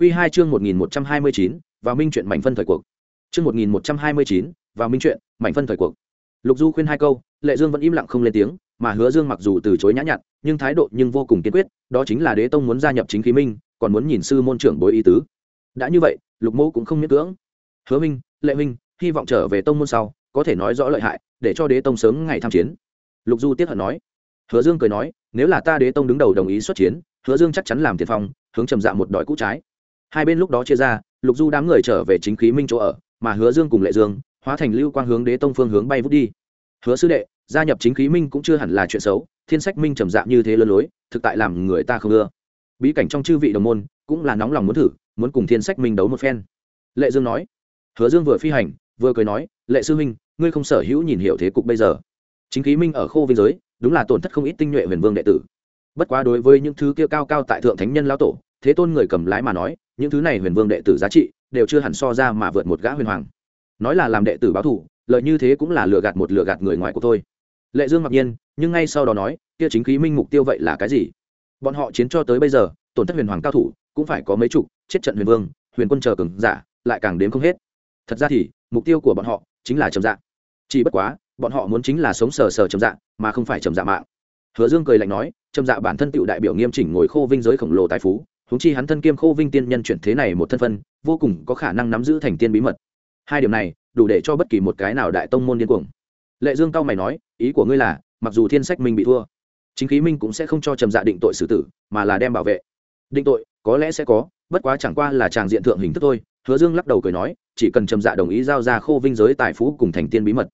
Quy 2 chương 1129, vào minh truyện mảnh phân thời cuộc. Chương 1129, vào minh truyện mảnh phân thời cuộc. Lục Du khuyên hai câu, Lệ Dương vẫn im lặng không lên tiếng, mà Hứa Dương mặc dù từ chối nhã nhặn, nhưng thái độ nhưng vô cùng kiên quyết, đó chính là Đế tông muốn gia nhập chính khí minh, còn muốn nhìn sư môn trưởng bối ý tứ. Đã như vậy, Lục Mộ cũng không miễn cưỡng. Hứa Minh, Lệ Minh, hy vọng trở về tông môn sau, có thể nói rõ lợi hại, để cho Đế tông sớm ngày tham chiến. Lục Du tiếc hận nói. Hứa Dương cười nói, nếu là ta Đế tông đứng đầu đồng ý xuất chiến, Hứa Dương chắc chắn làm tiền phong, hướng trầm dạ một đòi cũ trái hai bên lúc đó chia ra, lục du đám người trở về chính khí minh chỗ ở, mà hứa dương cùng lệ dương, hóa thành lưu quang hướng đế tông phương hướng bay vút đi. Hứa sư đệ, gia nhập chính khí minh cũng chưa hẳn là chuyện xấu, thiên sách minh trầm dạng như thế lân lối, thực tại làm người ta không ưa. Bí cảnh trong chư vị đồng môn, cũng là nóng lòng muốn thử, muốn cùng thiên sách minh đấu một phen. Lệ dương nói. Hứa dương vừa phi hành, vừa cười nói, lệ sư minh ngươi không sở hữu nhìn hiểu thế cục bây giờ. Chính khí minh ở khô biên giới, đúng là tổn thất không ít tinh nhuệ huyền vương đệ tử. Bất quá đối với những thứ kia cao cao tại thượng thánh nhân lao tổ thế tôn người cầm lái mà nói, những thứ này huyền vương đệ tử giá trị, đều chưa hẳn so ra mà vượt một gã huyền hoàng. Nói là làm đệ tử báo thủ lợi như thế cũng là lừa gạt một lừa gạt người ngoài của tôi. Lệ dương mặc nhiên, nhưng ngay sau đó nói, kia chính khí minh mục tiêu vậy là cái gì? Bọn họ chiến cho tới bây giờ, tổn thất huyền hoàng cao thủ, cũng phải có mấy chục, chết trận huyền vương, huyền quân chờ cường giả, lại càng đếm không hết. Thật ra thì, mục tiêu của bọn họ chính là trầm dạ. Chỉ bất quá, bọn họ muốn chính là sống sờ sờ trầm dạ mà không phải trầm dạ mạng. Hứa dương cười lạnh nói trầm dạ bản thân tựu đại biểu nghiêm chỉnh ngồi khô vinh giới khổng lồ tài phú huống chi hắn thân kiêm khô vinh tiên nhân chuyển thế này một thân phân, vô cùng có khả năng nắm giữ thành tiên bí mật. Hai điểm này, đủ để cho bất kỳ một cái nào đại tông môn điên cuồng. Lệ dương cao mày nói, ý của ngươi là, mặc dù thiên sách minh bị thua, chính khí minh cũng sẽ không cho trầm dạ định tội xử tử, mà là đem bảo vệ. Định tội, có lẽ sẽ có, bất quá chẳng qua là tràng diện thượng hình thức thôi. Hứa dương lắc đầu cười nói, chỉ cần trầm dạ đồng ý giao ra khô vinh giới tài phú cùng thành tiên bí mật,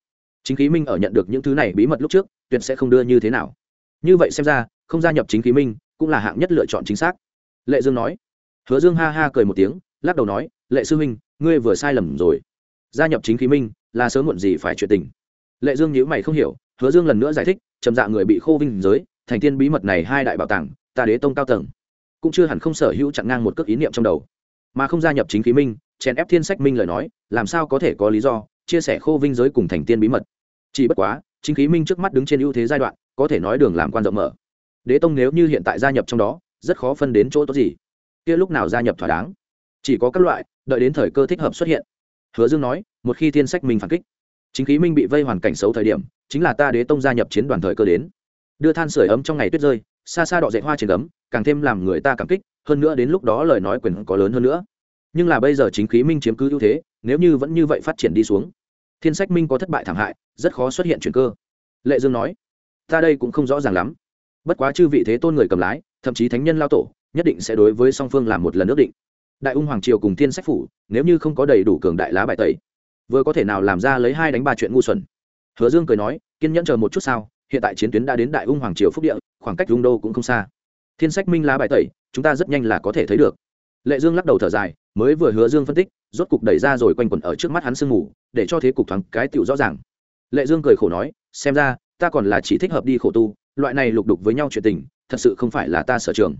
chính khí minh ở nhận được những thứ này bí mật lúc trước, tuyệt sẽ không đưa như thế nào. Như vậy xem ra, không gia nhập chính khí minh cũng là hạng nhất lựa chọn chính xác lệ dương nói. Hứa dương ha ha cười một tiếng lắc đầu nói lệ sư huynh, ngươi vừa sai lầm rồi. Gia nhập chính khí minh là sớm muộn gì phải chuyện tình. Lệ dương nhữ mày không hiểu hứa dương lần nữa giải thích trầm dạ người bị khô vinh giới thành tiên bí mật này hai đại bảo tàng ta đế tông cao tầng cũng chưa hẳn không sở hữu chặn ngang một cước ý niệm trong đầu. Mà không gia nhập chính khí minh chèn ép thiên sách minh lời nói làm sao có thể có lý do chia sẻ khô vinh giới cùng thành tiên bí mật? Chỉ bất quá chính khí minh trước mắt đứng trên ưu thế giai đoạn có thể nói đường làm quan rộng mở. Đế tông nếu như hiện tại gia nhập trong đó rất khó phân đến chỗ tốt gì. Kia lúc nào gia nhập thỏa đáng? Chỉ có các loại, đợi đến thời cơ thích hợp xuất hiện. Hứa dương nói, một khi thiên sách minh phản kích, chính khí minh bị vây hoàn cảnh xấu thời điểm, chính là ta đế tông gia nhập chiến đoàn thời cơ đến. Đưa than sửa ấm trong ngày tuyết rơi, xa xa đọ dạy hoa trên ấm càng thêm làm người ta cảm kích, hơn nữa đến lúc đó lời nói quyền có lớn hơn nữa. Nhưng là bây giờ chính khí minh chiếm cứ ưu thế, nếu như vẫn như vậy phát triển đi xuống, thiên sách minh có thất bại thảm hại, rất khó xuất hiện chuyển cơ. Lệ dương nói, ta đây cũng không rõ ràng lắm. Bất quá chư vị thế tôn người cầm lái thậm chí thánh nhân lao tổ, nhất định sẽ đối với song phương làm một lần ước định. Đại ung hoàng triều cùng thiên sách phủ, nếu như không có đầy đủ cường đại lá bài tẩy, vừa có thể nào làm ra lấy hai đánh ba chuyện ngu xuẩn? Hứa dương cười nói, kiên nhẫn chờ một chút sao, hiện tại chiến tuyến đã đến đại ung hoàng triều phúc địa, khoảng cách dung đô cũng không xa. Thiên sách minh lá bài tẩy, chúng ta rất nhanh là có thể thấy được. Lệ dương lắc đầu thở dài, mới vừa hứa dương phân tích, rốt cục đẩy ra rồi quanh quẩn ở trước mắt hắn sương mù, để cho thế cục thoáng cái tựu rõ ràng. Lệ dương cười khổ nói, xem ra, ta còn là chỉ thích hợp đi khổ tu, loại này lục đục với nhau chuyện tình thật sự không phải là ta sở trường.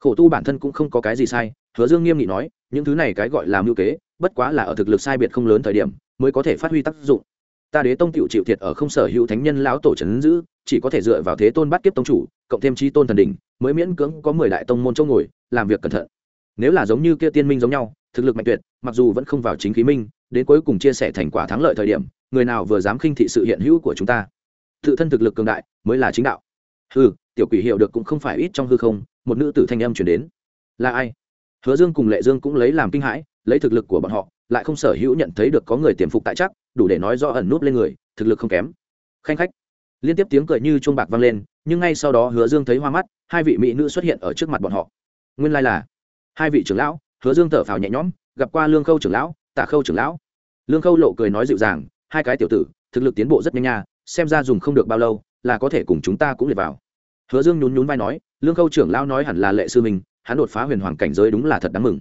Khổ tu bản thân cũng không có cái gì sai, hứa dương nghiêm nghị nói, những thứ này cái gọi là mưu kế, bất quá là ở thực lực sai biệt không lớn thời điểm, mới có thể phát huy tác dụng. Ta đế tông cựu chịu thiệt ở không sở hữu thánh nhân lão tổ trấn giữ, chỉ có thể dựa vào thế tôn bắt kiếp tông chủ, cộng thêm chi tôn thần đỉnh, mới miễn cưỡng có mười đại tông môn châu ngồi, làm việc cẩn thận. Nếu là giống như kia tiên minh giống nhau, thực lực mạnh tuyệt, mặc dù vẫn không vào chính khí minh, đến cuối cùng chia sẻ thành quả thắng lợi thời điểm, người nào vừa dám khinh thị sự hiện hữu của chúng ta? Tự thân thực lực cường đại, mới là chính đạo. Ừ tiểu quỷ hiệu được cũng không phải ít trong hư không, một nữ tử thanh âm chuyển đến. Là ai? Hứa dương cùng lệ dương cũng lấy làm kinh hãi, lấy thực lực của bọn họ, lại không sở hữu nhận thấy được có người tiềm phục tại chắc, đủ để nói do ẩn núp lên người, thực lực không kém. Khanh khách. Liên tiếp tiếng cười như chuông bạc vang lên, nhưng ngay sau đó hứa dương thấy hoa mắt, hai vị mỹ nữ xuất hiện ở trước mặt bọn họ. Nguyên lai là hai vị trưởng lão, hứa dương thở phào nhẹ nhõm, gặp qua lương khâu trưởng lão tạ khâu trưởng lão. Lương khâu lộ cười nói dịu dàng, hai cái tiểu tử, thực lực tiến bộ rất nhanh nha, xem ra dùng không được bao lâu, là có thể cùng chúng ta cũng liệt vào hứa dương nhún nhún vai nói, lương khâu trưởng lão nói hẳn là lệ sư mình hắn đột phá huyền hoàng cảnh giới đúng là thật đáng mừng.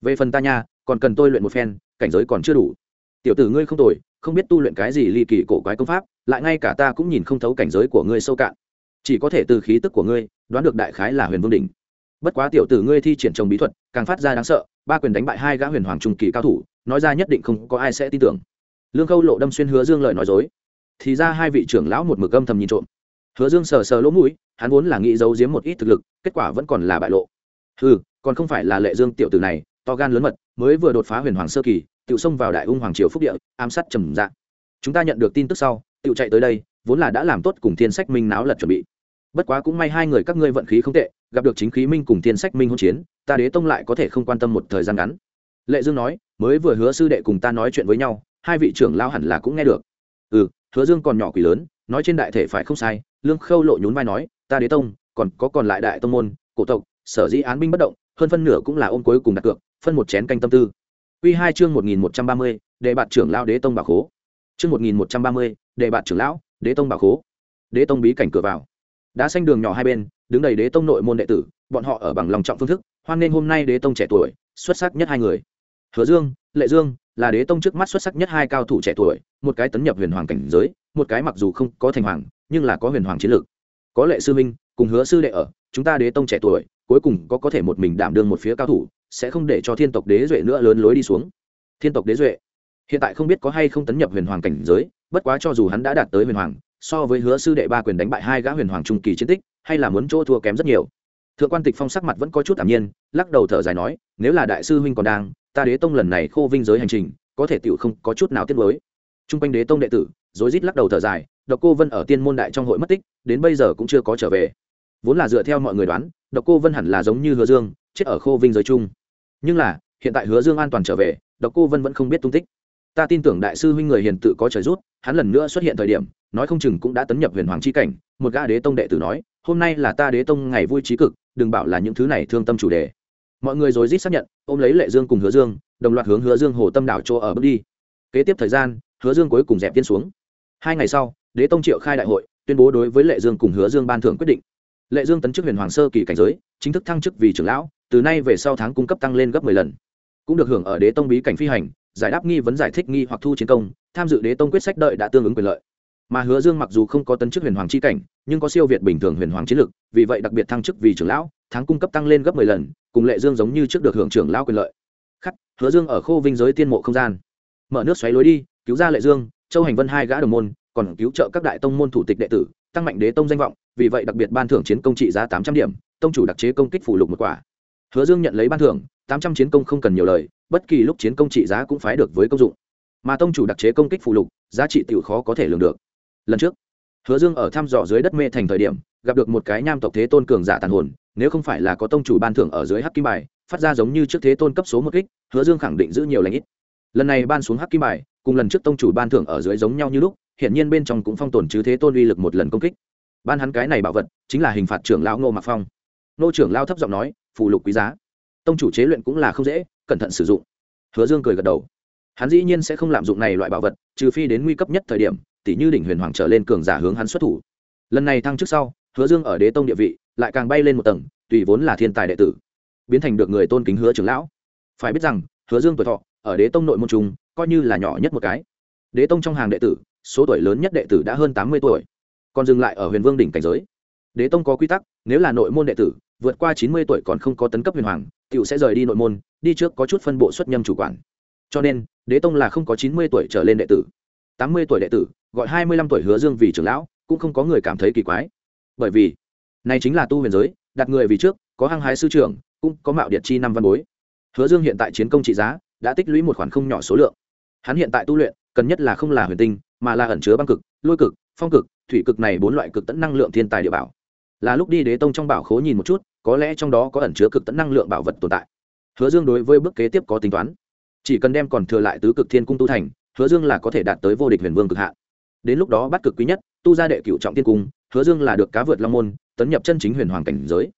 Về phần ta nha, còn cần tôi luyện một phen, cảnh giới còn chưa đủ. Tiểu tử ngươi không tồi, không biết tu luyện cái gì ly kỳ cổ quái công pháp, lại ngay cả ta cũng nhìn không thấu cảnh giới của ngươi sâu cạn. Chỉ có thể từ khí tức của ngươi, đoán được đại khái là huyền vương đỉnh. Bất quá tiểu tử ngươi thi triển trồng bí thuật, càng phát ra đáng sợ, ba quyền đánh bại hai gã huyền hoàng trung kỳ cao thủ, nói ra nhất định không có ai sẽ tin tưởng. Lương khâu lộ đâm xuyên hứa dương lời nói dối. Thì ra hai vị trưởng lão một mực âm thầm nhìn trộm hứa dương sờ sờ lỗ mũi, hắn vốn là nghĩ giấu giếm một ít thực lực, kết quả vẫn còn là bại lộ. Ừ còn không phải là lệ dương tiểu tử này, to gan lớn mật, mới vừa đột phá huyền hoàng sơ kỳ tự xông vào đại ung hoàng triều phúc địa, ám sát trầm dạng chúng ta nhận được tin tức sau tự chạy tới đây, vốn là đã làm tốt cùng thiên sách minh náo lật chuẩn bị. Bất quá cũng may hai người các ngươi vận khí không tệ, gặp được chính khí minh cùng thiên sách minh hỗn chiến, ta đế tông lại có thể không quan tâm một thời gian ngắn. Lệ dương nói, mới vừa hứa sư đệ cùng ta nói chuyện với nhau, hai vị trưởng lao hẳn là cũng nghe được. Ừ hứa dương còn nhỏ quỷ lớn nói trên đại thể phải không sai, lương khâu lộ nhún vai nói, ta đế tông, còn có còn lại đại tông môn, cổ tộc, sở dĩ án binh bất động, hơn phân nửa cũng là ôm cuối cùng đặt cược, phân một chén canh tâm tư. Quy hai chương một nghìn một trăm ba mươi bạt trưởng lão đế tông bảo khố. Chương một nghìn một trăm ba mươi bạt trưởng lão, đế tông bảo khố. Đế tông bí cảnh cửa vào. Đá xanh đường nhỏ hai bên, đứng đầy đế tông nội môn đệ tử, bọn họ ở bằng lòng trọng phương thức, hoan nên hôm nay đế tông trẻ tuổi, xuất sắc nhất hai người. Hứa dương lệ dương, là đế tông trước mắt xuất sắc nhất hai cao thủ trẻ tuổi, một cái tấn nhập huyền hoàng cảnh giới, một cái mặc dù không có thành hoàng, nhưng là có huyền hoàng chiến lược có lệ sư minh, cùng hứa sư đệ ở, chúng ta đế tông trẻ tuổi, cuối cùng có có thể một mình đảm đương một phía cao thủ, sẽ không để cho thiên tộc đế duệ nữa lớn lối đi xuống. Thiên tộc đế duệ, hiện tại không biết có hay không tấn nhập huyền hoàng cảnh giới, bất quá cho dù hắn đã đạt tới huyền hoàng, so với hứa sư đệ ba quyền đánh bại hai gã huyền hoàng trung kỳ chiến tích, hay là muốn chỗ thua kém rất nhiều. Thượng quan tịch phong sắc mặt vẫn có chút thản nhiên, lắc đầu thở dài nói, nếu là đại sư huynh còn đang ta đế tông lần này khô vinh giới hành trình, có thể tựu không có chút nào tiết mới trung quanh đế tông đệ tử, rối rít lắc đầu thở dài, độc cô vân ở tiên môn đại trong hội mất tích, đến bây giờ cũng chưa có trở về. Vốn là dựa theo mọi người đoán, độc cô vân hẳn là giống như hứa dương, chết ở khô vinh giới chung. Nhưng là, hiện tại hứa dương an toàn trở về, độc cô vân vẫn không biết tung tích. Ta tin tưởng đại sư huynh người hiền tự có trời rút, hắn lần nữa xuất hiện thời điểm, nói không chừng cũng đã tấn nhập huyền hoàng chi cảnh, một gã đế tông đệ tử nói, hôm nay là ta đế tông ngày vui trí cực, đừng bảo là những thứ này thương tâm chủ đề mọi người rồi rít xác nhận, ôm lấy lệ dương cùng hứa dương, đồng loạt hướng hứa dương hồ tâm đảo chỗ ở bước đi. Kế tiếp thời gian, hứa dương cuối cùng dẹp tiên xuống. Hai ngày sau, đế tông triệu khai đại hội tuyên bố đối với lệ dương cùng hứa dương ban thưởng quyết định. Lệ dương tấn chức huyền hoàng sơ kỳ cảnh giới, chính thức thăng chức vì trưởng lão, từ nay về sau tháng cung cấp tăng lên gấp mười lần. Cũng được hưởng ở đế tông bí cảnh phi hành, giải đáp nghi vấn giải thích nghi hoặc thu chiến công, tham dự đế tông quyết sách đợi đã tương ứng quyền lợi. Mà hứa dương mặc dù không có tấn chức huyền hoàng c h i cảnh, nhưng có siêu việt bình thường huyền hoàng chiến lực vì vậy đặc biệt thăng chức vì trưởng lão, tháng cung cấp tăng lên gấp mười lần cùng lệ dương giống như trước được hưởng trưởng lao quyền lợi. Khắc, hứa dương ở khô vinh giới tiên mộ không gian. Mở nước xoáy lối đi, cứu ra lệ dương, châu hành vân hai gã đồng môn, còn cứu trợ các đại tông môn thủ tịch đệ tử, tăng mạnh đế tông danh vọng, vì vậy đặc biệt ban thưởng chiến công trị giá tám trăm điểm, tông chủ đặc chế công kích phủ lục một quả. Hứa dương nhận lấy ban thưởng, tám trăm chiến công không cần nhiều lời, bất kỳ lúc chiến công trị giá cũng phái được với công dụng. Mà tông chủ đặc chế công kích phụ lục, giá trị tiểu khó có thể lường được. Lần trước, hứa dương ở thăm dò dưới đất mê thành thời điểm, gặp được một cái nham tộc thế tôn cường giả tàn hồn nếu không phải là có tông chủ ban thưởng ở dưới hắc kim bài, phát ra giống như trước thế tôn cấp số một kích, hứa dương khẳng định giữ nhiều lãnh ít. Lần này ban xuống hắc kim bài, cùng lần trước tông chủ ban thưởng ở dưới giống nhau như lúc hiện nhiên bên trong cũng phong tồn chứ thế tôn uy lực một lần công kích. Ban hắn cái này bảo vật, chính là hình phạt trưởng lão ngô mạc phong. Nô trưởng lao thấp giọng nói phụ lục quý giá. Tông chủ chế luyện cũng là không dễ, cẩn thận sử dụng. Hứa dương cười gật đầu. Hắn dĩ nhiên sẽ không lạm dụng này loại bảo vật, trừ phi đến nguy cấp nhất thời điểm tỷ như đỉnh huyền hoàng trở lên cường giả hướng hắn xuất thủ. Lần này thăng trước sau hứa dương ở đế tông địa vị lại càng bay lên một tầng, tùy vốn là thiên tài đệ tử, biến thành được người tôn kính hứa trưởng lão. Phải biết rằng, hứa dương tuổi thọ ở đế tông nội môn trung coi như là nhỏ nhất một cái. Đế tông trong hàng đệ tử, số tuổi lớn nhất đệ tử đã hơn tám mươi tuổi, còn dừng lại ở huyền vương đỉnh cảnh giới. Đế tông có quy tắc, nếu là nội môn đệ tử, vượt qua chín mươi tuổi còn không có tấn cấp huyền hoàng t sẽ rời đi nội môn, đi trước có chút phân bộ xuất nhâm chủ quản. Cho nên, đế tông là không có chín mươi tuổi trở lên đệ tử. tám mươi tuổi đệ tử, gọi hai mươi lăm tuổi hứa dương vì trưởng lão, cũng không có người cảm thấy kỳ quái bởi vì này chính là tu huyền giới, đặt người vì trước, có hăng hái sư trưởng, cũng có mạo điện chi năm văn bối. Hứa dương hiện tại chiến công trị giá, đã tích lũy một khoản không nhỏ số lượng. Hắn hiện tại tu luyện, cần nhất là không là huyền tinh, mà là ẩn chứa băng cực, lôi cực, phong cực, thủy cực này bốn loại cực tẫn năng lượng thiên tài địa bảo. Là lúc đi đế tông trong bảo khố nhìn một chút, có lẽ trong đó có ẩn chứa cực tẫn năng lượng bảo vật tồn tại. Hứa dương đối với bước kế tiếp có tính toán. Chỉ cần đem còn thừa lại tứ cực thiên cung tu thành, hứa dương là có thể đạt tới vô địch huyền vương cực hạ đến lúc đó bắt cực quý nhất, tu ra đệ cựu trọng tiên cung hứa dương là được cá vượt long môn, tấn nhập chân chính huyền hoàng cảnh giới.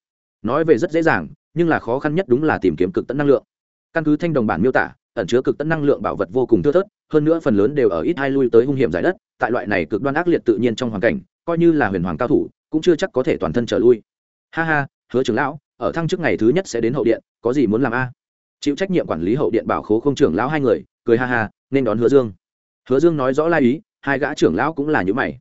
Nói về rất dễ dàng, nhưng là khó khăn nhất đúng là tìm kiếm cực tận năng lượng. Căn cứ thanh đồng bản miêu tả, ẩn chứa cực tận năng lượng bảo vật vô cùng thưa thớt, hơn nữa phần lớn đều ở ít hai lui tới hung hiểm giải đất, tại loại này cực đoan ác liệt tự nhiên trong hoàn cảnh, coi như là huyền hoàng cao thủ, cũng chưa chắc có thể toàn thân trở lui. Ha ha, hứa trưởng lão, ở thăng chức ngày thứ nhất sẽ đến hậu điện, có gì muốn làm a? Chịu trách nhiệm quản lý hậu điện bảo khố không trưởng lão hai người, cười ha ha, nên đón hứa dương. Hứa dương nói rõ lai ý, hai gã trưởng lão cũng là những mày.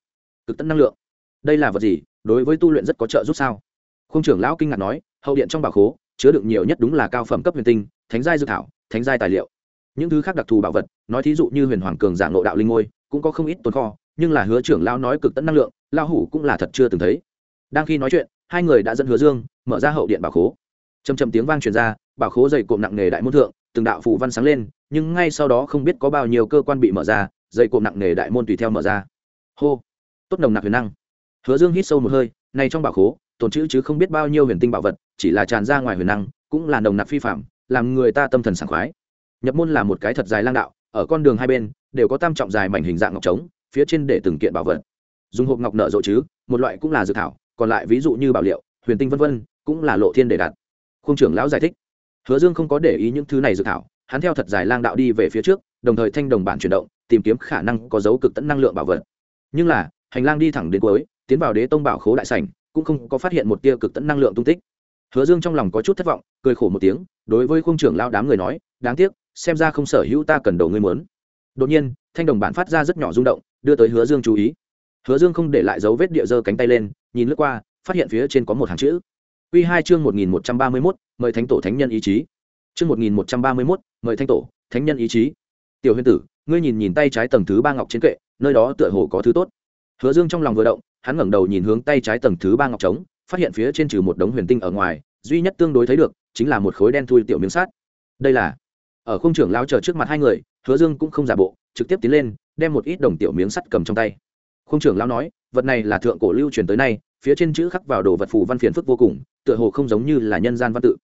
Cực tận năng lượng đây là vật gì, đối với tu luyện rất có trợ giúp sao? Không trưởng lão kinh ngạc nói, hậu điện trong bảo khố, chứa đựng nhiều nhất đúng là cao phẩm cấp huyền tinh, thánh giai dự thảo, thánh giai tài liệu. Những thứ khác đặc thù bảo vật, nói thí dụ như huyền hoàng cường giảng lộ đạo linh ngôi, cũng có không ít tồn kho, nhưng là hứa trưởng lão nói cực tận năng lượng lao hủ cũng là thật chưa từng thấy. Đang khi nói chuyện, hai người đã dẫn hứa dương, mở ra hậu điện bảo khố. Chầm chầm tiếng vang truyền ra, bảo khố dày cộm nặng nề đại môn thượng, từng đạo phù văn sáng lên, nhưng ngay sau đó không biết có bao nhiêu cơ quan bị mở ra, dày cộm nặng nề đại môn tùy theo mở ra. Hô! Tốt nồng nặc huyền năng hứa dương hít sâu một hơi, này trong bảo khố, tồn chữ chứ không biết bao nhiêu huyền tinh bảo vật, chỉ là tràn ra ngoài huyền năng, cũng là nồng nặc phi phạm, làm người ta tâm thần sảng khoái. Nhập môn là một cái thật dài lang đạo, ở con đường hai bên, đều có tam trọng dài mảnh hình dạng ngọc trống, phía trên để từng kiện bảo vật. Dùng hộp ngọc nợ rộ chứ, một loại cũng là dược thảo, còn lại ví dụ như bảo liệu, huyền tinh vân vân, cũng là lộ thiên để đặt. Khung trưởng lão giải thích. Hứa dương không có để ý những thứ này dược thảo, hắn theo thật dài lang đạo đi về phía trước, đồng thời thanh đồng bản chuyển động, tìm kiếm khả năng có dấu cực tận năng lượng bảo vật. Nhưng là, hành lang đi thẳng đến cuối tiến vào đế tông bảo khố đại sảnh, cũng không có phát hiện một tia cực tận năng lượng tung tích. Hứa dương trong lòng có chút thất vọng, cười khổ một tiếng, đối với khung trưởng lao đám người nói, đáng tiếc, xem ra không sở hữu ta cần đầu ngươi muốn. Đột nhiên, thanh đồng bản phát ra rất nhỏ rung động, đưa tới hứa dương chú ý. Hứa dương không để lại dấu vết địa dơ cánh tay lên, nhìn lướt qua, phát hiện phía trên có một hàng chữ. Q hai chương một nghìn một trăm ba mươi mốt, mời thánh tổ thánh nhân ý chí. Chương một nghìn một trăm ba mươi mốt, mời thánh tổ thánh nhân ý chí. Tiểu huyền tử, ngươi nhìn nhìn tay trái tầng thứ ba ngọc chiến kệ, nơi đó tựa hồ có thứ tốt. Hứa dương trong lòng vừa động hắn ngẩng đầu nhìn hướng tay trái tầng thứ ba ngọc trống, phát hiện phía trên trừ một đống huyền tinh ở ngoài, duy nhất tương đối thấy được chính là một khối đen thui tiểu miếng sắt. Đây là, ở khung trưởng lao chờ trước mặt hai người, hứa dương cũng không giả bộ, trực tiếp tiến lên, đem một ít đồng tiểu miếng sắt cầm trong tay. Khung trưởng lao nói, vật này là thượng cổ lưu truyền tới nay, phía trên chữ khắc vào đồ vật phù văn phiền phức vô cùng, tựa hồ không giống như là nhân gian văn tự.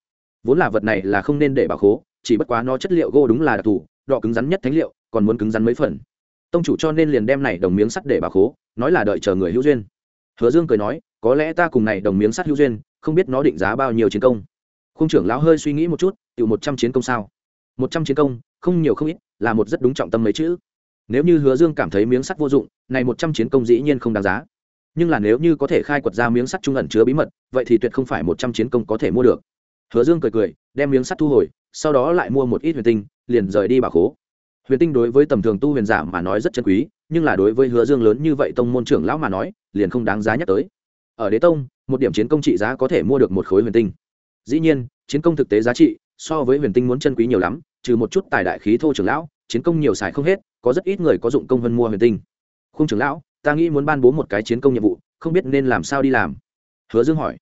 Vốn là vật này là không nên để bảo khố, chỉ bất quá nó chất liệu gỗ đúng là đặc thù đọ cứng rắn nhất thánh liệu, còn muốn cứng rắn mấy phần tông chủ cho nên liền đem này đồng miếng sắt để bà khố, nói là đợi chờ người hữu duyên. Hứa dương cười nói, có lẽ ta cùng này đồng miếng sắt hữu duyên, không biết nó định giá bao nhiêu chiến công. Khung trưởng lão hơi suy nghĩ một chút tự một trăm chiến công sao? Một trăm chiến công, không nhiều không ít, là một rất đúng trọng tâm mấy chữ. Nếu như hứa dương cảm thấy miếng sắt vô dụng, này một trăm chiến công dĩ nhiên không đáng giá. Nhưng là nếu như có thể khai quật ra miếng sắt trung ẩn chứa bí mật, vậy thì tuyệt không phải một trăm chiến công có thể mua được. Hứa dương cười cười, đem miếng sắt thu hồi, sau đó lại mua một ít huyền tinh, liền rời đi bà khố huyền tinh đối với tầm thường tu huyền giả mà nói rất chân quý, nhưng là đối với hứa dương lớn như vậy tông môn trưởng lão mà nói, liền không đáng giá nhắc tới. Ở đế tông, một điểm chiến công trị giá có thể mua được một khối huyền tinh. Dĩ nhiên, chiến công thực tế giá trị so với huyền tinh muốn chân quý nhiều lắm, trừ một chút tài đại khí thô trưởng lão, chiến công nhiều xài không hết, có rất ít người có dụng công hơn mua huyền tinh. Khung trưởng lão, ta nghĩ muốn ban bố một cái chiến công nhiệm vụ, không biết nên làm sao đi làm. Hứa dương hỏi.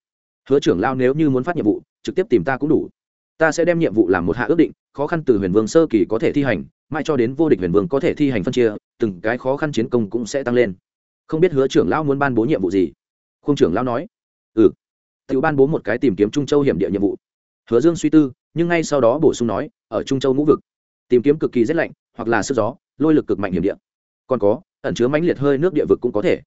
Hứa trưởng lão nếu như muốn phát nhiệm vụ, trực tiếp tìm ta cũng đủ ta sẽ đem nhiệm vụ làm một hạ ước định, khó khăn từ huyền vương sơ kỳ có thể thi hành, mãi cho đến vô địch huyền vương có thể thi hành phân chia, từng cái khó khăn chiến công cũng sẽ tăng lên. Không biết hứa trưởng lão muốn ban bố nhiệm vụ gì? Khung trưởng lão nói. Ừ. Tự ban bố một cái tìm kiếm trung châu hiểm địa nhiệm vụ. Hứa dương suy tư, nhưng ngay sau đó bổ sung nói, ở trung châu ngũ vực, tìm kiếm cực kỳ rét lạnh, hoặc là sức gió, lôi lực cực mạnh hiểm địa. Còn có, ẩn chứa mãnh liệt hơi nước địa vực cũng có thể.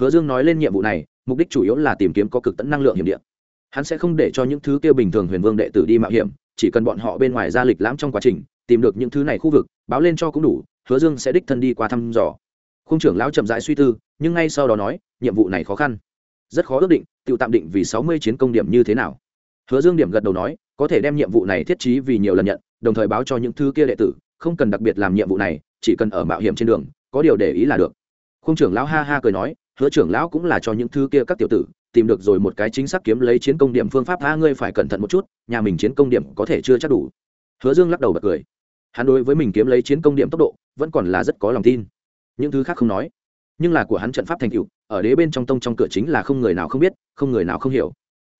Hứa dương nói lên nhiệm vụ này, mục đích chủ yếu là tìm kiếm có cực tận năng lượng hiểm địa hắn sẽ không để cho những thứ kia bình thường huyền vương đệ tử đi mạo hiểm, chỉ cần bọn họ bên ngoài ra lịch lãm trong quá trình, tìm được những thứ này khu vực, báo lên cho cũng đủ, hứa dương sẽ đích thân đi qua thăm dò. Khung trưởng lão chậm rãi suy tư, nhưng ngay sau đó nói, nhiệm vụ này khó khăn. Rất khó ước định tự tạm định vì sáu mươi chiến công điểm như thế nào. Hứa dương điểm gật đầu nói, có thể đem nhiệm vụ này thiết trí vì nhiều lần nhận, đồng thời báo cho những thứ kia đệ tử, không cần đặc biệt làm nhiệm vụ này, chỉ cần ở mạo hiểm trên đường, có điều để ý là được. Khung trưởng lão ha ha cười nói hứa trưởng lão cũng là cho những thứ kia các tiểu tử, tìm được rồi một cái chính xác kiếm lấy chiến công điểm phương pháp tha ngươi phải cẩn thận một chút, nhà mình chiến công điểm có thể chưa chắc đủ. Hứa dương lắc đầu bật cười. Hắn đối với mình kiếm lấy chiến công điểm tốc độ, vẫn còn là rất có lòng tin. Những thứ khác không nói. Nhưng là của hắn trận pháp thành cựu ở đế bên trong tông trong cửa chính là không người nào không biết, không người nào không hiểu.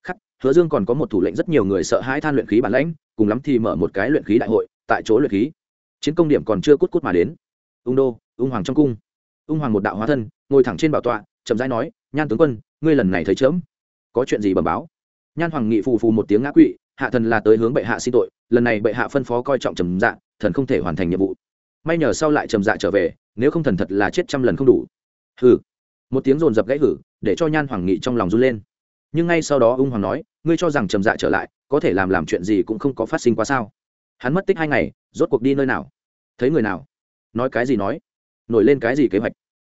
Khắc, hứa dương còn có một thủ lệnh rất nhiều người sợ hãi than luyện khí bản lãnh, cùng lắm thì mở một cái luyện khí đại hội, tại chỗ luyện khí. Chiến công điểm còn chưa cút cút mà đến. Ung đô, ung hoàng trong cung. Ung hoàng một đạo hóa thân ngồi thẳng trên bảo tọa, chậm rãi nói, nhan tướng quân, ngươi lần này thấy chớm. Có chuyện gì bẩm báo? Nhan hoàng nghị phù phù một tiếng ngã quỵ, hạ thần là tới hướng bệ hạ xin tội, lần này bệ hạ phân phó coi trọng trầm dạ thần không thể hoàn thành nhiệm vụ. May nhờ sau lại trầm dạ trở về, nếu không thần thật là chết trăm lần không đủ. Hừ. Một tiếng rồn rập gãy hử, để cho nhan hoàng nghị trong lòng run lên. Nhưng ngay sau đó ung hoàng nói, ngươi cho rằng trầm dạ trở lại, có thể làm làm chuyện gì cũng không có phát sinh quá sao? Hắn mất tích hai ngày, rốt cuộc đi nơi nào? Thấy người nào? Nói cái gì nói? Nổi lên cái gì kế hoạch?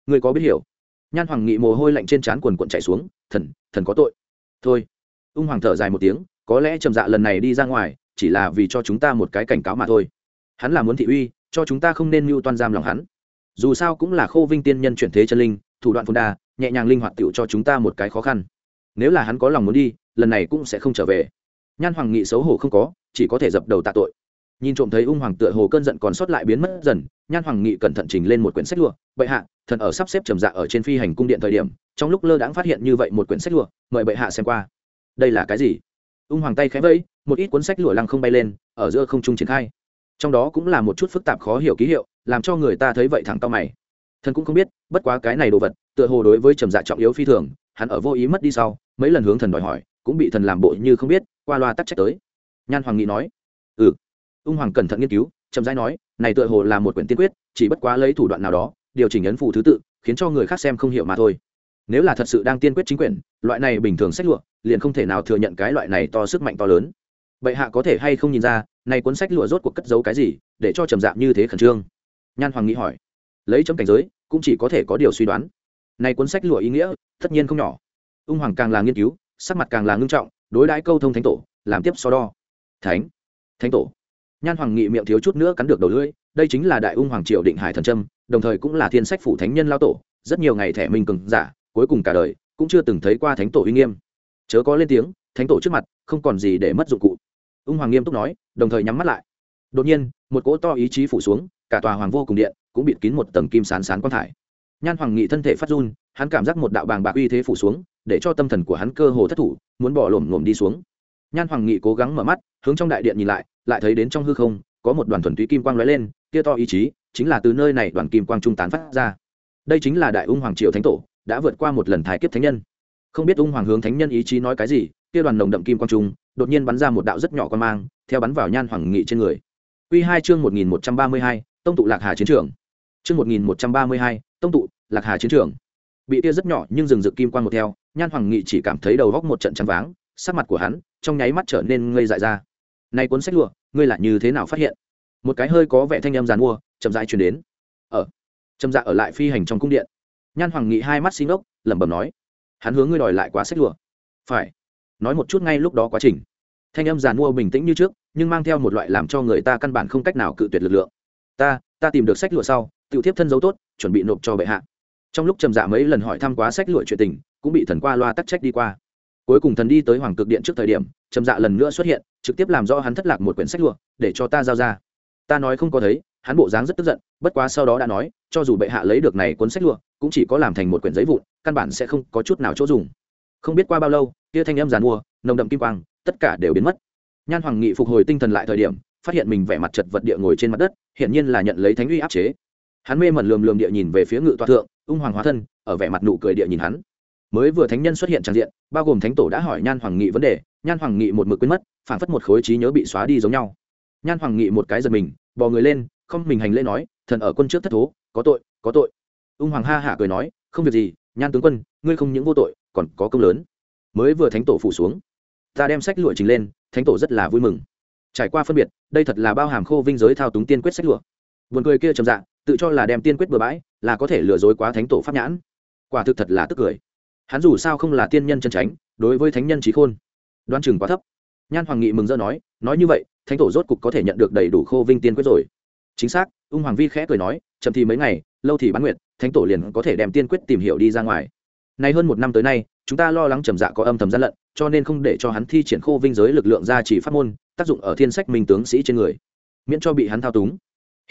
Ngươi có biết hiểu? Nhan hoàng nghị mồ hôi lạnh trên trán quần quận chạy xuống, thần thần có tội. Thôi. Ung hoàng thở dài một tiếng, có lẽ trầm dạ lần này đi ra ngoài, chỉ là vì cho chúng ta một cái cảnh cáo mà thôi. Hắn là muốn thị uy, cho chúng ta không nên mưu toan giam lòng hắn. Dù sao cũng là khô vinh tiên nhân chuyển thế chân linh, thủ đoạn phun đa, nhẹ nhàng linh hoạt tựu cho chúng ta một cái khó khăn. Nếu là hắn có lòng muốn đi, lần này cũng sẽ không trở về. Nhan hoàng nghị xấu hổ không có, chỉ có thể dập đầu tạ tội nhìn trộm thấy ung hoàng tựa hồ cơn giận còn sót lại biến mất dần, nhan hoàng nghị cẩn thận trình lên một quyển sách lụa. Bệ hạ, thần ở sắp xếp trầm dạ ở trên phi hành cung điện thời điểm, trong lúc lơ đãng phát hiện như vậy một quyển sách lụa, mời bệ hạ xem qua. Đây là cái gì? Ung hoàng tay khẽ vẫy, một ít cuốn sách lụa lăng không bay lên, ở giữa không trung triển khai. Trong đó cũng là một chút phức tạp khó hiểu ký hiệu, làm cho người ta thấy vậy thẳng cao mày. Thần cũng không biết, bất quá cái này đồ vật, tựa hồ đối với trầm dạ trọng yếu phi thường, hắn ở vô ý mất đi sau, mấy lần hướng thần đòi hỏi, cũng bị thần làm bộ như không biết, qua loa tắc trách tới. Nhan hoàng nghị nói. Ừ ung hoàng cẩn thận nghiên cứu, chậm rãi nói, này tựa hồ là một quyển tiên quyết, chỉ bất quá lấy thủ đoạn nào đó, điều chỉnh ấn phù thứ tự, khiến cho người khác xem không hiểu mà thôi. Nếu là thật sự đang tiên quyết chính quyền, loại này bình thường sách lụa, liền không thể nào thừa nhận cái loại này to sức mạnh to lớn. Bệ hạ có thể hay không nhìn ra, này cuốn sách lụa rốt cuộc cất giấu cái gì, để cho trầm dạng như thế khẩn trương? Nhan hoàng nghĩ hỏi. Lấy chấm cảnh giới, cũng chỉ có thể có điều suy đoán. Này cuốn sách lụa ý nghĩa, tất nhiên không nhỏ. Ung hoàng càng là nghiên cứu, sắc mặt càng là ngưng trọng, đối đãi câu thông thánh tổ, làm tiếp so đo. Thánh thánh tổ nhan hoàng nghị miệng thiếu chút nữa cắn được đầu lưỡi, đây chính là đại ung hoàng triều định hải thần trâm đồng thời cũng là thiên sách phủ thánh nhân lao tổ, rất nhiều ngày thẻ minh cường giả, cuối cùng cả đời, cũng chưa từng thấy qua thánh tổ uy nghiêm. Chớ có lên tiếng, thánh tổ trước mặt, không còn gì để mất dụng cụ. Ung hoàng nghiêm túc nói, đồng thời nhắm mắt lại. Đột nhiên, một cỗ to ý chí phủ xuống, cả tòa hoàng vô cùng điện, cũng bịt kín một tầng kim sán sán quang thải. Nhan hoàng nghị thân thể phát run, hắn cảm giác một đạo bàng bạc uy thế phủ xuống, để cho tâm thần của hắn cơ hồ thất thủ, muốn bỏ lổm ngổm đi xuống nhan hoàng nghị cố gắng mở mắt, hướng trong đại điện nhìn lại lại thấy đến trong hư không, có một đoàn thuần túy kim quang lóe lên, kia to ý chí, chính là từ nơi này đoàn kim quang trung tán phát ra. Đây chính là đại ung hoàng triều thánh tổ, đã vượt qua một lần thái kiếp thánh nhân. Không biết ung hoàng hướng thánh nhân ý chí nói cái gì, kia đoàn nồng đậm kim quang trung, đột nhiên bắn ra một đạo rất nhỏ quan mang, theo bắn vào nhan hoàng nghị trên người. Quy hai chương một nghìn một trăm ba mươi hai, tông tụ lạc hà chiến trường. Chương một nghìn một trăm ba mươi hai, tông tụ lạc hà chiến trường. Bị tia rất nhỏ nhưng rừng rực kim quang một theo, nhan hoàng nghị chỉ cảm thấy đầu góc một trận chăn váng sắc mặt của hắn trong nháy mắt trở nên ngây dại ra. Nay cuốn sách lụa, ngươi là như thế nào phát hiện? Một cái hơi có vẻ thanh em giàn mua, chậm dại chuyển đến. Ở, chậm dạ ở lại phi hành trong cung điện. Nhan hoàng nghị hai mắt xin ốc, lẩm bẩm nói, hắn hướng ngươi đòi lại quá sách lụa. Phải. Nói một chút ngay lúc đó quá trình. Thanh âm giàn mua bình tĩnh như trước, nhưng mang theo một loại làm cho người ta căn bản không cách nào cự tuyệt lực lượng. Ta ta tìm được sách lụa sau, tự thiếp thân dấu tốt, chuẩn bị nộp cho bệ hạ. Trong lúc trầm dạ mấy lần hỏi thăm quá sách lụa chuyện tình, cũng bị thần qua loa tắc trách đi qua cuối cùng thần đi tới hoàng cực điện trước thời điểm, trầm dạ lần nữa xuất hiện, trực tiếp làm rõ hắn thất lạc một quyển sách lụa, để cho ta giao ra. Ta nói không có thấy, hắn bộ dáng rất tức giận, bất quá sau đó đã nói, cho dù bệ hạ lấy được này cuốn sách lụa, cũng chỉ có làm thành một quyển giấy vụn, căn bản sẽ không có chút nào chỗ dùng. Không biết qua bao lâu, kia thanh âm giàn mua, nồng đậm kim quang, tất cả đều biến mất. Nhan hoàng nghị phục hồi tinh thần lại thời điểm, phát hiện mình vẻ mặt chật vật địa ngồi trên mặt đất, hiển nhiên là nhận lấy thánh uy áp chế. Hắn mê mẩn lườm lườm địa nhìn về phía ngự toa thượng, ung hoàng hóa thân, ở vẻ mặt nụ cười địa nhìn hắn mới vừa thánh nhân xuất hiện tràn diện, bao gồm thánh tổ đã hỏi nhan hoàng nghị vấn đề, nhan hoàng nghị một mực quên mất phản phất một khối trí nhớ bị xóa đi giống nhau. Nhan hoàng nghị một cái giật mình, bò người lên, không mình hành lễ nói, thần ở quân trước thất thố, có tội có tội. Ung hoàng ha hả cười nói, không việc gì, nhan tướng quân, ngươi không những vô tội, còn có công lớn. Mới vừa thánh tổ phủ xuống, ta đem sách lụa trình lên, thánh tổ rất là vui mừng. Trải qua phân biệt, đây thật là bao hàm khô vinh giới thao túng tiên quyết sách lụa. Buồn cười kia trầm dạ tự cho là đem tiên quyết bừa bãi, là có thể lừa dối quá thánh tổ pháp nhãn. Quả thực thật là tức cười hắn dù sao không là tiên nhân chân tránh đối với thánh nhân trí khôn đoan chừng quá thấp. Nhan hoàng nghị mừng rỡ nói nói như vậy, thánh tổ rốt cục có thể nhận được đầy đủ khô vinh tiên quyết rồi. Chính xác, ung hoàng vi khẽ cười nói, chậm thì mấy ngày, lâu thì bán nguyện thánh tổ liền có thể đem tiên quyết tìm hiểu đi ra ngoài. Nay hơn một năm tới nay, chúng ta lo lắng trầm dạ có âm thầm gian lận, cho nên không để cho hắn thi triển khô vinh giới lực lượng gia trì pháp môn, tác dụng ở thiên sách minh tướng sĩ trên người, miễn cho bị hắn thao túng.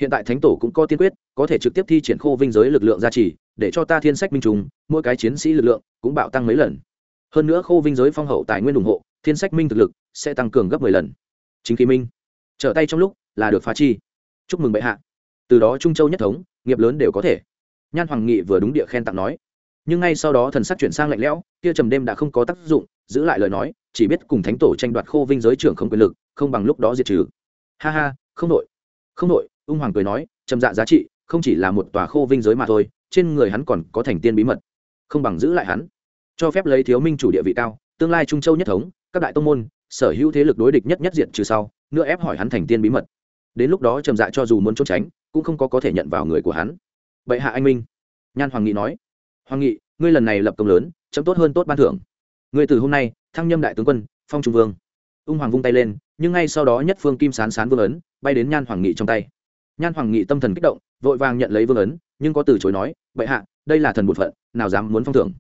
Hiện tại thánh tổ cũng có tiên quyết, có thể trực tiếp thi triển khô vinh giới lực lượng gia trì để cho ta thiên sách minh trùng, mỗi cái chiến sĩ lực lượng cũng bạo tăng mấy lần. Hơn nữa khô vinh giới phong hậu tài nguyên ủng hộ, thiên sách minh thực lực sẽ tăng cường gấp mười lần. Chính khí minh, trở tay trong lúc là được phá chi. Chúc mừng bệ hạ. Từ đó trung châu nhất thống, nghiệp lớn đều có thể. Nhan hoàng nghị vừa đúng địa khen tặng nói. Nhưng ngay sau đó thần sắc chuyển sang lạnh lẽo, kia trầm đêm đã không có tác dụng, giữ lại lời nói, chỉ biết cùng thánh tổ tranh đoạt khô vinh giới trưởng không quyền lực, không bằng lúc đó diệt trừ. Ha ha, không nội không nội ung hoàng cười nói, trầm dạ giá trị, không chỉ là một tòa khô vinh giới mà thôi trên người hắn còn có thành tiên bí mật, không bằng giữ lại hắn. Cho phép lấy thiếu minh chủ địa vị cao, tương lai trung châu nhất thống, các đại tông môn, sở hữu thế lực đối địch nhất nhất diện trừ sau, nữa ép hỏi hắn thành tiên bí mật. Đến lúc đó trầm dạ cho dù muốn trốn tránh, cũng không có có thể nhận vào người của hắn. Bệ hạ anh minh, nhan hoàng nghị nói, hoàng nghị, ngươi lần này lập công lớn, chấm tốt hơn tốt ban thưởng. Ngươi từ hôm nay, thăng nhâm đại tướng quân, phong trung vương. Ung hoàng vung tay lên, nhưng ngay sau đó nhất phương kim sán sán vương ấn, bay đến nhan hoàng nghị trong tay. Nhan hoàng nghị tâm thần kích động, vội vàng nhận lấy vương ấn, nhưng có từ chối nói bệ hạ, đây là thần bột phận, nào dám muốn phong thưởng.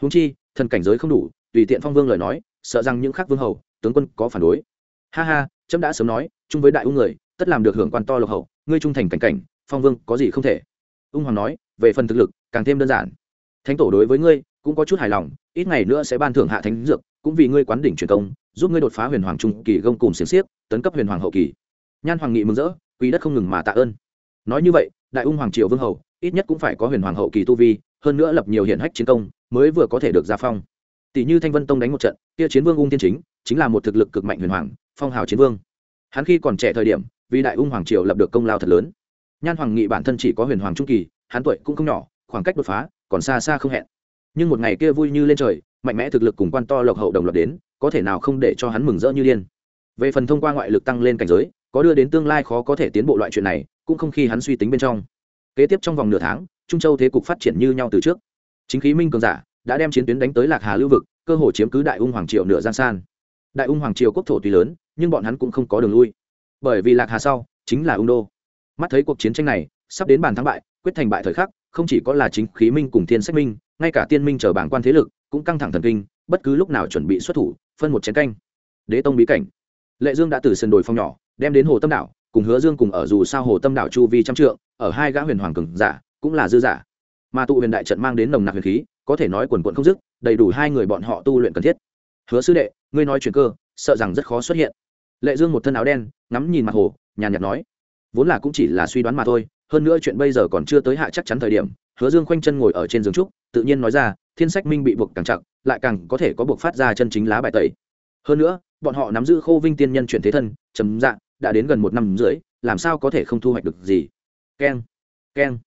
Húng chi, thần cảnh giới không đủ, tùy tiện phong vương lời nói, sợ rằng những khác vương hầu, tướng quân có phản đối. Ha ha trẫm đã sớm nói, chung với đại ung người, tất làm được hưởng quan to lộc hậu, ngươi trung thành cảnh cảnh, phong vương có gì không thể. Ung hoàng nói, về phần thực lực, càng thêm đơn giản. Thánh tổ đối với ngươi, cũng có chút hài lòng, ít ngày nữa sẽ ban thưởng hạ thánh dược, cũng vì ngươi quán đỉnh truyền công, giúp ngươi đột phá huyền hoàng trung kỳ gông cùng xiềng xiếc, tấn cấp huyền hoàng hậu kỳ. Nhan hoàng nghị mừng rỡ quý đất không ngừng mà tạ ơn. Nói như vậy, đại ung hoàng triều vương hầu ít nhất cũng phải có huyền hoàng hậu kỳ tu vi, hơn nữa lập nhiều hiển hách chiến công, mới vừa có thể được gia phong. Tỷ như thanh vân tông đánh một trận, kia chiến vương ung tiên chính chính là một thực lực cực mạnh huyền hoàng, phong hào chiến vương. Hắn khi còn trẻ thời điểm, vì đại ung hoàng triều lập được công lao thật lớn. Nhan hoàng nghị bản thân chỉ có huyền hoàng trung kỳ, hắn tuổi cũng không nhỏ, khoảng cách đột phá, còn xa xa không hẹn. Nhưng một ngày kia vui như lên trời, mạnh mẽ thực lực cùng quan to lộc hậu đồng loạt đến, có thể nào không để cho hắn mừng rỡ như điên. Về phần thông qua ngoại lực tăng lên cảnh giới, có đưa đến tương lai khó có thể tiến bộ loại chuyện này, cũng không khi hắn suy tính bên trong kế tiếp trong vòng nửa tháng, trung châu thế cục phát triển như nhau từ trước. Chính khí minh cường giả đã đem chiến tuyến đánh tới lạc hà lưu vực, cơ hồ chiếm cứ đại ung hoàng triều nửa giang san. Đại ung hoàng triều quốc thổ tuy lớn, nhưng bọn hắn cũng không có đường lui. Bởi vì lạc hà sau chính là ung đô. Mắt thấy cuộc chiến tranh này sắp đến bàn thắng bại, quyết thành bại thời khắc, không chỉ có là chính khí minh cùng thiên sách minh, ngay cả tiên minh chờ bảng quan thế lực cũng căng thẳng thần kinh, bất cứ lúc nào chuẩn bị xuất thủ, phân một chiến canh. Đế tông bí cảnh. Lệ dương đã từ sân đồi phong nhỏ, đem đến hồ tâm đảo cùng hứa dương cùng ở dù sao hồ tâm đảo chu vi trăm trượng, ở hai gã huyền hoàng cường giả, cũng là dư giả. Mà tụ huyền đại trận mang đến nồng nặc huyền khí, có thể nói quần quận không dứt, đầy đủ hai người bọn họ tu luyện cần thiết. Hứa sư đệ, ngươi nói chuyện cơ, sợ rằng rất khó xuất hiện. Lệ dương một thân áo đen, ngắm nhìn mặt hồ, nhàn nhạt nói, vốn là cũng chỉ là suy đoán mà thôi, hơn nữa chuyện bây giờ còn chưa tới hạ chắc chắn thời điểm. Hứa dương khoanh chân ngồi ở trên giường trúc, tự nhiên nói ra, thiên sách minh bị buộc càng chặt, lại càng có thể có buộc phát ra chân chính lá bài tẩy. Hơn nữa, bọn họ nắm giữ khô vinh tiên nhân chuyển thế thân, chấm dạng đã đến gần một năm rưỡi, làm sao có thể không thu hoạch được gì? Keng keng.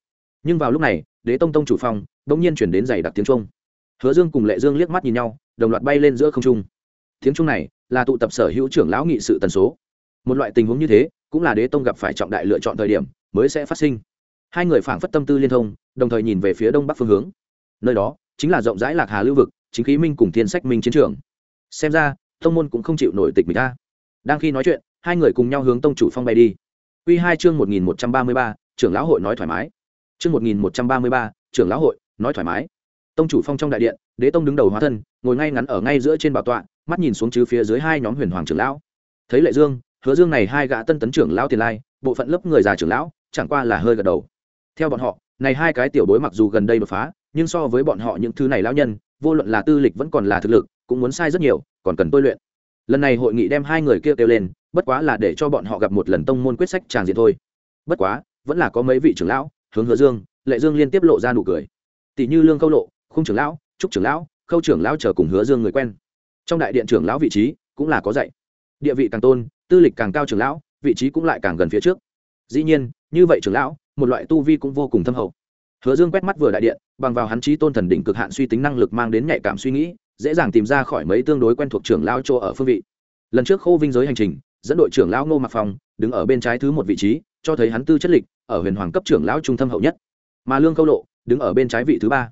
Nhưng vào lúc này, đế tông tông chủ phòng đ ỗ n g nhiên chuyển đến giày đặc tiếng trung hứa dương cùng lệ dương liếc mắt nhìn nhau, đồng loạt bay lên giữa không trung. Tiếng trung này là tụ tập sở hữu trưởng lão nghị sự tần số. Một loại tình huống như thế, cũng là đế tông gặp phải trọng đại lựa chọn thời điểm mới sẽ phát sinh. Hai người phảng phất tâm tư liên thông, đồng thời nhìn về phía đông bắc phương hướng. Nơi đó chính là rộng rãi lạc hà lưu vực, chính khí minh cùng thiên sách minh chiến trường. Xem ra thông môn cũng không chịu nổi tịch mình ta đang khi nói chuyện hai người cùng nhau hướng tông chủ phong bay đi. Quy hai chương một nghìn một trăm ba mươi ba, trưởng lão hội nói thoải mái. Chương một nghìn một trăm ba mươi ba, trưởng lão hội nói thoải mái. Tông chủ phong trong đại điện, đế tông đứng đầu hóa thân, ngồi ngay ngắn ở ngay giữa trên bảo tọa, mắt nhìn xuống chứ phía dưới hai nhóm huyền hoàng trưởng lão. Thấy lệ dương, hứa dương này hai gã tân tấn trưởng lão tiền lai, bộ phận lớp người già trưởng lão, chẳng qua là hơi gật đầu. Theo bọn họ, này hai cái tiểu bối mặc dù gần đây đột phá, nhưng so với bọn họ những thứ này lão nhân, vô luận là tư lịch vẫn còn là thực lực, cũng muốn sai rất nhiều, còn cần tôi luyện. Lần này hội nghị đem hai người kia kêu lên bất quá là để cho bọn họ gặp một lần tông môn quyết sách tràng diện thôi. Bất quá, vẫn là có mấy vị trưởng lão, hướng hứa dương, lệ dương liên tiếp lộ ra nụ cười. Tỷ như lương câu lộ, khung trưởng lão, trúc trưởng lão, khâu trưởng lão chờ cùng hứa dương người quen. Trong đại điện trưởng lão vị trí cũng là có dạy. Địa vị càng tôn, tư lịch càng cao trưởng lão, vị trí cũng lại càng gần phía trước. Dĩ nhiên, như vậy trưởng lão, một loại tu vi cũng vô cùng thâm hậu. Hứa dương quét mắt vừa đại điện, bằng vào hắn trí tôn thần đỉnh cực hạn suy tính năng lực mang đến nhạy cảm suy nghĩ, dễ dàng tìm ra khỏi mấy tương đối quen thuộc trưởng lão chỗ ở phương vị. Lần trước khô vinh giới hành trình dẫn đội trưởng lão ngô mặc phong đứng ở bên trái thứ một vị trí, cho thấy hắn tư chất lịch ở huyền hoàng cấp trưởng lão trung tâm hậu nhất. Mà lương câu lộ đứng ở bên trái vị thứ ba.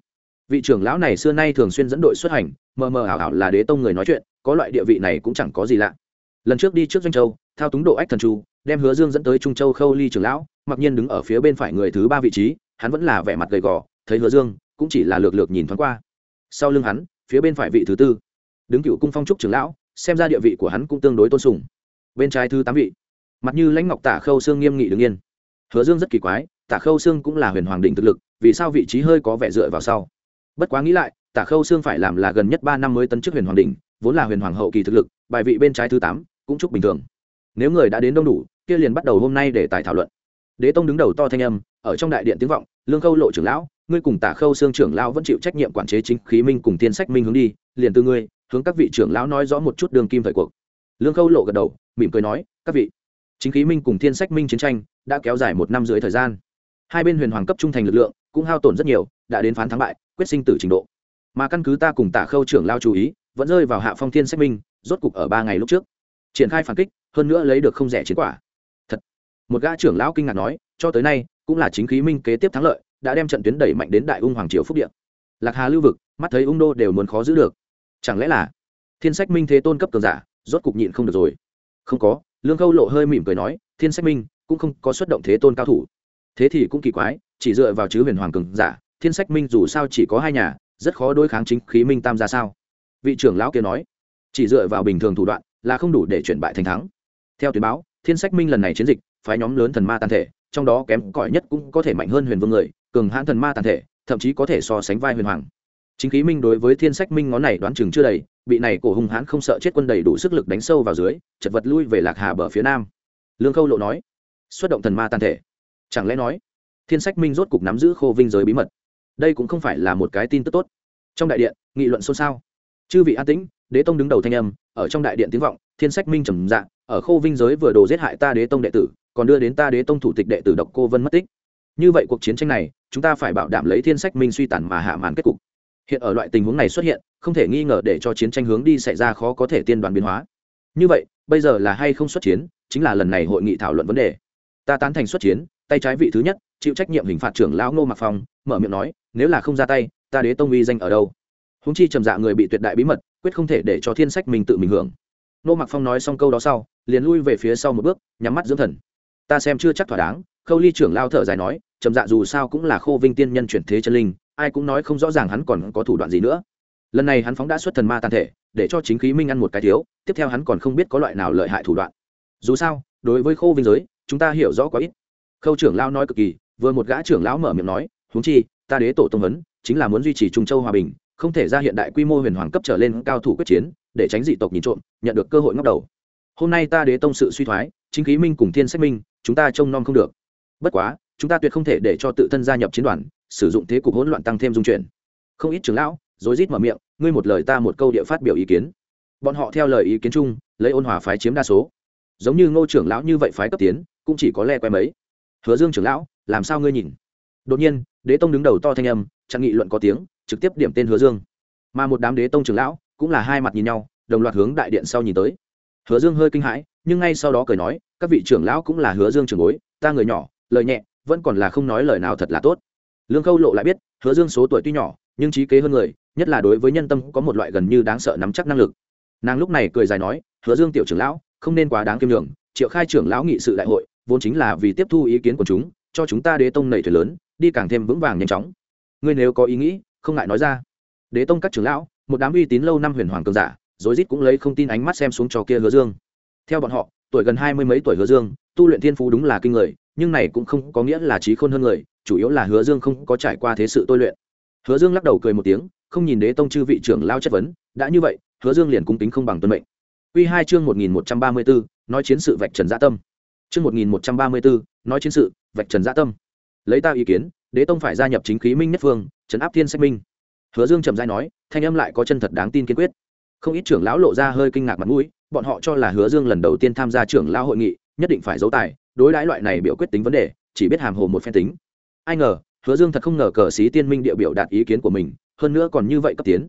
Vị trưởng lão này xưa nay thường xuyên dẫn đội xuất hành, mờ mờ ảo ảo là đế tông người nói chuyện, có loại địa vị này cũng chẳng có gì lạ. Lần trước đi trước doanh châu, thao túng độ ách thần chu, đem hứa dương dẫn tới trung châu khâu ly trưởng lão, mặc nhiên đứng ở phía bên phải người thứ ba vị trí, hắn vẫn là vẻ mặt gầy gò, thấy hứa dương, cũng chỉ là lược lược nhìn thoáng qua. Sau lưng hắn, phía bên phải vị thứ tư, đứng cựu cung phong trúc trưởng lão, xem ra địa vị của hắn cũng tương đối tôn sùng bên trái thứ tám vị. Mặt như lãnh ngọc tả khâu xương nghiêm nghị đứng yên. Hứa dương rất kỳ quái, tả khâu xương cũng là huyền hoàng đỉnh thực lực, vì sao vị trí hơi có vẻ dựa vào sau? Bất quá nghĩ lại, tả khâu xương phải làm là gần nhất ba năm mới tấn chức huyền hoàng đỉnh, vốn là huyền hoàng hậu kỳ thực lực, bài vị bên trái thứ tám cũng chúc bình thường. Nếu người đã đến đông đủ, kia liền bắt đầu hôm nay để tài thảo luận. Đế tông đứng đầu to thanh âm, ở trong đại điện tiếng vọng, lương khâu lộ trưởng lão, ngươi cùng tả khâu xương trưởng lão vẫn chịu trách nhiệm quản chế chính khí minh cùng tiên sách minh hướng đi, liền từ ngươi, hướng các vị trưởng lão nói rõ một chút đường kim thời cuộc lương khâu lộ gật đầu, mỉm cười nói, các vị, chính khí minh cùng thiên sách minh chiến tranh đã kéo dài một năm dưới thời gian. Hai bên huyền hoàng cấp trung thành lực lượng cũng hao tổn rất nhiều, đã đến phán thắng bại, quyết sinh tử trình độ. Mà căn cứ ta cùng tả khâu trưởng lao chú ý, vẫn rơi vào hạ phong thiên sách minh, rốt cục ở ba ngày lúc trước. Triển khai phản kích, hơn nữa lấy được không rẻ chiến quả. Thật. Một gã trưởng lão kinh ngạc nói, cho tới nay, cũng là chính khí minh kế tiếp thắng lợi, đã đem trận tuyến đẩy mạnh đến đại ung hoàng triều phúc điện lạc hà lưu vực, mắt thấy ung đô đều muốn khó giữ được. Chẳng lẽ là thiên sách minh thế tôn cấp cường giả rốt cục nhịn không được rồi. Không có, lương khâu lộ hơi mỉm cười nói, thiên sách minh, cũng không có xuất động thế tôn cao thủ. Thế thì cũng kỳ quái, chỉ dựa vào chứ huyền hoàng cường giả, thiên sách minh dù sao chỉ có hai nhà, rất khó đối kháng chính khí minh tam ra sao? Vị trưởng lão kia nói, chỉ dựa vào bình thường thủ đoạn là không đủ để chuyển bại thành thắng. Theo tuyến báo, thiên sách minh lần này chiến dịch, phái nhóm lớn thần ma tàn thể, trong đó kém cỏi nhất cũng có thể mạnh hơn huyền vương người, cường hãn thần ma tàn thể, thậm chí có thể so sánh vai huyền hoàng chính khí minh đối với thiên sách minh ngón này đoán chừng chưa đầy, bị này cổ hung hãn không sợ chết quân đầy đủ sức lực đánh sâu vào dưới, chật vật lui về lạc hà bờ phía nam. Lương khâu lộ nói, xuất động thần ma tàn thể. Chẳng lẽ nói, thiên sách minh rốt cục nắm giữ khô vinh giới bí mật? Đây cũng không phải là một cái tin tức tốt. Trong đại điện, nghị luận xôn xao. Chư vị an tĩnh, đế tông đứng đầu thanh âm, ở trong đại điện tiếng vọng, thiên sách minh trầm dạng ở khô vinh giới vừa đồ giết hại ta đế tông đệ tử, còn đưa đến ta đế tông thủ tịch đệ tử độc cô vân mất tích. Như vậy cuộc chiến tranh này, chúng ta phải bảo đảm lấy thiên sách minh suy tàn mà hạ màn kết cục hiện ở loại tình huống này xuất hiện, không thể nghi ngờ để cho chiến tranh hướng đi xảy ra khó có thể tiên đoán biến hóa. Như vậy, bây giờ là hay không xuất chiến, chính là lần này hội nghị thảo luận vấn đề. Ta tán thành xuất chiến, tay trái vị thứ nhất, chịu trách nhiệm hình phạt trưởng lão ngô mạc phong, mở miệng nói, nếu là không ra tay, ta đế tông uy danh ở đâu? Húng chi trầm dạ người bị tuyệt đại bí mật, quyết không thể để cho thiên sách mình tự mình hưởng. Ngô mạc phong nói xong câu đó sau, liền lui về phía sau một bước, nhắm mắt dưỡng thần. Ta xem chưa chắc thỏa đáng, khâu ly trưởng lao thở dài nói, trầm dạ dù sao cũng là khô vinh tiên nhân chuyển thế chân linh ai cũng nói không rõ ràng hắn còn có thủ đoạn gì nữa. Lần này hắn phóng đã xuất thần ma tàn thể, để cho chính khí minh ăn một cái thiếu, tiếp theo hắn còn không biết có loại nào lợi hại thủ đoạn. Dù sao, đối với khô vinh giới, chúng ta hiểu rõ quá ít. Khâu trưởng lão nói cực kỳ, vừa một gã trưởng lão mở miệng nói, huống chi, ta đế tổ tông vấn chính là muốn duy trì trung châu hòa bình, không thể ra hiện đại quy mô huyền hoàng cấp trở lên cao thủ quyết chiến, để tránh dị tộc nhìn trộm, nhận được cơ hội ngóc đầu. Hôm nay ta đế tông sự suy thoái, chính khí minh cùng thiên sách minh, chúng ta trông nom không được. Bất quá chúng ta tuyệt không thể để cho tự thân gia nhập chiến đoàn, sử dụng thế cục hỗn loạn tăng thêm dung chuyển. Không ít trưởng lão, rối rít mở miệng, ngươi một lời ta một câu địa phát biểu ý kiến. Bọn họ theo lời ý kiến chung, lấy ôn hòa phái chiếm đa số. Giống như ngô trưởng lão như vậy phái cấp tiến, cũng chỉ có le que mấy. Hứa dương trưởng lão, làm sao ngươi nhìn? Đột nhiên, đế tông đứng đầu to thanh âm, chặn nghị luận có tiếng, trực tiếp điểm tên hứa dương. Mà một đám đế tông trưởng lão, cũng là hai mặt nhìn nhau, đồng loạt hướng đại điện sau nhìn tới. Hứa dương hơi kinh hãi, nhưng ngay sau đó cười nói, các vị trưởng lão cũng là hứa dương trưởng bối, ta người nhỏ, lời nhẹ vẫn còn là không nói lời nào thật là tốt. Lương khâu lộ lại biết, hứa dương số tuổi tuy nhỏ, nhưng trí kế hơn người, nhất là đối với nhân tâm có một loại gần như đáng sợ nắm chắc năng lực. Nàng lúc này cười dài nói, hứa dương tiểu trưởng lão, không nên quá đáng kiêm đường triệu khai trưởng lão nghị sự đại hội, vốn chính là vì tiếp thu ý kiến của chúng, cho chúng ta đế tông nảy thuyền lớn, đi càng thêm vững vàng nhanh chóng. Ngươi nếu có ý nghĩ, không ngại nói ra. Đế tông các trưởng lão, một đám uy tín lâu năm huyền hoàng cường giả, rối rít cũng lấy không tin ánh mắt xem xuống cho kia hứa dương. Theo bọn họ, tuổi gần hai mươi mấy tuổi hứa dương, tu luyện thiên phú đúng là kinh người nhưng này cũng không có nghĩa là trí khôn hơn người, chủ yếu là hứa dương không có trải qua thế sự tôi luyện. Hứa dương lắc đầu cười một tiếng, không nhìn đế tông chư vị trưởng lao chất vấn, đã như vậy, hứa dương liền cung tính không bằng tuân mệnh. Q hai chương một nghìn một trăm ba mươi bốn nói chiến sự vạch trần gia tâm. Chương một nghìn một trăm ba mươi bốn nói chiến sự vạch trần gia tâm. Lấy ta ý kiến, đế tông phải gia nhập chính khí minh nhất phương, trấn áp thiên sách minh. Hứa dương trầm dai nói, thanh âm lại có chân thật đáng tin kiên quyết. Không ít trưởng lão lộ ra hơi kinh ngạc mặt mũi, bọn họ cho là hứa dương lần đầu tiên tham gia trưởng lão hội nghị, nhất định phải giấu tài đối đãi loại này biểu quyết tính vấn đề, chỉ biết hàm hồ một phen tính. Ai ngờ, hứa dương thật không ngờ cờ sĩ tiên minh địa biểu đạt ý kiến của mình, hơn nữa còn như vậy cấp tiến.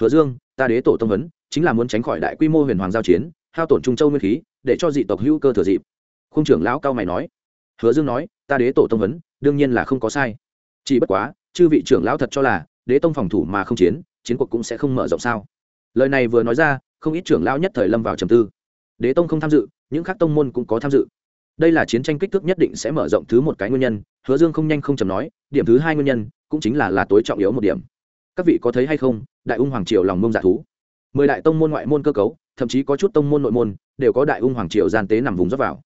Hứa dương, ta đế tổ tông vấn chính là muốn tránh khỏi đại quy mô huyền hoàng giao chiến, hao tổn trung châu nguyên khí, để cho dị tộc hữu cơ thừa dịp. Khung trưởng lão cao mày nói. Hứa dương nói, ta đế tổ tông vấn đương nhiên là không có sai. Chỉ bất quá, chư vị trưởng lão thật cho là, đế tông phòng thủ mà không chiến chiến cuộc cũng sẽ không mở rộng sao. Lời này vừa nói ra, không ít trưởng lão nhất thời lâm vào trầm tư. Đế tông không tham dự, những khác tông môn cũng có tham dự đây là chiến tranh kích thước nhất định sẽ mở rộng thứ một cái nguyên nhân, hứa dương không nhanh không chầm nói, điểm thứ hai nguyên nhân cũng chính là là tối trọng yếu một điểm. Các vị có thấy hay không, đại ung hoàng triều lòng mông dạ thú? Mười đại tông môn ngoại môn cơ cấu, thậm chí có chút tông môn nội môn, đều có đại ung hoàng triều gian tế nằm vùng dốc vào.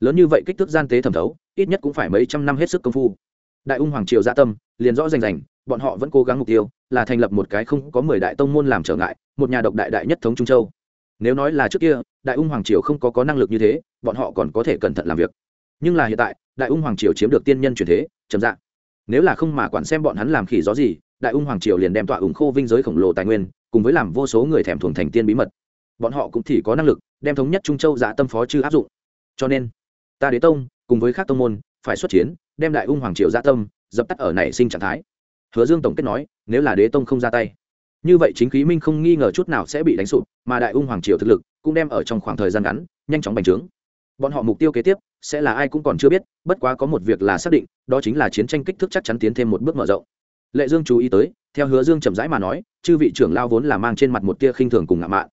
Lớn như vậy kích thước gian tế thẩm thấu, ít nhất cũng phải mấy trăm năm hết sức công phu. Đại ung hoàng triều dạ tâm, liền rõ rành rành, bọn họ vẫn cố gắng mục tiêu, là thành lập một cái không có mười đại tông môn làm trở ngại, một nhà độc đại đại nhất thống trung châu nếu nói là trước kia, đại ung hoàng triều không có có năng lực như thế, bọn họ còn có thể cẩn thận làm việc. Nhưng là hiện tại, đại ung hoàng triều chiếm được tiên nhân truyền thế, chậm dạng nếu là không mà quản xem bọn hắn làm khỉ gió gì, đại ung hoàng triều liền đem tọa ủng khô vinh giới khổng lồ tài nguyên, cùng với làm vô số người thèm thuồng thành tiên bí mật. Bọn họ cũng thì có năng lực, đem thống nhất trung châu dạ tâm phó chư áp dụng. Cho nên, ta đế tông, cùng với các tông môn, phải xuất chiến, đem đại ung hoàng triều dạ tâm, dập tắt ở nảy sinh trạng thái. Hứa dương tổng kết nói, nếu là đế tông không ra tay, như vậy chính khí minh không nghi ngờ chút nào sẽ bị đánh sụp mà đại ung hoàng triều thực lực cũng đem ở trong khoảng thời gian ngắn nhanh chóng bành trướng. Bọn họ mục tiêu kế tiếp sẽ là ai cũng còn chưa biết, bất quá có một việc là xác định, đó chính là chiến tranh kích thước chắc chắn tiến thêm một bước mở rộng. Lệ dương chú ý tới, theo hứa dương chậm rãi mà nói, chư vị trưởng lao vốn là mang trên mặt một tia khinh thường cùng ngạo mạn.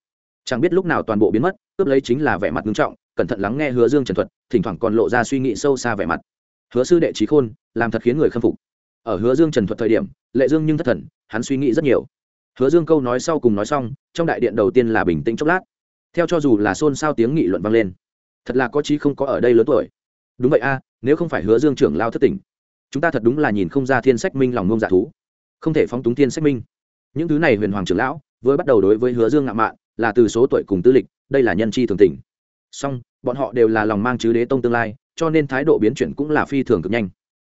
Chẳng biết lúc nào toàn bộ biến mất, cướp lấy chính là vẻ mặt nghiêm trọng, cẩn thận lắng nghe hứa dương trần thuật, thỉnh thoảng còn lộ ra suy nghĩ sâu xa vẻ mặt. Hứa sư đệ trí khôn, làm thật khiến người khâm phục. Ở hứa dương trần thuật thời điểm, lệ dương nhưng thất thần, hắn suy nghĩ rất nhiều hứa dương câu nói sau cùng nói xong, trong đại điện đầu tiên là bình tĩnh chốc lát. Theo cho dù là xôn xao tiếng nghị luận vang lên, thật là có chí không có ở đây lớn tuổi. Đúng vậy a, nếu không phải hứa dương trưởng lao thất tỉnh, chúng ta thật đúng là nhìn không ra thiên sách minh lòng ngông dạ thú. Không thể phóng túng thiên sách minh. Những thứ này huyền hoàng trưởng lão vừa bắt đầu đối với hứa dương ngạo mạn, là từ số tuổi cùng tư lịch, đây là nhân chi thường tình. Song, bọn họ đều là lòng mang chứ đế tông tương lai, cho nên thái độ biến chuyển cũng là phi thường cực nhanh.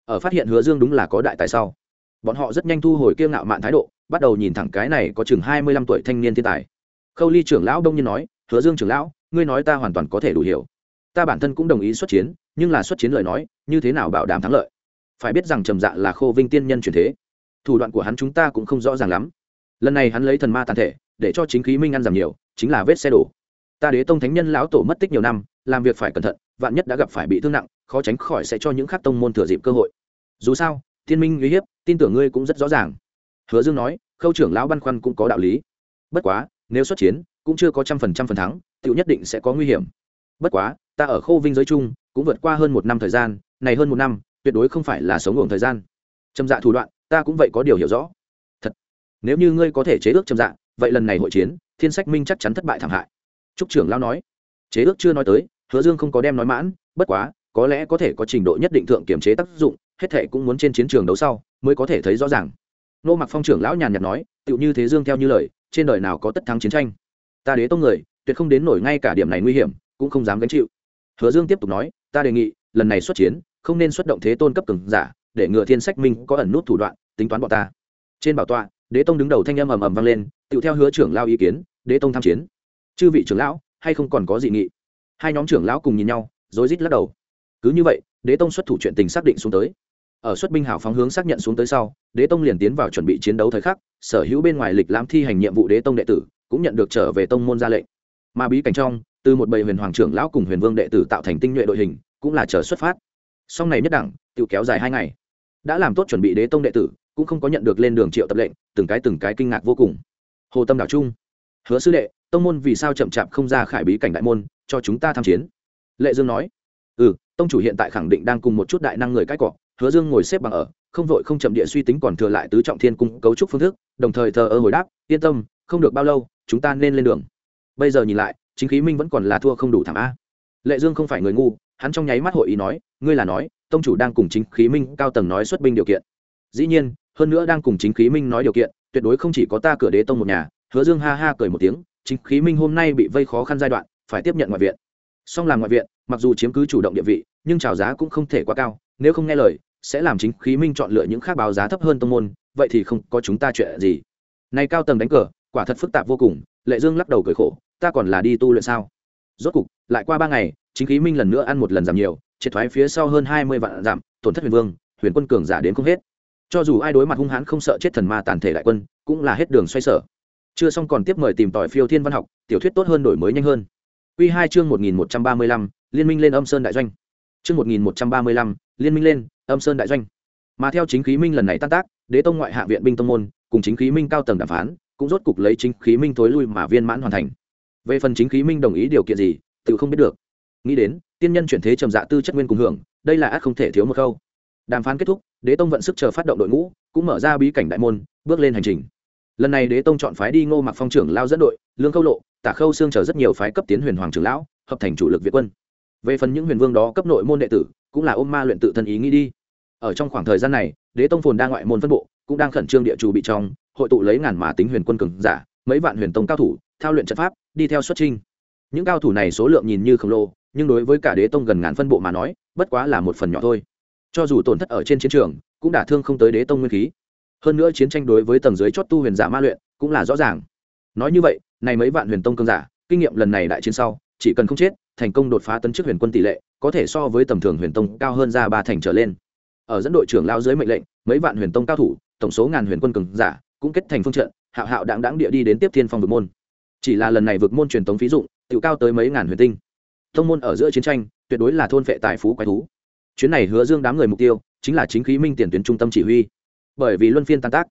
Ở phát hiện hứa dương đúng là có đại tài sau, bọn họ rất nhanh thu hồi kiêu ngạo mạn thái độ bắt đầu nhìn thẳng cái này có chừng hai mươi lăm tuổi thanh niên thiên tài. Khâu ly trưởng lão đông nhiên nói, hứa dương trưởng lão, ngươi nói ta hoàn toàn có thể đủ hiểu. Ta bản thân cũng đồng ý xuất chiến, nhưng là xuất chiến lời nói, như thế nào bảo đảm thắng lợi? Phải biết rằng trầm dạ là khô vinh tiên nhân truyền thế. Thủ đoạn của hắn chúng ta cũng không rõ ràng lắm. Lần này hắn lấy thần ma tàn thể, để cho chính khí minh ăn giảm nhiều, chính là vết xe đổ. Ta đế tông thánh nhân lão tổ mất tích nhiều năm, làm việc phải cẩn thận, vạn nhất đã gặp phải bị thương nặng, khó tránh khỏi sẽ cho những khác tông môn thừa dịp cơ hội. Dù sao, thiên minh uy hiếp, tin tưởng ngươi cũng rất rõ ràng hứa dương nói, khâu trưởng lão băn khoăn cũng có đạo lý. Bất quá, nếu xuất chiến, cũng chưa có trăm phần trăm phần thắng tự nhất định sẽ có nguy hiểm. Bất quá, ta ở khô vinh giới chung, cũng vượt qua hơn một năm thời gian, này hơn một năm, tuyệt đối không phải là sống ngủ thời gian. Trầm dạ thủ đoạn, ta cũng vậy có điều hiểu rõ. Thật, nếu như ngươi có thể chế ước trầm dạ vậy lần này hội chiến, thiên sách minh chắc chắn thất bại thảm hại. Trúc trưởng lão nói. Chế ước chưa nói tới, hứa dương không có đem nói mãn, bất quá, có lẽ có thể có trình độ nhất định thượng kiểm chế tác dụng, hết thệ cũng muốn trên chiến trường đấu sau, mới có thể thấy rõ ràng nô mặc phong trưởng lão nhàn nhạt nói, tựu như thế dương theo như lời, trên đời nào có tất thắng chiến tranh? Ta đế tông người, tuyệt không đến nổi ngay cả điểm này nguy hiểm, cũng không dám gánh chịu. Hứa dương tiếp tục nói, ta đề nghị, lần này xuất chiến, không nên xuất động thế tôn cấp cường giả, để ngừa thiên sách minh có ẩn nút thủ đoạn, tính toán bọn ta. Trên bảo tọa, đế tông đứng đầu thanh âm ầm ầm vang lên, tựu theo hứa trưởng lao ý kiến, đế tông tham chiến. Chư vị trưởng lão, hay không còn có dị nghị? Hai nhóm trưởng lão cùng nhìn nhau, rối rít lắc đầu. Cứ như vậy, đế tông xuất thủ chuyện tình xác định xuống tới ở xuất binh hảo phóng hướng xác nhận xuống tới sau, đế tông liền tiến vào chuẩn bị chiến đấu thời khắc, sở hữu bên ngoài lịch lãm thi hành nhiệm vụ đế tông đệ tử cũng nhận được trở về tông môn ra lệnh. Mà bí cảnh trong, từ một bầy huyền hoàng trưởng lão cùng huyền vương đệ tử tạo thành tinh nhuệ đội hình, cũng là chờ xuất phát. Song này nhất đẳng tự kéo dài hai ngày. Đã làm tốt chuẩn bị đế tông đệ tử, cũng không có nhận được lên đường triệu tập lệnh, từng cái từng cái kinh ngạc vô cùng. Hồ tâm đảo trung. Hứa sư đệ, tông môn vì sao chậm chạp không ra khải bí cảnh đại môn, cho chúng ta tham chiến? Lệ dương nói. Ừ tông chủ hiện tại khẳng định đang cùng một chút đại năng người cãi cọ hứa dương ngồi xếp bằng ở, không vội không chậm địa suy tính còn thừa lại tứ trọng thiên cung cấu trúc phương thức, đồng thời thờ ơ hồi đáp, yên tâm, không được bao lâu, chúng ta nên lên đường. Bây giờ nhìn lại, chính khí minh vẫn còn là thua không đủ thảm a. Lệ dương không phải người ngu, hắn trong nháy mắt hội ý nói, ngươi là nói, tông chủ đang cùng chính khí minh cao tầng nói xuất binh điều kiện. Dĩ nhiên, hơn nữa đang cùng chính khí minh nói điều kiện, tuyệt đối không chỉ có ta cửa đế tông một nhà, hứa dương ha ha cười một tiếng, chính khí minh hôm nay bị vây khó khăn giai đoạn, phải tiếp nhận ngoại viện. Song làm ngoại viện, mặc dù chiếm cứ chủ động địa vị, nhưng trào giá cũng không thể quá cao, nếu không nghe lời sẽ làm chính khí minh chọn lựa những khác báo giá thấp hơn tông môn, vậy thì không có chúng ta chuyện gì. Nay cao tầng đánh cờ, quả thật phức tạp vô cùng, lệ dương lắc đầu cười khổ, ta còn là đi tu luyện sao? Rốt cục, lại qua ba ngày, chính khí minh lần nữa ăn một lần giảm nhiều, triệt thoái phía sau hơn hai mươi vạn giảm, tổn thất huyền vương, huyền quân cường giả đến không hết. Cho dù ai đối mặt hung hãn không sợ chết thần ma tàn thể đại quân, cũng là hết đường xoay sở. Chưa xong còn tiếp mời tìm tỏi phiêu thiên văn học, tiểu thuyết tốt hơn đổi mới nhanh hơn. Quy hai chương một nghìn một trăm ba mươi lăm, liên minh lên âm sơn đại doanh. Chương một nghìn một trăm ba mươi lăm, liên minh lên âm sơn đại doanh. Mà theo chính khí minh lần này tan tác, đế tông ngoại hạ viện binh tông môn, cùng chính khí minh cao tầng đàm phán, cũng rốt cục lấy chính khí minh thối lui mà viên mãn hoàn thành. Về phần chính khí minh đồng ý điều kiện gì, tự không biết được. Nghĩ đến, tiên nhân chuyển thế trầm dạ tư chất nguyên cùng hưởng, đây là át không thể thiếu một câu đàm phán kết thúc, đế tông vận sức chờ phát động đội ngũ, cũng mở ra bí cảnh đại môn, bước lên hành trình. Lần này đế tông chọn phái đi ngô mặc phong trưởng lao dẫn đội, lương khâu lộ, tả khâu xương chờ rất nhiều phái cấp tiến huyền hoàng trưởng lão, hợp thành chủ lực việt quân. Về phần những huyền vương đó cấp nội môn đệ tử cũng là ôm ma luyện tự thân ý nghĩ đi. Ở trong khoảng thời gian này, đế tông phồn đa ngoại môn phân bộ cũng đang khẩn trương địa chủ bị trong, hội tụ lấy ngàn mà tính huyền quân cường giả, mấy vạn huyền tông cao thủ, thao luyện trận pháp, đi theo xuất trinh những cao thủ này số lượng nhìn như khổng lồ, nhưng đối với cả đế tông gần ngàn phân bộ mà nói, bất quá là một phần nhỏ thôi. Cho dù tổn thất ở trên chiến trường, cũng đả thương không tới đế tông nguyên khí. Hơn nữa chiến tranh đối với tầng dưới chót tu huyền giả ma luyện cũng là rõ ràng. Nói như vậy, này mấy vạn huyền tông cường giả, kinh nghiệm lần này đại chiến sau, chỉ cần không chết thành công đột phá tấn chức huyền quân tỷ lệ, có thể so với tầm thường huyền tông cao hơn ra ba thành trở lên. Ở dẫn đội trưởng lao dưới mệnh lệnh, mấy vạn huyền tông cao thủ, tổng số ngàn huyền quân cường giả, cũng kết thành phương trận, hạo hạo đáng đáng địa đi đến tiếp thiên phong vực môn. Chỉ là lần này vực môn truyền tống phí dụng, tự cao tới mấy ngàn huyền tinh. Thông môn ở giữa chiến tranh, tuyệt đối là thôn vệ tài phú quái thú. Chuyến này hứa dương đám người mục tiêu, chính là chính khí minh tiền tuyến trung tâm chỉ huy. Bởi vì luân phiên tan tác,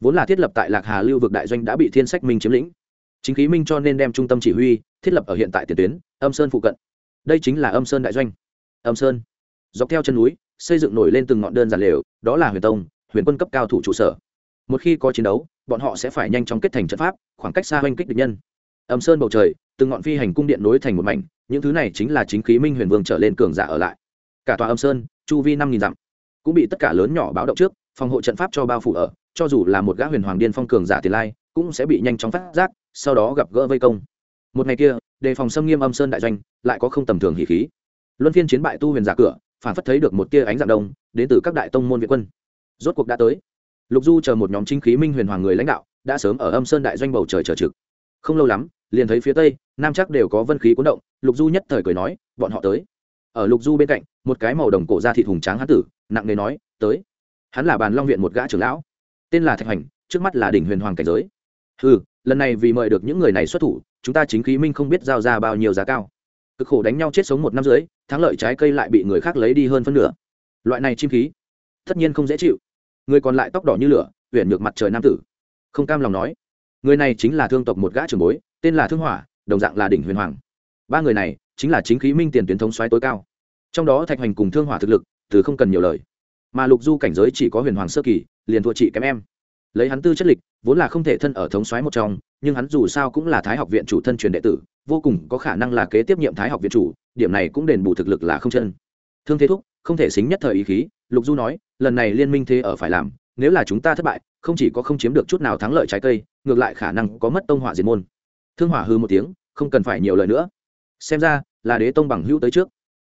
vốn là thiết lập tại lạc hà lưu vực đại doanh đã bị thiên sách minh chiếm lĩnh chính khí minh cho nên đem trung tâm chỉ huy thiết lập ở hiện tại tiền tuyến, âm sơn phụ cận. Đây chính là âm sơn đại doanh. Âm sơn. Dọc theo chân núi, xây dựng nổi lên từng ngọn đơn giản lều, đó là huyền tông, huyền quân cấp cao thủ trụ sở. Một khi có chiến đấu, bọn họ sẽ phải nhanh chóng kết thành trận pháp, khoảng cách xa oanh kích địch nhân. Âm sơn bầu trời, từng ngọn phi hành cung điện nối thành một mảnh, những thứ này chính là chính khí minh huyền vương trở lên cường giả ở lại. Cả tòa âm sơn, chu vi năm nghìn dặm, cũng bị tất cả lớn nhỏ báo động trước, phòng hộ trận pháp cho bao phủ ở, cho dù là một gã huyền hoàng điên phong cường giả tiền lai, cũng sẽ bị nhanh chóng phát giác sau đó gặp gỡ vây công. Một ngày kia, đề phòng xâm nghiêm âm sơn đại doanh, lại có không tầm thường hỉ khí. Luân phiên chiến bại tu huyền giả cửa, phản phất thấy được một tia ánh dạng đông, đến từ các đại tông môn viện quân. Rốt cuộc đã tới. Lục du chờ một nhóm chính khí minh huyền hoàng người lãnh đạo, đã sớm ở âm sơn đại doanh bầu trời chờ trực. Không lâu lắm, liền thấy phía tây, nam chắc đều có vân khí cuốn động, lục du nhất thời cười nói, bọn họ tới. Ở lục du bên cạnh, một cái màu đồng cổ da thịt hùng tráng hán tử, nặng nề nói, tới. Hắn là bàn long viện một gã trưởng lão. Tên là thạch hành trước mắt là đỉnh huyền hoàng cảnh giới. Ừ lần này vì mời được những người này xuất thủ, chúng ta chính khí minh không biết giao ra bao nhiêu giá cao. Cực khổ đánh nhau chết sống một năm dưới, thắng lợi trái cây lại bị người khác lấy đi hơn phân nửa. Loại này chim khí, tất nhiên không dễ chịu. Người còn lại tóc đỏ như lửa huyện ngược mặt trời nam tử. Không cam lòng nói, người này chính là thương tộc một gã trưởng bối, tên là thương hỏa, đồng dạng là đỉnh huyền hoàng. Ba người này chính là chính khí minh tiền tuyến thống xoáy tối cao. Trong đó thạch hoành cùng thương hỏa thực lực, từ không cần nhiều lời. Mà lục du cảnh giới chỉ có huyền hoàng sơ kỳ, liền thua chị kém em lấy hắn tư chất lịch, vốn là không thể thân ở thống xoáy một trong, nhưng hắn dù sao cũng là thái học viện chủ thân truyền đệ tử, vô cùng có khả năng là kế tiếp nhiệm thái học viện chủ, điểm này cũng đền bù thực lực là không chân. Thương thế thúc, không thể xính nhất thời ý khí, lục du nói, lần này liên minh thế ở phải làm, nếu là chúng ta thất bại, không chỉ có không chiếm được chút nào thắng lợi trái cây, ngược lại khả năng có mất tông hỏa diệt môn. Thương hỏa hư một tiếng, không cần phải nhiều lời nữa. Xem ra, là đế tông bằng hữu tới trước.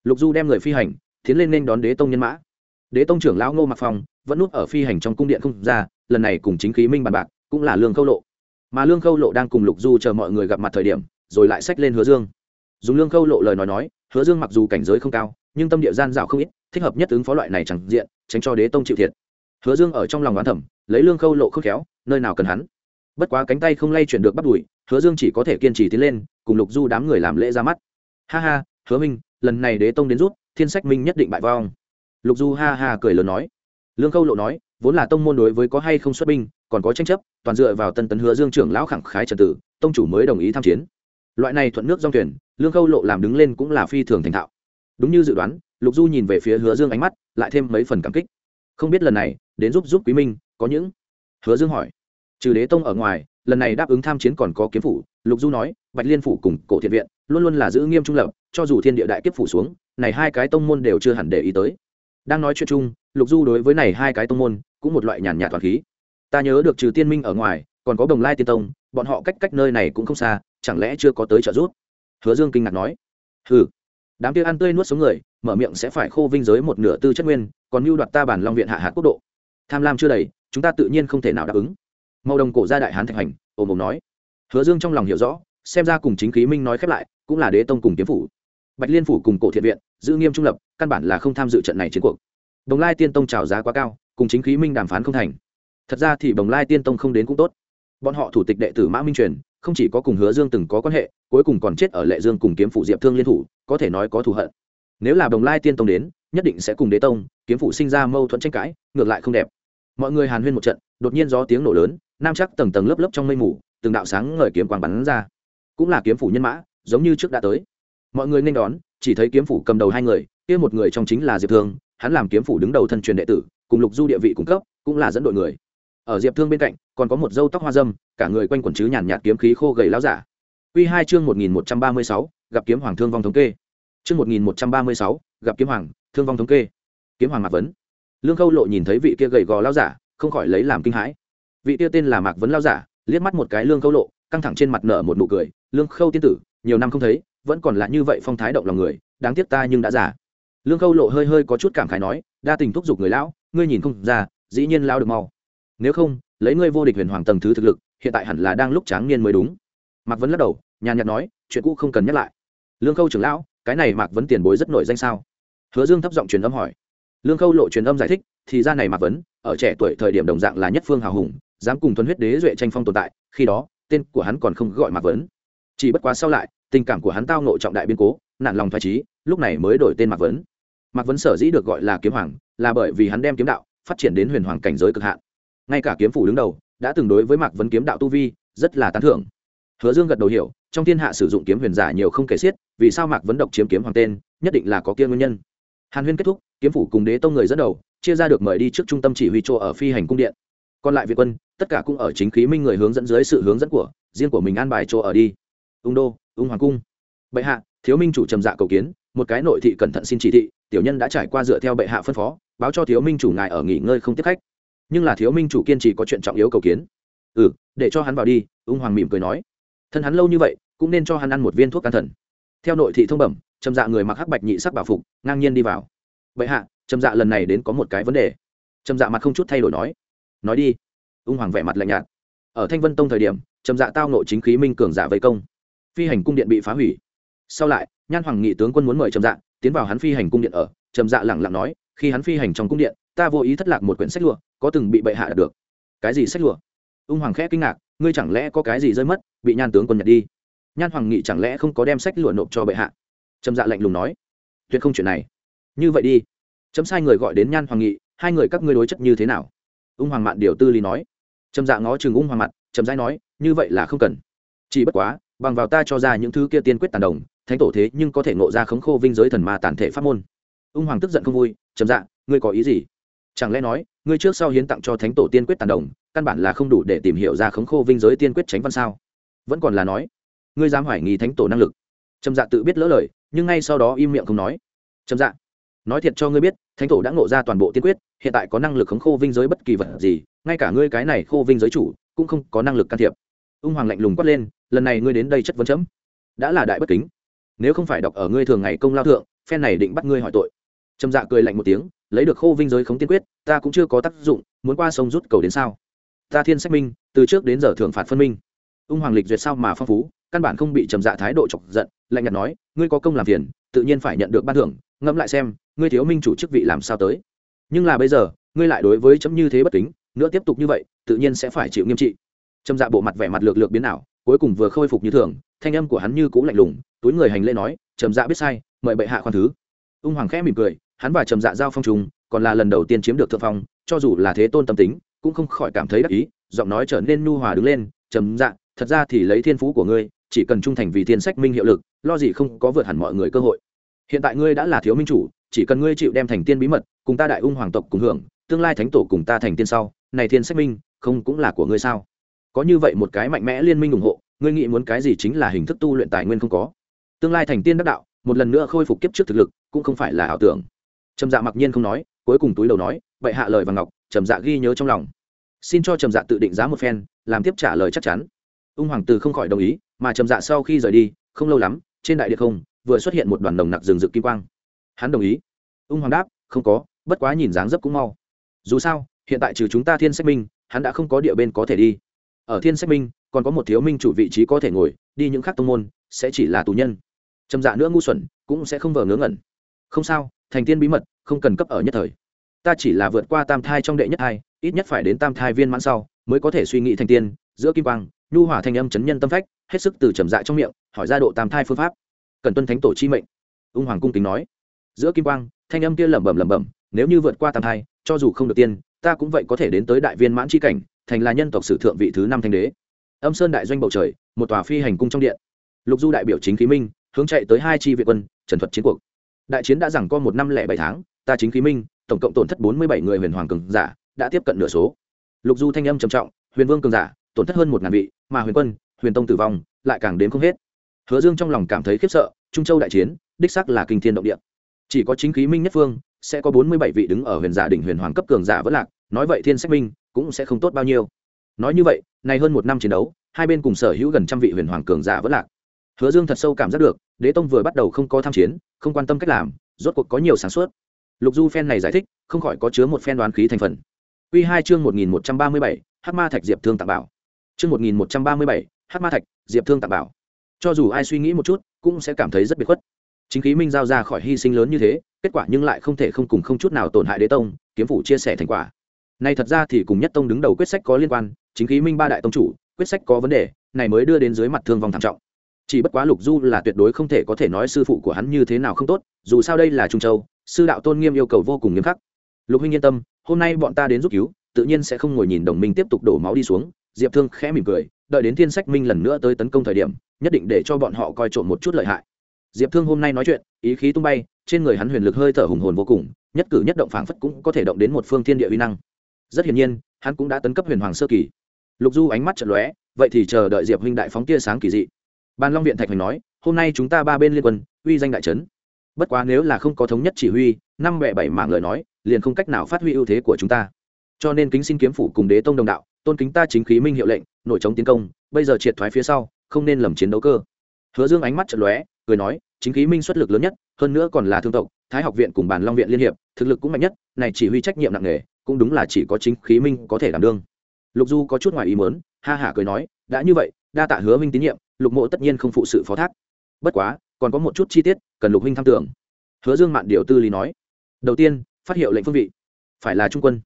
Lục du đem người phi hành, tiến lên nên đón đế tông nhân mã. Đế tông trưởng lão ngô mặc phong, vẫn núp ở phi hành trong cung điện không ra lần này cùng chính khí minh bàn bạc, cũng là lương khâu lộ. Mà lương khâu lộ đang cùng lục du chờ mọi người gặp mặt thời điểm, rồi lại xách lên hứa dương. Dùng lương khâu lộ lời nói nói, hứa dương mặc dù cảnh giới không cao, nhưng tâm địa gian dạo không ít, thích hợp nhất ứng phó loại này chẳng diện, tránh cho đế tông chịu thiệt. Hứa dương ở trong lòng oán thẩm lấy lương khâu lộ khớp khéo, nơi nào cần hắn. Bất quá cánh tay không lay chuyển được bắt đùi, hứa dương chỉ có thể kiên trì tiến lên, cùng lục du đám người làm lễ ra mắt. Ha ha, hứa minh, lần này đế tông đến rút, thiên sách minh nhất định bại vong. Lục du ha ha cười lớn nói. Lương khâu lộ nói vốn là tông môn đối với có hay không xuất binh, còn có tranh chấp, toàn dựa vào tân tấn hứa dương trưởng lão khẳng khái trần tử, tông chủ mới đồng ý tham chiến. Loại này thuận nước dòng thuyền, lương khâu lộ làm đứng lên cũng là phi thường thành thạo. Đúng như dự đoán, lục du nhìn về phía hứa dương ánh mắt, lại thêm mấy phần cảm kích. Không biết lần này, đến giúp giúp quý minh, có những? Hứa dương hỏi. Trừ đế tông ở ngoài, lần này đáp ứng tham chiến còn có kiếm phủ, lục du nói, bạch liên phủ cùng cổ thiện viện, luôn luôn là giữ nghiêm trung lập, cho dù thiên địa đại kiếp phủ xuống, này hai cái tông môn đều chưa hẳn để ý tới. Đang nói chuyện chung, lục du đối với này hai cái tông môn cũng một loại nhàn nhạt toàn khí. Ta nhớ được trừ tiên minh ở ngoài, còn có đồng lai tiên tông, bọn họ cách cách nơi này cũng không xa, chẳng lẽ chưa có tới trợ giúp? Hứa dương kinh ngạc nói. Ừ đám kia ăn tươi nuốt sống người, mở miệng sẽ phải khô vinh giới một nửa tư chất nguyên, còn mưu đoạt ta bản long viện hạ hạt quốc độ. Tham lam chưa đầy, chúng ta tự nhiên không thể nào đáp ứng. Màu đồng cổ gia đại hán thạch hành ồm ồm nói. Hứa dương trong lòng hiểu rõ, xem ra cùng chính khí minh nói khép lại, cũng là đế tông cùng kiếm phủ. Bạch liên phủ cùng cổ thiện viện, giữ nghiêm trung lập, căn bản là không tham dự trận này chiến cuộc. Đồng lai tiên tông trào giá quá cao cùng chính khí minh đàm phán không thành. Thật ra thì đồng lai tiên tông không đến cũng tốt. Bọn họ thủ tịch đệ tử mã minh truyền, không chỉ có cùng hứa dương từng có quan hệ, cuối cùng còn chết ở lệ dương cùng kiếm phủ diệp thương liên thủ, có thể nói có thù hận. Nếu là đồng lai tiên tông đến, nhất định sẽ cùng đế tông, kiếm phủ sinh ra mâu thuẫn tranh cãi, ngược lại không đẹp. Mọi người hàn huyên một trận, đột nhiên gió tiếng nổ lớn, nam chắc tầng tầng lớp lớp trong mây mù, từng đạo sáng ngời kiếm quang bắn ra. Cũng là kiếm phủ nhân mã, giống như trước đã tới. Mọi người nên đón, chỉ thấy kiếm phủ cầm đầu hai người, kia một người trong chính là diệp thương, hắn làm kiếm phủ đứng đầu thân truyền đệ tử cùng lục du địa vị cung cấp, cũng là dẫn đội người. Ở diệp thương bên cạnh, còn có một dâu tóc hoa dâm, cả người quanh quẩn chứ nhàn nhạt kiếm khí khô gầy láo giả. Quy hai chương một nghìn một trăm ba mươi sáu, gặp kiếm hoàng thương vong thống kê. Chương một nghìn một trăm ba mươi sáu, gặp kiếm hoàng thương vong thống kê. Kiếm hoàng mạc vấn. Lương khâu lộ nhìn thấy vị kia gầy gò lão giả, không khỏi lấy làm kinh hãi. Vị kia tên là mạc vấn lão giả, liếc mắt một cái lương khâu lộ, căng thẳng trên mặt nở một nụ cười. Lương khâu tiên tử, nhiều năm không thấy, vẫn còn là như vậy phong thái động lòng người, đáng tiếc ta nhưng đã già. Lương khâu lộ hơi hơi có chút cảm khái nói, đa tình thúc giục người lão ngươi nhìn không ra, dĩ nhiên lao được mau. Nếu không, lấy ngươi vô địch huyền hoàng tầng thứ thực lực, hiện tại hẳn là đang lúc tráng niên mới đúng. Mạc vấn lắc đầu, nhàn nhạt nói, chuyện cũ không cần nhắc lại. Lương khâu trưởng lão, cái này mạc vấn tiền bối rất nổi danh sao? Hứa dương thấp giọng truyền âm hỏi. Lương khâu lộ truyền âm giải thích, thì ra này mạc vấn, ở trẻ tuổi thời điểm đồng dạng là nhất phương hào hùng, dám cùng thuần huyết đế duệ tranh phong tồn tại, khi đó, tên của hắn còn không gọi mạc vấn. Chỉ bất quá sau lại, tình cảm của hắn tao nộ trọng đại biên cố nạn lòng thoải trí lúc này mới đổi tên mạc vấn. Mạc vấn sở dĩ được gọi là kiếm hoàng là bởi vì hắn đem kiếm đạo phát triển đến huyền hoàng cảnh giới cực hạn. Ngay cả kiếm phủ đứng đầu đã từng đối với mạc vấn kiếm đạo tu vi rất là tán thưởng. Hứa dương gật đầu hiểu, trong thiên hạ sử dụng kiếm huyền giả nhiều không kể xiết, vì sao mạc vấn độc chiếm kiếm hoàng tên, nhất định là có kia nguyên nhân. Hàn huyên kết thúc, kiếm phủ cùng đế tông người dẫn đầu, chia ra được mời đi trước trung tâm chỉ huy chỗ ở phi hành cung điện. Còn lại việt quân, tất cả cũng ở chính khí minh người hướng dẫn dưới sự hướng dẫn của, riêng của mình an bài chỗ ở đi. Ung đô, ung hoàng cung. Bệ hạ, thiếu minh chủ trầm dạ cầu kiến, một cái nội thị cẩn thận xin chỉ thị, tiểu nhân đã trải qua dựa theo bệ hạ phân phó báo cho thiếu minh chủ ngài ở nghỉ ngơi không tiếp khách. Nhưng là thiếu minh chủ kiên trì có chuyện trọng yếu cầu kiến. Ừ để cho hắn vào đi, ung hoàng mỉm cười nói. Thân hắn lâu như vậy, cũng nên cho hắn ăn một viên thuốc can thần. Theo nội thị thông bẩm, trầm dạ người mặc hắc bạch nhị sắc bảo phục, ngang nhiên đi vào. Vậy hạ, trầm dạ lần này đến có một cái vấn đề. Trầm dạ mặt không chút thay đổi nói. Nói đi. Ung hoàng vẻ mặt lạnh nhạt. Ở thanh vân tông thời điểm, trầm dạ tao nội chính khí minh cường giả vây công. Phi hành cung điện bị phá hủy. Sau lại, nhan hoàng nghị tướng quân muốn mời trầm dạ tiến vào hắn phi hành cung điện ở. Trầm dạ lẳng lặng nói khi hắn phi hành trong cung điện, ta vô ý thất lạc một quyển sách lụa, có từng bị bệ hạ đạt được. Cái gì sách lụa? Ung hoàng khẽ kinh ngạc, ngươi chẳng lẽ có cái gì rơi mất, bị nhan tướng quân nhặt đi? Nhan hoàng nghị chẳng lẽ không có đem sách lụa nộp cho bệ hạ? Trâm dạ lạnh lùng nói. Tuyệt không chuyện này. Như vậy đi. Chấm sai người gọi đến nhan hoàng nghị, hai người các ngươi đối chất như thế nào? Ung hoàng mạn điều tư lý nói. Trâm dạ ngó chừng ung hoàng mặt trầm rãi nói, như vậy là không cần. Chỉ bất quá, bằng vào ta cho ra những thứ kia tiên quyết tàn đồng, thánh tổ thế nhưng có thể ngộ ra khống khô vinh giới thần ma tàn thể pháp môn ung hoàng tức giận không vui chậm dạ ngươi có ý gì? Chẳng lẽ nói, ngươi trước sau hiến tặng cho thánh tổ tiên quyết tàn đồng, căn bản là không đủ để tìm hiểu ra khống khô vinh giới tiên quyết tránh văn sao? Vẫn còn là nói, ngươi dám hoài nghi thánh tổ năng lực. Trầm dạ tự biết lỡ lời, nhưng ngay sau đó im miệng không nói, trầm dạ nói thiệt cho ngươi biết, thánh tổ đã ngộ ra toàn bộ tiên quyết, hiện tại có năng lực khống khô vinh giới bất kỳ vật gì, ngay cả ngươi cái này khô vinh giới chủ, cũng không có năng lực can thiệp. Ung hoàng lạnh lùng quát lên, lần này ngươi đến đây chất vấn chấm, đã là đại bất kính. Nếu không phải đọc ở ngươi thường ngày công lao thượng, phen này định bắt ngươi hỏi tội trầm dạ cười lạnh một tiếng, lấy được khô vinh giới khống tiên quyết, ta cũng chưa có tác dụng, muốn qua sông rút cầu đến sao? Ta thiên sách minh, từ trước đến giờ thưởng phạt phân minh. Ung hoàng lịch duyệt sao mà phong phú, căn bản không bị trầm dạ thái độ chọc giận, lạnh nhạt nói, ngươi có công làm phiền, tự nhiên phải nhận được ban thưởng, ngẫm lại xem, ngươi thiếu minh chủ chức vị làm sao tới. Nhưng là bây giờ, ngươi lại đối với chấm như thế bất kính, nữa tiếp tục như vậy, tự nhiên sẽ phải chịu nghiêm trị. Trầm dạ bộ mặt vẻ mặt lược lược biến ảo, cuối cùng vừa khôi phục như thường, thanh âm của hắn như cũ lạnh lùng, túi người hành lễ nói, trầm dạ biết sai, mời bệ hạ khoan thứ. Ung hoàng khẽ mỉm cười hắn và trầm dạ giao phong trùng, còn là lần đầu tiên chiếm được thượng phong, cho dù là thế tôn tâm tính, cũng không khỏi cảm thấy đắc ý, giọng nói trở nên nhu hòa đứng lên, trầm dạ thật ra thì lấy thiên phú của ngươi, chỉ cần trung thành vì thiên sách minh hiệu lực, lo gì không có vượt hẳn mọi người cơ hội. Hiện tại ngươi đã là thiếu minh chủ, chỉ cần ngươi chịu đem thành tiên bí mật, cùng ta đại ung hoàng tộc cùng hưởng, tương lai thánh tổ cùng ta thành tiên sau, này thiên sách minh, không cũng là của ngươi sao? Có như vậy một cái mạnh mẽ liên minh ủng hộ, ngươi nghĩ muốn cái gì chính là hình thức tu luyện tài nguyên không có. Tương lai thành tiên đắc đạo, một lần nữa khôi phục kiếp trước thực lực, cũng không phải là ảo tưởng trầm dạ mặc nhiên không nói, cuối cùng túi đầu nói, bệ hạ lời và ngọc, trầm dạ ghi nhớ trong lòng. Xin cho trầm dạ tự định giá một phen, làm tiếp trả lời chắc chắn. Ung hoàng tử không khỏi đồng ý, mà trầm dạ sau khi rời đi, không lâu lắm, trên đại địa không, vừa xuất hiện một đoàn đồng nặc rừng rực kim quang. Hắn đồng ý. Ung hoàng đáp, không có, bất quá nhìn dáng dấp cũng mau. Dù sao, hiện tại trừ chúng ta thiên sách minh, hắn đã không có địa bên có thể đi. Ở thiên sách minh, còn có một thiếu minh chủ vị trí có thể ngồi, đi những khác tông môn, sẽ chỉ là tù nhân. Trầm dạ nữa ngu xuẩn, cũng sẽ không vờ ngớ ngẩn. Không sao thành tiên bí mật, không cần cấp ở nhất thời. Ta chỉ là vượt qua tam thai trong đệ nhất thai ít nhất phải đến tam thai viên mãn sau, mới có thể suy nghĩ thành tiên, giữa kim quang, nhu hỏa thanh âm chấn nhân tâm phách, hết sức từ trầm dạ trong miệng, hỏi ra độ tam thai phương pháp. Cần tuân thánh tổ chi mệnh. Ung hoàng cung kính nói. Giữa kim quang, thanh âm kia lẩm bẩm lẩm bẩm, nếu như vượt qua tam thai, cho dù không được tiên, ta cũng vậy có thể đến tới đại viên mãn chi cảnh, thành là nhân tộc sử thượng vị thứ năm thanh đế. Âm sơn đại doanh bầu trời, một tòa phi hành cung trong điện. Lục du đại biểu chính khí minh, hướng chạy tới hai chi viện quân, trần thuật chiến cuộc đại chiến đã rằng có một năm lẻ bảy tháng, ta chính khí minh, tổng cộng tổn thất bốn mươi bảy người huyền hoàng cường giả, đã tiếp cận nửa số. Lục du thanh âm trầm trọng, huyền vương cường giả, tổn thất hơn một ngàn vị, mà huyền quân, huyền tông tử vong, lại càng đến không hết. Hứa dương trong lòng cảm thấy khiếp sợ, trung châu đại chiến, đích sắc là kinh thiên động địa. Chỉ có chính khí minh nhất phương, sẽ có bốn mươi bảy vị đứng ở huyền giả đỉnh huyền hoàng cấp cường giả vẫn lạc, nói vậy thiên sách minh cũng sẽ không tốt bao nhiêu. Nói như vậy, nay hơn một năm chiến đấu, hai bên cùng sở hữu gần trăm vị huyền hoàng cường giả vẫn lạc hứa dương thật sâu cảm giác được, đế tông vừa bắt đầu không có tham chiến, không quan tâm cách làm, rốt cuộc có nhiều sáng suốt. Lục du phen này giải thích, không khỏi có chứa một phen đoán khí thành phần. Q hai chương một nghìn một trăm ba mươi bảy hát ma thạch diệp thương tặng bảo. Chương một nghìn một trăm ba mươi bảy hát ma thạch diệp thương tặng bảo. Cho dù ai suy nghĩ một chút, cũng sẽ cảm thấy rất biệt khuất. Chính khí minh giao ra khỏi hy sinh lớn như thế, kết quả nhưng lại không thể không cùng không chút nào tổn hại đế tông, kiếm phủ chia sẻ thành quả. Nay thật ra thì cùng nhất tông đứng đầu quyết sách có liên quan, chính khí minh ba đại tông chủ, quyết sách có vấn đề, này mới đưa đến dưới mặt thương vong thảm trọng chỉ bất quá lục du là tuyệt đối không thể có thể nói sư phụ của hắn như thế nào không tốt, dù sao đây là trung châu, sư đạo tôn nghiêm yêu cầu vô cùng nghiêm khắc. Lục huynh yên tâm, hôm nay bọn ta đến giúp cứu, tự nhiên sẽ không ngồi nhìn đồng minh tiếp tục đổ máu đi xuống, diệp thương khẽ mỉm cười, đợi đến thiên sách minh lần nữa tới tấn công thời điểm, nhất định để cho bọn họ coi trộm một chút lợi hại. Diệp thương hôm nay nói chuyện, ý khí tung bay, trên người hắn huyền lực hơi thở hùng hồn vô cùng, nhất cử nhất động phảng phất cũng có thể động đến một phương thiên địa uy năng. Rất hiển nhiên, hắn cũng đã tấn cấp huyền hoàng sơ kỳ. Lục du ánh mắt chật lóe, vậy thì chờ đợi diệp huynh đại phóng tia sáng kỳ dị ban long viện thạch hoành nói hôm nay chúng ta ba bên liên quân uy danh đại trấn. Bất quá nếu là không có thống nhất chỉ huy năm bè bảy mạng lời nói liền không cách nào phát huy ưu thế của chúng ta. Cho nên kính xin kiếm phủ cùng đế tông đồng đạo tôn kính ta chính khí minh hiệu lệnh nội chống tiến công bây giờ triệt thoái phía sau không nên lầm chiến đấu cơ. Hứa dương ánh mắt chợt lóe cười nói chính khí minh xuất lực lớn nhất hơn nữa còn là thương tộc thái học viện cùng bàn long viện liên hiệp thực lực cũng mạnh nhất này chỉ huy trách nhiệm nặng nề cũng đúng là chỉ có chính khí minh có thể đảm đương. Lục du có chút ngoài ý muốn, ha hả cười nói đã như vậy đa tạ hứa minh tín nhiệm lục mộ tất nhiên không phụ sự phó thác. Bất quá, còn có một chút chi tiết cần lục huynh tham tưởng. Hứa dương mạn điều tư lý nói, đầu tiên, phát hiệu lệnh phương vị, phải là trung quân.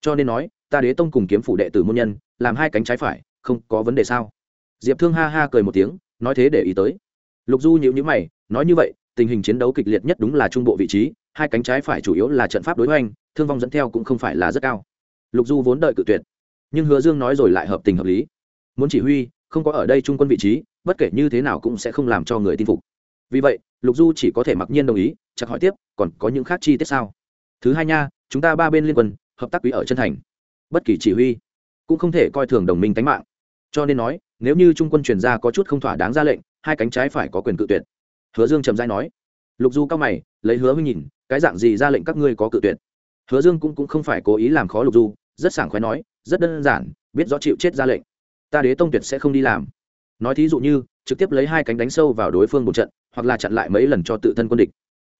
Cho nên nói, ta đế tông cùng kiếm phủ đệ tử môn nhân, làm hai cánh trái phải, không có vấn đề sao? Diệp thương ha ha cười một tiếng, nói thế để ý tới. Lục du nhịu nhữ mày, nói như vậy, tình hình chiến đấu kịch liệt nhất đúng là trung bộ vị trí, hai cánh trái phải chủ yếu là trận pháp đối hoành, thương vong dẫn theo cũng không phải là rất cao. Lục du vốn đợi cự tuyệt, nhưng hứa dương nói rồi lại hợp tình hợp lý. Muốn chỉ huy không có ở đây trung quân vị trí bất kể như thế nào cũng sẽ không làm cho người tin phục. Vì vậy lục du chỉ có thể mặc nhiên đồng ý chắc hỏi tiếp còn có những khác chi tiết sao? Thứ hai nha chúng ta ba bên liên quân hợp tác quý ở chân thành. Bất kỳ chỉ huy cũng không thể coi thường đồng minh tánh mạng. Cho nên nói nếu như trung quân truyền ra có chút không thỏa đáng ra lệnh hai cánh trái phải có quyền cự tuyệt. Hứa dương trầm dai nói. Lục du cao mày lấy hứa huy nhìn cái dạng gì ra lệnh các ngươi có cự tuyệt? Hứa dương cũng, cũng không phải cố ý làm khó lục du rất sảng khoái nói rất đơn giản biết rõ chịu chết ra lệnh ta đế tông tuyệt sẽ không đi làm. Nói thí dụ như, trực tiếp lấy hai cánh đánh sâu vào đối phương một trận, hoặc là chặn lại mấy lần cho tự thân quân địch.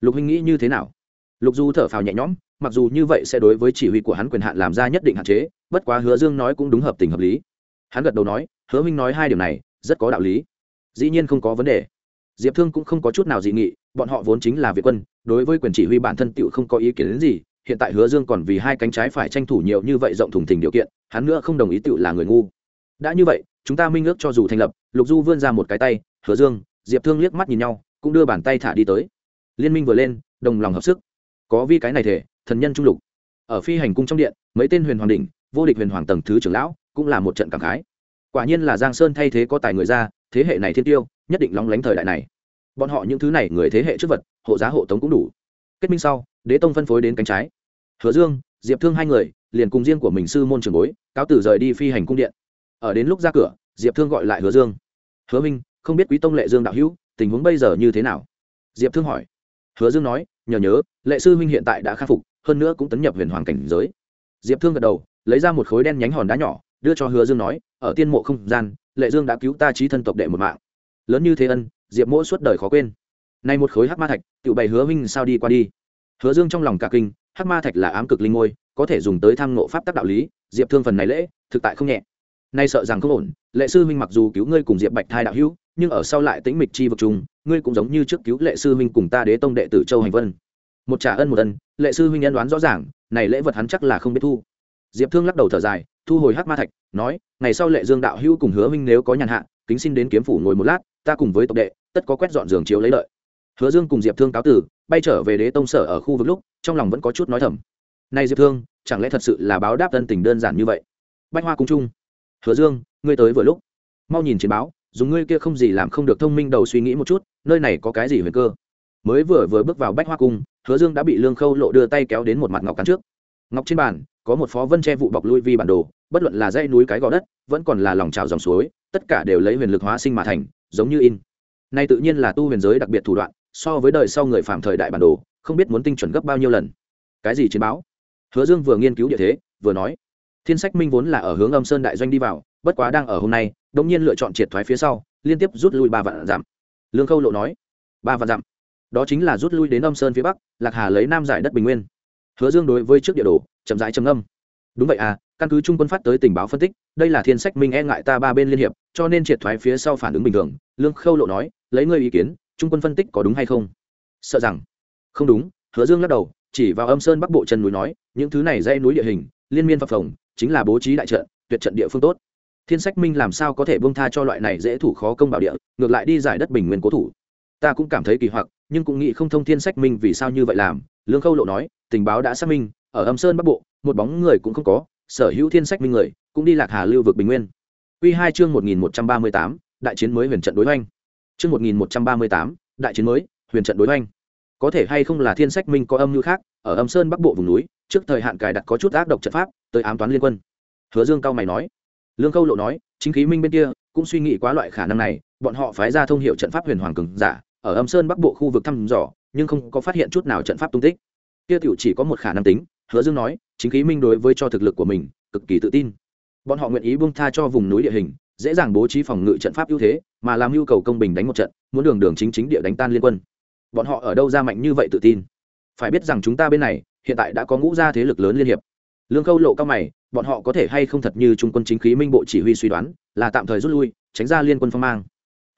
Lục huynh nghĩ như thế nào? Lục du thở phào nhẹ nhõm, mặc dù như vậy sẽ đối với chỉ huy của hắn quyền hạn làm ra nhất định hạn chế, bất quá hứa dương nói cũng đúng hợp tình hợp lý. Hắn gật đầu nói, hứa huynh nói hai điều này, rất có đạo lý. Dĩ nhiên không có vấn đề. Diệp thương cũng không có chút nào dị nghị, bọn họ vốn chính là việt quân, đối với quyền chỉ huy bản thân tựu không có ý kiến đến gì, hiện tại hứa dương còn vì hai cánh trái phải tranh thủ nhiều như vậy rộng thùng thình điều kiện, hắn nữa không đồng ý tựu là người ngu đã như vậy, chúng ta minh ước cho dù thành lập, lục du vươn ra một cái tay, hứa dương, diệp thương liếc mắt nhìn nhau, cũng đưa bàn tay thả đi tới. Liên minh vừa lên, đồng lòng hợp sức. Có vi cái này thể, thần nhân trung lục. Ở phi hành cung trong điện, mấy tên huyền hoàng đỉnh, vô địch huyền hoàng tầng thứ trưởng lão, cũng là một trận cảm khái. Quả nhiên là giang sơn thay thế có tài người ra, thế hệ này thiên tiêu, nhất định lóng lánh thời đại này. Bọn họ những thứ này người thế hệ trước vật, hộ giá hộ tống cũng đủ. Kết minh sau, đế tông phân phối đến cánh trái. Hứa dương, diệp thương hai người, liền cùng riêng của mình sư môn trường bối, cáo tử rời đi phi hành cung điện ở đến lúc ra cửa, diệp thương gọi lại hứa dương. Hứa minh, không biết quý tông lệ dương đạo hữu, tình huống bây giờ như thế nào? Diệp thương hỏi. Hứa dương nói, nhờ nhớ, lệ sư huynh hiện tại đã khắc phục, hơn nữa cũng tấn nhập huyền hoàng cảnh giới. Diệp thương gật đầu, lấy ra một khối đen nhánh hòn đá nhỏ, đưa cho hứa dương nói, ở tiên mộ không gian, lệ dương đã cứu ta trí thân tộc đệ một mạng. Lớn như thế ân, diệp mỗ suốt đời khó quên. Nay một khối hắc ma thạch tự bày hứa minh sao đi qua đi. Hứa dương trong lòng cả kinh, hắc ma thạch là ám cực linh ngôi, có thể dùng tới tham ngộ pháp tắc đạo lý, diệp thương phần này lễ, thực tại không nhẹ nay sợ rằng không ổn, lệ sư huynh mặc dù cứu ngươi cùng diệp bạch thai đạo hữu, nhưng ở sau lại tĩnh mịch chi vực chung ngươi cũng giống như trước cứu lệ sư huynh cùng ta đế tông đệ tử châu hành vân. Một trả ân một ân, lệ sư huynh nhân đoán rõ ràng, này lễ vật hắn chắc là không biết thu. Diệp thương lắc đầu thở dài, thu hồi hắc ma thạch, nói, ngày sau lệ dương đạo hữu cùng hứa minh nếu có nhàn hạ, kính xin đến kiếm phủ ngồi một lát, ta cùng với tộc đệ, tất có quét dọn giường chiếu lấy lợi. Hứa dương cùng diệp thương cáo tử, bay trở về đế tông sở ở khu vực lúc, trong lòng vẫn có chút nói thầm. Nay diệp thương, chẳng lẽ thật sự là báo đáp ân tình đơn giản như vậy? Bách hoa cung trung hứa dương, ngươi tới vừa lúc. Mau nhìn chiến báo, dùng ngươi kia không gì làm không được thông minh đầu suy nghĩ một chút, nơi này có cái gì huyền cơ? Mới vừa vừa bước vào bách hoa cung, hứa dương đã bị lương khâu lộ đưa tay kéo đến một mặt ngọc cắn trước. Ngọc trên bàn, có một phó vân che vụ bọc lui vi bản đồ, bất luận là dãy núi cái gò đất, vẫn còn là lòng trào dòng suối, tất cả đều lấy huyền lực hóa sinh mà thành, giống như in. Nay tự nhiên là tu huyền giới đặc biệt thủ đoạn, so với đời sau người phạm thời đại bản đồ, không biết muốn tinh chuẩn gấp bao nhiêu lần. Cái gì chiến báo? Hứa dương vừa nghiên cứu địa thế, vừa nói thiên sách minh vốn là ở hướng âm sơn đại doanh đi vào, bất quá đang ở hôm nay, đột nhiên lựa chọn triệt thoái phía sau, liên tiếp rút lui ba vạn dặm. Lương khâu lộ nói, ba vạn dặm? Đó chính là rút lui đến âm sơn phía bắc, lạc hà lấy nam giải đất bình nguyên. Hứa dương đối với trước địa đồ, chậm rãi trầm âm đúng vậy à căn cứ trung quân phát tới tình báo phân tích, đây là thiên sách minh e ngại ta ba bên liên hiệp, cho nên triệt thoái phía sau phản ứng bình thường. Lương khâu lộ nói, lấy ngươi ý kiến, trung quân phân tích có đúng hay không? Sợ rằng. Không đúng, hứa dương lắc đầu, chỉ vào âm sơn bắc bộ chân núi nói, những thứ này dây núi địa hình, liên miên phập phồng chính là bố trí đại trận, tuyệt trận địa phương tốt. Thiên sách minh làm sao có thể bông tha cho loại này dễ thủ khó công bảo địa, ngược lại đi giải đất bình nguyên cố thủ. Ta cũng cảm thấy kỳ hoặc, nhưng cũng nghĩ không thông thiên sách minh vì sao như vậy làm. Lương khâu lộ nói, tình báo đã xác minh, ở âm sơn bắc bộ, một bóng người cũng không có, sở hữu thiên sách minh người, cũng đi lạc hà lưu vực bình nguyên. Q hai chương một nghìn một trăm ba mươi tám, đại chiến mới huyền trận đối oanh chương một nghìn một trăm ba mươi tám, đại chiến mới, huyền trận đối oanh có thể hay không là thiên sách minh có âm mưu khác, ở âm sơn bắc bộ vùng núi trước thời hạn cài đặt có chút ác độc trận pháp, tới ám toán liên quân. Hứa dương cao mày nói. Lương khâu lộ nói, chính khí minh bên kia, cũng suy nghĩ quá loại khả năng này, bọn họ phái ra thông hiệu trận pháp huyền hoàng cường giả, ở âm sơn bắc bộ khu vực thăm dò, nhưng không có phát hiện chút nào trận pháp tung tích. Kia tiểu chỉ có một khả năng tính, hứa dương nói, chính khí minh đối với cho thực lực của mình, cực kỳ tự tin. Bọn họ nguyện ý buông tha cho vùng núi địa hình, dễ dàng bố trí phòng ngự trận pháp ưu thế, mà làm yêu cầu công bình đánh một trận, muốn đường đường chính chính địa đánh tan liên quân. Bọn họ ở đâu ra mạnh như vậy tự tin? Phải biết rằng chúng ta bên này hiện tại đã có ngũ gia thế lực lớn liên hiệp. Lương khâu lộ cao mày, bọn họ có thể hay không thật như trung quân chính khí minh bộ chỉ huy suy đoán, là tạm thời rút lui, tránh ra liên quân phong mang.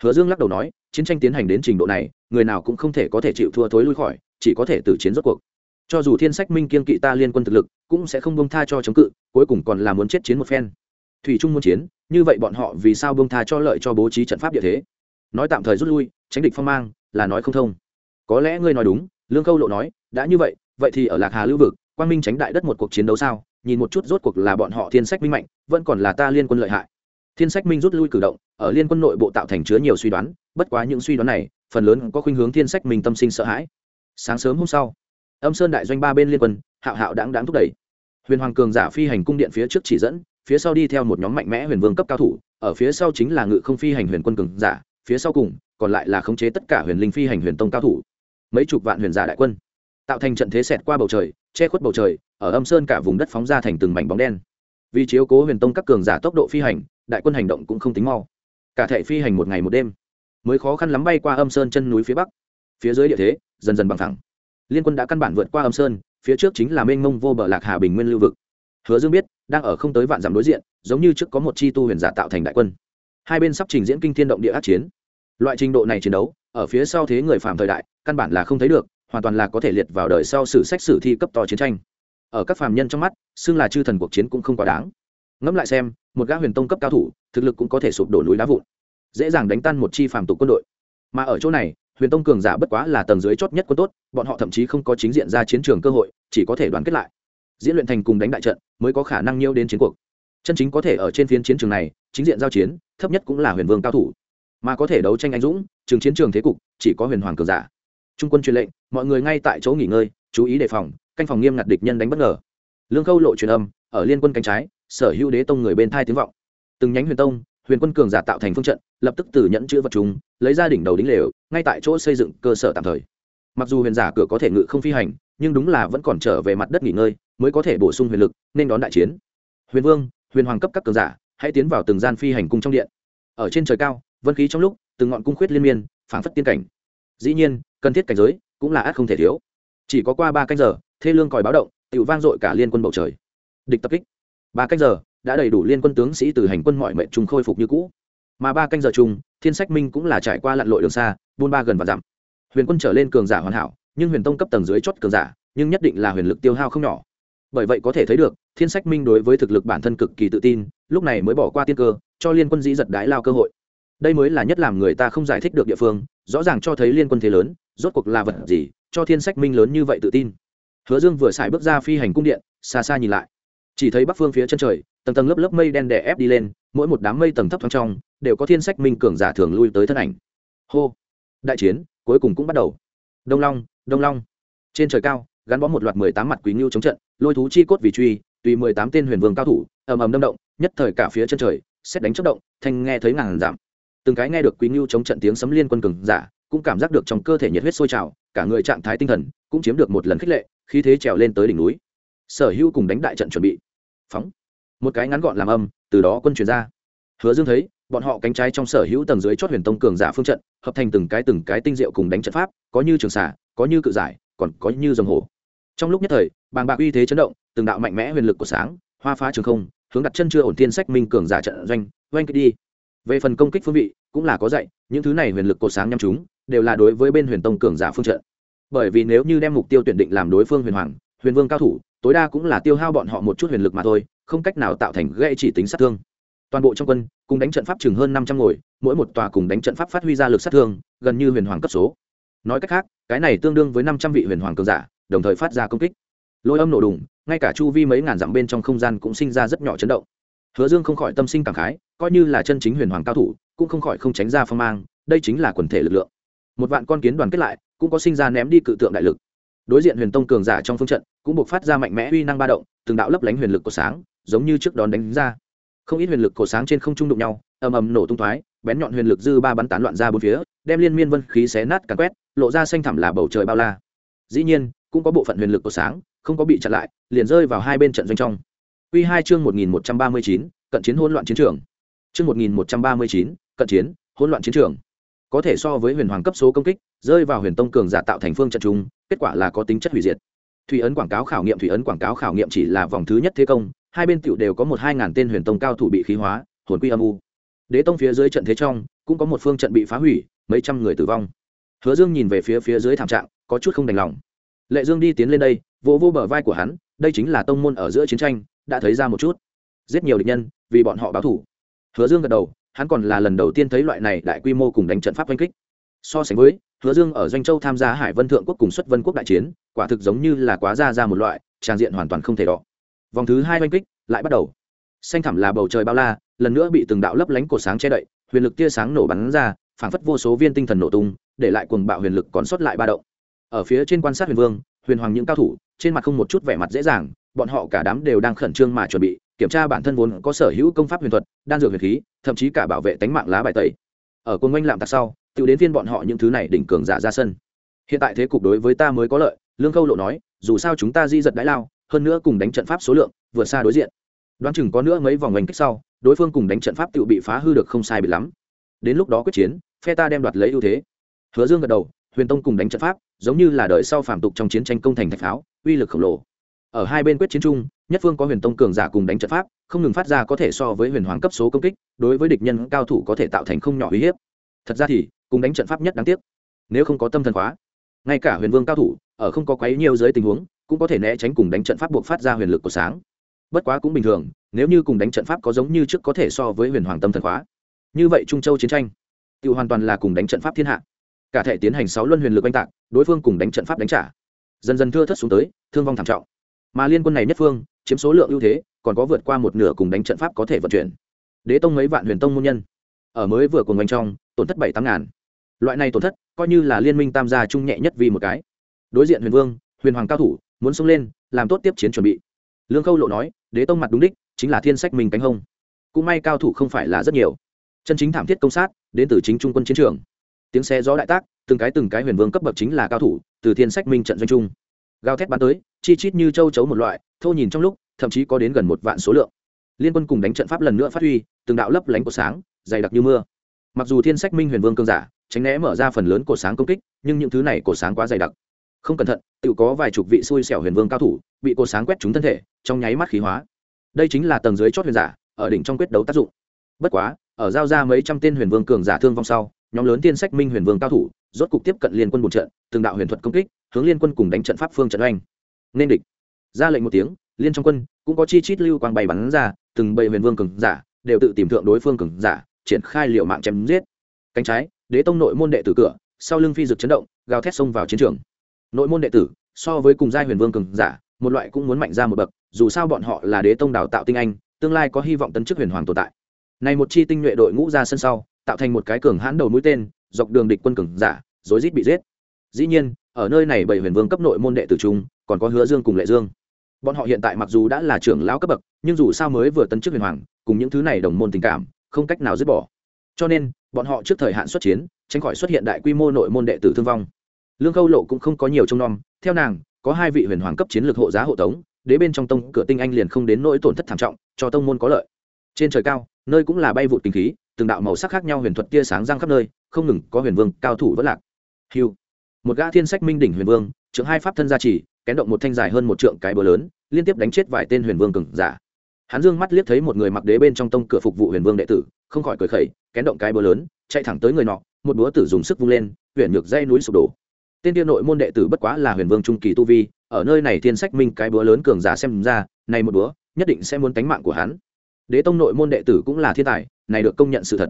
Hứa dương lắc đầu nói, chiến tranh tiến hành đến trình độ này, người nào cũng không thể có thể chịu thua thối lui khỏi, chỉ có thể tử chiến rốt cuộc. Cho dù thiên sách minh kiên kỵ ta liên quân thực lực, cũng sẽ không bông tha cho chống cự, cuối cùng còn là muốn chết chiến một phen. Thủy trung muốn chiến, như vậy bọn họ vì sao bông tha cho lợi cho bố trí trận pháp địa thế? Nói tạm thời rút lui, tránh địch phong mang, là nói không thông. Có lẽ ngươi nói đúng, lương câu lộ nói, đã như vậy vậy thì ở lạc hà lưu vực, quang minh tránh đại đất một cuộc chiến đấu sao? Nhìn một chút rốt cuộc là bọn họ thiên sách minh mạnh, vẫn còn là ta liên quân lợi hại. Thiên sách minh rút lui cử động, ở liên quân nội bộ tạo thành chứa nhiều suy đoán, bất quá những suy đoán này, phần lớn có khuynh hướng thiên sách minh tâm sinh sợ hãi. Sáng sớm hôm sau, âm sơn đại doanh ba bên liên quân, hạo hạo đáng đáng thúc đẩy. Huyền hoàng cường giả phi hành cung điện phía trước chỉ dẫn, phía sau đi theo một nhóm mạnh mẽ huyền vương cấp cao thủ, ở phía sau chính là ngự không phi hành huyền quân cường giả, phía sau cùng còn lại là khống chế tất cả huyền linh phi hành huyền tông cao thủ. Mấy chục vạn huyền giả đại quân tạo thành trận thế xẹt qua bầu trời, che khuất bầu trời, ở âm sơn cả vùng đất phóng ra thành từng mảnh bóng đen. Vì chiếu cố huyền tông các cường giả tốc độ phi hành, đại quân hành động cũng không tính mau. Cả thể phi hành một ngày một đêm, mới khó khăn lắm bay qua âm sơn chân núi phía bắc. Phía dưới địa thế, dần dần bằng thẳng liên quân đã căn bản vượt qua âm sơn, phía trước chính là mênh mông vô bờ lạc hà bình nguyên lưu vực. Hứa dương biết, đang ở không tới vạn dặm đối diện, giống như trước có một chi tu huyền giả tạo thành đại quân. Hai bên sắp trình diễn kinh thiên động địa át chiến. Loại trình độ này chiến đấu, ở phía sau thế người phàm thời đại, căn bản là không thấy được hoàn toàn là có thể liệt vào đời sau sử sách sử thi cấp to chiến tranh. Ở các phàm nhân trong mắt, xưng là chư thần cuộc chiến cũng không quá đáng. Ngẫm lại xem, một gã huyền tông cấp cao thủ, thực lực cũng có thể sụp đổ núi đá vụn, dễ dàng đánh tan một chi phàm tục quân đội. Mà ở chỗ này, huyền tông cường giả bất quá là tầng dưới chót nhất quân tốt, bọn họ thậm chí không có chính diện ra chiến trường cơ hội, chỉ có thể đoàn kết lại. Diễn luyện thành cùng đánh đại trận, mới có khả năng nhiêu đến chiến cuộc. Chân chính có thể ở trên phiến chiến trường này, chính diện giao chiến, thấp nhất cũng là huyền vương cao thủ. Mà có thể đấu tranh anh dũng, trường chiến trường thế cục, chỉ có huyền hoàng cường giả trung quân truyền lệnh, mọi người ngay tại chỗ nghỉ ngơi, chú ý đề phòng, canh phòng nghiêm ngặt địch nhân đánh bất ngờ. Lương khâu lộ truyền âm, ở liên quân cánh trái, sở hữu đế tông người bên thai tiếng vọng. Từng nhánh huyền tông, huyền quân cường giả tạo thành phương trận, lập tức từ nhẫn chữ vật chúng, lấy ra đỉnh đầu đính lều, ngay tại chỗ xây dựng cơ sở tạm thời. Mặc dù huyền giả cửa có thể ngự không phi hành, nhưng đúng là vẫn còn trở về mặt đất nghỉ ngơi, mới có thể bổ sung huyền lực, nên đón đại chiến. Huyền vương, huyền hoàng cấp các cường giả, hãy tiến vào từng gian phi hành cung trong điện. Ở trên trời cao, vân khí trong lúc, từng ngọn cung khuyết liên miên, phảng phất tiên cảnh. Dĩ nhiên cần thiết cảnh giới cũng là át không thể thiếu. Chỉ có qua ba canh giờ, thê lương còi báo động tự vang dội cả liên quân bầu trời. Địch tập kích. Ba canh giờ, đã đầy đủ liên quân tướng sĩ từ hành quân mọi mệnh trùng khôi phục như cũ. Mà ba canh giờ chung thiên sách minh cũng là trải qua lặn lội đường xa, buôn ba gần và dặm. Huyền quân trở lên cường giả hoàn hảo, nhưng huyền tông cấp tầng dưới chót cường giả, nhưng nhất định là huyền lực tiêu hao không nhỏ. Bởi vậy có thể thấy được, thiên sách minh đối với thực lực bản thân cực kỳ tự tin, lúc này mới bỏ qua tiên cơ, cho liên quân dĩ giật đái lao cơ hội đây mới là nhất làm người ta không giải thích được địa phương, rõ ràng cho thấy liên quân thế lớn, rốt cuộc là vật gì, cho thiên sách minh lớn như vậy tự tin. Hứa dương vừa xài bước ra phi hành cung điện, xa xa nhìn lại. Chỉ thấy bắc phương phía chân trời, tầng tầng lớp lớp mây đen đè ép đi lên, mỗi một đám mây tầng thấp thoáng trong, đều có thiên sách minh cường giả thường lui tới thân ảnh. Hô! Đại chiến, cuối cùng cũng bắt đầu. Đông long đông long. Trên trời cao, gắn bó một loạt mười tám mặt quý ngưu chống trận, lôi thú chi cốt vì truy, tùy mười tám tên huyền vương cao thủ, ầm ầm đâm động, nhất thời cả phía chân trời, xét đánh chất động, thanh nghe thấy ngàn giảm từng cái nghe được quý ngưu chống trận tiếng sấm liên quân cường giả, cũng cảm giác được trong cơ thể nhiệt huyết sôi trào, cả người trạng thái tinh thần cũng chiếm được một lần khích lệ, khí thế trèo lên tới đỉnh núi. Sở hữu cùng đánh đại trận chuẩn bị. Phóng. Một cái ngắn gọn làm âm, từ đó quân chuyển ra. Hứa dương thấy, bọn họ cánh trái trong sở hữu tầng dưới chót huyền tông cường giả phương trận, hợp thành từng cái từng cái tinh diệu cùng đánh trận pháp, có như trường xả có như cự giải, còn có như dòng hổ. Trong lúc nhất thời, bàng bạc uy thế chấn động, từng đạo mạnh mẽ huyền lực của sáng, hoa phá trường không, hướng đặt chân chưa ổn tiên sách minh cường giả trận doanh doanh kích đi về phần công kích phương vị, cũng là có dạy, những thứ này huyền lực cột sáng nhắm chúng, đều là đối với bên huyền tông cường giả phương trận. Bởi vì nếu như đem mục tiêu tuyển định làm đối phương huyền hoàng, huyền vương cao thủ, tối đa cũng là tiêu hao bọn họ một chút huyền lực mà thôi, không cách nào tạo thành gây chỉ tính sát thương. Toàn bộ trong quân, cùng đánh trận pháp chừng hơn năm trăm ngồi, mỗi một tòa cùng đánh trận pháp phát huy ra lực sát thương, gần như huyền hoàng cấp số. Nói cách khác, cái này tương đương với năm trăm vị huyền hoàng cường giả, đồng thời phát ra công kích. Lôi âm nổ đùng, ngay cả chu vi mấy ngàn dặm bên trong không gian cũng sinh ra rất nhỏ chấn động hứa dương không khỏi tâm sinh cảm khái, coi như là chân chính huyền hoàng cao thủ, cũng không khỏi không tránh ra phong mang, đây chính là quần thể lực lượng. Một vạn con kiến đoàn kết lại, cũng có sinh ra ném đi cự tượng đại lực. Đối diện huyền tông cường giả trong phương trận, cũng buộc phát ra mạnh mẽ uy năng ba động, từng đạo lấp lánh huyền lực của sáng, giống như trước đón đánh ra. Không ít huyền lực cổ sáng trên không trung đụng nhau, ầm ầm nổ tung thoái, bén nhọn huyền lực dư ba bắn tán loạn ra bốn phía, đem liên miên vân khí xé nát càn quét, lộ ra xanh thẳm là bầu trời bao la. Dĩ nhiên, cũng có bộ phận huyền lực cổ sáng, không có bị chặn lại, liền rơi vào hai bên trận doanh trong. Quy hai chương một nghìn một trăm ba mươi chín cận chiến hỗn loạn chiến trường Chương 1139, cận chiến, hỗn loạn chiến trường. Có thể so với huyền hoàng cấp số công kích, rơi vào huyền tông cường giả tạo thành phương trận trung, kết quả là có tính chất hủy diệt. Thủy ấn quảng cáo khảo nghiệm thủy ấn quảng cáo khảo nghiệm chỉ là vòng thứ nhất thế công, hai bên tiểu đều có một hai ngàn tên huyền tông cao thủ bị khí hóa, hồn quy âm u. Đế tông phía dưới trận thế trong, cũng có một phương trận bị phá hủy, mấy trăm người tử vong. Hứa Dương nhìn về phía phía dưới thảm trạng, có chút không đành lòng. Lệ Dương đi tiến lên đây, vỗ vỗ bờ vai của hắn, đây chính là tông môn ở giữa chiến tranh, đã thấy ra một chút. Giết nhiều địch nhân, vì bọn họ báo thù. Hứa Dương gật đầu, hắn còn là lần đầu tiên thấy loại này đại quy mô cùng đánh trận pháp oanh kích. So sánh với, Hứa Dương ở Doanh Châu tham gia Hải Vân Thượng quốc cùng xuất Vân quốc đại chiến, quả thực giống như là quá ra ra một loại, trang diện hoàn toàn không thể đọ. Vòng thứ hai oanh kích lại bắt đầu. Xanh thẳm là bầu trời bao la, lần nữa bị từng đạo lấp lánh cột sáng che đậy, huyền lực tia sáng nổ bắn ra, phảng phất vô số viên tinh thần nổ tung, để lại cuồng bạo huyền lực còn sót lại ba động. Ở phía trên quan sát Huyền Vương, Huyền Hoàng những cao thủ, trên mặt không một chút vẻ mặt dễ dàng, bọn họ cả đám đều đang khẩn trương mà chuẩn bị, kiểm tra bản thân vốn có sở hữu công pháp huyền thuật, đan dược huyền khí, thậm chí cả bảo vệ tính mạng lá bài tẩy. Ở cuồng oanh lạm tạc sau, tiểu đến phiên bọn họ những thứ này đỉnh cường giả ra sân. Hiện tại thế cục đối với ta mới có lợi, Lương Khâu lộ nói, dù sao chúng ta di giật đái lao, hơn nữa cùng đánh trận pháp số lượng vượt xa đối diện. Đoán chừng có nữa mấy vòng ngành kích sau, đối phương cùng đánh trận pháp tự bị phá hư được không sai bị lắm. Đến lúc đó quyết chiến, phe ta đem đoạt lấy ưu thế. Hứa Dương gật đầu, Huyền Tông cùng đánh trận pháp, giống như là đời sau phản tục trong chiến tranh công thành thạch pháo, uy lực khổng lồ. Ở hai bên quyết chiến chung, nhất phương có Huyền Tông cường giả cùng đánh trận pháp, không ngừng phát ra có thể so với huyền hoàng cấp số công kích, đối với địch nhân cao thủ có thể tạo thành không nhỏ uy hiếp. Thật ra thì, cùng đánh trận pháp nhất đáng tiếc, nếu không có tâm thần khóa, ngay cả huyền vương cao thủ, ở không có quấy nhiều dưới tình huống, cũng có thể né tránh cùng đánh trận pháp buộc phát ra huyền lực của sáng. Bất quá cũng bình thường, nếu như cùng đánh trận pháp có giống như trước có thể so với huyền hoàng tâm thần khóa. Như vậy Trung Châu chiến tranh, tiêu hoàn toàn là cùng đánh trận pháp thiên hạ cả thể tiến hành sáu luân huyền lực oanh tạc đối phương cùng đánh trận pháp đánh trả dần dần thưa thất xuống tới thương vong thảm trọng mà liên quân này nhất phương, chiếm số lượng ưu thế, còn có vượt qua một nửa cùng đánh trận pháp có thể vận chuyển. Đế tông mấy vạn huyền tông môn nhân, ở mới vừa cùng ngành trong, tổn thất bảy tám ngàn. Loại này tổn thất, coi như là liên minh tam gia trung nhẹ nhất vì một cái. Đối diện huyền vương, huyền hoàng cao thủ, muốn xông lên, làm tốt tiếp chiến chuẩn bị. Lương khâu lộ nói, đế tông mặt đúng đích, chính là thiên sách mình cánh hông. Cũng may cao thủ không phải là rất nhiều. Chân chính thảm thiết công sát, đến từ chính trung quân chiến trường. Tiếng xe gió đại tác, từng cái từng cái huyền vương cấp bậc chính là cao thủ, từ thiên sách minh trận doanh trung gào thét bắn tới, chi chít như châu chấu một loại, thô nhìn trong lúc, thậm chí có đến gần một vạn số lượng. Liên quân cùng đánh trận pháp lần nữa phát huy, từng đạo lấp lánh của sáng, dày đặc như mưa. Mặc dù thiên sách minh huyền vương cương giả, tránh né mở ra phần lớn của sáng công kích, nhưng những thứ này của sáng quá dày đặc. Không cẩn thận tự có vài chục vị xui xẻo huyền vương cao thủ, bị cô sáng quét trúng thân thể, trong nháy mắt khí hóa. Đây chính là tầng dưới chót huyền giả, ở đỉnh trong quyết đấu tác dụng. Bất quá, ở giao ra mấy trăm tên huyền vương cường giả thương vong sau, nhóm lớn tiên sách minh huyền vương cao thủ rốt cục tiếp cận liên quân một trận, từng đạo huyền thuật công kích, hướng liên quân cùng đánh trận pháp phương trận oanh. Nên địch. Ra lệnh một tiếng, liên trong quân, cũng có chi chít lưu quang bày bắn ra, từng bầy huyền vương cường giả đều tự tìm thượng đối phương cường giả, triển khai liệu mạng chém giết. Cánh trái, đế tông nội môn đệ tử cửa, sau lưng phi dực chấn động, gào thét xông vào chiến trường. Nội môn đệ tử, so với cùng giai huyền vương cường giả, một loại cũng muốn mạnh ra một bậc, dù sao bọn họ là đế tông đào tạo tinh anh, tương lai có hy vọng tấn chức huyền hoàng tồn tại. Này một chi tinh nhuệ đội ngũ ra sân sau, tạo thành một cái cường hãn đầu mũi tên dọc đường địch quân cường giả, rối rít bị giết. Dĩ nhiên, ở nơi này bảy huyền vương cấp nội môn đệ tử trung còn có hứa dương cùng lệ dương. Bọn họ hiện tại mặc dù đã là trưởng lão cấp bậc, nhưng dù sao mới vừa tấn chức huyền hoàng, cùng những thứ này đồng môn tình cảm, không cách nào dứt bỏ. Cho nên, bọn họ trước thời hạn xuất chiến, tránh khỏi xuất hiện đại quy mô nội môn đệ tử thương vong. Lương khâu lộ cũng không có nhiều trông nom, theo nàng, có hai vị huyền hoàng cấp chiến lược hộ giá hộ tống, đế bên trong tông, cửa tinh anh liền không đến nỗi tổn thất thảm trọng, cho tông môn có lợi. Trên trời cao, nơi cũng là bay vụt kinh khí từng đạo màu sắc khác nhau huyền thuật tia sáng răng khắp nơi, không ngừng có huyền vương, cao thủ vất lạc. Hiu một gã thiên sách minh đỉnh huyền vương, trưởng hai pháp thân gia trì, kén động một thanh dài hơn một trượng cái bờ lớn, liên tiếp đánh chết vài tên huyền vương cừng giả. Hắn dương mắt liếc thấy một người mặc đế bên trong tông cửa phục vụ huyền vương đệ tử, không khỏi cười khẩy, kén động cái bờ lớn, chạy thẳng tới người nọ, một búa tử dùng sức vung lên, huyền nhược dây núi sụp đổ. Tên tiên nội môn đệ tử bất quá là huyền vương trung kỳ tu vi, ở nơi này thiên sách minh cái búa lớn cường giả xem ra, này một búa, nhất định sẽ muốn tánh mạng của hắn đế tông nội môn đệ tử cũng là thiên tài, này được công nhận sự thật.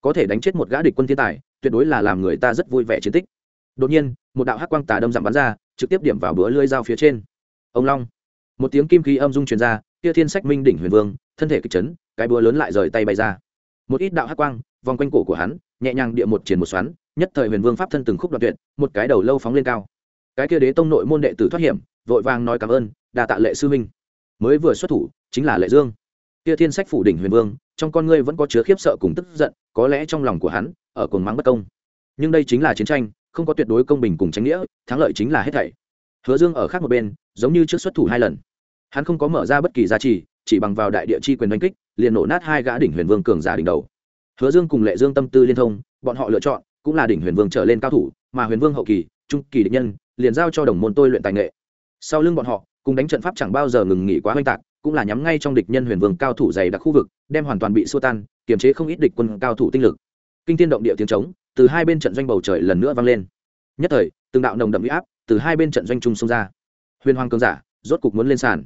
Có thể đánh chết một gã địch quân thiên tài, tuyệt đối là làm người ta rất vui vẻ chiến tích. Đột nhiên, một đạo hắc quang tà đâm dặm bắn ra, trực tiếp điểm vào bữa lưỡi dao phía trên. Ông long. Một tiếng kim khí âm dung truyền ra, kia thiên sách minh đỉnh huyền vương, thân thể kịch chấn, cái búa lớn lại rời tay bay ra. Một ít đạo hắc quang, vòng quanh cổ của hắn, nhẹ nhàng địa một triển một xoắn, nhất thời huyền vương pháp thân từng khúc đoạn tuyệt, một cái đầu lâu phóng lên cao. Cái kia đế tông nội môn đệ tử thoát hiểm, vội vàng nói cảm ơn đà tạ lệ sư minh mới vừa xuất thủ, chính là lệ dương kia thiên sách phủ đỉnh huyền vương, trong con ngươi vẫn có chứa khiếp sợ cùng tức giận, có lẽ trong lòng của hắn, ở cồn mắng bất công. Nhưng đây chính là chiến tranh, không có tuyệt đối công bình cùng tránh nghĩa, thắng lợi chính là hết thảy. Hứa dương ở khác một bên, giống như trước xuất thủ hai lần. Hắn không có mở ra bất kỳ giá trị, chỉ bằng vào đại địa chi quyền đánh kích, liền nổ nát hai gã đỉnh huyền vương cường giả đỉnh đầu. Hứa dương cùng lệ dương tâm tư liên thông, bọn họ lựa chọn, cũng là đỉnh huyền vương trở lên cao thủ, mà huyền vương hậu kỳ, trung kỳ địch nhân, liền giao cho đồng môn tôi luyện tài nghệ. Sau lưng bọn họ, cùng đánh trận pháp chẳng bao giờ ngừng nghỉ quá oanh tạc cũng là nhắm ngay trong địch nhân huyền vương cao thủ dày đặc khu vực, đem hoàn toàn bị xua tan, kiềm chế không ít địch quân cao thủ tinh lực. Kinh tiên động địa tiếng trống, từ hai bên trận doanh bầu trời lần nữa vang lên. Nhất thời, từng đạo nồng đậm huy áp từ hai bên trận doanh trung xông ra. Huyền hoàng cường giả, rốt cục muốn lên sàn.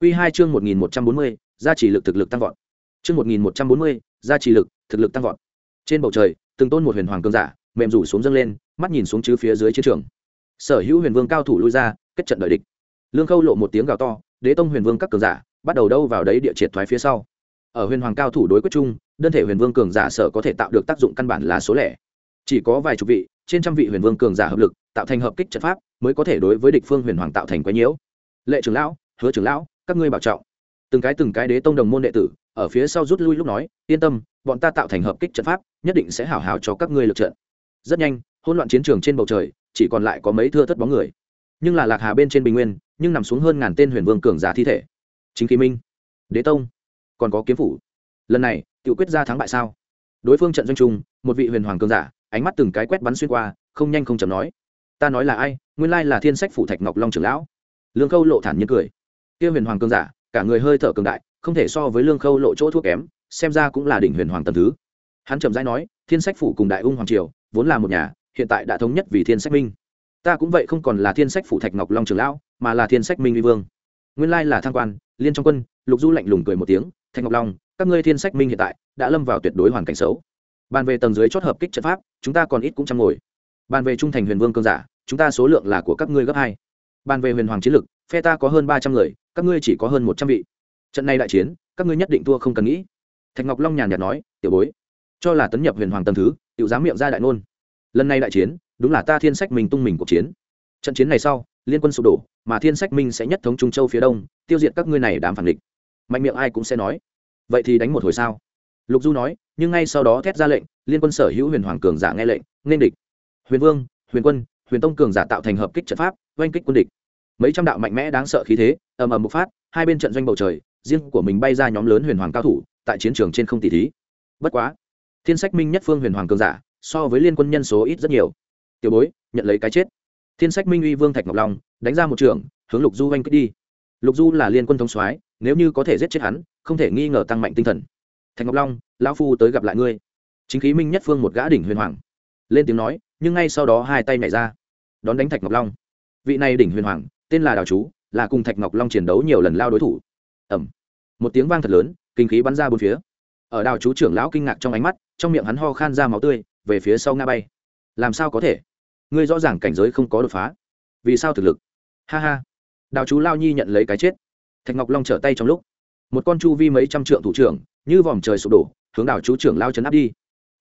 Quy hai chương một nghìn một trăm bốn mươi, gia trì lực thực lực tăng vọt. Chương một nghìn một trăm bốn mươi, gia trì lực, thực lực tăng vọt. Trên bầu trời, từng tôn một huyền hoàng cường giả, mềm rủ xuống dâng lên, mắt nhìn xuống chứ phía dưới chiến trường. Sở hữu huyền vương cao thủ lui ra, kết trận đợi địch. Lương khâu lộ một tiếng gào to, đế tông huyền vương các cường giả bắt đầu đâu vào đấy địa triệt thoái phía sau. Ở huyền hoàng cao thủ đối quyết chung, đơn thể huyền vương cường giả sở có thể tạo được tác dụng căn bản là số lẻ. Chỉ có vài chục vị, trên trăm vị huyền vương cường giả hợp lực, tạo thành hợp kích trận pháp, mới có thể đối với địch phương huyền hoàng tạo thành quái nhiễu. Lệ trưởng lão, hứa trưởng lão, các ngươi bảo trọng. Từng cái từng cái đế tông đồng môn đệ tử, ở phía sau rút lui lúc nói, yên tâm, bọn ta tạo thành hợp kích trận pháp, nhất định sẽ hảo hảo cho các ngươi lực trận. Rất nhanh, hỗn loạn chiến trường trên bầu trời, chỉ còn lại có mấy thưa thất bóng người. Nhưng là lạc hà bên trên bình nguyên, nhưng nằm xuống hơn ngàn tên huyền vương cường giả thi thể chính khí minh đế tông còn có kiếm phủ lần này tự quyết ra thắng bại sao đối phương trận doanh trung một vị huyền hoàng cường giả ánh mắt từng cái quét bắn xuyên qua không nhanh không chậm nói ta nói là ai nguyên lai là thiên sách phủ thạch ngọc long trưởng lão lương khâu lộ thản nhiên cười kia huyền hoàng cường giả cả người hơi thở cường đại không thể so với lương khâu lộ chỗ thuốc kém xem ra cũng là đỉnh huyền hoàng tầm thứ hắn chậm rãi nói thiên sách phủ cùng đại ung hoàng triều vốn là một nhà hiện tại đã thống nhất vì thiên sách minh ta cũng vậy không còn là thiên sách phủ thạch ngọc long trưởng lão mà là thiên sách minh uy vương nguyên lai là thăng quan, liên trong quân, lục du lạnh lùng cười một tiếng, thạch ngọc long, các ngươi thiên sách minh hiện tại đã lâm vào tuyệt đối hoàn cảnh xấu. Bàn về tầng dưới chót hợp kích trận pháp, chúng ta còn ít cũng chăm ngồi. Bàn về trung thành huyền vương cơn giả, chúng ta số lượng là của các ngươi gấp hai. Bàn về huyền hoàng chiến lực, phe ta có hơn ba trăm người, các ngươi chỉ có hơn một trăm vị. Trận này đại chiến, các ngươi nhất định thua không cần nghĩ. Thạch ngọc long nhàn nhạt nói, tiểu bối, cho là tấn nhập huyền hoàng tầm thứ, tiểu dám miệng ra đại ngôn. Lần này đại chiến, đúng là ta thiên sách minh tung mình cuộc chiến. Trận chiến này sau liên quân sụp đổ, mà thiên sách minh sẽ nhất thống trung châu phía đông, tiêu diệt các ngươi này đám phản địch. Mạnh miệng ai cũng sẽ nói. Vậy thì đánh một hồi sao? Lục du nói, nhưng ngay sau đó thét ra lệnh, liên quân sở hữu huyền hoàng cường giả nghe lệnh, nên địch. Huyền vương, huyền quân, huyền tông cường giả tạo thành hợp kích trận pháp, oanh kích quân địch. Mấy trăm đạo mạnh mẽ đáng sợ khí thế, ầm ầm bộc phát, hai bên trận doanh bầu trời, riêng của mình bay ra nhóm lớn huyền hoàng cao thủ, tại chiến trường trên không tỷ thí. Bất quá, thiên sách minh nhất phương huyền hoàng cường giả, so với liên quân nhân số ít rất nhiều. Tiểu bối, nhận lấy cái chết thiên sách minh uy vương thạch ngọc long, đánh ra một trường, hướng lục du oanh kích đi. Lục du là liên quân thống soái, nếu như có thể giết chết hắn, không thể nghi ngờ tăng mạnh tinh thần. Thạch ngọc long, lão phu tới gặp lại ngươi. Chính khí minh nhất phương một gã đỉnh huyền hoàng. Lên tiếng nói, nhưng ngay sau đó hai tay nhảy ra. Đón đánh thạch ngọc long. Vị này đỉnh huyền hoàng, tên là đào chú, là cùng thạch ngọc long chiến đấu nhiều lần lao đối thủ. Ẩm một tiếng vang thật lớn, kinh khí bắn ra bốn phía. Ở đào chú trưởng lão kinh ngạc trong ánh mắt, trong miệng hắn ho khan ra máu tươi, về phía sau nga bay. Làm sao có thể? Ngươi rõ ràng cảnh giới không có đột phá. Vì sao thực lực? Ha ha. Đào chú lao nhi nhận lấy cái chết. Thạch ngọc long trở tay trong lúc, một con chu vi mấy trăm trượng thủ trưởng, như vòm trời sụp đổ, hướng đào chú trưởng lao chấn áp đi.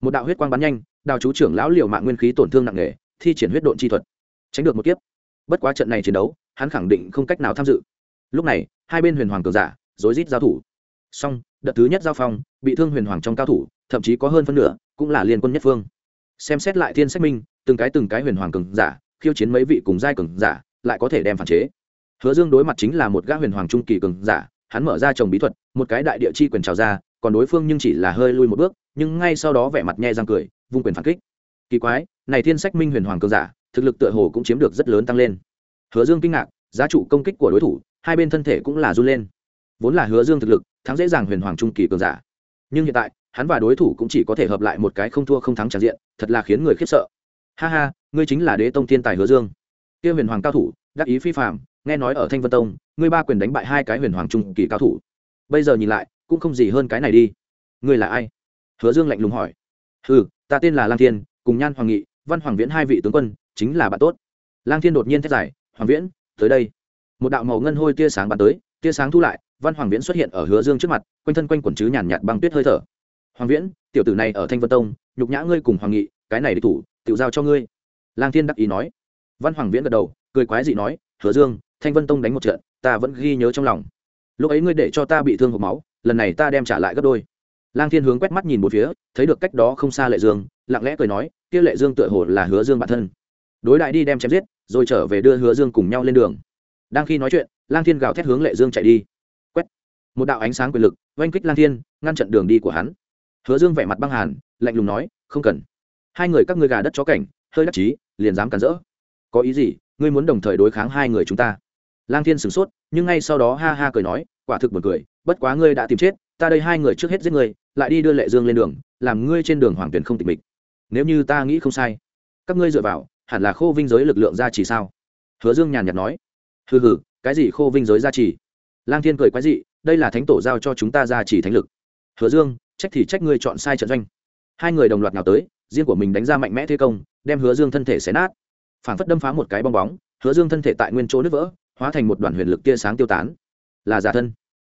Một đạo huyết quang bắn nhanh, đào chú trưởng lão liều mạng nguyên khí tổn thương nặng nề, thi triển huyết độn chi thuật, tránh được một kiếp. Bất quá trận này chiến đấu, hắn khẳng định không cách nào tham dự. Lúc này, hai bên huyền hoàng cường giả, rối rít giao thủ. Song, đợt thứ nhất giao phong, bị thương huyền hoàng trong cao thủ, thậm chí có hơn phân nửa, cũng là liên quân nhất phương. Xem xét lại thiên sách minh từng cái từng cái huyền hoàng cường giả, khiêu chiến mấy vị cùng giai cường giả, lại có thể đem phản chế. Hứa dương đối mặt chính là một gã huyền hoàng trung kỳ cường giả, hắn mở ra trồng bí thuật, một cái đại địa chi quyền trào ra, còn đối phương nhưng chỉ là hơi lui một bước, nhưng ngay sau đó vẻ mặt nhe răng cười, vung quyền phản kích. Kỳ quái, này thiên sách minh huyền hoàng cường giả, thực lực tựa hồ cũng chiếm được rất lớn tăng lên. Hứa dương kinh ngạc, giá trụ công kích của đối thủ, hai bên thân thể cũng là run lên. Vốn là hứa dương thực lực, thắng dễ dàng huyền hoàng trung kỳ cường giả. Nhưng hiện tại, hắn và đối thủ cũng chỉ có thể hợp lại một cái không thua không thắng tràn diện, thật là khiến người khiếp sợ ha ha, ngươi chính là đế tông thiên tài hứa dương. Kia huyền hoàng cao thủ, đắc ý phi phạm nghe nói ở thanh vân tông, ngươi ba quyền đánh bại hai cái huyền hoàng trung kỳ cao thủ. Bây giờ nhìn lại, cũng không gì hơn cái này đi. Ngươi là ai? Hứa dương lạnh lùng hỏi. Ừ ta tên là lang thiên, cùng nhan hoàng nghị, văn hoàng viễn hai vị tướng quân, chính là bạn tốt. Lang thiên đột nhiên thét giải hoàng viễn, tới đây. Một đạo màu ngân hôi tia sáng bắn tới, tia sáng thu lại, văn hoàng viễn xuất hiện ở hứa dương trước mặt, quanh thân quanh quần chứ nhàn nhạt băng tuyết hơi thở. Hoàng viễn, tiểu tử này ở thanh vân tông, nhục nhã ngươi cùng hoàng nghị, cái này đi thủ tự giao cho ngươi. Lang thiên đắc ý nói. Văn hoàng viễn gật đầu, cười quái dị nói, hứa dương, thanh vân tông đánh một trận, ta vẫn ghi nhớ trong lòng. Lúc ấy ngươi để cho ta bị thương hộp máu, lần này ta đem trả lại gấp đôi. Lang thiên hướng quét mắt nhìn một phía, thấy được cách đó không xa lệ dương, lặng lẽ cười nói, kia lệ dương tựa hồ là hứa dương bản thân. Đối đại đi đem chém giết, rồi trở về đưa hứa dương cùng nhau lên đường. Đang khi nói chuyện, lang thiên gào thét hướng lệ dương chạy đi. Quét. Một đạo ánh sáng quyền lực, oanh kích lang thiên, ngăn chặn đường đi của hắn. Hứa dương vẻ mặt băng hàn, lạnh lùng nói, không cần hai người các ngươi gà đất chó cảnh, hơi đắc chí, liền dám cản rỡ. Có ý gì, ngươi muốn đồng thời đối kháng hai người chúng ta? Lang thiên sửng sốt, nhưng ngay sau đó ha ha cười nói, quả thực buồn cười, bất quá ngươi đã tìm chết, ta đây hai người trước hết giết ngươi, lại đi đưa lệ dương lên đường, làm ngươi trên đường hoàng tuyển không tịch mịch. Nếu như ta nghĩ không sai, các ngươi dựa vào, hẳn là khô vinh giới lực lượng gia trì sao? Hứa dương nhàn nhạt nói. Hừ hừ, cái gì khô vinh giới gia trì? Lang thiên cười quái dị, đây là thánh tổ giao cho chúng ta gia trì thánh lực. Hứa dương, trách thì trách ngươi chọn sai trận doanh. Hai người đồng loạt nào tới riêng của mình đánh ra mạnh mẽ thế công, đem hứa dương thân thể xé nát. Phản phất đâm phá một cái bong bóng, hứa dương thân thể tại nguyên chỗ nứt vỡ, hóa thành một đoàn huyền lực tia sáng tiêu tán. Là giả thân.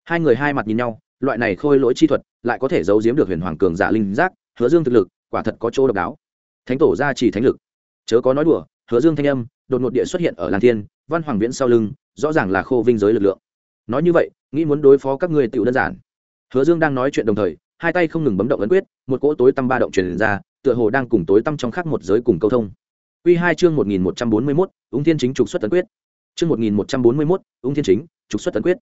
Hai người hai mặt nhìn nhau, loại này khôi lỗi chi thuật lại có thể giấu giếm được huyền hoàng cường giả linh giác, hứa dương thực lực quả thật có chỗ độc đáo. Thánh tổ ra chỉ thánh lực. Chớ có nói đùa, hứa dương thanh âm đột ngột địa xuất hiện ở làng thiên, văn hoàng viễn sau lưng, rõ ràng là khô vinh giới lực lượng. Nói như vậy, nghĩ muốn đối phó các ngươi tựu đơn giản. Hứa dương đang nói chuyện đồng thời hai tay không ngừng bấm động ấn quyết, một cỗ tối tăm ba động truyền ra, tựa hồ đang cùng tối tăm trong khác một giới cùng câu thông. Quy hai chương một nghìn một trăm bốn mươi mốt ung thiên chính trục xuất tấn quyết. Chương một nghìn một trăm bốn mươi mốt ung thiên chính trục xuất tấn quyết.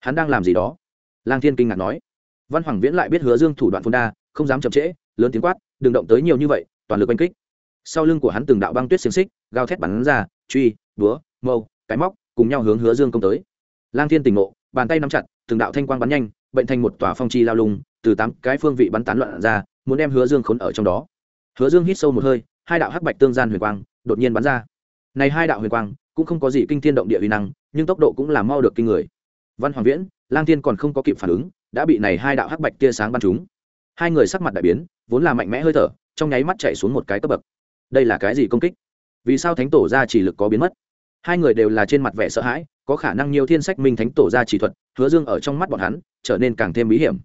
Hắn đang làm gì đó? Lang thiên kinh ngạc nói. Văn hoàng viễn lại biết hứa dương thủ đoạn phun đa, không dám chậm trễ, lớn tiếng quát, đừng động tới nhiều như vậy, toàn lực đánh kích. Sau lưng của hắn từng đạo băng tuyết xiên xích, gào thét bắn ra, truy, búa, mâu, cái móc, cùng nhau hướng hứa dương công tới. Lang thiên tỉnh ngộ, bàn tay nắm chặt, từng đạo thanh quang bắn nhanh, bệnh thành một tòa phong chi lao lung từ tám cái phương vị bắn tán loạn ra, muốn đem hứa dương khốn ở trong đó. Hứa dương hít sâu một hơi, hai đạo hắc bạch tương gian huyền quang đột nhiên bắn ra. Này hai đạo huyền quang cũng không có gì kinh thiên động địa uy năng, nhưng tốc độ cũng là mau được kinh người. Văn hoàng viễn, lang thiên còn không có kịp phản ứng, đã bị này hai đạo hắc bạch tia sáng bắn trúng. Hai người sắc mặt đại biến, vốn là mạnh mẽ hơi thở, trong nháy mắt chạy xuống một cái cấp bậc. Đây là cái gì công kích? Vì sao thánh tổ ra chỉ lực có biến mất? Hai người đều là trên mặt vẻ sợ hãi, có khả năng nhiều thiên sách minh thánh tổ ra chỉ thuật, hứa dương ở trong mắt bọn hắn, trở nên càng thêm bí hiểm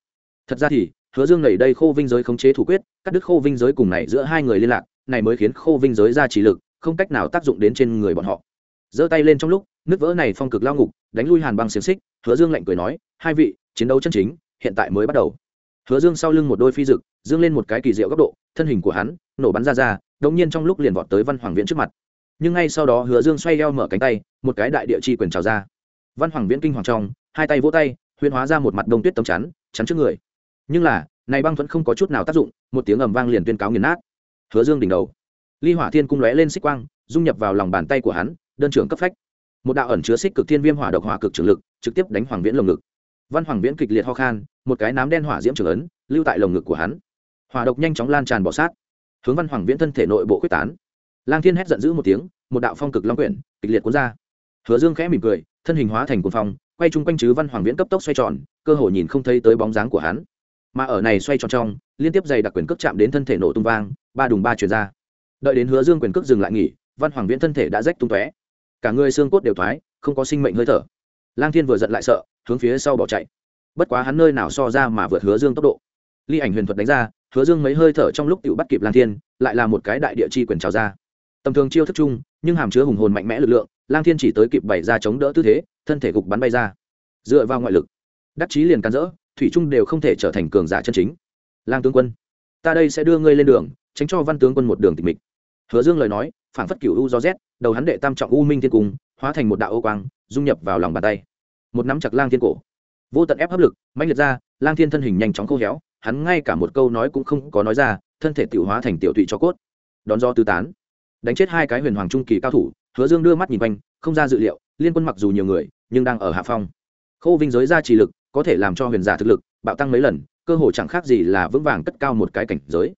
thật ra thì, hứa dương nảy đây khô vinh giới khống chế thủ quyết, cắt đứt khô vinh giới cùng này giữa hai người liên lạc, này mới khiến khô vinh giới ra chỉ lực, không cách nào tác dụng đến trên người bọn họ. Giơ tay lên trong lúc nước vỡ này phong cực lao ngục, đánh lui hàn băng xiềng xích, hứa dương lạnh cười nói, hai vị, chiến đấu chân chính, hiện tại mới bắt đầu. Hứa dương sau lưng một đôi phi dực, dương lên một cái kỳ diệu góc độ, thân hình của hắn, nổ bắn ra ra đống nhiên trong lúc liền vọt tới văn hoàng viễn trước mặt. Nhưng ngay sau đó hứa dương xoay eo mở cánh tay, một cái đại địa chi quyền trào ra. Văn hoàng viễn kinh hoàng trong, hai tay vỗ tay huyên hóa ra một mặt đông tuyết tấm chắn chắn trước người nhưng là, này băng thuẫn không có chút nào tác dụng, một tiếng ầm vang liền tuyên cáo nghiền nát. Hứa dương đỉnh đầu. Ly hỏa thiên cung lóe lên xích quang, dung nhập vào lòng bàn tay của hắn, đơn trưởng cấp phách. Một đạo ẩn chứa xích cực thiên viêm hỏa độc hỏa cực trường lực, trực tiếp đánh hoàng viễn lồng ngực. Văn hoàng viễn kịch liệt ho khan, một cái nám đen hỏa diễm trường ấn, lưu tại lồng ngực của hắn. Hỏa độc nhanh chóng lan tràn bỏ sát. Hướng văn hoàng viễn thân thể nội bộ quyết tán. Lang thiên hét giận dữ một tiếng, một đạo phong cực long quyển, kịch liệt cuốn ra. Hứa dương khẽ mỉm cười, thân hình hóa thành cuồng phong, quay chung quanh chứ văn hoàng viễn cấp tốc xoay tròn, cơ hội nhìn không thấy tới bóng dáng của hắn mà ở này xoay tròn trong, liên tiếp dày đặc quyền cước chạm đến thân thể nổ tung vang, ba đùng ba chuyển ra. Đợi đến hứa dương quyền cước dừng lại nghỉ, văn hoàng viễn thân thể đã rách tung tóe. Cả người xương cốt đều thoái, không có sinh mệnh hơi thở. Lang thiên vừa giận lại sợ, hướng phía sau bỏ chạy. Bất quá hắn nơi nào so ra mà vượt hứa dương tốc độ. Ly ảnh huyền thuật đánh ra, hứa dương mấy hơi thở trong lúc tự bắt kịp lang thiên, lại là một cái đại địa chi quyền trào ra. Tầm thường chiêu thức chung, nhưng hàm chứa hùng hồn mạnh mẽ lực lượng, lang thiên chỉ tới kịp bày ra chống đỡ tư thế, thân thể gục bắn bay ra. Dựa vào ngoại lực, đắc chí liền cắn rỡ thủy trung đều không thể trở thành cường giả chân chính. Lang tướng quân, ta đây sẽ đưa ngươi lên đường, tránh cho văn tướng quân một đường tịch mịch. Hứa dương lời nói, phản phất cửu u do rét đầu hắn đệ tam trọng u minh thiên cung, hóa thành một đạo ô quang, dung nhập vào lòng bàn tay. Một nắm chặt lang thiên cổ. Vô tận ép hấp lực mạnh liệt ra, lang thiên thân hình nhanh chóng khô héo, hắn ngay cả một câu nói cũng không có nói ra, thân thể tiểu hóa thành tiểu tụy cho cốt. Đón do tứ tán, đánh chết hai cái huyền hoàng trung kỳ cao thủ, hứa dương đưa mắt nhìn quanh, không ra dự liệu, liên quân mặc dù nhiều người, nhưng đang ở hạ phong. Khô vinh giới ra trì lực có thể làm cho huyền giả thực lực bạo tăng mấy lần, cơ hội chẳng khác gì là vững vàng cất cao một cái cảnh giới.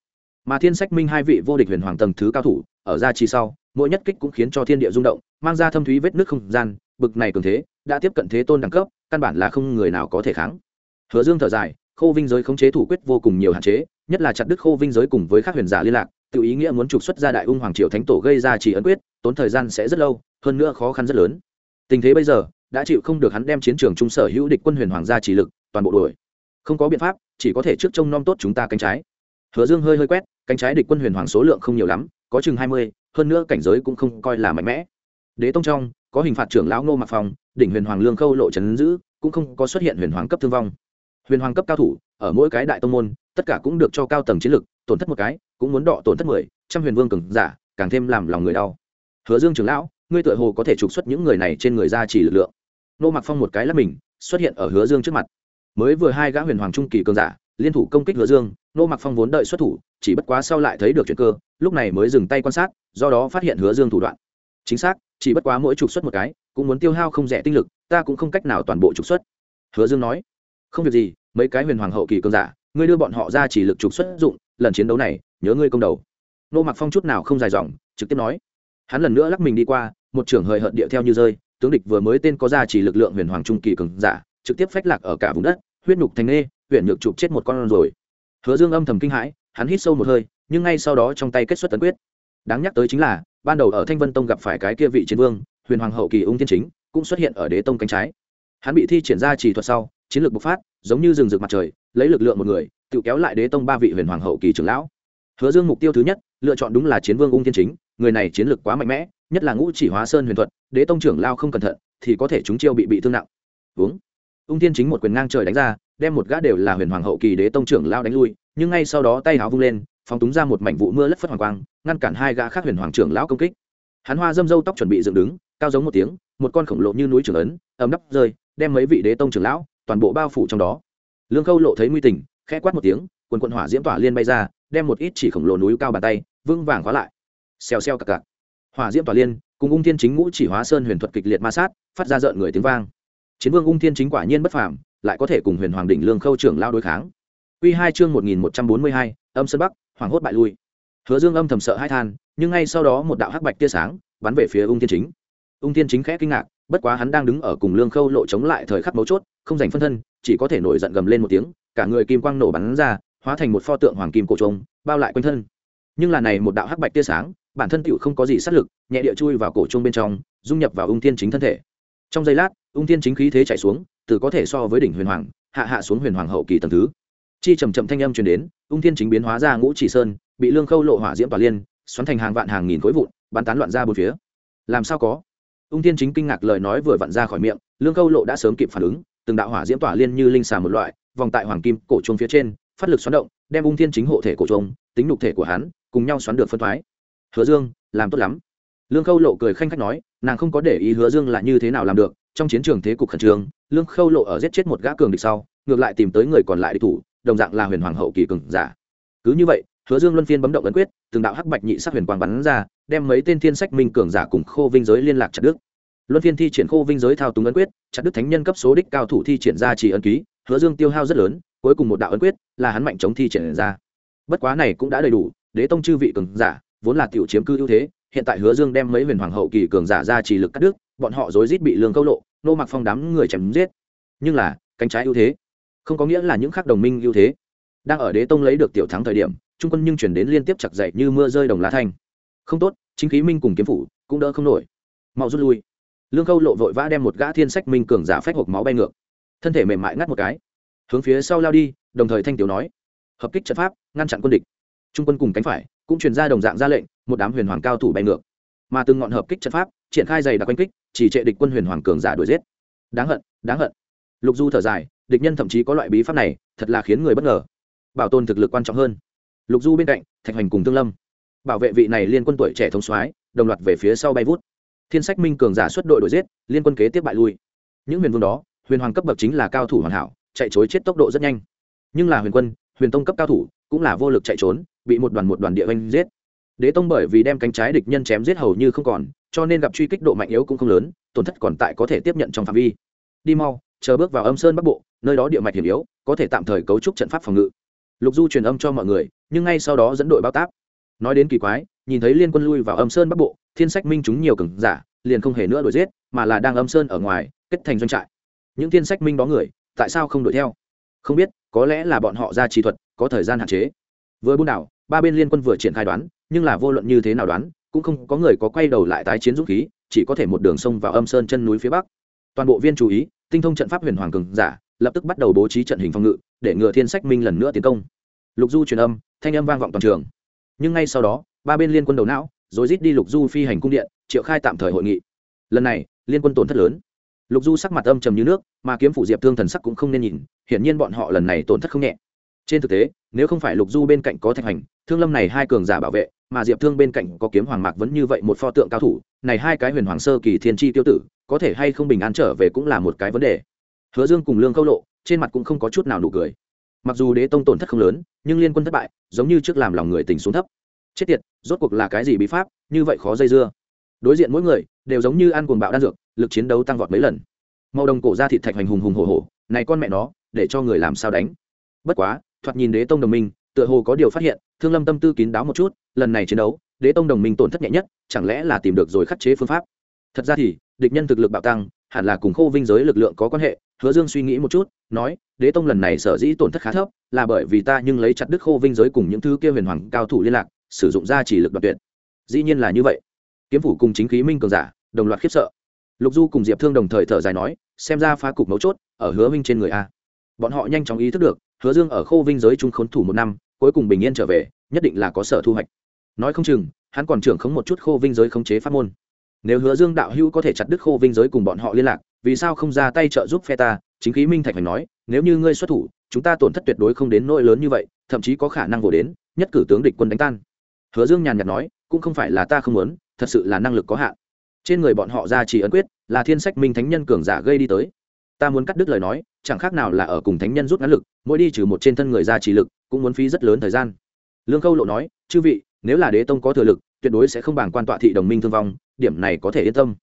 Mà thiên sách minh hai vị vô địch huyền hoàng tầng thứ cao thủ, ở ra chi sau, mỗi nhất kích cũng khiến cho thiên địa rung động, mang ra thâm thúy vết nước không gian, bực này cường thế, đã tiếp cận thế tôn đẳng cấp, căn bản là không người nào có thể kháng. Hứa dương thở dài khô vinh giới khống chế thủ quyết vô cùng nhiều hạn chế, nhất là chặt đứt khô vinh giới cùng với các huyền giả liên lạc, tự ý nghĩa muốn trục xuất ra đại ung hoàng triều thánh tổ gây ra chỉ ấn quyết, tốn thời gian sẽ rất lâu, hơn nữa khó khăn rất lớn. Tình thế bây giờ đã chịu không được hắn đem chiến trường trung sở hữu địch quân huyền hoàng gia chỉ lực, toàn bộ đuổi. Không có biện pháp, chỉ có thể trước trông nom tốt chúng ta cánh trái. Hứa dương hơi hơi quét, cánh trái địch quân huyền hoàng số lượng không nhiều lắm, có chừng hai mươi, hơn nữa cảnh giới cũng không coi là mạnh mẽ. Đế tông trong, có hình phạt trưởng lão ngô mặc phòng đỉnh huyền hoàng lương khâu lộ trấn giữ, cũng không có xuất hiện huyền hoàng cấp thương vong. Huyền hoàng cấp cao thủ, ở mỗi cái đại tông môn, tất cả cũng được cho cao tầng chiến lực, tổn thất một cái, cũng muốn đọ tổn thất mười, trăm huyền vương cường giả, càng thêm làm lòng người đau. Hứa dương trưởng lão, ngươi tựa hồ có thể trục xuất những người này trên người ra chỉ lực lượng nô mặc phong một cái lắp mình, xuất hiện ở hứa dương trước mặt. Mới vừa hai gã huyền hoàng trung kỳ cường giả, liên thủ công kích hứa dương, nô mặc phong vốn đợi xuất thủ, chỉ bất quá sau lại thấy được chuyện cơ, lúc này mới dừng tay quan sát, do đó phát hiện hứa dương thủ đoạn. Chính xác, chỉ bất quá mỗi trục xuất một cái, cũng muốn tiêu hao không rẻ tinh lực, ta cũng không cách nào toàn bộ trục xuất. Hứa dương nói, không việc gì, mấy cái huyền hoàng hậu kỳ cường giả, ngươi đưa bọn họ ra chỉ lực trục xuất dụng, lần chiến đấu này, nhớ ngươi công đầu. Nô mặc phong chút nào không dài dòng, trực tiếp nói. Hắn lần nữa lắc mình đi qua, một trưởng hời hợt địa theo như rơi tướng địch vừa mới tên có ra chỉ lực lượng huyền hoàng trung kỳ cường giả, trực tiếp phách lạc ở cả vùng đất, huyết nhục thành nê huyện nhược chụp chết một con rồi. Hứa dương âm thầm kinh hãi, hắn hít sâu một hơi, nhưng ngay sau đó trong tay kết xuất tấn quyết. Đáng nhắc tới chính là, ban đầu ở thanh vân tông gặp phải cái kia vị chiến vương, huyền hoàng hậu kỳ ung tiên chính, cũng xuất hiện ở đế tông cánh trái. Hắn bị thi triển ra chỉ thuật sau, chiến lược bộc phát, giống như rừng rực mặt trời, lấy lực lượng một người, tự kéo lại đế tông ba vị huyền hoàng hậu kỳ trưởng lão. Hứa dương mục tiêu thứ nhất, lựa chọn đúng là chiến vương ung tiên chính, người này chiến lược quá mạnh mẽ, nhất là ngũ chỉ hóa sơn huyền thuật đế tông trưởng lao không cẩn thận, thì có thể chúng chiêu bị bị thương nặng. Uống. Ung Thiên chính một quyền ngang trời đánh ra, đem một gã đều là huyền hoàng hậu kỳ đế tông trưởng lao đánh lui, nhưng ngay sau đó tay háo vung lên, phóng túng ra một mảnh vụ mưa lất phất hoàng quang, ngăn cản hai gã khác huyền hoàng trưởng lão công kích. Hắn hoa dâm dâu tóc chuẩn bị dựng đứng, cao giống một tiếng, một con khổng lồ như núi trưởng ấn, ấm đắp rơi, đem mấy vị đế tông trưởng lão, toàn bộ bao phủ trong đó. Lương khâu lộ thấy nguy tình, khẽ quát một tiếng, quần quận hỏa diễm tỏa liên bay ra, đem một ít chỉ khổng lồ núi cao bàn tay, vững vàng khóa lại. Xèo xèo cặc cặc hỏa diễm tỏa liên cùng ung thiên chính ngũ chỉ hóa sơn huyền thuật kịch liệt ma sát, phát ra rợn người tiếng vang. Chiến vương ung thiên chính quả nhiên bất phàm, lại có thể cùng huyền hoàng đỉnh lương khâu trưởng lao đối kháng. Quy hai chương một nghìn một trăm bốn mươi hai, âm sơn bắc, hoàng hốt bại lui. Hứa dương âm thầm sợ hai than, nhưng ngay sau đó một đạo hắc bạch tia sáng bắn về phía ung thiên chính. Ung thiên chính khẽ kinh ngạc, bất quá hắn đang đứng ở cùng lương khâu lộ chống lại thời khắc mấu chốt, không giành phân thân, chỉ có thể nổi giận gầm lên một tiếng, cả người kim quang nổ bắn ra, hóa thành một pho tượng hoàng kim cổ trống bao lại quanh thân. Nhưng là này một đạo hắc bạch tia sáng bản thân tựu không có gì sát lực, nhẹ địa chui vào cổ trung bên trong, dung nhập vào ung thiên chính thân thể. Trong giây lát, ung thiên chính khí thế chạy xuống, từ có thể so với đỉnh huyền hoàng, hạ hạ xuống huyền hoàng hậu kỳ tầng thứ. Chi trầm trầm thanh âm truyền đến, ung thiên chính biến hóa ra ngũ chỉ sơn, bị lương khâu lộ hỏa diễm tỏa liên, xoắn thành hàng vạn hàng nghìn khối vụn, bắn tán loạn ra bốn phía. Làm sao có? Ung thiên chính kinh ngạc lời nói vừa vặn ra khỏi miệng, lương khâu lộ đã sớm kịp phản ứng, từng đạo hỏa diễm tỏa liên như linh xà một loại, vòng tại hoàng kim cổ trung phía trên, phát lực xoắn động, đem ung thiên chính hộ thể cổ trung tính nhục thể của hắn, cùng nhau xoắn được phân thoái hứa dương, làm tốt lắm. Lương khâu lộ cười khanh khách nói, nàng không có để ý hứa dương là như thế nào làm được, trong chiến trường thế cục khẩn trương, lương khâu lộ ở giết chết một gã cường địch sau, ngược lại tìm tới người còn lại địch thủ, đồng dạng là huyền hoàng hậu kỳ cường giả. Cứ như vậy, hứa dương luân phiên bấm động ấn quyết, từng đạo hắc bạch nhị sắc huyền quang bắn ra, đem mấy tên thiên sách minh cường giả cùng khô vinh giới liên lạc chặt đức luân phiên thi triển khô vinh giới thao túng ấn quyết, chặt đức thánh nhân cấp số đích cao thủ thi triển ra chỉ ấn ký, hứa dương tiêu hao rất lớn, cuối cùng một đạo ấn quyết là hắn mạnh chống thi triển ra. Bất quá này cũng đã đầy đủ, đế tông chư vị cường giả vốn là tiểu chiếm cư ưu thế, hiện tại hứa dương đem mấy huyền hoàng hậu kỳ cường giả ra chỉ lực cắt đứt, bọn họ rối rít bị lương câu lộ, nô mặc phong đám người chém giết. Nhưng là, cánh trái ưu thế, không có nghĩa là những khác đồng minh ưu thế. Đang ở đế tông lấy được tiểu thắng thời điểm, trung quân nhưng chuyển đến liên tiếp chặt dậy như mưa rơi đồng lá thanh. Không tốt, chính khí minh cùng kiếm phủ cũng đỡ không nổi. Mau rút lui. Lương câu lộ vội vã đem một gã thiên sách minh cường giả phách hộp máu bay ngược. Thân thể mềm mại ngắt một cái. Hướng phía sau lao đi, đồng thời thanh tiểu nói. Hợp kích trận pháp, ngăn chặn quân địch. Trung quân cùng cánh phải cũng truyền ra đồng dạng ra lệnh, một đám huyền hoàng cao thủ bay ngược. Mà từng ngọn hợp kích trận pháp, triển khai dày đặc quanh kích, chỉ trệ địch quân huyền hoàng cường giả đuổi giết. Đáng hận đáng hận. Lục du thở dài, địch nhân thậm chí có loại bí pháp này, thật là khiến người bất ngờ. Bảo tồn thực lực quan trọng hơn. Lục du bên cạnh, thạch hoành cùng tương lâm. Bảo vệ vị này liên quân tuổi trẻ thống soái, đồng loạt về phía sau bay vút. Thiên sách minh cường giả xuất đội đuổi giết, liên quân kế tiếp bại lui. Những huyền vương đó, huyền hoàng cấp bậc chính là cao thủ hoàn hảo, chạy chối chết tốc độ rất nhanh. Nhưng là huyền quân, huyền tông cấp cao thủ, cũng là vô lực chạy trốn bị một đoàn một đoàn địa oanh giết. Đế tông bởi vì đem cánh trái địch nhân chém giết hầu như không còn, cho nên gặp truy kích độ mạnh yếu cũng không lớn, tổn thất còn tại có thể tiếp nhận trong phạm vi. Đi mau, chờ bước vào âm sơn bắc bộ, nơi đó địa mạch hiểm yếu, có thể tạm thời cấu trúc trận pháp phòng ngự. Lục du truyền âm cho mọi người, nhưng ngay sau đó dẫn đội bao táp. Nói đến kỳ quái, nhìn thấy liên quân lui vào âm sơn bắc bộ, thiên sách minh chúng nhiều cường giả, liền không hề nữa đuổi giết, mà là đang âm sơn ở ngoài, kết thành doanh trại. Những thiên sách minh đó người, tại sao không đuổi theo? Không biết, có lẽ là bọn họ ra trí thuật, có thời gian hạn chế. Vừa buôn đảo ba bên liên quân vừa triển khai đoán, nhưng là vô luận như thế nào đoán, cũng không có người có quay đầu lại tái chiến dũng khí, chỉ có thể một đường sông vào âm sơn chân núi phía bắc. Toàn bộ viên chú ý, tinh thông trận pháp huyền hoàng cường giả, lập tức bắt đầu bố trí trận hình phòng ngự, để ngừa thiên sách minh lần nữa tiến công. Lục du truyền âm, thanh âm vang vọng toàn trường. Nhưng ngay sau đó, ba bên liên quân đầu não, rồi rít đi lục du phi hành cung điện, triệu khai tạm thời hội nghị. Lần này, liên quân tổn thất lớn. Lục du sắc mặt âm trầm như nước, mà kiếm phủ diệp thương thần sắc cũng không nên nhìn, hiển nhiên bọn họ lần này tổn thất không nhẹ trên thực tế, nếu không phải lục du bên cạnh có thạch hành, thương lâm này hai cường giả bảo vệ, mà diệp thương bên cạnh có kiếm hoàng mạc vẫn như vậy một pho tượng cao thủ, này hai cái huyền hoàng sơ kỳ thiên tri tiêu tử, có thể hay không bình an trở về cũng là một cái vấn đề. Hứa dương cùng lương câu lộ, trên mặt cũng không có chút nào nụ cười. Mặc dù đế tông tổn thất không lớn, nhưng liên quân thất bại, giống như trước làm lòng người tình xuống thấp. Chết tiệt, rốt cuộc là cái gì bí pháp, như vậy khó dây dưa. Đối diện mỗi người, đều giống như ăn cuồng bạo đan dược, lực chiến đấu tăng vọt mấy lần. Màu đồng cổ ra thịt thạch hoành hùng hùng hổ hổ, này con mẹ nó, để cho người làm sao đánh? Bất quá thoạt nhìn đế tông đồng minh, tựa hồ có điều phát hiện, thương lâm tâm tư kín đáo một chút, lần này chiến đấu, đế tông đồng minh tổn thất nhẹ nhất, chẳng lẽ là tìm được rồi khắc chế phương pháp? Thật ra thì, địch nhân thực lực bạo tăng, hẳn là cùng khô vinh giới lực lượng có quan hệ, hứa dương suy nghĩ một chút, nói, đế tông lần này sở dĩ tổn thất khá thấp, là bởi vì ta nhưng lấy chặt đức khô vinh giới cùng những thứ kia huyền hoàng cao thủ liên lạc, sử dụng ra chỉ lực đoạt tuyệt. Dĩ nhiên là như vậy. Kiếm phủ cùng chính khí minh cường giả, đồng loạt khiếp sợ. Lục du cùng diệp thương đồng thời thở dài nói, xem ra phá cục mấu chốt, ở hứa minh trên người a. Bọn họ nhanh chóng ý thức được hứa dương ở khô vinh giới trung khốn thủ một năm, cuối cùng bình yên trở về, nhất định là có sở thu hoạch. Nói không chừng, hắn còn trưởng khống một chút khô vinh giới khống chế pháp môn. Nếu hứa dương đạo hữu có thể chặt đứt khô vinh giới cùng bọn họ liên lạc, vì sao không ra tay trợ giúp phe ta? Chính khí minh thạch phải nói, nếu như ngươi xuất thủ, chúng ta tổn thất tuyệt đối không đến nỗi lớn như vậy, thậm chí có khả năng vồ đến, nhất cử tướng địch quân đánh tan. Hứa dương nhàn nhạt nói, cũng không phải là ta không muốn, thật sự là năng lực có hạn. Trên người bọn họ ra chỉ ấn quyết, là thiên sách minh thánh nhân cường giả gây đi tới. Ta muốn cắt đứt lời nói chẳng khác nào là ở cùng thánh nhân rút ngắn lực, mỗi đi trừ một trên thân người ra chỉ lực, cũng muốn phí rất lớn thời gian. Lương khâu lộ nói, chư vị, nếu là đế tông có thừa lực, tuyệt đối sẽ không bảng quan tọa thị đồng minh thương vong, điểm này có thể yên tâm.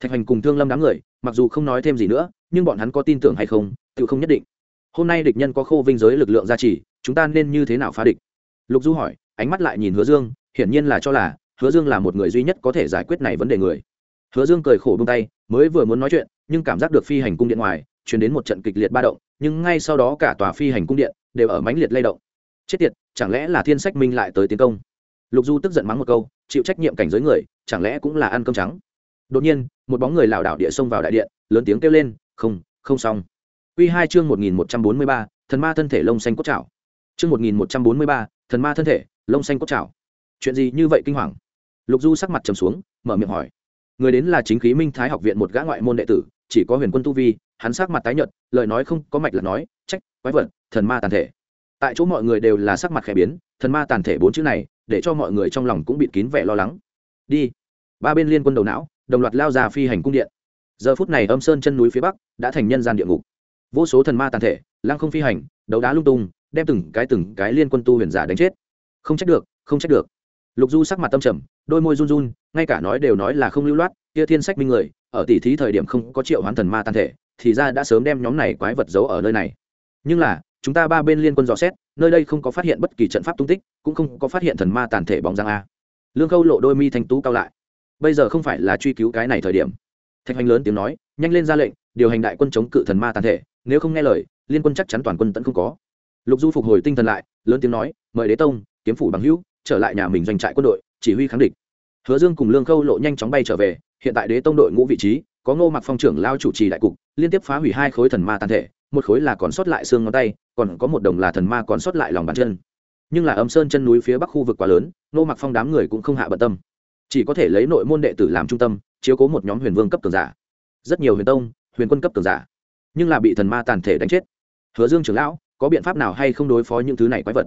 Thạch hành cùng thương lâm đám người, mặc dù không nói thêm gì nữa, nhưng bọn hắn có tin tưởng hay không, tự không nhất định. Hôm nay địch nhân có khô vinh giới lực lượng gia trì, chúng ta nên như thế nào phá địch? Lục du hỏi, ánh mắt lại nhìn hứa dương, hiển nhiên là cho là hứa dương là một người duy nhất có thể giải quyết này vấn đề người. Hứa dương cười khổ bông tay, mới vừa muốn nói chuyện, nhưng cảm giác được phi hành cung điện ngoài chuyển đến một trận kịch liệt ba động, nhưng ngay sau đó cả tòa phi hành cung điện đều ở mãnh liệt lay động. Chết tiệt, chẳng lẽ là thiên sách minh lại tới tiến công? Lục du tức giận mắng một câu, chịu trách nhiệm cảnh giới người, chẳng lẽ cũng là ăn cơm trắng? Đột nhiên, một bóng người lảo đảo địa xông vào đại điện, lớn tiếng kêu lên, không không xong. Quy hai chương một nghìn một trăm bốn mươi ba, thần ma thân thể lông xanh cốt trảo. chương một nghìn một trăm bốn mươi ba, thần ma thân thể lông xanh cốt trảo. chuyện gì như vậy kinh hoàng? Lục du sắc mặt trầm xuống, mở miệng hỏi. Người đến là chính khí minh thái học viện một gã ngoại môn đệ tử, chỉ có huyền quân tu vi hắn sắc mặt tái nhợt, lời nói không có mạch là nói, trách, quái vật, thần ma tàn thể. Tại chỗ mọi người đều là sắc mặt khẽ biến, thần ma tàn thể bốn chữ này, để cho mọi người trong lòng cũng bịt kín vẻ lo lắng. Đi. Ba bên liên quân đầu não, đồng loạt lao ra phi hành cung điện. Giờ phút này âm sơn chân núi phía bắc đã thành nhân gian địa ngục. Vô số thần ma tàn thể, lăng không phi hành, đấu đá lung tung, đem từng cái từng cái liên quân tu huyền giả đánh chết. Không trách được, không trách được. Lục du sắc mặt tâm trầm, đôi môi run run, ngay cả nói đều nói là không lưu loát, kia thiên sách minh người, ở tỷ thí thời điểm không có triệu hoán thần ma tàn thể thì ra đã sớm đem nhóm này quái vật giấu ở nơi này. Nhưng là, chúng ta ba bên liên quân dò xét, nơi đây không có phát hiện bất kỳ trận pháp tung tích, cũng không có phát hiện thần ma tàn thể bóng giang a. Lương khâu lộ đôi mi thanh tú cao lại. Bây giờ không phải là truy cứu cái này thời điểm. Thạch hoành lớn tiếng nói, nhanh lên ra lệnh, điều hành đại quân chống cự thần ma tàn thể, nếu không nghe lời, liên quân chắc chắn toàn quân tẫn không có. Lục du phục hồi tinh thần lại, lớn tiếng nói, mời đế tông, kiếm phủ bằng hữu, trở lại nhà mình doanh trại quân đội, chỉ huy kháng địch. Hứa dương cùng lương khâu lộ nhanh chóng bay trở về, hiện tại đế tông đội ngũ vị trí có ngô mặc phong trưởng lao chủ trì đại cục, liên tiếp phá hủy hai khối thần ma tàn thể, một khối là còn sót lại xương ngón tay, còn có một đồng là thần ma còn sót lại lòng bàn chân. Nhưng là âm sơn chân núi phía bắc khu vực quá lớn, ngô mặc phong đám người cũng không hạ bận tâm. Chỉ có thể lấy nội môn đệ tử làm trung tâm, chiếu cố một nhóm huyền vương cấp cường giả. Rất nhiều huyền tông, huyền quân cấp cường giả, nhưng là bị thần ma tàn thể đánh chết. Hứa dương trưởng lão, có biện pháp nào hay không đối phó những thứ này quái vật?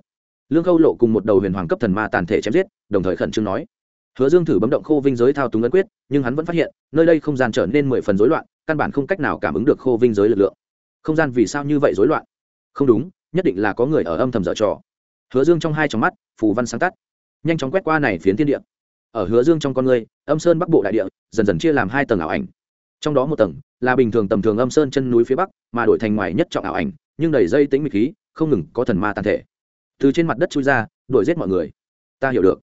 Lương khâu lộ cùng một đầu huyền hoàng cấp thần ma tàn thể chém giết, đồng thời khẩn trương nói hứa dương thử bấm động khô vinh giới thao túng ấn quyết, nhưng hắn vẫn phát hiện, nơi đây không gian trở nên mười phần rối loạn, căn bản không cách nào cảm ứng được khô vinh giới lực lượng. Không gian vì sao như vậy rối loạn? Không đúng, nhất định là có người ở âm thầm dở trò. Hứa dương trong hai trong mắt, phù văn sáng tắt. Nhanh chóng quét qua này phiến thiên địa. Ở hứa dương trong con người, âm sơn bắc bộ đại địa, dần dần chia làm hai tầng ảo ảnh. Trong đó một tầng, là bình thường tầm thường âm sơn chân núi phía bắc, mà đổi thành ngoài nhất trọng ảo ảnh, nhưng đầy dây tính mịch khí, không ngừng có thần ma tàn thể. Từ trên mặt đất chui ra, đuổi giết mọi người. Ta hiểu được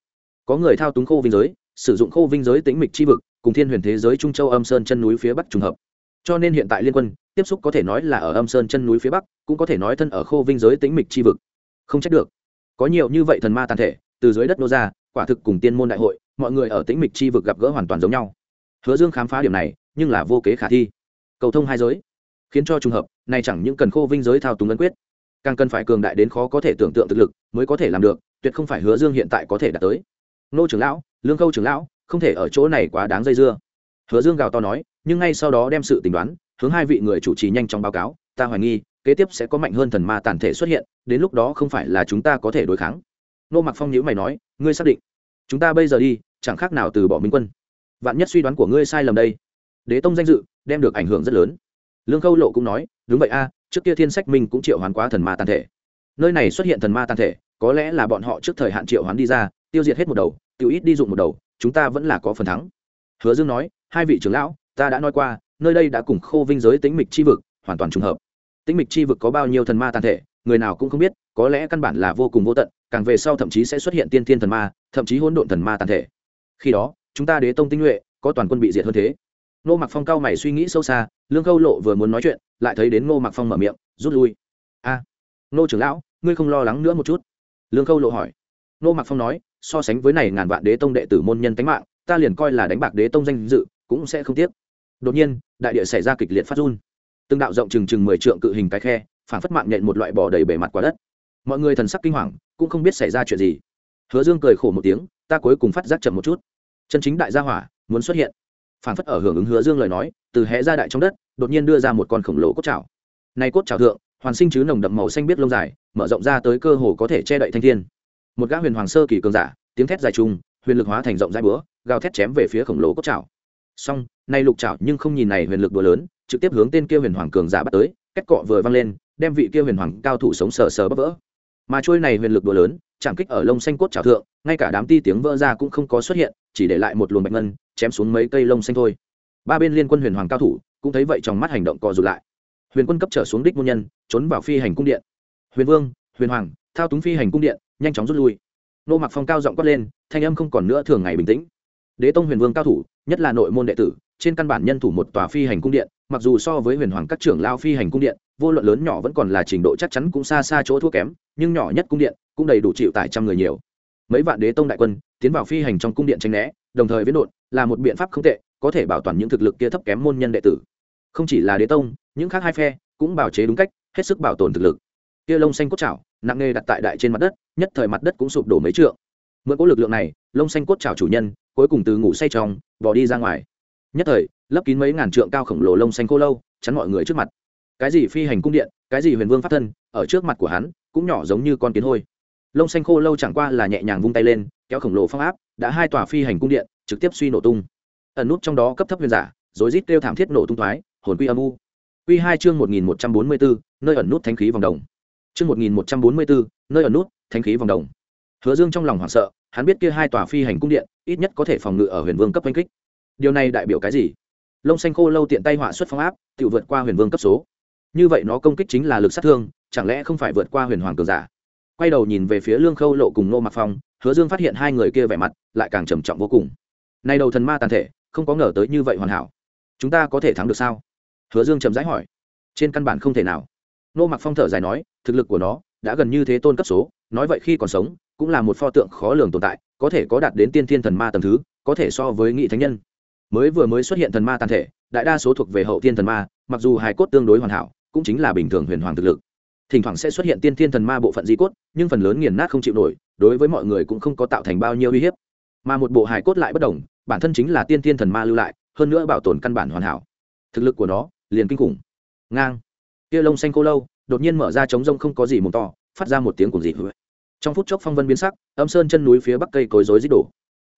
có người thao túng khô vinh giới, sử dụng khô vinh giới tĩnh mịch chi vực, cùng thiên huyền thế giới trung châu âm sơn chân núi phía bắc trùng hợp. Cho nên hiện tại liên quân, tiếp xúc có thể nói là ở âm sơn chân núi phía bắc, cũng có thể nói thân ở khô vinh giới tĩnh mịch chi vực. Không trách được. Có nhiều như vậy thần ma tàn thể, từ dưới đất nô ra, quả thực cùng tiên môn đại hội, mọi người ở tĩnh mịch chi vực gặp gỡ hoàn toàn giống nhau. Hứa dương khám phá điểm này, nhưng là vô kế khả thi. Cầu thông hai giới, khiến cho trùng hợp này chẳng những cần khô vinh giới thao túng ấn quyết, càng cần phải cường đại đến khó có thể tưởng tượng thực lực mới có thể làm được, tuyệt không phải hứa dương hiện tại có thể đạt tới nô trưởng lão, lương khâu trưởng lão, không thể ở chỗ này quá đáng dây dưa. Hứa dương gào to nói, nhưng ngay sau đó đem sự tính đoán, hướng hai vị người chủ trì nhanh chóng báo cáo, ta hoài nghi, kế tiếp sẽ có mạnh hơn thần ma tàn thể xuất hiện, đến lúc đó không phải là chúng ta có thể đối kháng. Nô mặc phong nhữ mày nói, ngươi xác định, chúng ta bây giờ đi, chẳng khác nào từ bỏ minh quân. Vạn nhất suy đoán của ngươi sai lầm đây. Đế tông danh dự đem được ảnh hưởng rất lớn. Lương khâu lộ cũng nói, đúng vậy a, trước kia thiên sách minh cũng triệu hoán quá thần ma tàn thể. Nơi này xuất hiện thần ma tàn thể, có lẽ là bọn họ trước thời hạn triệu hoán đi ra tiêu diệt hết một đầu, tiêu ít đi dụng một đầu, chúng ta vẫn là có phần thắng. Hứa dương nói, hai vị trưởng lão, ta đã nói qua, nơi đây đã cùng khô vinh giới tính mịch chi vực hoàn toàn trùng hợp. Tính mịch chi vực có bao nhiêu thần ma tàn thể, người nào cũng không biết, có lẽ căn bản là vô cùng vô tận, càng về sau thậm chí sẽ xuất hiện tiên thiên thần ma, thậm chí hỗn độn thần ma tàn thể. Khi đó, chúng ta đế tông tinh nhuệ, có toàn quân bị diệt hơn thế. Nô mặc phong cao mày suy nghĩ sâu xa, lương khâu lộ vừa muốn nói chuyện, lại thấy đến nô mặc phong mở miệng, rút lui. A nô trưởng lão, ngươi không lo lắng nữa một chút? Lương khâu lộ hỏi nô mặc phong nói, so sánh với này ngàn vạn đế tông đệ tử môn nhân tánh mạng, ta liền coi là đánh bạc đế tông danh dự, cũng sẽ không tiếc. Đột nhiên, đại địa xảy ra kịch liệt phát run. Từng đạo rộng chừng chừng mười trượng cự hình cái khe phản phất mạng nhện một loại bò đầy bề mặt quả đất. Mọi người thần sắc kinh hoàng, cũng không biết xảy ra chuyện gì. Hứa dương cười khổ một tiếng, ta cuối cùng phát giác chậm một chút. Chân chính đại gia hỏa, muốn xuất hiện. Phản phất ở hưởng ứng hứa dương lời nói, từ hẻ ra đại trong đất, đột nhiên đưa ra một con khổng lồ cốt chảo. Này cốt chảo thượng, hoàn sinh chứ nồng đậm màu xanh biết lông dài, mở rộng ra tới cơ hồ có thể che đậy thanh thiên một gã huyền hoàng sơ kỳ cường giả, tiếng thét dài trung huyền lực hóa thành rộng dài búa, gào thét chém về phía khổng lồ cốt chảo. Song, nay lục chảo nhưng không nhìn này huyền lực búa lớn, trực tiếp hướng tên kia huyền hoàng cường giả bắt tới cách cọ vừa văng lên, đem vị kia huyền hoàng cao thủ sống sờ sờ bắp vỡ. Mà trôi này huyền lực búa lớn, chạm kích ở lông xanh cốt chảo thượng, ngay cả đám ti tiếng vỡ ra cũng không có xuất hiện, chỉ để lại một luồng bạch ngân, chém xuống mấy cây lông xanh thôi. Ba bên liên quân huyền hoàng cao thủ cũng thấy vậy trong mắt hành động co rụt lại. Huyền quân cấp trở xuống đích môn nhân, trốn vào phi hành cung điện. Huyền vương, huyền hoàng, thao túng phi hành cung điện nhanh chóng rút lui. Nô mặc phong cao giọng quát lên, thanh âm không còn nữa thường ngày bình tĩnh. Đế tông huyền vương cao thủ, nhất là nội môn đệ tử, trên căn bản nhân thủ một tòa phi hành cung điện, mặc dù so với huyền hoàng các trưởng lao phi hành cung điện, vô luận lớn nhỏ vẫn còn là trình độ chắc chắn cũng xa xa chỗ thua kém, nhưng nhỏ nhất cung điện cũng đầy đủ chịu tải trăm người nhiều. Mấy vạn đế tông đại quân tiến vào phi hành trong cung điện tranh né, đồng thời với đột là một biện pháp không tệ, có thể bảo toàn những thực lực kia thấp kém môn nhân đệ tử. Không chỉ là đế tông, những khác hai phe cũng bảo chế đúng cách, hết sức bảo tồn thực lực. Kia lông xanh cốt chảo nặng nề đặt tại đại trên mặt đất, nhất thời mặt đất cũng sụp đổ mấy trượng. Mượn cỗ lực lượng này, lông xanh cốt chảo chủ nhân, cuối cùng từ ngủ say trong, bỏ đi ra ngoài. Nhất thời, lấp kín mấy ngàn trượng cao khổng lồ lông xanh khô lâu, chắn mọi người trước mặt. Cái gì phi hành cung điện, cái gì huyền vương pháp thân, ở trước mặt của hắn, cũng nhỏ giống như con kiến hôi. Lông xanh khô lâu chẳng qua là nhẹ nhàng vung tay lên, kéo khổng lồ phong áp, đã hai tòa phi hành cung điện, trực tiếp suy nổ tung. Ẩn nút trong đó cấp thấp huyền giả rồi rít kêu thảm thiết nổ tung thoái, hồn quy âm u. Quy hai chương một nghìn một trăm bốn mươi bốn, nơi ẩn nút thanh khí vòng đồng chương một nghìn một trăm bốn mươi bốn nơi ở nút, thánh khí vòng đồng. Hứa dương trong lòng hoảng sợ, hắn biết kia hai tòa phi hành cung điện, ít nhất có thể phòng ngự ở huyền vương cấp đánh kích. Điều này đại biểu cái gì? Lông xanh khô lâu tiện tay họa xuất phong áp tự vượt qua huyền vương cấp số. Như vậy nó công kích chính là lực sát thương, chẳng lẽ không phải vượt qua huyền hoàng cường giả? Quay đầu nhìn về phía lương khâu lộ cùng nô mặc phong, hứa dương phát hiện hai người kia vẻ mặt lại càng trầm trọng vô cùng. Nay đầu thần ma tàn thể, không có ngờ tới như vậy hoàn hảo. Chúng ta có thể thắng được sao? Hứa dương chậm rãi hỏi. Trên căn bản không thể nào. Nô mặc phong thở dài nói thực lực của nó đã gần như thế tôn cấp số, nói vậy khi còn sống, cũng là một pho tượng khó lường tồn tại, có thể có đạt đến tiên thiên thần ma tầm thứ, có thể so với nghị thánh nhân. Mới vừa mới xuất hiện thần ma tàn thể, đại đa số thuộc về hậu tiên thần ma, mặc dù hài cốt tương đối hoàn hảo, cũng chính là bình thường huyền hoàng thực lực. Thỉnh thoảng sẽ xuất hiện tiên thiên thần ma bộ phận di cốt, nhưng phần lớn nghiền nát không chịu nổi, đối với mọi người cũng không có tạo thành bao nhiêu uy hiếp. Mà một bộ hài cốt lại bất đồng, bản thân chính là tiên thiên thần ma lưu lại, hơn nữa bảo tồn căn bản hoàn hảo. Thực lực của nó liền kinh khủng. Ngang. Kia lông xanh cô lâu đột nhiên mở ra trống rông không có gì mồm to, phát ra một tiếng cùng dị trong phút chốc phong vân biến sắc, âm sơn chân núi phía bắc cây cối rối rít đổ.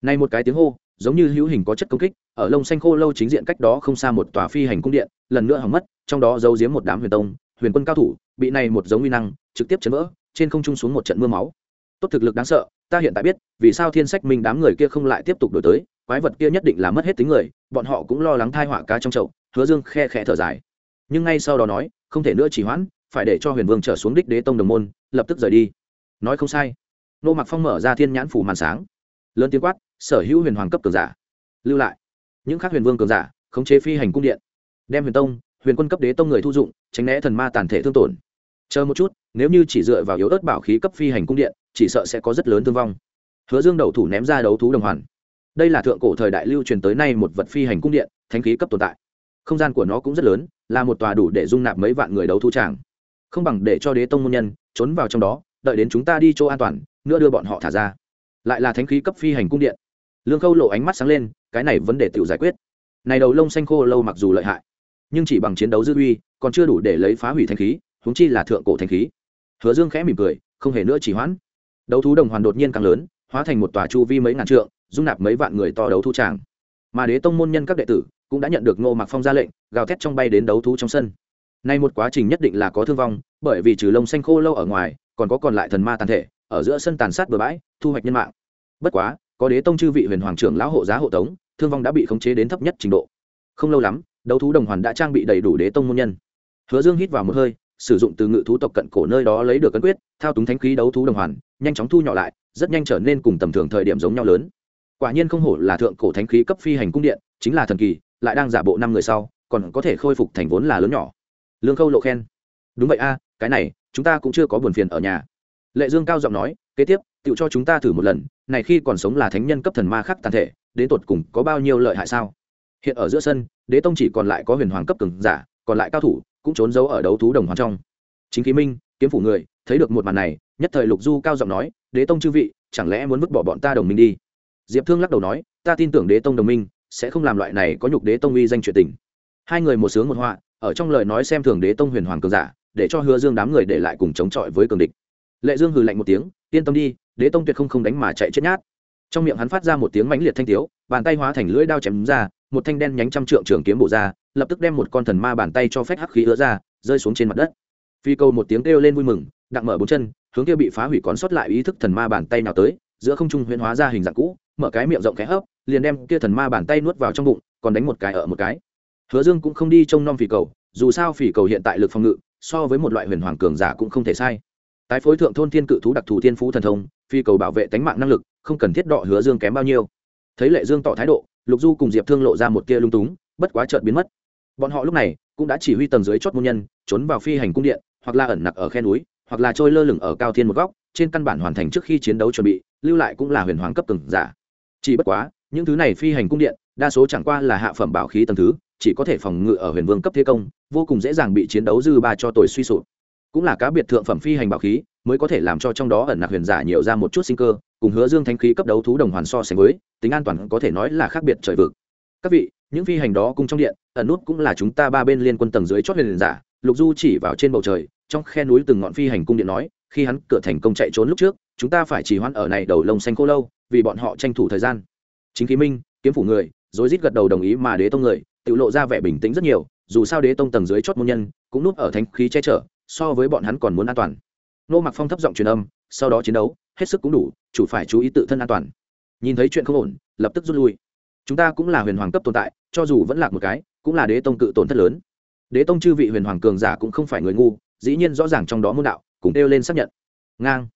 Nay một cái tiếng hô, giống như hữu hình có chất công kích, ở lông xanh khô lâu chính diện cách đó không xa một tòa phi hành cung điện, lần nữa hỏng mất, trong đó giấu giếm một đám huyền tông, huyền quân cao thủ, bị này một giống uy năng, trực tiếp chấn vỡ, trên không trung xuống một trận mưa máu. Tốt thực lực đáng sợ, ta hiện tại biết, vì sao thiên sách minh đám người kia không lại tiếp tục đổi tới, quái vật kia nhất định là mất hết tính người, bọn họ cũng lo lắng thai họa cá trong chậu, hứa dương khe khẽ thở dài. Nhưng ngay sau đó nói, không thể nữa chỉ hoãn phải để cho huyền vương trở xuống đích đế tông đồng môn, lập tức rời đi. Nói không sai. Nô mặc phong mở ra thiên nhãn phủ màn sáng. Lớn tiếng quát, sở hữu huyền hoàng cấp cường giả, lưu lại. Những khác huyền vương cường giả, khống chế phi hành cung điện. Đem huyền tông, huyền quân cấp đế tông người thu dụng, tránh né thần ma tàn thể thương tổn. Chờ một chút, nếu như chỉ dựa vào yếu ớt bảo khí cấp phi hành cung điện, chỉ sợ sẽ có rất lớn thương vong. Hứa dương đầu thủ ném ra đấu thú đồng hoàn. Đây là thượng cổ thời đại lưu truyền tới nay một vật phi hành cung điện, thánh khí cấp tồn tại. Không gian của nó cũng rất lớn, là một tòa đủ để dung nạp mấy vạn người đấu thú tràng không bằng để cho đế tông môn nhân trốn vào trong đó, đợi đến chúng ta đi chỗ an toàn, nữa đưa bọn họ thả ra. Lại là thánh khí cấp phi hành cung điện. Lương khâu lộ ánh mắt sáng lên, cái này vấn đề tự giải quyết. Này đầu lông xanh khô lâu mặc dù lợi hại, nhưng chỉ bằng chiến đấu dư uy, còn chưa đủ để lấy phá hủy thanh khí húng chi là thượng cổ thanh khí. Hứa dương khẽ mỉm cười, không hề nữa chỉ hoãn. Đấu thú đồng hoàn đột nhiên càng lớn, hóa thành một tòa chu vi mấy ngàn trượng, dung nạp mấy vạn người to đấu thú tràng. Mà đế tông môn nhân các đệ tử cũng đã nhận được ngô mặc phong ra lệnh, gào thét trong bay đến đấu thú trong sân nay một quá trình nhất định là có thương vong, bởi vì trừ lông xanh khô lâu ở ngoài, còn có còn lại thần ma tàn thể, ở giữa sân tàn sát bừa bãi, thu hoạch nhân mạng. Bất quá, có đế tông chư vị huyền hoàng trưởng lão hộ giá hộ tống, thương vong đã bị khống chế đến thấp nhất trình độ. Không lâu lắm, đấu thú đồng hoàn đã trang bị đầy đủ đế tông môn nhân. Hứa dương hít vào một hơi, sử dụng từ ngự thú tộc cận cổ nơi đó lấy được cấn quyết, thao túng thánh khí đấu thú đồng hoàn, nhanh chóng thu nhỏ lại, rất nhanh trở nên cùng tầm thường thời điểm giống nhau lớn. Quả nhiên không hổ là thượng cổ thánh khí cấp phi hành cung điện, chính là thần kỳ, lại đang giả bộ năm người sau, còn có thể khôi phục thành vốn là lớn nhỏ lương khâu lộ khen. Đúng vậy a, cái này, chúng ta cũng chưa có buồn phiền ở nhà. Lệ dương cao giọng nói, kế tiếp tự cho chúng ta thử một lần, này khi còn sống là thánh nhân cấp thần ma khắc tàn thể, đến tột cùng có bao nhiêu lợi hại sao? Hiện ở giữa sân, đế tông chỉ còn lại có huyền hoàng cấp cường giả, còn lại cao thủ cũng trốn giấu ở đấu thú đồng hoàng trong. Chính khí minh, kiếm phủ người, thấy được một màn này, nhất thời lục du cao giọng nói, đế tông chư vị, chẳng lẽ muốn vứt bỏ bọn ta đồng minh đi? Diệp thương lắc đầu nói, ta tin tưởng đế tông đồng minh sẽ không làm loại này có nhục đế tông uy danh chuyện tình. Hai người một sướng một họa ở trong lời nói xem thường đế tông huyền hoàng cường giả, để cho hứa dương đám người để lại cùng chống chọi với cường địch. Lệ dương hừ lạnh một tiếng, yên tâm đi, đế tông tuyệt không không đánh mà chạy chết nhát. Trong miệng hắn phát ra một tiếng mãnh liệt thanh tiếu, bàn tay hóa thành lưỡi đao chém ra, một thanh đen nhánh trăm trượng trường kiếm bổ ra, lập tức đem một con thần ma bàn tay cho phép hắc khí ứa ra, rơi xuống trên mặt đất. Phi câu một tiếng kêu lên vui mừng, đặng mở bốn chân, hướng kia bị phá hủy còn sót lại ý thức thần ma bàn tay nào tới, giữa không trung huyễn hóa ra hình dạng cũ, mở cái miệng rộng khẽ hấp, liền đem kia thần ma bàn tay nuốt vào trong bụng, còn đánh một cái ở một cái hứa dương cũng không đi trông nom phỉ cầu, dù sao phỉ cầu hiện tại lực phòng ngự, so với một loại huyền hoàng cường giả cũng không thể sai. Tái phối thượng thôn thiên cự thú đặc thù thiên phú thần thông phi cầu bảo vệ tánh mạng năng lực, không cần thiết đọ hứa dương kém bao nhiêu. Thấy lệ dương tỏ thái độ, lục du cùng diệp thương lộ ra một tia lung túng, bất quá chợt biến mất. Bọn họ lúc này cũng đã chỉ huy tầng dưới chót môn nhân, trốn vào phi hành cung điện, hoặc là ẩn nặc ở khe núi, hoặc là trôi lơ lửng ở cao thiên một góc, trên căn bản hoàn thành trước khi chiến đấu chuẩn bị, lưu lại cũng là huyền hoàng cấp từng giả. Chỉ bất quá, những thứ này phi hành cung điện, đa số chẳng qua là hạ phẩm bảo khí tầng thứ chỉ có thể phòng ngự ở huyền vương cấp thế công, vô cùng dễ dàng bị chiến đấu dư ba cho tồi suy sụp. Cũng là cá biệt thượng phẩm phi hành bảo khí, mới có thể làm cho trong đó ẩn nặc huyền giả nhiều ra một chút sinh cơ, cùng hứa dương thanh khí cấp đấu thú đồng hoàn so sánh với, tính an toàn có thể nói là khác biệt trời vực. Các vị, những phi hành đó cùng trong điện, ẩn nút cũng là chúng ta ba bên liên quân tầng dưới chót huyền giả, lục du chỉ vào trên bầu trời, trong khe núi từng ngọn phi hành cung điện nói, khi hắn cửa thành công chạy trốn lúc trước, chúng ta phải chỉ hoãn ở này đầu lông xanh khô lâu, vì bọn họ tranh thủ thời gian. Chính khí minh, kiếm phủ người, rối rít gật đầu đồng ý mà đế tông người tự lộ ra vẻ bình tĩnh rất nhiều, dù sao đế tông tầng dưới chót môn nhân, cũng núp ở thánh khí che chở, so với bọn hắn còn muốn an toàn. Nô mặc phong thấp giọng truyền âm, sau đó chiến đấu, hết sức cũng đủ, chủ phải chú ý tự thân an toàn. Nhìn thấy chuyện không ổn, lập tức rút lui. Chúng ta cũng là huyền hoàng cấp tồn tại, cho dù vẫn lạc một cái, cũng là đế tông cự tổn thất lớn. Đế tông chư vị huyền hoàng cường giả cũng không phải người ngu, dĩ nhiên rõ ràng trong đó môn đạo, cùng đeo lên xác nhận. Ngang.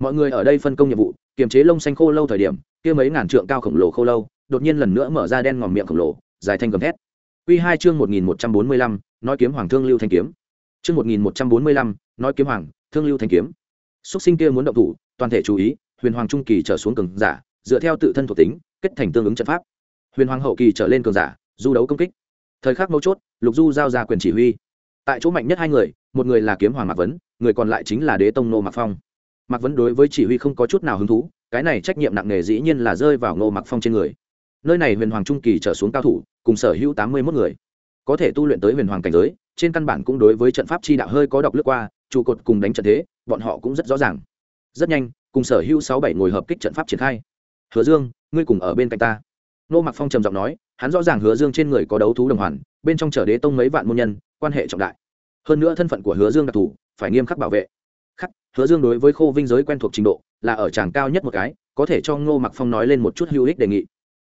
Mọi người ở đây phân công nhiệm vụ, kiềm chế lông xanh khô lâu thời điểm, kia mấy ngàn trượng cao khổng lồ khô lâu, đột nhiên lần nữa mở ra đen ngòm miệng khổng lồ, dài thanh gầm thét. Quy hai chương một nghìn một trăm bốn mươi lăm, nói kiếm hoàng thương lưu thanh kiếm. Chương một nghìn một trăm bốn mươi lăm, nói kiếm hoàng thương lưu thanh kiếm. Súc sinh kia muốn động thủ, toàn thể chú ý, huyền hoàng trung kỳ trở xuống cường giả, dựa theo tự thân thuộc tính, kết thành tương ứng trận pháp. Huyền hoàng hậu kỳ trở lên cường giả, du đấu công kích. Thời khắc mấu chốt, lục du giao ra quyền chỉ huy. Tại chỗ mạnh nhất hai người, một người là kiếm hoàng mạc vấn, người còn lại chính là đế tông nô mạc phong. Mạc vấn đối với chỉ huy không có chút nào hứng thú, cái này trách nhiệm nặng nề dĩ nhiên là rơi vào Ngô mạc phong trên người. Nơi này huyền hoàng trung kỳ trở xuống cao thủ cùng sở hữu tám mươi mốt người. Có thể tu luyện tới huyền hoàng cảnh giới, trên căn bản cũng đối với trận pháp chi đạo hơi có độc lướt qua, trụ cột cùng đánh trận thế, bọn họ cũng rất rõ ràng. Rất nhanh, cùng sở hữu sáu bảy ngồi hợp kích trận pháp triển khai. Hứa dương, ngươi cùng ở bên cạnh ta. Nô mặc phong trầm giọng nói, hắn rõ ràng hứa dương trên người có đấu thú đồng hoàn, bên trong trở đế tông mấy vạn môn nhân, quan hệ trọng đại. Hơn nữa thân phận của hứa dương đặc thù, phải nghiêm khắc bảo vệ. Khắc, hứa dương đối với khô vinh giới quen thuộc trình độ, là ở tràng cao nhất một cái, có thể cho ngô mặc phong nói lên một chút hữu ích đề nghị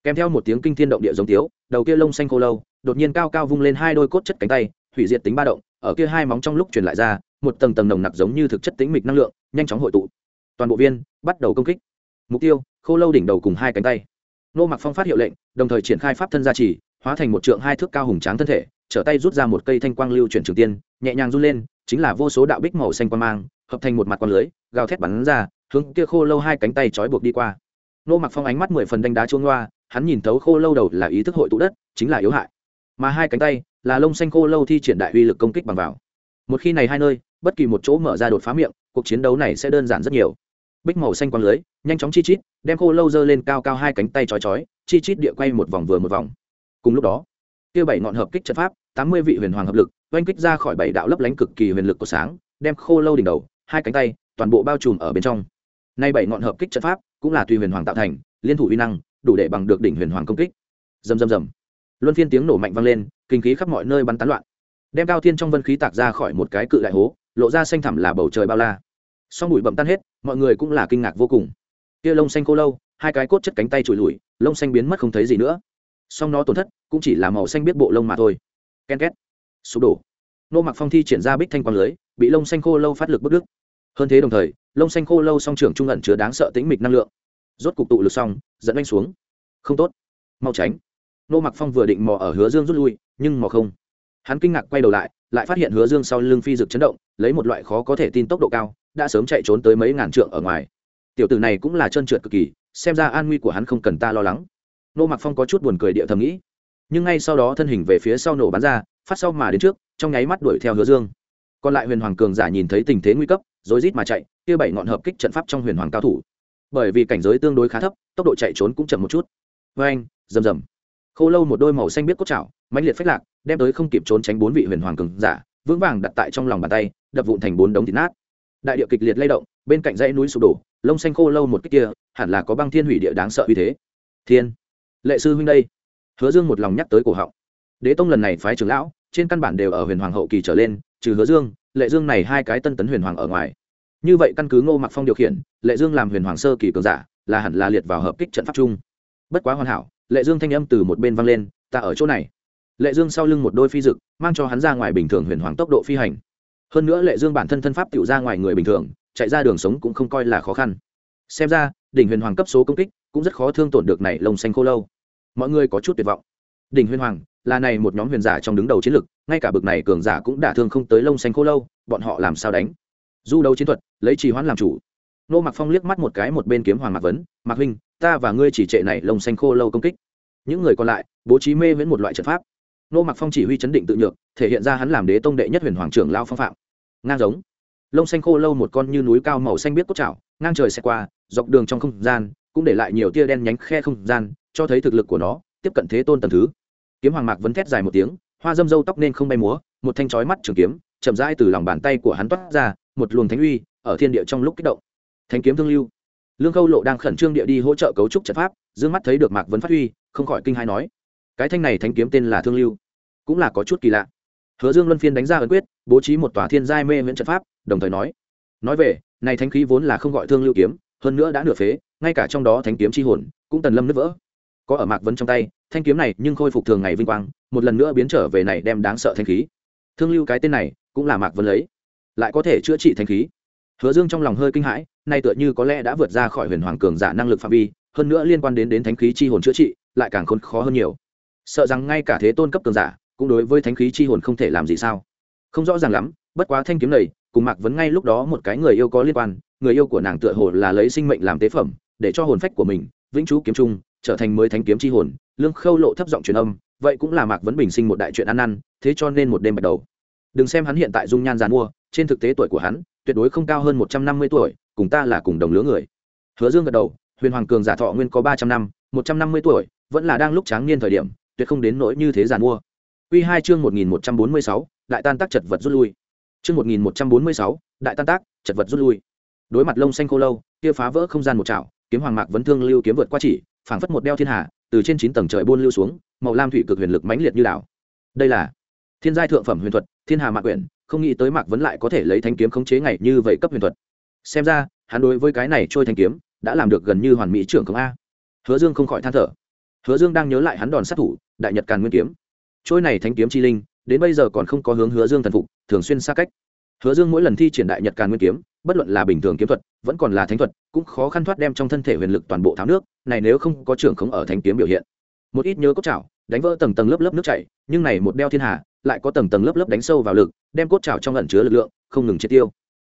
kèm theo một tiếng kinh thiên động địa giống tiếu, đầu kia lông xanh khô lâu, đột nhiên cao cao vung lên hai đôi cốt chất cánh tay, hủy diệt tính ba động, ở kia hai móng trong lúc truyền lại ra, một tầng tầng nồng nặc giống như thực chất tính mịch năng lượng, nhanh chóng hội tụ. Toàn bộ viên bắt đầu công kích. Mục tiêu, khô lâu đỉnh đầu cùng hai cánh tay. Nô mặc phong phát hiệu lệnh, đồng thời triển khai pháp thân gia trì, hóa thành một trượng hai thước cao hùng tráng thân thể, trở tay rút ra một cây thanh quang lưu chuyển trường tiên, nhẹ nhàng run lên, chính là vô số đạo bích màu xanh quang mang, hợp thành một mặt con lưới, gào thét bắn ra, hướng kia khô lâu hai cánh tay trói buộc đi qua. Nô mặc phong ánh mắt mười phần đánh đá chuông loa hắn nhìn thấu khô lâu đầu là ý thức hội tụ đất, chính là yếu hại. Mà hai cánh tay là lông xanh khô lâu thi triển đại uy lực công kích bằng vào. Một khi này hai nơi, bất kỳ một chỗ mở ra đột phá miệng, cuộc chiến đấu này sẽ đơn giản rất nhiều. Bích màu xanh quang lưới, nhanh chóng chi chít, đem khô lâu dơ lên cao cao hai cánh tay chói chói, chi chít địa quay một vòng vừa một vòng. Cùng lúc đó, kia bảy ngọn hợp kích trận pháp, tám mươi vị huyền hoàng hợp lực, oanh kích ra khỏi bảy đạo lấp lánh cực kỳ huyền lực của sáng, đem khô lâu đỉnh đầu, hai cánh tay toàn bộ bao trùm ở bên trong. Nay bảy ngọn hợp kích trận pháp cũng là tùy huyền hoàng tạo thành, liên thủ uy năng đủ để bằng được đỉnh huyền hoàng công kích. Dầm dầm dầm luân phiên tiếng nổ mạnh vang lên, kinh khí khắp mọi nơi bắn tán loạn. Đem cao thiên trong vân khí tạc ra khỏi một cái cự đại hố, lộ ra xanh thẳm là bầu trời bao la. Xong bụi bậm tan hết, mọi người cũng là kinh ngạc vô cùng. Kia lông xanh khô lâu, hai cái cốt chất cánh tay trụi lùi, lông xanh biến mất không thấy gì nữa. Song nó tổn thất, cũng chỉ là màu xanh biết bộ lông mà thôi. Ken két. Sụp đổ. Nô mặc phong thi triển ra bích thanh quang lưới, bị lông xanh khô lâu phát lực bức đức. Hơn thế đồng thời, lông xanh khô lâu song trưởng trung ẩn chứa đáng sợ tĩnh mịch năng lượng. Rốt cục tụ lực xong dẫn anh xuống. Không tốt. Mau tránh. Nô mặc phong vừa định mò ở hứa dương rút lui, nhưng mò không. Hắn kinh ngạc quay đầu lại lại phát hiện hứa dương sau lưng phi rực chấn động, lấy một loại khó có thể tin tốc độ cao, đã sớm chạy trốn tới mấy ngàn trượng ở ngoài. Tiểu tử này cũng là trơn trượt cực kỳ, xem ra an nguy của hắn không cần ta lo lắng. Nô mặc phong có chút buồn cười địa thầm nghĩ. Nhưng ngay sau đó thân hình về phía sau nổ bắn ra, phát sau mà đến trước, trong nháy mắt đuổi theo hứa dương. Còn lại huyền hoàng cường giả nhìn thấy tình thế nguy cấp, rối rít mà chạy, kia bảy ngọn hợp kích trận pháp trong huyền hoàng cao thủ bởi vì cảnh giới tương đối khá thấp, tốc độ chạy trốn cũng chậm một chút. Vê anh, rầm rầm. Khô lâu một đôi màu xanh biết cốt chảo mãnh liệt phách lạc, đem tới không kịp trốn tránh bốn vị huyền hoàng cường giả, vững vàng đặt tại trong lòng bàn tay, đập vụn thành bốn đống thịt nát. Đại địa kịch liệt lay động, bên cạnh dãy núi sụp đổ, lông xanh khô lâu một cách kia, hẳn là có băng thiên hủy địa đáng sợ uy thế. Thiên. Lệ sư huynh đây. Hứa dương một lòng nhắc tới cổ họng. Đế tông lần này phái trưởng lão, trên căn bản đều ở huyền hoàng hậu kỳ trở lên, trừ hứa dương, lệ dương này hai cái tân tấn huyền hoàng ở ngoài như vậy căn cứ ngô mặc phong điều khiển, lệ dương làm huyền hoàng sơ kỳ cường giả, là hẳn là liệt vào hợp kích trận pháp chung. Bất quá hoàn hảo, lệ dương thanh âm từ một bên vang lên, ta ở chỗ này. Lệ dương sau lưng một đôi phi dực, mang cho hắn ra ngoài bình thường huyền hoàng tốc độ phi hành. Hơn nữa lệ dương bản thân thân pháp tự ra ngoài người bình thường, chạy ra đường sống cũng không coi là khó khăn. Xem ra, đỉnh huyền hoàng cấp số công kích cũng rất khó thương tổn được này lông xanh khô lâu. Mọi người có chút tuyệt vọng. Đỉnh huyền hoàng là này một nhóm huyền giả trong đứng đầu chiến lực ngay cả bực này cường giả cũng đả thương không tới lông xanh khô lâu, bọn họ làm sao đánh? Du đấu chiến thuật, lấy trì hoãn làm chủ. Nô mặc phong liếc mắt một cái một bên kiếm hoàng mạc vấn, mạc huynh, ta và ngươi chỉ trệ này lông xanh khô lâu công kích. Những người còn lại, bố trí mê viễn một loại trận pháp. Nô mặc phong chỉ huy chấn định tự nhược, thể hiện ra hắn làm đế tông đệ nhất huyền hoàng trưởng lao phong phạm. Ngang giống. Lông xanh khô lâu một con như núi cao màu xanh biết cốt chảo ngang trời xe qua, dọc đường trong không gian, cũng để lại nhiều tia đen nhánh khe không gian, cho thấy thực lực của nó, tiếp cận thế tôn tầm thứ. Kiếm hoàng mạc vấn thét dài một tiếng, hoa dâm dâu tóc nên không bay múa, một thanh chói mắt trường kiếm, chậm rãi từ lòng bàn tay của hắn toát ra một luồng thánh uy ở thiên địa trong lúc kích động. Thanh kiếm thương lưu. Lương khâu lộ đang khẩn trương địa đi hỗ trợ cấu trúc trận pháp d mắt thấy được mạc vấn phát huy, không khỏi kinh hai nói, cái thanh này thanh kiếm tên là thương lưu, cũng là có chút kỳ lạ. Hứa dương luân phiên đánh ra ấn quyết, bố trí một tòa thiên giai mê miễn trận pháp, đồng thời nói nói về, này thánh khí vốn là không gọi thương lưu kiếm, hơn nữa đã nửa phế, ngay cả trong đó thánh kiếm chi hồn cũng tần lâm nứt vỡ. Có ở mạc vấn trong tay, thanh kiếm này nhưng khôi phục thường ngày vinh quang, một lần nữa biến trở về này đem đáng sợ thanh khí. Thương lưu cái tên này cũng là mạc vấn lấy lại có thể chữa trị thanh khí. Hứa dương trong lòng hơi kinh hãi nay tựa như có lẽ đã vượt ra khỏi huyền hoàng cường giả năng lực phạm vi hơn nữa liên quan đến đến thánh khí chi hồn chữa trị lại càng khốn khó hơn nhiều. Sợ rằng ngay cả thế tôn cấp cường giả cũng đối với thánh khí chi hồn không thể làm gì sao. Không rõ ràng lắm bất quá thanh kiếm này cùng mạc vấn ngay lúc đó một cái người yêu có liên quan người yêu của nàng tựa hồ là lấy sinh mệnh làm tế phẩm để cho hồn phách của mình vĩnh chú kiếm trung trở thành mới thánh kiếm chi hồn lương khâu lộ thấp giọng truyền âm vậy cũng là mạc vấn bình sinh một đại chuyện ăn ăn, thế cho nên một đêm bắt đầu. Đừng xem hắn hiện tại dung nhan giàn mua trên thực tế tuổi của hắn, tuyệt đối không cao hơn một trăm năm mươi tuổi, cùng ta là cùng đồng lứa người. Hứa dương gật đầu, huyền hoàng cường giả thọ nguyên có ba trăm năm, một trăm năm mươi tuổi, vẫn là đang lúc tráng niên thời điểm, tuyệt không đến nỗi như thế giàn mua. Quy hai chương một nghìn một trăm bốn mươi sáu, đại tan tác chật vật rút lui. Chương một nghìn một trăm bốn mươi sáu, đại tan tác chật vật rút lui. Đối mặt lông xanh khô lâu, kia phá vỡ không gian một chảo, kiếm hoàng mạc vấn thương lưu kiếm vượt qua chỉ, phảng phất một đeo thiên hà, từ trên chín tầng trời buôn lưu xuống, màu lam thủy cực huyền lực mãnh liệt như đảo. Đây là thiên giai thượng phẩm huyền thuật, thiên hà mạc quyển không nghĩ tới mạc vấn lại có thể lấy thanh kiếm khống chế ngày như vậy cấp huyền thuật. Xem ra, hắn đối với cái này trôi thanh kiếm, đã làm được gần như hoàn mỹ trưởng công a. Hứa dương không khỏi than thở. Hứa dương đang nhớ lại hắn đòn sát thủ, đại nhật càn nguyên kiếm. Trôi này thanh kiếm chi linh, đến bây giờ còn không có hướng hứa dương thần phục, thường xuyên xa cách. Hứa dương mỗi lần thi triển đại nhật càn nguyên kiếm, bất luận là bình thường kiếm thuật, vẫn còn là thánh thuật, cũng khó khăn thoát đem trong thân thể huyền lực toàn bộ tháo nước, này nếu không có trưởng không ở thanh kiếm biểu hiện. Một ít nhớ cốt chảo, đánh vỡ tầng tầng lớp lớp nước chảy, nhưng này một đeo thiên hà lại có tầng tầng lớp lớp đánh sâu vào lực, đem cốt chảo trong ẩn chứa lực lượng, không ngừng triệt tiêu.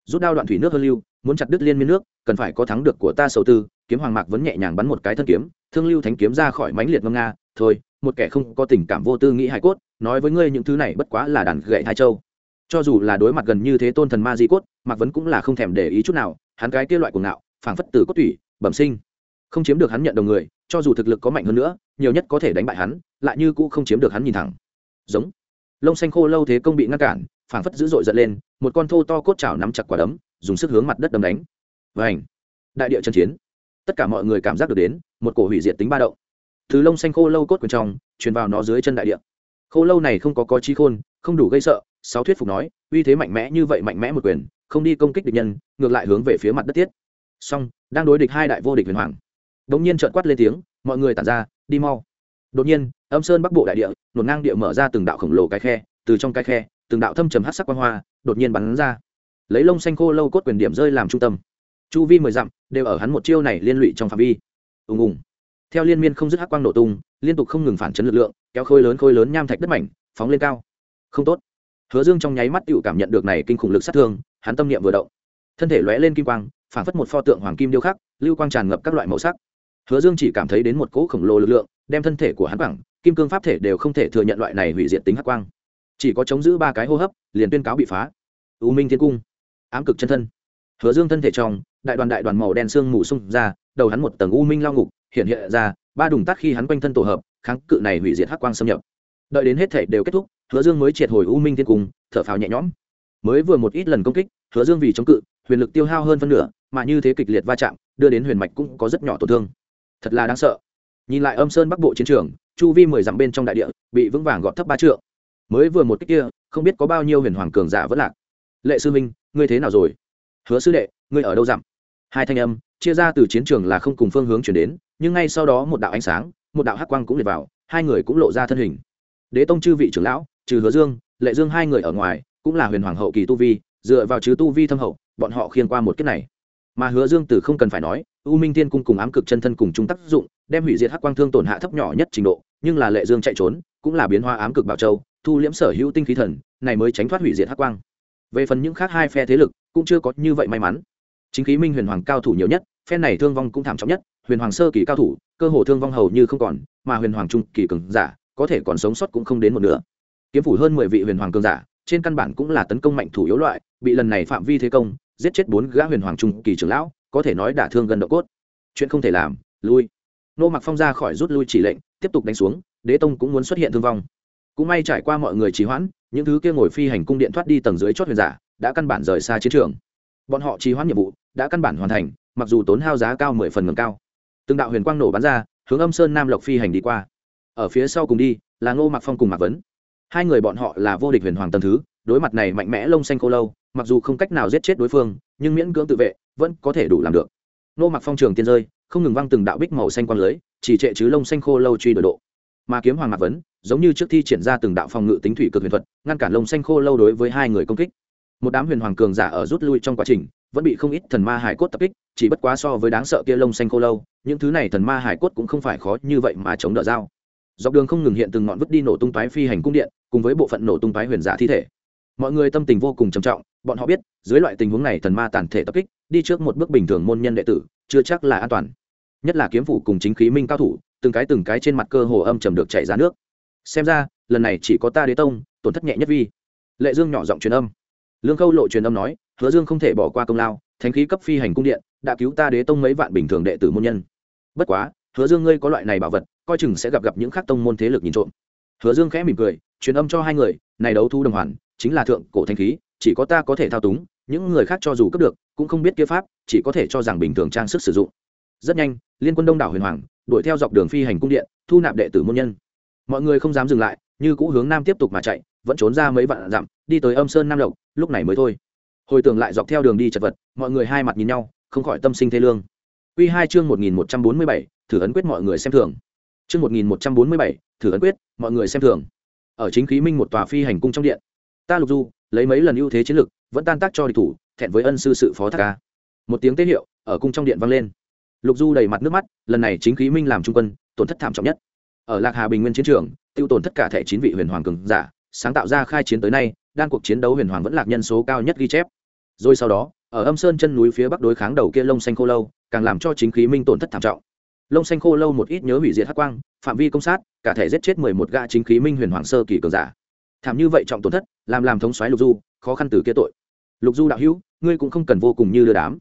Rút đao đoạn thủy nước hơn lưu, muốn chặt đứt liên miên nước, cần phải có thắng được của ta sầu tư, kiếm hoàng mạc vẫn nhẹ nhàng bắn một cái thân kiếm, thương lưu thánh kiếm ra khỏi mãnh liệt ngâm nga, thôi, một kẻ không có tình cảm vô tư nghĩ hài cốt, nói với ngươi những thứ này bất quá là đàn gậy hai châu. Cho dù là đối mặt gần như thế tôn thần ma di cốt, mạc vẫn cũng là không thèm để ý chút nào, hắn cái kia loại cuồng ngạo, phảng phất từ cốt tủy, bẩm sinh. Không chiếm được hắn nhận đồng người, cho dù thực lực có mạnh hơn nữa, nhiều nhất có thể đánh bại hắn, lại như cũng không chiếm được hắn nhìn thẳng. Giống lông xanh khô lâu thế công bị ngăn cản, phảng phất dữ dội giật lên, một con thô to cốt chảo nắm chặt quả đấm, dùng sức hướng mặt đất đấm đánh. Vảnh đại địa chân chiến. Tất cả mọi người cảm giác được đến, một cổ hủy diệt tính ba động. Thứ lông xanh khô lâu cốt quyền trong, truyền vào nó dưới chân đại địa. Khô lâu này không có có trí khôn, không đủ gây sợ, sáu thuyết phục nói, uy thế mạnh mẽ như vậy mạnh mẽ một quyền, không đi công kích địch nhân, ngược lại hướng về phía mặt đất tiết. Song đang đối địch hai đại vô địch huyền hoàng. Đống nhiên trợn quát lên tiếng, mọi người tản ra, đi mau đột nhiên, âm sơn bắc bộ đại địa nổn ngang địa mở ra từng đạo khổng lồ cái khe, từ trong cái khe, từng đạo thâm trầm hát sắc quang hoa đột nhiên bắn ra. Lấy lông xanh khô lâu cốt quyền điểm rơi làm trung tâm. Chu vi mười dặm đều ở hắn một chiêu này liên lụy trong phạm vi. Ùng ùng. Theo liên miên không dứt hắc quang nổ tung, liên tục không ngừng phản chấn lực lượng, kéo khôi lớn khôi lớn nham thạch đất mảnh, phóng lên cao. Không tốt. Hứa dương trong nháy mắt tự cảm nhận được này kinh khủng lực sát thương, hắn tâm niệm vừa động. Thân thể lóe lên kim quang phản phất một pho tượng hoàng kim điêu khắc, lưu quang tràn ngập các loại màu sắc. Hứa dương chỉ cảm thấy đến một cỗ khổng lồ lực lượng đem thân thể của hắn bằng, kim cương pháp thể đều không thể thừa nhận loại này hủy diệt tính hắc quang. Chỉ có chống giữ ba cái hô hấp, liền tuyên cáo bị phá. U minh thiên cung, ám cực chân thân. Hứa dương thân thể trong, đại đoàn đại đoàn màu đen xương mù sung ra, đầu hắn một tầng u minh lao ngục, hiện hiện ra ba đùng tắc khi hắn quanh thân tổ hợp, kháng cự này hủy diệt hắc quang xâm nhập. Đợi đến hết thể đều kết thúc, hứa dương mới triệt hồi u minh thiên cung, thở phào nhẹ nhõm. Mới vừa một ít lần công kích, hứa dương vì chống cự, huyền lực tiêu hao hơn phân nửa, mà như thế kịch liệt va chạm, đưa đến huyền mạch cũng có rất nhỏ tổn thương. Thật là đáng sợ nhìn lại âm sơn bắc bộ chiến trường, chu vi mười dặm bên trong đại địa, bị vững vàng gọt thấp ba trượng. Mới vừa một cách kia, không biết có bao nhiêu huyền hoàng cường giả vẫn lạc. Lệ sư minh ngươi thế nào rồi? Hứa sư đệ, ngươi ở đâu dặm? Hai thanh âm, chia ra từ chiến trường là không cùng phương hướng chuyển đến, nhưng ngay sau đó một đạo ánh sáng, một đạo hắc quang cũng liệt vào, hai người cũng lộ ra thân hình. Đế tông chư vị trưởng lão, trừ hứa dương, lệ dương hai người ở ngoài, cũng là huyền hoàng hậu kỳ tu vi, dựa vào chứ tu vi thâm hậu, bọn họ khiên qua một kiếp này. Mà hứa dương từ không cần phải nói, u minh thiên cung cùng ám cực chân thân cùng chung tác dụng đem hủy diệt hắc quang thương tổn hạ thấp nhỏ nhất trình độ, nhưng là lệ dương chạy trốn, cũng là biến hóa ám cực bảo châu, thu liễm sở hữu tinh khí thần, này mới tránh thoát hủy diệt hắc quang. Về phần những khác hai phe thế lực, cũng chưa có như vậy may mắn. Chính khí minh huyền hoàng cao thủ nhiều nhất phe này thương vong cũng thảm trọng nhất, huyền hoàng sơ kỳ cao thủ, cơ hồ thương vong hầu như không còn, mà huyền hoàng trung kỳ cường giả, có thể còn sống sót cũng không đến một nửa. Kiếm phủ hơn mười vị huyền hoàng cường giả, trên căn bản cũng là tấn công mạnh thủ yếu loại, bị lần này phạm vi thế công, giết chết bốn gã huyền hoàng trung kỳ trưởng lão, có thể nói đả thương gần độ cốt. Chuyện không thể làm, lui nô mặc phong ra khỏi rút lui chỉ lệnh, tiếp tục đánh xuống, đế tông cũng muốn xuất hiện thương vong. Cũng may trải qua mọi người trì hoãn, những thứ kia ngồi phi hành cung điện thoát đi tầng dưới chót huyền giả, đã căn bản rời xa chiến trường. Bọn họ trì hoãn nhiệm vụ, đã căn bản hoàn thành, mặc dù tốn hao giá cao mười phần ngầm cao. Từng đạo huyền quang nổ bắn ra, hướng âm sơn nam lộc phi hành đi qua. Ở phía sau cùng đi, là ngô mặc phong cùng mạc vấn. Hai người bọn họ là vô địch huyền hoàng tầm thứ, đối mặt này mạnh mẽ lông xanh khô lâu, mặc dù không cách nào giết chết đối phương, nhưng miễn cưỡng tự vệ, vẫn có thể đủ làm được. Ngô mặc phong trường tiên rơi không ngừng văng từng đạo bích màu xanh quang lưới, chỉ trệ chứ lông xanh khô lâu truy đổi độ. Mà kiếm hoàng mạc vấn, giống như trước thi triển ra từng đạo phòng ngự tính thủy cực huyền thuật, ngăn cản lông xanh khô lâu đối với hai người công kích. Một đám huyền hoàng cường giả ở rút lui trong quá trình, vẫn bị không ít thần ma hải cốt tập kích, chỉ bất quá so với đáng sợ kia lông xanh khô lâu, những thứ này thần ma hải cốt cũng không phải khó như vậy mà chống đỡ dao. Dọc đường không ngừng hiện từng ngọn vứt đi nổ tung toái phi hành cung điện, cùng với bộ phận nổ tung toái huyền giả thi thể. Mọi người tâm tình vô cùng trầm trọng, bọn họ biết, dưới loại tình huống này thần ma tàn thể tập kích, đi trước một bước bình thường môn nhân đệ tử, chưa chắc là an toàn nhất là kiếm phủ cùng chính khí minh cao thủ, từng cái từng cái trên mặt cơ hồ âm trầm được chảy ra nước. Xem ra, lần này chỉ có ta đế tông, tổn thất nhẹ nhất vi. Lệ dương nhỏ giọng truyền âm. Lương khâu lộ truyền âm nói, hứa dương không thể bỏ qua công lao, thánh khí cấp phi hành cung điện, đã cứu ta đế tông mấy vạn bình thường đệ tử môn nhân. Bất quá, hứa dương ngươi có loại này bảo vật, coi chừng sẽ gặp gặp những khác tông môn thế lực nhìn trộm. Hứa dương khẽ mỉm cười, truyền âm cho hai người, này đấu thu đồng hoàn, chính là thượng cổ thanh khí, chỉ có ta có thể thao túng, những người khác cho dù cấp được, cũng không biết kia pháp, chỉ có thể cho rằng bình thường trang sức sử dụng. Rất nhanh liên quân đông đảo huyền hoàng, đuổi theo dọc đường phi hành cung điện, thu nạp đệ tử môn nhân. Mọi người không dám dừng lại, như cũ hướng nam tiếp tục mà chạy, vẫn trốn ra mấy vạn dặm, đi tới âm sơn nam lộc, lúc này mới thôi. Hồi tưởng lại dọc theo đường đi chật vật, mọi người hai mặt nhìn nhau, không khỏi tâm sinh thế lương. Q hai chương một nghìn một trăm bốn mươi bảy, thử ấn quyết mọi người xem thường. Chương một nghìn một trăm bốn mươi bảy, thử ấn quyết mọi người xem thường. Ở chính khí minh một tòa phi hành cung trong điện, ta lục du, lấy mấy lần ưu thế chiến lược vẫn tan tác cho địch thủ, thẹn với ân sư sự phó thác ca. Một tiếng tế hiệu ở cung trong điện vang lên lục du đầy mặt nước mắt, lần này chính khí minh làm trung quân, tổn thất thảm trọng nhất. Ở lạc hà bình nguyên chiến trường, tiêu tổn tất cả thẻ chín vị huyền hoàng cường giả, sáng tạo ra khai chiến tới nay đan cuộc chiến đấu huyền hoàng vẫn lạc nhân số cao nhất ghi chép. Rồi sau đó, ở âm sơn chân núi phía bắc đối kháng đầu kia lông xanh khô lâu, càng làm cho chính khí minh tổn thất thảm trọng. Lông xanh khô lâu một ít nhớ hủy diệt hắc quang, phạm vi công sát, cả thể giết chết mười một gã chính khí minh huyền hoàng sơ kỳ cường giả. Thảm như vậy trọng tổn thất, làm làm thống xoáy lục du, khó khăn từ kia tội. Lục du đạo hữu, ngươi cũng không cần vô cùng như đưa đám.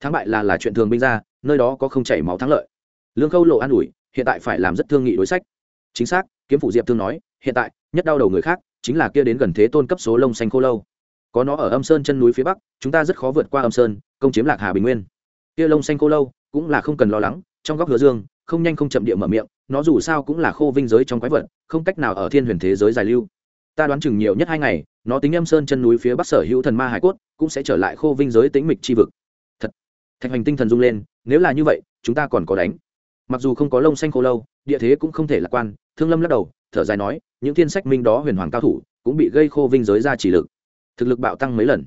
Thắng bại là là chuyện thường binh ra nơi đó có không chảy máu thắng lợi. Lương khâu lộ an ủi, hiện tại phải làm rất thương nghị đối sách. Chính xác, kiếm phụ diệp thương nói, hiện tại, nhất đau đầu người khác, chính là kia đến gần thế tôn cấp số lông xanh khô lâu. Có nó ở âm sơn chân núi phía bắc, chúng ta rất khó vượt qua âm sơn, công chiếm lạc hà bình nguyên. Kia lông xanh khô lâu, cũng là không cần lo lắng, trong góc hứa dương, không nhanh không chậm địa mở miệng, nó dù sao cũng là khô vinh giới trong quái vật, không cách nào ở thiên huyền thế giới dài lưu. Ta đoán chừng nhiều nhất hai ngày, nó tính âm sơn chân núi phía bắc sở hữu thần ma hải cốt, cũng sẽ trở lại khô vinh giới tĩnh mịch chi vực. Thật. Thạch hành tinh thần rung lên nếu là như vậy, chúng ta còn có đánh. Mặc dù không có lông xanh khô lâu, địa thế cũng không thể lạc quan, thương lâm lắc đầu, thở dài nói, những thiên sách minh đó huyền hoàng cao thủ, cũng bị gây khô vinh giới ra chỉ lực. Thực lực bạo tăng mấy lần.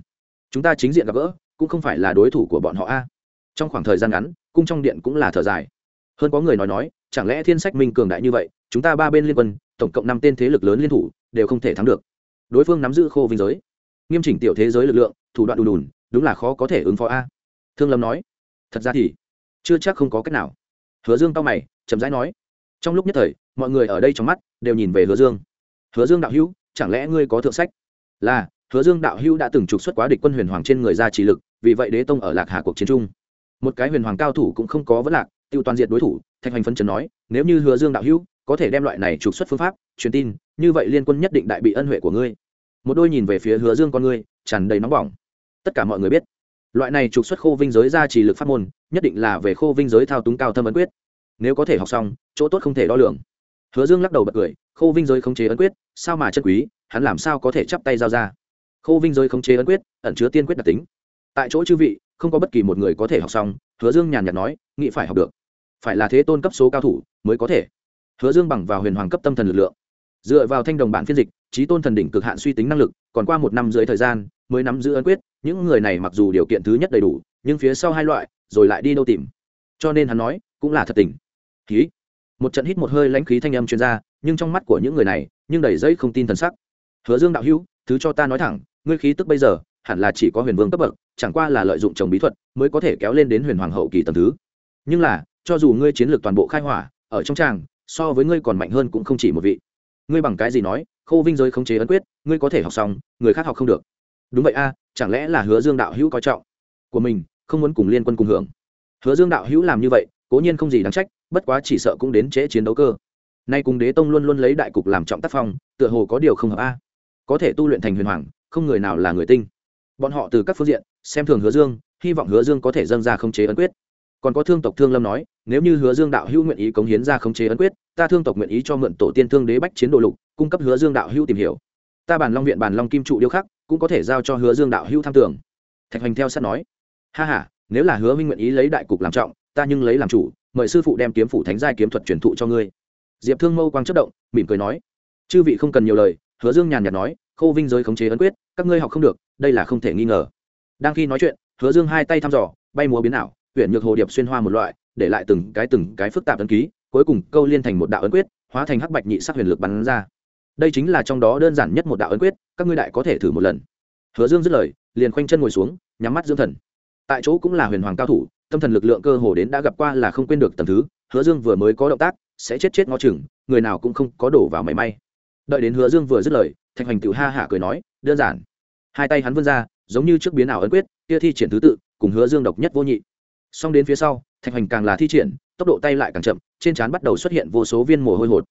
Chúng ta chính diện gặp gỡ, cũng không phải là đối thủ của bọn họ a. Trong khoảng thời gian ngắn, cung trong điện cũng là thở dài. Hơn có người nói nói, chẳng lẽ thiên sách minh cường đại như vậy, chúng ta ba bên liên quân, tổng cộng năm tên thế lực lớn liên thủ, đều không thể thắng được. Đối phương nắm giữ khô vinh giới. Nghiêm chỉnh tiểu thế giới lực lượng, thủ đoạn đùn đùn, đúng là khó có thể ứng phó a. Thương lâm nói. Thật ra thì chưa chắc không có cách nào. Hứa dương tao mày, chậm rãi nói, trong lúc nhất thời, mọi người ở đây trong mắt đều nhìn về hứa dương. Hứa dương đạo hữu, chẳng lẽ ngươi có thượng sách? Là, hứa dương đạo hữu đã từng trục xuất quá địch quân huyền hoàng trên người ra chỉ lực, vì vậy đế tông ở lạc hà cuộc chiến trung một cái huyền hoàng cao thủ cũng không có vấn lạc, tiêu toàn diện đối thủ, thạch hoành phân trần nói, nếu như hứa dương đạo hữu có thể đem loại này trục xuất phương pháp, truyền tin, như vậy liên quân nhất định đại bị ân huệ của ngươi. Một đôi nhìn về phía hứa dương con ngươi, tràn đầy nóng bỏng. Tất cả mọi người biết loại này trục xuất khô vinh giới ra chỉ lực pháp môn, nhất định là về khô vinh giới thao túng cao thâm ấn quyết. Nếu có thể học xong, chỗ tốt không thể đo lường. Hứa dương lắc đầu bật cười, khô vinh giới không chế ấn quyết, sao mà chân quý, hắn làm sao có thể chắp tay giao ra? Khô vinh giới không chế ấn quyết, ẩn chứa tiên quyết đặc tính. Tại chỗ chư vị, không có bất kỳ một người có thể học xong, hứa dương nhàn nhạt nói, nghĩ phải học được. Phải là thế tôn cấp số cao thủ mới có thể. Hứa dương bằng vào huyền hoàng cấp tâm thần lực lượng, dựa vào thanh đồng bản phiên dịch trí tôn thần đỉnh cực hạn suy tính năng lực, còn qua một năm dưới thời gian, mới nắm giữ ấn quyết những người này mặc dù điều kiện thứ nhất đầy đủ, nhưng phía sau hai loại, rồi lại đi đâu tìm? Cho nên hắn nói, cũng là thật tình. Khí một trận hít một hơi lãnh khí thanh âm chuyên gia nhưng trong mắt của những người này, nhưng đầy dây không tin thần sắc. Hứa dương đạo hữu, thứ cho ta nói thẳng, ngươi khí tức bây giờ, hẳn là chỉ có huyền vương cấp bậc, chẳng qua là lợi dụng trồng bí thuật, mới có thể kéo lên đến huyền hoàng hậu kỳ tầm thứ. Nhưng là, cho dù ngươi chiến lược toàn bộ khai hỏa, ở trong tràng, so với ngươi còn mạnh hơn cũng không chỉ một vị. Ngươi bằng cái gì nói khô vinh giới không chế ấn quyết, ngươi có thể học xong, người khác học không được đúng vậy a, chẳng lẽ là hứa dương đạo hữu coi trọng? Của mình, không muốn cùng liên quân cùng hưởng. Hứa dương đạo hữu làm như vậy, cố nhiên không gì đáng trách, bất quá chỉ sợ cũng đến trễ chiến đấu cơ. Nay cùng đế tông luôn luôn lấy đại cục làm trọng tác phong, tựa hồ có điều không hợp a. Có thể tu luyện thành huyền hoàng, không người nào là người tinh. Bọn họ từ các phương diện, xem thường hứa dương, hy vọng hứa dương có thể dâng ra khống chế ấn quyết. Còn có thương tộc thương lâm nói, nếu như hứa dương đạo hữu nguyện ý cống hiến ra khống chế ấn quyết, ta thương tộc nguyện ý cho mượn tổ tiên thương đế bách chiến đồ lục, cung cấp hứa dương đạo hữu tìm hiểu. Ta bàn long viện bàn long kim trụ điêu khắc cũng có thể giao cho hứa dương đạo hữu tham tưởng. Thạch hoành theo sát nói, ha h a nếu là hứa minh nguyện ý lấy đại cục làm trọng, ta nhưng lấy làm chủ, mời sư phụ đem kiếm phủ thánh giai kiếm thuật truyền thụ cho ngươi. Diệp thương mâu quang chất động, mỉm cười nói, chư vị không cần nhiều lời. Hứa dương nhàn nhạt nói, khô vinh giới khống chế ấn quyết, các ngươi học không được, đây là không thể nghi ngờ. Đang khi nói chuyện, hứa dương hai tay thăm dò, bay múa biến ảo huyện nhược hồ điệp xuyên hoa một loại, để lại từng cái từng cái phức tạp ấn ký, cuối cùng câu liên thành một đạo ấn quyết, hóa thành hắc bạch nhị sắc huyền lực bắn ra đây chính là trong đó đơn giản nhất một đạo ấn quyết, các ngươi đại có thể thử một lần. Hứa dương dứt lời, liền khoanh chân ngồi xuống, nhắm mắt dưỡng thần. Tại chỗ cũng là huyền hoàng cao thủ, tâm thần lực lượng cơ hồ đến đã gặp qua là không quên được tầm thứ, hứa dương vừa mới có động tác, sẽ chết chết ngó chừng, người nào cũng không có đổ vào mảy may. Đợi đến hứa dương vừa dứt lời, thạch hoành tự ha hả cười nói, đơn giản. Hai tay hắn vươn ra, giống như trước biến ảo ấn quyết, kia thi triển thứ tự, cùng hứa dương độc nhất vô nhị. Xong đến phía sau, thạch hoành càng là thi triển, tốc độ tay lại càng chậm, trên trán bắt đầu xuất hiện vô số viên mồ hôi hột.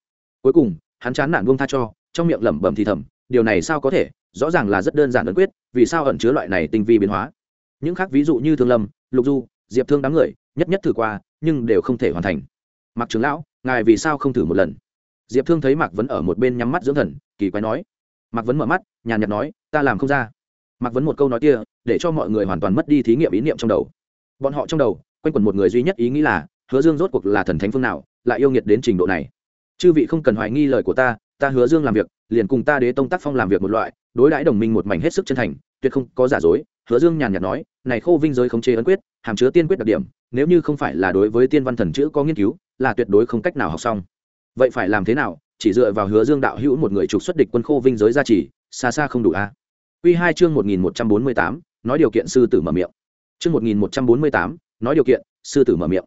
Cuối cùng, hắn chán nản buông tha cho trong miệng lẩm bẩm thì thầm, điều này sao có thể? Rõ ràng là rất đơn giản ấn quyết, vì sao ẩn chứa loại này tinh vi biến hóa? Những khác ví dụ như thương lâm, lục du, diệp thương đám người, nhất nhất thử qua, nhưng đều không thể hoàn thành. Mặc trưởng lão, ngài vì sao không thử một lần? Diệp thương thấy mạc vấn ở một bên nhắm mắt dưỡng thần, kỳ quái nói. Mạc vấn mở mắt, nhàn nhạt nói, ta làm không ra. Mạc vấn một câu nói kia, để cho mọi người hoàn toàn mất đi thí nghiệm ý niệm trong đầu. Bọn họ trong đầu, quanh quẩn một người duy nhất ý nghĩ là, hứa dương rốt cuộc là thần thánh phương nào, lại yêu nghiệt đến trình độ này? Chư vị không cần hoài nghi lời của ta ta hứa dương làm việc, liền cùng ta đế tông tác phong làm việc một loại, đối đãi đồng minh một mảnh hết sức chân thành, tuyệt không có giả dối. Hứa dương nhàn nhạt nói, này khô vinh giới khống chế ấn quyết, hàm chứa tiên quyết đặc điểm, nếu như không phải là đối với tiên văn thần chữ có nghiên cứu, là tuyệt đối không cách nào học xong. Vậy phải làm thế nào? Chỉ dựa vào hứa dương đạo hữu một người trục xuất địch quân khô vinh giới gia trì, xa xa không đủ a. Quy hai chương một nghìn một trăm bốn mươi tám, nói điều kiện sư tử mở miệng. Chương một nghìn một trăm bốn mươi tám, nói điều kiện sư tử mở miệng.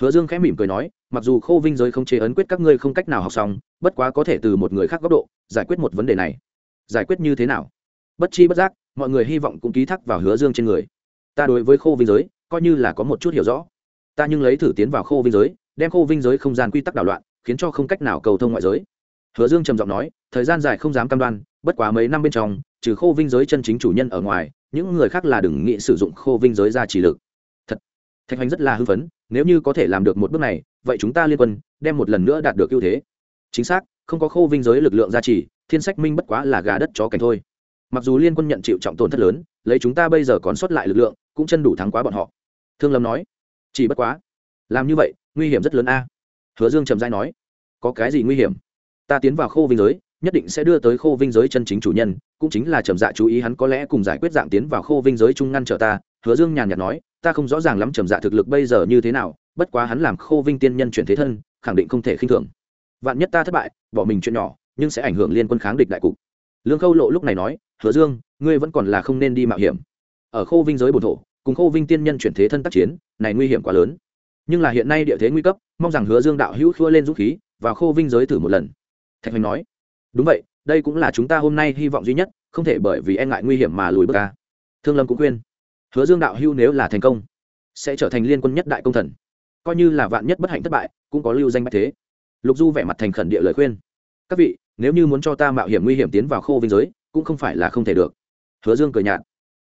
Hứa dương khẽ mỉm cười nói, mặc dù khô vinh giới không chế ấn quyết các ngươi không cách nào học xong bất quá có thể từ một người khác góc độ giải quyết một vấn đề này. Giải quyết như thế nào? Bất chi bất giác, mọi người hy vọng cũng ký thác vào hứa dương trên người. Ta đối với khô vinh giới, coi như là có một chút hiểu rõ. Ta nhưng lấy thử tiến vào khô vinh giới, đem khô vinh giới không gian quy tắc đảo loạn, khiến cho không cách nào cầu thông ngoại giới. Hứa dương trầm giọng nói, thời gian dài không dám cam đoan, bất quá mấy năm bên trong, trừ khô vinh giới chân chính chủ nhân ở ngoài, những người khác là đừng nghĩ sử dụng khô vinh giới ra chỉ lực. Thật, thạch hoành rất là hư phấn, nếu như có thể làm được một bước này, vậy chúng ta liên quân, đem một lần nữa đạt được ưu thế chính xác, không có khô vinh giới lực lượng gia trì, thiên sách minh bất quá là gà đất chó cảnh thôi. Mặc dù liên quân nhận chịu trọng tổn thất lớn, lấy chúng ta bây giờ còn sót lại lực lượng, cũng chân đủ thắng quá bọn họ. Thương lâm nói, chỉ bất quá, làm như vậy, nguy hiểm rất lớn a. Hứa dương trầm dai nói, có cái gì nguy hiểm? Ta tiến vào khô vinh giới, nhất định sẽ đưa tới khô vinh giới chân chính chủ nhân, cũng chính là trầm dạ chú ý hắn có lẽ cùng giải quyết dạng tiến vào khô vinh giới chung ngăn trở ta. Hứa dương nhàn nhạt nói, ta không rõ ràng lắm trầm dạ thực lực bây giờ như thế nào, bất quá hắn làm khô vinh tiên nhân chuyển thế thân, khẳng định không thể khinh thường vạn nhất ta thất bại, bỏ mình chuyện nhỏ, nhưng sẽ ảnh hưởng liên quân kháng địch đại cục. Lương khâu lộ lúc này nói, hứa dương, ngươi vẫn còn là không nên đi mạo hiểm. Ở khô vinh giới bồn thổ, cùng khô vinh tiên nhân chuyển thế thân tác chiến, này nguy hiểm quá lớn. Nhưng là hiện nay địa thế nguy cấp, mong rằng hứa dương đạo hữu khua lên dũng khí, vào khô vinh giới thử một lần. Thạch hoành nói, đúng vậy, đây cũng là chúng ta hôm nay hy vọng duy nhất, không thể bởi vì e ngại nguy hiểm mà lùi bước ca thương lâm cũng khuyên, hứa dương đạo hữu nếu là thành công, sẽ trở thành liên quân nhất đại công thần. Coi như là vạn nhất bất hạnh thất bại, cũng có lưu danh bách thế lục du vẻ mặt thành khẩn địa lời khuyên. Các vị, nếu như muốn cho ta mạo hiểm nguy hiểm tiến vào khô vinh giới, cũng không phải là không thể được. Hứa dương cười nhạt.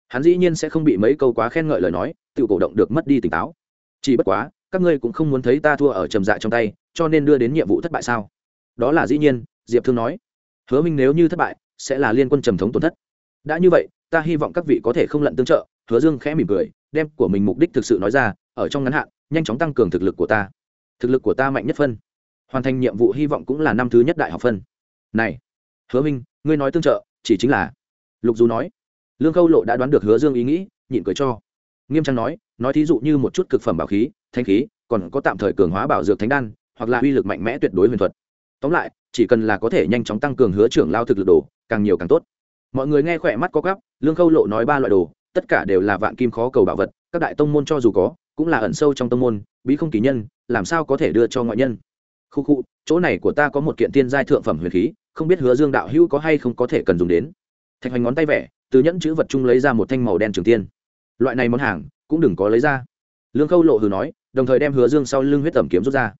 Hắn dĩ nhiên sẽ không bị mấy câu quá khen ngợi lời nói, tự cổ động được mất đi tỉnh táo. Chỉ bất quá, các ngươi cũng không muốn thấy ta thua ở trầm dạ trong tay, cho nên đưa đến nhiệm vụ thất bại sao? Đó là dĩ nhiên, diệp thương nói. Hứa minh nếu như thất bại, sẽ là liên quân trầm thống tổn thất. Đã như vậy, ta hy vọng các vị có thể không lận tương trợ. Hứa dương khẽ mỉm cười, đem của mình mục đích thực sự nói ra, ở trong ngắn hạn, nhanh chóng tăng cường thực lực của ta. Thực lực của ta mạnh nhất phân hoàn thành nhiệm vụ hy vọng cũng là năm thứ nhất đại học phân. Này, hứa minh, ngươi nói tương trợ, chỉ chính là. Lục du nói. Lương khâu lộ đã đoán được hứa dương ý nghĩ, nhịn cười cho. Nghiêm trang nói nói thí dụ như một chút cực phẩm bảo khí, thanh khí, còn có tạm thời cường hóa bảo dược thánh đan, hoặc là uy lực mạnh mẽ tuyệt đối huyền thuật. Tóm lại, chỉ cần là có thể nhanh chóng tăng cường hứa trưởng lao thực lực đồ, càng nhiều càng tốt. Mọi người nghe khỏe mắt có gắp lương khâu lộ nói ba loại đồ, tất cả đều là vạn kim khó cầu bảo vật, các đại tông môn cho dù có, cũng là ẩn sâu trong tông môn, bí không kỳ nhân, làm sao có thể đưa cho ngoại nhân? Khu khu, chỗ này của ta có một kiện tiên giai thượng phẩm huyền khí, không biết hứa dương đạo hữu có hay không có thể cần dùng đến. Thạch hoành ngón tay vẽ, từ nhẫn chữ vật chung lấy ra một thanh màu đen trường tiên. Loại này món hàng, cũng đừng có lấy ra. Lương khâu lộ hừ nói, đồng thời đem hứa dương sau lưng huyết tẩm kiếm rút ra.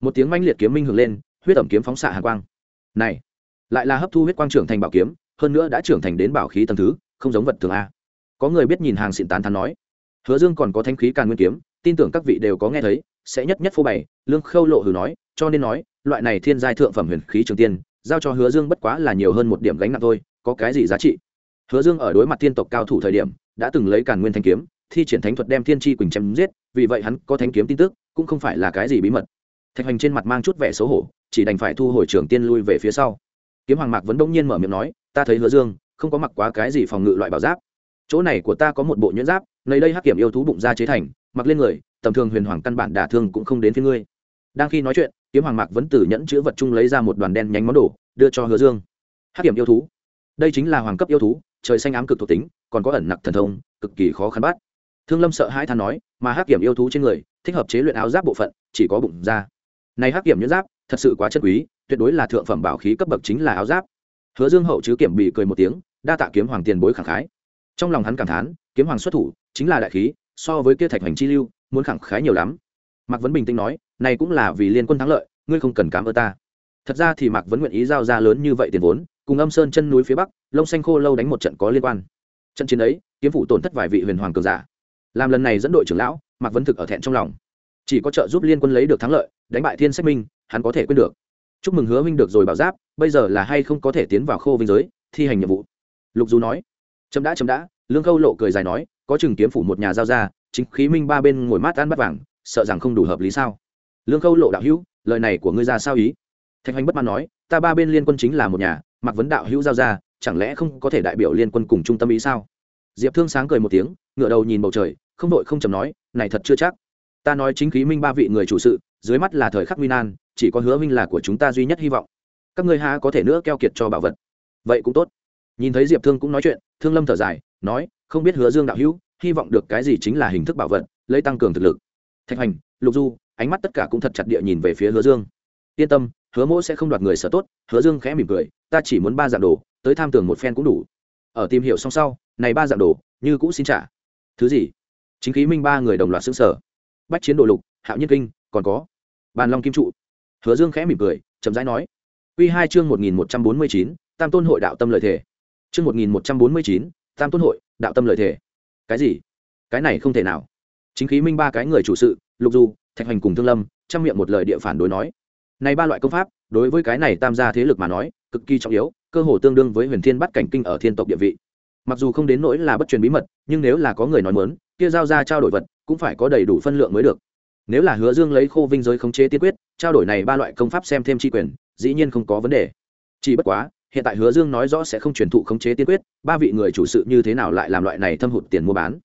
Một tiếng manh liệt kiếm minh hưởng lên, huyết tẩm kiếm phóng xạ hạ quang. Này, lại là hấp thu huyết quang trưởng thành bảo kiếm, hơn nữa đã trưởng thành đến bảo khí tầng thứ, không giống vật thường a. Có người biết nhìn hàng xịn tán thắn nói, hứa dương còn có thanh khí càn nguyên kiếm, tin tưởng các vị đều có nghe thấy sẽ nhất nhất phô bày, lương khâu lộ hừ nói, cho nên nói, loại này thiên giai thượng phẩm huyền khí trường tiên, giao cho hứa dương bất quá là nhiều hơn một điểm gánh nặng thôi, có cái gì giá trị? Hứa dương ở đối mặt thiên tộc cao thủ thời điểm, đã từng lấy càn nguyên thanh kiếm, thi triển thánh thuật đem thiên tri quỳnh chém giết, vì vậy hắn có thanh kiếm tin tức, cũng không phải là cái gì bí mật. Thạch hoành trên mặt mang chút vẻ xấu hổ, chỉ đành phải thu hồi trường tiên lui về phía sau. Kiếm hoàng mạc vẫn đông nhiên mở miệng nói, ta thấy hứa dương, không có mặc quá cái gì phòng ngự loại bảo giáp. Chỗ này của ta có một bộ nhuyễn giáp, nơi đây hắc kiểm yêu thú bụng ra chế thành, mặc lên người tầm thường huyền hoàng căn bản đả thương cũng không đến phía ngươi. Đang khi nói chuyện, kiếm hoàng mạc vẫn tử nhẫn chữ vật chung lấy ra một đoàn đen nhánh món đồ, đưa cho hứa dương. Hắc kiểm yêu thú. Đây chính là hoàng cấp yêu thú, trời xanh ám cực thuộc tính, còn có ẩn nặc thần thông, cực kỳ khó khăn bắt. Thương lâm sợ hai than nói, mà hắc kiểm yêu thú trên người, thích hợp chế luyện áo giáp bộ phận, chỉ có bụng da. Này hắc kiểm nhẫn giáp, thật sự quá chất quý, tuyệt đối là thượng phẩm bảo khí cấp bậc chính là áo giáp. Hứa dương hậu chứ kiểm bị cười một tiếng, đa tạ kiếm hoàng tiền bối khẳng khái. Trong lòng hắn cảm thán, kiếm hoàng xuất thủ, chính là đại khí, so với kia thạch hành chi lưu muốn khẳng khái nhiều lắm. Mạc vấn bình tĩnh nói, này cũng là vì liên quân thắng lợi, ngươi không cần cảm ơn ta. Thật ra thì mạc vấn nguyện ý giao ra lớn như vậy tiền vốn, cùng âm sơn chân núi phía bắc, lông xanh khô lâu đánh một trận có liên quan. Trận chiến ấy, kiếm phủ tổn thất vài vị huyền hoàng cường giả. Làm lần này dẫn đội trưởng lão, mạc vấn thực ở thẹn trong lòng. Chỉ có trợ giúp liên quân lấy được thắng lợi, đánh bại thiên sách minh, hắn có thể quên được. Chúc mừng hứa minh được rồi bảo giáp, bây giờ là hay không có thể tiến vào khô vinh giới, thi hành nhiệm vụ. Lục du nói. Chấm đã chấm đã. Lương khâu lộ cười dài nói, có chừng kiếm phủ một nhà giao ra chính khí minh ba bên ngồi mát ăn bắt vàng, sợ rằng không đủ hợp lý sao? Lương khâu lộ đạo hữu, lời này của ngươi ra sao ý? Thạch hoành bất mãn nói, ta ba bên liên quân chính là một nhà, mặc vấn đạo hữu giao ra, chẳng lẽ không có thể đại biểu liên quân cùng trung tâm ý sao? Diệp thương sáng cười một tiếng ngựa đầu nhìn bầu trời, không đội không chầm nói, này thật chưa chắc. Ta nói chính khí minh ba vị người chủ sự, dưới mắt là thời khắc nguy nan, chỉ có hứa minh là của chúng ta duy nhất hy vọng. Các ngươi há có thể nữa keo kiệt cho bảo vật? Vậy cũng tốt. Nhìn thấy diệp thương cũng nói chuyện, thương lâm thở dài, nói, không biết hứa dương đạo hữu hy vọng được cái gì chính là hình thức bảo vật, lấy tăng cường thực lực. Thạch hành lục du, ánh mắt tất cả cũng thật chặt địa nhìn về phía hứa dương. Yên tâm, hứa mỗ sẽ không đoạt người sở tốt, hứa dương khẽ mỉm cười, ta chỉ muốn ba dạng đồ, tới tham tưởng một phen cũng đủ. Ở tìm hiểu xong sau, này ba dạng đồ, như cũ xin trả. Thứ gì? Chính khí minh ba người đồng loạt xứng sở bách chiến đồ lục, hạo nhất kinh, còn có bàn long kim trụ. Hứa dương khẽ mỉm cười, chậm rãi nói. Q hai chương một nghìn một trăm bốn mươi chín, tam tôn hội đạo tâm lợi thể chương một nghìn một trăm bốn mươi chín, tam tôn hội đạo tâm lợi thể cái gì? Cái này không thể nào. Chính khí minh ba cái người chủ sự, lục du, thạch hoành cùng thương lâm trang miệng một lời địa phản đối nói. Này ba loại công pháp, đối với cái này tam gia thế lực mà nói, cực kỳ trọng yếu, cơ hồ tương đương với huyền thiên bắt cảnh kinh ở thiên tộc địa vị. Mặc dù không đến nỗi là bất truyền bí mật, nhưng nếu là có người nói mớn kia giao ra trao đổi vật, cũng phải có đầy đủ phân lượng mới được. Nếu là hứa dương lấy khô vinh giới khống chế tiên quyết, trao đổi này ba loại công pháp xem thêm tri quyền, dĩ nhiên không có vấn đề. Chỉ bất quá hiện tại hứa dương nói rõ sẽ không truyền thụ khống chế tiên quyết, ba vị người chủ sự như thế nào lại làm loại này thâm hụt tiền mua bán?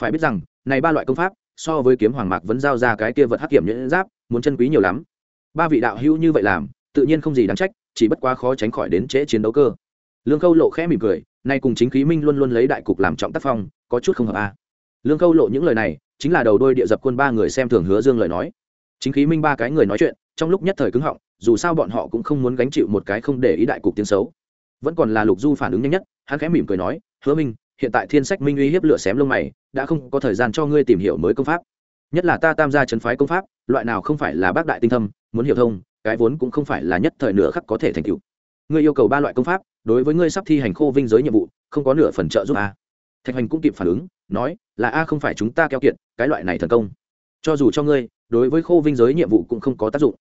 Phải biết rằng, này ba loại công pháp, so với kiếm hoàng mạc vẫn giao ra cái kia vật hắc kiểm nhẫn giáp, muốn chân quý nhiều lắm. Ba vị đạo hữu như vậy làm, tự nhiên không gì đáng trách, chỉ bất quá khó tránh khỏi đến trễ chiến đấu cơ. Lương khâu lộ khẽ mỉm cười, nay cùng chính khí minh luôn luôn lấy đại cục làm trọng tác phong, có chút không hợp a. À. lương khâu lộ những lời này, chính là đầu đôi địa dập quân ba người xem thường hứa dương lời nói. Chính khí minh ba cái người nói chuyện, trong lúc nhất thời cứng họng dù sao bọn họ cũng không muốn gánh chịu một cái không để ý đại cục tiếng xấu. Vẫn còn là lục du phản ứng nhanh nhất hắn khẽ mỉm cười nói hứa minh hiện tại thiên sách minh uy hiếp lửa xém lông mày đã không có thời gian cho ngươi tìm hiểu mới công pháp. Nhất là ta tam gia trấn phái công pháp loại nào không phải là bác đại tinh thâm muốn hiểu thông cái vốn cũng không phải là nhất thời nửa khắc có thể thành tựu. Ngươi yêu cầu ba loại công pháp đối với ngươi sắp thi hành khô vinh giới nhiệm vụ không có nửa phần trợ giúp a. Thạch hoành cũng kịp phản ứng nói là a không phải chúng ta keo kiện, cái loại này thần công. Cho dù cho ngươi đối với khô vinh giới nhiệm vụ cũng không có tác dụng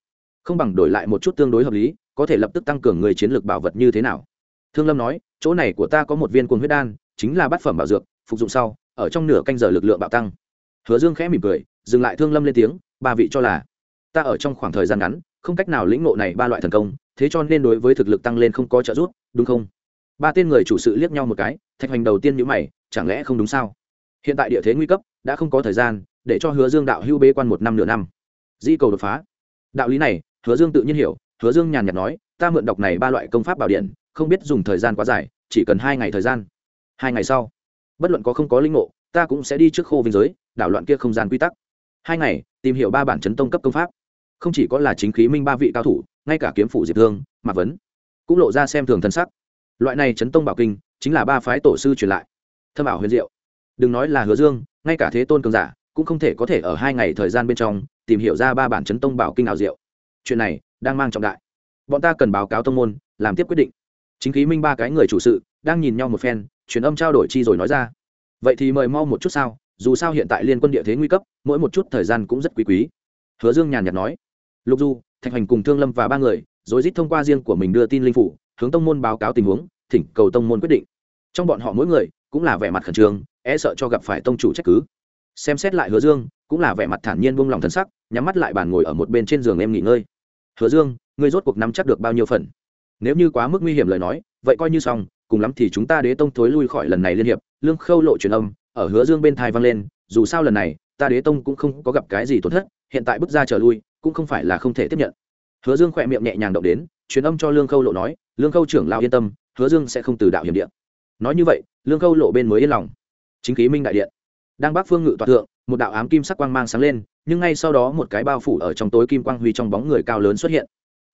không bằng đổi lại một chút tương đối hợp lý, có thể lập tức tăng cường người chiến lược bảo vật như thế nào. Thương lâm nói, chỗ này của ta có một viên cuồng huyết đan, chính là bát phẩm bảo dược, phục dụng sau, ở trong nửa canh giờ lực lượng bạo tăng. Hứa dương khẽ mỉm cười, dừng lại thương lâm lên tiếng, ba vị cho là, ta ở trong khoảng thời gian ngắn, không cách nào lĩnh ngộ này ba loại thần công, thế cho nên đối với thực lực tăng lên không có trợ giúp, đúng không? Ba tên người chủ sự liếc nhau một cái, thạch hoành đầu tiên nhữ mày, chẳng lẽ không đúng sao? Hiện tại địa thế nguy cấp, đã không có thời gian, để cho hứa dương đạo hưu bế quan một năm nửa năm. Di cầu đột phá. Đạo lý này hứa dương tự nhiên hiểu, hứa dương nhàn nhạt nói, ta mượn đọc này ba loại công pháp bảo điện, không biết dùng thời gian quá dài, chỉ cần hai ngày thời gian. Hai ngày sau, bất luận có không có linh ngộ, ta cũng sẽ đi trước khô vinh giới, đảo loạn kia không gian quy tắc. Hai ngày, tìm hiểu ba bản chấn tông cấp công pháp. Không chỉ có là chính khí minh ba vị cao thủ, ngay cả kiếm phủ diệp thương, mạc vấn, cũng lộ ra xem thường thân sắc. Loại này chấn tông bảo kinh, chính là ba phái tổ sư truyền lại. Thâm ảo huyền diệu. Đừng nói là hứa dương, ngay cả thế tôn cường giả, cũng không thể có thể ở hai ngày thời gian bên trong, tìm hiểu ra ba bản chấn tông bảo kinh ảo diệu chuyện này đang mang trọng đại. Bọn ta cần báo cáo tông môn, làm tiếp quyết định. Chính khí minh ba cái người chủ sự đang nhìn nhau một phen, truyền âm trao đổi chi rồi nói ra. Vậy thì mời mau một chút sao, dù sao hiện tại liên quân địa thế nguy cấp, mỗi một chút thời gian cũng rất quý quý. Hứa dương nhàn nhạt nói. Lục du, thạch hoành cùng thương lâm và ba người, rồi rít thông qua riêng của mình đưa tin linh phủ, hướng tông môn báo cáo tình huống, thỉnh cầu tông môn quyết định. Trong bọn họ mỗi người cũng là vẻ mặt khẩn trương e sợ cho gặp phải tông chủ trách cứ. Xem xét lại hứa dương, cũng là vẻ mặt thản nhiên buông lòng thân sắc nhắm mắt lại bàn ngồi ở một bên trên giường em nghỉ ngơi. Hứa dương, ngươi rốt cuộc nắm chắc được bao nhiêu phần? Nếu như quá mức nguy hiểm lời nói, vậy coi như xong, cùng lắm thì chúng ta đế tông thối lui khỏi lần này liên hiệp. Lương khâu lộ truyền âm, ở hứa dương bên thai vang lên, dù sao lần này, ta đế tông cũng không có gặp cái gì tổn thất, hiện tại bước ra trở lui, cũng không phải là không thể tiếp nhận. Hứa dương khỏe miệng nhẹ nhàng động đến, truyền âm cho lương khâu lộ nói, lương khâu trưởng lao yên tâm, hứa dương sẽ không từ đạo hiểm điện nói như vậy, lương khâu lộ bên mới yên lòng. Chính khí minh đại điện. Đang bắc phương ngự toàn thượng, một đạo ám kim sắc quang mang sáng lên nhưng ngay sau đó một cái bao phủ ở trong tối kim quang huy trong bóng người cao lớn xuất hiện.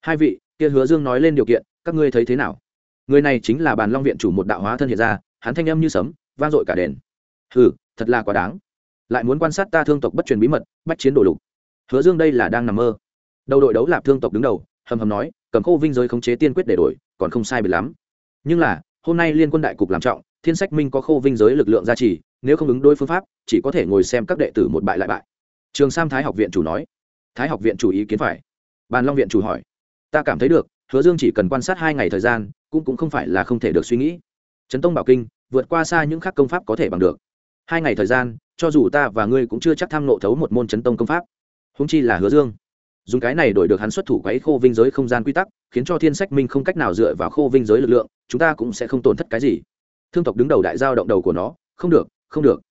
Hai vị, kia hứa dương nói lên điều kiện, các ngươi thấy thế nào? Người này chính là bàn long viện chủ một đạo hóa thân hiện ra, hắn thanh âm như sấm, vang dội cả đền. Hừ, thật là quá đáng. Lại muốn quan sát ta thương tộc bất truyền bí mật, bách chiến đổ lục. Hứa dương đây là đang nằm mơ. Đầu đội đấu lạp thương tộc đứng đầu, hầm hầm nói, cầm khô vinh giới khống chế tiên quyết để đổi, còn không sai biệt lắm. Nhưng là, hôm nay liên quân đại cục làm trọng, thiên sách minh có khô vinh giới lực lượng gia trì, nếu không ứng đối phương pháp, chỉ có thể ngồi xem các đệ tử một bại lại bại trường sam thái học viện chủ nói. Thái học viện chủ ý kiến phải. Bàn long viện chủ hỏi. Ta cảm thấy được, hứa dương chỉ cần quan sát hai ngày thời gian, cũng cũng không phải là không thể được suy nghĩ. Trấn tông bảo kinh, vượt qua xa những khác công pháp có thể bằng được. Hai ngày thời gian, cho dù ta và ngươi cũng chưa chắc tham nộ thấu một môn chấn tông công pháp. Húng chi là hứa dương. Dùng cái này đổi được hắn xuất thủ quấy khô vinh giới không gian quy tắc, khiến cho thiên sách minh không cách nào dựa vào khô vinh giới lực lượng, chúng ta cũng sẽ không tổn thất cái gì. Thương tộc đứng đầu đại giao động đầu của nó. Không được không được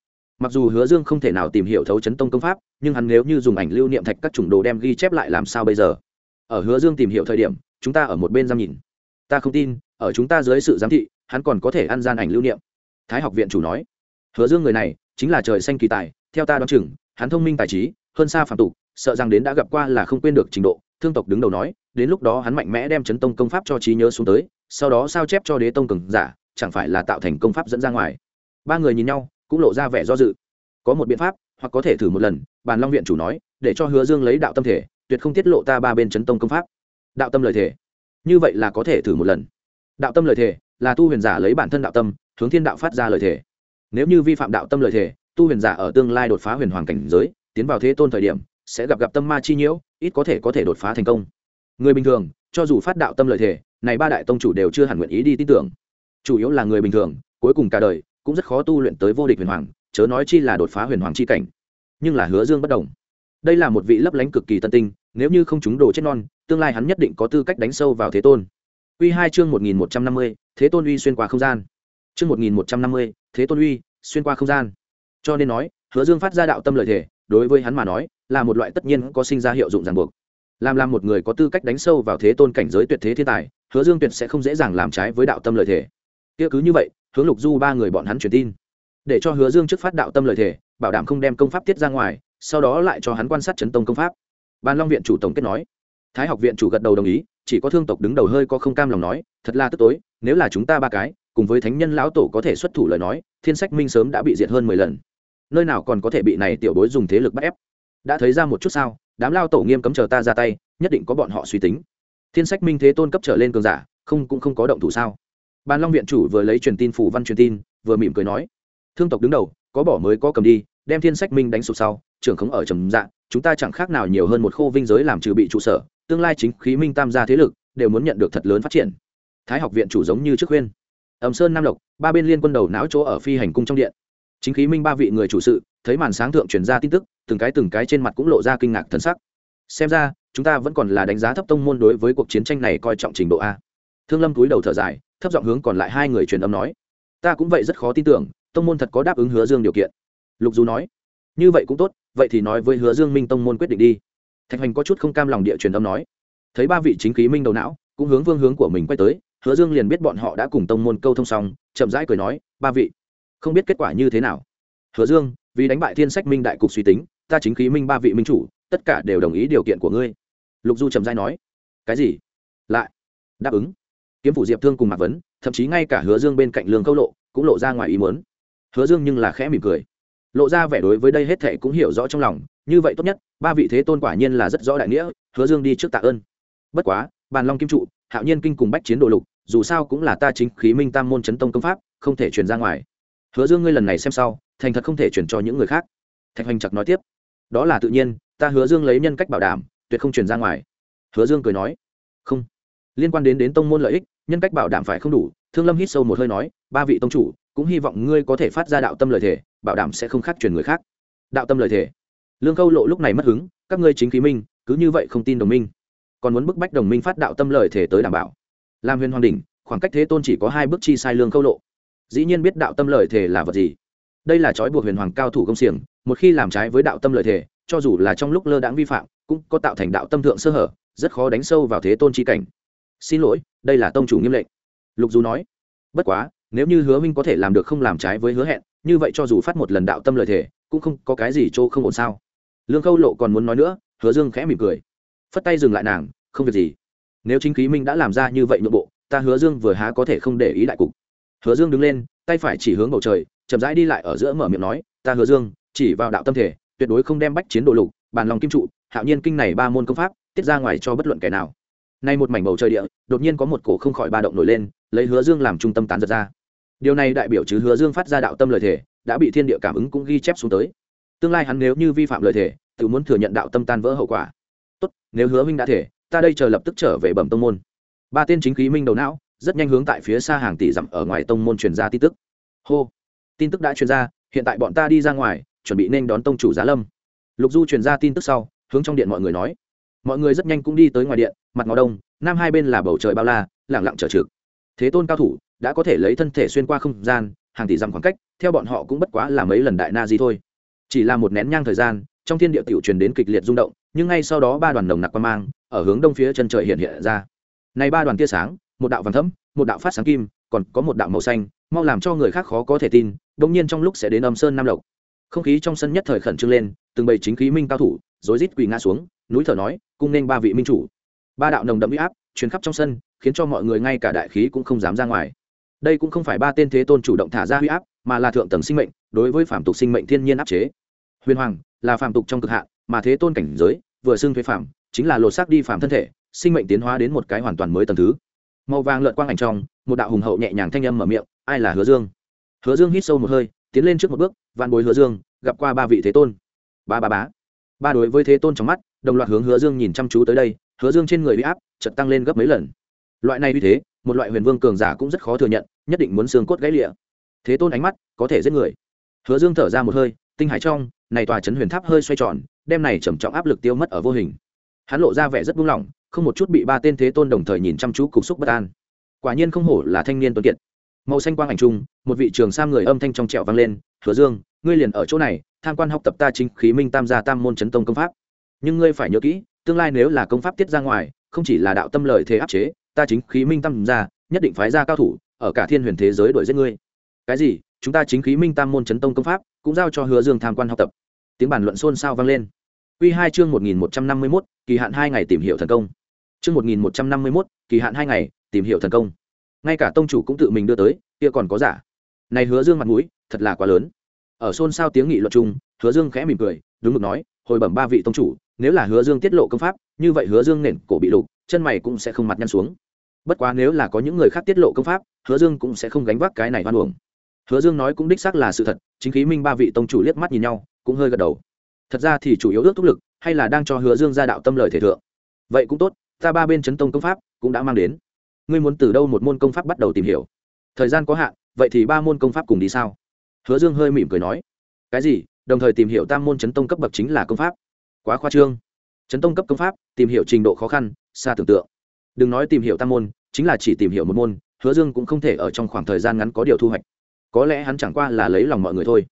mặc dù hứa dương không thể nào tìm hiểu thấu chấn tông công pháp, nhưng hắn nếu như dùng ảnh lưu niệm thạch các chủng đồ đem ghi chép lại làm sao bây giờ? Ở hứa dương tìm hiểu thời điểm, chúng ta ở một bên giam nhìn. Ta không tin, ở chúng ta dưới sự giám thị, hắn còn có thể ăn gian ảnh lưu niệm. Thái học viện chủ nói. Hứa dương người này, chính là trời xanh kỳ tài, theo ta đoán chừng, hắn thông minh tài trí, hơn xa phạm tục, sợ rằng đến đã gặp qua là không quên được trình độ, thương tộc đứng đầu nói, đến lúc đó hắn mạnh mẽ đem chấn tông công pháp cho trí nhớ xuống tới, sau đó sao chép cho đế tông cường giả, chẳng phải là tạo thành công pháp dẫn ra ngoài. Ba người nhìn nhau cũng lộ ra vẻ do dự. Có một biện pháp, hoặc có thể thử một lần, bàn long viện chủ nói, để cho hứa dương lấy đạo tâm thể, tuyệt không tiết lộ ta ba bên chấn tông công pháp. Đạo tâm lời thể. Như vậy là có thể thử một lần. Đạo tâm lời thể, là tu huyền giả lấy bản thân đạo tâm, hướng thiên đạo phát ra lời thể. Nếu như vi phạm đạo tâm lời thể, tu huyền giả ở tương lai đột phá huyền hoàng cảnh giới, tiến vào thế tôn thời điểm, sẽ gặp gặp tâm ma chi nhiễu, ít có thể có thể đột phá thành công. Người bình thường, cho dù phát đạo tâm lời thể, này ba đại tông chủ đều chưa hẳn nguyện ý đi tin tưởng. Chủ yếu là người bình thường, cuối cùng cả đời cũng rất khó tu luyện tới vô địch huyền hoàng, chớ nói chi là đột phá huyền hoàng chi cảnh. Nhưng là hứa dương bất đồng. Đây là một vị lấp lánh cực kỳ tân tinh, nếu như không chúng đồ chết non, tương lai hắn nhất định có tư cách đánh sâu vào thế tôn. Uy hai chương một nghìn một trăm năm mươi, thế tôn uy xuyên qua không gian. Chương một nghìn một trăm năm mươi, thế tôn uy xuyên qua không gian. Cho nên nói, hứa dương phát ra đạo tâm lợi thể, đối với hắn mà nói, là một loại tất nhiên có sinh ra hiệu dụng ràng buộc. Làm làm một người có tư cách đánh sâu vào thế tôn cảnh giới tuyệt thế thiên tài, hứa dương tuyệt sẽ không dễ dàng làm trái với đạo tâm lợi thể. Kia cứ như vậy hướng lục du ba người bọn hắn truyền tin. Để cho hứa dương trước phát đạo tâm lời thể bảo đảm không đem công pháp tiết ra ngoài, sau đó lại cho hắn quan sát chấn tông công pháp. Ban long viện chủ tổng kết nói. Thái học viện chủ gật đầu đồng ý, chỉ có thương tộc đứng đầu hơi có không cam lòng nói, thật là tức tối, nếu là chúng ta ba cái, cùng với thánh nhân lão tổ có thể xuất thủ lời nói, thiên sách minh sớm đã bị diệt hơn mười lần. Nơi nào còn có thể bị này tiểu bối dùng thế lực bắt ép? Đã thấy ra một chút sao, đám lao tổ nghiêm cấm chờ ta ra tay, nhất định có bọn họ suy tính. Thiên sách minh thế tôn cấp trở lên cường giả, không cũng không có động thủ sao? Ban long viện chủ vừa lấy truyền tin phủ văn truyền tin, vừa mỉm cười nói, thương tộc đứng đầu, có bỏ mới có cầm đi, đem thiên sách minh đánh sụp sau, trưởng khống ở trầm dạng chúng ta chẳng khác nào nhiều hơn một khô vinh giới làm trừ bị trụ sở, tương lai chính khí minh tam gia thế lực, đều muốn nhận được thật lớn phát triển. Thái học viện chủ giống như trước khuyên. Ẩm sơn nam lộc, ba bên liên quân đầu não chỗ ở phi hành cung trong điện. Chính khí minh ba vị người chủ sự, thấy màn sáng thượng truyền ra tin tức, từng cái từng cái trên mặt cũng lộ ra kinh ngạc thân sắc. Xem ra, chúng ta vẫn còn là đánh giá thấp tông môn đối với cuộc chiến tranh này coi trọng trình độ a. Thương lâm túi đầu thở dài thấp giọng hướng còn lại hai người truyền âm nói, ta cũng vậy rất khó tin tưởng, tông môn thật có đáp ứng hứa dương điều kiện. Lục du nói, như vậy cũng tốt, vậy thì nói với hứa dương minh tông môn quyết định đi. Thạch hoành có chút không cam lòng địa truyền âm nói, thấy ba vị chính khí minh đầu não, cũng hướng vương hướng của mình quay tới, hứa dương liền biết bọn họ đã cùng tông môn câu thông xong, chậm rãi cười nói, ba vị, không biết kết quả như thế nào. Hứa dương, vì đánh bại thiên sách minh đại cục suy tính, ta chính khí minh ba vị minh chủ, tất cả đều đồng ý điều kiện của ngươi. Lục du trầm rãi nói, cái gì? Lại, đáp ứng? Kiếm phủ diệp thương cùng mạc vấn, thậm chí ngay cả hứa dương bên cạnh lương câu lộ cũng lộ ra ngoài ý muốn. Hứa dương nhưng là khẽ mỉm cười. Lộ ra vẻ đối với đây hết thệ cũng hiểu rõ trong lòng, như vậy tốt nhất, ba vị thế tôn quả nhiên là rất rõ đại nghĩa, hứa dương đi trước tạ ơn. Bất quá, bàn long kim trụ, hạo nhiên kinh cùng bách chiến đồ lục, dù sao cũng là ta chính khí minh tam môn chấn tông công pháp, không thể truyền ra ngoài. Hứa dương ngươi lần này xem sau, thành thật không thể truyền cho những người khác. Thạch hoành chặt nói tiếp. Đó là tự nhiên, ta hứa dương lấy nhân cách bảo đảm, tuyệt không truyền ra ngoài. Hứa dương cười nói. Không. Liên quan đến đến tông môn lợi ích nhân cách bảo đảm phải không đủ, thương lâm hít sâu một hơi nói, ba vị tông chủ, cũng hy vọng ngươi có thể phát ra đạo tâm lời thể bảo đảm sẽ không khác truyền người khác. Đạo tâm lời thể lương khâu lộ lúc này mất hứng, các ngươi chính khí minh, cứ như vậy không tin đồng minh. Còn muốn bức bách đồng minh phát đạo tâm lời thể tới đảm bảo. Làm huyền hoàng đỉnh, khoảng cách thế tôn chỉ có hai bước chi sai lương khâu lộ. Dĩ nhiên biết đạo tâm lời thể là vật gì. Đây là trói buộc huyền hoàng cao thủ công xiềng, một khi làm trái với đạo tâm lời thể cho dù là trong lúc lơ đãng vi phạm, cũng có tạo thành đạo tâm thượng sơ hở, rất khó đánh sâu vào thế tôn chi cảnh xin lỗi, đây là tông chủ nghiêm lệnh. Lục du nói, bất quá, nếu như hứa minh có thể làm được không làm trái với hứa hẹn, như vậy cho dù phát một lần đạo tâm lời thể cũng không có cái gì chỗ không ổn sao? Lương khâu lộ còn muốn nói nữa, hứa dương khẽ mỉm cười, phất tay dừng lại nàng, không việc gì. Nếu chính khí minh đã làm ra như vậy nội bộ, ta hứa dương vừa há có thể không để ý đại cục. Hứa dương đứng lên, tay phải chỉ hướng bầu trời, chậm rãi đi lại ở giữa mở miệng nói, ta hứa dương, chỉ vào đạo tâm thể, tuyệt đối không đem bách chiến đồ lục bàn lòng kim trụ, hạo nhiên kinh này ba môn công pháp, tiết ra ngoài cho bất luận kẻ nào nay một mảnh bầu trời địa, đột nhiên có một cổ không khỏi ba động nổi lên, lấy hứa dương làm trung tâm tán giật ra. Điều này đại biểu chứ hứa dương phát ra đạo tâm lời thể đã bị thiên địa cảm ứng cũng ghi chép xuống tới. Tương lai hắn nếu như vi phạm lời thể tự muốn thừa nhận đạo tâm tan vỡ hậu quả. Tốt, nếu hứa minh đã thể, ta đây chờ lập tức trở về bẩm tông môn. Ba tên chính khí minh đầu não, rất nhanh hướng tại phía xa hàng tỷ dặm ở ngoài tông môn truyền ra tin tức. Hô, tin tức đã truyền ra, hiện tại bọn ta đi ra ngoài, chuẩn bị nên đón tông chủ giá lâm. Lục du truyền ra tin tức sau, hướng trong điện mọi người nói mọi người rất nhanh cũng đi tới ngoài điện, mặt ngó đông, nam hai bên là bầu trời bao la, lẳng lặng trở trực. Thế tôn cao thủ đã có thể lấy thân thể xuyên qua không gian, hàng tỷ dặm khoảng cách, theo bọn họ cũng bất quá là mấy lần đại na di thôi. Chỉ là một nén nhang thời gian, trong thiên địa tiểu truyền đến kịch liệt rung động, nhưng ngay sau đó ba đoàn nồng nặc quan mang ở hướng đông phía chân trời hiện hiện ra. Này ba đoàn tia sáng, một đạo vàng thẫm, một đạo phát sáng kim, còn có một đạo màu xanh, mau làm cho người khác khó có thể tin đông nhiên trong lúc sẽ đến âm sơn nam lộc. Không khí trong sân nhất thời khẩn trương lên, từng bầy chính khí minh cao thủ, rối rít quỳ ngã xuống núi thở nói, cung nên ba vị minh chủ. Ba đạo nồng đậm huy áp chuyến khắp trong sân, khiến cho mọi người ngay cả đại khí cũng không dám ra ngoài. Đây cũng không phải ba tên thế tôn chủ động thả ra huy áp, mà là thượng tầng sinh mệnh, đối với phạm tục sinh mệnh thiên nhiên áp chế. Huyền hoàng là phạm tục trong cực hạn, mà thế tôn cảnh giới, vừa xưng thuế phạm chính là lột xác đi phạm thân thể, sinh mệnh tiến hóa đến một cái hoàn toàn mới tầng thứ. Màu vàng lợn quang ảnh trong, một đạo hùng hậu nhẹ nhàng thanh âm mở miệng, ai là hứa dương? Hứa dương hít sâu một hơi, tiến lên trước một bước văn bối hứa dương, gặp qua ba vị thế tôn. Ba ba bá ba đối với thế tôn trong mắt, đồng loạt hướng hứa dương nhìn chăm chú tới đây, hứa dương trên người bị áp chật tăng lên gấp mấy lần. Loại này uy thế, một loại huyền vương cường giả cũng rất khó thừa nhận, nhất định muốn xương cốt gãy lịa. Thế tôn ánh mắt có thể giết người. Hứa dương thở ra một hơi, tinh hải trong, này tòa chấn huyền tháp hơi xoay tròn, đem này trầm trọng áp lực tiêu mất ở vô hình. Hắn lộ ra vẻ rất buông lỏng, không một chút bị ba tên thế tôn đồng thời nhìn chăm chú cục xúc bất an. Quả nhiên không hổ là thanh niên tuấn kiệt. Màu xanh quang ảnh trung, một vị trường sam người âm thanh trong trẹo vang lên, hứa dương, ngươi liền ở chỗ này tham quan học tập ta chính khí minh tam gia tam môn chấn tông công pháp. Nhưng ngươi phải nhớ kỹ, tương lai nếu là công pháp tiết ra ngoài, không chỉ là đạo tâm lợi thế áp chế, ta chính khí minh tam gia, nhất định phái ra cao thủ, ở cả thiên huyền thế giới đuổi giết ngươi. Cái gì? Chúng ta chính khí minh tam môn chấn tông công pháp, cũng giao cho hứa dương tham quan học tập. Tiếng bàn luận xôn xao vang lên. Quy hai chương một nghìn một trăm năm mươi mốt, kỳ hạn hai ngày tìm hiểu thần công. Chương một nghìn một trăm năm mươi mốt, kỳ hạn hai ngày tìm hiểu thần công. Ngay cả tông chủ cũng tự mình đưa tới, kia còn có giả. Này hứa dương mặt mũi, thật là quá lớn ở xôn xao tiếng nghị luận chung, hứa dương khẽ mỉm cười, đúng mực nói, hồi bẩm ba vị tông chủ, nếu là hứa dương tiết lộ công pháp, như vậy hứa dương nền cổ bị lục chân mày cũng sẽ không mặt nhăn xuống. Bất quá nếu là có những người khác tiết lộ công pháp, hứa dương cũng sẽ không gánh vác cái này hoan hưởng hứa dương nói cũng đích xác là sự thật, chính khí minh ba vị tông chủ liếc mắt nhìn nhau, cũng hơi gật đầu. Thật ra thì chủ yếu ước thúc lực, hay là đang cho hứa dương ra đạo tâm lời thể thượng. Vậy cũng tốt, ta ba bên chấn tông công pháp cũng đã mang đến. Ngươi muốn từ đâu một môn công pháp bắt đầu tìm hiểu? Thời gian có hạn, vậy thì ba môn công pháp cùng đi sao? Hứa dương hơi mỉm cười nói, cái gì? Đồng thời tìm hiểu tam môn chấn tông cấp bậc chính là công pháp. Quá khoa trương. Chấn tông cấp công pháp, tìm hiểu trình độ khó khăn, xa tưởng tượng. Đừng nói tìm hiểu tam môn, chính là chỉ tìm hiểu một môn, hứa dương cũng không thể ở trong khoảng thời gian ngắn có điều thu hoạch. Có lẽ hắn chẳng qua là lấy lòng mọi người thôi.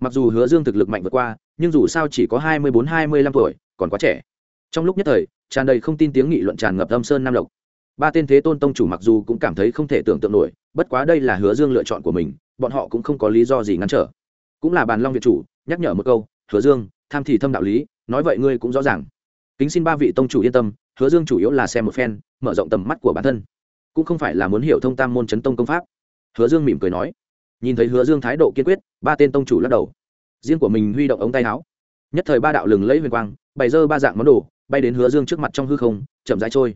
Mặc dù hứa dương thực lực mạnh vượt qua, nhưng dù sao chỉ có hai mươi bốn, hai mươi lăm tuổi, còn quá trẻ. Trong lúc nhất thời, tràn đầy không tin tiếng nghị luận tràn ngập âm sơn nam lộc ba tên thế tôn tông chủ mặc dù cũng cảm thấy không thể tưởng tượng nổi, bất quá đây là hứa dương lựa chọn của mình, bọn họ cũng không có lý do gì ngăn trở. Cũng là bàn long việt chủ, nhắc nhở một câu, hứa dương, tham thì thâm đạo lý, nói vậy ngươi cũng rõ ràng. Kính xin ba vị tông chủ yên tâm, hứa dương chủ yếu là xem một phen, mở rộng tầm mắt của bản thân. Cũng không phải là muốn hiểu thông tam môn chấn tông công pháp. Hứa dương mỉm cười nói. Nhìn thấy hứa dương thái độ kiên quyết, ba tên tông chủ lắc đầu. Riêng của mình huy động ống tay áo. Nhất thời ba đạo lừng lấy huyền quang, bày dơ ba dạng món đồ, bay đến hứa dương trước mặt trong hư không, chậm rãi trôi.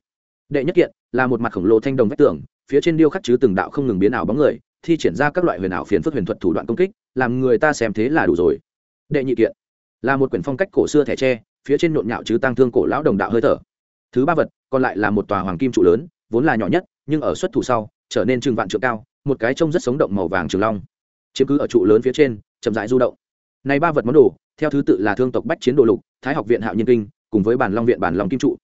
Đệ nhất kiện là một mặt khổng lồ thanh đồng vách tường, phía trên điêu khắc chứ từng đạo không ngừng biến ảo bóng người, thi triển ra các loại huyền ảo phiền phức huyền thuật thủ đoạn công kích, làm người ta xem thế là đủ rồi. Đệ nhị kiện, là một quyển phong cách cổ xưa thẻ tre, phía trên nhộn nhạo chứ tăng thương cổ lão đồng đạo hơi thở. Thứ ba vật, còn lại là một tòa hoàng kim trụ lớn, vốn là nhỏ nhất, nhưng ở xuất thủ sau, trở nên trừng vạn trượng cao, một cái trông rất sống động màu vàng trường long. Chiếm cứ ở trụ lớn phía trên, chậm rãi du động. Này ba vật món đồ, theo thứ tự là thương tộc bách chiến đồ lục, thái học viện hạo nhân kinh, cùng với bản long viện bản long kim trụ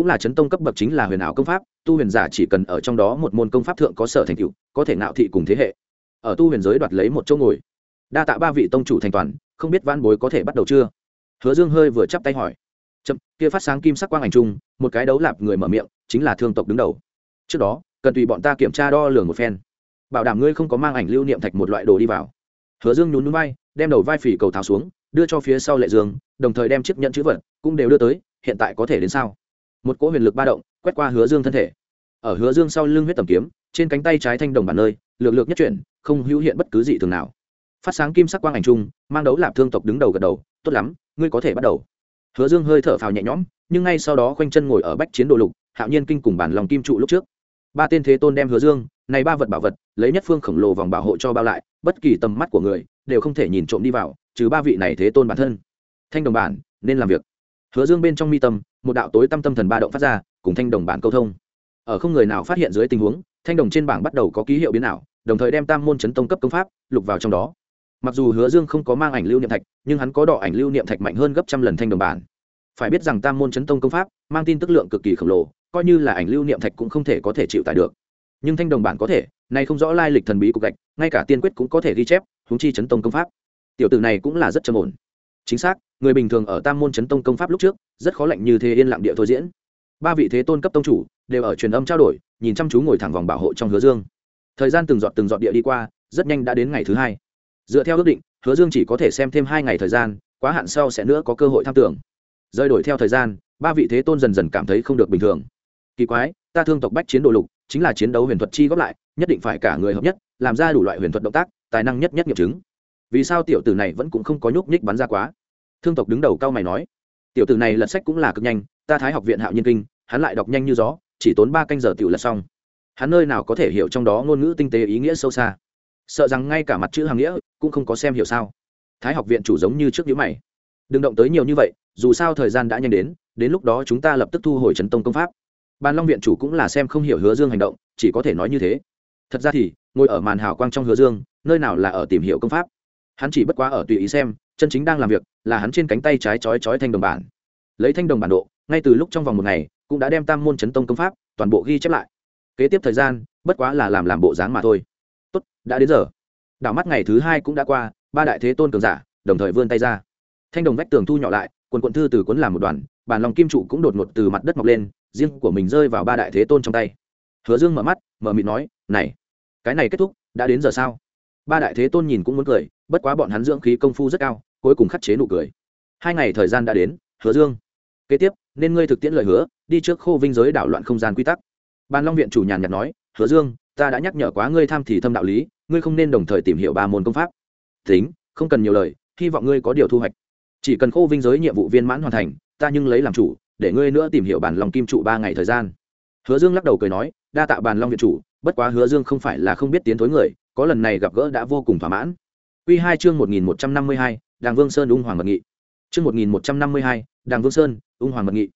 cũng là chấn tông cấp bậc chính là huyền ảo công pháp, tu huyền giả chỉ cần ở trong đó một môn công pháp thượng có sở thành tựu, có thể nạo thị cùng thế hệ. Ở tu huyền giới đoạt lấy một chỗ ngồi. Đa tạ ba vị tông chủ thành toàn, không biết văn bối có thể bắt đầu chưa? Hứa dương hơi vừa chắp tay hỏi. Chậm, kia phát sáng kim sắc quang ảnh trung một cái đấu lạp người mở miệng, chính là thương tộc đứng đầu. Trước đó, cần tùy bọn ta kiểm tra đo lường một phen. Bảo đảm ngươi không có mang ảnh lưu niệm thạch một loại đồ đi vào. Hứa dương nhún núi vai, đem đầu vai phỉ cầu tháo xuống, đưa cho phía sau lệ dương, đồng thời đem chiếc nhẫn chữ vật cũng đều đưa tới, hiện tại có thể đến sao? Một cỗ huyền lực ba động, quét qua hứa dương thân thể. Ở hứa dương sau lưng huyết tầm kiếm, trên cánh tay trái thanh đồng bản nơi lược lược nhất chuyển, không hữu hiện bất cứ gì thường nào. Phát sáng kim sắc quang ảnh trung mang đấu lạp thương tộc đứng đầu gật đầu, tốt lắm, ngươi có thể bắt đầu. Hứa dương hơi thở phào nhẹ nhõm, nhưng ngay sau đó khoanh chân ngồi ở bách chiến đồ lục, hạo nhiên kinh cùng bản lòng kim trụ lúc trước. Ba tên thế tôn đem hứa dương, này ba vật bảo vật, lấy nhất phương khổng lồ vòng bảo hộ cho bao lại, bất kỳ tầm mắt của người đều không thể nhìn trộm đi vào, trừ ba vị này thế tôn bản thân. Thanh đồng bản, nên làm việc hứa dương bên trong mi tâm, một đạo tối tâm tâm thần ba động phát ra, cùng thanh đồng bản câu thông. Ở không người nào phát hiện dưới tình huống, thanh đồng trên bảng bắt đầu có ký hiệu biến ảo, đồng thời đem tam môn chấn tông cấp công pháp, lục vào trong đó. Mặc dù hứa dương không có mang ảnh lưu niệm thạch, nhưng hắn có đỏ ảnh lưu niệm thạch mạnh hơn gấp trăm lần thanh đồng bản. Phải biết rằng tam môn chấn tông công pháp, mang tin tức lượng cực kỳ khổng lồ, coi như là ảnh lưu niệm thạch cũng không thể có thể chịu tải được. Nhưng thanh đồng bản có thể, này không rõ lai lịch thần bí của gạch, ngay cả tiên quyết cũng có thể ghi chép húng chi chấn tông công pháp. Tiểu tử này cũng là rất trầm ổn chính xác, người bình thường ở tam môn chấn tông công pháp lúc trước, rất khó lạnh như thế yên lặng địa thôi diễn. Ba vị thế tôn cấp tông chủ đều ở truyền âm trao đổi, nhìn chăm chú ngồi thẳng vòng bảo hộ trong hứa dương. Thời gian từng giọt từng giọt địa đi qua, rất nhanh đã đến ngày thứ hai. Dựa theo ước định, hứa dương chỉ có thể xem thêm hai ngày thời gian, quá hạn sau sẽ nữa có cơ hội tham tưởng. Rơi đổi theo thời gian, ba vị thế tôn dần dần cảm thấy không được bình thường. Kỳ quái, ta thương tộc bách chiến đồ lục, chính là chiến đấu huyền thuật chi góp lại, nhất định phải cả người hợp nhất, làm ra đủ loại huyền thuật động tác, tài năng nhất nhất nghiệm chứng. Vì sao tiểu tử này vẫn cũng không có nhúc nhích bắn ra quá? Thương tộc đứng đầu cao mày nói, tiểu tử này lật sách cũng là cực nhanh, ta thái học viện hạo nhiên kinh, hắn lại đọc nhanh như gió, chỉ tốn ba canh giờ tiểu lật xong. Hắn nơi nào có thể hiểu trong đó ngôn ngữ tinh tế ý nghĩa sâu xa? Sợ rằng ngay cả mặt chữ hàng nghĩa cũng không có xem hiểu sao? Thái học viện chủ giống như trước nhữ mày. Đừng động tới nhiều như vậy, dù sao thời gian đã nhanh đến đến lúc đó chúng ta lập tức thu hồi trấn tông công pháp. Bàn long viện chủ cũng là xem không hiểu hứa dương hành động, chỉ có thể nói như thế. Thật ra thì, ngồi ở màn hào quang trong hứa dương, nơi nào là ở tìm hiểu công pháp? Hắn chỉ bất quá ở tùy ý xem chân chính đang làm việc là hắn trên cánh tay trái chói chói thanh đồng bản. Lấy thanh đồng bản độ, ngay từ lúc trong vòng một ngày, cũng đã đem tam môn chấn tông công pháp toàn bộ ghi chép lại. Kế tiếp thời gian, bất quá là làm làm bộ dáng mà thôi. Tốt, đã đến giờ. Đảo mắt ngày thứ hai cũng đã qua, ba đại thế tôn cường giả, đồng thời vươn tay ra. Thanh đồng vách tường thu nhỏ lại, quần quận thư từ cuốn làm một đoàn bản lòng kim trụ cũng đột ngột từ mặt đất mọc lên, riêng của mình rơi vào ba đại thế tôn trong tay. Hứa dương mở mắt, mở mịt nói, này, cái này kết thúc, đã đến giờ sao? Ba đại thế tôn nhìn cũng muốn cười, bất quá bọn hắn dưỡng khí công phu rất cao cuối cùng khắt chế nụ cười. Hai ngày thời gian đã đến hứa dương. Kế tiếp nên ngươi thực tiễn lời hứa đi trước khô vinh giới đảo loạn không gian quy tắc. Bàn long viện chủ nhàn nhạt nói hứa dương ta đã nhắc nhở quá ngươi tham thì thâm đạo lý ngươi không nên đồng thời tìm hiểu ba môn công pháp. Tính không cần nhiều lời hy vọng ngươi có điều thu hoạch. Chỉ cần khô vinh giới nhiệm vụ viên mãn hoàn thành ta nhưng lấy làm chủ để ngươi nữa tìm hiểu bản long kim trụ ba ngày thời gian. Hứa dương lắc đầu cười nói đa tạ bàn long viện chủ bất quá hứa dương không phải là không biết tiến thối người có lần này gặp gỡ đã vô cùng thỏa mãn. Quy 2 chương 1152, đàng vương sơn ung hoàng mật nghị. Chương một nghìn một trăm năm mươi hai, đàng vương sơn ung hoàng mật nghị.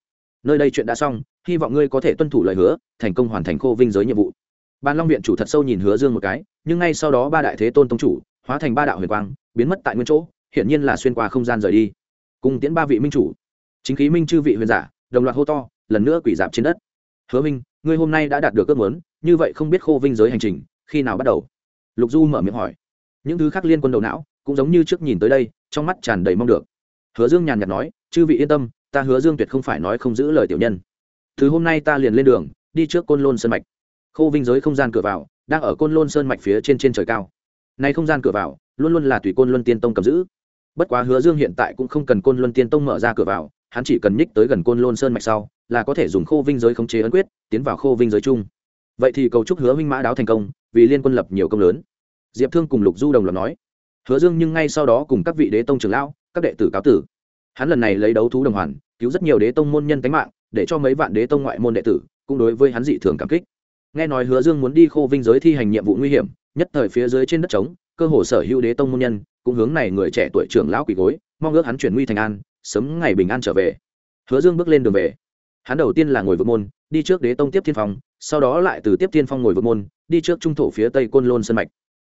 Nơi đây chuyện đã xong, hy vọng ngươi có thể tuân thủ lời hứa, thành công hoàn thành khô vinh giới nhiệm vụ. Ban long viện chủ thật sâu nhìn hứa dương một cái, nhưng ngay sau đó ba đại thế tôn tông chủ, hóa thành ba đạo huyền quang, biến mất tại nguyên chỗ, hiển nhiên là xuyên qua không gian rời đi. Cùng tiến ba vị minh chủ. Chính khí minh chư vị huyền giả, đồng loạt hô to, lần nữa quỷ dạp trên đất. Hứa minh, ngươi hôm nay đã đạt được ước muốn, như vậy không biết khô vinh giới hành trình, khi nào bắt đầu? Lục du mở miệng hỏi. Những thứ khác liên quân đầu não, cũng giống như trước nhìn tới đây trong mắt tràn đầy mong được. Hứa dương nhàn nhạt nói, chư vị yên tâm, ta hứa dương tuyệt không phải nói không giữ lời tiểu nhân. Thứ hôm nay ta liền lên đường, đi trước côn lôn sơn mạch. Khô vinh giới không gian cửa vào, đang ở côn lôn sơn mạch phía trên trên trời cao. Nay không gian cửa vào, luôn luôn là tùy côn luân tiên tông cầm giữ. Bất quá hứa dương hiện tại cũng không cần côn luân tiên tông mở ra cửa vào, hắn chỉ cần nhích tới gần côn lôn sơn mạch sau, là có thể dùng khô vinh giới khống chế ấn quyết, tiến vào khô vinh giới chung. Vậy thì cầu chúc hứa minh mã đáo thành công, vì liên quân lập nhiều công lớn. Diệp thương cùng lục du đồng loạt nói hứa dương nhưng ngay sau đó cùng các vị đế tông trưởng lão, các đệ tử cáo tử. Hắn lần này lấy đấu thú đồng hoàn, cứu rất nhiều đế tông môn nhân tánh mạng, để cho mấy vạn đế tông ngoại môn đệ tử cũng đối với hắn dị thường cảm kích. Nghe nói hứa dương muốn đi khô vinh giới thi hành nhiệm vụ nguy hiểm, nhất thời phía dưới trên đất trống, cơ hồ sở hữu đế tông môn nhân cũng hướng này người trẻ tuổi trưởng lão quỳ gối, mong ước hắn chuyển nguy thành an, sớm ngày bình an trở về. Hứa dương bước lên đường về. Hắn đầu tiên là ngồi vượt môn, đi trước đế tông tiếp thiên phong, sau đó lại từ tiếp thiên phong ngồi vượt môn, đi trước trung thổ phía tây côn lôn sân mạch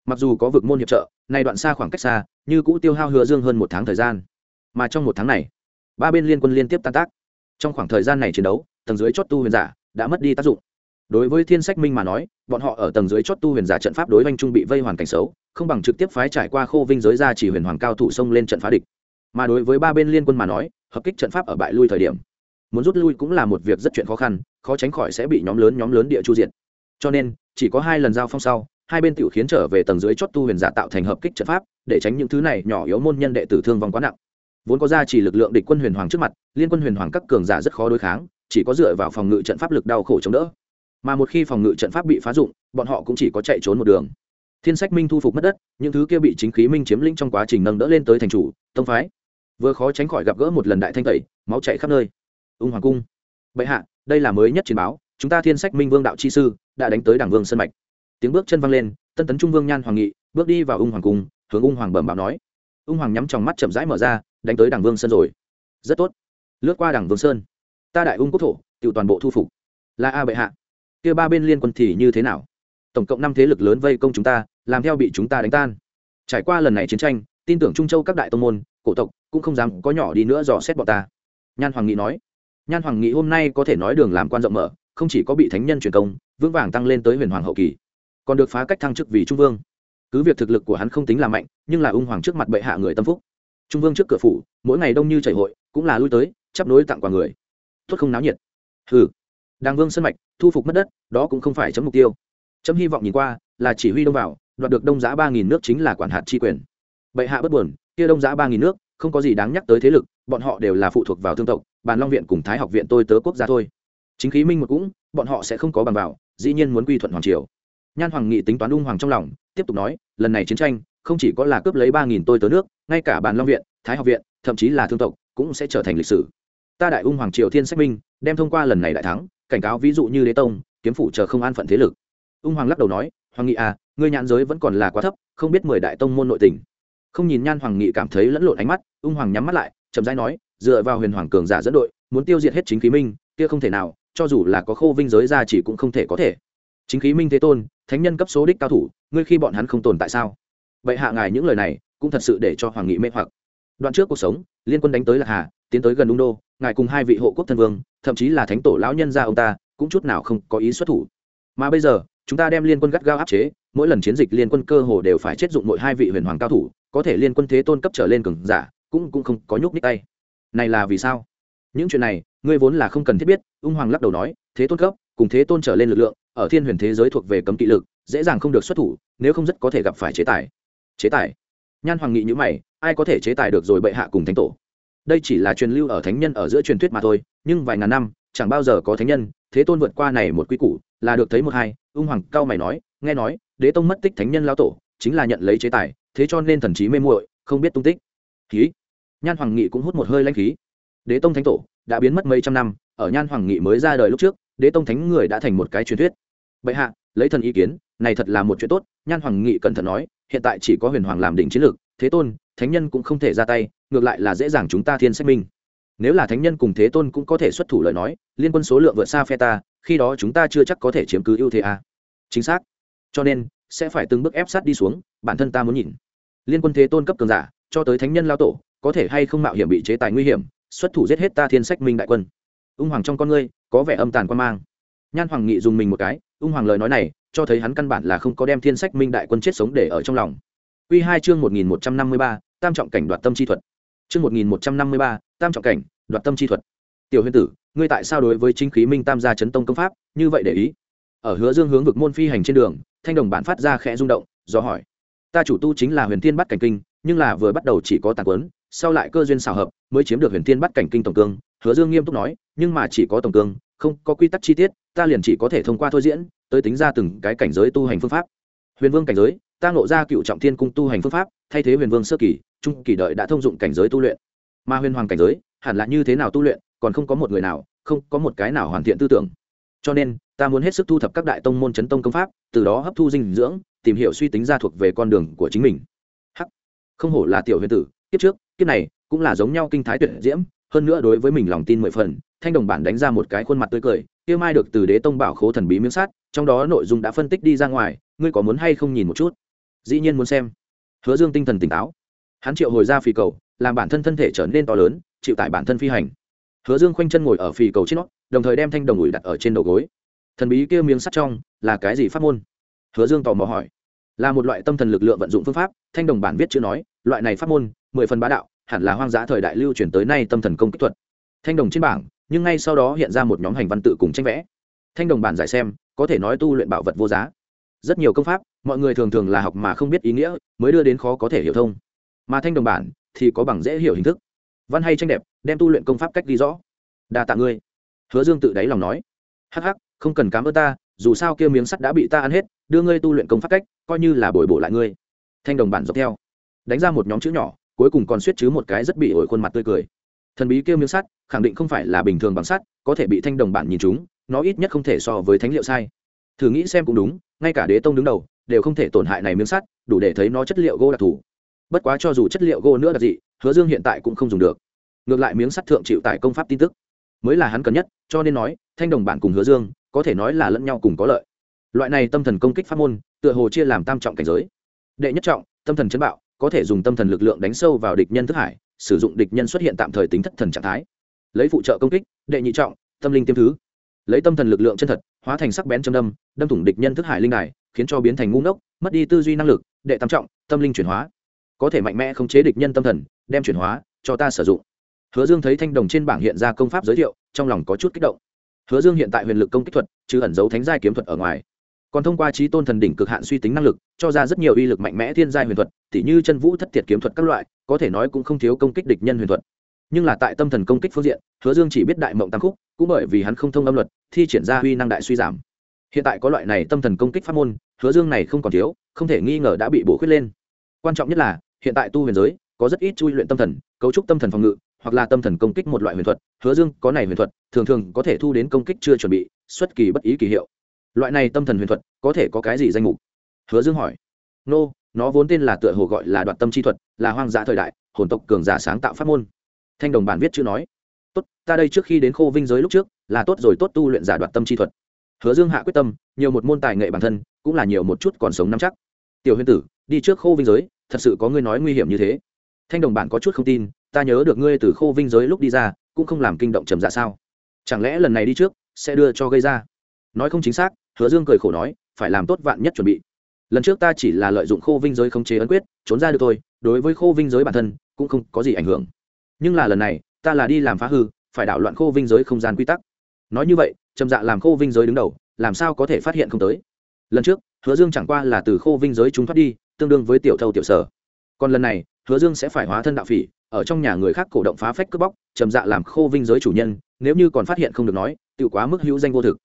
mặc dù có vượt môn hiệp trợ, nay đoạn xa khoảng cách xa, như cũ tiêu hao hứa dương hơn một tháng thời gian. Mà trong một tháng này, ba bên liên quân liên tiếp tan tác. Trong khoảng thời gian này chiến đấu, tầng dưới chót tu huyền giả đã mất đi tác dụng. Đối với thiên sách minh mà nói, bọn họ ở tầng dưới chót tu huyền giả trận pháp đối oanh trung bị vây hoàn cảnh xấu, không bằng trực tiếp phái trải qua khô vinh giới ra chỉ huyền hoàng cao thủ sông lên trận phá địch. Mà đối với ba bên liên quân mà nói, hợp kích trận pháp ở bại lui thời điểm, muốn rút lui cũng là một việc rất chuyện khó khăn, khó tránh khỏi sẽ bị nhóm lớn nhóm lớn địa chu diện cho nên, chỉ có hai lần giao phong sau hai bên tiểu khiến trở về tầng dưới chót tu huyền giả tạo thành hợp kích trận pháp, để tránh những thứ này nhỏ yếu môn nhân đệ tử thương vong quá nặng. Vốn có ra chỉ lực lượng địch quân huyền hoàng trước mặt, liên quân huyền hoàng các cường giả rất khó đối kháng, chỉ có dựa vào phòng ngự trận pháp lực đau khổ chống đỡ. Mà một khi phòng ngự trận pháp bị phá dụng, bọn họ cũng chỉ có chạy trốn một đường. Thiên sách minh thu phục mất đất, những thứ kia bị chính khí minh chiếm lĩnh trong quá trình nâng đỡ lên tới thành chủ, tông phái. Vừa khó tránh khỏi gặp gỡ một lần đại thanh tẩy, máu chạy khắp nơi. Ung hoàng cung. Bệ hạ, đây là mới nhất chiến báo, chúng ta thiên sách minh vương đạo chi sư, đã đánh tới đảng vương sân mạch tiếng bước chân văng lên, tân tấn trung vương nhan hoàng nghị, bước đi vào ung hoàng cung, hướng ung hoàng bẩm báo nói. Ung hoàng nhắm trong mắt chậm rãi mở ra, đánh tới đảng vương sơn rồi. Rất tốt. Lướt qua đảng vương sơn, ta đại ung quốc thổ tự toàn bộ thu phục. Là a bệ hạ. Kia ba bên liên quân thì như thế nào? Tổng cộng năm thế lực lớn vây công chúng ta, làm theo bị chúng ta đánh tan. Trải qua lần này chiến tranh, tin tưởng trung châu các đại tông môn, cổ tộc cũng không dám có nhỏ đi nữa dò xét bọn ta. Nhan hoàng nghị nói. Nhan hoàng nghị hôm nay có thể nói đường làm quan rộng mở, không chỉ có bị thánh nhân truyền công, vững vàng tăng lên tới huyền hoàng hậu kỳ còn được phá cách thăng chức vì trung vương. Cứ việc thực lực của hắn không tính là mạnh, nhưng là ung hoàng trước mặt bệ hạ người tâm phúc. Trung vương trước cửa phủ, mỗi ngày đông như chảy hội, cũng là lui tới chấp nối tặng quà người. Tuất không náo nhiệt. Hừ. Đàng vương sân mạch, thu phục mất đất, đó cũng không phải chấm mục tiêu. Chấm hy vọng nhìn qua, là chỉ huy đông vào, đoạt được đông giá ba nghìn nước chính là quản hạt tri quyền. Bệ hạ bất buồn, kia đông giá ba nghìn nước, không có gì đáng nhắc tới thế lực, bọn họ đều là phụ thuộc vào thương tộc, bàn long viện cùng thái học viện tôi tớ quốc gia thôi. Chính khí minh một cũng, bọn họ sẽ không có bằng vào, dĩ nhiên muốn quy thuận hoàng triều nhan hoàng nghị tính toán ung hoàng trong lòng, tiếp tục nói, lần này chiến tranh, không chỉ có là cướp lấy ba nghìn tôi tớ nước, ngay cả bàn long viện, thái học viện, thậm chí là thương tộc, cũng sẽ trở thành lịch sử. Ta đại ung hoàng triều thiên sách minh, đem thông qua lần này đại thắng, cảnh cáo ví dụ như đế tông, kiếm phủ chờ không an phận thế lực. Ung hoàng lắc đầu nói, hoàng nghị à ngươi nhãn giới vẫn còn là quá thấp, không biết mười đại tông môn nội tình. Không nhìn nhan hoàng nghị cảm thấy lẫn lộn ánh mắt, ung hoàng nhắm mắt lại, chậm rãi nói, dựa vào huyền hoàng cường giả dẫn đội, muốn tiêu diệt hết chính khí minh, kia không thể nào, cho dù là có khô vinh giới ra chỉ cũng không thể có thể. Chính khí minh thế tôn thánh nhân cấp số đích cao thủ, ngươi khi bọn hắn không tồn tại sao? Vậy hạ ngài những lời này cũng thật sự để cho hoàng nghị mê hoặc. Đoạn trước cuộc sống, liên quân đánh tới lạc hà, tiến tới gần ung đô, ngài cùng hai vị hộ quốc thân vương, thậm chí là thánh tổ lão nhân gia ông ta, cũng chút nào không có ý xuất thủ. Mà bây giờ, chúng ta đem liên quân gắt gao áp chế, mỗi lần chiến dịch liên quân cơ hồ đều phải chết dụng mỗi hai vị huyền hoàng cao thủ, có thể liên quân thế tôn cấp trở lên cường giả, cũng cũng không có nhúc nhích tay. Này là vì sao? Những chuyện này, ngươi vốn là không cần thiết biết, ung hoàng lắc đầu nói, thế tôn cấp, cùng thế tôn trở lên lực lượng ở thiên huyền thế giới thuộc về cấm kỵ lực, dễ dàng không được xuất thủ, nếu không rất có thể gặp phải chế tài. Chế tài? Nhan hoàng nghị như mày, ai có thể chế tài được rồi bệ hạ cùng thánh tổ? Đây chỉ là truyền lưu ở thánh nhân ở giữa truyền thuyết mà thôi, nhưng vài ngàn năm, chẳng bao giờ có thánh nhân, thế tôn vượt qua này một quy củ, là được thấy một hai, ung hoàng cao mày nói, nghe nói, đế tông mất tích thánh nhân lao tổ, chính là nhận lấy chế tài, thế cho nên thần trí mê muội, không biết tung tích. Khí? Nhan hoàng nghị cũng hút một hơi lanh khí. Đế tông thánh tổ, đã biến mất mấy trăm năm, ở nhan hoàng nghị mới ra đời lúc trước đế tông thánh người đã thành một cái truyền thuyết. Bệ hạ, lấy thần ý kiến, này thật là một chuyện tốt, nhan hoàng nghị cẩn thận nói, hiện tại chỉ có huyền hoàng làm đỉnh chiến lược, thế tôn, thánh nhân cũng không thể ra tay, ngược lại là dễ dàng chúng ta thiên sách minh. Nếu là thánh nhân cùng thế tôn cũng có thể xuất thủ lời nói, liên quân số lượng vượt xa phe ta, khi đó chúng ta chưa chắc có thể chiếm cứ ưu thế à. chính xác. Cho nên, sẽ phải từng bước ép sát đi xuống, bản thân ta muốn nhìn. Liên quân thế tôn cấp cường giả, cho tới thánh nhân lao tổ, có thể hay không mạo hiểm bị chế tài nguy hiểm, xuất thủ giết hết ta thiên sách minh đại quân ung hoàng trong con ngươi có vẻ âm tàn quan mang. Nhan hoàng nghị dùng mình một cái, ung hoàng lời nói này cho thấy hắn căn bản là không có đem thiên sách minh đại quân chết sống để ở trong lòng. Quy hai chương một nghìn một trăm năm mươi ba, tam trọng cảnh đoạt tâm chi thuật. Chương một nghìn một trăm năm mươi ba, tam trọng cảnh đoạt tâm chi thuật. Tiểu huyền tử, ngươi tại sao đối với chính khí minh tam gia chấn tông công pháp như vậy để ý? Ở hứa dương hướng vực môn phi hành trên đường, thanh đồng bản phát ra khẽ rung động, do hỏi. Ta chủ tu chính là huyền thiên bắt cảnh kinh, nhưng là vừa bắt đầu chỉ có tàn quấn, sau lại cơ duyên xào hợp, mới chiếm được huyền thiên bắt cảnh kinh tổng cương hứa dương nghiêm túc nói, nhưng mà chỉ có tổng cương, không có quy tắc chi tiết, ta liền chỉ có thể thông qua thôi diễn, tới tính ra từng cái cảnh giới tu hành phương pháp. Huyền vương cảnh giới, ta ngộ ra cựu trọng thiên cung tu hành phương pháp, thay thế huyền vương sơ kỳ, trung kỳ đợi đã thông dụng cảnh giới tu luyện. Mà huyền hoàng cảnh giới, hẳn là như thế nào tu luyện, còn không có một người nào, không có một cái nào hoàn thiện tư tưởng. Cho nên, ta muốn hết sức thu thập các đại tông môn chấn tông công pháp, từ đó hấp thu dinh dưỡng, tìm hiểu suy tính ra thuộc về con đường của chính mình. Hắc. Không hổ là tiểu huyền tử, kiếp trước, kiếp này, cũng là giống nhau kinh thái tuyệt diễm hơn nữa đối với mình lòng tin mười phần, thanh đồng bản đánh ra một cái khuôn mặt tươi cười kia mai được từ đế tông bảo khố thần bí miếng sát trong đó nội dung đã phân tích đi ra ngoài, ngươi có muốn hay không nhìn một chút? Dĩ nhiên muốn xem. Hứa dương tinh thần tỉnh táo. Hắn triệu hồi ra phi cầu, làm bản thân thân thể trở nên to lớn, chịu tải bản thân phi hành. Hứa dương khoanh chân ngồi ở phi cầu trên nó đồng thời đem thanh đồng ủi đặt ở trên đầu gối. Thần bí kia miếng sắt trong, là cái gì pháp môn? Hứa dương tò mò hỏi. Là một loại tâm thần lực lượng vận dụng phương pháp, thanh đồng bản viết chữ nói, loại này pháp môn, mười phần bá đạo hẳn là hoang dã thời đại lưu truyền tới nay tâm thần công kỹ thuật. Thanh đồng trên bảng, nhưng ngay sau đó hiện ra một nhóm hành văn tự cùng tranh vẽ. Thanh đồng bản giải xem, có thể nói tu luyện bảo vật vô giá. Rất nhiều công pháp, mọi người thường thường là học mà không biết ý nghĩa, mới đưa đến khó có thể hiểu thông. Mà thanh đồng bản thì có bằng dễ hiểu hình thức. Văn hay tranh đẹp, đem tu luyện công pháp cách ghi rõ. Đa tạ ngươi. Hứa dương tự đáy lòng nói. Hắc hắc, không cần cám ơn ta, dù sao kia miếng sắt đã bị ta ăn hết, đưa ngươi tu luyện công pháp cách, coi như là bồi bổ lại ngươi. Thanh đồng bản dọc theo. Đánh ra một nhóm chữ nhỏ cuối cùng còn suýt chứ một cái rất bị ổi khuôn mặt tươi cười. Thần bí kêu miếng sắt, khẳng định không phải là bình thường bằng sắt, có thể bị thanh đồng bản nhìn chúng, nó ít nhất không thể so với thánh liệu sai. Thử nghĩ xem cũng đúng, ngay cả đế tông đứng đầu, đều không thể tổn hại này miếng sắt, đủ để thấy nó chất liệu gỗ đặc thù. Bất quá cho dù chất liệu gỗ nữa là gì, hứa dương hiện tại cũng không dùng được. Ngược lại miếng sắt thượng chịu tại công pháp tin tức. Mới là hắn cần nhất, cho nên nói, thanh đồng bản cùng hứa dương, có thể nói là lẫn nhau cùng có lợi. Loại này tâm thần công kích pháp môn, tựa hồ chia làm tam trọng cảnh giới. Đệ nhất trọng, tâm thần chấn bạo có thể dùng tâm thần lực lượng đánh sâu vào địch nhân thức hải, sử dụng địch nhân xuất hiện tạm thời tính thất thần trạng thái. Lấy phụ trợ công kích, đệ nhị trọng, tâm linh tiêm thứ. Lấy tâm thần lực lượng chân thật, hóa thành sắc bén châm đâm đâm thủng địch nhân thức hải linh đài, khiến cho biến thành ngu ngốc, mất đi tư duy năng lực, đệ tam trọng, tâm linh chuyển hóa. Có thể mạnh mẽ khống chế địch nhân tâm thần, đem chuyển hóa cho ta sử dụng. Hứa dương thấy thanh đồng trên bảng hiện ra công pháp giới thiệu, trong lòng có chút kích động. Hứa dương hiện tại huyền lực công kích thuật, chứ ẩn giấu thánh giai kiếm thuật ở ngoài còn thông qua trí tôn thần đỉnh cực hạn suy tính năng lực, cho ra rất nhiều uy lực mạnh mẽ thiên giai huyền thuật, tỉ như chân vũ thất thiệt kiếm thuật các loại, có thể nói cũng không thiếu công kích địch nhân huyền thuật. Nhưng là tại tâm thần công kích phương diện, hứa dương chỉ biết đại mộng tam khúc, cũng bởi vì hắn không thông âm luật, thi triển ra uy năng đại suy giảm. Hiện tại có loại này tâm thần công kích pháp môn, hứa dương này không còn thiếu, không thể nghi ngờ đã bị bổ khuyết lên. Quan trọng nhất là, hiện tại tu huyền giới, có rất ít chui luyện tâm thần, cấu trúc tâm thần phòng ngự, hoặc là tâm thần công kích một loại huyền thuật, hứa dương có này huyền thuật, thường thường có thể thu đến công kích chưa chuẩn bị, xuất kỳ bất ý kỳ hiệu loại này tâm thần huyền thuật, có thể có cái gì danh mục? Hứa dương hỏi. Nô, nó vốn tên là tựa hồ gọi là đoạt tâm chi thuật, là hoang dã thời đại, hồn tộc cường giả sáng tạo pháp môn. Thanh đồng bản viết chữ nói. Tốt, ta đây trước khi đến khô vinh giới lúc trước, là tốt rồi, tốt tu luyện giả đoạt tâm chi thuật. Hứa dương hạ quyết tâm, nhiều một môn tài nghệ bản thân, cũng là nhiều một chút còn sống nắm chắc. Tiểu huyền tử, đi trước khô vinh giới, thật sự có ngươi nói nguy hiểm như thế. Thanh đồng bản có chút không tin, ta nhớ được ngươi từ khô vinh giới lúc đi ra, cũng không làm kinh động trầm dạ sao? Chẳng lẽ lần này đi trước, sẽ đưa cho gây ra? Nói không chính xác hứa dương cười khổ nói, phải làm tốt vạn nhất chuẩn bị. Lần trước ta chỉ là lợi dụng khô vinh giới khống chế ấn quyết, trốn ra được thôi, đối với khô vinh giới bản thân cũng không có gì ảnh hưởng. Nhưng là lần này, ta là đi làm phá hư, phải đảo loạn khô vinh giới không gian quy tắc. Nói như vậy, trầm dạ làm khô vinh giới đứng đầu, làm sao có thể phát hiện không tới? Lần trước, hứa dương chẳng qua là từ khô vinh giới chúng thoát đi, tương đương với tiểu thâu tiểu sở. Còn lần này, hứa dương sẽ phải hóa thân đạo phỉ, ở trong nhà người khác cổ động phá phách cướp bóc, trầm dạ làm khô vinh giới chủ nhân, nếu như còn phát hiện không được nói tự quá mức hữu danh vô thực.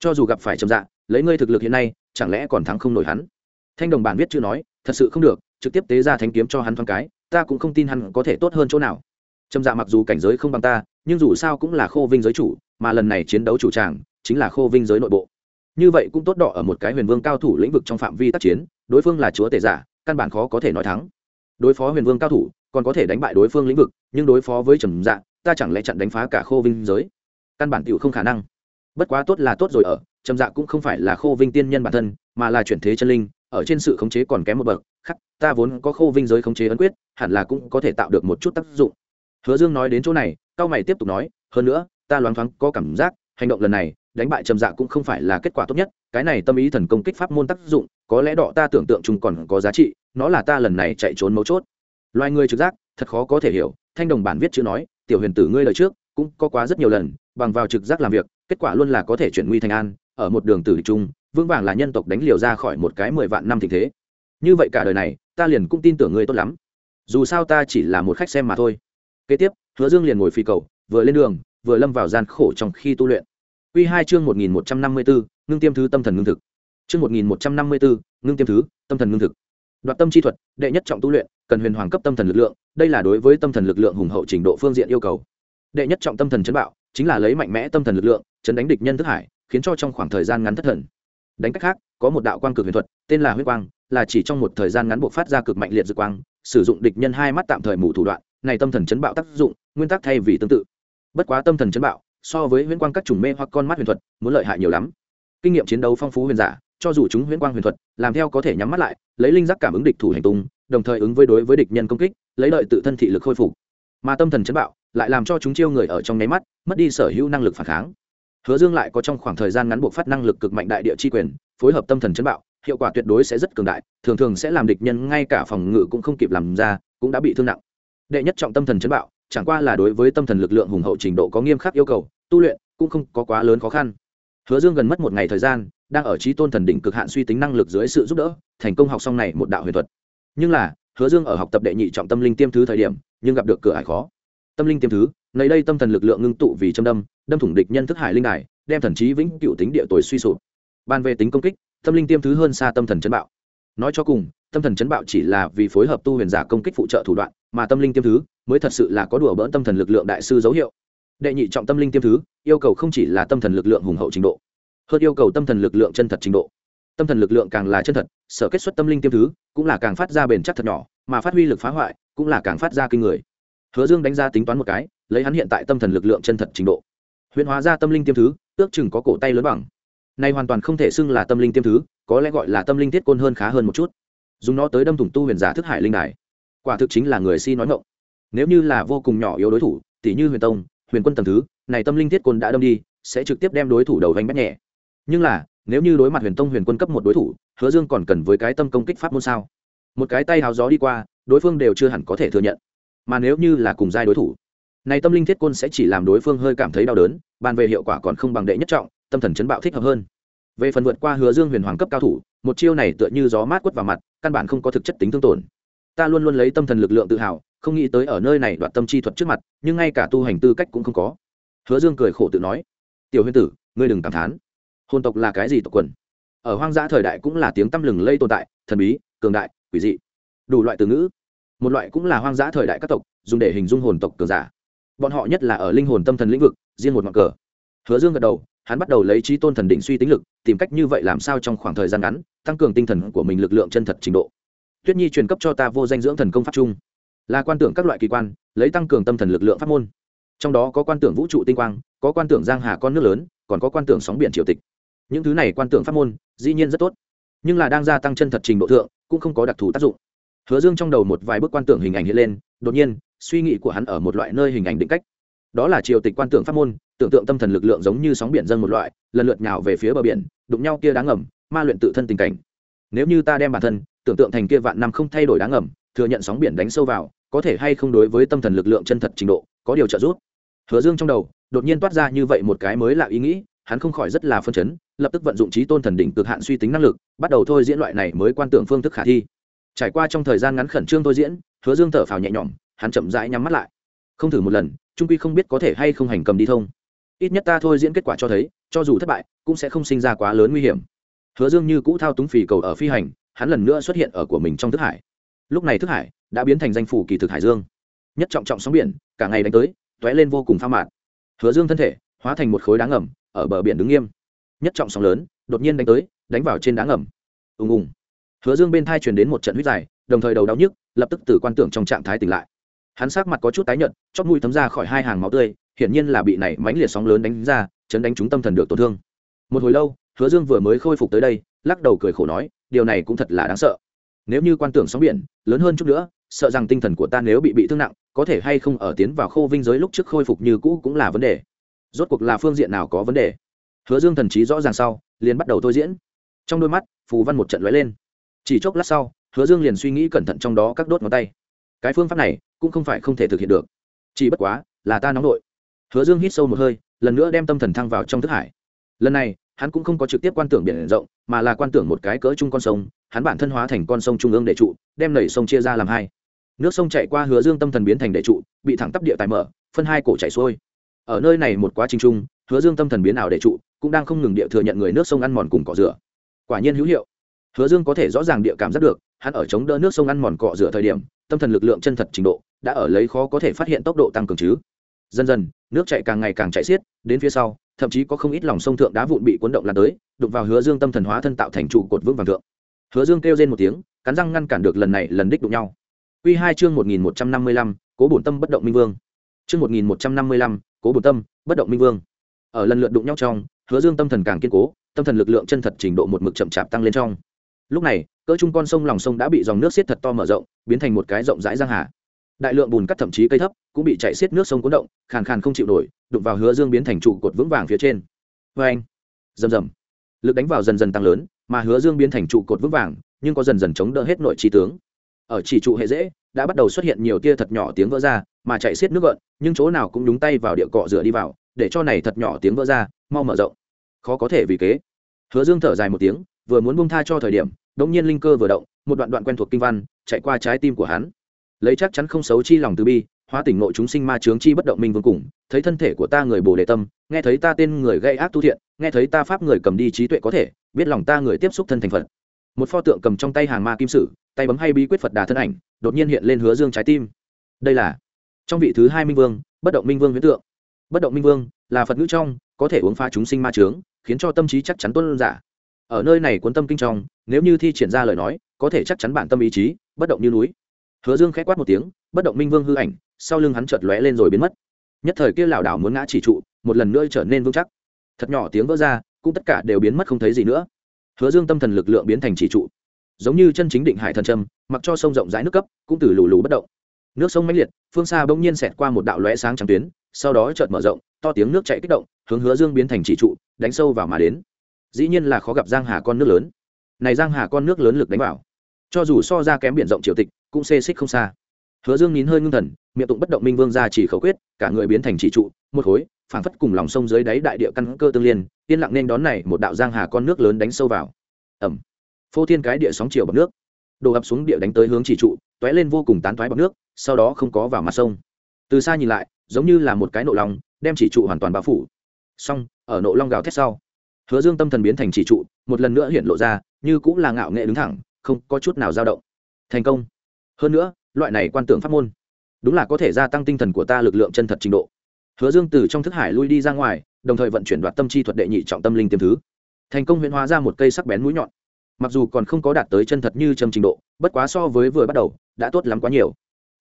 Cho dù gặp phải trầm dạ lấy ngươi thực lực hiện nay, chẳng lẽ còn thắng không nổi hắn? Thanh đồng bản viết chưa nói, thật sự không được, trực tiếp tế ra thanh kiếm cho hắn thoáng cái, ta cũng không tin hắn có thể tốt hơn chỗ nào. Trầm dạ mặc dù cảnh giới không bằng ta, nhưng dù sao cũng là khô vinh giới chủ, mà lần này chiến đấu chủ tràng, chính là khô vinh giới nội bộ. Như vậy cũng tốt đỏ ở một cái huyền vương cao thủ lĩnh vực trong phạm vi tác chiến, đối phương là chúa tể giả, căn bản khó có thể nói thắng. Đối phó huyền vương cao thủ, còn có thể đánh bại đối phương lĩnh vực, nhưng đối phó với trầm dạ ta chẳng lẽ chặn đánh phá cả khô vinh giới? Căn bản tiểu không khả năng. Bất quá tốt là tốt rồi ở trầm dạ cũng không phải là khô vinh tiên nhân bản thân, mà là chuyển thế chân linh, ở trên sự khống chế còn kém một bậc, khắc, ta vốn có khô vinh giới khống chế ấn quyết, hẳn là cũng có thể tạo được một chút tác dụng. Hứa dương nói đến chỗ này, cao mày tiếp tục nói, hơn nữa, ta loáng thoáng có cảm giác, hành động lần này, đánh bại trầm dạ cũng không phải là kết quả tốt nhất, cái này tâm ý thần công kích pháp môn tác dụng, có lẽ đọ ta tưởng tượng chung còn có giá trị, nó là ta lần này chạy trốn mấu chốt. Loài người trực giác, thật khó có thể hiểu, thanh đồng bản viết chữ nói, tiểu huyền tử ngươi lời trước, cũng có quá rất nhiều lần, bằng vào trực giác làm việc, kết quả luôn là có thể chuyển nguy thành an ở một đường tử chung vững vàng là nhân tộc đánh liều ra khỏi một cái mười vạn năm tình thế như vậy cả đời này ta liền cũng tin tưởng ngươi tốt lắm dù sao ta chỉ là một khách xem mà thôi kế tiếp hứa dương liền ngồi phi cầu vừa lên đường vừa lâm vào gian khổ trong khi tu luyện Quy hai chương 1154, ngưng tiêm thứ tâm thần ngưng thực. Chương 1154, ngưng tiêm thứ, tâm thần ngưng thực. Đoạt tâm chi thuật, đệ nhất trọng tu luyện, cần huyền hoàng cấp tâm thần lực lượng, đây là đối với tâm thần lực lượng hùng hậu trình độ phương diện yêu cầu. Đệ nhất trọng tâm thần chấn bạo, chính là lấy mạnh mẽ tâm thần lực lượng, chấn đánh địch nhân thức hải, khiến cho trong khoảng thời gian ngắn thất thần. Đánh cách khác, có một đạo quang cực huyền thuật, tên là huyết quang, là chỉ trong một thời gian ngắn buộc phát ra cực mạnh liệt dược quang, sử dụng địch nhân hai mắt tạm thời mù thủ đoạn, này tâm thần chấn bạo tác dụng, nguyên tắc thay vì tương tự. Bất quá tâm thần chấn bạo, so với huyễn quang các chủng mê hoặc con mắt huyền thuật muốn lợi hại nhiều lắm kinh nghiệm chiến đấu phong phú huyền giả cho dù chúng huyễn quang huyền thuật làm theo có thể nhắm mắt lại lấy linh giác cảm ứng địch thủ hành tung đồng thời ứng với đối với địch nhân công kích lấy lợi tự thân thị lực khôi phục mà tâm thần chấn bạo lại làm cho chúng chiêu người ở trong nháy mắt mất đi sở hữu năng lực phản kháng hứa dương lại có trong khoảng thời gian ngắn buộc phát năng lực cực mạnh đại địa chi quyền, phối hợp tâm thần chấn bạo, hiệu quả tuyệt đối sẽ rất cường đại, thường thường sẽ làm địch nhân ngay cả phòng ngự cũng không kịp làm ra, cũng đã bị thương nặng. Đệ nhất trọng tâm thần chấn bạo, chẳng qua là đối với tâm thần lực lượng hùng hậu trình độ có nghiêm khắc yêu cầu, tu luyện cũng không có quá lớn khó khăn. Hứa dương gần mất một ngày thời gian, đang ở trí tôn thần đỉnh cực hạn suy tính năng lực dưới sự giúp đỡ, thành công học xong này một đạo huyền thuật. Nhưng là, hứa dương ở học tập đệ nhị trọng tâm linh tiêm thứ thời điểm, nhưng gặp được cửa ải khó. Tâm linh tiêm thứ nơi đây tâm thần lực lượng ngưng tụ vì châm đâm đâm thủng địch nhân thức hải linh đài, đem thần trí vĩnh cựu tính địa tuổi suy sụp. Ban về tính công kích, tâm linh tiêm thứ hơn xa tâm thần chấn bạo. Nói cho cùng, tâm thần chấn bạo chỉ là vì phối hợp tu huyền giả công kích phụ trợ thủ đoạn, mà tâm linh tiêm thứ mới thật sự là có đùa bỡn tâm thần lực lượng đại sư dấu hiệu. Đệ nhị trọng tâm linh tiêm thứ, yêu cầu không chỉ là tâm thần lực lượng hùng hậu trình độ, hơn yêu cầu tâm thần lực lượng chân thật trình độ. Tâm thần lực lượng càng là chân thật, sở kết xuất tâm linh tiêm thứ cũng là càng phát ra bền chắc thật nhỏ, mà phát huy lực phá hoại cũng là càng phát ra kinh người. Hứa dương đánh ra tính toán một cái lấy hắn hiện tại tâm thần lực lượng chân thật trình độ. Huyền hóa ra tâm linh tiêm thứ, ước chừng có cổ tay lớn bằng. Này hoàn toàn không thể xưng là tâm linh tiêm thứ, có lẽ gọi là tâm linh thiết côn hơn khá hơn một chút. Dùng nó tới đâm thủng tu huyền giả thức hải linh đài. Quả thực chính là người si nói ngộng nếu như là vô cùng nhỏ yếu đối thủ tỷ như huyền tông, huyền quân tầm thứ, này tâm linh thiết côn đã đâm đi, sẽ trực tiếp đem đối thủ đầu vánh bét nhẹ. Nhưng là, nếu như đối mặt huyền tông huyền quân cấp một đối thủ, hứa dương còn cần với cái tâm công kích pháp môn sao? Một cái tay hào gió đi qua, đối phương đều chưa hẳn có thể thừa nhận. Mà nếu như là cùng giai đối thủ này tâm linh thiết côn sẽ chỉ làm đối phương hơi cảm thấy đau đớn, bàn về hiệu quả còn không bằng đệ nhất trọng, tâm thần chấn bạo thích hợp hơn. Về phần vượt qua hứa dương huyền hoàng cấp cao thủ, một chiêu này tựa như gió mát quất vào mặt, căn bản không có thực chất tính thương tổn. Ta luôn luôn lấy tâm thần lực lượng tự hào, không nghĩ tới ở nơi này đoạt tâm chi thuật trước mặt, nhưng ngay cả tu hành tư cách cũng không có. Hứa dương cười khổ tự nói, tiểu huyền tử, ngươi đừng cảm thán. Hồn tộc là cái gì tộc quần? Ở hoang dã thời đại cũng là tiếng tăm lừng lây tồn tại, thần bí, cường đại, quỷ dị. Đủ loại từ ngữ. Một loại cũng là hoang dã thời đại các tộc, dùng để hình dung hồn tộc cường giả bọn họ nhất là ở linh hồn tâm thần lĩnh vực, riêng một ngọn cờ. Hứa dương gật đầu, hắn bắt đầu lấy trí tôn thần định suy tính lực, tìm cách như vậy làm sao trong khoảng thời gian ngắn, tăng cường tinh thần của mình lực lượng chân thật trình độ. Tuyết nhi truyền cấp cho ta vô danh dưỡng thần công pháp chung. Là quan tưởng các loại kỳ quan, lấy tăng cường tâm thần lực lượng pháp môn. Trong đó có quan tưởng vũ trụ tinh quang, có quan tưởng giang hà con nước lớn, còn có quan tưởng sóng biển triều tịch. Những thứ này quan tưởng pháp môn, dĩ nhiên rất tốt. Nhưng là đang gia tăng chân thật trình độ thượng, cũng không có đặc thù tác dụng. Hứa dương trong đầu một vài bước quan tưởng hình ảnh hiện lên, đột nhiên suy nghĩ của hắn ở một loại nơi hình ảnh định cách. Đó là triều tịch quan tưởng pháp môn, tưởng tượng tâm thần lực lượng giống như sóng biển dân một loại, lần lượt nhào về phía bờ biển, đụng nhau kia đáng ngầm, ma luyện tự thân tình cảnh. Nếu như ta đem bản thân, tưởng tượng thành kia vạn năm không thay đổi đáng ngầm, thừa nhận sóng biển đánh sâu vào, có thể hay không đối với tâm thần lực lượng chân thật trình độ, có điều trợ giúp. Hứa dương trong đầu, đột nhiên toát ra như vậy một cái mới lạ ý nghĩ, hắn không khỏi rất là phân chấn, lập tức vận dụng trí tôn thần đỉnh cực hạn suy tính năng lực, bắt đầu thôi diễn loại này mới quan tưởng phương thức khả thi. Trải qua trong thời gian ngắn khẩn trương thôi diễn, hứa dương thở phào nhẹ nhõm hắn chậm rãi nhắm mắt lại. Không thử một lần, trung quy không biết có thể hay không hành cầm đi thông. Ít nhất ta thôi diễn kết quả cho thấy, cho dù thất bại, cũng sẽ không sinh ra quá lớn nguy hiểm. Hứa dương như cũ thao túng phì cầu ở phi hành, hắn lần nữa xuất hiện ở của mình trong thức hải. Lúc này thức hải đã biến thành danh phủ kỳ thực hải dương. Nhất trọng trọng sóng biển, cả ngày đánh tới t ó é lên vô cùng pha mạt. Hứa dương thân thể hóa thành một khối đá ngầm, ở bờ biển đứng nghiêm. Nhất trọng sóng lớn, đột nhiên đánh tới, đánh vào trên đá ngầm. Ùng ùng. Hứa dương bên thai truyền đến một trận huyết dài, đồng thời đầu đau nhức, lập tức từ quan tưởng trong trạng thái tỉnh lại hắn sắc mặt có chút tái nhợt chót mũi thấm ra khỏi hai hàng máu tươi, hiển nhiên là bị này mãnh liệt sóng lớn đánh ra, chấn đánh chúng tâm thần được tổn thương. Một hồi lâu, hứa dương vừa mới khôi phục tới đây, lắc đầu cười khổ nói, điều này cũng thật là đáng sợ. Nếu như quan tưởng sóng biển, lớn hơn chút nữa, sợ rằng tinh thần của ta nếu bị bị thương nặng, có thể hay không ở tiến vào khô vinh giới lúc trước khôi phục như cũ cũng là vấn đề. Rốt cuộc là phương diện nào có vấn đề? Hứa dương thần trí rõ ràng sau, liền bắt đầu thôi diễn. Trong đôi mắt, phù văn một trận lóe lên. Chỉ chốc lát sau, hứa dương liền suy nghĩ cẩn thận trong đó các đốt ngón tay. Cái phương pháp này cũng không phải không thể thực hiện được. Chỉ bất quá, là ta nóng đội hứa dương hít sâu một hơi, lần nữa đem tâm thần thăng vào trong thức hải. Lần này, hắn cũng không có trực tiếp quan tưởng biển rộng, mà là quan tưởng một cái cỡ chung con sông, hắn bản thân hóa thành con sông trung ương để trụ, đem nảy sông chia ra làm hai. Nước sông chạy qua hứa dương tâm thần biến thành đệ trụ, bị thẳng tắp địa tài mở, phân hai cổ chảy xuôi. Ở nơi này một quá trình chung, hứa dương tâm thần biến ảo đệ trụ, cũng đang không ngừng địa thừa nhận người nước sông ăn mòn cùng cỏ rửa. Quả nhiên hữu hiệu. Hứa dương có thể rõ ràng địa cảm giác được, hắn ở chống đỡ nước sông ăn mòn cỏ rửa thời điểm tâm thần lực lượng chân thật trình độ, đã ở lấy khó có thể phát hiện tốc độ tăng cường chứ. Dần dần, nước chạy càng ngày càng chạy xiết, đến phía sau, thậm chí có không ít lòng sông thượng đá vụn bị cuốn động lan tới, đụng vào hứa dương tâm thần hóa thân tạo thành trụ cột vững vàng thượng. Hứa dương kêu lên một tiếng, cắn răng ngăn cản được lần này lần đích đụng nhau. Quy hai chương một nghìn một trăm năm mươi lăm, cố bổn tâm bất động minh vương. Chương một nghìn một trăm năm mươi lăm, cố bổn tâm bất động minh vương. Ở lần lượt đụng nhau trong, hứa dương tâm thần càng kiên cố, tâm thần lực lượng chân thật trình độ một mực chậm chạp tăng lên trong lúc này, cỡ chung con sông lòng sông đã bị dòng nước xiết thật to mở rộng, biến thành một cái rộng rãi giang hà. Đại lượng bùn cắt thậm chí cây thấp cũng bị chạy xiết nước sông cuốn động, khàn khàn không chịu nổi, đụng vào hứa dương biến thành trụ cột vững vàng phía trên. Vê anh, rầm rầm. Lực đánh vào dần dần tăng lớn, mà hứa dương biến thành trụ cột vững vàng, nhưng có dần dần chống đỡ hết nội trí tướng. Ở chỉ trụ hệ dễ, đã bắt đầu xuất hiện nhiều tia thật nhỏ tiếng vỡ ra, mà chạy xiết nước gợn, nhưng chỗ nào cũng đúng tay vào địa cọ rửa đi vào, để cho này thật nhỏ tiếng vỡ ra, mau mở rộng. Khó có thể vì kế. Hứa dương thở dài một tiếng vừa muốn buông tha cho thời điểm, đống nhiên linh cơ vừa động, một đoạn đoạn quen thuộc kinh văn, chạy qua trái tim của hắn. Lấy chắc chắn không xấu chi lòng từ bi, hóa tỉnh nội chúng sinh ma chướng chi bất động minh vương cùng, thấy thân thể của ta người bồ đề tâm, nghe thấy ta tên người gây ác tu thiện, nghe thấy ta pháp người cầm đi trí tuệ có thể, biết lòng ta người tiếp xúc thân thành phật. Một pho tượng cầm trong tay hàng ma kim sử, tay bấm hay bí quyết phật đà thân ảnh, đột nhiên hiện lên hứa dương trái tim. Đây là trong vị thứ hai minh vương, bất động minh vương huyễn tượng. Bất động minh vương là phật ngữ trong, có thể uống pha chúng sinh ma chướng, khiến cho tâm trí chắc chắn tuân giả ở nơi này cuốn tâm kinh trong, nếu như thi triển ra lời nói, có thể chắc chắn bản tâm ý chí, bất động như núi. Hứa dương k h á quát một tiếng, bất động minh vương hư ảnh, sau lưng hắn chợt lóe lên rồi biến mất. Nhất thời kia lảo đảo muốn ngã chỉ trụ, một lần nữa trở nên vững chắc. Thật nhỏ tiếng vỡ ra, cũng tất cả đều biến mất không thấy gì nữa. Hứa dương tâm thần lực lượng biến thành chỉ trụ. Giống như chân chính định hải thần trâm, mặc cho sông rộng rãi nước cấp, cũng từ lù lù bất động. Nước sông mãnh liệt, phương xa bỗng nhiên xẹt qua một đạo lóe sáng trắng tuyến, sau đó chợt mở rộng, to tiếng nước chạy kích động, hướng hứa dương biến thành chỉ trụ, đánh sâu vào mà đến dĩ nhiên là khó gặp giang hà con nước lớn. Này giang hà con nước lớn lực đánh vào. Cho dù so ra kém biển rộng triều tịch, cũng xê xích không xa. Hứa dương nín hơi ngưng thần, miệng tụng bất động minh vương ra chỉ khẩu quyết, cả người biến thành chỉ trụ, một khối, phảng phất cùng lòng sông dưới đáy đại địa căn cơ tương liên, yên lặng nên đón này một đạo giang hà con nước lớn đánh sâu vào. Ẩm. Phô thiên cái địa sóng chiều bọc nước. Đổ ập xuống địa đánh tới hướng chỉ trụ, tóe lên vô cùng tán toái bọc nước, sau đó không có vào mặt sông. Từ xa nhìn lại, giống như là một cái nộ lòng đem chỉ trụ hoàn toàn bao phủ. Xong, ở nộ long gào thét sau hứa dương tâm thần biến thành chỉ trụ, một lần nữa hiện lộ ra, như cũng là ngạo nghệ đứng thẳng, không có chút nào dao động. Thành công. Hơn nữa, loại này quan tưởng pháp môn, đúng là có thể gia tăng tinh thần của ta lực lượng chân thật trình độ. Hứa dương từ trong thức hải lui đi ra ngoài, đồng thời vận chuyển đoạt tâm chi thuật đệ nhị trọng tâm linh tiềm thứ. Thành công huyễn hóa ra một cây sắc bén mũi nhọn. Mặc dù còn không có đạt tới chân thật như châm trình độ, bất quá so với vừa bắt đầu, đã tốt lắm quá nhiều.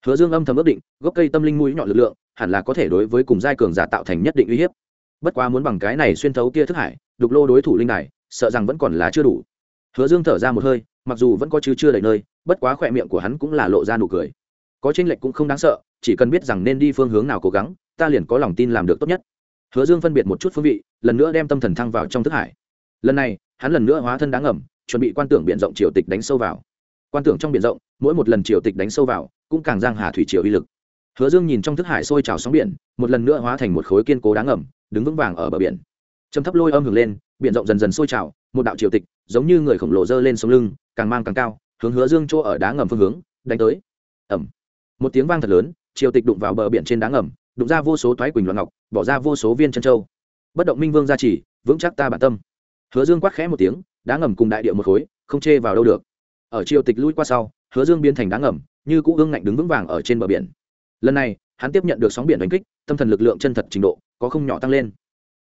Hứa dương âm thầm ước định, gốc cây tâm linh mũi nhọn lực lượng, hẳn là có thể đối với cùng giai cường giả tạo thành nhất định uy hiếp. Bất quá muốn bằng cái này xuyên thấu kia thức hải đục lô đối thủ linh đài, sợ rằng vẫn còn là chưa đủ. Hứa dương thở ra một hơi, mặc dù vẫn có chứ chưa đầy nơi, bất quá khỏe miệng của hắn cũng là lộ ra nụ cười. Có tranh lệch cũng không đáng sợ, chỉ cần biết rằng nên đi phương hướng nào cố gắng, ta liền có lòng tin làm được tốt nhất. Hứa dương phân biệt một chút phương vị, lần nữa đem tâm thần thăng vào trong thức hải. Lần này, hắn lần nữa hóa thân đáng ẩm chuẩn bị quan tưởng b i ể n rộng triều tịch đánh sâu vào. Quan tưởng trong b i ể n rộng, mỗi một lần triều tịch đánh sâu vào, cũng càng giang hà thủy triều uy lực. Hứa dương nhìn trong thức hải sôi trào sóng biển, một lần nữa hóa thành một khối kiên cố đáng ẩm đứng vững vàng ở bờ biển trầm thấp lôi âm hưởng lên, biển rộng dần dần sôi trào, một đạo triều tịch, giống như người khổng lồ dơ lên sông lưng, càng mang càng cao, hướng hứa dương chỗ ở đá ngầm phương hướng, đánh tới. Ẩm một tiếng vang thật lớn, triều tịch đụng vào bờ biển trên đá ngầm, đụng ra vô số thoái quỳnh loạn ngọc, bỏ ra vô số viên chân châu. Bất động minh vương gia trì, vững chắc ta bản tâm. Hứa dương quát khẽ một tiếng, đá ngầm cùng đại địa một khối, không chê vào đâu được. Ở triều tịch lui qua sau, hứa dương biến thành đá ngầm, như cũ gương ngạnh đứng vững vàng ở trên bờ biển. Lần này, hắn tiếp nhận được sóng biển đánh kích, tâm thần lực lượng chân thật trình độ, có không nhỏ tăng lên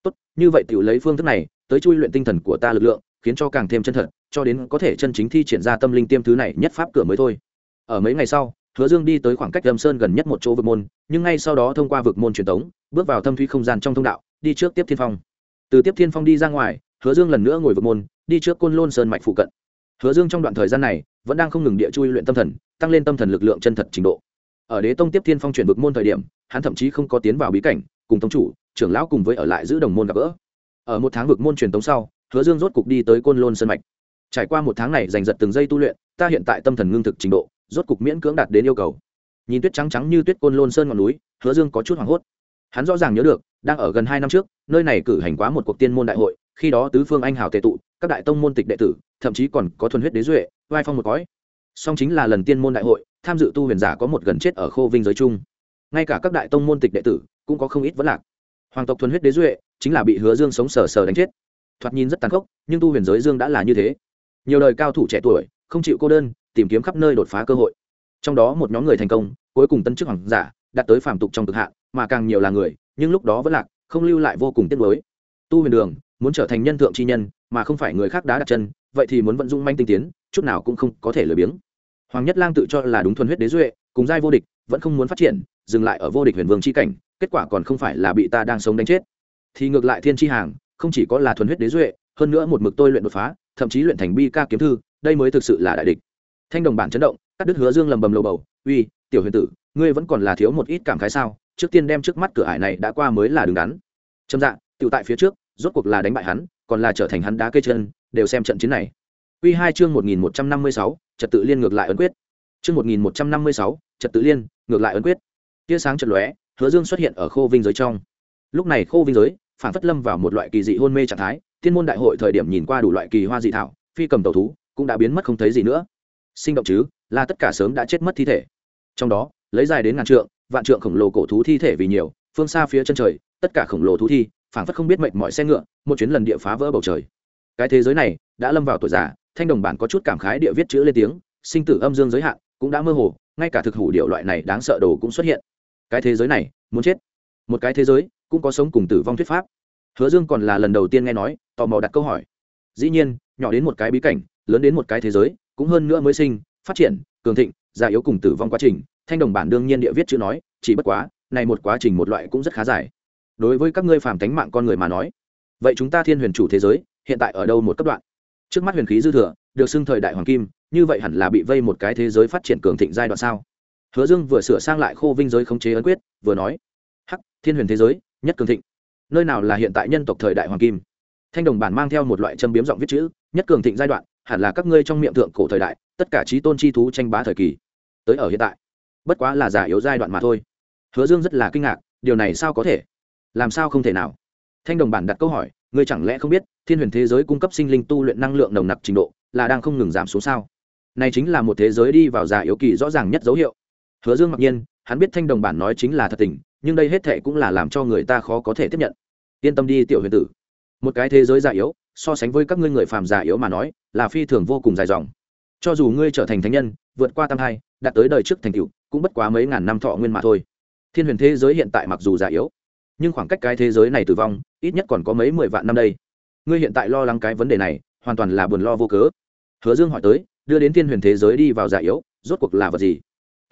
tốt, như vậy tiểu lấy phương thức này, tới chui luyện tinh thần của ta lực lượng, khiến cho càng thêm chân thật, cho đến có thể chân chính thi triển ra tâm linh tiêm thứ này nhất pháp cửa mới thôi. Ở mấy ngày sau, hứa dương đi tới khoảng cách lâm sơn gần nhất một chỗ vực môn, nhưng ngay sau đó thông qua vực môn truyền thống bước vào thâm thúy không gian trong thông đạo, đi trước tiếp thiên phong. Từ tiếp thiên phong đi ra ngoài, hứa dương lần nữa ngồi vực môn, đi trước côn lôn sơn mạch phụ cận. Hứa dương trong đoạn thời gian này, vẫn đang không ngừng địa chui luyện tâm thần, tăng lên tâm thần lực lượng chân thật trình độ. Ở đế tông tiếp thiên phong chuyển vực môn thời điểm, hắn thậm chí không có tiến vào bí cảnh cùng tông chủ, trưởng lão cùng với ở lại giữ đồng môn gặp gỡ. Ở một tháng vực môn truyền tống sau, hứa dương rốt cục đi tới côn lôn sơn mạch. Trải qua một tháng này giành giật từng giây tu luyện, ta hiện tại tâm thần ngưng thực trình độ, rốt cục miễn cưỡng đạt đến yêu cầu. Nhìn tuyết trắng trắng như tuyết côn lôn sơn ngọn núi, hứa dương có chút hoảng hốt. Hắn rõ ràng nhớ được, đang ở gần hai năm trước, nơi này cử hành quá một cuộc tiên môn đại hội, khi đó tứ phương anh hào tệ tụ, các đại tông môn tịch đệ tử, thậm chí còn có thuần huyết đế duệ, vai phong một cõi. Song chính là lần tiên môn đại hội, tham dự tu huyền giả có một gần chết ở khô vinh giới chung. Ngay cả các đại tông môn tịch đệ tử cũng có không ít vấn lạc. Hoàng tộc thuần huyết đế duệ chính là bị hứa dương sống sờ sờ đánh chết. Thoạt nhìn rất tàn khốc, nhưng tu huyền giới dương đã là như thế. Nhiều đời cao thủ trẻ tuổi, không chịu cô đơn, tìm kiếm khắp nơi đột phá cơ hội. Trong đó một nhóm người thành công, cuối cùng tân chức hoàng giả, đạt tới phàm tục trong cực hạn, mà càng nhiều là người, nhưng lúc đó vẫn lạc, không lưu lại vô cùng tiếc nuối. Tu huyền đường, muốn trở thành nhân thượng chi nhân, mà không phải người khác đá đặt chân, vậy thì muốn vận dụng manh tinh tiến, chút nào cũng không có thể lười biếng. Hoàng nhất lang tự cho là đúng thuần huyết đế duệ, cùng giai vô địch, vẫn không muốn phát triển, dừng lại ở vô địch huyền vương chi cảnh kết quả còn không phải là bị ta đang sống đánh chết. Thì ngược lại thiên chi hàng, không chỉ có là thuần huyết đế duệ, hơn nữa một mực tôi luyện đột phá, thậm chí luyện thành bi ca kiếm thư, đây mới thực sự là đại địch. Thanh đồng bản chấn động, cắt đứt hứa dương lầm bầm lầu bầu, uy, tiểu huyền tử, ngươi vẫn còn là thiếu một ít cảm khái sao? Trước tiên đem trước mắt cửa ải này đã qua mới là đứng đắn. Trâm dạ tự tại phía trước, rốt cuộc là đánh bại hắn, còn là trở thành hắn đá cây chân, đều xem trận chiến này. Quy hai chương một nghìn một trăm năm mươi sáu, trật tự liên ngược lại ấn quyết. Chương một nghìn một trăm năm mươi sáu, trật tự liên ngược lại ấn quyết. Tia sáng trận lóe hứa dương xuất hiện ở khô vinh giới trong. Lúc này khô vinh giới phản phất lâm vào một loại kỳ dị hôn mê trạng thái, thiên môn đại hội thời điểm nhìn qua đủ loại kỳ hoa dị thảo, phi cầm tàu thú cũng đã biến mất không thấy gì nữa. Sinh động chứ, là tất cả sớm đã chết mất thi thể. Trong đó, lấy dài đến ngàn trượng, vạn trượng khổng lồ cổ thú thi thể vì nhiều, phương xa phía chân trời, tất cả khổng lồ thú thi phản phất không biết mệnh mọi xe ngựa, một chuyến lần địa phá vỡ bầu trời. Cái thế giới này đã lâm vào tuổi già, thanh đồng bản có chút cảm khái địa viết chữ lên tiếng, sinh tử âm dương giới hạn cũng đã mơ hồ, ngay cả thực hủ điệu loại này đáng sợ đồ cũng xuất hiện cái thế giới này, muốn chết. Một cái thế giới, cũng có sống cùng tử vong thuyết pháp. Hứa dương còn là lần đầu tiên nghe nói, tò mò đặt câu hỏi. Dĩ nhiên, nhỏ đến một cái bí cảnh, lớn đến một cái thế giới, cũng hơn nữa mới sinh, phát triển, cường thịnh, già yếu cùng tử vong quá trình. Thanh đồng bản đương nhiên địa viết chữ nói, chỉ bất quá, này một quá trình một loại cũng rất khá dài. Đối với các ngươi phàm tánh mạng con người mà nói, vậy chúng ta thiên huyền chủ thế giới, hiện tại ở đâu một cấp đoạn? Trước mắt huyền khí dư thừa, được xưng thời đại hoàng kim, như vậy hẳn là bị vây một cái thế giới phát triển cường thịnh giai đoạn sao? Hứa dương vừa sửa sang lại khô vinh giới khống chế ấn quyết, vừa nói, hắc, thiên huyền thế giới, nhất cường thịnh. Nơi nào là hiện tại nhân tộc thời đại hoàng kim? Thanh đồng bản mang theo một loại châm biếm giọng viết chữ, nhất cường thịnh giai đoạn, hẳn là các ngươi trong miệng thượng cổ thời đại, tất cả trí tôn chi thú tranh bá thời kỳ. Tới ở hiện tại, bất quá là giả yếu giai đoạn mà thôi. Hứa dương rất là kinh ngạc, điều này sao có thể? Làm sao không thể nào? Thanh đồng bản đặt câu hỏi, ngươi chẳng lẽ không biết, thiên huyền thế giới cung cấp sinh linh tu luyện năng lượng nồng nặc trình độ, là đang không ngừng giảm xuống sao? Này chính là một thế giới đi vào giả yếu kỳ rõ ràng nhất dấu hiệu hứa dương mặc nhiên, hắn biết thanh đồng bản nói chính là thật tình, nhưng đây hết thệ cũng là làm cho người ta khó có thể tiếp nhận. Yên tâm đi, tiểu huyền tử. Một cái thế giới già yếu, so sánh với các ngươi người phàm già yếu mà nói, là phi thường vô cùng dài dòng. Cho dù ngươi trở thành thánh nhân, vượt qua tam hai đạt tới đời trước thành cựu cũng bất quá mấy ngàn năm thọ nguyên mà thôi. Thiên huyền thế giới hiện tại mặc dù già yếu, nhưng khoảng cách cái thế giới này tử vong, ít nhất còn có mấy mười vạn năm đây. Ngươi hiện tại lo lắng cái vấn đề này, hoàn toàn là buồn lo vô cớ. Hứa dương hỏi tới, đưa đến thiên huyền thế giới đi vào già yếu, rốt cuộc là vật gì?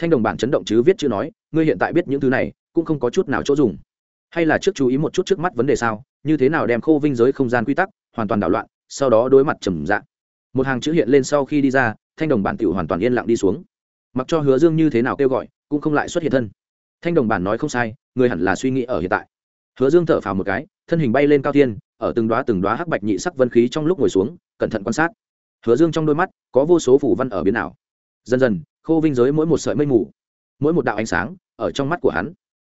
Thanh đồng bản chấn động chứ viết chữ nói, ngươi hiện tại biết những thứ này, cũng không có chút nào chỗ dùng. Hay là trước chú ý một chút trước mắt vấn đề sao, như thế nào đem khô vinh giới không gian quy tắc, hoàn toàn đảo loạn, sau đó đối mặt trầm dạng. Một hàng chữ hiện lên sau khi đi ra, thanh đồng bản tiểu hoàn toàn yên lặng đi xuống. Mặc cho hứa dương như thế nào kêu gọi, cũng không lại xuất hiện thân. Thanh đồng bản nói không sai, người hẳn là suy nghĩ ở hiện tại. Hứa dương thở phào một cái, thân hình bay lên cao thiên, ở từng đoá từng đoá hắc bạch nhị sắc vân khí trong lúc ngồi xuống, cẩn thận quan sát. Hứa dương trong đôi mắt, có vô số phủ văn ở biến ảo. Dần dần khô vinh giới mỗi một sợi mây mù, mỗi một đạo ánh sáng ở trong mắt của hắn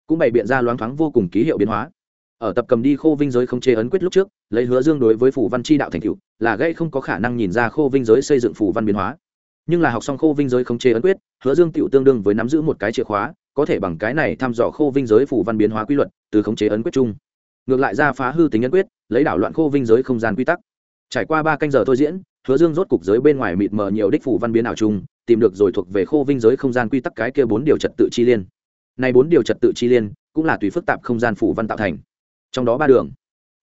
cũng bày biện ra loáng thoáng vô cùng ký hiệu biến hóa. Ở tập cầm đi khô vinh giới không chế ấn quyết lúc trước, lấy hứa dương đối với phủ văn chi đạo thành cựu là gây không có khả năng nhìn ra khô vinh giới xây dựng phủ văn biến hóa. Nhưng là học xong khô vinh giới không chế ấn quyết, hứa dương tựu tương đương với nắm giữ một cái chìa khóa, có thể bằng cái này thăm dò khô vinh giới phủ văn biến hóa quy luật từ khống chế ấn quyết chung. Ngược lại ra phá hư tính ấn quyết, lấy đảo loạn khô vinh giới không gian quy tắc. Trải qua ba canh giờ thôi diễn, hứa dương rốt cục giới bên ngoài mịt mờ nhiều đích phủ văn biến ảo chung tìm được rồi thuộc về khô vinh giới không gian quy tắc cái kia bốn điều trật tự chi liên. Này bốn điều trật tự chi liên cũng là tùy phức tạp không gian phủ văn tạo thành. Trong đó ba đường,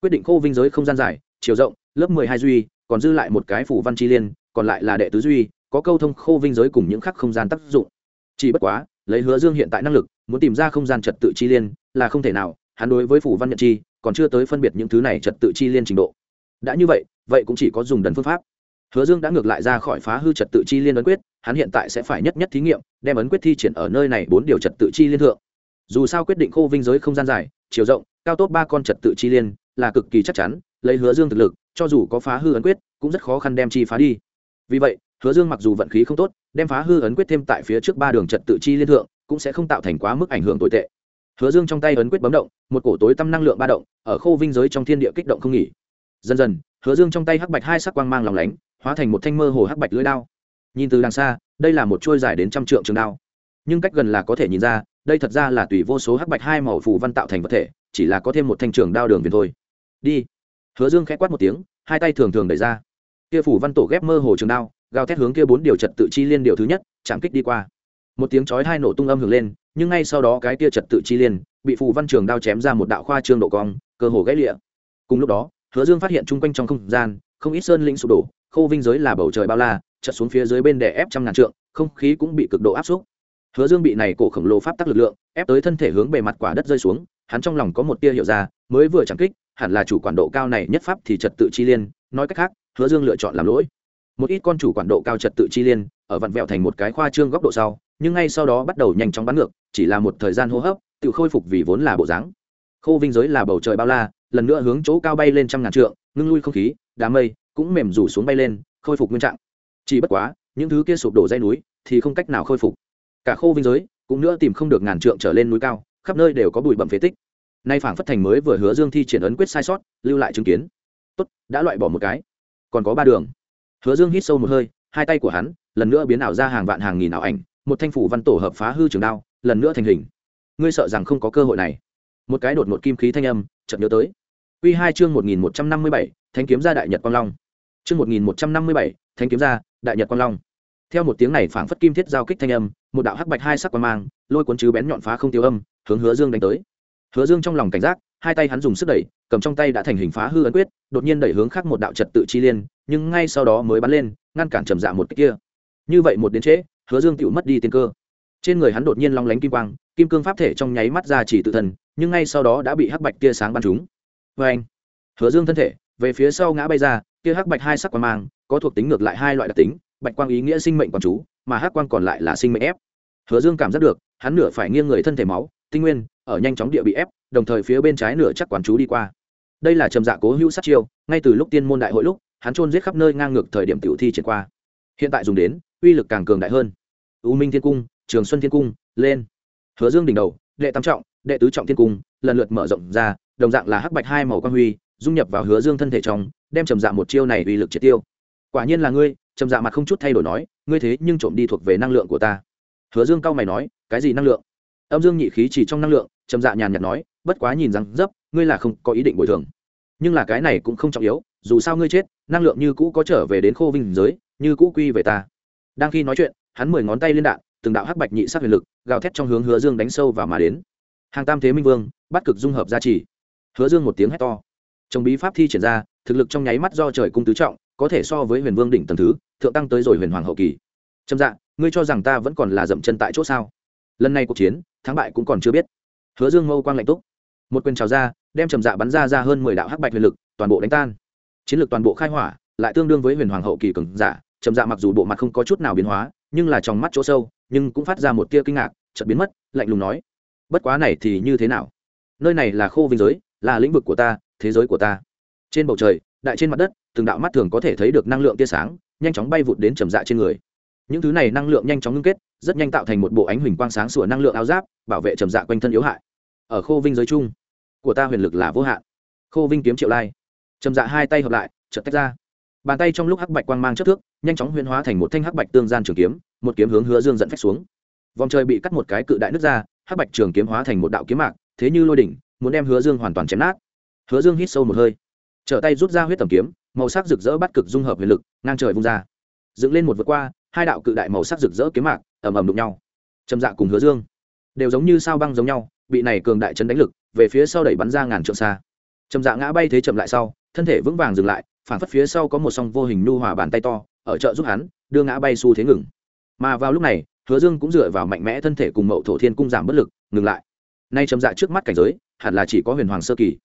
quyết định khô vinh giới không gian dài chiều rộng, lớp mười hai duy, còn dư lại một cái phủ văn chi liên, còn lại là đệ tứ duy, có câu thông khô vinh giới cùng những khắc không gian tác dụng. Chỉ bất quá, lấy hứa dương hiện tại năng lực, muốn tìm ra không gian trật tự chi liên là không thể nào, hắn đối với phủ văn nhận chi, còn chưa tới phân biệt những thứ này trật tự chi liên trình độ. Đã như vậy vậy cũng chỉ có dùng đần phương pháp. Hứa dương đã ngược lại ra khỏi phá hư trật tự chi liên ấn quyết hắn hiện tại sẽ phải nhất nhất thí nghiệm, đem ấn quyết thi triển ở nơi này bốn điều trật tự chi liên thượng. Dù sao quyết định khô vinh giới không gian dài, chiều rộng, cao tốt ba con trật tự chi liên, là cực kỳ chắc chắn, lấy hứa dương thực lực, cho dù có phá hư ấn quyết, cũng rất khó khăn đem chi phá đi. Vì vậy, hứa dương mặc dù vận khí không tốt, đem phá hư ấn quyết thêm tại phía trước ba đường trật tự chi liên thượng, cũng sẽ không tạo thành quá mức ảnh hưởng tồi tệ. Hứa dương trong tay ấn quyết bấm động, một cổ tối tâm năng lượng ba động, ở khô vinh giới trong thiên địa kích động không nghỉ. Dần dần, hứa dương trong tay hắc bạch hai sắc quang mang lòng lánh, hóa thành một thanh mơ hồ hắc bạch lưỡi đao nhìn từ đằng xa, đây là một trôi dài đến trăm trượng trường đao. Nhưng cách gần là có thể nhìn ra, đây thật ra là tùy vô số hắc bạch hai màu phù văn tạo thành vật thể, chỉ là có thêm một thanh trường đao đường viền thôi. Đi. Hứa dương khẽ quát một tiếng, hai tay thường thường đẩy ra. Kia phủ văn tổ ghép mơ hồ trường đao, gào thét hướng kia bốn điều trật tự chi liên điều thứ nhất, chạm kích đi qua. Một tiếng chói hai nổ tung âm hưởng lên, nhưng ngay sau đó cái kia trật tự chi liên bị phù văn trường đao chém ra một đạo khoa trương độ cong, cơ hồ gãy lịa. Cùng lúc đó, hứa dương phát hiện chung quanh trong không gian, không ít sơn lĩnh sụp đổ khô vinh giới là bầu trời bao la chật xuống phía dưới bên đè ép trăm ngàn trượng, không khí cũng bị cực độ áp xúc. Hứa dương bị này cổ khổng lồ pháp tắc lực lượng, ép tới thân thể hướng bề mặt quả đất rơi xuống, hắn trong lòng có một tia hiểu ra, mới vừa chẳng kích, hẳn là chủ quản độ cao này nhất pháp thì trật tự chi liên, nói cách khác, hứa dương lựa chọn làm lỗi. Một ít con chủ quản độ cao trật tự chi liên, ở vặn vẹo thành một cái khoa trương góc độ sau, nhưng ngay sau đó bắt đầu nhanh chóng bắn ngược, chỉ là một thời gian hô hấp, tự khôi phục vì vốn là bộ dáng. Khô vinh giới là bầu trời bao la, lần nữa hướng chỗ cao bay lên trăm ngàn trượng, ngưng lui không khí, đám mây cũng mềm rủ xuống bay lên, khôi phục nguyên trạng chỉ bất quá, những thứ kia sụp đổ dây núi thì không cách nào khôi phục. Cả khô vinh giới cũng nữa tìm không được ngàn trượng trở lên núi cao, khắp nơi đều có bụi bẩm phế tích. Nay phảng phất thành mới vừa hứa dương thi triển ấn quyết sai sót, lưu lại chứng kiến. Tốt, đã loại bỏ một cái. Còn có ba đường. Hứa dương hít sâu một hơi, hai tay của hắn lần nữa biến ảo ra hàng vạn hàng nghìn ảo ảnh, một thanh phủ văn tổ hợp phá hư trường đao, lần nữa thành hình. Ngươi sợ rằng không có cơ hội này. Một cái đột một kim khí thanh âm chợt nhớ tới. Quy hai chương một nghìn một trăm năm mươi bảy kiếm gia đại nhật quang long. Chương một nghìn một trăm năm mươi bảy kiếm gia đại nhật quang long. Theo một tiếng này phảng phất kim thiết giao kích thanh âm, một đạo hắc bạch hai sắc quang mang, lôi cuốn chứ bén nhọn phá không tiêu âm, hướng hứa dương đánh tới. Hứa dương trong lòng cảnh giác, hai tay hắn dùng sức đẩy, cầm trong tay đã thành hình phá hư ấn quyết, đột nhiên đẩy hướng khác một đạo trật tự chi liên, nhưng ngay sau đó mới bắn lên, ngăn cản trầm dạ một cách kia. Như vậy một đến trễ, hứa dương tựu mất đi tiên cơ. Trên người hắn đột nhiên long lánh kim quang, kim cương pháp thể trong nháy mắt ra chỉ tự thần, nhưng ngay sau đó đã bị hắc bạch tia sáng bắn trúng. Vê anh hứa dương thân thể, về phía sau ngã bay ra kia hắc bạch hai sắc quang mang, có thuộc tính ngược lại hai loại đặc tính, bạch quang ý nghĩa sinh mệnh quang chú, mà hắc quang còn lại là sinh mệnh ép. Hứa dương cảm giác được, hắn nửa phải nghiêng người thân thể máu, tinh nguyên, ở nhanh chóng địa bị ép, đồng thời phía bên trái nửa chắc quán chú đi qua. Đây là trầm dạ cố hữu sát chiêu, ngay từ lúc tiên môn đại hội lúc, hắn trôn giết khắp nơi ngang ngược thời điểm tiểu thi triển qua. Hiện tại dùng đến, uy lực càng cường đại hơn. U minh thiên cung, trường xuân thiên cung, lên. Hứa dương đỉnh đầu, đệ tam trọng, đệ tứ trọng thiên cung, lần lượt mở rộng ra, đồng dạng là hắc bạch hai màu quan huy dung nhập vào hứa dương thân thể trong, đem trầm dạ một chiêu này uy lực triệt tiêu. Quả nhiên là ngươi, trầm dạ mặt không chút thay đổi nói, ngươi thế nhưng trộm đi thuộc về năng lượng của ta. Hứa dương cao mày nói, cái gì năng lượng? Âm dương nhị khí chỉ trong năng lượng, trầm dạ nhàn nhạt nói, bất quá nhìn rằng dấp, ngươi là không có ý định bồi thường. Nhưng là cái này cũng không trọng yếu, dù sao ngươi chết, năng lượng như cũ có trở về đến khô vinh giới, như cũ quy về ta. Đang khi nói chuyện, hắn mười ngón tay liên đạn, từng đạo hắc bạch nhị sát huyền lực, gào thét trong hướng hứa dương đánh sâu và mà đến. Hàng tam thế minh vương, bắt cực dung hợp gia trì. Hứa dương một tiếng hét to trong bí pháp thi triển ra, thực lực trong nháy mắt do trời cung tứ trọng, có thể so với huyền vương đỉnh tầng thứ, thượng tăng tới rồi huyền hoàng hậu kỳ. Trầm dạ ngươi cho rằng ta vẫn còn là dậm chân tại chỗ sao? Lần này cuộc chiến, thắng bại cũng còn chưa biết. Hứa dương mâu quang lạnh túc. Một quyền trào ra, đem trầm dạ bắn ra ra hơn mười đạo hắc bạch huyền lực, toàn bộ đánh tan. Chiến lược toàn bộ khai hỏa, lại tương đương với huyền hoàng hậu kỳ cường giả. Trầm dạ mặc dù bộ mặt không có chút nào biến hóa, nhưng là trong mắt chỗ sâu, nhưng cũng phát ra một tia kinh ngạc, chợt biến mất, lạnh lùng nói, bất quá này thì như thế nào? Nơi này là khô vinh giới, là lĩnh vực của ta thế giới của ta. Trên bầu trời, đại trên mặt đất, từng đạo mắt thường có thể thấy được năng lượng tia sáng, nhanh chóng bay vụt đến trầm dạ trên người. Những thứ này năng lượng nhanh chóng ngưng kết, rất nhanh tạo thành một bộ ánh huỳnh quang sáng sủa năng lượng áo giáp, bảo vệ trầm dạ quanh thân yếu hại. Ở khô vinh giới chung, của ta huyền lực là vô hạn. Khô vinh kiếm triệu lai. Trầm dạ hai tay hợp lại, chợt tách ra. Bàn tay trong lúc hắc bạch quang mang chất thước, nhanh chóng huyền hóa thành một thanh hắc bạch tương gian trường kiếm, một kiếm hướng hứa dương dẫn phách xuống. Vòng trời bị cắt một cái cự đại nước ra, hắc bạch trường kiếm hóa thành một đạo kiếm mạc, thế như lôi đỉnh, muốn đem hứa dương hoàn toàn chém nát hứa dương hít sâu một hơi. Trở tay rút ra huyết tầm kiếm, màu sắc rực rỡ bắt cực dung hợp huyền lực, ngang trời vung ra. Dựng lên một vượt qua, hai đạo cự đại màu sắc rực rỡ kiếm mạc, ầm ầm đụng nhau. Trầm dạ cùng hứa dương đều giống như sao băng giống nhau, bị này cường đại chấn đánh lực, về phía sau đẩy bắn ra ngàn trượng xa. Trầm dạ ngã bay thế chậm lại sau, thân thể vững vàng dừng lại, phản phất phía sau có một song vô hình nu hòa bàn tay to, ở chợ giúp hắn, đưa ngã bay xu thế ngừng. Mà vào lúc này, hứa dương cũng dựa vào mạnh mẽ thân thể cùng mậu thổ thiên cung giảm bất lực, ngừng lại. Nay trầm dạ trước mắt cảnh giới, hẳn là chỉ có huyền hoàng sơ kỳ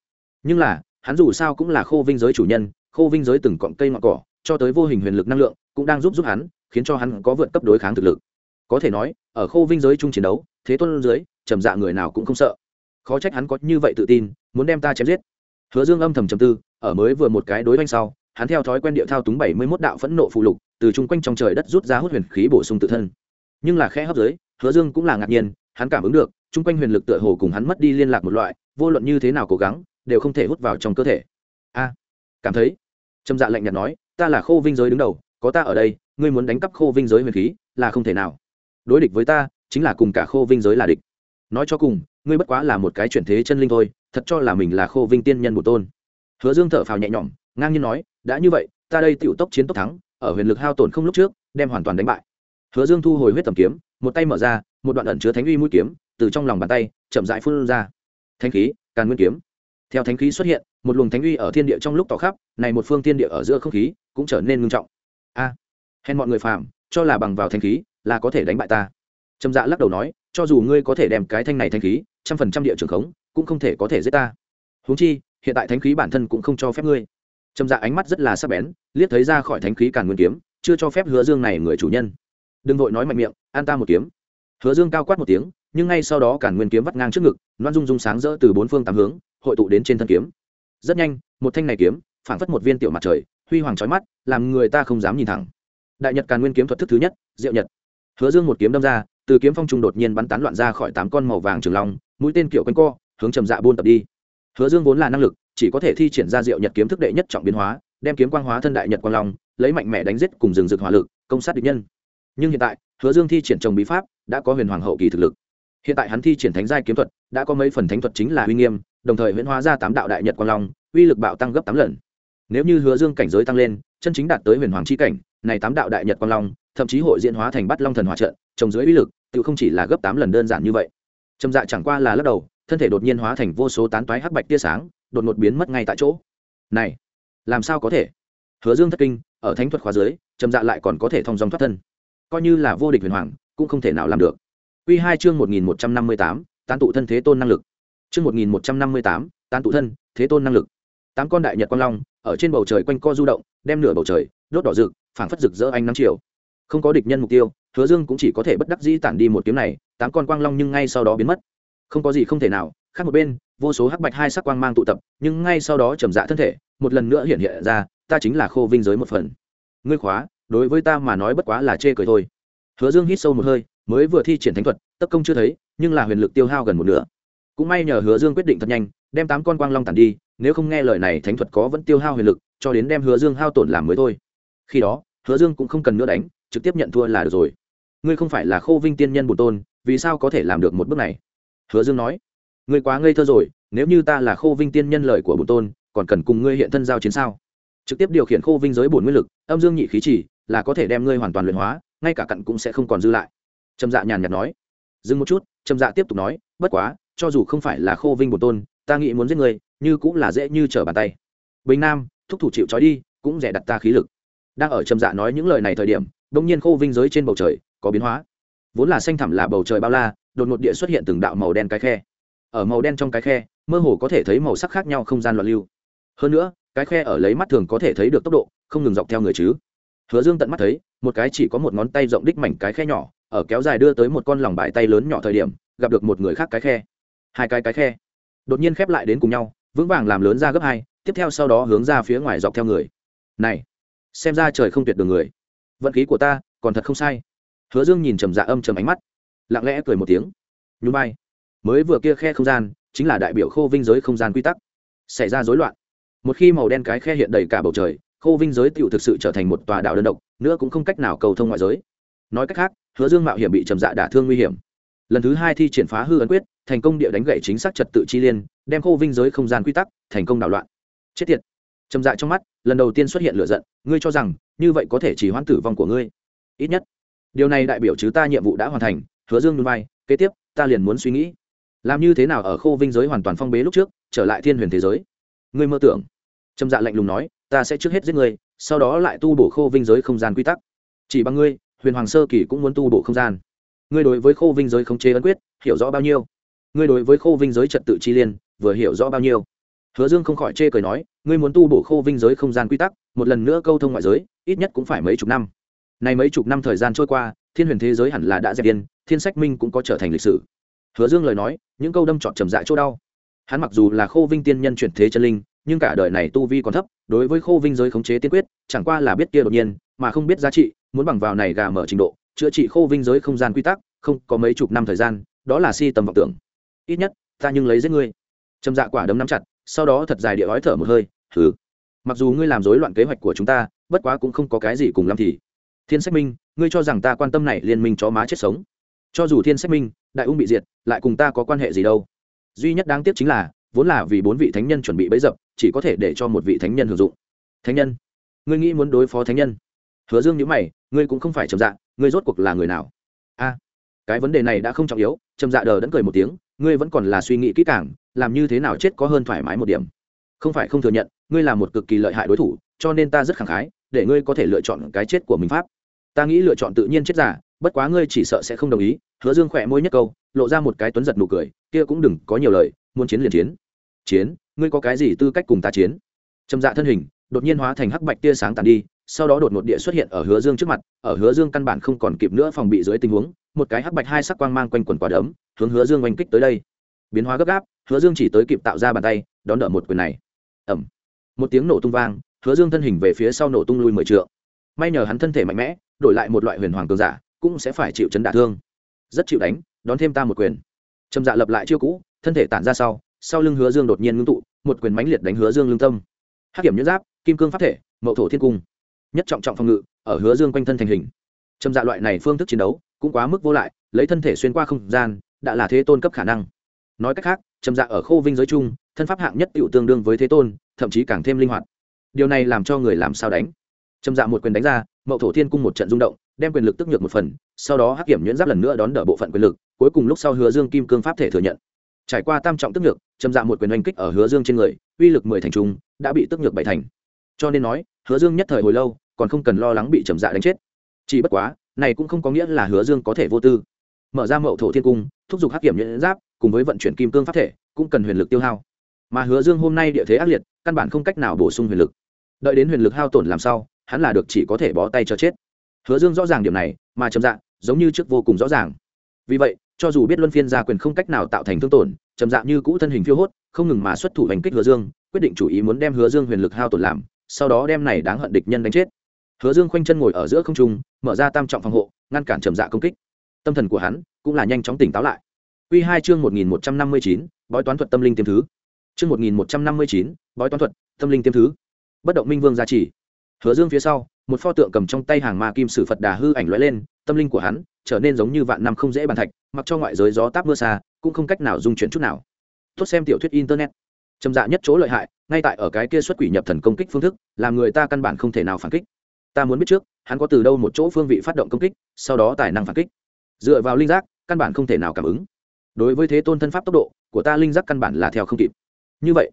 nhưng là, hắn dù sao cũng là khô vinh giới chủ nhân, khô vinh giới từng cọng cây ngọn cỏ, cho tới vô hình huyền lực năng lượng, cũng đang giúp giúp hắn, khiến cho hắn có vượt cấp đối kháng thực lực. Có thể nói, ở khô vinh giới chung chiến đấu, thế tôn dưới, trầm dạ người nào cũng không sợ. Khó trách hắn có như vậy tự tin, muốn đem ta chém giết. Hứa dương âm thầm trầm tư, ở mới vừa một cái đối oanh sau, hắn theo thói quen địa thao túng bảy mươi mốt đạo phẫn nộ phụ lục, từ chung quanh trong trời đất rút ra hút huyền khí bổ sung tự thân. Nhưng là khe hấp giới hứa dương cũng là ngạc nhiên, hắn cảm ứng được, chung quanh huyền lực tựa hồ cùng hắn mất đi liên lạc một loại, vô luận như thế nào cố gắng đều không thể hút vào trong cơ thể. A, cảm thấy. Trâm dạ lạnh nhạt nói, ta là khô vinh giới đứng đầu, có ta ở đây, ngươi muốn đánh cắp khô vinh giới huyền khí, là không thể nào. Đối địch với ta, chính là cùng cả khô vinh giới là địch. Nói cho cùng, ngươi bất quá là một cái chuyển thế chân linh thôi, thật cho là mình là khô vinh tiên nhân một tôn. Hứa dương thở phào nhẹ nhõm, ngang nhiên nói, đã như vậy, ta đây tiểu tốc chiến tốc thắng, ở huyền lực hao tổn không lúc trước, đem hoàn toàn đánh bại. Hứa dương thu hồi huyết tầm kiếm, một tay mở ra, một đoạn ẩn chứa thánh uy mũi kiếm, từ trong lòng bàn tay, chậm rãi phun ra. Thánh khí, càn nguyên kiếm theo thánh khí xuất hiện một luồng thánh uy ở thiên địa trong lúc tỏ khắp này một phương thiên địa ở giữa không khí cũng trở nên ngưng trọng. A à, hèn mọi người phàm cho là bằng vào thánh khí là có thể đánh bại ta. Trầm dạ lắc đầu nói cho dù ngươi có thể đem cái thanh này thánh khí trăm phần trăm địa trường khống cũng không thể có thể giết ta. Huống chi hiện tại thánh khí bản thân cũng không cho phép ngươi. Trầm dạ ánh mắt rất là sắc bén liếc thấy ra khỏi thánh khí càn nguyên kiếm chưa cho phép hứa dương này người chủ nhân. Đừng vội nói mạnh miệng an ta một kiếm. Hứa dương cao quát một tiếng nhưng ngay sau đó càn nguyên kiếm vắt ngang trước ngực loan dung dung sáng rỡ từ bốn phương tám hướng hội tụ đến trên thân kiếm. Rất nhanh, một thanh này kiếm, phảng phất một viên tiểu mặt trời, huy hoàng trói mắt, làm người ta không dám nhìn thẳng. Đại nhật càn nguyên kiếm thuật thức thứ nhất, diệu nhật. Hứa dương một kiếm đâm ra, từ kiếm phong trung đột nhiên bắn tán loạn ra khỏi tám con màu vàng trường long, mũi tên kiểu quanh co, hướng trầm dạ buôn tập đi. Hứa dương vốn là năng lực, chỉ có thể thi triển ra diệu nhật kiếm thức đệ nhất trọng biến hóa, đem kiếm quang hóa thân đại nhật quang long, lấy mạnh mẽ đánh giết cùng rừng rực hỏa lực, công sát địch nhân. Nhưng hiện tại, hứa dương thi triển trồng bí pháp, đã có huyền hoàng hậu kỳ thực lực. Hiện tại hắn thi triển thánh giai kiếm thuật, đã có mấy phần thánh thuật chính là uy nghiêm đồng thời huyễn hóa ra tám đạo đại nhật quang long, uy lực bạo tăng gấp tám lần. Nếu như hứa dương cảnh giới tăng lên, chân chính đạt tới huyền hoàng c h i cảnh, này tám đạo đại nhật quang long, thậm chí hội diễn hóa thành bắt long thần hòa trận, trồng dưới uy lực, tự không chỉ là gấp tám lần đơn giản như vậy. Trầm dạ chẳng qua là lắc đầu, thân thể đột nhiên hóa thành vô số tán toái hắc bạch tia sáng, đột ngột biến mất ngay tại chỗ. Này, làm sao có thể? Hứa dương thất kinh, ở thánh thuật khóa dưới, trầm dạ lại còn có thể thông dòng thoát thân. Coi như là vô địch huyền hoàng, cũng không thể nào làm được. Quy hai chương một nghìn một trăm năm mươi tám, tán tụ thân thế tôn năng lực chương một nghìn một trăm năm mươi tám, tán tụ thân, thế tôn năng lực. Tám con đại nhật quang long, ở trên bầu trời quanh co du động, đem nửa bầu trời, đốt đỏ rực, phảng phất rực rỡ ánh nắng chiều. Không có địch nhân mục tiêu, hứa dương cũng chỉ có thể bất đắc dĩ tản đi một kiếm này, tám con quang long nhưng ngay sau đó biến mất. Không có gì không thể nào, khác một bên, vô số hắc bạch hai sắc quang mang tụ tập, nhưng ngay sau đó trầm dạ thân thể, một lần nữa hiện hiện ra, ta chính là khô vinh giới một phần. Ngươi khóa, đối với ta mà nói bất quá là chê cười thôi. Hứa dương hít sâu một hơi, mới vừa thi triển thánh thuật, tất công chưa thấy, nhưng là huyền lực tiêu hao gần một nửa cũng may nhờ hứa dương quyết định thật nhanh, đem tám con quang long tản đi, nếu không nghe lời này thánh thuật có vẫn tiêu hao huyền lực, cho đến đem hứa dương hao tổn làm mới thôi. Khi đó, hứa dương cũng không cần nữa đánh, trực tiếp nhận thua là được rồi. Ngươi không phải là khô vinh tiên nhân bùn tôn, vì sao có thể làm được một bước này? Hứa dương nói. Ngươi quá ngây thơ rồi, nếu như ta là khô vinh tiên nhân lời của bùn tôn, còn cần cùng ngươi hiện thân giao chiến sao? Trực tiếp điều khiển khô vinh giới bổn nguyên lực, âm dương nhị khí chỉ, là có thể đem ngươi hoàn toàn luyện hóa, ngay cả cặn cũng sẽ không còn dư lại. Trầm dạ nhàn nhạt nói. Dừng một chút, trầm dạ tiếp tục nói, bất quá cho dù không phải là khô vinh bổn tôn, ta nghĩ muốn giết ngươi, như cũng là dễ như trở bàn tay. Bình nam, thúc thủ chịu trói đi, cũng rẻ đặt ta khí lực. Đang ở trầm dạ nói những lời này thời điểm đông nhiên khô vinh giới trên bầu trời, có biến hóa. Vốn là xanh thẳm là bầu trời bao la, đột ngột địa xuất hiện từng đạo màu đen cái khe. Ở màu đen trong cái khe, mơ hồ có thể thấy màu sắc khác nhau không gian loạn lưu. Hơn nữa, cái khe ở lấy mắt thường có thể thấy được tốc độ, không ngừng dọc theo người chứ. Hứa dương tận mắt thấy, một cái chỉ có một ngón tay rộng đích mảnh cái khe nhỏ, ở kéo dài đưa tới một con lòng bài tay lớn nhỏ thời điểm, gặp được một người khác cái khe hai cái cái khe. Đột nhiên khép lại đến cùng nhau, vững vàng làm lớn ra gấp hai, tiếp theo sau đó hướng ra phía ngoài dọc theo người. Này, xem ra trời không tuyệt đường người. Vận khí của ta còn thật không sai. Hứa dương nhìn trầm dạ âm trầm ánh mắt, lặng lẽ cười một tiếng. Nhún bay mới vừa kia khe không gian chính là đại biểu khô vinh giới không gian quy tắc. Xảy ra rối loạn. Một khi màu đen cái khe hiện đầy cả bầu trời, khô vinh giới tựu thực sự trở thành một tòa đảo đơn độc, nữa cũng không cách nào cầu thông ngoại giới. Nói cách khác, hứa dương mạo hiểm bị trầm dạ đả thương nguy hiểm lần thứ hai thi triển phá hư ấn quyết, thành công địa đánh gậy chính xác trật tự chi liên, đem khô vinh giới không gian quy tắc, thành công đảo loạn. Chết tiệt. Trầm dạ trong mắt, lần đầu tiên xuất hiện lửa giận, ngươi cho rằng, như vậy có thể chỉ hoãn tử vong của ngươi. Ít nhất. Điều này đại biểu chứ ta nhiệm vụ đã hoàn thành, hứa dương núi vai, kế tiếp, ta liền muốn suy nghĩ. Làm như thế nào ở khô vinh giới hoàn toàn phong bế lúc trước, trở lại thiên huyền thế giới? Ngươi mơ tưởng. Trầm dạ lạnh lùng nói, ta sẽ trước hết giết ngươi, sau đó lại tu bổ khô vinh giới không gian quy tắc. Chỉ bằng ngươi, huyền hoàng sơ kỳ cũng muốn tu bổ không gian ngươi đối với khô vinh giới khống chế ấn quyết, hiểu rõ bao nhiêu? Ngươi đối với khô vinh giới trật tự chi liên, vừa hiểu rõ bao nhiêu? Hứa dương không khỏi chê cười nói, ngươi muốn tu bổ khô vinh giới không gian quy tắc, một lần nữa câu thông ngoại giới, ít nhất cũng phải mấy chục năm. Này mấy chục năm thời gian trôi qua, thiên huyền thế giới hẳn là đã dẹp điên, thiên sách minh cũng có trở thành lịch sử. Hứa dương lời nói, những câu đâm trọt trầm dại chỗ đau. Hắn mặc dù là khô vinh tiên nhân chuyển thế chân linh, nhưng cả đời này tu vi còn thấp, đối với khô vinh giới khống chế tiên quyết, chẳng qua là biết kia đột nhiên, mà không biết giá trị, muốn bằng vào này gà mở trình độ chữa trị khô vinh giới không gian quy tắc, không có mấy chục năm thời gian, đó là si tầm vọng tưởng. Ít nhất, ta nhưng lấy giết ngươi. Trầm dạ quả đấm nắm chặt, sau đó thật dài địa ói thở một hơi thử mặc dù ngươi làm rối loạn kế hoạch của chúng ta, bất quá cũng không có cái gì cùng lắm thì thiên sách minh, ngươi cho rằng ta quan tâm này liên minh chó má chết sống. Cho dù thiên sách minh, đại ung bị diệt, lại cùng ta có quan hệ gì đâu. Duy nhất đáng tiếc chính là, vốn là vì bốn vị thánh nhân chuẩn bị bấy dập, chỉ có thể để cho một vị thánh nhân hưởng dụng. Thánh nhân? Ngươi nghĩ muốn đối phó thánh nhân? Hứa dương nhữ mày, ngươi cũng không phải trầm dạ ngươi rốt cuộc là người nào? A, cái vấn đề này đã không trọng yếu, trầm dạ đờ đẫn cười một tiếng, ngươi vẫn còn là suy nghĩ kỹ càng, làm như thế nào chết có hơn thoải mái một điểm. Không phải không thừa nhận, ngươi là một cực kỳ lợi hại đối thủ, cho nên ta rất khẳng khái, để ngươi có thể lựa chọn cái chết của mình pháp. Ta nghĩ lựa chọn tự nhiên chết giả, bất quá ngươi chỉ sợ sẽ không đồng ý, hứa dương khỏe môi nhất câu, lộ ra một cái tuấn giật nụ cười, kia cũng đừng có nhiều lời, muốn chiến liền chiến. Chiến, ngươi có cái gì tư cách cùng ta chiến? Trầm dạ thân hình, đột nhiên hóa thành hắc bạch tia sáng tàn đi sau đó đột ngột địa xuất hiện ở hứa dương trước mặt, ở hứa dương căn bản không còn kịp nữa phòng bị dưới tình huống, một cái hắc bạch hai sắc quang mang quanh quần quả đấm, hướng hứa dương oanh kích tới đây. Biến hóa gấp gáp, hứa dương chỉ tới kịp tạo ra bàn tay, đón đỡ một quyền này. Ầm. Một tiếng nổ tung vang, hứa dương thân hình về phía sau nổ tung lui mười trượng. May nhờ hắn thân thể mạnh mẽ, đổi lại một loại huyền hoàng cường giả, cũng sẽ phải chịu chấn đả thương. Rất chịu đánh, đón thêm ta một quyền. Trầm dạ lập lại chiêu cũ, thân thể tản ra sau sau lưng hứa dương đột nhiên ngưng tụ, một quyền mãnh liệt đánh hứa dương lưng tâm. Hắc kiếm nhuyễn giáp, kim cương pháp thể, mậu thổ thiên cung nhất trọng trọng phòng ngự, ở hứa dương quanh thân thành hình. Trầm dạ loại này phương thức chiến đấu cũng quá mức vô lại, lấy thân thể xuyên qua không gian, đã là thế tôn cấp khả năng. Nói cách khác trầm dạ ở khô vinh giới chung thân pháp hạng nhất tựu tương đương với thế tôn, thậm chí càng thêm linh hoạt. Điều này làm cho người làm sao đánh? Trầm dạ một quyền đánh ra, mậu thổ thiên cung một trận rung động, đem quyền lực tức nhược một phần, sau đó hắc kiểm nhuyễn giáp lần nữa đón đỡ bộ phận quyền lực, cuối cùng lúc sau hứa dương kim cương pháp thể thừa nhận. Trải qua tam trọng tức nhược trầm dạ một quyền oanh kích ở hứa dương trên người, uy lực mười thành trung, đã bị tức nhược bảy thành cho nên nói, hứa dương nhất thời hồi lâu, còn không cần lo lắng bị trầm dạ đánh chết. Chỉ bất quá, này cũng không có nghĩa là hứa dương có thể vô tư. Mở ra mậu thổ thiên cung, thúc giục hắc kiểm nhuyễn giáp, cùng với vận chuyển kim cương pháp thể, cũng cần huyền lực tiêu hao. Mà hứa dương hôm nay địa thế ác liệt, căn bản không cách nào bổ sung huyền lực. Đợi đến huyền lực hao tổn làm sao hắn là được chỉ có thể bó tay cho chết. Hứa dương rõ ràng điểm này, mà trầm dạ giống như trước vô cùng rõ ràng. Vì vậy, cho dù biết luân phiên gia quyền không cách nào tạo thành thương tổn, trầm dạ như cũ thân hình phiêu hốt, không ngừng mà xuất thủ hành kích hứa dương, quyết định chủ ý muốn đem hứa dương huyền lực hao tổn làm sau đó đem này đáng hận địch nhân đánh chết. Hứa dương khoanh chân ngồi ở giữa không trung, mở ra tam trọng phòng hộ, ngăn cản trầm dạ công kích. Tâm thần của hắn cũng là nhanh chóng tỉnh táo lại. Quy hai chương một nghìn một trăm năm mươi chín, bói toán thuật tâm linh tiêm thứ. Chương một nghìn một trăm năm mươi chín, bói toán thuật tâm linh tiêm thứ. Bất động minh vương gia trì. Hứa dương phía sau, một pho tượng cầm trong tay hàng ma kim sử phật đà hư ảnh lóe lên, tâm linh của hắn trở nên giống như vạn năm không dễ bàn thạch, mặc cho ngoại giới gió táp mưa xa, cũng không cách nào dung chuyển chút nào. Tốt xem tiểu thuyết internet trầm dạ nhất chỗ lợi hại, ngay tại ở cái kia xuất quỷ nhập thần công kích phương thức, làm người ta căn bản không thể nào phản kích. Ta muốn biết trước, hắn có từ đâu một chỗ phương vị phát động công kích, sau đó tài năng phản kích. Dựa vào linh giác, căn bản không thể nào cảm ứng. Đối với thế tôn thân pháp tốc độ của ta, linh giác căn bản là theo không kịp. Như vậy,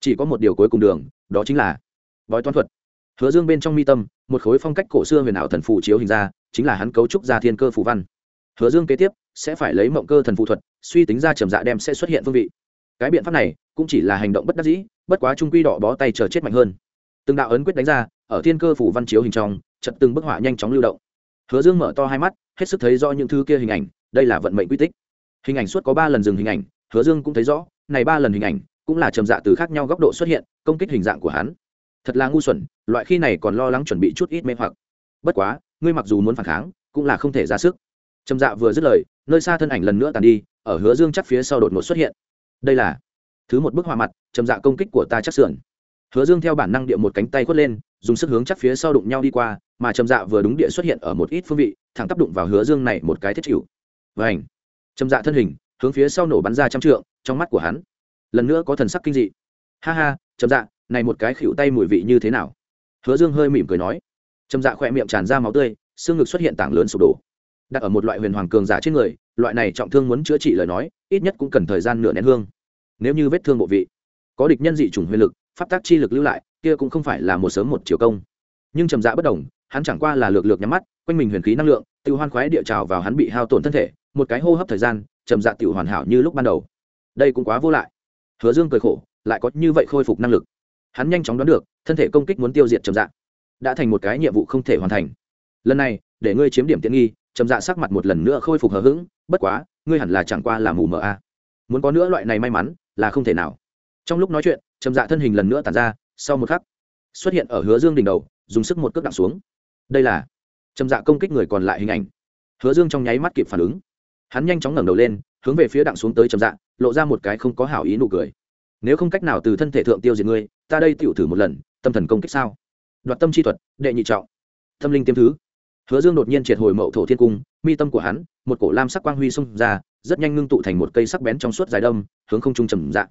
chỉ có một điều cuối cùng đường, đó chính là bói toán thuật. Hứa dương bên trong mi tâm, một khối phong cách cổ xưa huyền ảo thần phù chiếu hình ra, chính là hắn cấu trúc ra thiên cơ phù văn. Hứa dương kế tiếp sẽ phải lấy mộng cơ thần phù thuật, suy tính ra trầm dạ đem sẽ xuất hiện phương vị cái biện pháp này cũng chỉ là hành động bất đắc dĩ, bất quá trung quy đỏ bó tay chờ chết mạnh hơn. Từng đạo ấn quyết đánh ra, ở thiên cơ phủ văn chiếu hình trong chật từng bức họa nhanh chóng lưu động. Hứa dương mở to hai mắt, hết sức thấy rõ những thứ kia hình ảnh, đây là vận mệnh quy tích. Hình ảnh suốt có ba lần dừng hình ảnh, hứa dương cũng thấy rõ, này ba lần hình ảnh cũng là trầm dạ từ khác nhau góc độ xuất hiện, công kích hình dạng của hắn. Thật là ngu xuẩn, loại khi này còn lo lắng chuẩn bị chút ít mê hoặc. Bất quá, ngươi mặc dù muốn phản kháng, cũng là không thể ra sức. Trầm dạ vừa dứt lời, nơi xa thân ảnh lần nữa tàn đi, ở hứa dương chắc phía sau đột ngột xuất hiện đây là thứ một bức họa mặt trầm dạ công kích của ta chắc sườn. Hứa dương theo bản năng địa một cánh tay khuất lên, dùng sức hướng chắc phía sau đụng nhau đi qua, mà trầm dạ vừa đúng địa xuất hiện ở một ít phương vị, thẳng tác đụng vào hứa dương này một cái thiết chịu. Và ảnh trầm dạ thân hình, hướng phía sau nổ bắn ra trăm trượng, trong mắt của hắn, lần nữa có thần sắc kinh dị. Ha ha trầm dạ này một cái khỉu tay mùi vị như thế nào? Hứa dương hơi mỉm cười nói. Trầm dạ khỏe miệng tràn ra máu tươi, xương ngực xuất hiện tảng lớn sụp đổ đặt ở một loại huyền hoàng cường giả trên người, loại này trọng thương muốn chữa trị lời nói, ít nhất cũng cần thời gian nửa nén hương. Nếu như vết thương bộ vị, có địch nhân dị chủng huyền lực, pháp tác chi lực lưu lại, kia cũng không phải là một sớm một chiều công. Nhưng trầm dạ bất đồng hắn chẳng qua là lược lược nhắm mắt, quanh mình huyền khí năng lượng tự hoan khoái địa trào vào hắn bị hao tổn thân thể, một cái hô hấp thời gian, trầm dạ tự hoàn hảo như lúc ban đầu. Đây cũng quá vô lại. Hứa dương cười khổ, lại có như vậy khôi phục năng lực. Hắn nhanh chóng đoán được, thân thể công kích muốn tiêu diệt trầm dạ. Đã thành một cái nhiệm vụ không thể hoàn thành. Lần này, để ngươi chiếm điểm tiện nghi trầm dạ sắc mặt một lần nữa khôi phục hờ hững, bất quá, ngươi hẳn là chẳng qua là mù mờ a muốn có nữa loại này may mắn là không thể nào. Trong lúc nói chuyện, trầm dạ thân hình lần nữa tàn ra, sau một khắc, xuất hiện ở hứa dương đỉnh đầu, dùng sức một cước đặng xuống. Đây là, trầm dạ công kích người còn lại hình ảnh. Hứa dương trong nháy mắt kịp phản ứng. Hắn nhanh chóng ngẩng đầu lên, hướng về phía đặng xuống tới trầm dạ lộ ra một cái không có hảo ý nụ cười. Nếu không cách nào từ thân thể thượng tiêu diệt ngươi, ta đây tựu thử một lần, tâm thần công kích sao? Đoạt tâm chi thuật, đệ nhị trọng. Tâm linh tiêm thứ hứa dương đột nhiên triệt hồi mậu thổ thiên cung, mi tâm của hắn, một cổ lam sắc quang huy xông ra, rất nhanh ngưng tụ thành một cây sắc bén trong suốt dài đâm, hướng không trung trầm dạ.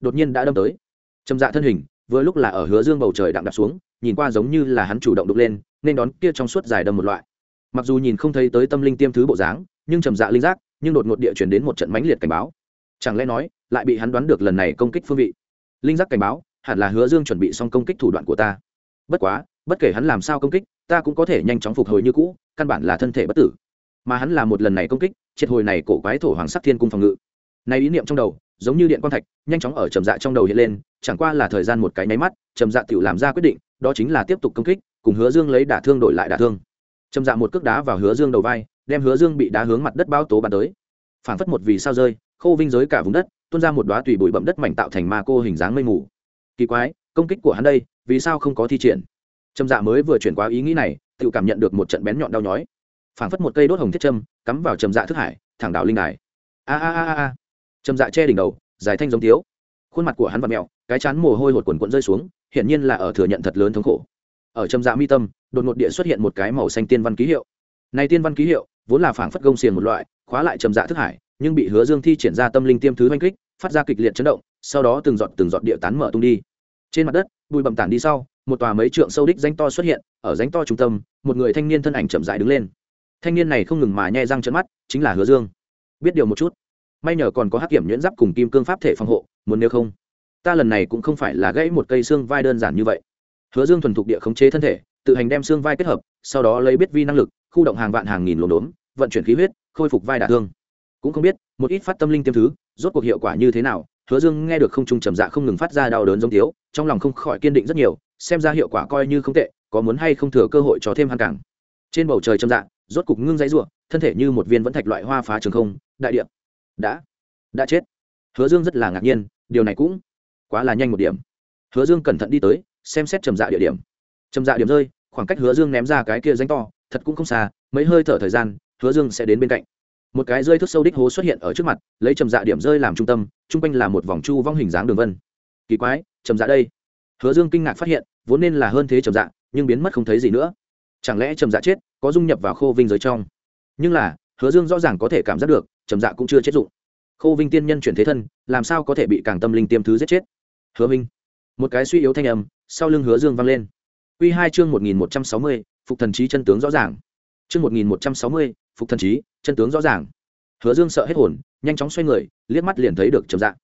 Đột nhiên đã đâm tới. Trầm dạ thân hình, vừa lúc là ở hứa dương bầu trời đặng đạp xuống, nhìn qua giống như là hắn chủ động đục lên, nên đón kia trong suốt dài đâm một loại. Mặc dù nhìn không thấy tới tâm linh tiêm thứ bộ dáng, nhưng trầm dạ linh giác, nhưng đột ngột địa chuyển đến một trận mãnh liệt cảnh báo. Chẳng lẽ nói, lại bị hắn đoán được lần này công kích phương vị? Linh giác cảnh báo, hẳn là hứa dương chuẩn bị xong công kích thủ đoạn của ta. Bất quá bất kể hắn làm sao công kích, ta cũng có thể nhanh chóng phục hồi như cũ, căn bản là thân thể bất tử. Mà hắn là một lần này công kích, triệt hồi này cổ quái thổ hoàng sắc thiên cung phòng ngự. Này ý niệm trong đầu, giống như điện quang thạch, nhanh chóng ở trầm dạ trong đầu hiện lên, chẳng qua là thời gian một cái nháy mắt, trầm dạ tự làm ra quyết định, đó chính là tiếp tục công kích, cùng hứa dương lấy đả thương đổi lại đả thương. Trầm dạ một cước đá vào hứa dương đầu vai, đem hứa dương bị đá hướng mặt đất bao tố bắn tới. Phảng phất một vì sao rơi, khô vinh giới cả vùng đất, tuôn ra một đóa tùy bụi bậm đất mảnh tạo thành ma cô hình dáng mây mù. Kỳ quái, công kích của hắn đây, vì sao không có thi triển? Trầm dạ mới vừa chuyển qua ý nghĩ này, tự cảm nhận được một trận bén nhọn đau nhói. Phảng phất một cây đốt hồng thiết châm, cắm vào trầm dạ thức hải, thẳng đảo linh đài. A a a a trầm dạ che đỉnh đầu, dài thanh giống tiếu khuôn mặt của hắn và mẹo cái chán mồ hôi hột quần quận rơi xuống, hiển nhiên là ở thừa nhận thật lớn thống khổ. Ở trầm dạ mi tâm, đột ngột địa xuất hiện một cái màu xanh tiên văn ký hiệu. Này tiên văn ký hiệu, vốn là phảng phất gông xiềng một loại, khóa lại trầm dạ thức hải, nhưng bị hứa dương thi triển ra tâm linh tiêm thứ oanh kích, phát ra kịch liệt chấn động, sau đó từng giọt từng giọt địa tán mở tung đi. Trên mặt đất, bụi bậm tản đi sau một tòa mấy trượng sâu đích danh to xuất hiện, ở danh to trung tâm, một người thanh niên thân ảnh chậm dại đứng lên. Thanh niên này không ngừng mà nhai răng trận mắt, chính là hứa dương. Biết điều một chút, may nhờ còn có hắc kiểm nhuyễn giáp cùng kim cương pháp thể phòng hộ, muốn nếu không, ta lần này cũng không phải là gãy một cây xương vai đơn giản như vậy. Hứa dương thuần thục địa khống chế thân thể, tự hành đem xương vai kết hợp, sau đó lấy biết vi năng lực, khu động hàng vạn hàng nghìn lồn đốn vận chuyển khí huyết, khôi phục vai đả thương. Cũng không biết, một ít phát tâm linh tiêm thứ, rốt cuộc hiệu quả như thế nào, hứa dương nghe được không trung trầm dạ không ngừng phát ra đau đớn giống tiếu, trong lòng không khỏi kiên định rất nhiều xem ra hiệu quả coi như không tệ, có muốn hay không thừa cơ hội cho thêm hàn cảng. Trên bầu trời trầm dạ rốt cục ngưng dãy ruộng thân thể như một viên vẫn thạch loại hoa phá trường không, đại địa. Đã. Đã chết. Hứa dương rất là ngạc nhiên, điều này cũng quá là nhanh một điểm. Hứa dương cẩn thận đi tới, xem xét trầm dạ địa điểm. Trầm dạ điểm rơi, khoảng cách hứa dương ném ra cái kia danh to, thật cũng không xa, mấy hơi thở thời gian, hứa dương sẽ đến bên cạnh. Một cái rơi thức sâu đích hố xuất hiện ở trước mặt, lấy trầm dạ điểm rơi làm trung tâm, chung quanh là một vòng chu vong hình dáng đường vân. Kỳ quái, trầm dạ đây. Hứa dương kinh ngạc phát hiện vốn nên là hơn thế trầm dạ nhưng biến mất không thấy gì nữa. Chẳng lẽ trầm dạ chết, có dung nhập vào khô vinh giới trong? Nhưng là, hứa dương rõ ràng có thể cảm giác được, trầm dạ cũng chưa chết dụng. Khô vinh tiên nhân chuyển thế thân, làm sao có thể bị càng tâm linh tiêm thứ giết chết? Hứa minh. Một cái suy yếu thanh âm, sau lưng hứa dương vang lên. Q hai chương một nghìn một trăm sáu mươi, phục thần trí chân tướng rõ ràng. Chương một nghìn một trăm sáu mươi, phục thần trí, chân tướng rõ ràng. Hứa dương sợ hết hồn, nhanh chóng xoay người, liếc mắt liền thấy được trầm dạ.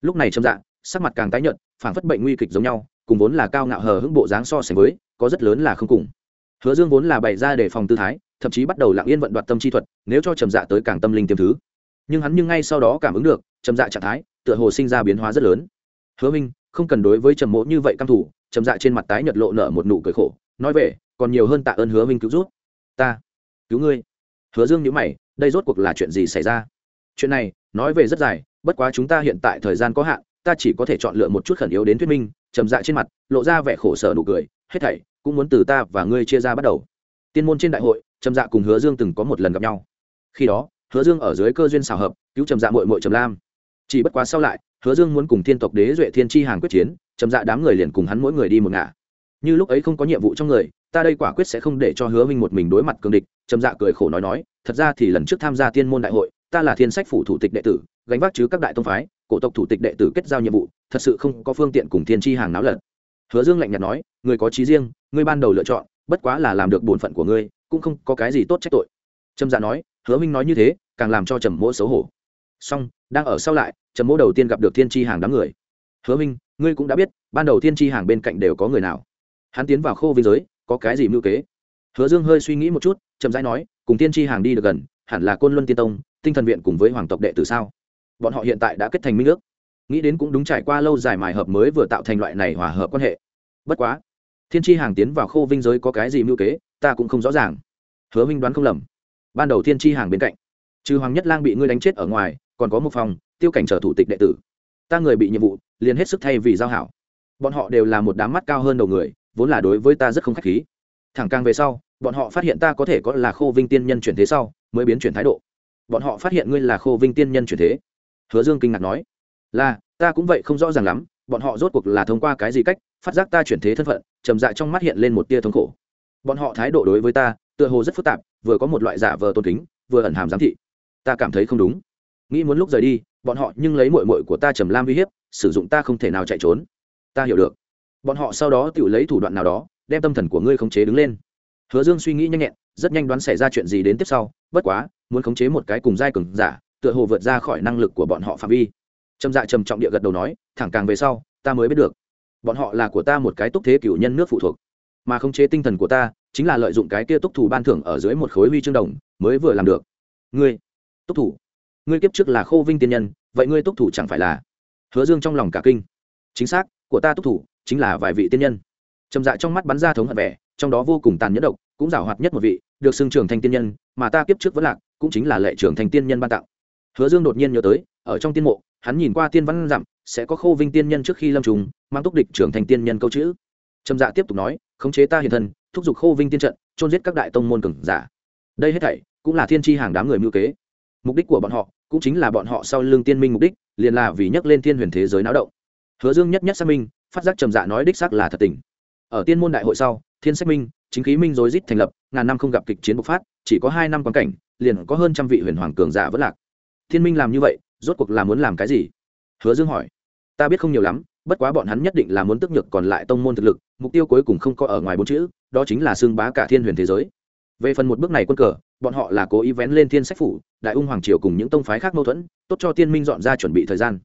Lúc này trầm dạ sắc mặt càng tái nhợt, phảng phất bệnh nguy kịch giống nhau cùng vốn là cao ngạo hờ hững bộ dáng so sánh với, có rất lớn là không cùng. Hứa dương vốn là bày ra để phòng tư thái, thậm chí bắt đầu lặng yên vận đoạt tâm chi thuật, nếu cho trầm dạ tới càng tâm linh tiềm thứ. Nhưng hắn nhưng ngay sau đó cảm ứng được, trầm dạ trạng thái, tựa hồ sinh ra biến hóa rất lớn. Hứa minh, không cần đối với trầm mỗ như vậy căm thủ trầm dạ trên mặt tái nhật lộ nở một nụ cười khổ, nói về, còn nhiều hơn tạ ơn hứa minh cứu rút ta, cứu ngươi. Hứa dương nhữ mày, đây rốt cuộc là chuyện gì xảy ra? Chuyện này, nói về rất dài, bất quá chúng ta hiện tại thời gian có hạn ta chỉ có thể chọn lựa một chút khẩn yếu đến thuyết minh, trầm dạ trên mặt, lộ ra vẻ khổ sở nụ cười, hết thảy cũng muốn từ ta và ngươi chia ra bắt đầu. Tiên môn trên đại hội, trầm dạ cùng hứa dương từng có một lần gặp nhau. Khi đó, hứa dương ở dưới cơ duyên xào hợp, cứu trầm dạ mội mội trầm lam. Chỉ bất quá sau lại, hứa dương muốn cùng thiên tộc đế duệ thiên tri hàng quyết chiến, trầm dạ đám người liền cùng hắn mỗi người đi một ngả. Như lúc ấy không có nhiệm vụ trong người, ta đây quả quyết sẽ không để cho hứa minh một mình đối mặt cường địch, trầm dạ cười khổ nói nói, thật ra thì lần trước tham gia tiên môn đại hội, ta là thiên sách phủ thủ tịch đệ tử, gánh vác chứ các đại tông phái cổ tộc thủ tịch đệ tử kết giao nhiệm vụ, thật sự không có phương tiện cùng thiên tri hàng náo lật. Hứa dương lạnh nhạt nói, người có trí riêng ngươi ban đầu lựa chọn, bất quá là làm được bổn phận của ngươi, cũng không có cái gì tốt trách tội. Trâm dạ nói, hứa minh nói như thế, càng làm cho trầm mỗ xấu hổ. Song, đang ở sau lại, trầm mỗ đầu tiên gặp được thiên tri hàng đám người. Hứa minh, ngươi cũng đã biết, ban đầu thiên tri hàng bên cạnh đều có người nào. Hắn tiến vào khô biên giới, có cái gì mưu kế? Hứa dương hơi suy nghĩ một chút, chậm rãi nói, cùng tiên tri hàng đi được gần, hẳn là côn luân tiên tông, tinh thần viện cùng với hoàng tộc đệ tử sao? Bọn họ hiện tại đã kết thành minh ước. Nghĩ đến cũng đúng trải qua lâu dài mài hợp mới vừa tạo thành loại này hòa hợp quan hệ. Bất quá, thiên tri hàng tiến vào khô vinh giới có cái gì mưu kế, ta cũng không rõ ràng. Hứa minh đoán không lầm. Ban đầu thiên tri hàng bên cạnh, trừ hoàng nhất lang bị ngươi đánh chết ở ngoài, còn có một phòng, tiêu cảnh trở thủ tịch đệ tử. Ta người bị nhiệm vụ, liền hết sức thay vì giao hảo. Bọn họ đều là một đám mắt cao hơn đầu người, vốn là đối với ta rất không khách khí. Thẳng càng về sau, bọn họ phát hiện ta có thể có là khô vinh tiên nhân chuyển thế sau, mới biến chuyển thái độ. Bọn họ phát hiện ngươi là khô vinh tiên nhân chuyển thế hứa dương kinh ngạc nói, là, ta cũng vậy không rõ ràng lắm, bọn họ rốt cuộc là thông qua cái gì cách phát giác ta chuyển thế thân phận, trầm dạ trong mắt hiện lên một tia thống khổ. Bọn họ thái độ đối với ta, tựa hồ rất phức tạp, vừa có một loại giả vờ tôn kính, vừa ẩn hàm giám thị. Ta cảm thấy không đúng. Nghĩ muốn lúc rời đi, bọn họ nhưng lấy mội mội của ta trầm lam uy hiếp, sử dụng ta không thể nào chạy trốn. Ta hiểu được. Bọn họ sau đó tự lấy thủ đoạn nào đó, đem tâm thần của ngươi khống chế đứng lên. Hứa dương suy nghĩ nhanh nhẹn, rất nhanh đoán xảy ra chuyện gì đến tiếp sau, bất quá, muốn khống chế một cái cùng giai cường giả tựa hồ vượt ra khỏi năng lực của bọn họ phạm vi. Trầm dạ trầm trọng địa gật đầu nói, thẳng càng về sau, ta mới biết được. Bọn họ là của ta một cái túc thế cửu nhân nước phụ thuộc. Mà khống chế tinh thần của ta, chính là lợi dụng cái kia túc thủ ban thưởng ở dưới một khối huy chương đồng, mới vừa làm được. Ngươi, túc thủ? Ngươi kiếp trước là khô vinh tiên nhân, vậy ngươi túc thủ chẳng phải là? Hứa dương trong lòng cả kinh. Chính xác, của ta túc thủ chính là vài vị tiên nhân. Trầm dạ trong mắt bắn ra thống hận vẻ, trong đó vô cùng tàn nhẫn độc, cũng giảo hoạt nhất một vị, được xưng trưởng thành tiên nhân, mà ta kiếp trước vẫn lạc, cũng chính là lệ trưởng thành tiên nhân ban tặng hứa dương đột nhiên nhớ tới, ở trong tiên mộ, hắn nhìn qua tiên văn dặm, sẽ có khô vinh tiên nhân trước khi lâm trùng, mang túc địch trưởng thành tiên nhân câu chữ. Trầm dạ tiếp tục nói, khống chế ta hiện thân, thúc giục khô vinh tiên trận trôn giết các đại tông môn cường giả. Đây hết thảy cũng là thiên tri hàng đám người mưu kế. Mục đích của bọn họ cũng chính là bọn họ sau lưng tiên minh mục đích, liền là vì nhắc lên thiên huyền thế giới náo động. Hứa dương nhất nhất xác minh, phát giác trầm dạ nói đích xác là thật tình. Ở tiên môn đại hội sau, thiên sách minh, chính khí minh rối rít thành lập, ngàn năm không gặp kịch chiến bộc phát, chỉ có hai năm quan cảnh, liền có hơn trăm vị huyền hoàng cường giả vẫn lạc thiên minh làm như vậy, rốt cuộc là muốn làm cái gì? Hứa dương hỏi. Ta biết không nhiều lắm, bất quá bọn hắn nhất định là muốn tức nhược còn lại tông môn thực lực, mục tiêu cuối cùng không có ở ngoài bốn chữ, đó chính là xương bá cả thiên huyền thế giới. Về phần một bước này quân cờ, bọn họ là cố ý vén lên thiên sách phủ, đại ung hoàng triều cùng những tông phái khác mâu thuẫn, tốt cho tiên minh dọn ra chuẩn bị thời gian.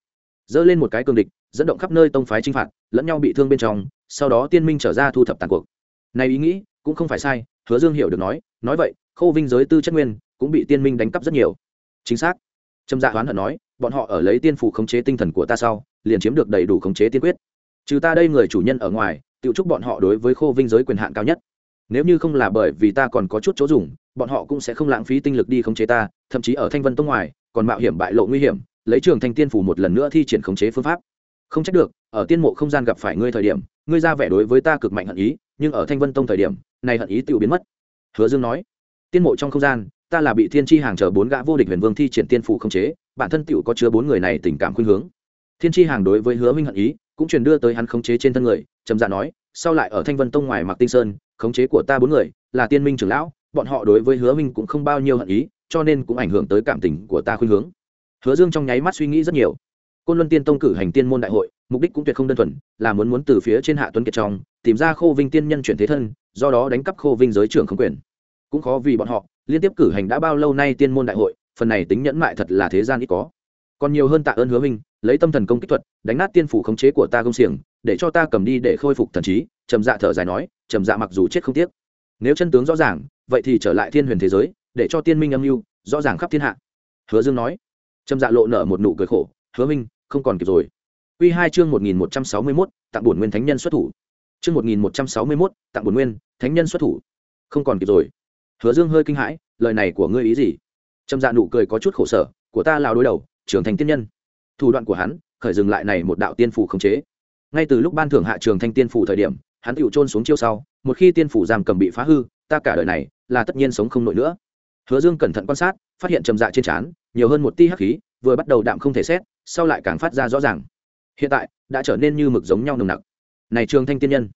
Dỡ lên một cái cường địch, dẫn động khắp nơi tông phái chinh phạt, lẫn nhau bị thương bên trong, sau đó tiên minh trở ra thu thập tàn cuộc. Này ý nghĩ, cũng không phải sai, hứa dương hiểu được nói nói vậy, khâu vinh giới tư chất nguyên, cũng bị tiên minh đánh cắp rất nhiều. Chính xác trâm dạ hoán hận nói, bọn họ ở lấy tiên phủ khống chế tinh thần của ta sau, liền chiếm được đầy đủ khống chế tiên quyết. Trừ ta đây người chủ nhân ở ngoài tự chúc bọn họ đối với khô vinh giới quyền hạn cao nhất. Nếu như không là bởi vì ta còn có chút chỗ dùng, bọn họ cũng sẽ không lãng phí tinh lực đi khống chế ta, thậm chí ở thanh vân tông ngoài, còn mạo hiểm bại lộ nguy hiểm, lấy trường thanh tiên phủ một lần nữa thi triển khống chế phương pháp. Không trách được, ở tiên mộ không gian gặp phải ngươi thời điểm, ngươi ra vẻ đối với ta cực mạnh hận ý, nhưng ở thanh vân tông thời điểm, này hận ý tự biến mất. Hứa dương nói. Tiên mộ trong không gian ta là bị thiên tri hàng chờ bốn gã vô địch huyền vương thi triển tiên phủ khống chế, bản thân tựu có chứa bốn người này tình cảm khuynh hướng. Thiên tri hàng đối với hứa minh hận ý, cũng truyền đưa tới hắn khống chế trên thân người, trầm dạ nói, sau lại ở thanh vân tông ngoài mạc tinh sơn, khống chế của ta bốn người, là tiên minh trưởng lão, bọn họ đối với hứa minh cũng không bao nhiêu hận ý, cho nên cũng ảnh hưởng tới cảm tình của ta khuynh hướng. Hứa dương trong nháy mắt suy nghĩ rất nhiều. Côn luân tiên tông cử hành tiên môn đại hội, mục đích cũng tuyệt không đơn thuần, là muốn muốn từ phía trên hạ tuấn kiệt trong, tìm ra khô vinh tiên nhân chuyển thế thân, do đó đánh cắp khô vinh giới trưởng không quyền. Cũng khó vì bọn họ liên tiếp cử hành đã bao lâu nay tiên môn đại hội, phần này tính nhẫn mại thật là thế gian ít có. Còn nhiều hơn tạ ơn hứa minh lấy tâm thần công kích thuật, đánh nát tiên phủ khống chế của ta công xiềng, để cho ta cầm đi để khôi phục thần trí, trầm dạ thở dài nói, trầm dạ mặc dù chết không tiếc. Nếu chân tướng rõ ràng, vậy thì trở lại thiên huyền thế giới, để cho tiên minh âm mưu, rõ ràng khắp thiên hạ. Hứa dương nói. Trầm dạ lộ nở một nụ cười khổ, hứa minh không còn kịp rồi. Quy hai chương một nghìn một trăm sáu mươi mốt, tặng bổn nguyên thánh nhân xuất thủ. Chương một nghìn một trăm sáu mươi mốt, tặng bổn nguyên thánh nhân xuất thủ. Không còn kịp rồi hứa dương hơi kinh hãi, lời này của ngươi ý gì? Trầm dạ nụ cười có chút khổ sở, của ta lão đối đầu, trưởng thành tiên nhân. Thủ đoạn của hắn, khởi dừng lại này một đạo tiên phủ khống chế. Ngay từ lúc ban thưởng hạ trường thanh tiên phủ thời điểm, hắn tựu trôn xuống chiêu sau, một khi tiên phủ giam cầm bị phá hư, ta cả đời này là tất nhiên sống không nổi nữa. Hứa dương cẩn thận quan sát, phát hiện trầm dạ trên trán, nhiều hơn một tia hắc khí, vừa bắt đầu đạm không thể xét, sau lại càng phát ra rõ ràng. Hiện tại, đã trở nên như mực giống nhau nồng nặc. Này trường thanh tiên nhân,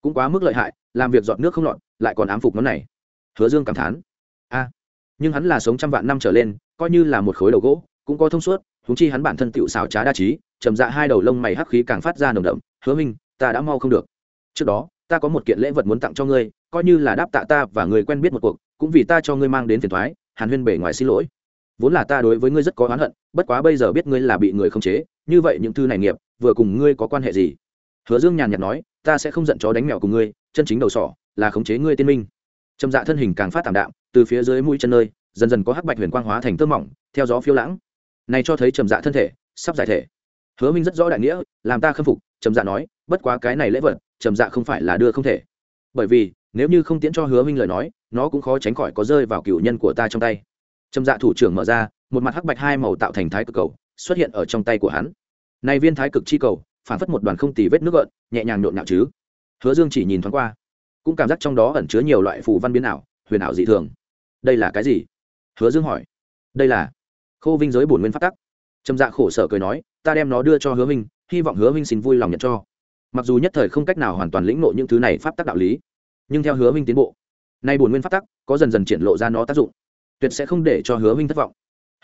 cũng quá mức lợi hại, làm việc dọn nước không lọt, lại còn ám phục nó này hứa dương cảm thán. A, nhưng hắn là sống trăm vạn năm trở lên, coi như là một khối đầu gỗ, cũng có thông suốt húng chi hắn bản thân tựu xào trá đa trí, trầm dạ hai đầu lông mày hắc khí càng phát ra nồng đậm, hứa minh, ta đã mau không được. Trước đó, ta có một kiện lễ vật muốn tặng cho ngươi, coi như là đáp tạ ta và người quen biết một cuộc, cũng vì ta cho ngươi mang đến phiền thoái hàn huyên bể ngoài xin lỗi. Vốn là ta đối với ngươi rất có oán hận, bất quá bây giờ biết ngươi là bị người khống chế, như vậy những thư này nghiệp, vừa cùng ngươi có quan hệ gì? Hứa dương nhàn nhạt nói, ta sẽ không giận chó đánh mèo cùng ngươi, chân chính đầu sỏ là khống chế ngươi tiên minh trầm dạ thân hình càng phát tảm đạm, từ phía dưới mũi chân nơi, dần dần có hắc bạch huyền quang hóa thành tơ mỏng, theo gió phiêu lãng. Này cho thấy trầm dạ thân thể, sắp giải thể. Hứa minh rất rõ đại nghĩa, làm ta khâm phục trầm dạ nói, bất quá cái này lễ vật trầm dạ không phải là đưa không thể. Bởi vì, nếu như không tiễn cho hứa minh lời nói, nó cũng khó tránh khỏi có rơi vào cựu nhân của ta trong tay. Trầm dạ thủ trưởng mở ra, một mặt hắc bạch hai màu tạo thành thái cực cầu, xuất hiện ở trong tay của hắn. Này viên thái cực chi cầu, phản phất một đoàn không tì vết nước gợn, nhẹ nhàng nhộn nhạo chứ. Hứa dương chỉ nhìn thoáng qua cũng cảm giác trong đó ẩn chứa nhiều loại phù văn biến ảo, huyền ảo dị thường. Đây là cái gì? Hứa dương hỏi. Đây là khô vinh giới bổn nguyên phát tắc. Trầm dạ khổ sở cười nói, ta đem nó đưa cho hứa minh hy vọng hứa minh xin vui lòng nhận cho. Mặc dù nhất thời không cách nào hoàn toàn lĩnh nộ những thứ này pháp tắc đạo lý, nhưng theo hứa minh tiến bộ, nay bổn nguyên pháp tắc có dần dần triển lộ ra nó tác dụng. Tuyệt sẽ không để cho hứa minh thất vọng.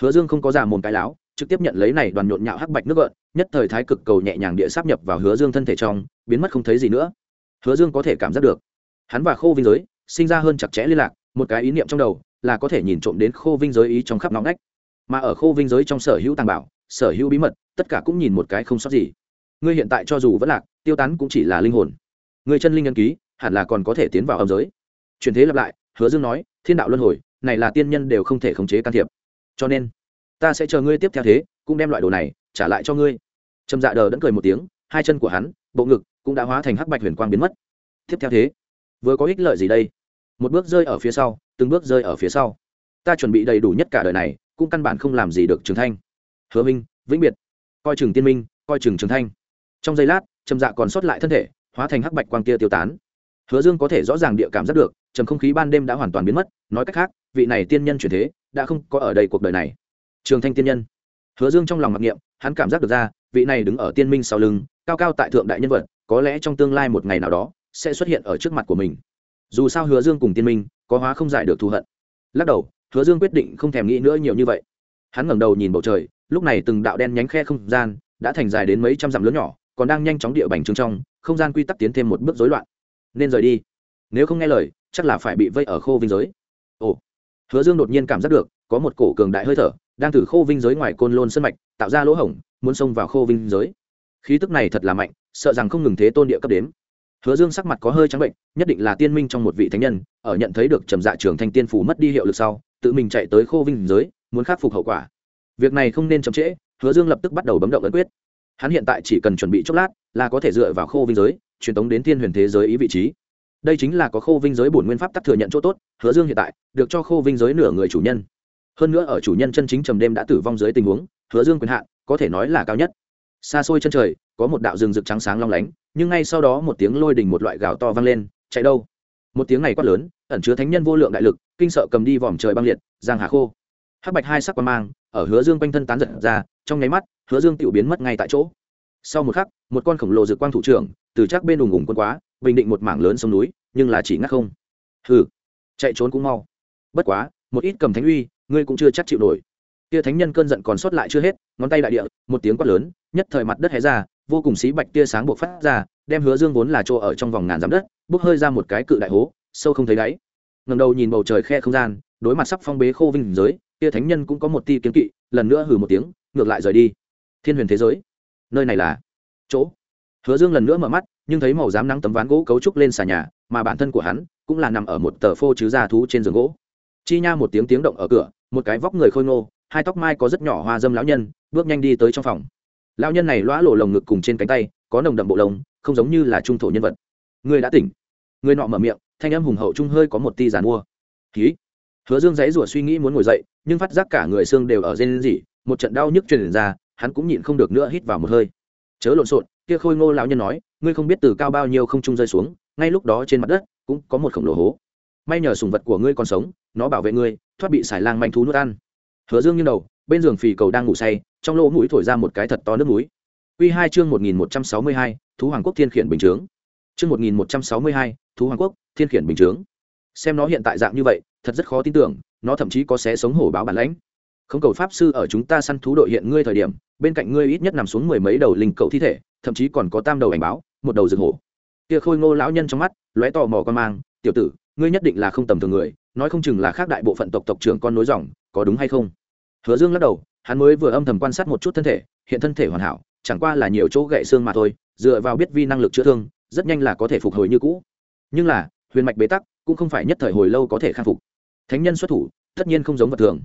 Hứa dương không có giả mồm cái láo, trực tiếp nhận lấy này đoàn nhộn nhạo hắc bạch nước gợn, nhất thời thái cực cầu nhẹ nhàng địa sáp nhập vào hứa dương thân thể trong, biến mất không thấy gì nữa. Hứa dương có thể cảm giác được hắn và khô vinh giới sinh ra hơn chặt chẽ liên lạc, một cái ý niệm trong đầu là có thể nhìn trộm đến khô vinh giới ý trong khắp nóng nách mà ở khô vinh giới trong sở hữu tàng bảo, sở hữu bí mật, tất cả cũng nhìn một cái không sót gì. Ngươi hiện tại cho dù vẫn lạc, tiêu tán cũng chỉ là linh hồn. Ngươi chân linh nhân ký, hẳn là còn có thể tiến vào âm giới. Chuyển thế lặp lại, hứa dương nói, thiên đạo luân hồi, này là tiên nhân đều không thể khống chế can thiệp. Cho nên, ta sẽ chờ ngươi tiếp theo thế, cũng đem loại đồ này trả lại cho ngươi. Trầm dạ đờ đẫn cười một tiếng, hai chân của hắn, bộ ngực cũng đã hóa thành hắc bạch huyền quang biến mất. Tiếp theo thế vừa có ích lợi gì đây? Một bước rơi ở phía sau, từng bước rơi ở phía sau. Ta chuẩn bị đầy đủ nhất cả đời này, cũng căn bản không làm gì được trường thanh. Hứa minh, vĩnh biệt. Coi chừng tiên minh, coi chừng trường thanh. Trong giây lát, trầm dạ còn sót lại thân thể, hóa thành hắc bạch quang kia tiêu tán. Hứa dương có thể rõ ràng địa cảm giác được, trầm không khí ban đêm đã hoàn toàn biến mất, nói cách khác, vị này tiên nhân chuyển thế, đã không có ở đây cuộc đời này. Trường thanh tiên nhân. Hứa dương trong lòng mặc niệm, hắn cảm giác được ra, vị này đứng ở tiên minh sau lưng, cao cao tại thượng đại nhân vật, có lẽ trong tương lai một ngày nào đó sẽ xuất hiện ở trước mặt của mình. Dù sao hứa dương cùng tiên minh có hóa không giải được thù hận. Lắc đầu, hứa dương quyết định không thèm nghĩ nữa nhiều như vậy. Hắn ngẩng đầu nhìn bầu trời, lúc này từng đạo đen nhánh khe không gian đã thành dài đến mấy trăm dặm lớn nhỏ, còn đang nhanh chóng địa bành trướng trong, không gian quy tắc tiến thêm một bước rối loạn. Nên rời đi. Nếu không nghe lời, chắc là phải bị vây ở khô vinh giới. Ồ. Hứa dương đột nhiên cảm giác được, có một cổ cường đại hơi thở đang từ khô vinh giới ngoài côn lôn sân mạch tạo ra lỗ hổng, muốn xông vào khô vinh giới. Khí tức này thật là mạnh, sợ rằng không ngừng thế tôn địa cấp đến hứa dương sắc mặt có hơi trắng bệnh, nhất định là tiên minh trong một vị thánh nhân, ở nhận thấy được trầm dạ trường thanh tiên phủ mất đi hiệu lực sau, tự mình chạy tới khô vinh giới, muốn khắc phục hậu quả. Việc này không nên chậm trễ, hứa dương lập tức bắt đầu bấm động ấn quyết. Hắn hiện tại chỉ cần chuẩn bị chốc lát, là có thể dựa vào khô vinh giới, truyền tống đến thiên huyền thế giới ý vị trí. Đây chính là có khô vinh giới bổn nguyên pháp tắc thừa nhận chỗ tốt, hứa dương hiện tại được cho khô vinh giới nửa người chủ nhân. Hơn nữa ở chủ nhân chân chính trầm đêm đã tử vong dưới tình huống, hứa dương quyền hạn có thể nói là cao nhất. Xa xôi chân trời, có một đạo rừng rực trắng sáng long lánh nhưng ngay sau đó một tiếng lôi đình một loại gạo to vang lên, chạy đâu? Một tiếng này quát lớn, ẩn chứa thánh nhân vô lượng đại lực, kinh sợ cầm đi vòm trời băng liệt, giang hà khô. Hắc bạch hai sắc quan mang, ở hứa dương quanh thân tán giật ra, trong nháy mắt, hứa dương tự biến mất ngay tại chỗ. Sau một khắc, một con khổng lồ dược quang thủ trưởng, từ chắc bên ùng ùng quân quá, bình định một mảng lớn sông núi, nhưng là chỉ ngắt không. Hừ, chạy trốn cũng mau. Bất quá, một ít cầm thánh uy, ngươi cũng chưa chắc chịu nổi. Kia thánh nhân cơn giận còn sót lại chưa hết, ngón tay đại địa, một tiếng quát lớn, nhất thời mặt đất hé ra vô cùng xí bạch tia sáng buộc phát ra, đem hứa dương vốn là chỗ ở trong vòng ngàn dặm đất, bốc hơi ra một cái cự đại hố, sâu không thấy đáy. Ngầm đầu nhìn bầu trời khe không gian, đối mặt sắp phong bế khô vinh giới, tia thánh nhân cũng có một ti kiến kỵ, lần nữa hừ một tiếng, ngược lại rời đi. Thiên huyền thế giới, nơi này là chỗ. Hứa dương lần nữa mở mắt, nhưng thấy màu dám nắng tấm ván gỗ cấu trúc lên xà nhà, mà bản thân của hắn cũng là nằm ở một tờ phô chứ da thú trên giường gỗ. Chi nha một tiếng tiếng động ở cửa, một cái vóc người khôi ngô, hai tóc mai có rất nhỏ hoa dâm lão nhân, bước nhanh đi tới trong phòng lão nhân này lõa lộ lồng ngực cùng trên cánh tay, có nồng đậm bộ lồng không giống như là trung thổ nhân vật. Người đã tỉnh. Người nọ mở miệng, thanh âm hùng hậu trung hơi có một ti giàn mua. Ký. Hứa dương dãy rủa suy nghĩ muốn ngồi dậy, nhưng phát giác cả người xương đều ở trên rỉ, một trận đau nhức truyền ra, hắn cũng nhịn không được nữa hít vào một hơi. Chớ lộn xộn, kia khôi ngô lão nhân nói, ngươi không biết từ cao bao nhiêu không trung rơi xuống, ngay lúc đó trên mặt đất cũng có một khổng lồ hố. May nhờ sùng vật của ngươi còn sống, nó bảo vệ ngươi, thoát bị xài lang manh thú nuốt ăn. Hứa dương như đầu bên giường phì cầu đang ngủ say, trong lỗ mũi thổi ra một cái thật to nước mũi. Quy hai chương một nghìn một trăm sáu mươi hai, thú hoàng quốc thiên khiển bình chướng. Chương một nghìn một trăm sáu mươi hai, thú hoàng quốc thiên khiển bình chướng. Xem nó hiện tại dạng như vậy, thật rất khó tin tưởng, nó thậm chí có xé sống hổ báo bản lãnh. Không cầu pháp sư ở chúng ta săn thú đội hiện ngươi thời điểm, bên cạnh ngươi ít nhất nằm xuống mười mấy đầu linh cầu thi thể, thậm chí còn có tam đầu ảnh báo, một đầu rừng hổ. Kia khôi ngô lão nhân trong mắt, lóe tò mò con mang, tiểu tử, ngươi nhất định là không tầm thường người, nói không chừng là khác đại bộ phận tộc tộc trưởng con nối dòng, có đúng hay không? Hứa dương lắc đầu hắn mới vừa âm thầm quan sát một chút thân thể hiện thân thể hoàn hảo chẳng qua là nhiều chỗ gãy xương mà thôi dựa vào biết vi năng lực chữa thương rất nhanh là có thể phục hồi như cũ. Nhưng là huyền mạch bế tắc cũng không phải nhất thời hồi lâu có thể khắc phục. Thánh nhân xuất thủ tất nhiên không giống vật thường.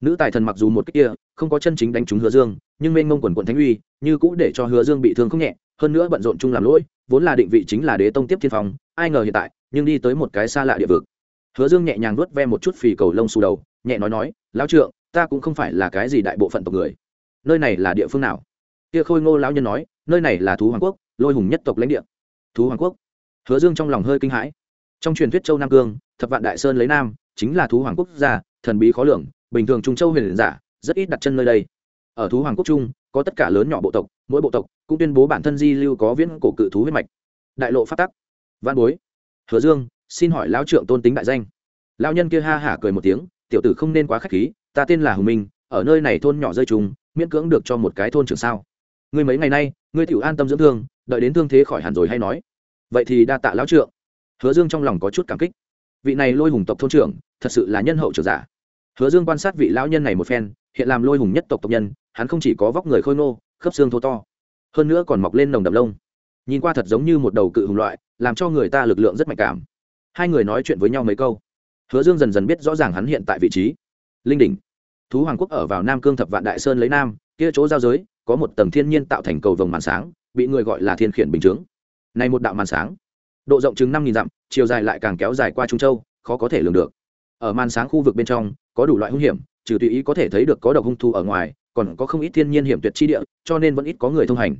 Nữ tài thần mặc dù một cách kia không có chân chính đánh trúng hứa dương nhưng mênh mông quần quận thánh uy như cũ để cho hứa dương bị thương không nhẹ hơn nữa bận rộn chung làm lỗi vốn là định vị chính là đế tông tiếp thiên phòng, ai ngờ hiện tại nhưng đi tới một cái xa lạ địa vực. Hứa dương nhẹ nhàng nuốt ve một chút phì cầu lông xù đầu nhẹ nói nói lão trượng ta cũng không phải là cái gì đại bộ phận tộc người. Nơi này là địa phương nào? Kia khôi ngô lão nhân nói, nơi này là thú hoàng quốc, lôi hùng nhất tộc lãnh địa. Thú hoàng quốc? Hứa dương trong lòng hơi kinh hãi. Trong truyền thuyết châu nam cương, thập vạn đại sơn lấy nam, chính là thú hoàng quốc gia, thần bí khó lường, bình thường trung châu huyền giả, rất ít đặt chân nơi đây. Ở thú hoàng quốc trung, có tất cả lớn nhỏ bộ tộc, mỗi bộ tộc cũng tuyên bố bản thân di lưu có viễn cổ cự thú huyết mạch. Đại lộ phát tắc. Văn bối. Hứa dương, xin hỏi lão trượng tôn tính đại danh. Lão nhân kia ha hả cười một tiếng, tiểu tử không nên quá khách khí ta tên là hùng minh, ở nơi này thôn nhỏ rơi trùng, miễn cưỡng được cho một cái thôn trưởng sao. Ngươi mấy ngày nay, ngươi tiểu an tâm dưỡng thương, đợi đến thương thế khỏi hẳn rồi hay nói. Vậy thì đa tạ lão trượng. Hứa dương trong lòng có chút cảm kích. Vị này lôi hùng tộc thôn trưởng, thật sự là nhân hậu trưởng giả. Hứa dương quan sát vị lão nhân này một phen, hiện làm lôi hùng nhất tộc tộc nhân, hắn không chỉ có vóc người khôi ngô, khớp xương thô to, hơn nữa còn mọc lên nồng đậm lông. Nhìn qua thật giống như một đầu cự hùng loại, làm cho người ta lực lượng rất mạnh cảm. Hai người nói chuyện với nhau mấy câu. Hứa dương dần dần biết rõ ràng hắn hiện tại vị trí. Linh đỉnh thú hoàng quốc ở vào nam cương thập vạn đại sơn lấy nam, kia chỗ giao giới, có một tầng thiên nhiên tạo thành cầu vồng màn sáng, bị người gọi là thiên khiển bình chướng. Này một đạo màn sáng, độ rộng chừng năm nghìn dặm, chiều dài lại càng kéo dài qua trung châu, khó có thể lường được. Ở màn sáng khu vực bên trong, có đủ loại hung hiểm, trừ tùy ý có thể thấy được có độc hung thu ở ngoài, còn có không ít thiên nhiên hiểm tuyệt chi địa, cho nên vẫn ít có người thông hành.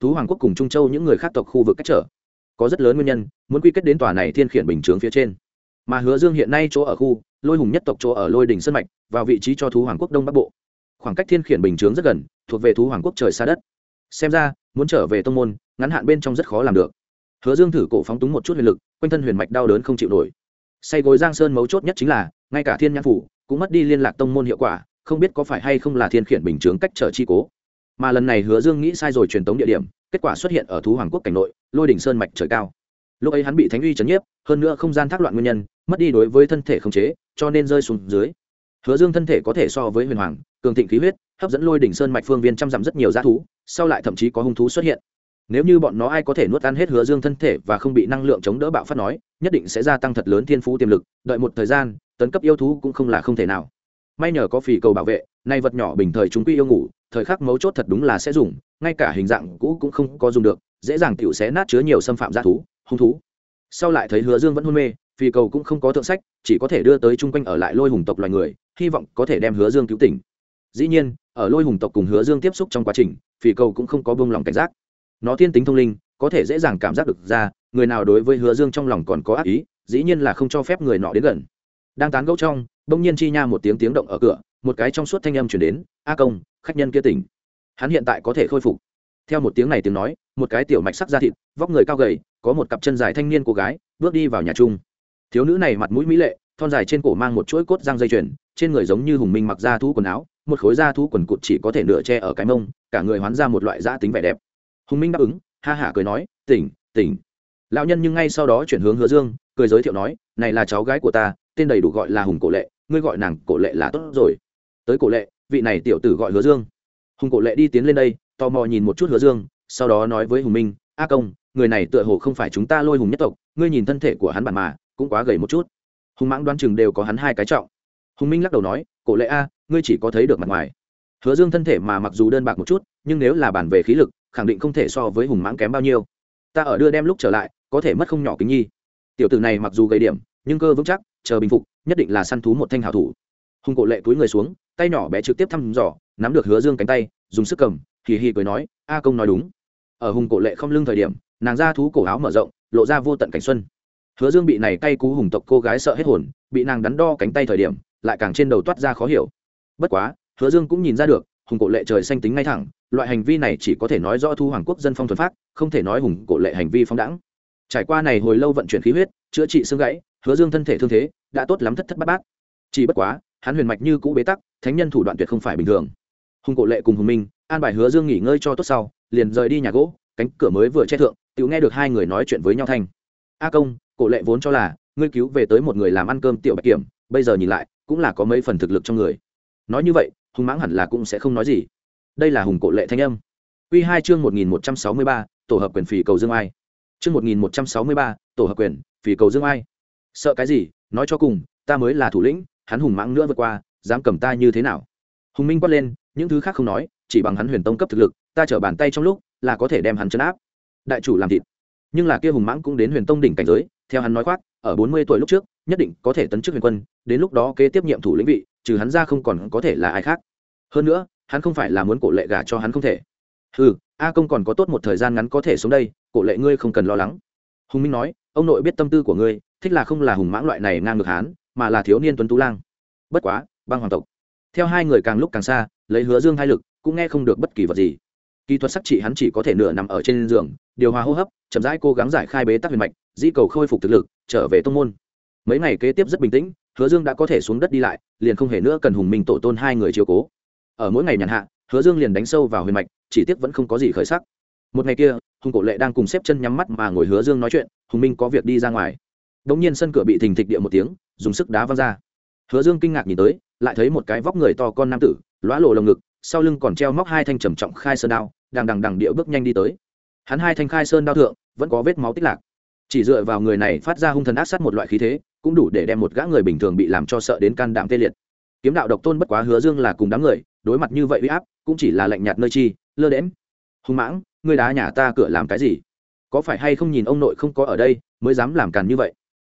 Thú hoàng quốc cùng trung châu những người khác tộc khu vực cách trở. Có rất lớn nguyên nhân, muốn quy kết đến tòa này thiên khiển bình chướng phía trên. Mà hứa dương hiện nay chỗ ở khu lôi hùng nhất tộc chỗ ở lôi đỉnh sân mạch, vào vị trí cho thú hoàng quốc đông bắc bộ. Khoảng cách thiên khiển bình chướng rất gần, thuộc về thú hoàng quốc trời xa đất. Xem ra, muốn trở về tông môn, ngắn hạn bên trong rất khó làm được. Hứa dương thử cổ phóng túng một chút huyền lực, quanh thân huyền mạch đau đớn không chịu nổi. Say gối giang sơn mấu chốt nhất chính là, ngay cả thiên nhãn phủ cũng mất đi liên lạc tông môn hiệu quả, không biết có phải hay không là thiên khiển bình chướng cách trở chi cố. Mà lần này hứa dương nghĩ sai rồi truyền tống địa điểm, kết quả xuất hiện ở thú hoàng quốc cảnh nội, lôi đỉnh sơn mạch trời cao. Lúc ấy hắn bị thánh uy chấn nhiếp, hơn nữa không gian thác loạn nguyên nhân, mất đi đối với thân thể khống chế cho nên rơi xuống dưới. Hứa dương thân thể có thể so với huyền hoàng, cường thịnh khí huyết, hấp dẫn lôi đỉnh sơn mạch phương viên trăm dặm rất nhiều g thú, sau lại thậm chí có hung thú xuất hiện. Nếu như bọn nó ai có thể nuốt ăn hết hứa dương thân thể và không bị năng lượng chống đỡ bạo phát nói, nhất định sẽ gia tăng thật lớn thiên phú tiềm lực, đợi một thời gian, tấn cấp yêu thú cũng không là không thể nào. May nhờ có phì cầu bảo vệ, nay vật nhỏ bình thời chúng quy yêu ngủ, thời khắc mấu chốt thật đúng là sẽ dùng, ngay cả hình dạng cũ cũng không có dùng được, dễ dàng tiểu xé nát chứa nhiều xâm phạm g thú, hung thú. Sau lại thấy hứa dương vẫn hôn mê Phi cầu cũng không có thượng sách, chỉ có thể đưa tới chung quanh ở lại lôi hùng tộc loài người, hy vọng có thể đem hứa dương cứu tỉnh. Dĩ nhiên, ở lôi hùng tộc cùng hứa dương tiếp xúc trong quá trình, Phi cầu cũng không có bông lòng cảnh giác. Nó thiên tính thông linh, có thể dễ dàng cảm giác được ra, người nào đối với hứa dương trong lòng còn có ác ý, dĩ nhiên là không cho phép người nọ đến gần. Đang tán gẫu trong, bỗng nhiên chi nha một tiếng tiếng động ở cửa, một cái trong suốt thanh âm chuyển đến, a công, khách nhân kia tỉnh. Hắn hiện tại có thể khôi phục. Theo một tiếng này tiếng nói, một cái tiểu mạch sắc da thịt, vóc người cao gầy, có một cặp chân dài thanh niên cô gái, bước đi vào nhà chung thiếu nữ này mặt mũi mỹ lệ, thon dài trên cổ mang một chuỗi cốt răng dây chuyền, trên người giống như hùng minh mặc da thú quần áo, một khối da thú quần cụt chỉ có thể nửa che ở cái mông, cả người hoán ra một loại da tính vẻ đẹp. Hùng minh đáp ứng, ha hả cười nói, tỉnh tỉnh. Lão nhân nhưng ngay sau đó chuyển hướng hứa dương, cười giới thiệu nói, này là cháu gái của ta, tên đầy đủ gọi là hùng cổ lệ, ngươi gọi nàng cổ lệ là tốt rồi. Tới cổ lệ, vị này tiểu tử gọi hứa dương. Hùng cổ lệ đi tiến lên đây, tò mò nhìn một chút hứa dương, sau đó nói với hùng minh, a công, người này tựa hồ không phải chúng ta lôi hùng nhất tộc, ngươi nhìn thân thể của hắn bản mà cũng quá gầy một chút. Hùng mãng đoán chừng đều có hắn hai cái trọng. Hùng minh lắc đầu nói, cổ lệ a, ngươi chỉ có thấy được mặt ngoài. Hứa dương thân thể mà mặc dù đơn bạc một chút, nhưng nếu là bản về khí lực, khẳng định không thể so với hùng mãng kém bao nhiêu. Ta ở đưa đem lúc trở lại, có thể mất không nhỏ kính nhi. Tiểu tử này mặc dù gầy điểm, nhưng cơ vững chắc, chờ bình phục, nhất định là săn thú một thanh hảo thủ. Hùng cổ lệ túi người xuống, tay nhỏ bé trực tiếp thăm dò, nắm được hứa dương cánh tay, dùng sức cầm, hì hì cười nói, a công nói đúng. Ở hùng cổ lệ không lưng thời điểm, nàng ra thú cổ áo mở rộng, lộ ra vô tận cảnh xuân hứa dương bị này cay cú hùng tộc cô gái sợ hết hồn, bị nàng đắn đo cánh tay thời điểm, lại càng trên đầu toát ra khó hiểu. Bất quá, hứa dương cũng nhìn ra được, hùng cổ lệ trời xanh tính ngay thẳng, loại hành vi này chỉ có thể nói rõ thu hoàng quốc dân phong thuần phát không thể nói hùng cổ lệ hành vi phóng đẳng trải qua này hồi lâu vận chuyển khí huyết, chữa trị xương gãy, hứa dương thân thể thương thế đã tốt lắm thất thất bát bát. Chỉ bất quá, hắn huyền mạch như cũ bế tắc, thánh nhân thủ đoạn tuyệt không phải bình thường. Hùng cổ lệ cùng hùng minh, an bài hứa dương nghỉ ngơi cho tốt sau, liền rời đi nhà gỗ, cánh cửa mới vừa che thượng, tự nghe được hai người nói chuyện với nhau thanh. A công cổ lệ vốn cho là, ngươi cứu về tới một người làm ăn cơm tiểu bạch kiểm, bây giờ nhìn lại, cũng là có mấy phần thực lực trong người. Nói như vậy hùng mãng hẳn là cũng sẽ không nói gì. Đây là hùng cổ lệ thanh âm. Q hai chương một nghìn một trăm sáu mươi ba, tổ hợp quyền phì cầu dương ai. Chương một nghìn một trăm sáu mươi ba, tổ hợp quyền phì cầu dương ai. Sợ cái gì? Nói cho cùng, ta mới là thủ lĩnh, hắn hùng mãng nữa vượt qua, dám cầm ta như thế nào? Hùng minh quát lên, những thứ khác không nói, chỉ bằng hắn huyền tông cấp thực lực, ta chở bàn tay trong lúc, là có thể đem hắn chấn áp. Đại chủ làm thịt. Nhưng là kia hùng mãng cũng đến huyền tông đỉnh cảnh giới theo hắn nói khoác, ở bốn mươi tuổi lúc trước, nhất định có thể tấn chức huyền quân, đến lúc đó kế tiếp nhiệm thủ lĩnh vị, trừ hắn ra không còn có thể là ai khác. Hơn nữa, hắn không phải là muốn cổ lệ gả cho hắn không thể. Ừ a công còn có tốt một thời gian ngắn có thể xuống đây, cổ lệ ngươi không cần lo lắng. Hùng minh nói, ông nội biết tâm tư của ngươi, thích là không là hùng mãng loại này ngang ngược hán, mà là thiếu niên tuấn tú lang. Bất quá, băng hoàng tộc. Theo hai người càng lúc càng xa, lấy hứa dương hai lực, cũng nghe không được bất kỳ vật gì. Kỹ thuật sắc trị hắn chỉ có thể nửa nằm ở trên giường, điều hòa hô hấp, chậm rãi cố gắng giải khai bế tắc huyền mạch di cầu khôi phục thực lực, trở về tông môn. Mấy ngày kế tiếp rất bình tĩnh, hứa dương đã có thể xuống đất đi lại, liền không hề nữa cần hùng minh tổ tôn hai người chiều cố. Ở mỗi ngày nhàn hạ, hứa dương liền đánh sâu vào huyền mạch, chỉ tiếc vẫn không có gì khởi sắc. Một ngày kia, hùng cổ lệ đang cùng xếp chân nhắm mắt mà ngồi hứa dương nói chuyện, hùng minh có việc đi ra ngoài. Đ ỗ n g nhiên sân cửa bị thình thịch địa một tiếng, dùng sức đá văng ra. Hứa dương kinh ngạc nhìn tới, lại thấy một cái vóc người to con nam tử lõa lộ lồng ngực, sau lưng còn treo móc hai thanh trầm trọng khai sơn đao đằng đằng đằng điệu bước nhanh đi tới. Hắn hai thanh khai sơn đao thượng, vẫn có vết máu tích lạc chỉ dựa vào người này phát ra hung thần ác sát một loại khí thế, cũng đủ để đem một gã người bình thường bị làm cho sợ đến can đảm tê liệt. Kiếm đạo độc tôn bất quá hứa dương là cùng đám người, đối mặt như vậy uy áp, cũng chỉ là lạnh nhạt nơi chi, lơ đễm hung mãng ngươi đá nhà ta cửa làm cái gì? Có phải hay không nhìn ông nội không có ở đây, mới dám làm càn như vậy?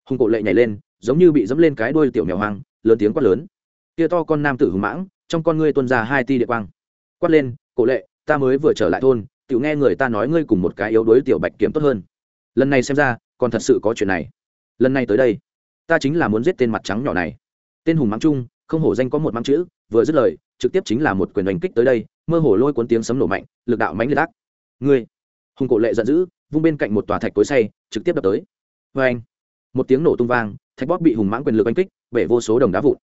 Hùng cổ lệ nhảy lên, giống như bị dẫm lên cái đuôi tiểu mèo hoang, lớn tiếng quát lớn. Kia to con nam tử hùng mãng, trong con ngươi tuân ra hai ti địa quang. Quát lên, cổ lệ, ta mới vừa trở lại thôn, tiểu nghe người ta nói ngươi cùng một cái yếu đuối tiểu bạch kiếm tốt hơn. Lần này xem ra còn thật sự có chuyện này. Lần này tới đây ta chính là muốn giết tên mặt trắng nhỏ này. Tên hùng mắng chung, không hổ danh có một mắng chữ vừa dứt lời trực tiếp chính là một quyền đánh kích tới đây mơ hồ lôi cuốn tiếng sấm nổ mạnh lực đạo mãnh liệt ác. Ngươi hùng cổ lệ giận dữ vung bên cạnh một tòa thạch cối say trực tiếp đập tới. Vê anh một tiếng nổ tung vang thạch bóp bị hùng mãng quyền lực đánh kích bể vô số đồng đá vụn.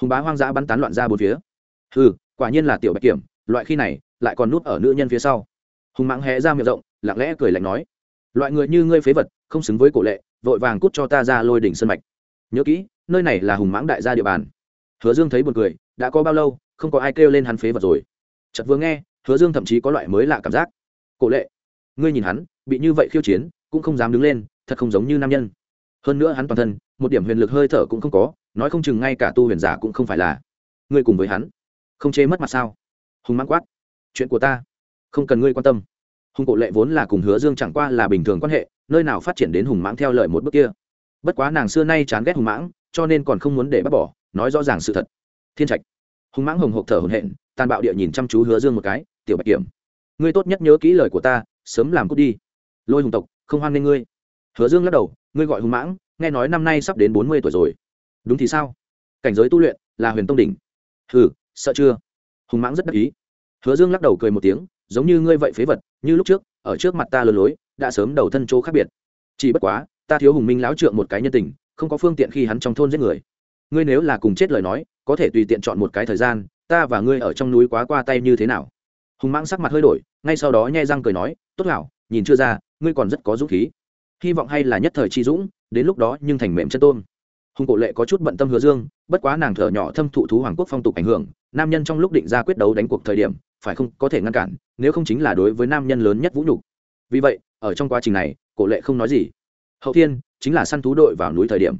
Hùng bá hoang dã bắn tán loạn ra bốn phía. Ừ quả nhiên là tiểu bạch kiểm loại khi này lại còn núp ở nữ nhân phía sau. Hùng mãng hé ra miệng rộng lặng lẽ cười lạnh nói loại người như ngươi phế vật không xứng với cổ lệ, vội vàng cút cho ta ra lôi đỉnh sân mạch. Nhớ kỹ, nơi này là hùng mãng đại gia địa bàn. Hứa dương thấy buồn cười, đã có bao lâu, không có ai kêu lên hắn phế vật rồi. Chật vừa nghe, hứa dương thậm chí có loại mới lạ cảm giác. Cổ lệ, ngươi nhìn hắn, bị như vậy khiêu chiến, cũng không dám đứng lên, thật không giống như nam nhân. Hơn nữa hắn toàn thân, một điểm huyền lực hơi thở cũng không có, nói không chừng ngay cả tu huyền giả cũng không phải là. Ngươi cùng với hắn, không chế mất mặt sao? Hùng mãng quát. Chuyện của ta, không cần ngươi quan tâm hùng cổ lệ vốn là cùng hứa dương chẳng qua là bình thường quan hệ, nơi nào phát triển đến hùng mãng theo lời một bước kia. Bất quá nàng xưa nay chán ghét hùng mãng, cho nên còn không muốn để bác bỏ, nói rõ ràng sự thật. Thiên trạch. Hùng mãng hồng hộp thở hồn hện tàn bạo địa nhìn chăm chú hứa dương một cái, tiểu bạch kiểm, ngươi tốt nhất nhớ kỹ lời của ta, sớm làm cút đi. Lôi hùng tộc, không hoan nghê ngươi. Hứa dương lắc đầu, ngươi gọi hùng mãng, nghe nói năm nay sắp đến bốn mươi tuổi rồi. Đúng thì sao? Cảnh giới tu luyện là huyền tông đỉnh. Ừ sợ chưa? Hùng mãng rất đắc ý. Hứa dương lắc đầu cười một tiếng giống như ngươi vậy phế vật, như lúc trước, ở trước mặt ta lừa lối, đã sớm đầu thân chỗ khác biệt. Chỉ bất quá, ta thiếu hùng minh lão trượng một cái nhân tình, không có phương tiện khi hắn trong thôn giết người. Ngươi nếu là cùng chết lời nói, có thể tùy tiện chọn một cái thời gian, ta và ngươi ở trong núi quá qua tay như thế nào? Hùng mãng sắc mặt hơi đổi, ngay sau đó nhai răng cười nói, tốt hảo, nhìn chưa ra, ngươi còn rất có dũng khí. Hy vọng hay là nhất thời chi dũng, đến lúc đó nhưng thành mềm chân tôm hùng cổ lệ có chút bận tâm hứa dương, bất quá nàng thở nhỏ thâm thụ thú hoàng quốc phong tục ảnh hưởng, nam nhân trong lúc định ra quyết đấu đánh cuộc thời điểm phải không, có thể ngăn cản, nếu không chính là đối với nam nhân lớn nhất vũ nhục. Vì vậy, ở trong quá trình này, cổ lệ không nói gì. Hậu thiên, chính là săn thú đội vào núi thời điểm.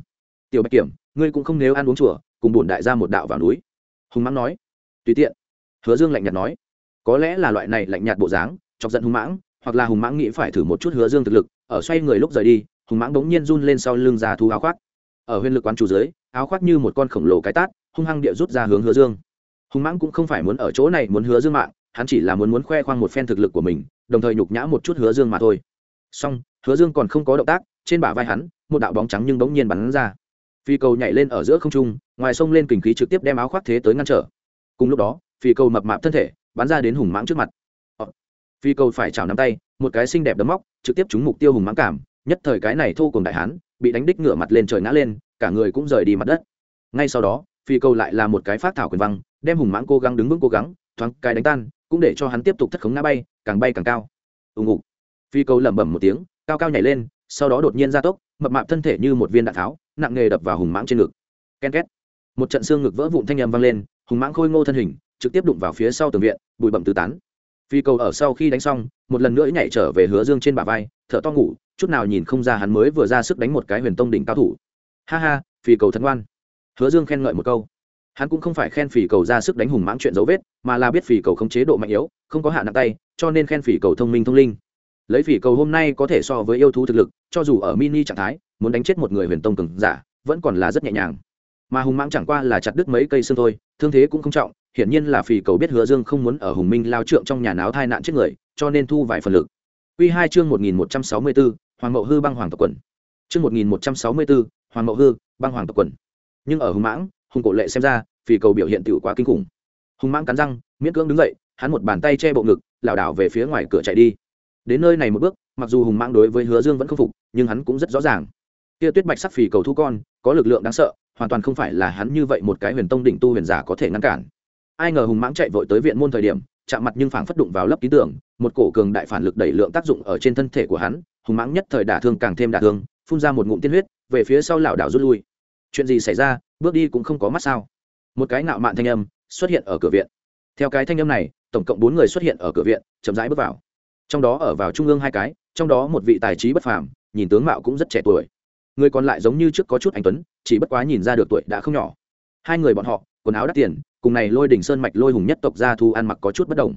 Tiểu bạch kiểm, ngươi cũng không nếu ăn uống chùa, cùng bổn đại gia một đạo vào núi. Hùng mãng nói. Tùy tiện. Hứa dương lạnh nhạt nói. Có lẽ là loại này lạnh nhạt bộ dáng, chọc giận hùng mãng, hoặc là hùng mãng nghĩ phải thử một chút hứa dương thực lực, ở xoay người lúc rời đi, hùng mãng bỗng nhiên run lên sau lưng ra thú áo khoác. Ở huyền lực quán chủ dưới, áo khoác như một con khổng lồ cái tát, hung hăng địa rút ra hướng hứa dương hùng mãng cũng không phải muốn ở chỗ này muốn hứa dương mạng hắn chỉ là muốn muốn khoe khoang một phen thực lực của mình đồng thời nhục nhã một chút hứa dương mà thôi. Song hứa dương còn không có động tác trên bả vai hắn một đạo bóng trắng nhưng bỗng nhiên bắn ra. Phi cầu nhảy lên ở giữa không trung ngoài sông lên kình khí trực tiếp đem áo khoác thế tới ngăn trở. Cùng lúc đó phi cầu mập mạp thân thể bắn ra đến hùng mãng trước mặt. Ờ, phi cầu phải chảo nắm tay một cái xinh đẹp đấm móc trực tiếp trúng mục tiêu hùng mãng cảm nhất thời cái này thô cùng đại hán bị đánh đích ngửa mặt lên trời ngã lên cả người cũng rời đi mặt đất. Ngay sau đó phi cầu lại là một cái phát thảo quyền văng, đem hùng mãng cố gắng đứng vững cố gắng, thoáng cái đánh tan, cũng để cho hắn tiếp tục thất khống ngã bay, càng bay càng cao. Ùng ục phi cầu lẩm bẩm một tiếng, cao cao nhảy lên, sau đó đột nhiên ra tốc, mập mạp thân thể như một viên đạn tháo, nặng nghề đập vào hùng mãng trên ngực. Ken két. Một trận xương ngực vỡ vụn thanh â m vang lên, hùng mãng khôi ngô thân hình, trực tiếp đụng vào phía sau tường viện, bụi bậm tứ tán. Phi cầu ở sau khi đánh xong, một lần nữa nhảy trở về hứa dương trên bả vai thợ to ngủ, chút nào nhìn không ra hắn mới vừa ra sức đánh một cái huyền tông đỉnh cao thủ. Ha ha phi cầu thân ngoan hứa dương khen ngợi một câu. Hắn cũng không phải khen phỉ cầu ra sức đánh hùng mãng chuyện dấu vết, mà là biết phỉ cầu không chế độ mạnh yếu, không có hạ nặng tay, cho nên khen phỉ cầu thông minh thông linh. Lấy phỉ cầu hôm nay có thể so với yêu thú thực lực, cho dù ở mini trạng thái, muốn đánh chết một người huyền tông cường giả, vẫn còn là rất nhẹ nhàng. Mà hùng mãng chẳng qua là chặt đứt mấy cây xương thôi, thương thế cũng không trọng, hiển nhiên là phỉ cầu biết hứa dương không muốn ở hùng minh lao trượng trong nhà náo thai nạn chết người, cho nên thu vài phần lực. Quy hai chương một nghìn một trăm sáu mươi bốn, hoàng mậu hư băng hoàng tộc quần. Chương một nghìn một trăm sáu mươi bốn, hoàng mậu hư băng hoàng tộc quần nhưng ở hùng mãng, hùng cổ lệ xem ra phỉ cầu biểu hiện tựu quá kinh khủng. Hùng mãng cắn răng, miễn cưỡng đứng dậy, hắn một bàn tay che bộ ngực, lảo đảo về phía ngoài cửa chạy đi. Đến nơi này một bước, mặc dù hùng mãng đối với hứa dương vẫn không phục, nhưng hắn cũng rất rõ ràng. Kia tuyết bạch sắc phì cầu thu con, có lực lượng đáng sợ, hoàn toàn không phải là hắn như vậy một cái huyền tông đỉnh tu huyền giả có thể ngăn cản. Ai ngờ hùng mãng chạy vội tới viện môn thời điểm, chạm mặt nhưng phảng phất đụng vào lớp ký tưởng một cổ cường đại phản lực đẩy lượng tác dụng ở trên thân thể của hắn, hùng mãng nhất thời đả thương càng thêm đả thương, phun ra một ngụm tiên huyết, về phía sau lảo đảo rút lui chuyện gì xảy ra, bước đi cũng không có mắt sao? Một cái nạo mạn thanh âm xuất hiện ở cửa viện. Theo cái thanh âm này, tổng cộng bốn người xuất hiện ở cửa viện, chậm rãi bước vào. Trong đó ở vào trung ương hai cái, trong đó một vị tài trí bất phàm, nhìn tướng mạo cũng rất trẻ tuổi. Người còn lại giống như trước có chút anh tuấn, chỉ bất quá nhìn ra được tuổi đã không nhỏ. Hai người bọn họ, quần áo đắt tiền, cùng này lôi đỉnh sơn mạch lôi hùng nhất tộc gia thú ăn mặc có chút bất đồng.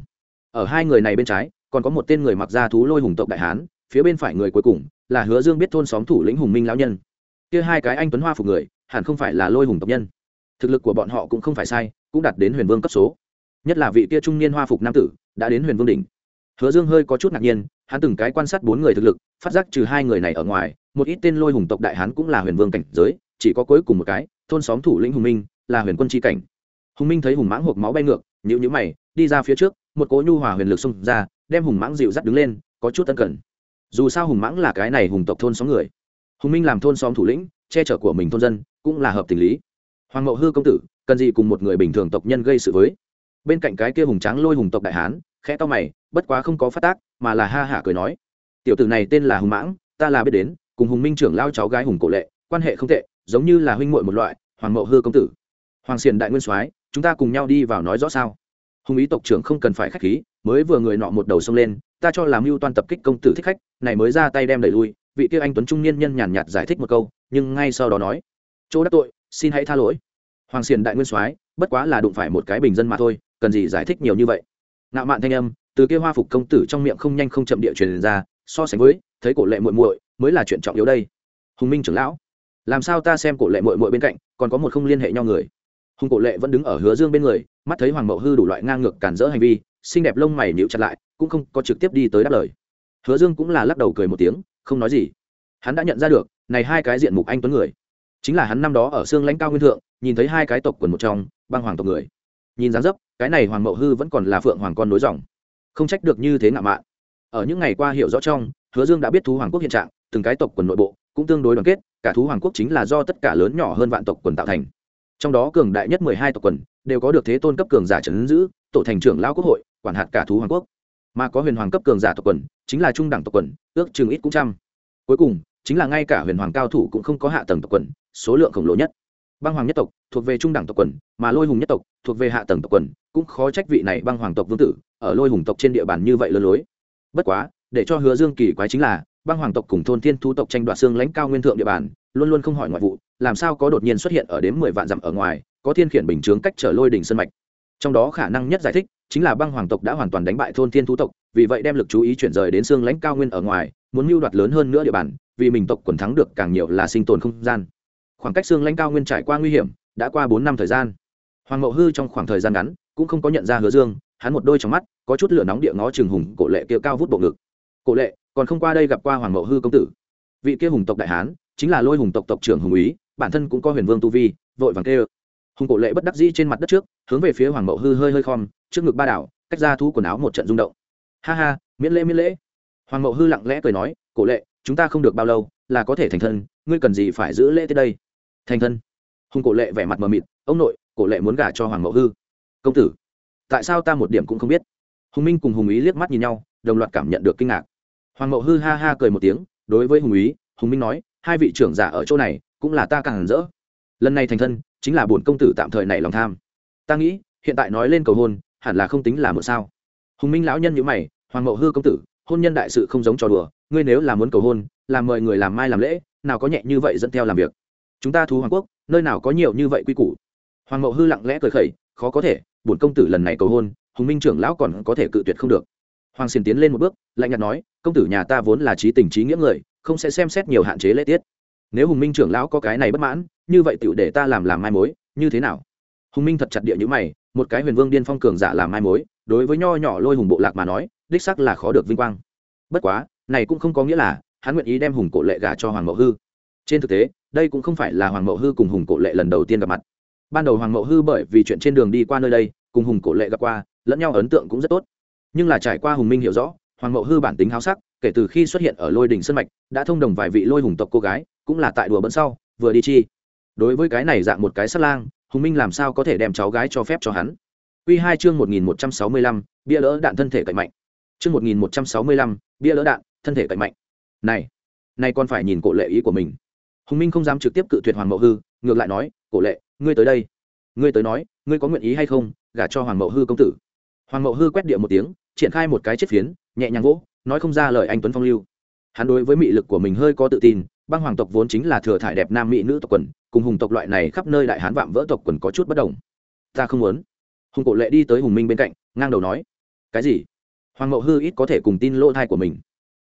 Ở hai người này bên trái, còn có một tên người mặc gia thú lôi hùng tộc đại hán, phía bên phải người cuối cùng là hứa dương biết thôn xóm thủ lĩnh hùng minh lão nhân. Kia hai cái anh tuấn hoa phục người hẳn không phải là lôi hùng tộc nhân. Thực lực của bọn họ cũng không phải sai, cũng đạt đến huyền vương cấp số. Nhất là vị kia trung niên hoa phục nam tử, đã đến huyền vương đỉnh. Hứa dương hơi có chút ngạc nhiên, hắn từng cái quan sát bốn người thực lực, phát giác trừ hai người này ở ngoài, một ít tên lôi hùng tộc đại hán cũng là huyền vương cảnh giới, chỉ có cuối cùng một cái, thôn xóm thủ lĩnh hùng minh, là huyền quân tri cảnh. Hùng minh thấy hùng mãng hộp máu bay ngược nhữ nhữ mày, đi ra phía trước, một cố nhu hòa huyền lực xông ra, đem hùng mãng dịu dắt đứng lên, có chút tân cần. Dù sao hùng mãng là cái này hùng tộc thôn xóm người. Hùng minh làm thôn xóm thủ lĩnh che chở của mình thôn dân cũng là hợp tình lý. Hoàng mậu hư công tử, cần gì cùng một người bình thường tộc nhân gây sự với? Bên cạnh cái kia hùng tráng lôi hùng tộc đại hán, khẽ to mày, bất quá không có phát tác, mà là ha hả cười nói. Tiểu tử này tên là hùng mãng, ta là biết đến, cùng hùng minh trưởng lao cháu gái hùng cổ lệ, quan hệ không tệ, giống như là huynh muội một loại, hoàng mậu hư công tử. Hoàng xiền đại nguyên soái, chúng ta cùng nhau đi vào nói rõ sao? Hùng ý tộc trưởng không cần phải khách khí, mới vừa người nọ một đầu xông lên, ta cho làm mưu toan tập kích công tử thích khách, này mới ra tay đem đẩy lui, vị kia anh tuấn trung niên nhân nhàn nhạt giải thích một câu nhưng ngay sau đó nói, chỗ đắc tội, xin hãy tha lỗi. Hoàng xiền đại nguyên soái, bất quá là đụng phải một cái bình dân mà thôi, cần gì giải thích nhiều như vậy? Ngạo mạn thanh âm từ kia hoa phục công tử trong miệng không nhanh không chậm địa truyền ra, so sánh với, thấy cổ lệ muội muội mới là chuyện trọng yếu đây. Hùng minh trưởng lão, làm sao ta xem cổ lệ muội muội bên cạnh, còn có một không liên hệ nhau người? Hùng cổ lệ vẫn đứng ở hứa dương bên người, mắt thấy hoàng mậu hư đủ loại ngang ngược cản rỡ hành vi, xinh đẹp lông mày nhịu chặt lại, cũng không có trực tiếp đi tới đáp lời. Hứa dương cũng là lắc đầu cười một tiếng, không nói gì. Hắn đã nhận ra được này hai cái diện mục anh tuấn người. Chính là hắn năm đó ở xương lãnh cao nguyên thượng, nhìn thấy hai cái tộc quần một trong, băng hoàng tộc người. Nhìn dáng dấp, cái này hoàng mậu hư vẫn còn là phượng hoàng con nối dòng. Không trách được như thế ngạo mạn. Ở những ngày qua hiểu rõ trong, hứa dương đã biết thú hoàng quốc hiện trạng, từng cái tộc quần nội bộ cũng tương đối đoàn kết, cả thú hoàng quốc chính là do tất cả lớn nhỏ hơn vạn tộc quần tạo thành. Trong đó cường đại nhất mười hai tộc quần, đều có được thế tôn cấp cường giả trấn giữ, tổ thành trưởng lao quốc hội, quản hạt cả thú hoàng quốc. Mà có huyền hoàng cấp cường giả tộc quần, chính là trung đẳng tộc quần, ước chừng ít cũng trăm. Cuối cùng chính là ngay cả huyền hoàng cao thủ cũng không có hạ tầng tộc quần, số lượng khổng lồ nhất. Băng hoàng nhất tộc, thuộc về trung đẳng tộc quần, mà lôi hùng nhất tộc, thuộc về hạ tầng tộc quần, cũng khó trách vị này băng hoàng tộc vương tử, ở lôi hùng tộc trên địa bàn như vậy lơ lối. Bất quá, để cho hứa dương kỳ quái chính là, băng hoàng tộc cùng thôn thiên thú tộc tranh đoạt xương lãnh cao nguyên thượng địa bàn, luôn luôn không hỏi ngoại vụ, làm sao có đột nhiên xuất hiện ở đến mười vạn dặm ở ngoài, có thiên khiển bình chướng cách trở lôi đỉnh sân mạch. Trong đó khả năng nhất giải thích, chính là băng hoàng tộc đã hoàn toàn đánh bại thôn thiên thú tộc, vì vậy đem lực chú ý chuyển rời đến xương lãnh cao nguyên ở ngoài, muốn mưu đoạt lớn hơn nữa địa bàn vì mình tộc quần thắng được càng nhiều là sinh tồn không gian. Khoảng cách xương lãnh cao nguyên trải qua nguy hiểm, đã qua bốn năm thời gian. Hoàng mậu hư trong khoảng thời gian ngắn, cũng không có nhận ra hứa dương, hắn một đôi trong mắt, có chút lửa nóng địa ngó trường hùng cổ lệ kia cao vút bộ ngực. Cổ lệ, còn không qua đây gặp qua hoàng mậu hư công tử. Vị kia hùng tộc đại hán, chính là lôi hùng tộc tộc trưởng hùng úy, bản thân cũng có huyền vương tu vi, vội vàng kêu. Hùng cổ lệ bất đắc dĩ trên mặt đất trước, hướng về phía hoàng mậu hư hơi hơi khom, trước ngực ba đảo, cách ra thu quần áo một trận rung động. Ha ha, miễn lễ miễn lễ. Hoàng mậu hư lặng lẽ cười nói, cổ lệ chúng ta không được bao lâu, là có thể thành thân, ngươi cần gì phải giữ lễ tới đây? Thành thân? Hùng cổ lệ vẻ mặt mờ mịt, ông nội, cổ lệ muốn gả cho hoàng mậu hư. Công tử, tại sao ta một điểm cũng không biết? Hùng minh cùng hùng ý liếc mắt nhìn nhau, đồng loạt cảm nhận được kinh ngạc. Hoàng mậu hư ha ha cười một tiếng, đối với hùng ý hùng minh nói, hai vị trưởng giả ở chỗ này, cũng là ta càng hẳn rỡ. Lần này thành thân, chính là bổn công tử tạm thời này lòng tham. Ta nghĩ, hiện tại nói lên cầu hôn, hẳn là không tính là một sao. Hùng minh lão nhân nhữ mày, hoàng mậu hư công tử, hôn nhân đại sự không giống trò đùa ngươi nếu là muốn cầu hôn, làm mời người làm mai làm lễ, nào có nhẹ như vậy dẫn theo làm việc. Chúng ta thú hoàng quốc, nơi nào có nhiều như vậy quy củ. Hoàng mậu hư lặng lẽ cười khẩy, khó có thể, bổn công tử lần này cầu hôn, hùng minh trưởng lão còn có thể cự tuyệt không được. Hoàng xiền tiến lên một bước, lạnh nhạt nói, công tử nhà ta vốn là trí tình trí nghĩa người, không sẽ xem xét nhiều hạn chế lễ tiết. Nếu hùng minh trưởng lão có cái này bất mãn, như vậy tựu để ta làm làm mai mối, như thế nào? Hùng minh thật chặt địa như mày, một cái huyền vương điên phong cường giả làm mai mối, đối với nho nhỏ lôi hùng bộ lạc mà nói, đích sắc là khó được vinh quang. Bất quá này cũng không có nghĩa là hắn nguyện ý đem hùng cổ lệ gả cho hoàng mậu hư. Trên thực tế, đây cũng không phải là hoàng mậu hư cùng hùng cổ lệ lần đầu tiên gặp mặt. Ban đầu hoàng mậu hư bởi vì chuyện trên đường đi qua nơi đây, cùng hùng cổ lệ gặp qua, lẫn nhau ấn tượng cũng rất tốt. Nhưng là trải qua hùng minh hiểu rõ, hoàng mậu hư bản tính háo sắc, kể từ khi xuất hiện ở lôi đình sân mạch, đã thông đồng vài vị lôi hùng tộc cô gái, cũng là tại đùa bận sau, vừa đi chi. Đối với cái này dạng một cái sắt lang, hùng minh làm sao có thể đem cháu gái cho phép cho hắn? Quy hai chương một nghìn một trăm sáu mươi lăm, bia lỡ đạn thân thể cạnh mạnh. Chương một nghìn một trăm sáu mươi lăm, bia lỡ đạn thân thể cậy mạnh. Này này còn phải nhìn cổ lệ ý của mình. Hùng minh không dám trực tiếp cự tuyệt hoàng mậu hư, ngược lại nói, cổ lệ, ngươi tới đây. Ngươi tới nói, ngươi có nguyện ý hay không, gả cho hoàng mậu hư công tử? Hoàng mậu hư quét địa một tiếng, triển khai một cái chết phiến, nhẹ nhàng gỗ nói không ra lời anh tuấn phong lưu. Hắn đối với mị lực của mình hơi có tự tin, băng hoàng tộc vốn chính là thừa thải đẹp nam mỹ nữ tộc quần, cùng hùng tộc loại này khắp nơi đại hán vạm vỡ tộc quần có chút bất đồng. Ta không muốn. Hùng cổ lệ đi tới hùng minh bên cạnh, ngang đầu nói. Cái gì? Hoàng mậu hư ít có thể cùng tin lỗ thai của mình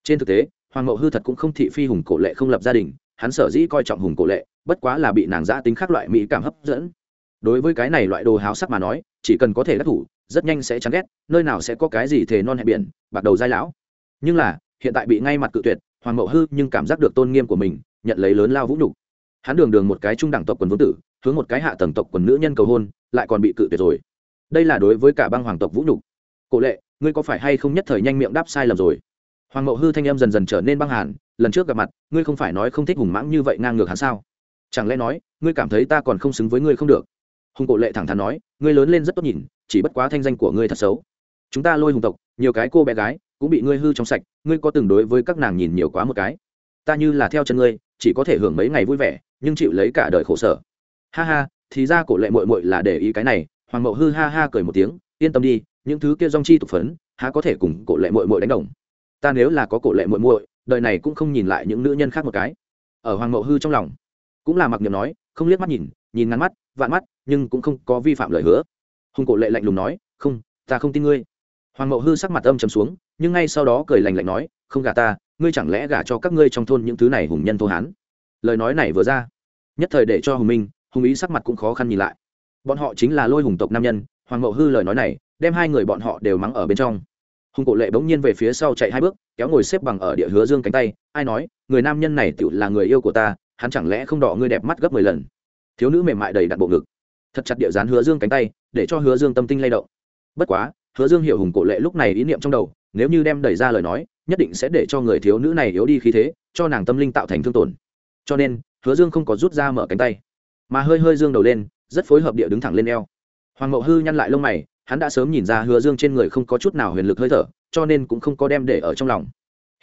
trên thực tế, hoàng mậu hư thật cũng không thị phi hùng cổ lệ không lập gia đình, hắn sở dĩ coi trọng hùng cổ lệ, bất quá là bị nàng giã tính khác loại mỹ cảm hấp dẫn. Đối với cái này loại đồ háo sắc mà nói, chỉ cần có thể đắc thủ, rất nhanh sẽ chán ghét, nơi nào sẽ có cái gì thề non hẹn biển, bạc đầu dai lão. Nhưng là, hiện tại bị ngay mặt cự tuyệt, hoàng mậu hư nhưng cảm giác được tôn nghiêm của mình, nhận lấy lớn lao vũ nhục. Hắn đường đường một cái trung đẳng tộc quần vương tử, hướng một cái hạ tầng tộc quần nữ nhân cầu hôn, lại còn bị cự tuyệt rồi. Đây là đối với cả băng hoàng tộc vũ nhục. Cổ lệ, ngươi có phải hay không nhất thời nhanh miệng đáp sai lầm rồi? Hoàng mậu hư thanh em dần dần trở nên băng hàn, lần trước gặp mặt, ngươi không phải nói không thích hùng mãng như vậy ngang ngược hắn sao? Chẳng lẽ nói, ngươi cảm thấy ta còn không xứng với ngươi không được? Hùng cổ lệ thẳng thắn nói, ngươi lớn lên rất tốt nhìn, chỉ bất quá thanh danh của ngươi thật xấu. Chúng ta lôi hùng tộc, nhiều cái cô bé gái, cũng bị ngươi hư trong sạch, ngươi có từng đối với các nàng nhìn nhiều quá một cái. Ta như là theo chân ngươi, chỉ có thể hưởng mấy ngày vui vẻ, nhưng chịu lấy cả đời khổ sở. Ha ha, thì ra cổ lệ mội mội là để ý cái này, hoàng mậu hư ha ha cười một tiếng, yên tâm đi, những thứ kia dong chi tục phấn, há có thể cùng cổ lệ mội mội đánh đồng ta nếu là có cổ lệ muội muội, đời này cũng không nhìn lại những nữ nhân khác một cái. Ở hoàng mậu hư trong lòng cũng là mặc niệm nói không liếc mắt nhìn nhìn ngắn mắt vạn mắt nhưng cũng không có vi phạm lời hứa. Hùng cổ lệ lạnh lùng nói không ta không tin ngươi. Hoàng mậu hư sắc mặt âm trầm xuống nhưng ngay sau đó cười lành lạnh nói không gả ta ngươi chẳng lẽ gả cho các ngươi trong thôn những thứ này hùng nhân thô hán? Lời nói này vừa ra nhất thời để cho hùng minh hùng ý sắc mặt cũng khó khăn nhìn lại. Bọn họ chính là lôi hùng tộc nam nhân hoàng mậu hư lời nói này đem hai người bọn họ đều mắng ở bên trong hùng cổ lệ bỗng nhiên về phía sau chạy hai bước, kéo ngồi xếp bằng ở địa hứa dương cánh tay, ai nói, người nam nhân này tự là người yêu của ta, hắn chẳng lẽ không đỏ ngươi đẹp mắt gấp mười lần. Thiếu nữ mềm mại đầy đặn bộ ngực, thật chặt địa dán hứa dương cánh tay, để cho hứa dương tâm tinh lay động. Bất quá, hứa dương hiểu hùng cổ lệ lúc này ý niệm trong đầu, nếu như đem đẩy ra lời nói, nhất định sẽ để cho người thiếu nữ này yếu đi khí thế, cho nàng tâm linh tạo thành thương tổn. Cho nên, hứa dương không có rút ra mở cánh tay, mà hơi hơi dương đầu lên, rất phối hợp địa đứng thẳng lên eo. Hoàng mậu hư nhăn lại lông mày hắn đã sớm nhìn ra hứa dương trên người không có chút nào huyền lực hơi thở, cho nên cũng không có đem để ở trong lòng.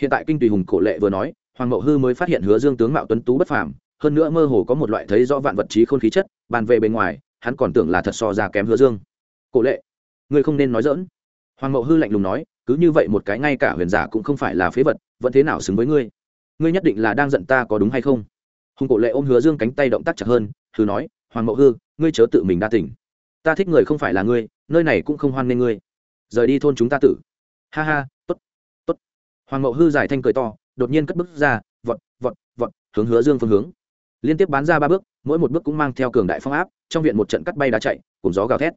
Hiện tại kinh tùy hùng cổ lệ vừa nói, hoàng mậu hư mới phát hiện hứa dương tướng mạo tuấn tú bất phàm, hơn nữa mơ hồ có một loại thấy rõ vạn vật trí khôn khí chất, bàn về bên ngoài, hắn còn tưởng là thật so ra kém hứa dương. Cổ lệ, ngươi không nên nói dỡn hoàng mậu hư lạnh lùng nói, cứ như vậy một cái ngay cả huyền giả cũng không phải là phế vật, vẫn thế nào xứng với ngươi? Ngươi nhất định là đang giận ta có đúng hay không? Hùng cổ lệ ôm hứa dương cánh tay động tác chặt hơn hư nói, hoàng mậu hư, ngươi chớ tự mình đa tỉnh ta thích người không phải là ngươi nơi này cũng không hoan nghênh ngươi. Rời đi thôn chúng ta tử. Ha ha t ố t t ố t hoàng mậu hư giải thanh cười to, đột nhiên cất bước ra, vọt vọt vọt, hướng hứa dương phương hướng. Liên tiếp bán ra ba bước, mỗi một bước cũng mang theo cường đại phong áp, trong viện một trận cắt bay đá chạy, cùng gió gào thét.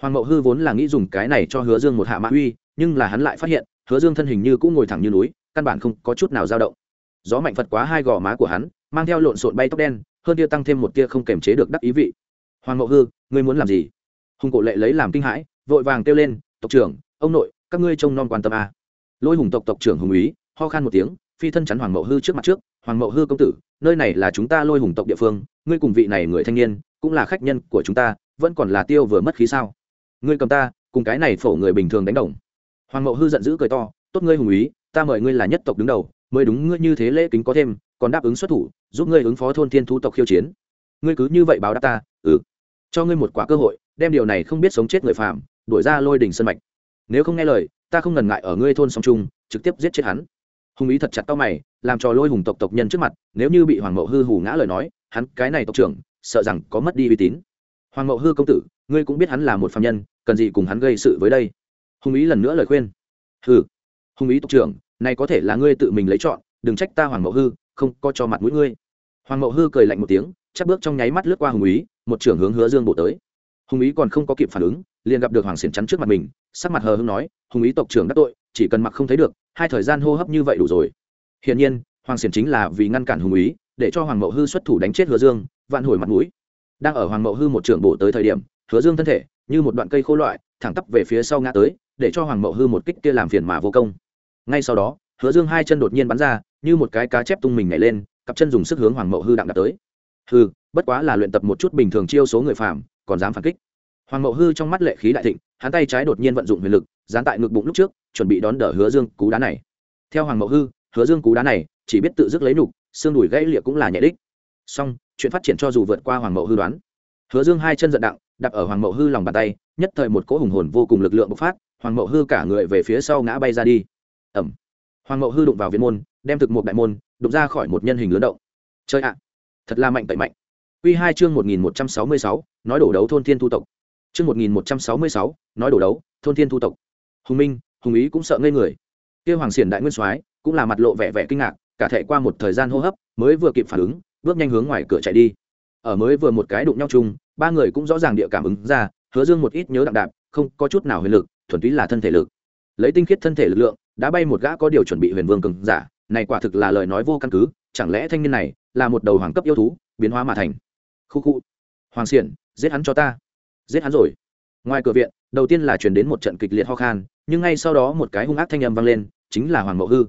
Hoàng mậu hư vốn là nghĩ dùng cái này cho hứa dương một hạ mã uy, nhưng là hắn lại phát hiện, hứa dương thân hình như cũng ngồi thẳng như núi, căn bản không có chút nào dao động. Gió mạnh phật quá hai gò má của hắn, mang theo lộn xộn bay tóc đen, hơn tia tăng thêm một tia không kềm chế được đắc ý vị. Hoàng mậu hư, ngươi muốn làm gì? Hùng cổ lệ lấy làm kinh hãi, vội vàng kêu lên, tộc trưởng, ông nội, các ngươi trông non quan tâm à. lôi hùng tộc tộc trưởng hùng úy, ho khan một tiếng, phi thân chắn hoàng mậu hư trước mặt trước, hoàng mậu hư công tử, nơi này là chúng ta lôi hùng tộc địa phương, ngươi cùng vị này người thanh niên, cũng là khách nhân của chúng ta, vẫn còn là tiêu vừa mất khí sao? Ngươi cầm ta, cùng cái này phổ người bình thường đánh đồng. Hoàng mậu hư giận dữ cười to, tốt ngươi hùng úy, ta mời ngươi là nhất tộc đứng đầu, mới đúng ngươi như thế lễ kính có thêm, còn đáp ứng xuất thủ, giúp ngươi ứng phó thôn thiên thu tộc khiêu chiến. Ngươi cứ như vậy báo đáp ta ừ. Cho ngươi một quả cơ hội đem điều này không biết sống chết người phạm đuổi ra lôi đình sân mạch. Nếu không nghe lời, ta không ngần ngại ở ngươi thôn song trung, trực tiếp giết chết hắn. Hùng ý thật chặt tao mày, làm cho lôi hùng tộc tộc nhân trước mặt, nếu như bị hoàng mậu hư hù ngã lời nói, hắn, cái này tộc trưởng, sợ rằng có mất đi uy tín. Hoàng mậu hư công tử, ngươi cũng biết hắn là một phạm nhân, cần gì cùng hắn gây sự với đây? Hùng ý lần nữa lời khuyên. Hừ, hùng ý tộc trưởng, này có thể là ngươi tự mình lấy chọn, đừng trách ta hoàng mậu hư, không có cho mặt mũi ngươi. Hoàng mậu hư cười lạnh một tiếng chắc bước trong nháy mắt lướt qua hùng ý, một trưởng hướng hứa dương bộ tới hùng ý còn không có kịp phản ứng, liền gặp được hoàng xiển chắn trước mặt mình, sắc mặt hờ hưng nói, hùng ý tộc trưởng đắc tội, chỉ cần mặc không thấy được, hai thời gian hô hấp như vậy đủ rồi. Hiển nhiên, hoàng xiển chính là vì ngăn cản hùng ý, để cho hoàng mậu hư xuất thủ đánh chết hứa dương, vạn hồi mặt mũi. Đang ở hoàng mậu hư một trưởng bổ tới thời điểm, hứa dương thân thể, như một đoạn cây khô loại, thẳng tắp về phía sau ngã tới, để cho hoàng mậu hư một kích kia làm phiền mà vô công. Ngay sau đó, hứa dương hai chân đột nhiên bắn ra, như một cái cá chép tung mình nhảy lên, cặp chân dùng sức hướng hoàng mậu hư đặng đạp tới. Hư bất quá là luyện tập một chút bình thường chiêu số người phàm còn dám phản kích. Hoàng mậu hư trong mắt lệ khí đại thịnh, hắn tay trái đột nhiên vận dụng huyền lực, dán tại ngực bụng lúc trước, chuẩn bị đón đỡ hứa dương cú đá này. Theo hoàng mậu hư, hứa dương cú đá này, chỉ biết tự dứt lấy nục, xương đùi gãy lịa cũng là nhẹ đích. Song chuyện phát triển cho dù vượt qua hoàng mậu hư đoán. Hứa dương hai chân giận đặng đặt ở hoàng mậu hư lòng bàn tay, nhất thời một cỗ hùng hồn vô cùng lực lượng bộc phát, hoàng mậu hư cả người về phía sau ngã bay ra đi. Ẩm. Hoàng mậu hư đụng vào viên môn, đem thực một đại môn, đụng ra khỏi một nhân hình lớn động. Chơi ạ, thật là mạnh tẩy mạnh. Quy hai chương một nghìn một trăm sáu mươi sáu, nói đổ đấu thôn thiên thu tộc. Chương một nghìn một trăm sáu mươi sáu, nói đổ đấu thôn thiên thu tộc. Hùng minh, hùng ý cũng sợ ngây người. Kia hoàng xiển đại nguyên soái cũng là mặt lộ vẻ vẻ kinh ngạc, cả thể qua một thời gian hô hấp, mới vừa kịp phản ứng, bước nhanh hướng ngoài cửa chạy đi. Ở mới vừa một cái đụng nhau chung, ba người cũng rõ ràng địa cảm ứng ra, hứa dương một ít nhớ đặng đạp không có chút nào huyền lực, thuần túy là thân thể lực. Lấy tinh khiết thân thể lực lượng, đã bay một gã có điều chuẩn bị huyền vương cường giả, này quả thực là lời nói vô căn cứ, chẳng lẽ thanh niên này là một đầu hoàng cấp yêu thú, biến hóa mà thành? Khu khu. Hoàng xiển, giết hắn cho ta. Giết hắn rồi. Ngoài cửa viện, đầu tiên là chuyển đến một trận kịch liệt ho khan, nhưng ngay sau đó một cái hung ác thanh âm vang lên, chính là hoàng mậu hư.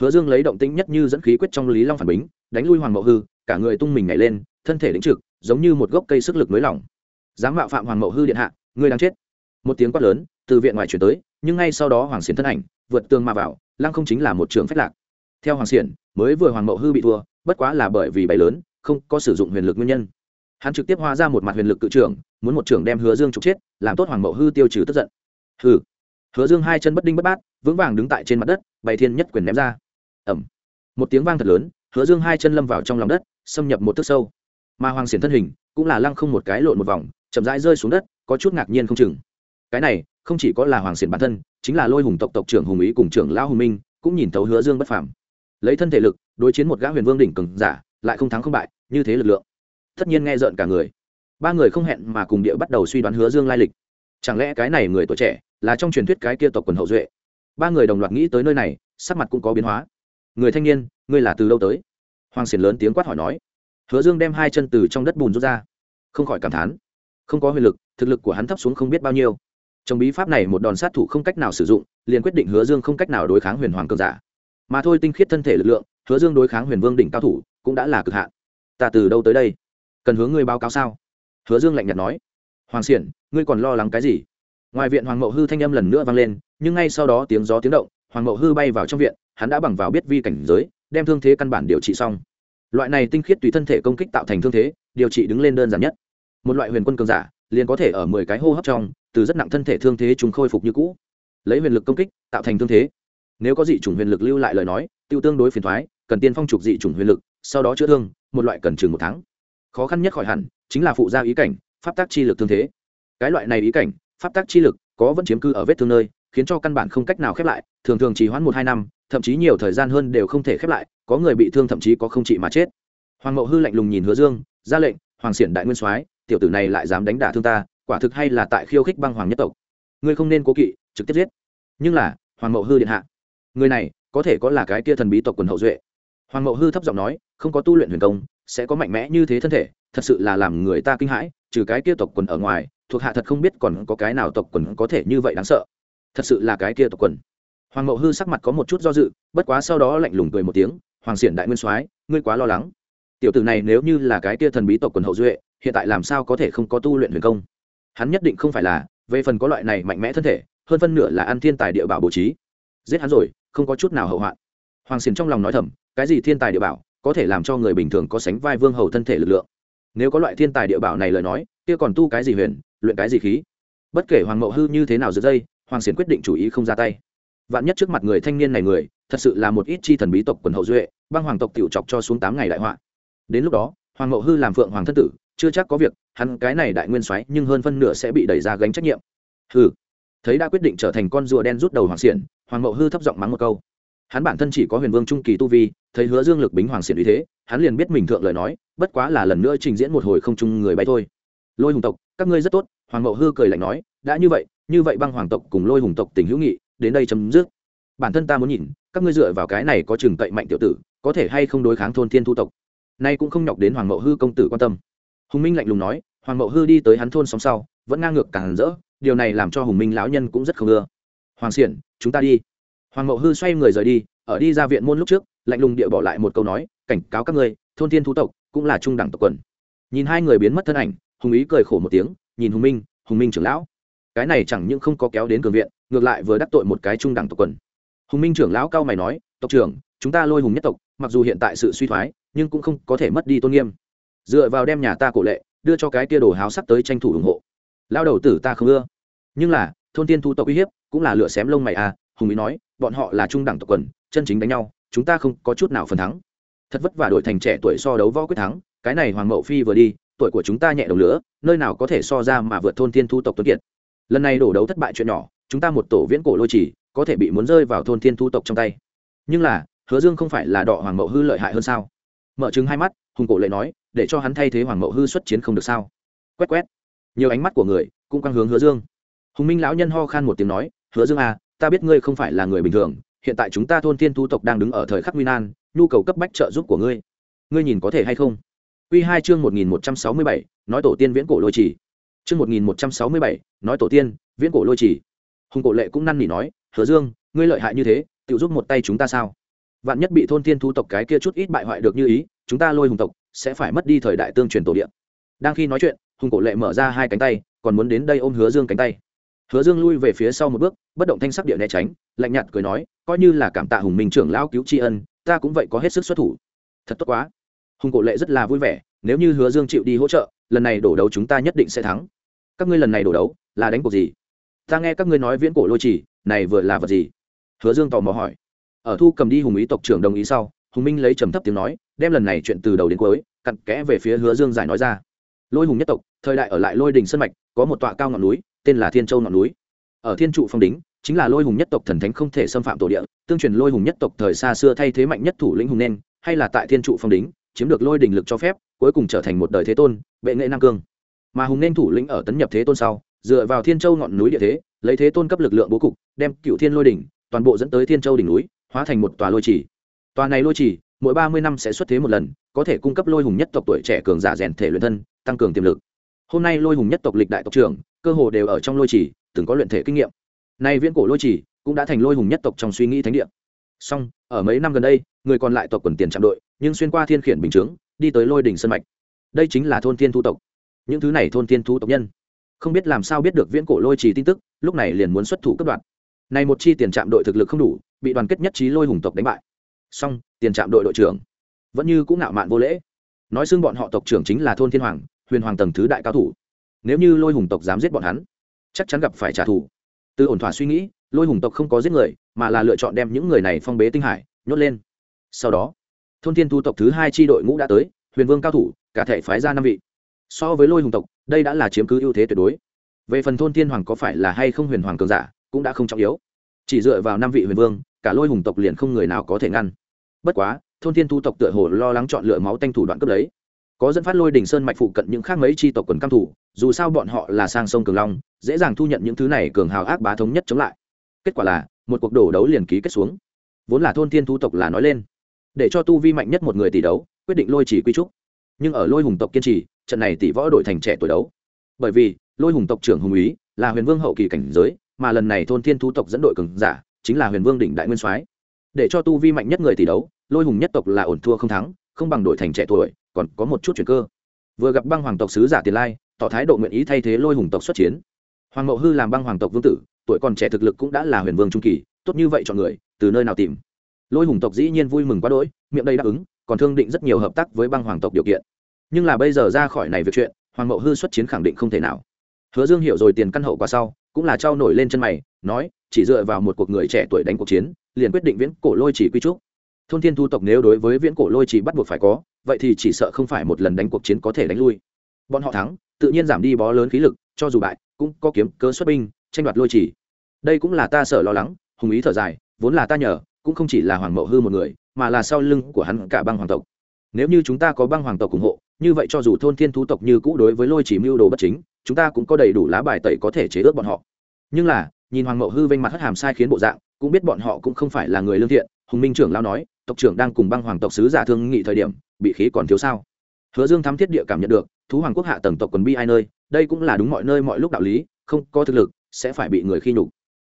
Hứa dương lấy động tĩnh nhất như dẫn khí quyết trong lý long phản bính, đánh lui hoàng mậu hư, cả người tung mình nhảy lên, thân thể đĩnh trực, giống như một gốc cây sức lực nới lỏng. Dám mạo phạm hoàng mậu hư điện hạ, ngươi đang chết. Một tiếng quát lớn, từ viện ngoài chuyển tới, nhưng ngay sau đó hoàng xiển thân ảnh, vượt tường mà vào, lăng không chính là một trường phách lạc. Theo hoàng xiển, mới vừa hoàng mậu hư bị thua, bất quá là bởi vì bày lớn, không có sử dụng huyền lực nguyên nhân hắn trực tiếp hóa ra một mặt huyền lực cự trưởng, muốn một trưởng đem hứa dương trục chết, làm tốt hoàng mậu hư tiêu trừ tức giận. Hừ. Hứa dương hai chân bất đinh bất bát, vững vàng đứng tại trên mặt đất, bày thiên nhất quyền ném ra. Ẩm một tiếng vang thật lớn, hứa dương hai chân lâm vào trong lòng đất, xâm nhập một thức sâu. Mà hoàng xiển thân hình, cũng là lăng không một cái lộn một vòng, chậm rãi rơi xuống đất, có chút ngạc nhiên không chừng. Cái này, không chỉ có là hoàng xiển bản thân, chính là lôi hùng tộc tộc trưởng hùng ý cùng trưởng lão hùng minh, cũng nhìn thấu hứa dương bất phàm. Lấy thân thể lực, đối chiến một gã huyền vương đỉnh cường giả, lại không thắng không bại, như thế lực lượng tất nhiên nghe rợn cả người. Ba người không hẹn mà cùng địa bắt đầu suy đoán hứa dương lai lịch. Chẳng lẽ cái này người tuổi trẻ là trong truyền thuyết cái kia tộc quần hậu duệ? Ba người đồng loạt nghĩ tới nơi này, sắc mặt cũng có biến hóa. Người thanh niên, ngươi là từ đâu tới? Hoàng xiển lớn tiếng quát hỏi nói. Hứa dương đem hai chân từ trong đất bùn rút ra. Không khỏi cảm thán. Không có huyền lực, thực lực của hắn thấp xuống không biết bao nhiêu. Trong bí pháp này một đòn sát thủ không cách nào sử dụng, liền quyết định hứa dương không cách nào đối kháng huyền hoàng cường giả. Mà thôi tinh khiết thân thể lực lượng, hứa dương đối kháng huyền vương đỉnh cao thủ cũng đã là cực hạn. Ta từ đâu tới đây? Cần hướng ngươi báo cáo sao? Hứa dương lạnh nhạt nói. Hoàng xiển, ngươi còn lo lắng cái gì? Ngoài viện hoàng mậu hư thanh âm lần nữa vang lên, nhưng ngay sau đó tiếng gió tiếng động, hoàng mậu hư bay vào trong viện, hắn đã bằng vào biết vi cảnh giới, đem thương thế căn bản điều trị xong. Loại này tinh khiết tùy thân thể công kích tạo thành thương thế, điều trị đứng lên đơn giản nhất. Một loại huyền quân cường giả, liền có thể ở mười cái hô hấp trong, từ rất nặng thân thể thương thế chúng khôi phục như cũ. Lấy huyền lực công kích, tạo thành thương thế. Nếu có dị chủng huyền lực lưu lại lời nói, tiêu tương đối phiền thoái, cần tiên phong trục dị chủng huyền lực, sau đó chữa thương, một loại cần chừng một tháng khó khăn nhất khỏi hẳn chính là phụ gia ý cảnh, pháp tác chi lực thương thế. Cái loại này ý cảnh, pháp tác chi lực, có vẫn chiếm cư ở vết thương nơi, khiến cho căn bản không cách nào khép lại, thường thường chỉ hoãn một hai năm, thậm chí nhiều thời gian hơn đều không thể khép lại, có người bị thương thậm chí có không trị mà chết. Hoàng mậu hư lạnh lùng nhìn hứa dương, ra lệnh, hoàng xiển đại nguyên soái, tiểu tử này lại dám đánh đả thương ta, quả thực hay là tại khiêu khích băng hoàng nhất tộc. Ngươi không nên cố kỵ, trực tiếp giết. Nhưng là, hoàng mậu hư điện hạ, người này, có thể có là cái kia thần bí tộc quần hậu duệ. Hoàng mậu hư thấp giọng nói, không có tu luyện huyền công sẽ có mạnh mẽ như thế thân thể, thật sự là làm người ta kinh hãi, trừ cái kia tộc quần ở ngoài, thuộc hạ thật không biết còn có cái nào tộc quần có thể như vậy đáng sợ. Thật sự là cái kia tộc quần. Hoàng mậu hư sắc mặt có một chút do dự, bất quá sau đó lạnh lùng cười một tiếng, hoàng xiển đại nguyên soái, ngươi quá lo lắng. Tiểu tử này nếu như là cái kia thần bí tộc quần hậu duệ, hiện tại làm sao có thể không có tu luyện huyền công? Hắn nhất định không phải là, về phần có loại này mạnh mẽ thân thể, hơn phân nửa là ăn thiên tài địa bảo bố trí. Giết hắn rồi, không có chút nào hậu hoạn. Hoàng xiển trong lòng nói thầm, cái gì thiên tài địa bảo? Có thể làm cho người bình thường có sánh vai vương hầu thân thể lực lượng. Nếu có loại thiên tài địa bảo này lời nói, kia còn tu cái gì huyền, luyện cái gì khí? Bất kể hoàng mậu hư như thế nào giữa dây, hoàng xiển quyết định chủ ý không ra tay. Vạn nhất trước mặt người thanh niên này người, thật sự là một ít chi thần bí tộc quần hậu duệ, băng hoàng tộc tiểu chọc cho xuống tám ngày đại họa. Đến lúc đó, hoàng mậu hư làm phượng hoàng thân tử, chưa chắc có việc, hắn cái này đại nguyên soái nhưng hơn phân nửa sẽ bị đẩy ra gánh trách nhiệm. Hư thấy đã quyết định trở thành con rùa đen rút đầu hoàng xiển, hoàng mậu hư thấp giọng mắng một câu hắn bản thân chỉ có huyền vương trung kỳ tu vi, thấy hứa dương lực bính hoàng xiển uy thế, hắn liền biết mình thượng lời nói, bất quá là lần nữa trình diễn một hồi không chung người bay thôi. Lôi hùng tộc, các ngươi rất tốt, hoàng mậu hư cười lạnh nói, đã như vậy như vậy băng hoàng tộc cùng lôi hùng tộc tình hữu nghị, đến đây chấm dứt. Bản thân ta muốn nhìn, các ngươi dựa vào cái này có chừng cậy mạnh tiểu tử, có thể hay không đối kháng thôn thiên thu tộc? Nay cũng không nhọc đến hoàng mậu hư công tử quan tâm. Hùng minh lạnh lùng nói, hoàng mậu hư đi tới hắn thôn sóng sau, vẫn ngang ngược càng rỡ, điều này làm cho hùng minh lão nhân cũng rất không ưa. Hoàng xiển, chúng ta đi hoàng mậu hư xoay người rời đi, ở đi ra viện môn lúc trước, lạnh lùng địa bỏ lại một câu nói, cảnh cáo các ngươi, thôn thiên thú tộc cũng là trung đẳng tộc quần. Nhìn hai người biến mất thân ảnh, hùng ý cười khổ một tiếng, nhìn hùng minh hùng minh trưởng lão, cái này chẳng những không có kéo đến cường viện, ngược lại vừa đắc tội một cái trung đẳng tộc quần. Hùng minh trưởng lão cao mày nói, tộc trưởng, chúng ta lôi hùng nhất tộc, mặc dù hiện tại sự suy thoái, nhưng cũng không có thể mất đi tôn nghiêm. Dựa vào đem nhà ta cổ lệ, đưa cho cái kia đồ háo sắc tới tranh thủ ủng hộ. Lao đầu tử ta không ưa. Nhưng là, thôn tiên thu tộc uy hiếp cũng là lựa xém lông mày à hùng ý nói, bọn họ là trung đẳng tộc quần, chân chính đánh nhau, chúng ta không có chút nào phần thắng. Thật vất vả đổi thành trẻ tuổi so đấu võ quyết thắng, cái này hoàng mậu phi vừa đi, tuổi của chúng ta nhẹ đồng lửa, nơi nào có thể so ra mà vượt thôn thiên thu tộc tuấn kiệt. Lần này đổ đấu thất bại chuyện nhỏ, chúng ta một tổ viễn cổ lôi chỉ, có thể bị muốn rơi vào thôn thiên thu tộc trong tay. Nhưng là, hứa dương không phải là đọ hoàng mậu hư lợi hại hơn sao? Mở chứng hai mắt, hùng cổ lệ nói, để cho hắn thay thế hoàng mậu hư xuất chiến không được sao? Quét quét. Nhiều ánh mắt của người cũng quang hướng hứa dương. Hùng minh lão nhân ho khan một tiếng nói, hứa dương à ta biết ngươi không phải là người bình thường, hiện tại chúng ta thôn thiên thu tộc đang đứng ở thời khắc nguy nan, nhu cầu cấp bách trợ giúp của ngươi. Ngươi nhìn có thể hay không? Quy hai chương một nghìn một trăm sáu mươi bảy, nói tổ tiên viễn cổ lôi chỉ chương một nghìn một trăm sáu mươi bảy, nói tổ tiên viễn cổ lôi chỉ hùng cổ lệ cũng năn nỉ nói, hứa dương, ngươi lợi hại như thế, tự giúp một tay chúng ta sao? Vạn nhất bị thôn thiên thu tộc cái kia chút ít bại hoại được như ý, chúng ta lôi hùng tộc sẽ phải mất đi thời đại tương truyền tổ địa. đang khi nói chuyện, hùng cổ lệ mở ra hai cánh tay, còn muốn đến đây ôm hứa dương cánh tay hứa dương lui về phía sau một bước, bất động thanh sắc địa né tránh, lạnh nhạt cười nói, coi như là cảm tạ hùng minh trưởng lão cứu tri ân, ta cũng vậy có hết sức xuất thủ. Thật tốt quá. Hùng cổ lệ rất là vui vẻ, nếu như hứa dương chịu đi hỗ trợ, lần này đổ đấu chúng ta nhất định sẽ thắng. Các ngươi lần này đổ đấu, là đánh cuộc gì? Ta nghe các ngươi nói viễn cổ lôi chỉ này vừa là vật gì? Hứa dương tò mò hỏi. Ở thu cầm đi hùng ý tộc trưởng đồng ý sau, hùng minh lấy trầm thấp tiếng nói, đem lần này chuyện từ đầu đến cuối, cặn kẽ về phía hứa dương giải nói ra. Lôi hùng nhất tộc, thời đại ở lại lôi đình sân mạch, có một tọa cao ngọn núi tên là thiên châu ngọn núi. Ở thiên trụ phong đính, chính là lôi hùng nhất tộc thần thánh không thể xâm phạm tổ địa, tương truyền lôi hùng nhất tộc thời xa xưa thay thế mạnh nhất thủ lĩnh hùng nên, hay là tại thiên trụ phong đính, chiếm được lôi đình lực cho phép, cuối cùng trở thành một đời thế tôn, bệ nghệ nam cương. Mà hùng nên thủ lĩnh ở tấn nhập thế tôn sau, dựa vào thiên châu ngọn núi địa thế, lấy thế tôn cấp lực lượng bố cục, đem cựu thiên lôi đỉnh, toàn bộ dẫn tới thiên châu đỉnh núi, hóa thành một tòa lôi trì. Tòa này lôi trì, mỗi ba mươi năm sẽ xuất thế một lần, có thể cung cấp lôi hùng nhất tộc tuổi trẻ cường giả rèn thể luyện thân, tăng cường tiềm lực hôm nay lôi hùng nhất tộc lịch đại tộc trưởng, cơ hồ đều ở trong lôi trì từng có luyện thể kinh nghiệm. Nay viễn cổ lôi trì cũng đã thành lôi hùng nhất tộc trong suy nghĩ thánh địa. Song, ở mấy năm gần đây, người còn lại tộc quần tiền trạm đội, nhưng xuyên qua thiên khiển bình chướng, đi tới lôi đỉnh sân mạch. Đây chính là thôn thiên thu tộc. Những thứ này thôn thiên thu tộc nhân, không biết làm sao biết được viễn cổ lôi trì tin tức, lúc này liền muốn xuất thủ cấp đoạn này một chi tiền trạm đội thực lực không đủ, bị đoàn kết nhất trí lôi hùng tộc đánh bại. Song, tiền trạm đội đội trưởng vẫn như cũng ngạo mạn vô lễ. Nói xưng bọn họ tộc trưởng chính là thôn thiên hoàng huyền hoàng tầng thứ đại cao thủ. Nếu như lôi hùng tộc dám giết bọn hắn, chắc chắn gặp phải trả thù. Từ ổn thỏa suy nghĩ, lôi hùng tộc không có giết người, mà là lựa chọn đem những người này phong bế tinh hải, nhốt lên. Sau đó, thôn thiên thu tộc thứ hai tri đội ngũ đã tới, huyền vương cao thủ, cả thể phái ra năm vị. So với lôi hùng tộc, đây đã là chiếm cứ ưu thế tuyệt đối. Về phần thôn thiên hoàng có phải là hay không huyền hoàng cường giả, cũng đã không trọng yếu. Chỉ dựa vào năm vị huyền vương, cả lôi hùng tộc liền không người nào có thể ngăn. Bất quá, thôn thiên thu tộc tựa hồ lo lắng chọn lựa máu tanh thủ đoạn cướp lấy có dẫn phát lôi đình sơn mạch phụ cận những khác mấy chi tộc quần cam thủ, dù sao bọn họ là sang sông cường long, dễ dàng thu nhận những thứ này cường hào ác bá thống nhất chống lại. Kết quả là, một cuộc đổ đấu liền ký kết xuống. Vốn là thôn thiên thu tộc là nói lên, để cho tu vi mạnh nhất một người tỷ đấu, quyết định lôi chỉ quy trúc. Nhưng ở lôi hùng tộc kiên trì, trận này tỷ võ đổi thành trẻ tuổi đấu. Bởi vì, lôi hùng tộc trưởng hùng úy là huyền vương hậu kỳ cảnh giới, mà lần này thôn thiên thu tộc dẫn đội cường giả chính là huyền vương đỉnh đại nguyên soái. Để cho tu vi mạnh nhất người tỷ đấu, lôi hùng nhất tộc là ổn thua không thắng, không bằng đổi thành trẻ tuổi còn có một chút chuyển cơ. Vừa gặp băng hoàng tộc sứ giả tiền lai, tỏ thái độ nguyện ý thay thế lôi hùng tộc xuất chiến. Hoàng mậu hư làm băng hoàng tộc vương tử, tuổi còn trẻ thực lực cũng đã là huyền vương trung kỳ, tốt như vậy chọn người, từ nơi nào tìm? Lôi hùng tộc dĩ nhiên vui mừng quá đỗi, miệng đây đáp ứng, còn thương định rất nhiều hợp tác với băng hoàng tộc điều kiện. Nhưng là bây giờ ra khỏi này việc chuyện, hoàng mậu hư xuất chiến khẳng định không thể nào. Hứa dương hiểu rồi tiền căn hậu qua sau, cũng là trao nổi lên chân mày, nói, chỉ dựa vào một cuộc người trẻ tuổi đánh cuộc chiến, liền quyết định viễn cổ lôi chỉ quy trúc thôn thiên thu tộc nếu đối với viễn cổ lôi chỉ bắt buộc phải có, vậy thì chỉ sợ không phải một lần đánh cuộc chiến có thể đánh lui. Bọn họ thắng, tự nhiên giảm đi bó lớn khí lực, cho dù bại, cũng có kiếm cớ xuất binh, tranh đoạt lôi chỉ đây cũng là ta sợ lo lắng, hùng ý thở dài, vốn là ta nhờ, cũng không chỉ là hoàng mậu hư một người, mà là sau lưng của hắn cả băng hoàng tộc. Nếu như chúng ta có băng hoàng tộc ủng hộ, như vậy cho dù thôn thiên thú tộc như cũ đối với lôi chỉ mưu đồ bất chính, chúng ta cũng có đầy đủ lá bài tẩy có thể chế ước bọn họ. Nhưng là, nhìn hoàng mậu hư vênh mặt hất hàm sai khiến bộ dạng, cũng biết bọn họ cũng không phải là người lương thiện, hùng minh trưởng lao nói tộc trưởng đang cùng băng hoàng tộc sứ giả thương nghị thời điểm, bị khí còn thiếu sao? Hứa dương thắm thiết địa cảm nhận được, thú hoàng quốc hạ tầng tộc quần bi ai nơi, đây cũng là đúng mọi nơi mọi lúc đạo lý, không có thực lực, sẽ phải bị người khi nhục.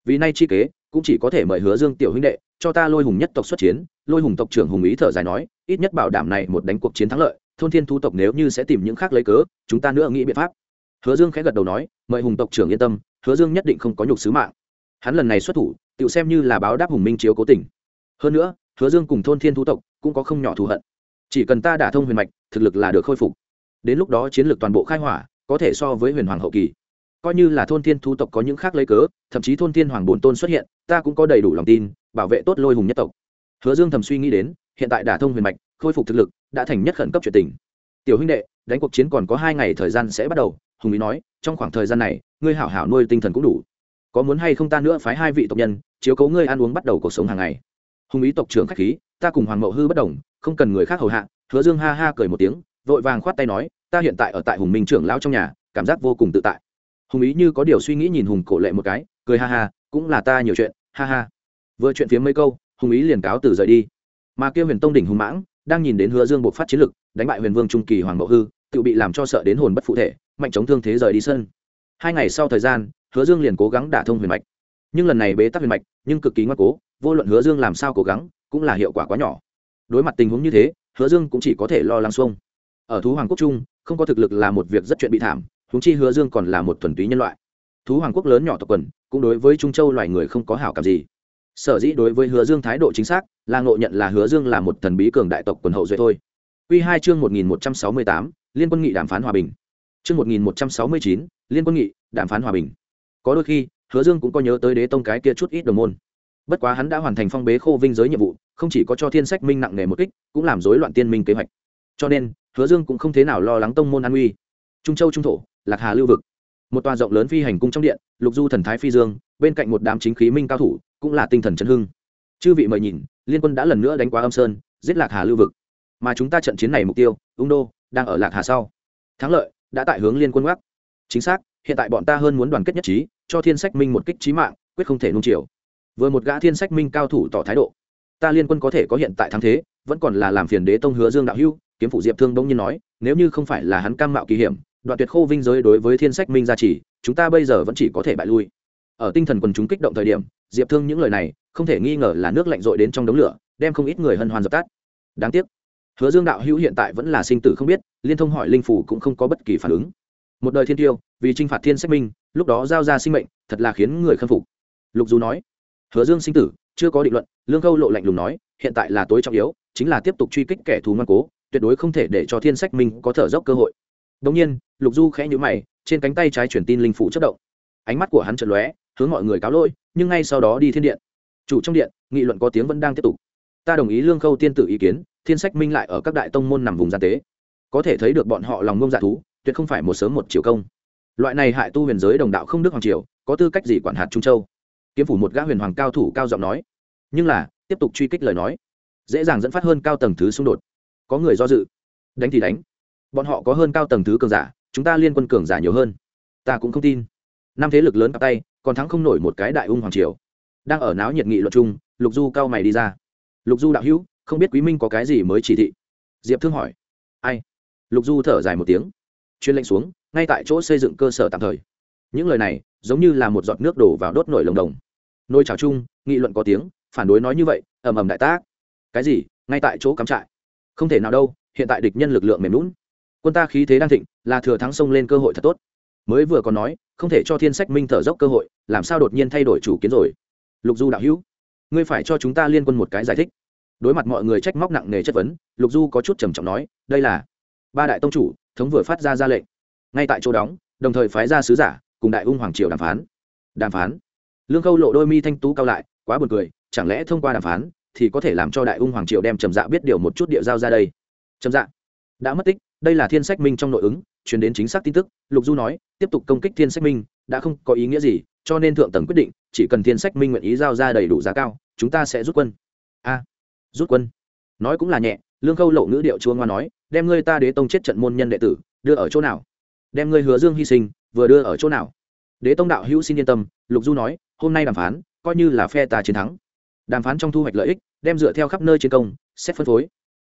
Vì nay chi kế, cũng chỉ có thể mời hứa dương tiểu huynh đệ, cho ta lôi hùng nhất tộc xuất chiến. Lôi hùng tộc trưởng hùng ý thở dài nói, ít nhất bảo đảm này một đánh cuộc chiến thắng lợi, thôn thiên thu tộc nếu như sẽ tìm những khác lấy cớ, chúng ta nữa nghĩ biện pháp. Hứa dương khẽ gật đầu nói, mời hùng tộc trưởng yên tâm, hứa dương nhất định không có nhục sứ mạng. Hắn lần này xuất thủ tự xem như là báo đáp hùng minh chiếu cố tình hơn nữa hứa dương cùng thôn thiên Thú tộc cũng có không nhỏ thù hận. Chỉ cần ta đả thông huyền mạch, thực lực là được khôi phục. Đến lúc đó chiến lược toàn bộ khai hỏa, có thể so với huyền hoàng hậu kỳ. Coi như là thôn thiên Thú tộc có những khác lấy cớ, thậm chí thôn thiên hoàng bồn tôn xuất hiện, ta cũng có đầy đủ lòng tin, bảo vệ tốt lôi hùng nhất tộc. Hứa dương thầm suy nghĩ đến, hiện tại đả thông huyền mạch, khôi phục thực lực, đã thành nhất khẩn cấp chuyện tình. Tiểu huynh đệ, đánh cuộc chiến còn có hai ngày thời gian sẽ bắt đầu, hùng ý nói, trong khoảng thời gian này, ngươi hảo hảo nuôi tinh thần cũng đủ. Có muốn hay không ta nữa phái hai vị tộc nhân, chiếu cố ngươi ăn uống bắt đầu cuộc sống hàng ngày hùng ý tộc trưởng khách khí, ta cùng hoàng mậu hư bất đồng, không cần người khác hầu hạ. Hứa dương ha ha cười một tiếng, vội vàng khoát tay nói, ta hiện tại ở tại hùng minh trưởng lão trong nhà, cảm giác vô cùng tự tại. Hùng ý như có điều suy nghĩ nhìn hùng cổ lệ một cái, cười ha ha, cũng là ta nhiều chuyện, ha ha. Vừa chuyện phía mấy câu, hùng ý liền cáo từ rời đi. Mà kêu huyền tông đỉnh hùng mãng, đang nhìn đến hứa dương buộc phát chiến lực, đánh bại huyền vương trung kỳ hoàng mậu hư, tự bị làm cho sợ đến hồn bất phụ thể, mạnh chống thương thế rời đi sân. Hai ngày sau thời gian, hứa dương liền cố gắng đả thông huyền mạch. Nhưng lần này bế tắc huyền mạch, nhưng cực kỳ ngoan cố vô luận hứa dương làm sao cố gắng, cũng là hiệu quả quá nhỏ. Đối mặt tình huống như thế, hứa dương cũng chỉ có thể lo lắng xuông. Ở thú hoàng quốc trung không có thực lực là một việc rất chuyện bị thảm húng chi hứa dương còn là một thuần túy nhân loại. Thú hoàng quốc lớn nhỏ tộc quần, cũng đối với trung châu loài người không có hảo cảm gì. Sở dĩ đối với hứa dương thái độ chính xác, là ngộ nhận là hứa dương là một thần bí cường đại tộc quần hậu duệ thôi. Q hai chương một nghìn một trăm sáu mươi tám, liên quân nghị đàm phán hòa bình. Chương một nghìn một trăm sáu mươi chín, liên quân nghị đàm phán hòa bình. Có đôi khi, hứa dương cũng có nhớ tới đế tông cái kia chút ít đồng môn bất quá hắn đã hoàn thành phong bế khô vinh giới nhiệm vụ, không chỉ có cho thiên sách minh nặng nề một kích, cũng làm rối loạn tiên minh kế hoạch. Cho nên, hứa dương cũng không thế nào lo lắng tông môn an uy trung châu trung thổ, lạc hà lưu vực. Một tòa rộng lớn phi hành cung trong điện, lục du thần thái phi dương, bên cạnh một đám chính khí minh cao thủ, cũng là tinh thần chấn hưng. Chư vị mời nhìn, liên quân đã lần nữa đánh qua âm sơn, giết lạc hà lưu vực. Mà chúng ta trận chiến này mục tiêu, ung đô, đang ở lạc hà sau. Thắng lợi, đã tại hướng liên quân gác chính xác, hiện tại bọn ta hơn muốn đoàn kết nhất trí, cho thiên sách minh một kích trí mạng, quyết không thể nung chiều vừa một gã thiên sách minh cao thủ tỏ thái độ. Ta liên quân có thể có hiện tại thắng thế, vẫn còn là làm phiền đế tông hứa dương đạo hưu kiếm phủ diệp thương đông nhiên nói, nếu như không phải là hắn cam mạo kỳ hiểm, đoạn tuyệt khô vinh giới đối với thiên sách minh gia trì, chúng ta bây giờ vẫn chỉ có thể bại lui. Ở tinh thần quần chúng kích động thời điểm, diệp thương những lời này, không thể nghi ngờ là nước lạnh dội đến trong đống lửa, đem không ít người hân hoan dập tắt. Đáng tiếc, hứa dương đạo hữu hiện tại vẫn là sinh tử không biết, liên thông hỏi linh phủ cũng không có bất kỳ phản ứng. Một đời thiên tiêu, vì t r i n h phạt thiên sách minh, lúc đó giao ra sinh mệnh, thật là khiến người khâm phục. Lục du nói hứa dương sinh tử, chưa có định luận, lương câu lộ lạnh lùng nói, hiện tại là tối trọng yếu, chính là tiếp tục truy kích kẻ thù ngoan cố, tuyệt đối không thể để cho thiên sách minh có thở dốc cơ hội. Đồng nhiên, lục du khẽ nhíu mày, trên cánh tay trái chuyển tin linh phụ chất động. Ánh mắt của hắn chợt lóe, hướng mọi người cáo lỗi, nhưng ngay sau đó đi thiên điện. Chủ trong điện, nghị luận có tiếng vẫn đang tiếp tục. Ta đồng ý lương khâu tiên tử ý kiến, thiên sách minh lại ở các đại tông môn nằm vùng gian tế. Có thể thấy được bọn họ lòng ngông dạ thú, tuyệt không phải một sớm một chiều công. Loại này hại tu huyền giới đồng đạo không đức hoàng triều, có tư cách gì quản hạt trung châu? Kiếm phủ một gã huyền hoàng cao thủ cao giọng nói. Nhưng là, tiếp tục truy kích lời nói, dễ dàng dẫn phát hơn cao tầng thứ xung đột. Có người do dự. Đánh thì đánh. Bọn họ có hơn cao tầng thứ cường giả, chúng ta liên quân cường giả nhiều hơn. Ta cũng không tin. Năm thế lực lớn cặp tay, còn thắng không nổi một cái đại ung hoàng triều. Đang ở náo nhiệt nghị luận chung, lục du cao mày đi ra. Lục du đạo hữu, không biết quý minh có cái gì mới chỉ thị? Diệp thương hỏi. Ai? Lục du thở dài một tiếng. Chuyên lệnh xuống, ngay tại chỗ xây dựng cơ sở tạm thời. Những lời này, giống như là một giọt nước đổ vào đốt nổi lồng đồng nôi trào chung, nghị luận có tiếng, phản đối nói như vậy, ầm ầm đại tác. Cái gì? Ngay tại chỗ cắm trại. Không thể nào đâu, hiện tại địch nhân lực lượng mềm lún quân ta khí thế đang thịnh, là thừa thắng sông lên cơ hội thật tốt. Mới vừa còn nói, không thể cho thiên sách minh thở dốc cơ hội, làm sao đột nhiên thay đổi chủ kiến rồi? Lục du đạo hữu, ngươi phải cho chúng ta liên quân một cái giải thích. Đối mặt mọi người trách móc nặng nề chất vấn, lục du có chút trầm trọng nói, đây là ba đại tông chủ, thống vừa phát ra ra lệnh. Ngay tại chỗ đóng, đồng thời phái ra sứ giả, cùng đại ung hoàng triều đàm phán. Đàm phán? Lương khâu lộ đôi mi thanh tú cao lại, quá buồn cười, chẳng lẽ thông qua đàm phán thì có thể làm cho đại ung hoàng triều đem trầm dạ biết điều một chút địa giao ra đây? Trầm dạ đã mất tích, đây là thiên sách minh trong nội ứng chuyển đến chính xác tin tức, lục du nói, tiếp tục công kích thiên sách minh, đã không có ý nghĩa gì, cho nên thượng tầng quyết định, chỉ cần thiên sách minh nguyện ý giao ra đầy đủ giá cao, chúng ta sẽ rút quân. A, rút quân. Nói cũng là nhẹ, lương khâu lộ ngữ điệu chuông ngoa nói, đem ngươi ta đế tông chết trận môn nhân đệ tử, đưa ở chỗ nào? Đem ngươi hứa dương hy sinh, vừa đưa ở chỗ nào? Đế tông đạo hữu xin yên tâm, lục du nói hôm nay đàm phán, coi như là phe ta chiến thắng. Đàm phán trong thu hoạch lợi ích, đem dựa theo khắp nơi chiến công, xét phân phối.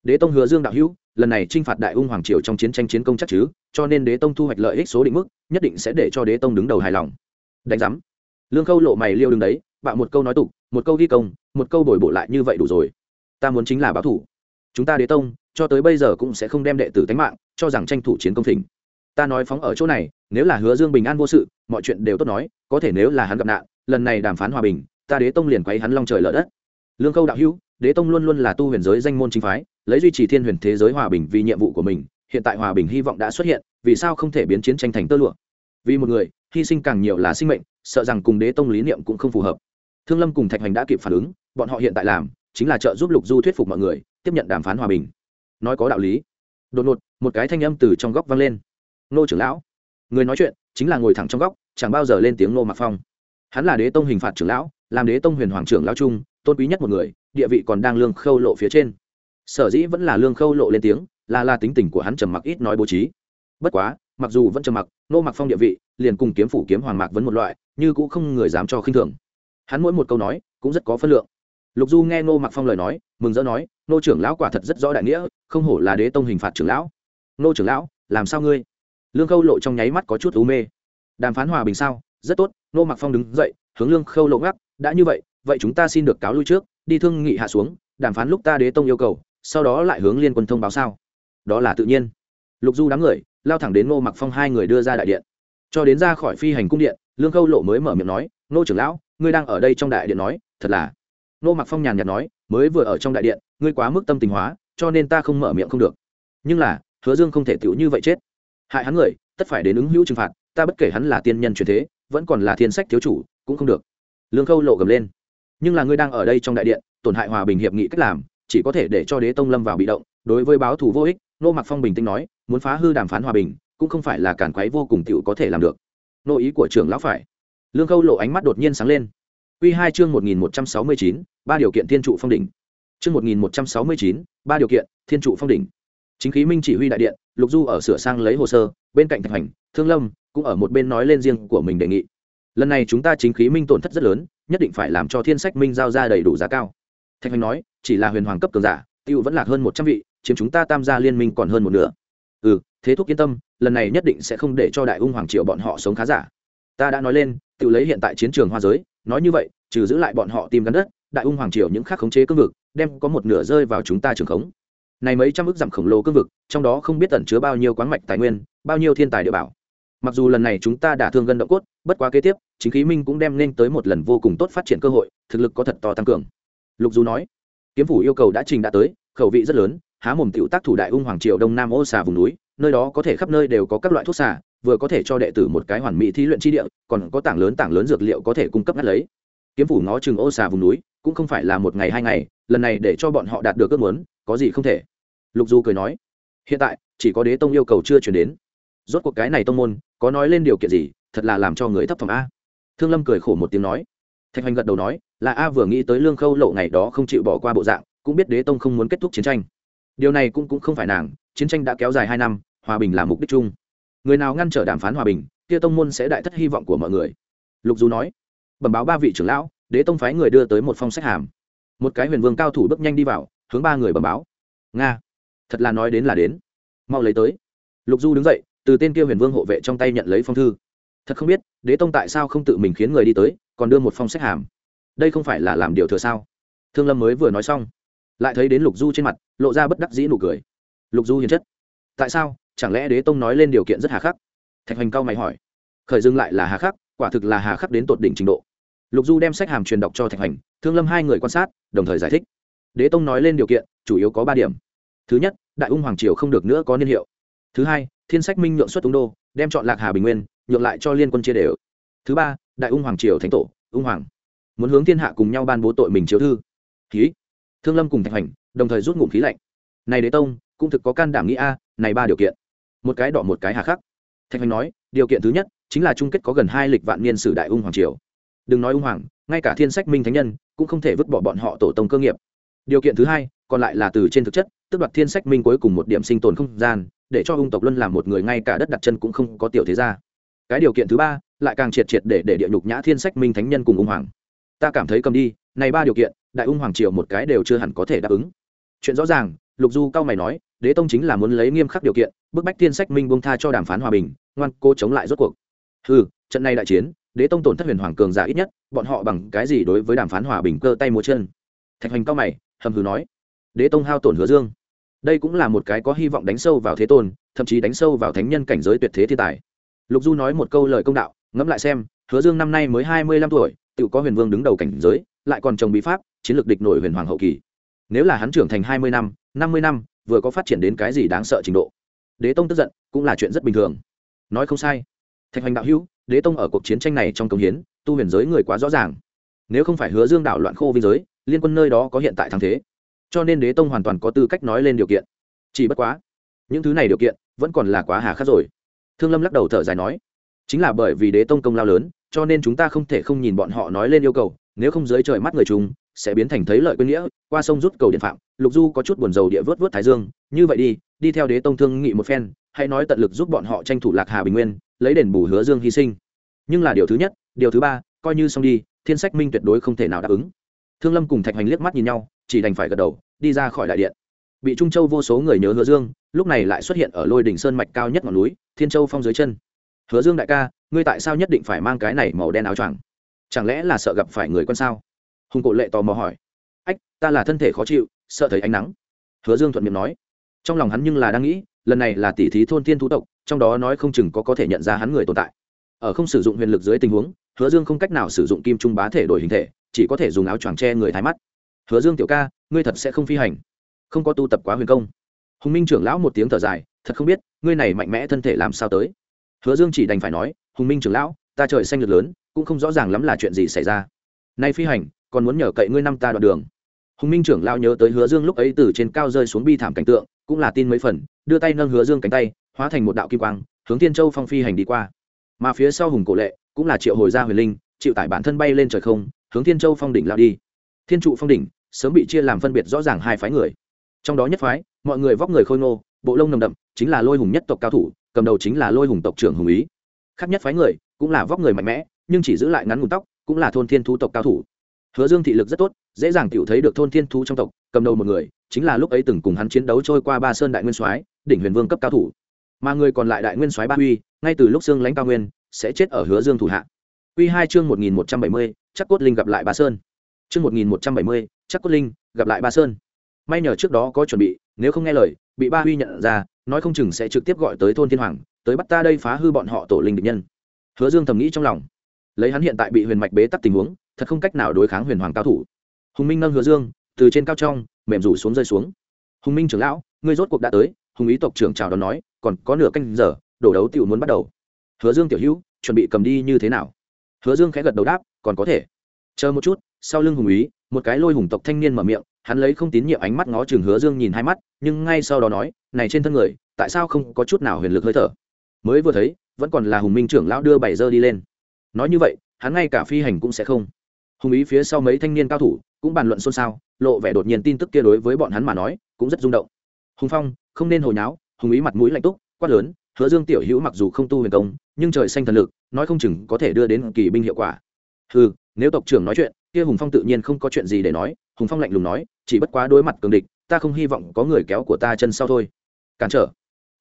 Đế tông hứa dương đạo hữu, lần này t r i n h phạt đại ung hoàng triều trong chiến tranh chiến công chắc chứ, cho nên đế tông thu hoạch lợi ích số định mức, nhất định sẽ để cho đế tông đứng đầu hài lòng. Đánh giám. Lương khâu lộ mày liêu đứng đấy, bạo một câu nói tục, một câu ghi công, một câu bồi bộ lại như vậy đủ rồi. Ta muốn chính là báo thủ. Chúng ta đế tông, cho tới bây giờ cũng sẽ không đem đệ tử tánh mạng, cho rằng tranh thủ chiến công thỉnh. Ta nói phóng ở chỗ này, nếu là hứa dương bình an vô sự, mọi chuyện đều tốt nói, có thể nếu là hắn gặp nạn lần này đàm phán hòa bình, ta đế tông liền quấy hắn long trời lở đất. Lương khâu đạo hữu, đế tông luôn luôn là tu huyền giới danh môn chính phái, lấy duy trì thiên huyền thế giới hòa bình vì nhiệm vụ của mình, hiện tại hòa bình hy vọng đã xuất hiện, vì sao không thể biến chiến tranh thành tơ lụa? Vì một người, hy sinh càng nhiều là sinh mệnh, sợ rằng cùng đế tông lý niệm cũng không phù hợp. Thương lâm cùng thạch hoành đã kịp phản ứng, bọn họ hiện tại làm chính là trợ giúp lục du thuyết phục mọi người, tiếp nhận đàm phán hòa bình. Nói có đạo lý. Đột ngột, một cái thanh âm từ trong góc vang lên. Nô trưởng lão, người nói chuyện, chính là ngồi thẳng trong góc, chẳng bao giờ lên tiếng nô mặc phong hắn là đế tông hình phạt trưởng lão, làm đế tông huyền hoàng trưởng lão trung, tôn quý nhất một người, địa vị còn đang lương khâu lộ phía trên. Sở dĩ vẫn là lương khâu lộ lên tiếng, là là tính tình của hắn trầm mặc ít nói bố trí. Bất quá, mặc dù vẫn trầm mặc, nô mặc phong địa vị, liền cùng kiếm phủ kiếm hoàng mạc vẫn một loại, như cũng không người dám cho khinh thường. Hắn mỗi một câu nói, cũng rất có phân lượng. Lục du nghe nô mặc phong lời nói, mừng rỡ nói, nô trưởng lão quả thật rất rõ đại nghĩa, không hổ là đế tông hình phạt trưởng lão. Nô trưởng lão, làm sao ngươi? Lương khâu lộ trong nháy mắt có chút u mê. Đàm phán hòa bình sao? Rất tốt nô mặc phong đứng dậy, hướng lương khâu lộ ngắc, đã như vậy vậy chúng ta xin được cáo lui trước, đi thương nghị hạ xuống, đàm phán lúc ta đế tông yêu cầu, sau đó lại hướng liên quân thông báo sao. Đó là tự nhiên. Lục du đám người, lao thẳng đến ngô mặc phong hai người đưa ra đại điện. Cho đến ra khỏi phi hành cung điện, lương khâu lộ mới mở miệng nói nô trưởng lão, ngươi đang ở đây trong đại điện nói, thật là. Nô mặc phong nhàn nhạt nói, mới vừa ở trong đại điện, ngươi quá mức tâm tình hóa, cho nên ta không mở miệng không được. Nhưng là, hứa dương không thể tựu như vậy chết. Hại hắn người, tất phải đến ứng hữu trừng phạt, ta bất kể hắn là tiên nhân truyền thế vẫn còn là thiên sách thiếu chủ, cũng không được. Lương khâu lộ gầm lên. Nhưng là ngươi đang ở đây trong đại điện, tổn hại hòa bình hiệp nghị cách làm, chỉ có thể để cho đế tông lâm vào bị động. Đối với báo thù vô ích, nô mặc phong bình tĩnh nói, muốn phá hư đàm phán hòa bình, cũng không phải là cản quấy vô cùng tiểu có thể làm được. Nô ý của trưởng lão phải. Lương khâu lộ ánh mắt đột nhiên sáng lên. Quy hai chương một nghìn một trăm sáu mươi chín, ba điều kiện thiên trụ phong đỉnh. Chương một nghìn một trăm sáu mươi chín, ba điều kiện thiên trụ phong đỉnh. Chính khí minh chỉ huy đại điện, lục du ở sửa sang lấy hồ sơ, bên cạnh thạch hành thương lâm cũng ở một bên nói lên riêng của mình đề nghị. Lần này chúng ta chính khí minh tổn thất rất lớn, nhất định phải làm cho thiên sách minh giao ra đầy đủ giá cao. Thạch hoành nói, chỉ là huyền hoàng cấp cường giả, tiêu vẫn lạc hơn một trăm vị, chiếm chúng ta tam gia liên minh còn hơn một nửa. Ừ thế thúc yên tâm, lần này nhất định sẽ không để cho đại ung hoàng triệu bọn họ sống khá giả. Ta đã nói lên tự lấy hiện tại chiến trường hoa giới, nói như vậy, trừ giữ lại bọn họ tìm gắn đất, đại ung hoàng triều những khác khống chế cương vực, đem có một nửa rơi vào chúng ta trường khống. Này mấy trăm ước dặm khổng lồ cương vực, trong đó không biết tẩn chứa bao nhiêu quán mạch tài nguyên, bao nhiêu thiên tài địa bảo mặc dù lần này chúng ta đã thương gân động cốt, bất quá kế tiếp, chính khí minh cũng đem nên tới một lần vô cùng tốt phát triển cơ hội, thực lực có thật to tăng cường. Lục du nói, kiếm phủ yêu cầu đã trình đã tới, khẩu vị rất lớn, há mồm tiểu tác thủ đại ung hoàng triều đông nam ô xà vùng núi, nơi đó có thể khắp nơi đều có các loại thuốc xà, vừa có thể cho đệ tử một cái hoàn mỹ thí luyện chi địa, còn có tảng lớn tảng lớn dược liệu có thể cung cấp ngắt lấy. Kiếm phủ ngó chừng ô xà vùng núi, cũng không phải là một ngày hai ngày, lần này để cho bọn họ đạt được ước muốn, có gì không thể. Lục du cười nói, hiện tại, chỉ có đế tông yêu cầu chưa chuyển đến rốt cuộc cái này tông môn có nói lên điều kiện gì, thật là làm cho người thấp thỏm a. Thương lâm cười khổ một tiếng nói. Thạch hoành gật đầu nói, là a vừa nghĩ tới lương khâu lộ ngày đó không chịu bỏ qua bộ dạng, cũng biết đế tông không muốn kết thúc chiến tranh. Điều này cũng cũng không phải nàng, chiến tranh đã kéo dài hai năm, hòa bình là mục đích chung. Người nào ngăn trở đàm phán hòa bình, kia tông môn sẽ đại thất hy vọng của mọi người. Lục du nói, bẩm báo ba vị trưởng lão, đế tông phái người đưa tới một phong sách hàm. Một cái huyền vương cao thủ bước nhanh đi vào, hướng ba người bẩm báo. Nga, thật là nói đến là đến. Mau lấy tới. Lục du đứng dậy từ tên kia huyền vương hộ vệ trong tay nhận lấy phong thư. Thật không biết, đế tông tại sao không tự mình khiến người đi tới, còn đưa một phong sách hàm. Đây không phải là làm điều thừa sao? Thương lâm mới vừa nói xong, lại thấy đến lục du trên mặt, lộ ra bất đắc dĩ nụ cười. Lục du hiền chất. Tại sao? Chẳng lẽ đế tông nói lên điều kiện rất hà khắc? Thạch hoành cao mày hỏi. Khởi dưng lại là hà khắc, quả thực là hà khắc đến tột đỉnh trình độ. Lục du đem sách hàm truyền đọc cho thạch hoành, thương lâm hai người quan sát, đồng thời giải thích. Đế tông nói lên điều kiện, chủ yếu có ba điểm. Thứ nhất, đại ung hoàng triều không được nữa có niên hiệu thứ hai, thiên sách minh nhượng xuất ung đô, đem chọn lạc hà bình nguyên, nhượng lại cho liên quân chia đều. Thứ ba, đại ung hoàng triều thánh tổ, ung hoàng. Muốn hướng thiên hạ cùng nhau ban bố tội mình chiếu thư. Khí. Thương lâm cùng thạch hoành, đồng thời rút ngụm khí lạnh. Này đế tông, cũng thực có can đảm nghĩ a, này ba điều kiện. Một cái đỏ một cái hà khắc. Thạch hoành nói, điều kiện thứ nhất, chính là chung kết có gần hai lịch vạn niên sử đại ung hoàng triều. Đừng nói ung hoàng, ngay cả thiên sách minh thánh nhân, cũng không thể vứt bỏ bọn họ tổ tông cơ nghiệp. Điều kiện thứ hai, còn lại là từ trên thực chất, tức đoạt thiên sách minh cuối cùng một điểm sinh tồn không gian để cho ung tộc luân làm một người ngay cả đất đặt chân cũng không có tiểu thế gia. Cái điều kiện thứ ba, lại càng triệt triệt để để địa nhục nhã thiên sách minh thánh nhân cùng ung hoàng. Ta cảm thấy cầm đi, này ba điều kiện, đại ung hoàng triều một cái đều chưa hẳn có thể đáp ứng. Chuyện rõ ràng, lục du cao mày nói, đế tông chính là muốn lấy nghiêm khắc điều kiện, bức bách thiên sách minh buông tha cho đàm phán hòa bình, ngoan cô chống lại rốt cuộc. Ừ trận này đại chiến, đế tông tổn thất huyền hoàng cường giả ít nhất, bọn họ bằng cái gì đối với đàm phán hòa bình cơ tay múa chân? Thạch hoành cao mày, hầm hừ nói, đế tông hao tổn hứa dương đây cũng là một cái có hy vọng đánh sâu vào thế tôn, thậm chí đánh sâu vào thánh nhân cảnh giới tuyệt thế thiên tài. Lục du nói một câu lời công đạo, ngẫm lại xem, hứa dương năm nay mới hai mươi lăm tuổi, tự có huyền vương đứng đầu cảnh giới, lại còn trồng bí pháp, chiến lược địch nổi huyền hoàng hậu kỳ. Nếu là hắn trưởng thành hai mươi năm năm mươi năm, vừa có phát triển đến cái gì đáng sợ trình độ? Đế tông tức giận cũng là chuyện rất bình thường. Nói không sai. Thạch hoành đạo hữu, đế tông ở cuộc chiến tranh này trong công hiến, tu huyền giới người quá rõ ràng. Nếu không phải hứa dương đảo loạn khô biên giới, liên quân nơi đó có hiện tại thắng thế cho nên đế tông hoàn toàn có tư cách nói lên điều kiện. Chỉ bất quá, những thứ này điều kiện vẫn còn là quá hà khắc rồi. Thương lâm lắc đầu thở dài nói, chính là bởi vì đế tông công lao lớn, cho nên chúng ta không thể không nhìn bọn họ nói lên yêu cầu, nếu không dưới trời mắt người chúng, sẽ biến thành thấy lợi quên nghĩa, qua sông rút cầu điện phạm, lục du có chút buồn dầu địa vớt vớt thái dương, như vậy đi đi theo đế tông thương nghị một phen, hãy nói tận lực giúp bọn họ tranh thủ lạc hà bình nguyên, lấy đền bù hứa dương hy sinh. Nhưng là điều thứ nhất, điều thứ ba, coi như xong đi, thiên sách minh tuyệt đối không thể nào đáp ứng. Thương lâm cùng thạch hoành liếc mắt nhìn nhau chỉ đành phải gật đầu, đi ra khỏi đại điện. Bị trung châu vô số người nhớ hứa dương, lúc này lại xuất hiện ở lôi đỉnh sơn mạch cao nhất ngọn núi, thiên châu phong dưới chân. Hứa dương đại ca, ngươi tại sao nhất định phải mang cái này màu đen áo choàng? Chẳng lẽ là sợ gặp phải người con sao? Hùng cổ lệ tò mò hỏi. Ách, ta là thân thể khó chịu, sợ thấy ánh nắng. Hứa dương thuận miệng nói. Trong lòng hắn nhưng là đang nghĩ, lần này là tỷ thí thôn thiên thú tộc, trong đó nói không chừng có có thể nhận ra hắn người tồn tại. Ở không sử dụng huyền lực dưới tình huống, hứa dương không cách nào sử dụng kim trung bá thể đổi hình thể, chỉ có thể dùng áo choàng che người thái mắt hứa dương tiểu ca, ngươi thật sẽ không phi hành. Không có tu tập quá huyền công. Hùng minh trưởng lão một tiếng thở dài, thật không biết, ngươi này mạnh mẽ thân thể làm sao tới. Hứa dương chỉ đành phải nói, hùng minh trưởng lão, ta trời xanh lực lớn, cũng không rõ ràng lắm là chuyện gì xảy ra. Nay phi hành, còn muốn nhờ cậy ngươi năm ta đoạn đường. Hùng minh trưởng lão nhớ tới hứa dương lúc ấy từ trên cao rơi xuống bi thảm cảnh tượng, cũng là tin mấy phần, đưa tay nâng hứa dương cánh tay, hóa thành một đạo kim quang, hướng thiên châu phong phi hành đi qua. Mà phía sau hùng cổ lệ, cũng là triệu hồi gia huyền linh, chịu tải bản thân bay lên trời không, hướng thiên châu phong đỉnh lao đi. Thiên trụ phong đỉnh sớm bị chia làm phân biệt rõ ràng hai phái người. Trong đó nhất phái mọi người vóc người khôi ngô bộ lông nồng đậm chính là lôi hùng nhất tộc cao thủ cầm đầu chính là lôi hùng tộc trưởng hùng ý. Khác nhất phái người cũng là vóc người mạnh mẽ nhưng chỉ giữ lại ngắn ngủn tóc cũng là thôn thiên thú tộc cao thủ. Hứa dương thị lực rất tốt dễ dàng tiểu thấy được thôn thiên thú trong tộc cầm đầu một người chính là lúc ấy từng cùng hắn chiến đấu trôi qua ba sơn đại nguyên soái đỉnh huyền vương cấp cao thủ. Mà người còn lại đại nguyên soái ba huy ngay từ lúc xương lãnh cao nguyên sẽ chết ở hứa dương thủ hạ. Quy 2 chương 1170, chắc cốt linh gặp lại ba Sơn. Chương 1170, chắc cốt linh, gặp lại ba sơn. May nhờ trước đó có chuẩn bị, nếu không nghe lời, bị ba huy nhận ra, nói không chừng sẽ trực tiếp gọi tới thôn thiên hoàng, tới bắt ta đây phá hư bọn họ tổ linh địch nhân. Hứa dương thầm nghĩ trong lòng. Lấy hắn hiện tại bị huyền mạch bế tắc tình huống, thật không cách nào đối kháng huyền hoàng cao thủ. Hùng minh nâng hứa dương, từ trên cao trong, mềm rủ xuống rơi xuống. Hùng minh trưởng lão, ngươi rốt cuộc đã tới, hùng ý tộc trưởng chào đón nói, còn có nửa canh giờ đổ đấu tiểu muốn bắt đầu. Hứa dương tiểu hữu, chuẩn bị cầm đi như thế nào? Hứa dương khẽ gật đầu đáp, còn có thể. Chờ một chút, sau lưng hùng ý một cái lôi hùng tộc thanh niên mở miệng, hắn lấy không tín nhiệm ánh mắt ngó chừng hứa dương nhìn hai mắt, nhưng ngay sau đó nói, này trên thân người, tại sao không có chút nào huyền lực hơi thở? Mới vừa thấy, vẫn còn là hùng minh trưởng lão đưa bảy giờ đi lên. Nói như vậy, hắn ngay cả phi hành cũng sẽ không. Hùng ý phía sau mấy thanh niên cao thủ cũng bàn luận xôn xao, lộ vẻ đột nhiên tin tức kia đối với bọn hắn mà nói cũng rất rung động. Hùng phong, không nên hồi nháo. Hùng ý mặt mũi lạnh túc, quát lớn, hứa dương tiểu hữu mặc dù không tu huyền công, nhưng trời xanh thần lực, nói không chừng có thể đưa đến kỳ binh hiệu quả. Ừ nếu tộc trưởng nói chuyện kia hùng phong tự nhiên không có chuyện gì để nói, hùng phong lạnh lùng nói, chỉ bất quá đối mặt cường địch, ta không hy vọng có người kéo của ta chân sau thôi. Cản trở.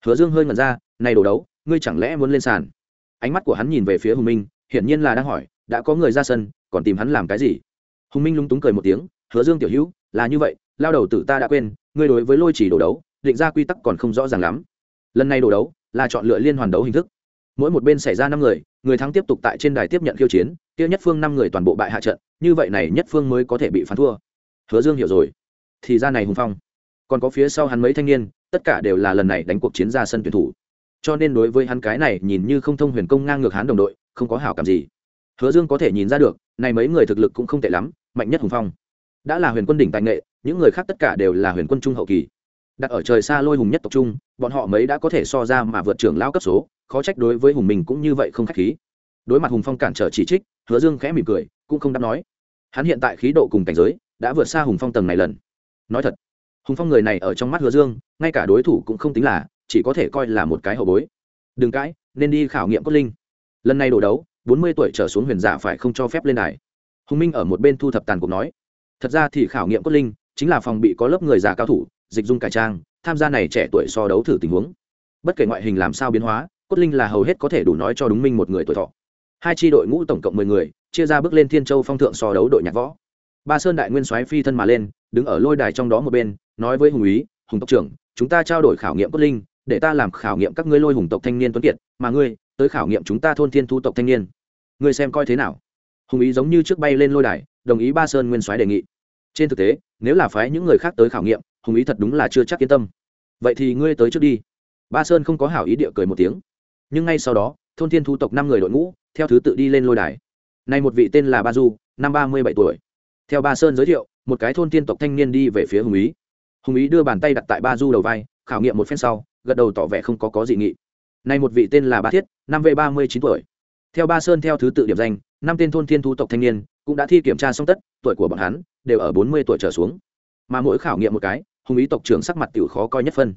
Hứa dương hơi ngẩn ra, này đổ đấu, ngươi chẳng lẽ muốn lên sàn? Ánh mắt của hắn nhìn về phía hùng minh, hiển nhiên là đang hỏi, đã có người ra sân, còn tìm hắn làm cái gì? Hùng minh lúng túng cười một tiếng, hứa dương tiểu hữu, là như vậy, lao đầu tử ta đã quên, ngươi đối với lôi chỉ đổ đấu, định ra quy tắc còn không rõ ràng lắm. Lần này đổ đấu, là chọn lựa liên hoàn đấu hình thức. Mỗi một bên xảy ra năm người người thắng tiếp tục tại trên đài tiếp nhận khiêu chiến, kia nhất phương năm người toàn bộ bại hạ trận, như vậy này nhất phương mới có thể bị phán thua. Hứa dương hiểu rồi. Thì ra này hùng phong. Còn có phía sau hắn mấy thanh niên, tất cả đều là lần này đánh cuộc chiến ra sân tuyển thủ. Cho nên đối với hắn cái này nhìn như không thông huyền công ngang ngược hắn đồng đội, không có hảo cảm gì. Hứa dương có thể nhìn ra được, này mấy người thực lực cũng không tệ lắm, mạnh nhất hùng phong. Đã là huyền quân đỉnh tài nghệ, những người khác tất cả đều là huyền quân trung hậu kỳ đặt ở trời xa lôi hùng nhất tộc trung bọn họ mấy đã có thể so ra mà vượt trưởng lao cấp số, khó trách đối với hùng mình cũng như vậy không khách khí. Đối mặt hùng phong cản trở chỉ trích, hứa dương khẽ mỉm cười, cũng không đáp nói. Hắn hiện tại khí độ cùng cảnh giới, đã vượt xa hùng phong tầng này lần. Nói thật, hùng phong người này ở trong mắt hứa dương, ngay cả đối thủ cũng không tính là, chỉ có thể coi là một cái hậu bối. Đừng cãi, nên đi khảo nghiệm cốt linh. Lần này đổ đấu, bốn mươi tuổi trở xuống huyền giả phải không cho phép lên đài. Hùng minh ở một bên thu thập tàn cuộc nói. Thật ra thì khảo nghiệm cốt linh, chính là phòng bị có lớp người già cao thủ dịch dung cải trang, tham gia này trẻ tuổi so đấu thử tình huống. Bất kể ngoại hình làm sao biến hóa, cốt linh là hầu hết có thể đủ nói cho đúng minh một người tuổi thọ. Hai tri đội ngũ tổng cộng mười người, chia ra bước lên thiên châu phong thượng so đấu đội nhạc võ. Ba sơn đại nguyên soái phi thân mà lên, đứng ở lôi đài trong đó một bên, nói với hùng úy, hùng tộc trưởng, chúng ta trao đổi khảo nghiệm cốt linh, để ta làm khảo nghiệm các ngươi lôi hùng tộc thanh niên tuấn kiệt, mà ngươi, tới khảo nghiệm chúng ta thôn thiên thu tộc thanh niên. Ngươi xem coi thế nào? Hùng ý giống như trước bay lên lôi đài, đồng ý ba sơn nguyên soái đề nghị. Trên thực tế, nếu là phái những người khác tới khảo nghiệm hùng ý thật đúng là chưa chắc yên tâm. Vậy thì ngươi tới trước đi. Ba sơn không có hảo ý địa cười một tiếng. Nhưng ngay sau đó, thôn thiên thu tộc năm người đội ngũ, theo thứ tự đi lên lôi đài. Nay một vị tên là ba du, năm ba mươi bảy tuổi. Theo ba sơn giới thiệu, một cái thôn thiên tộc thanh niên đi về phía hùng ý. Hùng ý đưa bàn tay đặt tại ba du đầu vai, khảo nghiệm một phen sau, gật đầu tỏ vẻ không có có dị nghị. Nay một vị tên là ba thiết, năm v ba mươi chín tuổi. Theo ba sơn theo thứ tự điểm danh, năm tên thôn thiên thu tộc thanh niên cũng đã thi kiểm tra xong tất, tuổi của bọn hắn đều ở bốn mươi tuổi trở xuống. Mà mỗi khảo nghiệm một cái hùng ý tộc trưởng sắc mặt tiểu khó coi nhất phân.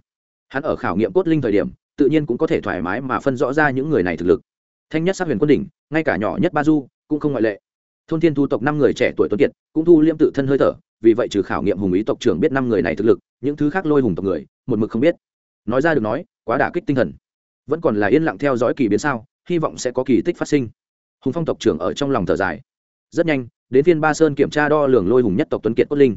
Hắn ở khảo nghiệm cốt linh thời điểm, tự nhiên cũng có thể thoải mái mà phân rõ ra những người này thực lực. Thanh nhất sát huyền quân đỉnh, ngay cả nhỏ nhất ba du, cũng không ngoại lệ. Thôn thiên thu tộc năm người trẻ tuổi tuấn kiệt, cũng thu liêm tự thân hơi thở, vì vậy trừ khảo nghiệm hùng ý tộc trưởng biết năm người này thực lực, những thứ khác lôi hùng tộc người, một mực không biết. Nói ra được nói, quá đả kích tinh thần. Vẫn còn là yên lặng theo dõi kỳ biến sao, hy vọng sẽ có kỳ tích phát sinh. Hùng phong tộc trưởng ở trong lòng thở dài. Rất nhanh, đến phiên ba sơn kiểm tra đo lường lôi hùng nhất tộc tuấn kiệt cốt linh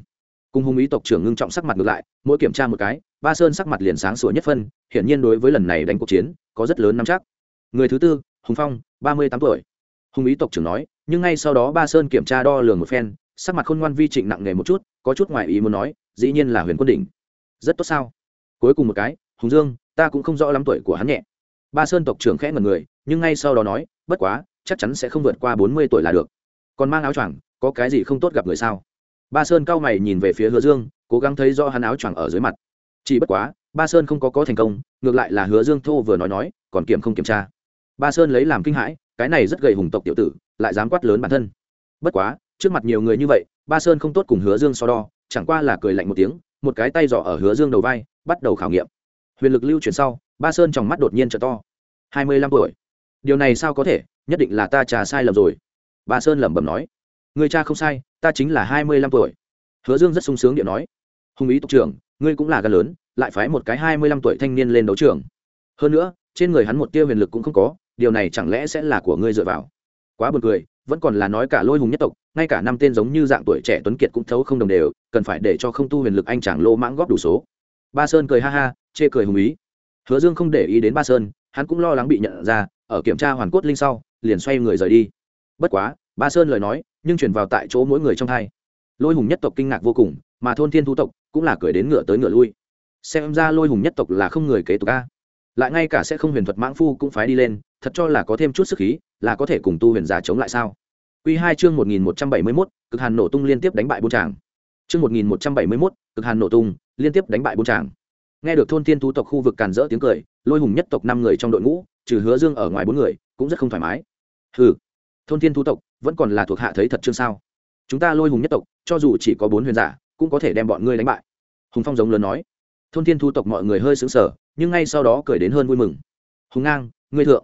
cùng hùng ý tộc trưởng ngưng trọng sắc mặt ngược lại, mỗi kiểm tra một cái, ba sơn sắc mặt liền sáng sủa nhất phân, hiển nhiên đối với lần này đánh cuộc chiến, có rất lớn nắm chắc. Người thứ tư, hùng phong, ba mươi tám tuổi. Hùng ý tộc trưởng nói, nhưng ngay sau đó ba sơn kiểm tra đo lường một phen, sắc mặt khôn ngoan vi trịnh nặng nề một chút, có chút ngoại ý muốn nói, dĩ nhiên là huyền quân đỉnh. Rất tốt sao? Cuối cùng một cái, hùng dương, ta cũng không rõ lắm tuổi của hắn nhẹ. Ba sơn tộc trưởng khẽ ngần người, nhưng ngay sau đó nói, bất quá, chắc chắn sẽ không vượt qua bốn mươi tuổi là được. Còn mang áo choàng, có cái gì không tốt gặp người sao? Ba sơn cao mày nhìn về phía hứa dương, cố gắng thấy do hắn áo choàng ở dưới mặt. Chỉ bất quá, ba sơn không có có thành công, ngược lại là hứa dương thô vừa nói nói, còn kiểm không kiểm tra. Ba sơn lấy làm kinh hãi, cái này rất gầy hùng tộc tiểu tử, lại dám quát lớn bản thân. Bất quá, trước mặt nhiều người như vậy, ba sơn không tốt cùng hứa dương so đo, chẳng qua là cười lạnh một tiếng, một cái tay giỏ ở hứa dương đầu vai, bắt đầu khảo nghiệm. Huyền lực lưu chuyển sau, ba sơn trong mắt đột nhiên trở to. Hai mươi lăm tuổi. Điều này sao có thể? Nhất định là ta trà sai lầm rồi. Ba sơn lẩm bẩm nói người cha không sai, ta chính là hai mươi lăm tuổi. Hứa dương rất sung sướng điện nói. Hùng ý tộc trưởng, ngươi cũng là gan lớn, lại phái một cái hai mươi lăm tuổi thanh niên lên đấu trường. Hơn nữa, trên người hắn một tia huyền lực cũng không có, điều này chẳng lẽ sẽ là của ngươi dựa vào? Quá buồn cười, vẫn còn là nói cả lôi hùng nhất tộc, ngay cả năm tên giống như dạng tuổi trẻ tuấn kiệt cũng thấu không đồng đều, cần phải để cho không tu huyền lực anh chàng lô mãng góp đủ số. Ba sơn cười ha ha, chê cười hùng ý. Hứa dương không để ý đến ba sơn, hắn cũng lo lắng bị nhận ra, ở kiểm tra hoàn cốt linh sau, liền xoay người rời đi. Bất quá, ba sơn lời nói nhưng chuyển vào tại chỗ mỗi người trong hai lôi hùng nhất tộc kinh ngạc vô cùng mà thôn thiên thú tộc cũng là cười đến ngựa tới ngựa lui xem ra lôi hùng nhất tộc là không người kế tục a lại ngay cả sẽ không huyền thuật mãng phu cũng phải đi lên thật cho là có thêm chút sức khí là có thể cùng tu huyền giả chống lại sao Quy hai chương một nghìn một trăm bảy mươi 1171, cực hàn nổ tung liên tiếp đánh bại bốn chàng. Chương một nghìn một trăm bảy mươi 1171, cực hàn nổ tung, liên tiếp đánh bại bốn chàng. Nghe được thôn tiên thú tộc khu vực càn rỡ tiếng cười, lôi hùng nhất tộc năm người trong đội ngũ, trừ Hứa Dương ở ngoài bốn người, cũng rất không thoải mái. Hừ, thôn tiên thú tộc vẫn còn là thuộc hạ thấy thật chương sao? Chúng ta lôi hùng nhất tộc, cho dù chỉ có bốn huyền giả, cũng có thể đem bọn ngươi đánh bại. Hùng Phong giống lớn nói. Thôn thiên thu tộc mọi người hơi xứng sờ, nhưng ngay sau đó cười đến hơn vui mừng. Hùng ngang, ngươi thượng.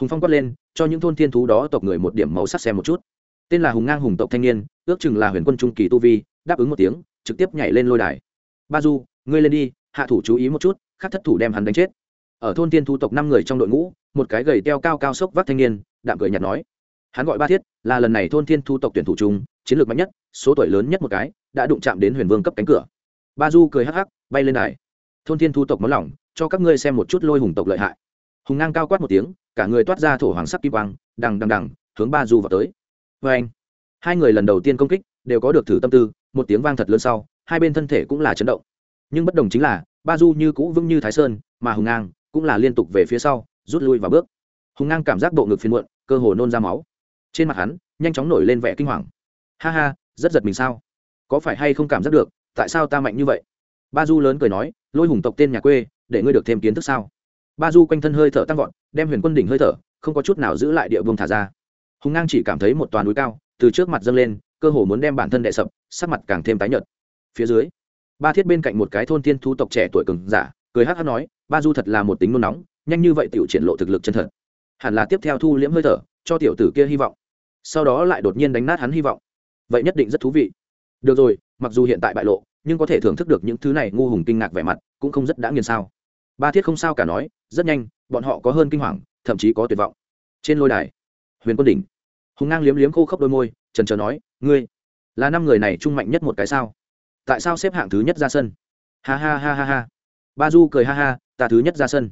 Hùng Phong quát lên, cho những thôn thiên thú đó tộc người một điểm màu sắc xem một chút tên là hùng ngang hùng tộc thanh niên ước chừng là huyền quân trung kỳ tu vi đáp ứng một tiếng trực tiếp nhảy lên lôi đài ba du ngươi lên đi hạ thủ chú ý một chút khắc thất thủ đem hắn đánh chết ở thôn tiên thu tộc năm người trong đội ngũ một cái gầy teo cao cao sốc vác thanh niên đạm cười nhạt nói hắn gọi ba thiết, là lần này thôn thiên thu tộc tuyển thủ chung, chiến lược mạnh nhất, số tuổi lớn nhất một cái, đã đụng chạm đến huyền vương cấp cánh cửa. Ba du cười hắc hắc, bay lên đài. Thôn thiên thu tộc món lỏng cho các ngươi xem một chút lôi hùng tộc lợi hại. Hùng ngang cao quát một tiếng, cả người toát ra thổ hoàng sắc kim quang, đằng đằng đằng, hướng ba du vào tới. Vê anh, hai người lần đầu tiên công kích, đều có được thử tâm tư, một tiếng vang thật lớn sau, hai bên thân thể cũng là chấn động. Nhưng bất đồng chính là, ba du như cũ vững như thái sơn, mà hùng ngang cũng là liên tục về phía sau, rút lui và bước. Hùng ngang cảm giác bộ ngực phiền muộn, cơ hồ nôn ra máu trên mặt hắn, nhanh chóng nổi lên vẻ kinh hoàng. Ha ha, rất giật mình sao? Có phải hay không cảm giác được, tại sao ta mạnh như vậy? Ba du lớn cười nói, lôi hùng tộc tên nhà quê, để ngươi được thêm kiến thức sao? Ba du quanh thân hơi thở tăng vọt, đem huyền quân đỉnh hơi thở, không có chút nào giữ lại địa vương thả ra. Hùng ngang chỉ cảm thấy một toàn núi cao, từ trước mặt dâng lên, cơ hồ muốn đem bản thân đệ sập, sắc mặt càng thêm tái nhợt. Phía dưới, ba thiết bên cạnh một cái thôn tiên thu tộc trẻ tuổi cường giả, cười hát hát nói, ba du thật là một tính nôn nóng, nhanh như vậy tiểu triển lộ thực lực chân thật. Hẳn là tiếp theo thu liễm hơi thở cho tiểu tử kia hy vọng. Sau đó lại đột nhiên đánh nát hắn hy vọng. Vậy nhất định rất thú vị. Được rồi, mặc dù hiện tại bại lộ, nhưng có thể thưởng thức được những thứ này ngu hùng kinh ngạc vẻ mặt, cũng không rất đã nghiền sao. Ba thiết không sao cả nói, rất nhanh, bọn họ có hơn kinh hoàng, thậm chí có tuyệt vọng. Trên lôi đài, huyền quân đỉnh hùng ngang liếm liếm khô khốc đôi môi, trần trờ nói, ngươi là năm người này trung mạnh nhất một cái sao? Tại sao xếp hạng thứ nhất ra sân? Ha ha ha ha ha. Ba du cười ha ha, ta thứ nhất ra sân.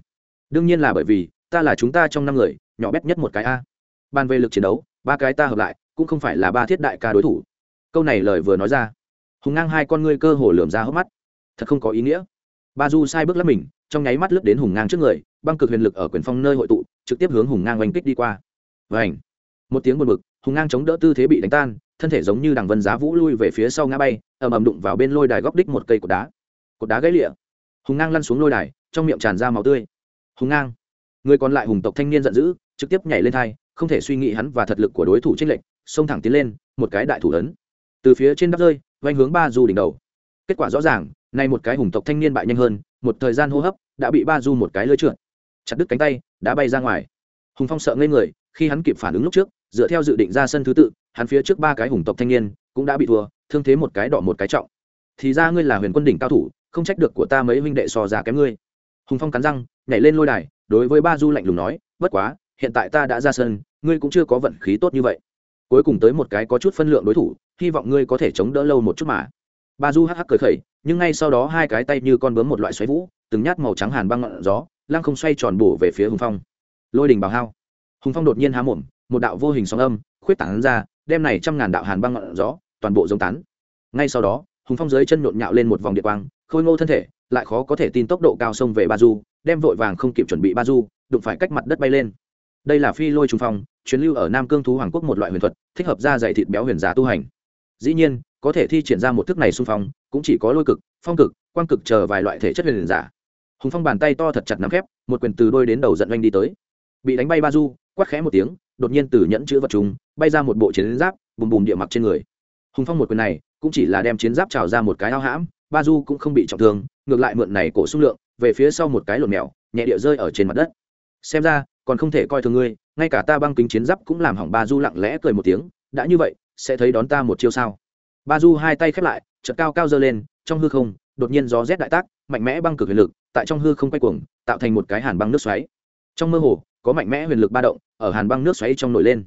Đương nhiên là bởi vì, ta là chúng ta trong năm người, nhỏ bé nhất một cái a ban về lực chiến đấu, ba cái ta hợp lại, cũng không phải là ba thiết đại ca đối thủ. Câu này lời vừa nói ra, hùng ngang hai con ngươi cơ hồ lườm ra hốc mắt. Thật không có ý nghĩa. Ba du sai bước lắc mình, trong nháy mắt lướt đến hùng ngang trước người, băng cực huyền lực ở quyền phong nơi hội tụ, trực tiếp hướng hùng ngang oanh kích đi qua. Vảnh một tiếng buồn bực, hùng ngang chống đỡ tư thế bị đánh tan, thân thể giống như đằng vân giá vũ lui về phía sau ngã bay, ầm ầm đụng vào bên lôi đài góc đích một cây cột đá. Cột đá gãy lịa. Hùng ngang lăn xuống lôi đài, trong miệng tràn ra máu tươi. Hùng ngang. Người còn lại hùng tộc thanh niên giận dữ, trực tiếp nhảy lên thai không thể suy nghĩ hắn và thật lực của đối thủ trên lệch, xông thẳng tiến lên, một cái đại thủ ấn từ phía trên đắp rơi vanh hướng ba du đỉnh đầu. Kết quả rõ ràng, nay một cái hùng tộc thanh niên bại nhanh hơn, một thời gian hô hấp, đã bị ba du một cái lưỡi trượt. Chặt đứt cánh tay, đã bay ra ngoài. Hùng phong sợ ngây người, khi hắn kịp phản ứng lúc trước, dựa theo dự định ra sân thứ tự, hắn phía trước ba cái hùng tộc thanh niên cũng đã bị thua, thương thế một cái đỏ một cái trọng. Thì ra ngươi là huyền quân đỉnh cao thủ, không trách được của ta mấy huynh đệ so ra kém ngươi. Hùng phong cắn răng, nhảy lên lôi đài, đối với ba du lạnh lùng nói, bất quá hiện tại ta đã ra sân, ngươi cũng chưa có vận khí tốt như vậy. Cuối cùng tới một cái có chút phân lượng đối thủ, hy vọng ngươi có thể chống đỡ lâu một chút mà. Ba du hắc hắc cười khẩy, nhưng ngay sau đó hai cái tay như con bướm một loại xoáy vũ, từng nhát màu trắng hàn băng ngọn gió, lăng không xoay tròn bổ về phía hùng phong. Lôi đình bào hao. Hùng phong đột nhiên há mồm, một đạo vô hình sóng âm, khuyết tảng ra, đem này trăm ngàn đạo hàn băng ngọn gió, toàn bộ giống tán. Ngay sau đó, hùng phong dưới chân nhộn nhạo lên một vòng địa quang, khôi ngô thân thể, lại khó có thể tin tốc độ cao sông về ba du, đem vội vàng không kịp chuẩn bị ba du, đụng phải cách mặt đất bay lên đây là phi lôi trung phong chuyến lưu ở nam cương thú hoàng quốc một loại huyền thuật, thích hợp ra dạy thịt béo huyền giả tu hành. Dĩ nhiên, có thể thi triển ra một thức này xung phong, cũng chỉ có lôi cực, phong cực, quang cực chờ vài loại thể chất huyền giả. Hùng phong bàn tay to thật chặt nắm khép, một quyền từ đôi đến đầu giận oanh đi tới. Bị đánh bay ba du, quát khẽ một tiếng, đột nhiên từ nhẫn chữ vật chúng bay ra một bộ chiến giáp, bùm bùm địa mặc trên người. Hùng phong một quyền này, cũng chỉ là đem chiến giáp trào ra một cái ao hãm, ba du cũng không bị trọng thương, ngược lại mượn này cổ xung lượng, về phía sau một cái lột mèo, nhẹ địa rơi ở trên mặt đất. Xem ra còn không thể coi thường ngươi, ngay cả ta băng kính chiến giáp cũng làm hỏng ba du lặng lẽ cười một tiếng, đã như vậy, sẽ thấy đón ta một chiêu sao? Ba du hai tay khép lại, chợt cao cao giơ lên, trong hư không, đột nhiên gió rét đại tác, mạnh mẽ băng cực huyền lực, tại trong hư không quay cuồng, tạo thành một cái hàn băng nước xoáy. Trong mơ hồ, có mạnh mẽ huyền lực ba động, ở hàn băng nước xoáy trong nổi lên.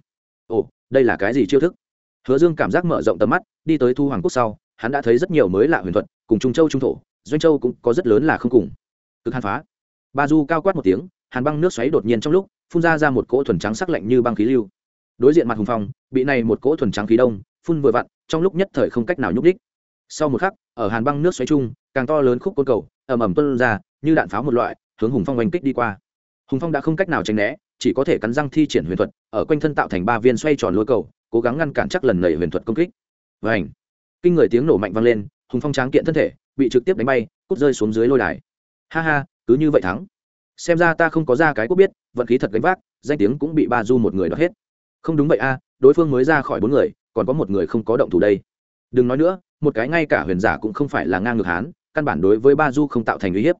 Ồ, đây là cái gì chiêu thức? Hứa dương cảm giác mở rộng tầm mắt, đi tới thu hoàng quốc sau, hắn đã thấy rất nhiều mới lạ huyền thuật, cùng trung châu trung thổ, doanh châu cũng có rất lớn là không cùng. Cực hàn phá. Ba du cao quát một tiếng hàn băng nước xoáy đột nhiên trong lúc phun ra ra một cỗ thuần trắng sắc lạnh như băng khí lưu. Đối diện mặt hùng phong, bị này một cỗ thuần trắng khí đông phun vừa vặn, trong lúc nhất thời không cách nào nhúc đích sau một khắc, ở hàn băng nước xoáy chung, càng to lớn khúc côn cầu ầm ầm tuân ra, như đạn pháo một loại, hướng hùng phong oanh kích đi qua. Hùng phong đã không cách nào tránh né, chỉ có thể cắn răng thi triển huyền thuật, ở quanh thân tạo thành ba viên xoay tròn lôi cầu, cố gắng ngăn cản chắc lần nảy huyền thuật công kích. Và ảnh kinh người tiếng nổ mạnh vang lên, hùng phong tráng kiện thân thể, bị trực tiếp đánh bay, cút rơi xuống dưới lôi đài. Ha ha, cứ như vậy thắng xem ra ta không có ra cái cốt biết, vận khí thật gánh vác, danh tiếng cũng bị ba du một người đ hết. Không đúng vậy a, đối phương mới ra khỏi bốn người, còn có một người không có động thủ đây. Đừng nói nữa, một cái ngay cả huyền giả cũng không phải là ngang ngược hán, căn bản đối với ba du không tạo thành uy hiếp.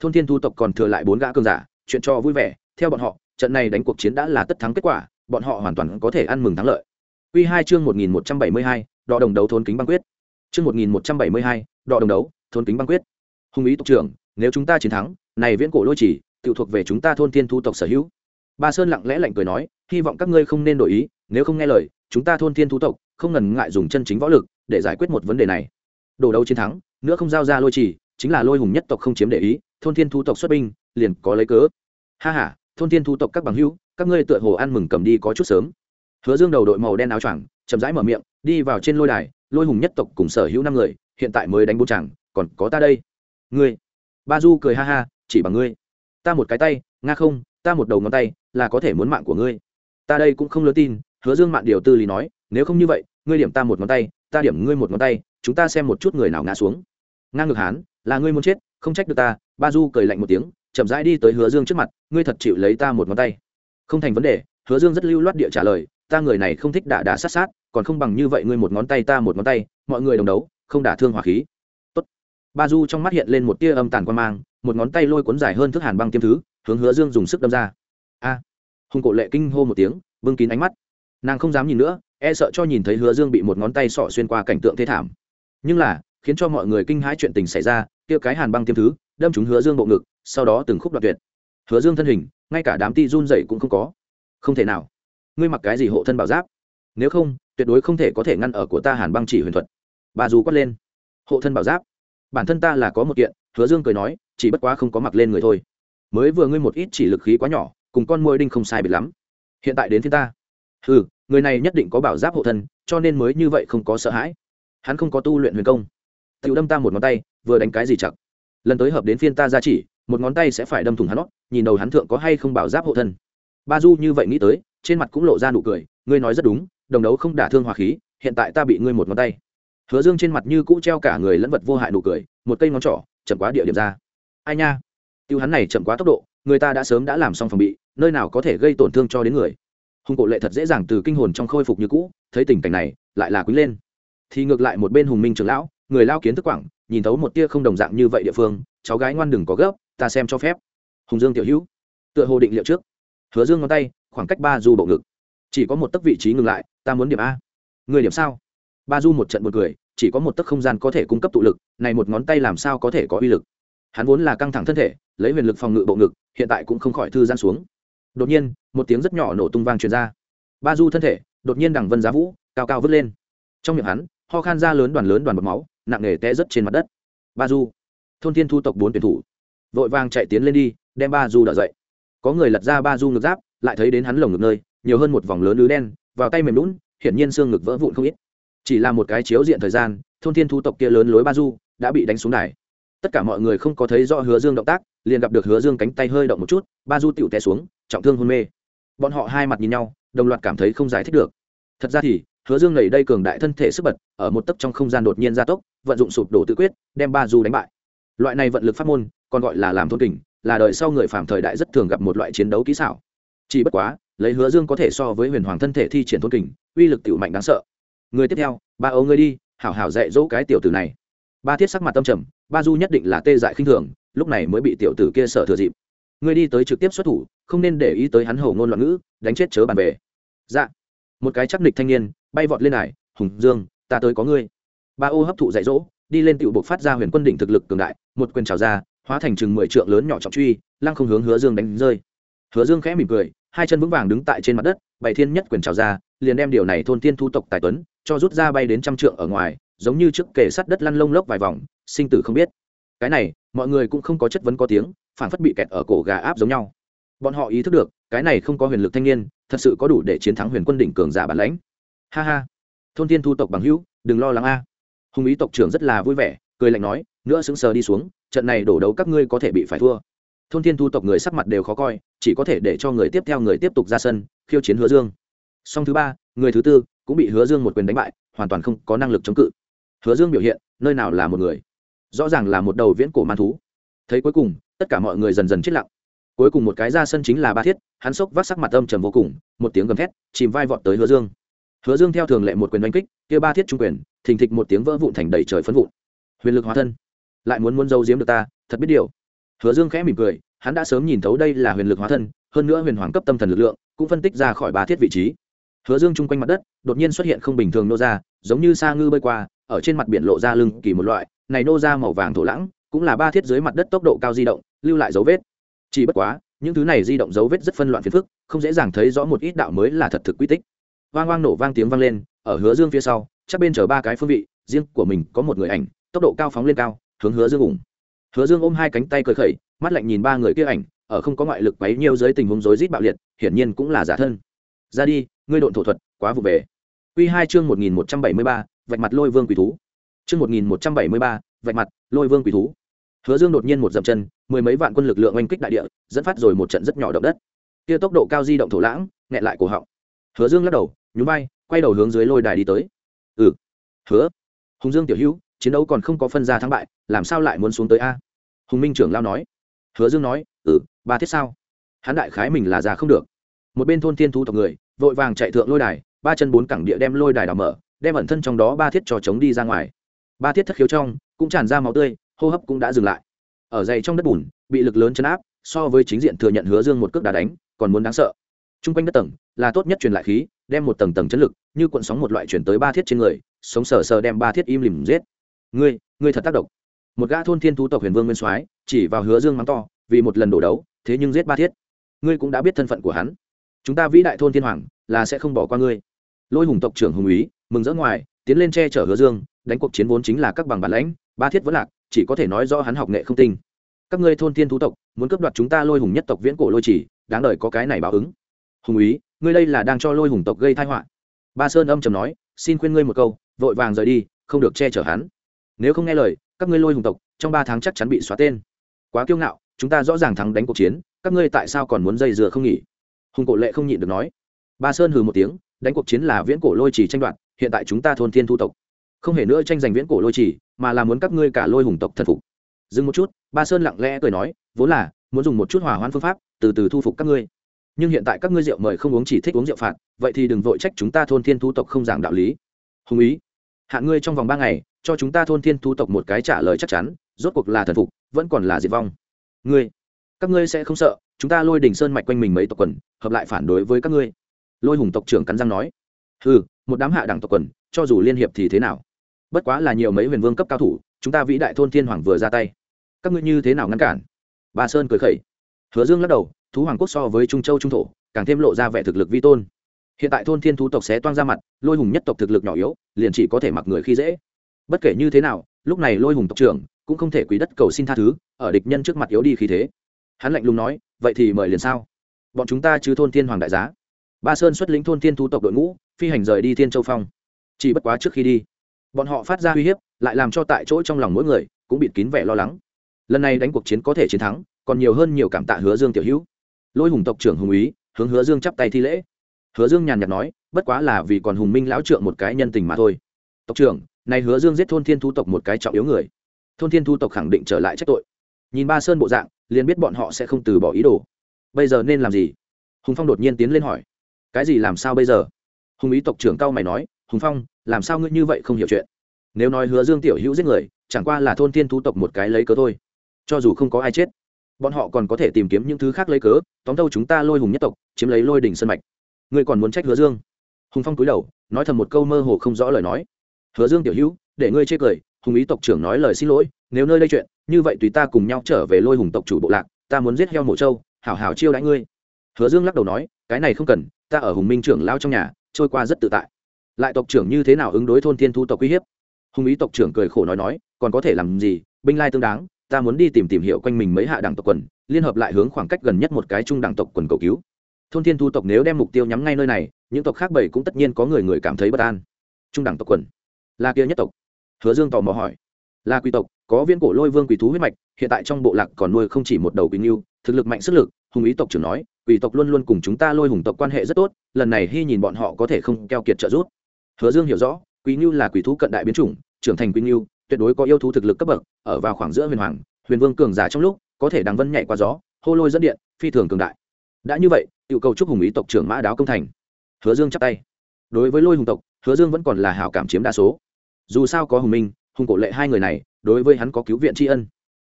Thôn thiên thu tộc còn thừa lại bốn gã cường giả, chuyện cho vui vẻ, theo bọn họ, trận này đánh cuộc chiến đã là tất thắng kết quả, bọn họ hoàn toàn có thể ăn mừng thắng lợi. Quy hai chương một nghìn một trăm bảy mươi hai, đọ đồng đấu thôn kính băng quyết. Chương một nghìn một trăm bảy mươi hai, đọ đồng đấu thôn kính băng quyết. Hùng ý tộc trưởng, nếu chúng ta chiến thắng, này viễn cổ lôi chỉ tự thuộc về chúng ta thôn thiên thu tộc sở hữu. Ba sơn lặng lẽ lạnh cười nói, hy vọng các ngươi không nên đổi ý, nếu không nghe lời, chúng ta thôn thiên thu tộc không ngần ngại dùng chân chính võ lực để giải quyết một vấn đề này. Đồ đấu chiến thắng, nữa không giao ra lôi chỉ chính là lôi hùng nhất tộc không chiếm để ý, thôn thiên thu tộc xuất binh, liền có lấy cớ. Ha ha, thôn thiên thu tộc các bằng hữu, các ngươi tựa hồ ăn mừng cầm đi có chút sớm. Hứa dương đầu đội màu đen áo choàng, chậm rãi mở miệng, đi vào trên lôi đài, lôi hùng nhất tộc cùng sở hữu năm người, hiện tại mới đánh bố chẳng còn có ta đây. Ngươi. Ba du cười ha ha, chỉ bằng ngươi ta một cái tay, nga không, ta một đầu ngón tay, là có thể muốn mạng của ngươi. Ta đây cũng không lớn tin, hứa dương mạn điều tư lý nói, nếu không như vậy, ngươi điểm ta một ngón tay, ta điểm ngươi một ngón tay, chúng ta xem một chút người nào ngã xuống. Ngang ngược hán, là ngươi muốn chết, không trách được ta, ba du cười lạnh một tiếng, chậm rãi đi tới hứa dương trước mặt, ngươi thật chịu lấy ta một ngón tay. Không thành vấn đề, hứa dương rất lưu loát địa trả lời, ta người này không thích đả đả sát sát, còn không bằng như vậy ngươi một ngón tay ta một ngón tay, mọi người đồng đấu, không đả thương hỏa khí. Tốt. ba du trong mắt hiện lên một tia âm tàn quan mang một ngón tay lôi cuốn dài hơn thước hàn băng tiêm thứ, hướng hứa dương dùng sức đâm ra. A! Hùng cổ lệ kinh hô một tiếng, bưng kín ánh mắt. Nàng không dám nhìn nữa e sợ cho nhìn thấy hứa dương bị một ngón tay sọ xuyên qua cảnh tượng thế thảm. Nhưng là, khiến cho mọi người kinh hãi chuyện tình xảy ra, kia cái hàn băng tiêm thứ, đâm chúng hứa dương bộ ngực, sau đó từng khúc đoạt tuyệt. Hứa dương thân hình, ngay cả đám ti run dậy cũng không có. Không thể nào. Ngươi mặc cái gì hộ thân bảo giáp? Nếu không, tuyệt đối không thể có thể ngăn ở của ta hàn băng chỉ huyền thuật. Bà dù quát lên. Hộ thân bảo giáp? Bản thân ta là có một kiện, hứa dương cười nói chỉ bất quá không có mặc lên người thôi. Mới vừa ngươi một ít chỉ lực khí quá nhỏ, cùng con môi đinh không sai biệt lắm. Hiện tại đến thiên ta. Ừ người này nhất định có bảo giáp hộ thân, cho nên mới như vậy không có sợ hãi. Hắn không có tu luyện huyền công. Tự đâm ta một ngón tay, vừa đánh cái gì chặt. Lần tới hợp đến phiên ta ra chỉ, một ngón tay sẽ phải đâm thủng hắn nót nhìn đầu hắn thượng có hay không bảo giáp hộ thân. Ba du như vậy nghĩ tới, trên mặt cũng lộ ra nụ cười, ngươi nói rất đúng, đồng đấu không đả thương hòa khí, hiện tại ta bị ngươi một ngón tay. Hứa dương trên mặt như cũ treo cả người lẫn vật vô hại nụ cười, một cây ngón trỏ, chậm quá địa điểm ra ai nha? Tiêu hắn này chậm quá tốc độ, người ta đã sớm đã làm xong phòng bị, nơi nào có thể gây tổn thương cho đến người. Hùng cổ lệ thật dễ dàng từ kinh hồn trong khôi phục như cũ, thấy tình cảnh này, lại là quý lên. Thì ngược lại một bên hùng minh trưởng lão, người lao kiến thức quảng, nhìn thấu một tia không đồng dạng như vậy địa phương, cháu gái ngoan đừng có gấp, ta xem cho phép. Hùng dương tiểu hữu, tựa hồ định liệu trước. Hứa dương ngón tay, khoảng cách ba du bộ ngực. Chỉ có một tấc vị trí ngừng lại, ta muốn điểm a. Người điểm sao? Ba du một trận một người chỉ có một tấc không gian có thể cung cấp tụ lực, này một ngón tay làm sao có thể có uy lực? Hắn vốn là căng thẳng thân thể, lấy huyền lực phòng ngự bộ ngực, hiện tại cũng không khỏi thư giãn xuống. Đột nhiên, một tiếng rất nhỏ nổ tung vang truyền ra. Ba du thân thể, đột nhiên đằng vân giá vũ, cao cao vứt lên. Trong miệng hắn, ho khan ra lớn đoàn lớn đoàn bọc máu, nặng nề té rất trên mặt đất. Ba du, thôn thiên thu tộc bốn tuyển thủ, vội vàng chạy tiến lên đi, đem ba du đỡ dậy. Có người lật ra ba du ngực giáp, lại thấy đến hắn lồng ngực nơi, nhiều hơn một vòng lớn lứ đen, vào tay mềm lún, hiển nhiên xương ngực vỡ vụn không ít. Chỉ là một cái chiếu diện thời gian, thôn thiên thu tộc kia lớn lối ba du đã bị đánh xuống đài tất cả mọi người không có thấy rõ hứa dương động tác, liền gặp được hứa dương cánh tay hơi động một chút, ba du tựu té xuống, trọng thương hôn mê. Bọn họ hai mặt nhìn nhau, đồng loạt cảm thấy không giải thích được. Thật ra thì, hứa dương nảy đây cường đại thân thể sức bật, ở một tấc trong không gian đột nhiên gia tốc, vận dụng sụp đổ tự quyết, đem ba du đánh bại. Loại này vận lực pháp môn, còn gọi là làm thôn kình, là đời sau người phạm thời đại rất thường gặp một loại chiến đấu kỹ xảo. Chỉ bất quá, lấy hứa dương có thể so với huyền hoàng thân thể thi triển thôn kình, uy lực tiểu mạnh đáng sợ. Người tiếp theo, ba ấu ngươi đi, hảo hảo dạy dỗ cái tiểu tử này ba thiết sắc mặt tâm trầm, ba du nhất định là tê dại khinh thường, lúc này mới bị tiểu tử kia sợ thừa dịp. Ngươi đi tới trực tiếp xuất thủ, không nên để ý tới hắn hầu ngôn loạn ngữ, đánh chết chớ bàn về. Dạ. Một cái chắc nịch thanh niên, bay vọt lên này, hùng dương, ta tới có ngươi. Ba ô hấp thụ dạy dỗ, đi lên tiểu buộc phát ra huyền quân đỉnh thực lực cường đại, một quyền trào ra, hóa thành chừng mười trượng lớn nhỏ trọng truy, lăng không hướng hứa dương đánh rơi. Hứa dương khẽ mỉm cười, hai chân vững vàng đứng tại trên mặt đất, bảy thiên nhất quyền trào ra, liền đem điều này thôn tiên thu tộc tài tuấn, cho rút ra bay đến trăm trượng ở ngoài giống như trước kể sắt đất lăn lông lốc vài vòng, sinh tử không biết. Cái này, mọi người cũng không có chất vấn có tiếng phản phất bị kẹt ở cổ gà áp giống nhau. Bọn họ ý thức được, cái này không có huyền lực thanh niên, thật sự có đủ để chiến thắng huyền quân đỉnh cường giả bản lãnh. Ha ha. Thôn tiên thu tộc bằng hữu, đừng lo lắng a. Hùng ý tộc trưởng rất là vui vẻ, cười lạnh nói, nữa sững sờ đi xuống, trận này đổ đấu các ngươi có thể bị phải thua. Thôn thiên thu tộc người sắc mặt đều khó coi, chỉ có thể để cho người tiếp theo người tiếp tục ra sân, khiêu chiến hứa dương. Song thứ ba, người thứ tư, cũng bị hứa dương một quyền đánh bại, hoàn toàn không có năng lực chống cự hứa dương biểu hiện, nơi nào là một người? Rõ ràng là một đầu viễn cổ man thú. Thấy cuối cùng, tất cả mọi người dần dần chết lặng. Cuối cùng một cái ra sân chính là ba thiết, hắn sốc vác sắc mặt âm trầm vô cùng, một tiếng gầm thét, chìm vai vọt tới hứa dương. Hứa dương theo thường lệ một quyền đánh kích, kia ba thiết trung quyền, thình thịch một tiếng vỡ vụn thành đầy trời phấn vụn. Huyền lực hóa thân. Lại muốn muốn giấu giếm được ta, thật biết điều. Hứa dương khẽ mỉm cười, hắn đã sớm nhìn thấu đây là huyền lực hóa thân, hơn nữa huyền hoàng cấp tâm thần lực lượng, cũng phân tích ra khỏi ba thiết vị trí. Hứa dương chung quanh mặt đất, đột nhiên xuất hiện không bình thường nô ra, giống như sa ngư bơi qua ở trên mặt biển lộ ra lưng kỳ một loại này nô ra màu vàng thổ lãng cũng là ba thiết dưới mặt đất tốc độ cao di động lưu lại dấu vết. Chỉ bất quá những thứ này di động dấu vết rất phân loạn phiền phức không dễ dàng thấy rõ một ít đạo mới là thật thực quy tích. Vang vang nổ vang tiếng vang lên ở hứa dương phía sau chắc bên chở ba cái phương vị riêng của mình có một người ảnh tốc độ cao phóng lên cao hướng hứa dương ủng. Hứa dương ôm hai cánh tay cởi khẩy mắt lạnh nhìn ba người kia ảnh ở không có ngoại lực bấy nhiêu dưới tình huống rối rít bạo liệt hiển nhiên cũng là giả thân. Ra đi ngươi độn thổ thuật quá vụ về. Quy 2 chương 1173, vạch mặt lôi vương quỷ thú. Chương một nghìn một trăm bảy mươi ba, vạch mặt lôi vương quỷ thú. Hứa dương đột nhiên một dậm chân, mười mấy vạn quân lực lượng oanh kích đại địa, dẫn phát rồi một trận rất nhỏ động đất. Kia tốc độ cao di động thổ lãng, nghẹn lại cổ họng. Hứa dương lắc đầu, nhún vai, quay đầu hướng dưới lôi đài đi tới. Ừ. Hứa. Hùng dương tiểu hữu, chiến đấu còn không có phân ra thắng bại, làm sao lại muốn xuống tới a? Hùng minh trưởng lao nói. Hứa dương nói ừ ba thiết sao? Hắn đại khái mình là già không được. Một bên thôn thiên thú tộc người, vội vàng chạy thượng lôi đài, ba chân bốn cẳng địa đem lôi đài đào mở đem ẩn thân trong đó ba thiết cho chống đi ra ngoài. Ba thiết thất khiếu trong, cũng tràn ra máu tươi, hô hấp cũng đã dừng lại. Ở dày trong đất bùn, bị lực lớn chấn áp, so với chính diện thừa nhận hứa dương một cước đá đánh, còn muốn đáng sợ. T r u n g quanh đất tầng, là tốt nhất truyền lại khí, đem một tầng tầng chấn lực, như cuộn sóng một loại chuyển tới ba thiết trên người, sống sờ sờ đem ba thiết im lìm giết. Ngươi ngươi thật tác động. Một gã thôn thiên thú tộc huyền vương nguyên soái, chỉ vào hứa dương mắng to, vì một lần đổ đấu, thế nhưng giết ba thiết. Ngươi cũng đã biết thân phận của hắn. Chúng ta vĩ đại thôn thiên hoàng, là sẽ không bỏ qua ngươi. Lôi hùng tộc trưởng hùng úy mừng rỡ ngoài, tiến lên che chở hứa dương, đánh cuộc chiến vốn chính là các bằng bản lãnh, ba thiết vẫn lạc, chỉ có thể nói do hắn học nghệ không tinh. Các ngươi thôn thiên thú tộc, muốn cướp đoạt chúng ta lôi hùng nhất tộc viễn cổ lôi chỉ, đáng đời có cái này báo ứng. Hùng úy, ngươi đây là đang cho lôi hùng tộc gây tai họa. Ba sơn âm trầm nói, xin khuyên ngươi một câu, vội vàng rời đi, không được che chở hắn. Nếu không nghe lời, các ngươi lôi hùng tộc, trong ba tháng chắc chắn bị xóa tên. Quá kiêu ngạo, chúng ta rõ ràng thắng đánh cuộc chiến, các ngươi tại sao còn muốn dây dừa không nghỉ? Hùng cổ lệ không nhịn được nói. Ba sơn hừ một tiếng, đánh cuộc chiến là viễn cổ lôi chỉ tranh đoạt hiện tại chúng ta thôn thiên thu tộc. Không hề nữa tranh giành viễn cổ lôi chỉ, mà là muốn các ngươi cả lôi hùng tộc thần phục. Dừng một chút, ba sơn lặng lẽ cười nói, vốn là, muốn dùng một chút hỏa hoãn phương pháp, từ từ thu phục các ngươi. Nhưng hiện tại các ngươi rượu mời không uống chỉ thích uống rượu phạt, vậy thì đừng vội trách chúng ta thôn thiên thu tộc không giảng đạo lý. Hùng ý hạn ngươi trong vòng ba ngày, cho chúng ta thôn thiên thu tộc một cái trả lời chắc chắn, rốt cuộc là thần phục, vẫn còn là diệt vong. Ngươi, các ngươi sẽ không sợ, chúng ta lôi đỉnh sơn mạch quanh mình mấy tộc quần, hợp lại phản đối với các ngươi. Lôi hùng tộc trưởng cắn răng nói ừ một đám hạ đẳng tộc quần, cho dù liên hiệp thì thế nào? Bất quá là nhiều mấy huyền vương cấp cao thủ, chúng ta vĩ đại thôn thiên hoàng vừa ra tay. Các ngươi như thế nào ngăn cản? Bà sơn cười khẩy. Hứa dương lắc đầu, thú hoàng quốc so với trung châu trung thổ, càng thêm lộ ra vẻ thực lực vi tôn. Hiện tại thôn thiên thú tộc xé toang ra mặt, lôi hùng nhất tộc thực lực nhỏ yếu, liền chỉ có thể mặc người khi dễ. Bất kể như thế nào, lúc này lôi hùng tộc trưởng cũng không thể quý đất cầu xin tha thứ, ở địch nhân trước mặt yếu đi khí thế. Hắn lạnh lùng nói, vậy thì mời liền sao? Bọn chúng ta chứ thôn thiên hoàng đại giá. Ba sơn xuất lĩnh thôn thiên thú tộc đội ngũ phi hành rời đi thiên châu phong. Chỉ bất quá trước khi đi, bọn họ phát ra uy hiếp, lại làm cho tại chỗ trong lòng mỗi người cũng bịt kín vẻ lo lắng. Lần này đánh cuộc chiến có thể chiến thắng, còn nhiều hơn nhiều cảm tạ hứa dương tiểu hữu. Lôi hùng tộc trưởng hùng úy hướng hứa dương chắp tay thi lễ. Hứa dương nhàn nhạt nói, bất quá là vì còn hùng minh lão trượng một cái nhân tình mà thôi. Tộc trưởng này hứa dương giết thôn thiên thu tộc một cái trọng yếu người. Thôn thiên thu tộc khẳng định trở lại trách tội. Nhìn ba sơn bộ dạng, liền biết bọn họ sẽ không từ bỏ ý đồ. Bây giờ nên làm gì? Hùng phong đột nhiên tiến lên hỏi, cái gì làm sao bây giờ? Hùng ý tộc trưởng cao mày nói, hùng phong, làm sao ngươi như vậy không hiểu chuyện? Nếu nói hứa dương tiểu hữu giết người, chẳng qua là thôn thiên thú tộc một cái lấy cớ thôi. Cho dù không có ai chết, bọn họ còn có thể tìm kiếm những thứ khác lấy cớ, tóm đâu chúng ta lôi hùng nhất tộc, chiếm lấy lôi đỉnh sân mạch. Ngươi còn muốn trách hứa dương? Hùng phong cúi đầu, nói thầm một câu mơ hồ không rõ lời nói. Hứa dương tiểu hữu, để ngươi chê cười, hùng ý tộc trưởng nói lời xin lỗi, nếu nơi đây chuyện, như vậy tùy ta cùng nhau trở về lôi hùng tộc chủ bộ lạc, ta muốn giết heo mổ trâu, hảo hảo chiêu đãi ngươi. Hứa dương lắc đầu nói, cái này không cần, ta ở hùng minh trưởng lao trong nhà trôi qua rất tự tại. Lại tộc trưởng như thế nào ứng đối thôn thiên thu tộc uy hiếp? Hùng ý tộc trưởng cười khổ nói nói, còn có thể làm gì? Binh lai tương đáng, ta muốn đi tìm tìm hiểu quanh mình mấy hạ đẳng tộc quần, liên hợp lại hướng khoảng cách gần nhất một cái trung đẳng tộc quần cầu cứu. Thôn thiên thu tộc nếu đem mục tiêu nhắm ngay nơi này, những tộc khác bảy cũng tất nhiên có người người cảm thấy bất an. Trung đẳng tộc quần. Là kia nhất tộc? Hứa dương tò mò hỏi. Là quý tộc, có viên cổ lôi vương quỷ thú huyết mạch, hiện tại trong bộ lạc còn nuôi không chỉ một đầu quỷ nghiêu thực lực mạnh sức lực hùng ý tộc trưởng nói quỷ tộc luôn luôn cùng chúng ta lôi hùng tộc quan hệ rất tốt, lần này hy nhìn bọn họ có thể không keo kiệt trợ giúp. Hứa dương hiểu rõ, quỷ ngưu là quỷ thú cận đại biến chủng, trưởng thành quỷ ngưu tuyệt đối có yêu thú thực lực cấp bậc, ở vào khoảng giữa huyền hoàng, huyền vương cường giả trong lúc, có thể đằng vân nhảy qua gió, hô lôi dẫn điện, phi thường cường đại. Đã như vậy tự cầu chúc hùng ý tộc trưởng mã đáo công thành. Hứa dương chắp tay. Đối với lôi hùng tộc, hứa dương vẫn còn là hảo cảm chiếm đa số. Dù sao có hùng minh, hùng cổ lệ hai người này, đối với hắn có cứu viện tri ân.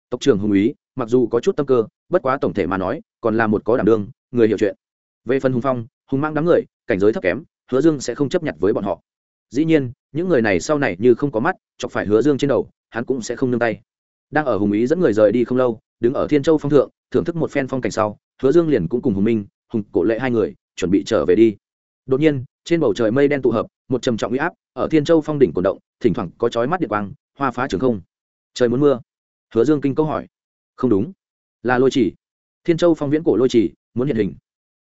Tộc trưởng hùng ý, mặc dù có chút tâm cơ, bất quá tổng thể mà nói, còn là một có đảm đương người hiểu chuyện. Về phần hùng phong, hùng mang đám người, cảnh giới thấp kém, hứa dương sẽ không chấp nhận với bọn họ. Dĩ nhiên, những người này sau này như không có mắt, chọc phải hứa dương trên đầu, hắn cũng sẽ không nương tay. Đang ở hùng ý dẫn người rời đi không lâu, đứng ở thiên châu phong thượng, thưởng thức một phen phong cảnh sau, hứa dương liền cũng cùng hùng minh, hùng cổ lệ hai người, chuẩn bị trở về đi. Đột nhiên, trên bầu trời mây đen tụ hợp, một trầm trọng uy áp, ở thiên châu phong đỉnh cổ động, thỉnh thoảng có chói mắt điện quang, hoa phá trường không. Trời muốn mưa. Hứa dương kinh câu hỏi. Không đúng. Là lôi chỉ. Thiên châu phong viễn cổ lôi chỉ muốn hiện hình.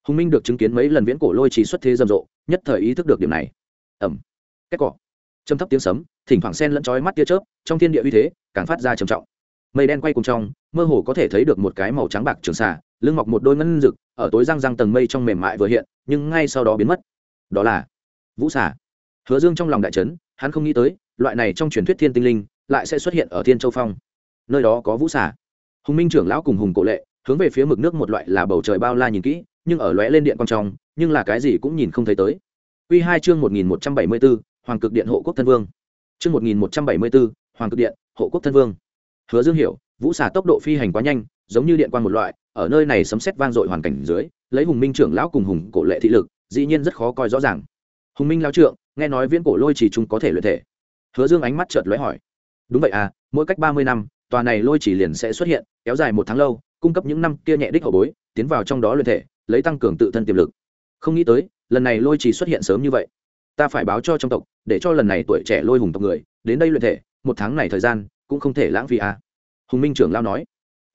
Hùng minh được chứng kiến mấy lần viễn cổ lôi trì xuất thế rầm rộ, nhất thời ý thức được điểm này. Ẩm. Kết cỏ. Châm thấp tiếng sấm, thỉnh thoảng sen lẫn chói mắt tia chớp, trong thiên địa uy thế càng phát ra trầm trọng. Mây đen quay cùng trong, mơ hồ có thể thấy được một cái màu trắng bạc trường xà, lưng mọc một đôi ngân rực, ở tối răng răng tầng mây trong mềm mại vừa hiện, nhưng ngay sau đó biến mất. Đó là vũ xà. Hứa dương trong lòng đại trấn hắn không nghĩ tới, loại này trong truyền thuyết thiên tinh linh lại sẽ xuất hiện ở thiên châu phong. Nơi đó có vũ xà. Hùng minh trưởng lão cùng hùng cổ lệ hướng về phía mực nước một loại là bầu trời bao la nhìn kỹ nhưng ở lóe lên điện quang trong nhưng là cái gì cũng nhìn không thấy tới Quy hai chương một nghìn một trăm bảy mươi 1174, Hoàng cực điện hộ quốc thân vương. Chương một nghìn một trăm bảy mươi 1174, Hoàng cực điện, hộ quốc thân vương. Hứa Dương hiểu, vũ xà tốc độ phi hành quá nhanh, giống như điện quang một loại, ở nơi này sấm sét vang dội hoàn cảnh dưới, lấy Hùng Minh trưởng lão cùng Hùng cổ lệ thị lực, dĩ nhiên rất khó coi rõ ràng. Hùng Minh lão trưởng nghe nói viễn cổ lôi chỉ chúng có thể luyện thể. Hứa Dương ánh mắt chợt lóe hỏi. Đúng vậy à, mỗi cách ba mươi năm, tòa này lôi chỉ liền sẽ xuất hiện, kéo dài một tháng lâu, cung cấp những năm kia nhẹ đích hậu bối, tiến vào trong đó luyện thể, lấy tăng cường tự thân tiềm lực. Không nghĩ tới, lần này lôi trì xuất hiện sớm như vậy. Ta phải báo cho trong tộc, để cho lần này tuổi trẻ lôi hùng tộc người đến đây luyện thể, một tháng này thời gian cũng không thể lãng phí à. Hùng Minh trưởng lão nói.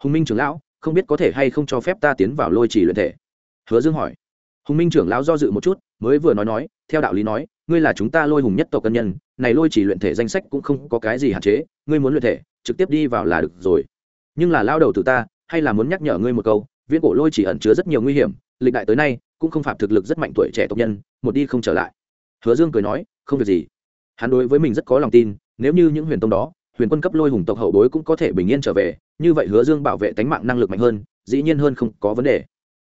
Hùng Minh trưởng lão, không biết có thể hay không cho phép ta tiến vào lôi trì luyện thể. Hứa Dương hỏi. Hùng Minh trưởng lão do dự một chút, mới vừa nói nói, theo đạo lý nói, ngươi là chúng ta lôi hùng nhất tộc cân nhân, này lôi chỉ luyện thể danh sách cũng không có cái gì hạn chế, ngươi muốn luyện thể, trực tiếp đi vào là được rồi nhưng là lao đầu từ ta hay là muốn nhắc nhở ngươi một câu, viễn cổ lôi chỉ ẩn chứa rất nhiều nguy hiểm, lịch đại tới nay cũng không phạm thực lực rất mạnh tuổi trẻ tộc nhân, một đi không trở lại. Hứa dương cười nói, không việc gì. Hắn đối với mình rất có lòng tin, nếu như những huyền tông đó, huyền quân cấp lôi hùng tộc hậu bối cũng có thể bình yên trở về, như vậy hứa dương bảo vệ tánh mạng năng lực mạnh hơn, dĩ nhiên hơn không có vấn đề.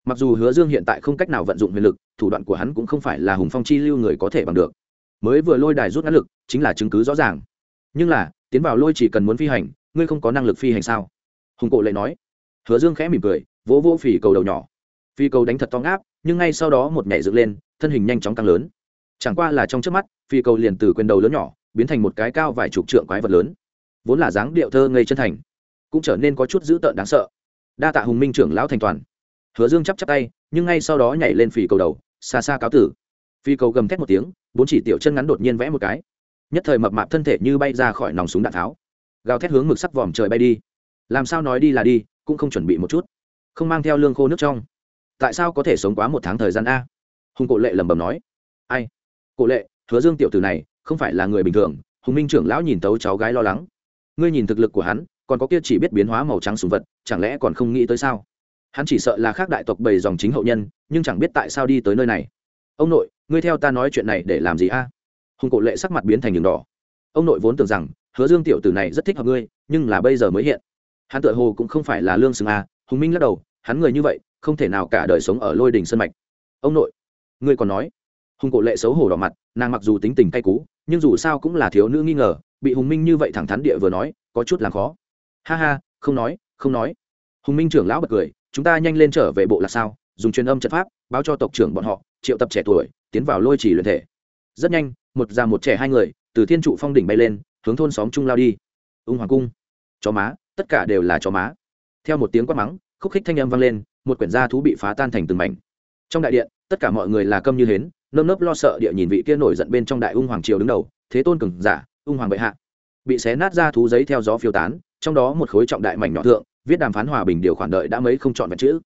Mặc dù hứa dương hiện tại không cách nào vận dụng huyền lực, thủ đoạn của hắn cũng không phải là hùng phong chi lưu người có thể bằng được. Mới vừa lôi đài rút ngắn lực, chính là chứng cứ rõ ràng. Nhưng là, tiến vào lôi chỉ cần muốn phi hành, ngươi không có năng lực phi hành sao? Hùng cổ lại nói hứa dương khẽ mỉm cười, vỗ vỗ phì cầu đầu nhỏ. Phi cầu đánh thật to ngáp, nhưng ngay sau đó một nhảy dựng lên, thân hình nhanh chóng tăng lớn. Chẳng qua là trong trước mắt phi cầu liền từ quyền đầu lớn nhỏ, biến thành một cái cao vài chục trượng quái vật lớn. Vốn là dáng điệu thơ ngây chân thành, cũng trở nên có chút dữ tợn đáng sợ. Đa tạ hùng minh trưởng lão thành toàn. Hứa dương chắp chắp tay, nhưng ngay sau đó nhảy lên phì cầu đầu, xa xa cáo tử. Phi cầu gầm thét một tiếng, bốn chỉ tiểu chân ngắn đột nhiên vẽ một cái. Nhất thời mập mạp thân thể như bay ra khỏi nòng súng đạn tháo. Gào thét hướng mực sắc vòm trời bay đi. Làm sao nói đi là đi cũng không chuẩn bị một chút. Không mang theo lương khô nước trong. Tại sao có thể sống quá một tháng thời gian a? Hùng cổ lệ lẩm bẩm nói. Ai? Cổ lệ, hứa dương tiểu tử này, không phải là người bình thường, hùng minh trưởng lão nhìn tấu cháu gái lo lắng. Ngươi nhìn thực lực của hắn, còn có kia chỉ biết biến hóa màu trắng sùng vật, chẳng lẽ còn không nghĩ tới sao? Hắn chỉ sợ là khác đại tộc bầy dòng chính hậu nhân, nhưng chẳng biết tại sao đi tới nơi này. Ông nội, ngươi theo ta nói chuyện này để làm gì a? Hùng cổ lệ sắc mặt biến thành đường đỏ. Ông nội vốn tưởng rằng, hứa dương tiểu tử này rất thích hợp ngươi, nhưng là bây giờ mới hiện hắn tự hồ cũng không phải là lương xưng a, hùng minh lắc đầu, hắn người như vậy, không thể nào cả đời sống ở lôi đình sân mạch. Ông nội, ngươi còn nói. Hùng cổ lệ xấu hổ đỏ mặt, nàng mặc dù tính tình cay cú, nhưng dù sao cũng là thiếu nữ nghi ngờ, bị hùng minh như vậy thẳng thắn địa vừa nói, có chút làm khó. Ha ha, không nói không nói. Hùng minh trưởng lão bật cười, chúng ta nhanh lên trở về bộ là sao, dùng truyền âm trận pháp, báo cho tộc trưởng bọn họ, triệu tập trẻ tuổi, tiến vào lôi chỉ luyện thể. Rất nhanh, một già một trẻ hai người, từ thiên trụ phong đỉnh bay lên, hướng thôn xóm trung lao đi. Ung hoàng cung. Chó má tất cả đều là chó má. Theo một tiếng quát mắng, khúc khích thanh âm vang lên, một quyển gia thú bị phá tan thành từng mảnh. Trong đại điện, tất cả mọi người là câm như hến, nơm nớp lo sợ địa nhìn vị kia nổi giận bên trong đại ung hoàng triều đứng đầu, thế tôn cường giả, ung hoàng bệ hạ. Bị xé nát ra thú giấy theo gió phiêu tán, trong đó một khối trọng đại mảnh nhỏ thượng, viết đàm phán hòa bình điều khoản đợi đã mấy không chọn vật chữ.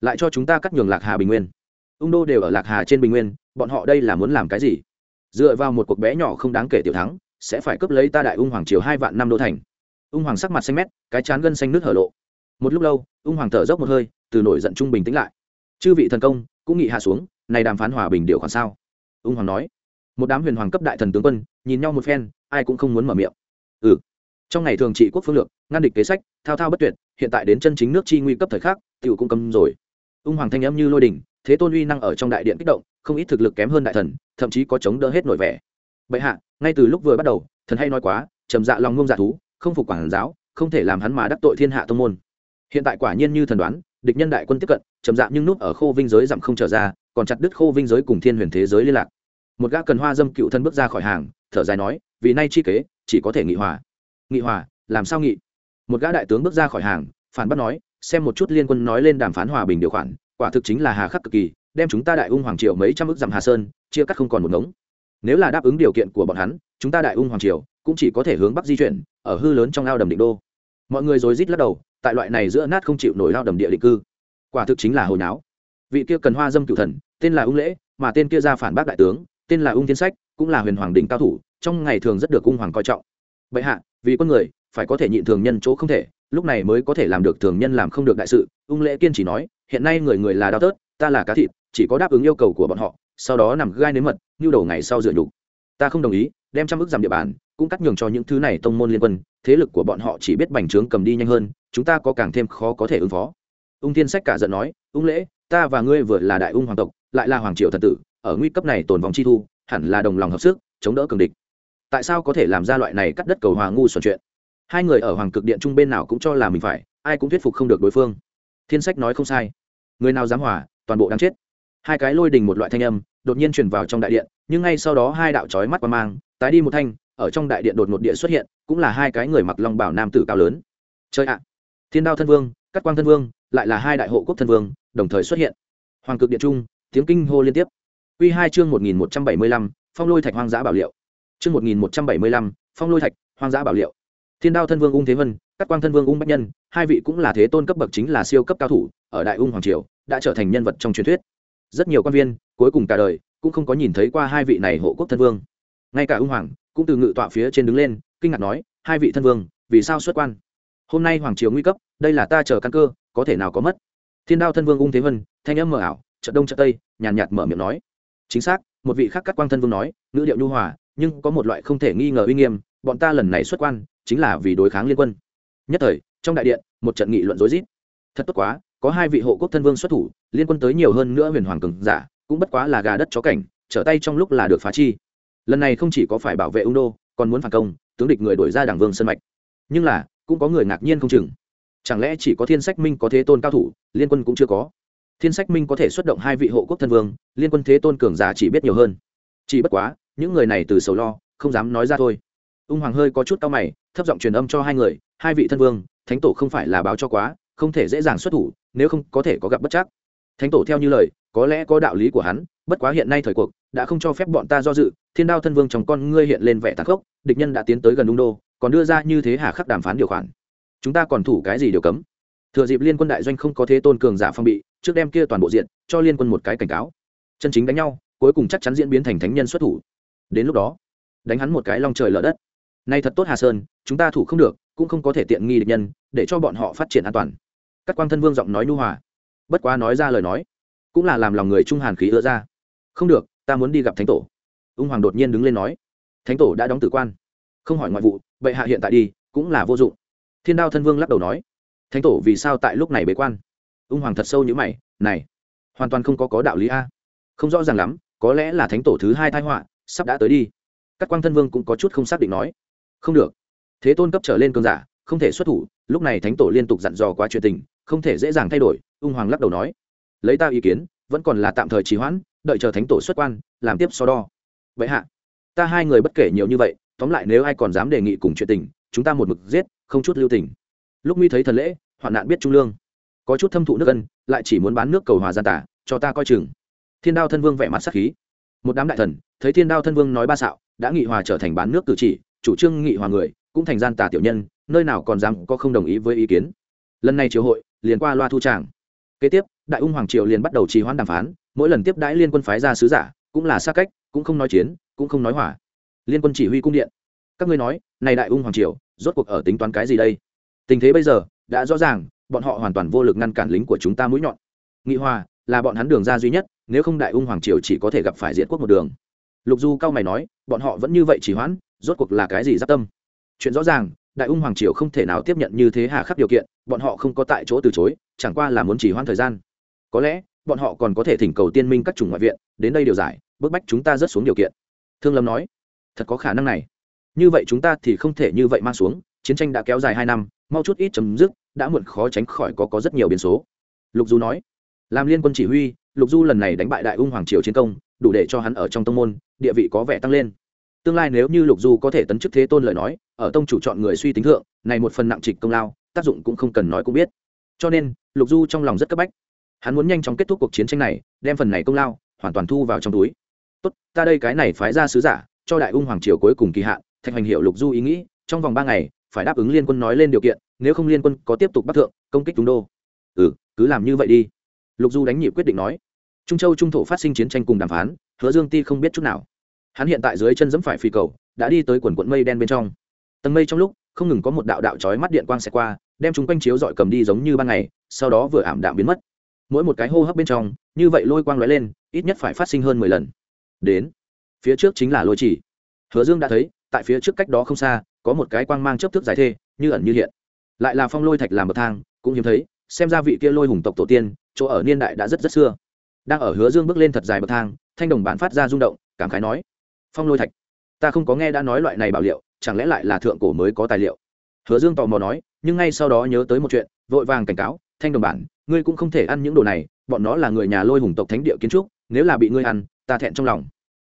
Lại cho chúng ta cắt nhường lạc hà bình nguyên. Ung đô đều ở lạc hà trên bình nguyên, bọn họ đây là muốn làm cái gì? Dựa vào một cuộc bé nhỏ không đáng kể tiểu thắng, sẽ phải cướp lấy ta đại ung hoàng triều hai vạn năm đô thành ung hoàng sắc mặt xanh mét, cái chán gân xanh nước hở lộ. Một lúc lâu, ung hoàng thở dốc một hơi, từ nổi giận trung bình tĩnh lại. Chư vị thần công, cũng nghị hạ xuống, này đàm phán hòa bình điều khoản sao? Ung hoàng nói. Một đám huyền hoàng cấp đại thần tướng quân, nhìn nhau một phen, ai cũng không muốn mở miệng. Ừ. Trong ngày thường trị quốc phương lược, ngăn địch kế sách, thao thao bất tuyệt, hiện tại đến chân chính nước chi nguy cấp thời khắc, tiểu cũng cấm rồi. Ung hoàng thanh âm như lôi đình thế tôn uy năng ở trong đại điện kích động, không ít thực lực kém hơn đại thần, thậm chí có chống đỡ hết nổi vẻ. Bệ hạ, ngay từ lúc vừa bắt đầu, thần hay nói quá, trầm dạ lòng ngông dạ thú không phục quản giáo, không thể làm hắn mà đắc tội thiên hạ tông môn. Hiện tại quả nhiên như thần đoán, địch nhân đại quân tiếp cận trầm dạng nhưng nút ở khô vinh giới dặm không trở ra, còn chặt đứt khô vinh giới cùng thiên huyền thế giới liên lạc. Một gã cần hoa dâm cựu thân bước ra khỏi hàng, thở dài nói, vì nay chi kế, chỉ có thể nghị hòa. Nghị hòa? Làm sao nghị? Một gã đại tướng bước ra khỏi hàng, phản bác nói, xem một chút liên quân nói lên đàm phán hòa bình điều khoản, quả thực chính là hà khắc cực kỳ, đem chúng ta đại ung hoàng triều mấy trăm ước dặm hà sơn, chia cắt không còn một ngống. Nếu là đáp ứng điều kiện của bọn hắn, chúng ta đại ung hoàng triều cũng chỉ có thể hướng bắc di chuyển, ở hư lớn trong ao đầm định đô. Mọi người rối rít lắc đầu, tại loại này giữa nát không chịu nổi lao đầm địa định cư. Quả thực chính là hồi náo. Vị kia cần hoa dâm cựu thần, tên là ung lễ, mà tên kia ra phản bác đại tướng, tên là ung thiên sách, cũng là huyền hoàng đỉnh cao thủ, trong ngày thường rất được cung hoàng coi trọng. Vậy hạ, vì con người, phải có thể nhịn thường nhân chỗ không thể, lúc này mới có thể làm được thường nhân làm không được đại sự, ung lễ kiên chỉ nói, hiện nay người người là đau tớt, ta là cá thịt, chỉ có đáp ứng yêu cầu của bọn họ, sau đó nằm gai nếm mật như đầu ngày sau dựa nhục. Ta không đồng ý, đem trăm ức giảm địa bàn cũng cắt nhường cho những thứ này tông môn liên quân, thế lực của bọn họ chỉ biết bành trướng cầm đi nhanh hơn, chúng ta có càng thêm khó có thể ứng phó. Ung thiên sách cả giận nói, ung lễ, ta và ngươi vừa là đại ung hoàng tộc, lại là hoàng triều thần tử, ở nguy cấp này tồn vòng chi thu, hẳn là đồng lòng hợp sức, chống đỡ cường địch. Tại sao có thể làm ra loại này cắt đất cầu hòa ngu xuẩn chuyện? Hai người ở hoàng cực điện trung bên nào cũng cho là mình phải, ai cũng thuyết phục không được đối phương. Thiên sách nói không sai. Người nào dám hòa, toàn bộ đang chết. Hai cái lôi đình một loại thanh âm, đột nhiên truyền vào trong đại điện, nhưng ngay sau đó hai đạo trói mắt qua mang, tái đi một thanh ở trong đại điện đột ngột địa xuất hiện, cũng là hai cái người mặc long bảo nam tử cao lớn. Chơi ạ! Thiên đao thân vương, cắt quang thân vương, lại là hai đại hộ quốc thân vương, đồng thời xuất hiện. Hoàng cực điện trung, tiếng kinh hô liên tiếp. Quy hai chương một nghìn một trăm bảy mươi lăm, phong lôi thạch hoang dã bảo liệu. Chương một nghìn một trăm bảy mươi lăm, phong lôi thạch hoang dã bảo liệu. Thiên đao thân vương ung thế vân, cắt quang thân vương ung bách nhân, hai vị cũng là thế tôn cấp bậc chính là siêu cấp cao thủ, ở đại ung hoàng triều, đã trở thành nhân vật trong truyền thuyết. Rất nhiều quan viên, cuối cùng cả đời, cũng không có nhìn thấy qua hai vị này hộ quốc thân vương. Ngay cả ung hoàng cũng từ ngự tọa phía trên đứng lên, kinh ngạc nói, hai vị thân vương, vì sao xuất quan? Hôm nay hoàng triều nguy cấp, đây là ta chờ căn cơ, có thể nào có mất? Thiên đao thân vương ung thế vân, thanh âm mờ ảo trận đông trận tây, nhàn nhạt mở miệng nói. Chính xác, một vị khác cắt quang thân vương nói, ngữ điệu nhu hòa, nhưng có một loại không thể nghi ngờ uy nghiêm, bọn ta lần này xuất quan, chính là vì đối kháng liên quân. Nhất thời, trong đại điện, một trận nghị luận rối rít. Thật tốt quá, có hai vị hộ quốc thân vương xuất thủ, liên quân tới nhiều hơn nữa huyền hoàng cường giả, cũng bất quá là gà đất chó cảnh, trở tay trong lúc là được phá chi lần này không chỉ có phải bảo vệ ung đô, còn muốn phản công, tướng địch người đổi ra đảng vương sân mạch. Nhưng là, cũng có người ngạc nhiên không chừng. Chẳng lẽ chỉ có thiên sách minh có thế tôn cao thủ, liên quân cũng chưa có? Thiên sách minh có thể xuất động hai vị hộ quốc thân vương, liên quân thế tôn cường giả chỉ biết nhiều hơn. Chỉ bất quá, những người này từ sầu lo, không dám nói ra thôi. Ung hoàng hơi có chút tao mày, thấp giọng truyền âm cho hai người, hai vị thân vương, thánh tổ không phải là báo cho quá, không thể dễ dàng xuất thủ, nếu không có thể có gặp bất chắc. Thánh tổ theo như lời, có lẽ có đạo lý của hắn bất quá hiện nay thời cuộc, đã không cho phép bọn ta do dự, thiên đao thân vương trong con ngươi hiện lên vẻ tàn khốc, địch nhân đã tiến tới gần ung đô, còn đưa ra như thế hà khắc đàm phán điều khoản. Chúng ta còn thủ cái gì điều cấm? Thừa dịp liên quân đại doanh không có thế tôn cường giả phong bị, trước đem kia toàn bộ diện, cho liên quân một cái cảnh cáo. Chân chính đánh nhau, cuối cùng chắc chắn diễn biến thành thánh nhân xuất thủ. Đến lúc đó, đánh hắn một cái long trời lở đất. Nay thật tốt hà sơn, chúng ta thủ không được, cũng không có thể tiện nghi địch nhân, để cho bọn họ phát triển an toàn. Các quang thân vương giọng nói nhu hòa. Bất quá nói ra lời nói, cũng là làm lòng người trung hàn khí ứa ra không được, ta muốn đi gặp thánh tổ. Ung hoàng đột nhiên đứng lên nói. Thánh tổ đã đóng tử quan. Không hỏi ngoại vụ, bệ hạ hiện tại đi, cũng là vô dụng. Thiên đao thân vương lắc đầu nói. Thánh tổ vì sao tại lúc này bế quan? Ung hoàng thật sâu như mày, này, hoàn toàn không có có đạo lý a. Không rõ ràng lắm, có lẽ là thánh tổ thứ hai thái họa, sắp đã tới đi. Các quang thân vương cũng có chút không xác định nói. Không được. Thế tôn cấp trở lên cơn giả, không thể xuất thủ, lúc này thánh tổ liên tục dặn dò qua chuyện tình, không thể dễ dàng thay đổi, ung hoàng lắc đầu nói. Lấy ta ý kiến, vẫn còn là tạm thời trì hoãn đợi chờ thánh tổ xuất quan, làm tiếp so đo. Vậy hạ, ta hai người bất kể nhiều như vậy, tóm lại nếu ai còn dám đề nghị cùng chuyện tình, chúng ta một mực giết, không chút lưu tình. Lúc mi thấy thần lễ, hoạn nạn biết trung lương. Có chút thâm thụ nước ân, lại chỉ muốn bán nước cầu hòa gian tả, cho ta coi chừng. Thiên đao thân vương vẻ mặt sắc khí. Một đám đại thần, thấy thiên đao thân vương nói ba xạo, đã nghị hòa trở thành bán nước cử chỉ, chủ trương nghị hòa người, cũng thành gian tà tiểu nhân, nơi nào còn dám có không đồng ý với ý kiến. Lần này triều hội, liền qua loa thu tràng. Kế tiếp, đại ung hoàng triều liền bắt đầu trì hoãn đàm phán mỗi lần tiếp đãi liên quân phái ra sứ giả, cũng là xa cách, cũng không nói chiến, cũng không nói hỏa. Liên quân chỉ huy cung điện. Các ngươi nói, này đại ung hoàng triều, rốt cuộc ở tính toán cái gì đây? Tình thế bây giờ, đã rõ ràng, bọn họ hoàn toàn vô lực ngăn cản lính của chúng ta mũi nhọn. Nghị hòa, là bọn hắn đường ra duy nhất, nếu không đại ung hoàng triều chỉ có thể gặp phải diện quốc một đường. Lục du cao mày nói, bọn họ vẫn như vậy chỉ hoãn, rốt cuộc là cái gì giáp tâm? Chuyện rõ ràng, đại ung hoàng triều không thể nào tiếp nhận như thế hà khắc điều kiện, bọn họ không có tại chỗ từ chối, chẳng qua là muốn chỉ hoãn thời gian. Có lẽ bọn họ còn có thể thỉnh cầu tiên minh các chủng ngoại viện, đến đây điều giải, bức bách chúng ta rất xuống điều kiện. Thương lâm nói. Thật có khả năng này. Như vậy chúng ta thì không thể như vậy mang xuống, chiến tranh đã kéo dài hai năm, mau chút ít chấm dứt, đã muộn khó tránh khỏi có có rất nhiều biến số. Lục du nói. Làm liên quân chỉ huy, lục du lần này đánh bại đại ung hoàng triều chiến công, đủ để cho hắn ở trong tông môn, địa vị có vẻ tăng lên. Tương lai nếu như lục du có thể tấn chức thế tôn lời nói, ở tông chủ chọn người suy tính thượng, này một phần nặng trịch công lao, tác dụng cũng không cần nói cũng biết. Cho nên, lục du trong lòng rất cấp bách hắn muốn nhanh chóng kết thúc cuộc chiến tranh này, đem phần này công lao hoàn toàn thu vào trong túi. Tốt, ta đây cái này phái ra sứ giả, cho đại ung hoàng triều cuối cùng kỳ hạn, thạch hành hiệu lục du ý nghĩ, trong vòng ba ngày, phải đáp ứng liên quân nói lên điều kiện, nếu không liên quân có tiếp tục bắt thượng, công kích chúng đô. Ừ cứ làm như vậy đi. Lục du đánh nhị quyết định nói. Trung châu trung thổ phát sinh chiến tranh cùng đàm phán, hứa dương ti không biết chút nào. Hắn hiện tại dưới chân dẫm phải phi cầu, đã đi tới quần quận mây đen bên trong. Tầng mây trong lúc, không ngừng có một đạo đạo chói mắt điện quang xẹt qua, đem chúng quanh chiếu dọi cầm đi giống như ban ngày, sau đó vừa ảm đạm biến mất mỗi một cái hô hấp bên trong, như vậy lôi quang lóe lên, ít nhất phải phát sinh hơn mười lần. Đến, phía trước chính là lôi chỉ. Hứa dương đã thấy, tại phía trước cách đó không xa, có một cái quang mang chấp thức giải thê, như ẩn như hiện. Lại là phong lôi thạch làm bậc thang, cũng hiếm thấy, xem ra vị kia lôi hùng tộc tổ tiên, chỗ ở niên đại đã rất rất xưa. Đang ở hứa dương bước lên thật dài bậc thang, thanh đồng bản phát ra rung động, cảm khái nói, phong lôi thạch, ta không có nghe đã nói loại này bảo liệu, chẳng lẽ lại là thượng cổ mới có tài liệu? Hứa dương tò mò nói, nhưng ngay sau đó nhớ tới một chuyện, vội vàng cảnh cáo, thanh đồng bản ngươi cũng không thể ăn những đồ này, bọn nó là người nhà lôi hùng tộc thánh địa kiến trúc, nếu là bị ngươi ăn, ta thẹn trong lòng.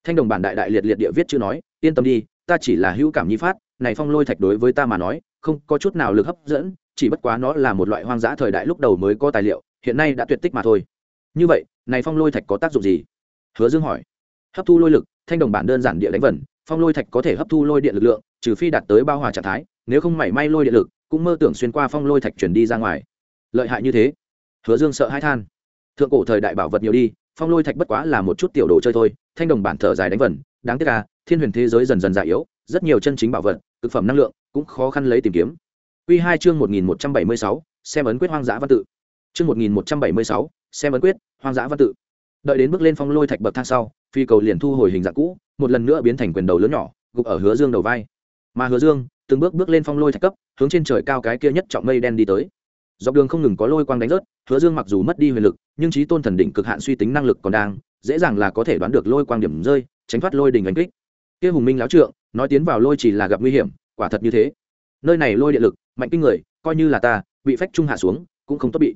Thanh đồng bản đại đại liệt liệt địa viết chữ nói, yên tâm đi, ta chỉ là hữu cảm nhi phát, này phong lôi thạch đối với ta mà nói, không có chút nào lực hấp dẫn, chỉ bất quá nó là một loại hoang dã thời đại lúc đầu mới có tài liệu, hiện nay đã tuyệt tích mà thôi. Như vậy, này phong lôi thạch có tác dụng gì? Hứa dương hỏi. Hấp thu lôi lực, thanh đồng bản đơn giản địa đánh vần, phong lôi thạch có thể hấp thu lôi điện lực lượng, trừ phi đạt tới bao hòa trạng thái, nếu không mảy may lôi điện lực, cũng mơ tưởng xuyên qua phong lôi thạch chuyển đi ra ngoài. Lợi hại như thế hứa dương sợ hãi than. Thượng cổ thời đại bảo vật nhiều đi, phong lôi thạch bất quá là một chút tiểu đồ chơi thôi, thanh đồng bản thở dài đánh vần, đáng tiếc là thiên huyền thế giới dần dần già yếu, rất nhiều chân chính bảo vật thực phẩm năng lượng, cũng khó khăn lấy tìm kiếm. Quy hai chương một nghìn một trăm bảy mươi sáu, xem ấn quyết hoang dã văn tự. Chương một nghìn một trăm bảy mươi sáu, xem ấn quyết hoang dã văn tự. Đợi đến bước lên phong lôi thạch bậc thang sau, phi cầu liền thu hồi hình dạng cũ, một lần nữa biến thành quyền đầu lớn nhỏ, gục ở hứa dương đầu vai. Mà hứa dương từng bước bước lên phong lôi thạch cấp, hướng trên trời cao cái kia nhất trọng mây đen đi tới dọc đường không ngừng có lôi quang đánh rớt, hứa dương mặc dù mất đi huyền lực, nhưng trí tôn thần đỉnh cực hạn suy tính năng lực còn đang, dễ dàng là có thể đoán được lôi quang điểm rơi, tránh thoát lôi đỉnh đánh kích. Kia hùng minh láo trượng, nói tiến vào lôi chỉ là gặp nguy hiểm, quả thật như thế. Nơi này lôi điện lực, mạnh kinh người, coi như là ta, bị phách trung hạ xuống, cũng không tốt bị.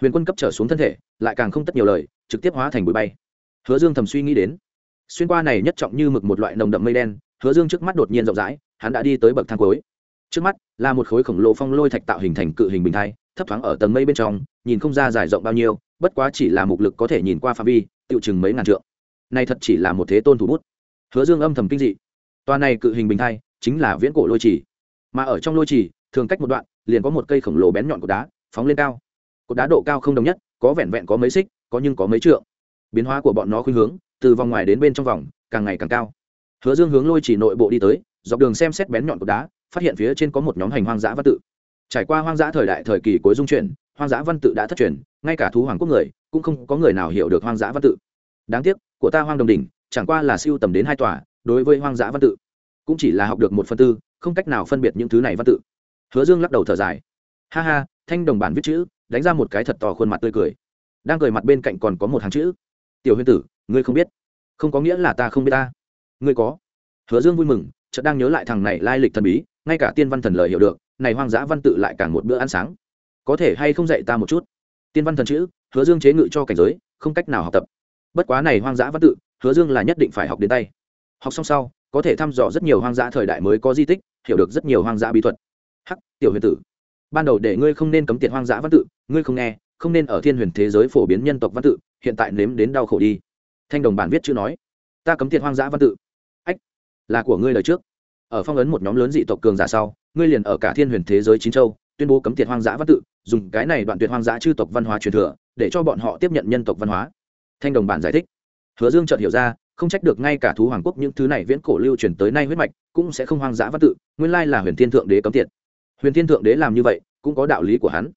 Huyền quân cấp trở xuống thân thể, lại càng không tất nhiều lời, trực tiếp hóa thành bụi bay. Hứa dương thầm suy nghĩ đến. Xuyên qua này nhất trọng như mực một loại nồng đậm mây đen, hứa dương trước mắt đột nhiên rộng rãi, hắn đã đi tới bậc thang cuối. Trước mắt, là một khối khổng lồ phong lôi thạch tạo hình thành cự hình bình thai thấp thoáng ở tầng mây bên trong, nhìn không ra dài rộng bao nhiêu, bất quá chỉ là mục lực có thể nhìn qua phạm vi tự chừng mấy ngàn trượng. Này thật chỉ là một thế tôn thủ bút. Hứa dương âm thầm kinh dị. Toa này cự hình bình thai, chính là viễn cổ lôi trì. Mà ở trong lôi trì, thường cách một đoạn, liền có một cây khổng lồ bén nhọn của đá phóng lên cao. Cột đá độ cao không đồng nhất, có vẹn vẹn có mấy xích, có nhưng có mấy trượng. Biến hóa của bọn nó khuynh hướng, từ vòng ngoài đến bên trong vòng, càng ngày càng cao. Hứa dương hướng lôi chỉ nội bộ đi tới, dọc đường xem xét bén nhọn cột đá, phát hiện phía trên có một nhóm hành hoang dã văn tự trải qua hoang dã thời đại thời kỳ cuối dung chuyển, hoang dã văn tự đã thất truyền, ngay cả thú hoàng quốc người cũng không có người nào hiểu được hoang dã văn tự. Đáng tiếc, của ta hoang đồng đỉnh, chẳng qua là siêu tầm đến hai tòa, đối với hoang dã văn tự, cũng chỉ là học được một phần tư, không cách nào phân biệt những thứ này văn tự. Hứa dương lắc đầu thở dài. Ha ha, thanh đồng bản viết chữ, đánh ra một cái thật to khuôn mặt tươi cười. Đang cười mặt bên cạnh còn có một hàng chữ. Tiểu Huyên tử, ngươi không biết. Không có nghĩa là ta không biết ta. Ngươi có. Hứa dương vui mừng, chợt đang nhớ lại thằng này lai lịch thần bí, ngay cả tiên văn thần lời hiểu được này hoang dã văn tự lại càng một bữa ăn sáng. Có thể hay không dạy ta một chút? Tiên văn thần chữ, hứa dương chế ngự cho cảnh giới, không cách nào học tập. Bất quá này hoang dã văn tự, hứa dương là nhất định phải học đến tay. Học xong sau, có thể thăm dò rất nhiều hoang dã thời đại mới có di tích, hiểu được rất nhiều hoang dã bí thuật. Hắc, tiểu huyền tử. Ban đầu để ngươi không nên cấm tiền hoang dã văn tự, ngươi không nghe, không nên ở thiên huyền thế giới phổ biến nhân tộc văn tự, hiện tại nếm đến đau khổ đi. Thanh đồng bản viết chữ nói, ta cấm tiền hoang dã văn tự. Ách, là của ngươi lời trước. Ở phong ấn một nhóm lớn dị tộc cường giả sau ngươi liền ở cả thiên huyền thế giới chín châu, tuyên bố cấm tiệt hoang dã văn tự, dùng cái này đoạn tuyệt hoang dã chư tộc văn hóa truyền thừa, để cho bọn họ tiếp nhận nhân tộc văn hóa. Thanh đồng bản giải thích. Hứa dương chợt hiểu ra, không trách được ngay cả thú hoàng quốc những thứ này viễn cổ lưu truyền tới nay huyết mạch, cũng sẽ không hoang dã văn tự, nguyên lai là huyền thiên thượng đế cấm tiệt. Huyền thiên thượng đế làm như vậy, cũng có đạo lý của hắn.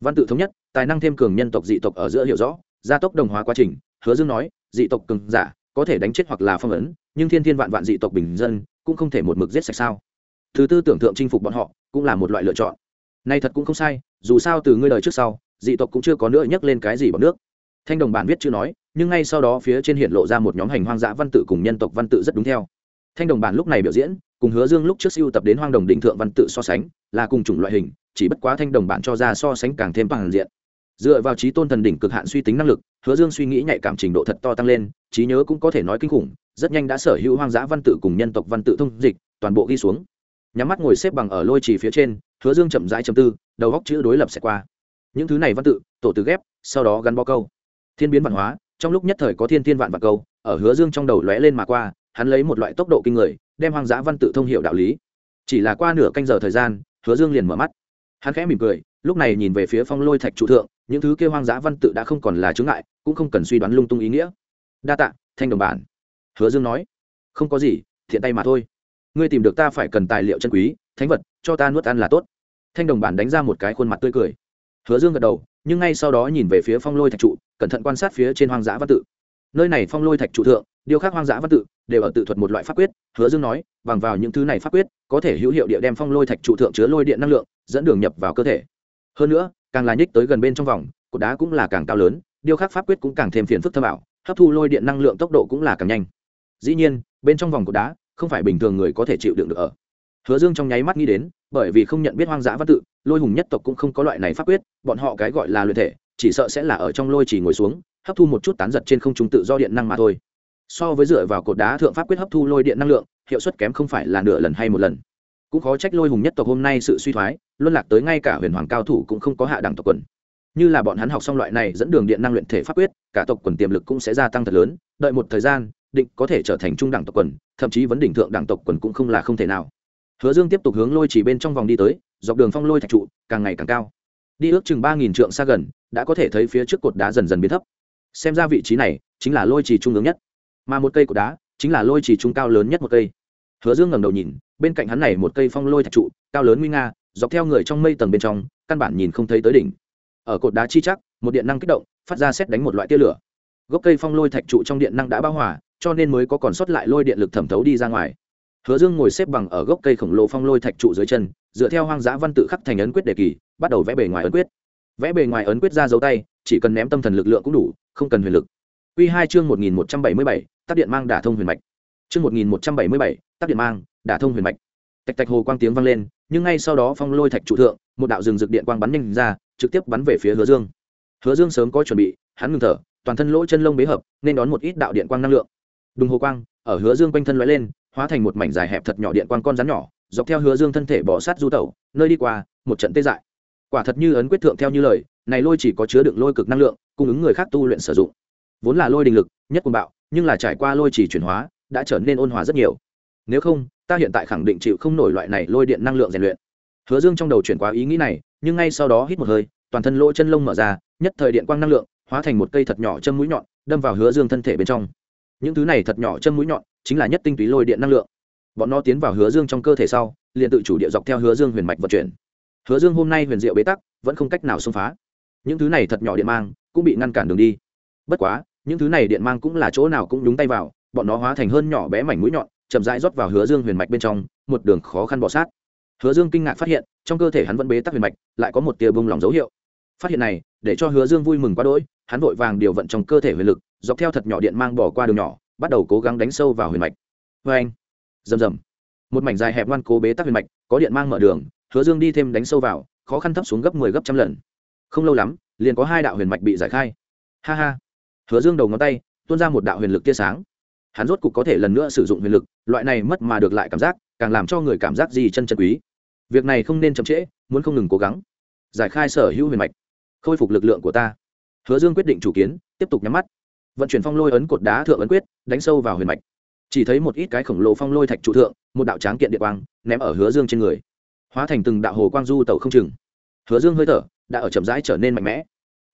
Văn tự thống nhất, tài năng thêm cường nhân tộc dị tộc ở giữa hiểu rõ, gia tốc đồng hóa quá trình, hứa dương nói, dị tộc cường giả, có thể đánh chết hoặc là phong ấn, nhưng thiên thiên vạn vạn dị tộc bình dân, cũng không thể một mực giết sạch sao thứ tư tưởng tượng chinh phục bọn họ cũng là một loại lựa chọn. Nay thật cũng không sai, dù sao từ ngươi đời trước sau, dị tộc cũng chưa có nữa nhắc lên cái gì bọn nước. Thanh đồng bản viết chưa nói, nhưng ngay sau đó phía trên hiện lộ ra một nhóm hành hoang dã văn tự cùng nhân tộc văn tự rất đúng theo. Thanh đồng bản lúc này biểu diễn, cùng hứa dương lúc trước siêu tập đến hoang đồng định thượng văn tự so sánh, là cùng chủng loại hình, chỉ bất quá thanh đồng bản cho ra so sánh càng thêm bằng diện. Dựa vào trí tôn thần đỉnh cực hạn suy tính năng lực, hứa dương suy nghĩ nhạy cảm trình độ thật to tăng lên, trí nhớ cũng có thể nói kinh khủng, rất nhanh đã sở hữu hoang dã văn tự cùng nhân tộc văn tự thông dịch, toàn bộ ghi xuống nhắm mắt ngồi xếp bằng ở lôi trì phía trên, hứa dương chậm rãi chầm tư, đầu góc chữ đối lập sẽ qua. Những thứ này văn tự, tổ từ ghép, sau đó gắn bó câu. Thiên biến văn hóa, trong lúc nhất thời có thiên thiên vạn vạn câu, ở hứa dương trong đầu lóe lên mà qua, hắn lấy một loại tốc độ kinh người, đem hoang dã văn tự thông hiệu đạo lý. Chỉ là qua nửa canh giờ thời gian, hứa dương liền mở mắt. Hắn khẽ mỉm cười, lúc này nhìn về phía phong lôi thạch trụ thượng, những thứ kêu hoang dã văn tự đã không còn là chướng ngại, cũng không cần suy đoán lung tung ý nghĩa. Đa tạ, thanh đồng bản. Hứa dương nói. Không có gì, thiện tay mà thôi ngươi tìm được ta phải cần tài liệu chân quý thánh vật cho ta nuốt ăn là tốt. Thanh đồng bản đánh ra một cái khuôn mặt tươi cười. Hứa dương gật đầu nhưng ngay sau đó nhìn về phía phong lôi thạch trụ cẩn thận quan sát phía trên hoang dã văn tự. Nơi này phong lôi thạch trụ thượng điều khắc hoang dã văn tự đều ở tự thuật một loại pháp quyết hứa dương nói bằng vào những thứ này pháp quyết có thể hữu hiệu địa đem phong lôi thạch trụ thượng chứa lôi điện năng lượng dẫn đường nhập vào cơ thể. Hơn nữa càng là nhích tới gần bên trong vòng cột đá cũng là càng cao lớn điều khắc pháp quyết cũng càng thêm phiền phức thâm bảo, hấp thu lôi điện năng lượng tốc độ cũng là càng nhanh. Dĩ nhiên bên trong vòng cột đá không phải bình thường người có thể chịu đựng được ở. Hứa dương trong nháy mắt nghĩ đến, bởi vì không nhận biết hoang dã văn tự, lôi hùng nhất tộc cũng không có loại này pháp quyết, bọn họ cái gọi là luyện thể, chỉ sợ sẽ là ở trong lôi chỉ ngồi xuống, hấp thu một chút tán giật trên không trung tự do điện năng mà thôi. So với dựa vào cột đá thượng pháp quyết hấp thu lôi điện năng lượng, hiệu suất kém không phải là nửa lần hay một lần. Cũng khó trách lôi hùng nhất tộc hôm nay sự suy thoái, luân lạc tới ngay cả huyền hoàng cao thủ cũng không có hạ đẳng tộc quần. Như là bọn hắn học xong loại này dẫn đường điện năng luyện thể pháp quyết, cả tộc quần tiềm lực cũng sẽ gia tăng thật lớn, đợi một thời gian định có thể trở thành trung đẳng tộc quần, thậm chí vấn đỉnh thượng đẳng tộc quần cũng không là không thể nào. Hứa dương tiếp tục hướng lôi chỉ bên trong vòng đi tới, dọc đường phong lôi thạch trụ, càng ngày càng cao. Đi ước chừng ba nghìn trượng xa gần, đã có thể thấy phía trước cột đá dần dần biến thấp. Xem ra vị trí này chính là lôi trì trung ứng nhất. Mà một cây cột đá chính là lôi trì trung cao lớn nhất một cây. Hứa dương ngẩng đầu nhìn, bên cạnh hắn này một cây phong lôi thạch trụ, cao lớn nguy nga, dọc theo người trong mây tầng bên trong, căn bản nhìn không thấy tới đỉnh. Ở cột đá chi chắc, một điện năng kích động, phát ra xét đánh một loại tia lửa. Gốc cây phong lôi thạch trụ trong điện năng đã bao hòa cho nên mới có còn sót lại lôi điện lực thẩm thấu đi ra ngoài. Hứa dương ngồi xếp bằng ở gốc cây khổng lồ phong lôi thạch trụ dưới chân, dựa theo hoang dã văn tự khắc thành ấn quyết đề kỳ, bắt đầu vẽ bề ngoài ấn quyết. Vẽ bề ngoài ấn quyết ra dấu tay, chỉ cần ném tâm thần lực lượng cũng đủ, không cần huyền lực. Quy hai chương một nghìn một trăm bảy mươi bảy tác điện mang đả thông huyền mạch. Chương một nghìn một trăm bảy mươi bảy tác điện mang đả thông huyền mạch. Tạch tạch hồ quang tiếng vang lên, nhưng ngay sau đó phong lôi thạch trụ thượng, một đạo rừng rực điện quang bắn nhanh ra, trực tiếp bắn về phía hứa dương. Hứa dương sớm có chuẩn bị, hắn ngừng thở, toàn thân lỗ chân lông bế hợp, nên đón một ít đạo điện quang năng lượng đùng hồ quang, ở hứa dương quanh thân lóe lên, hóa thành một mảnh dài hẹp thật nhỏ điện quang con rắn nhỏ, dọc theo hứa dương thân thể bỏ sát du tẩu, nơi đi qua, một trận tê dại. Quả thật như ấn quyết thượng theo như lời, này lôi chỉ có chứa đựng lôi cực năng lượng, cung ứng người khác tu luyện sử dụng. Vốn là lôi đình lực, nhất cuồng bạo, nhưng là trải qua lôi chỉ chuyển hóa, đã trở nên ôn hòa rất nhiều. Nếu không, ta hiện tại khẳng định chịu không nổi loại này lôi điện năng lượng rèn luyện. Hứa dương trong đầu chuyển qua ý nghĩ này, nhưng ngay sau đó hít một hơi, toàn thân lỗ chân lông mở ra, nhất thời điện quang năng lượng, hóa thành một cây thật nhỏ châm mũi nhọn, đâm vào hứa dương thân thể bên trong những thứ này thật nhỏ chân mũi nhọn, chính là nhất tinh túy lôi điện năng lượng. Bọn nó tiến vào hứa dương trong cơ thể sau, liền tự chủ địa dọc theo hứa dương huyền mạch vận chuyển. Hứa dương hôm nay huyền diệu bế tắc, vẫn không cách nào xông phá. Những thứ này thật nhỏ điện mang, cũng bị ngăn cản đường đi. Bất quá, những thứ này điện mang cũng là chỗ nào cũng đúng tay vào, bọn nó hóa thành hơn nhỏ bé mảnh mũi nhọn, chậm rãi rót vào hứa dương huyền mạch bên trong, một đường khó khăn bỏ sát. Hứa dương kinh ngạc phát hiện, trong cơ thể hắn vẫn bế tắc huyền mạch, lại có một tia bông lòng dấu hiệu. Phát hiện này, để cho hứa dương vui mừng quá đỗi hắn vội vàng điều vận trong cơ thể huyền lực, dọc theo thật nhỏ điện mang bỏ qua đường nhỏ, bắt đầu cố gắng đánh sâu vào huyền mạch. Vê anh, rầm rầm. Một mảnh dài hẹp ngoan cố bế tắc huyền mạch, có điện mang mở đường, hứa dương đi thêm đánh sâu vào, khó khăn thấp xuống gấp mười 10 gấp trăm lần. Không lâu lắm, liền có hai đạo huyền mạch bị giải khai. Ha ha. Hứa dương đầu ngón tay, tuôn ra một đạo huyền lực tia sáng. Hắn rốt cục có thể lần nữa sử dụng huyền lực, loại này mất mà được lại cảm giác, càng làm cho người cảm giác gì chân chân quý. Việc này không nên chậm trễ, muốn không ngừng cố gắng. Giải khai sở hữu huyền mạch. Khôi phục lực lượng của ta hứa dương quyết định chủ kiến, tiếp tục nhắm mắt. Vận chuyển phong lôi ấn cột đá thượng ấn quyết, đánh sâu vào huyền mạch. Chỉ thấy một ít cái khổng lồ phong lôi thạch trụ thượng, một đạo tráng kiện địa quang, ném ở hứa dương trên người. Hóa thành từng đạo hồ quang du tẩu không chừng. Hứa dương hơi thở, đã ở chậm rãi trở nên mạnh mẽ.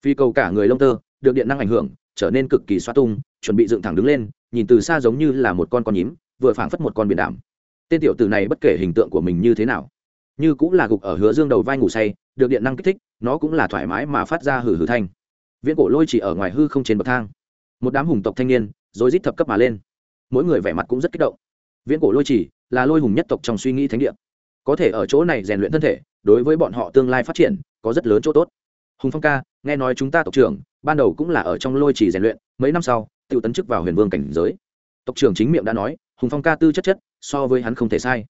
Phi cầu cả người lông tơ, được điện năng ảnh hưởng, trở nên cực kỳ xoa tung, chuẩn bị dựng thẳng đứng lên, nhìn từ xa giống như là một con con nhím, vừa phảng phất một con biển đảm tên tiểu tử này bất kể hình tượng của mình như thế nào, như cũng là gục ở hứa dương đầu vai ngủ say, được điện năng kích thích, nó cũng là thoải mái mà phát ra hử hử thanh viễn cổ lôi chỉ ở ngoài hư không trên bậc thang. Một đám hùng tộc thanh niên rồi rít thập cấp mà lên. Mỗi người vẻ mặt cũng rất kích động. Viễn cổ lôi chỉ là lôi hùng nhất tộc trong suy nghĩ thánh địa. Có thể ở chỗ này rèn luyện thân thể, đối với bọn họ tương lai phát triển, có rất lớn chỗ tốt. Hùng phong ca, nghe nói chúng ta tộc trưởng, ban đầu cũng là ở trong lôi chỉ rèn luyện, mấy năm sau, tự tấn chức vào huyền vương cảnh giới. Tộc trưởng chính miệng đã nói, hùng phong ca tư chất chất, so với hắn không thể sai.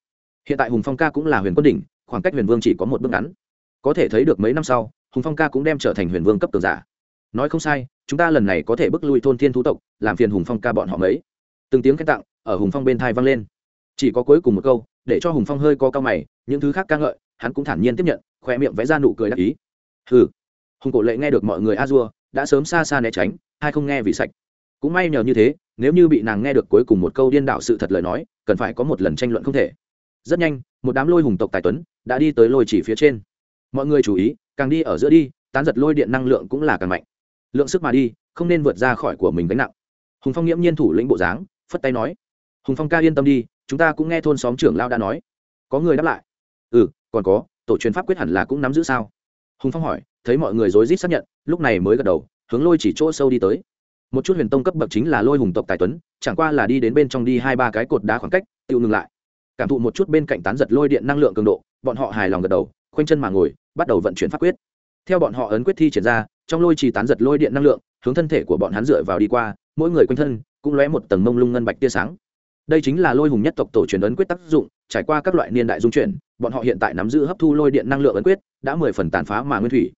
Hiện tại hùng phong ca cũng là huyền quân đỉnh, khoảng cách huyền vương chỉ có một bước ngắn. Có thể thấy được mấy năm sau, hùng phong ca cũng đem trở thành huyền vương cấp tường giả nói không sai, chúng ta lần này có thể bước lui thôn thiên thú tộc, làm phiền hùng phong ca bọn họ mấy. Từng tiếng khen tặng ở hùng phong bên thai vang lên. Chỉ có cuối cùng một câu, để cho hùng phong hơi có cao mày, những thứ khác ca ngợi, hắn cũng thản nhiên tiếp nhận khoe miệng vẽ ra nụ cười đắc ý. Hừ. Hùng cổ lệ nghe được mọi người a dua, đã sớm xa xa né tránh hay không nghe vì sạch. Cũng may nhờ như thế, nếu như bị nàng nghe được cuối cùng một câu điên đạo sự thật lời nói, cần phải có một lần tranh luận không thể. Rất nhanh, một đám lôi hùng tộc tài tuấn đã đi tới lôi chỉ phía trên. Mọi người chú ý, càng đi ở giữa đi, tán giật lôi điện năng lượng cũng là càng mạnh lượng sức mà đi, không nên vượt ra khỏi của mình gánh nặng. Hùng phong nghiễm nhiên thủ lĩnh bộ dáng, phất tay nói, hùng phong ca yên tâm đi, chúng ta cũng nghe thôn xóm trưởng lao đã nói. Có người đáp lại ừ còn có, tổ truyền pháp quyết hẳn là cũng nắm giữ sao? Hùng phong hỏi, thấy mọi người rối rít xác nhận, lúc này mới gật đầu, hướng lôi chỉ chỗ sâu đi tới. Một chút huyền tông cấp bậc chính là lôi hùng tộc tài tuấn, chẳng qua là đi đến bên trong đi hai ba cái cột đá khoảng cách, tự ngừng lại. Cảm thụ một chút bên cạnh tán giật lôi điện năng lượng cường độ, bọn họ hài lòng gật đầu, khoanh chân mà ngồi, bắt đầu vận chuyển pháp quyết. Theo bọn họ ấn quyết thi triển ra trong lôi chỉ tán giật lôi điện năng lượng, hướng thân thể của bọn hắn dựa vào đi qua, mỗi người quanh thân cũng lóe một tầng mông lung ngân bạch tia sáng. Đây chính là lôi hùng nhất tộc tổ truyền ấn quyết tác dụng, trải qua các loại niên đại dung chuyển, bọn họ hiện tại nắm giữ hấp thu lôi điện năng lượng ấn quyết, đã mười phần tàn phá mà nguyên thủy.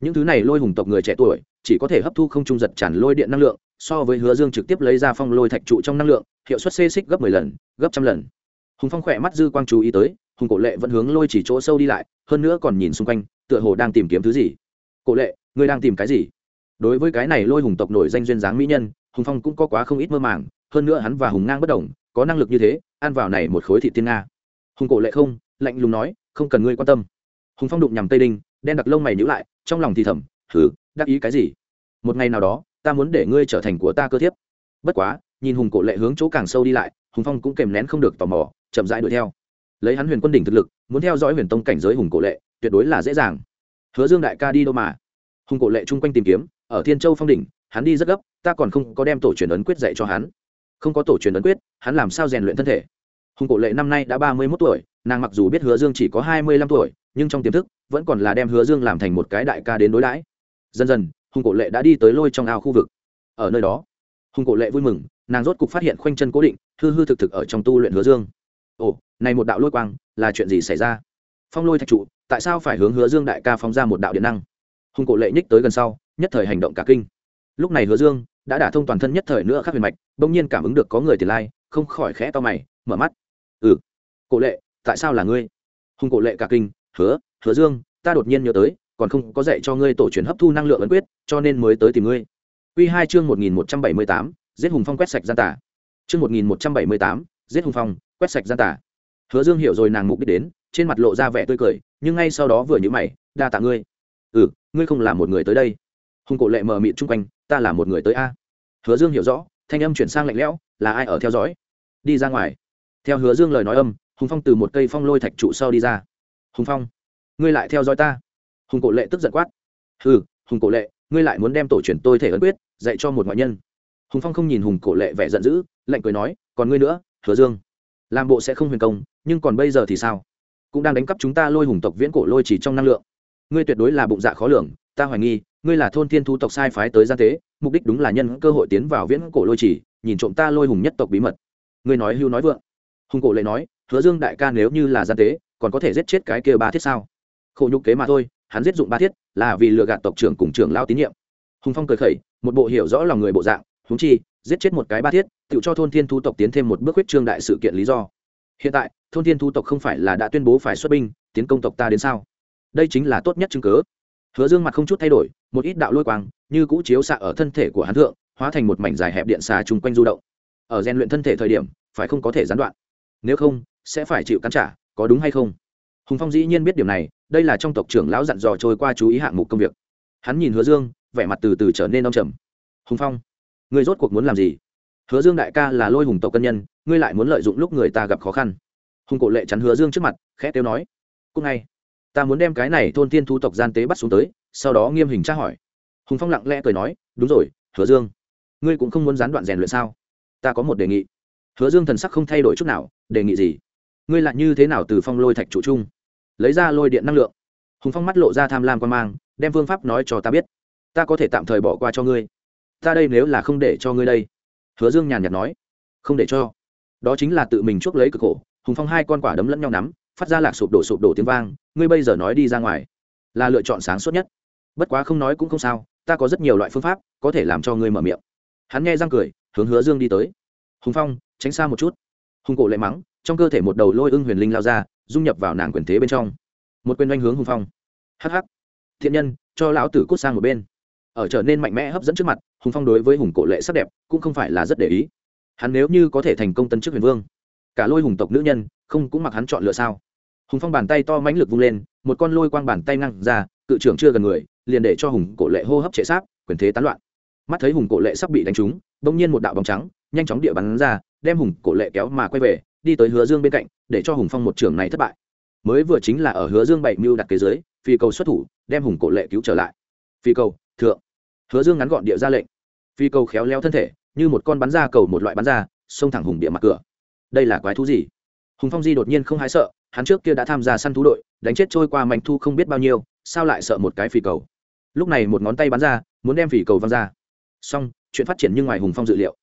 Những thứ này lôi hùng tộc người trẻ tuổi, chỉ có thể hấp thu không trung giật tràn lôi điện năng lượng, so với hứa dương trực tiếp lấy ra phong lôi thạch trụ trong năng lượng, hiệu suất xê xích gấp mười lần, gấp trăm lần. Hùng phong khỏe mắt dư quang chú ý tới, hùng cổ lệ vẫn hướng lôi chỉ chỗ sâu đi lại, hơn nữa còn nhìn xung quanh, tựa hồ đang tìm kiếm thứ gì. Cổ lệ ngươi đang tìm cái gì? Đối với cái này lôi hùng tộc nổi danh duyên dáng mỹ nhân, hùng phong cũng có quá không ít mơ màng, hơn nữa hắn và hùng ngang bất đồng, có năng lực như thế, ăn vào này một khối thị tiên nga. Hùng cổ lệ không, lạnh lùng nói, không cần ngươi quan tâm. Hùng phong đụng nhằm tây đinh, đen đặc lông mày nhữ lại, trong lòng thì thầm thử đắc ý cái gì? Một ngày nào đó, ta muốn để ngươi trở thành của ta cơ thiếp. Bất quá, nhìn hùng cổ lệ hướng chỗ càng sâu đi lại, hùng phong cũng kèm nén không được tò mò, chậm rãi đuổi theo. Lấy hắn huyền quân đỉnh thực lực, muốn theo dõi huyền tông cảnh giới hùng cổ lệ, tuyệt đối là dễ dàng. Hứa dương đại ca đi đâu mà? Hùng cổ lệ chung quanh tìm kiếm, ở thiên châu phong đỉnh, hắn đi rất gấp, ta còn không có đem tổ truyền ấn quyết dạy cho hắn. Không có tổ truyền ấn quyết, hắn làm sao rèn luyện thân thể? Hùng cổ lệ năm nay đã ba mươi mốt tuổi, nàng mặc dù biết hứa dương chỉ có hai mươi lăm tuổi, nhưng trong tiềm thức, vẫn còn là đem hứa dương làm thành một cái đại ca đến đối đãi. Dần dần, hùng cổ lệ đã đi tới lôi trong ao khu vực. Ở nơi đó, hùng cổ lệ vui mừng, nàng rốt cục phát hiện khoanh chân cố định, hư hư thực thực ở trong tu luyện hứa dương. Ồ, này một đạo lôi quang, là chuyện gì xảy ra? Phong lôi thạch trụ, tại sao phải hướng hứa dương đại ca phóng ra một đạo điện năng? Hùng cổ lệ nhích tới gần sau, nhất thời hành động cả kinh. Lúc này hứa dương đã đả thông toàn thân nhất thời nữa khác huyền mạch, bỗng nhiên cảm ứng được có người tiền lai, không khỏi khẽ to mày, mở mắt. Ừ cổ lệ, tại sao là ngươi? Hùng cổ lệ cả kinh, hứa hứa dương, ta đột nhiên nhớ tới, còn không có dạy cho ngươi tổ truyền hấp thu năng lượng ấn quyết, cho nên mới tới tìm ngươi. Quy hai chương một nghìn một trăm bảy mươi tám, giết hùng phong quét sạch gian tả chương một nghìn một trăm bảy mươi tám, giết hùng phong quét sạch gian tả hứa dương hiểu rồi nàng mục đích đến, trên mặt lộ ra vẻ tươi cười, nhưng ngay sau đó vừa nhữ mày, đa tạ ngươi. Ừ ngươi không là một người tới đây. Hùng cổ lệ mờ mịt chung quanh, ta là một người tới a. Hứa dương hiểu rõ, thanh âm chuyển sang lạnh lẽo, là ai ở theo dõi? Đi ra ngoài. Theo hứa dương lời nói âm, hùng phong từ một cây phong lôi thạch trụ sau đi ra. Hùng phong, ngươi lại theo dõi ta. Hùng cổ lệ tức giận quát. Ừ hùng cổ lệ, ngươi lại muốn đem tổ truyền tôi thể ấn quyết, dạy cho một ngoại nhân. Hùng phong không nhìn hùng cổ lệ vẻ giận dữ, lạnh cười nói, còn ngươi nữa, hứa dương. Làm bộ sẽ không huyền công, nhưng còn bây giờ thì sao? Cũng đang đánh cắp chúng ta lôi hùng tộc viễn cổ lôi chỉ trong năng lượng ngươi tuyệt đối là bụng dạ khó lường, ta hoài nghi, ngươi là thôn thiên thu tộc sai phái tới gian tế, mục đích đúng là nhân cơ hội tiến vào viễn cổ lôi chỉ nhìn trộm ta lôi hùng nhất tộc bí mật. Ngươi nói hưu nói vượng. Hùng cổ lệ nói, hứa dương đại ca nếu như là gian tế, còn có thể giết chết cái kia ba thiết sao? Khổ nhục kế mà thôi, hắn giết dụng ba thiết, là vì lừa gạt tộc trưởng cùng trưởng lao tín nhiệm. Hùng phong cười khẩy, một bộ hiểu rõ lòng người bộ dạng húng chi, giết chết một cái ba thiết, tự cho thôn thiên thu tộc tiến thêm một bước huyết trương đại sự kiện lý do. Hiện tại, thôn thiên thu tộc không phải là đã tuyên bố phải xuất binh, tiến công tộc ta đến sao? Đây chính là tốt nhất chứng cớ. Hứa dương mặt không chút thay đổi, một ít đạo lôi quang, như cũ chiếu xạ ở thân thể của hắn thượng, hóa thành một mảnh dài hẹp điện xà chung quanh du động. Ở rèn luyện thân thể thời điểm, phải không có thể gián đoạn? Nếu không, sẽ phải chịu cắn trả, có đúng hay không? Hùng phong dĩ nhiên biết điều này, đây là trong tộc trưởng lão dặn dò trôi qua chú ý hạng mục công việc. Hắn nhìn hứa dương, vẻ mặt từ từ trở nên đông trầm. Hùng phong người rốt cuộc muốn làm gì? Hứa dương đại ca là lôi hùng tộc cân nhân, ngươi lại muốn lợi dụng lúc người ta gặp khó khăn. Hùng cổ lệ chắn hứa dương trước mặt, khẽ tiêu nói. Cúc ngay ta muốn đem cái này thôn tiên thu tộc gian tế bắt xuống tới, sau đó nghiêm hình tra hỏi. Hùng phong lặng lẽ cười nói, đúng rồi, hứa dương, ngươi cũng không muốn gián đoạn rèn luyện sao? Ta có một đề nghị. Hứa dương thần sắc không thay đổi chút nào, đề nghị gì? Ngươi lại như thế nào từ phong lôi thạch trụ trung? lấy ra lôi điện năng lượng. Hùng phong mắt lộ ra tham lam quan mang, đem phương pháp nói cho ta biết. Ta có thể tạm thời bỏ qua cho ngươi. Ta đây nếu là không để cho ngươi đây. Hứa dương nhàn nhạt nói, không để cho. Đó chính là tự mình chuốc lấy cực khổ. Hùng phong hai con quả đấm lẫn nhau nắm phát ra lạc sụp đổ sụp đổ tiếng vang, ngươi bây giờ nói đi ra ngoài, là lựa chọn sáng suốt nhất. Bất quá không nói cũng không sao, ta có rất nhiều loại phương pháp, có thể làm cho ngươi mở miệng. Hắn nghe răng cười, hướng hứa dương đi tới. Hùng phong, tránh xa một chút. Hùng cổ lệ mắng, trong cơ thể một đầu lôi ưng huyền linh lao ra, dung nhập vào nàng quyền thế bên trong. Một quyền oanh hướng hùng phong. Hh thiện nhân, cho lão tử cút sang một bên. Ở trở nên mạnh mẽ hấp dẫn trước mặt, hùng phong đối với hùng cổ lệ sắc đẹp, cũng không phải là rất để ý. Hắn nếu như có thể thành công tân chức huyền vương, cả lôi hùng tộc nữ nhân, không cũng mặc hắn chọn lựa sao? Hùng phong bàn tay to mãnh lực vung lên, một con lôi quang bàn tay ngăn ra, cự trưởng chưa gần người, liền để cho hùng cổ lệ hô hấp trệ sáp quyền thế tán loạn. Mắt thấy hùng cổ lệ sắp bị đánh trúng, bỗng nhiên một đạo bóng trắng, nhanh chóng địa bắn ra, đem hùng cổ lệ kéo mà quay về, đi tới hứa dương bên cạnh, để cho hùng phong một trưởng này thất bại. Mới vừa chính là ở hứa dương bảy mưu đặt kế dưới, phi cầu xuất thủ, đem hùng cổ lệ cứu trở lại. Phi cầu, thượng. Hứa dương ngắn gọn địa ra lệnh. Phi cầu khéo leo thân thể, như một con bắn ra cầu một loại bắn ra, xông thẳng hùng địa mặt cửa. Đây là quái thú gì? Hùng phong di đột nhiên không hái sợ hắn trước kia đã tham gia săn thú đội, đánh chết trôi qua mạnh thu không biết bao nhiêu, sao lại sợ một cái phì cầu? Lúc này một ngón tay bắn ra, muốn đem phì cầu văng ra. Xong, chuyện phát triển như ngoài hùng phong dự liệu.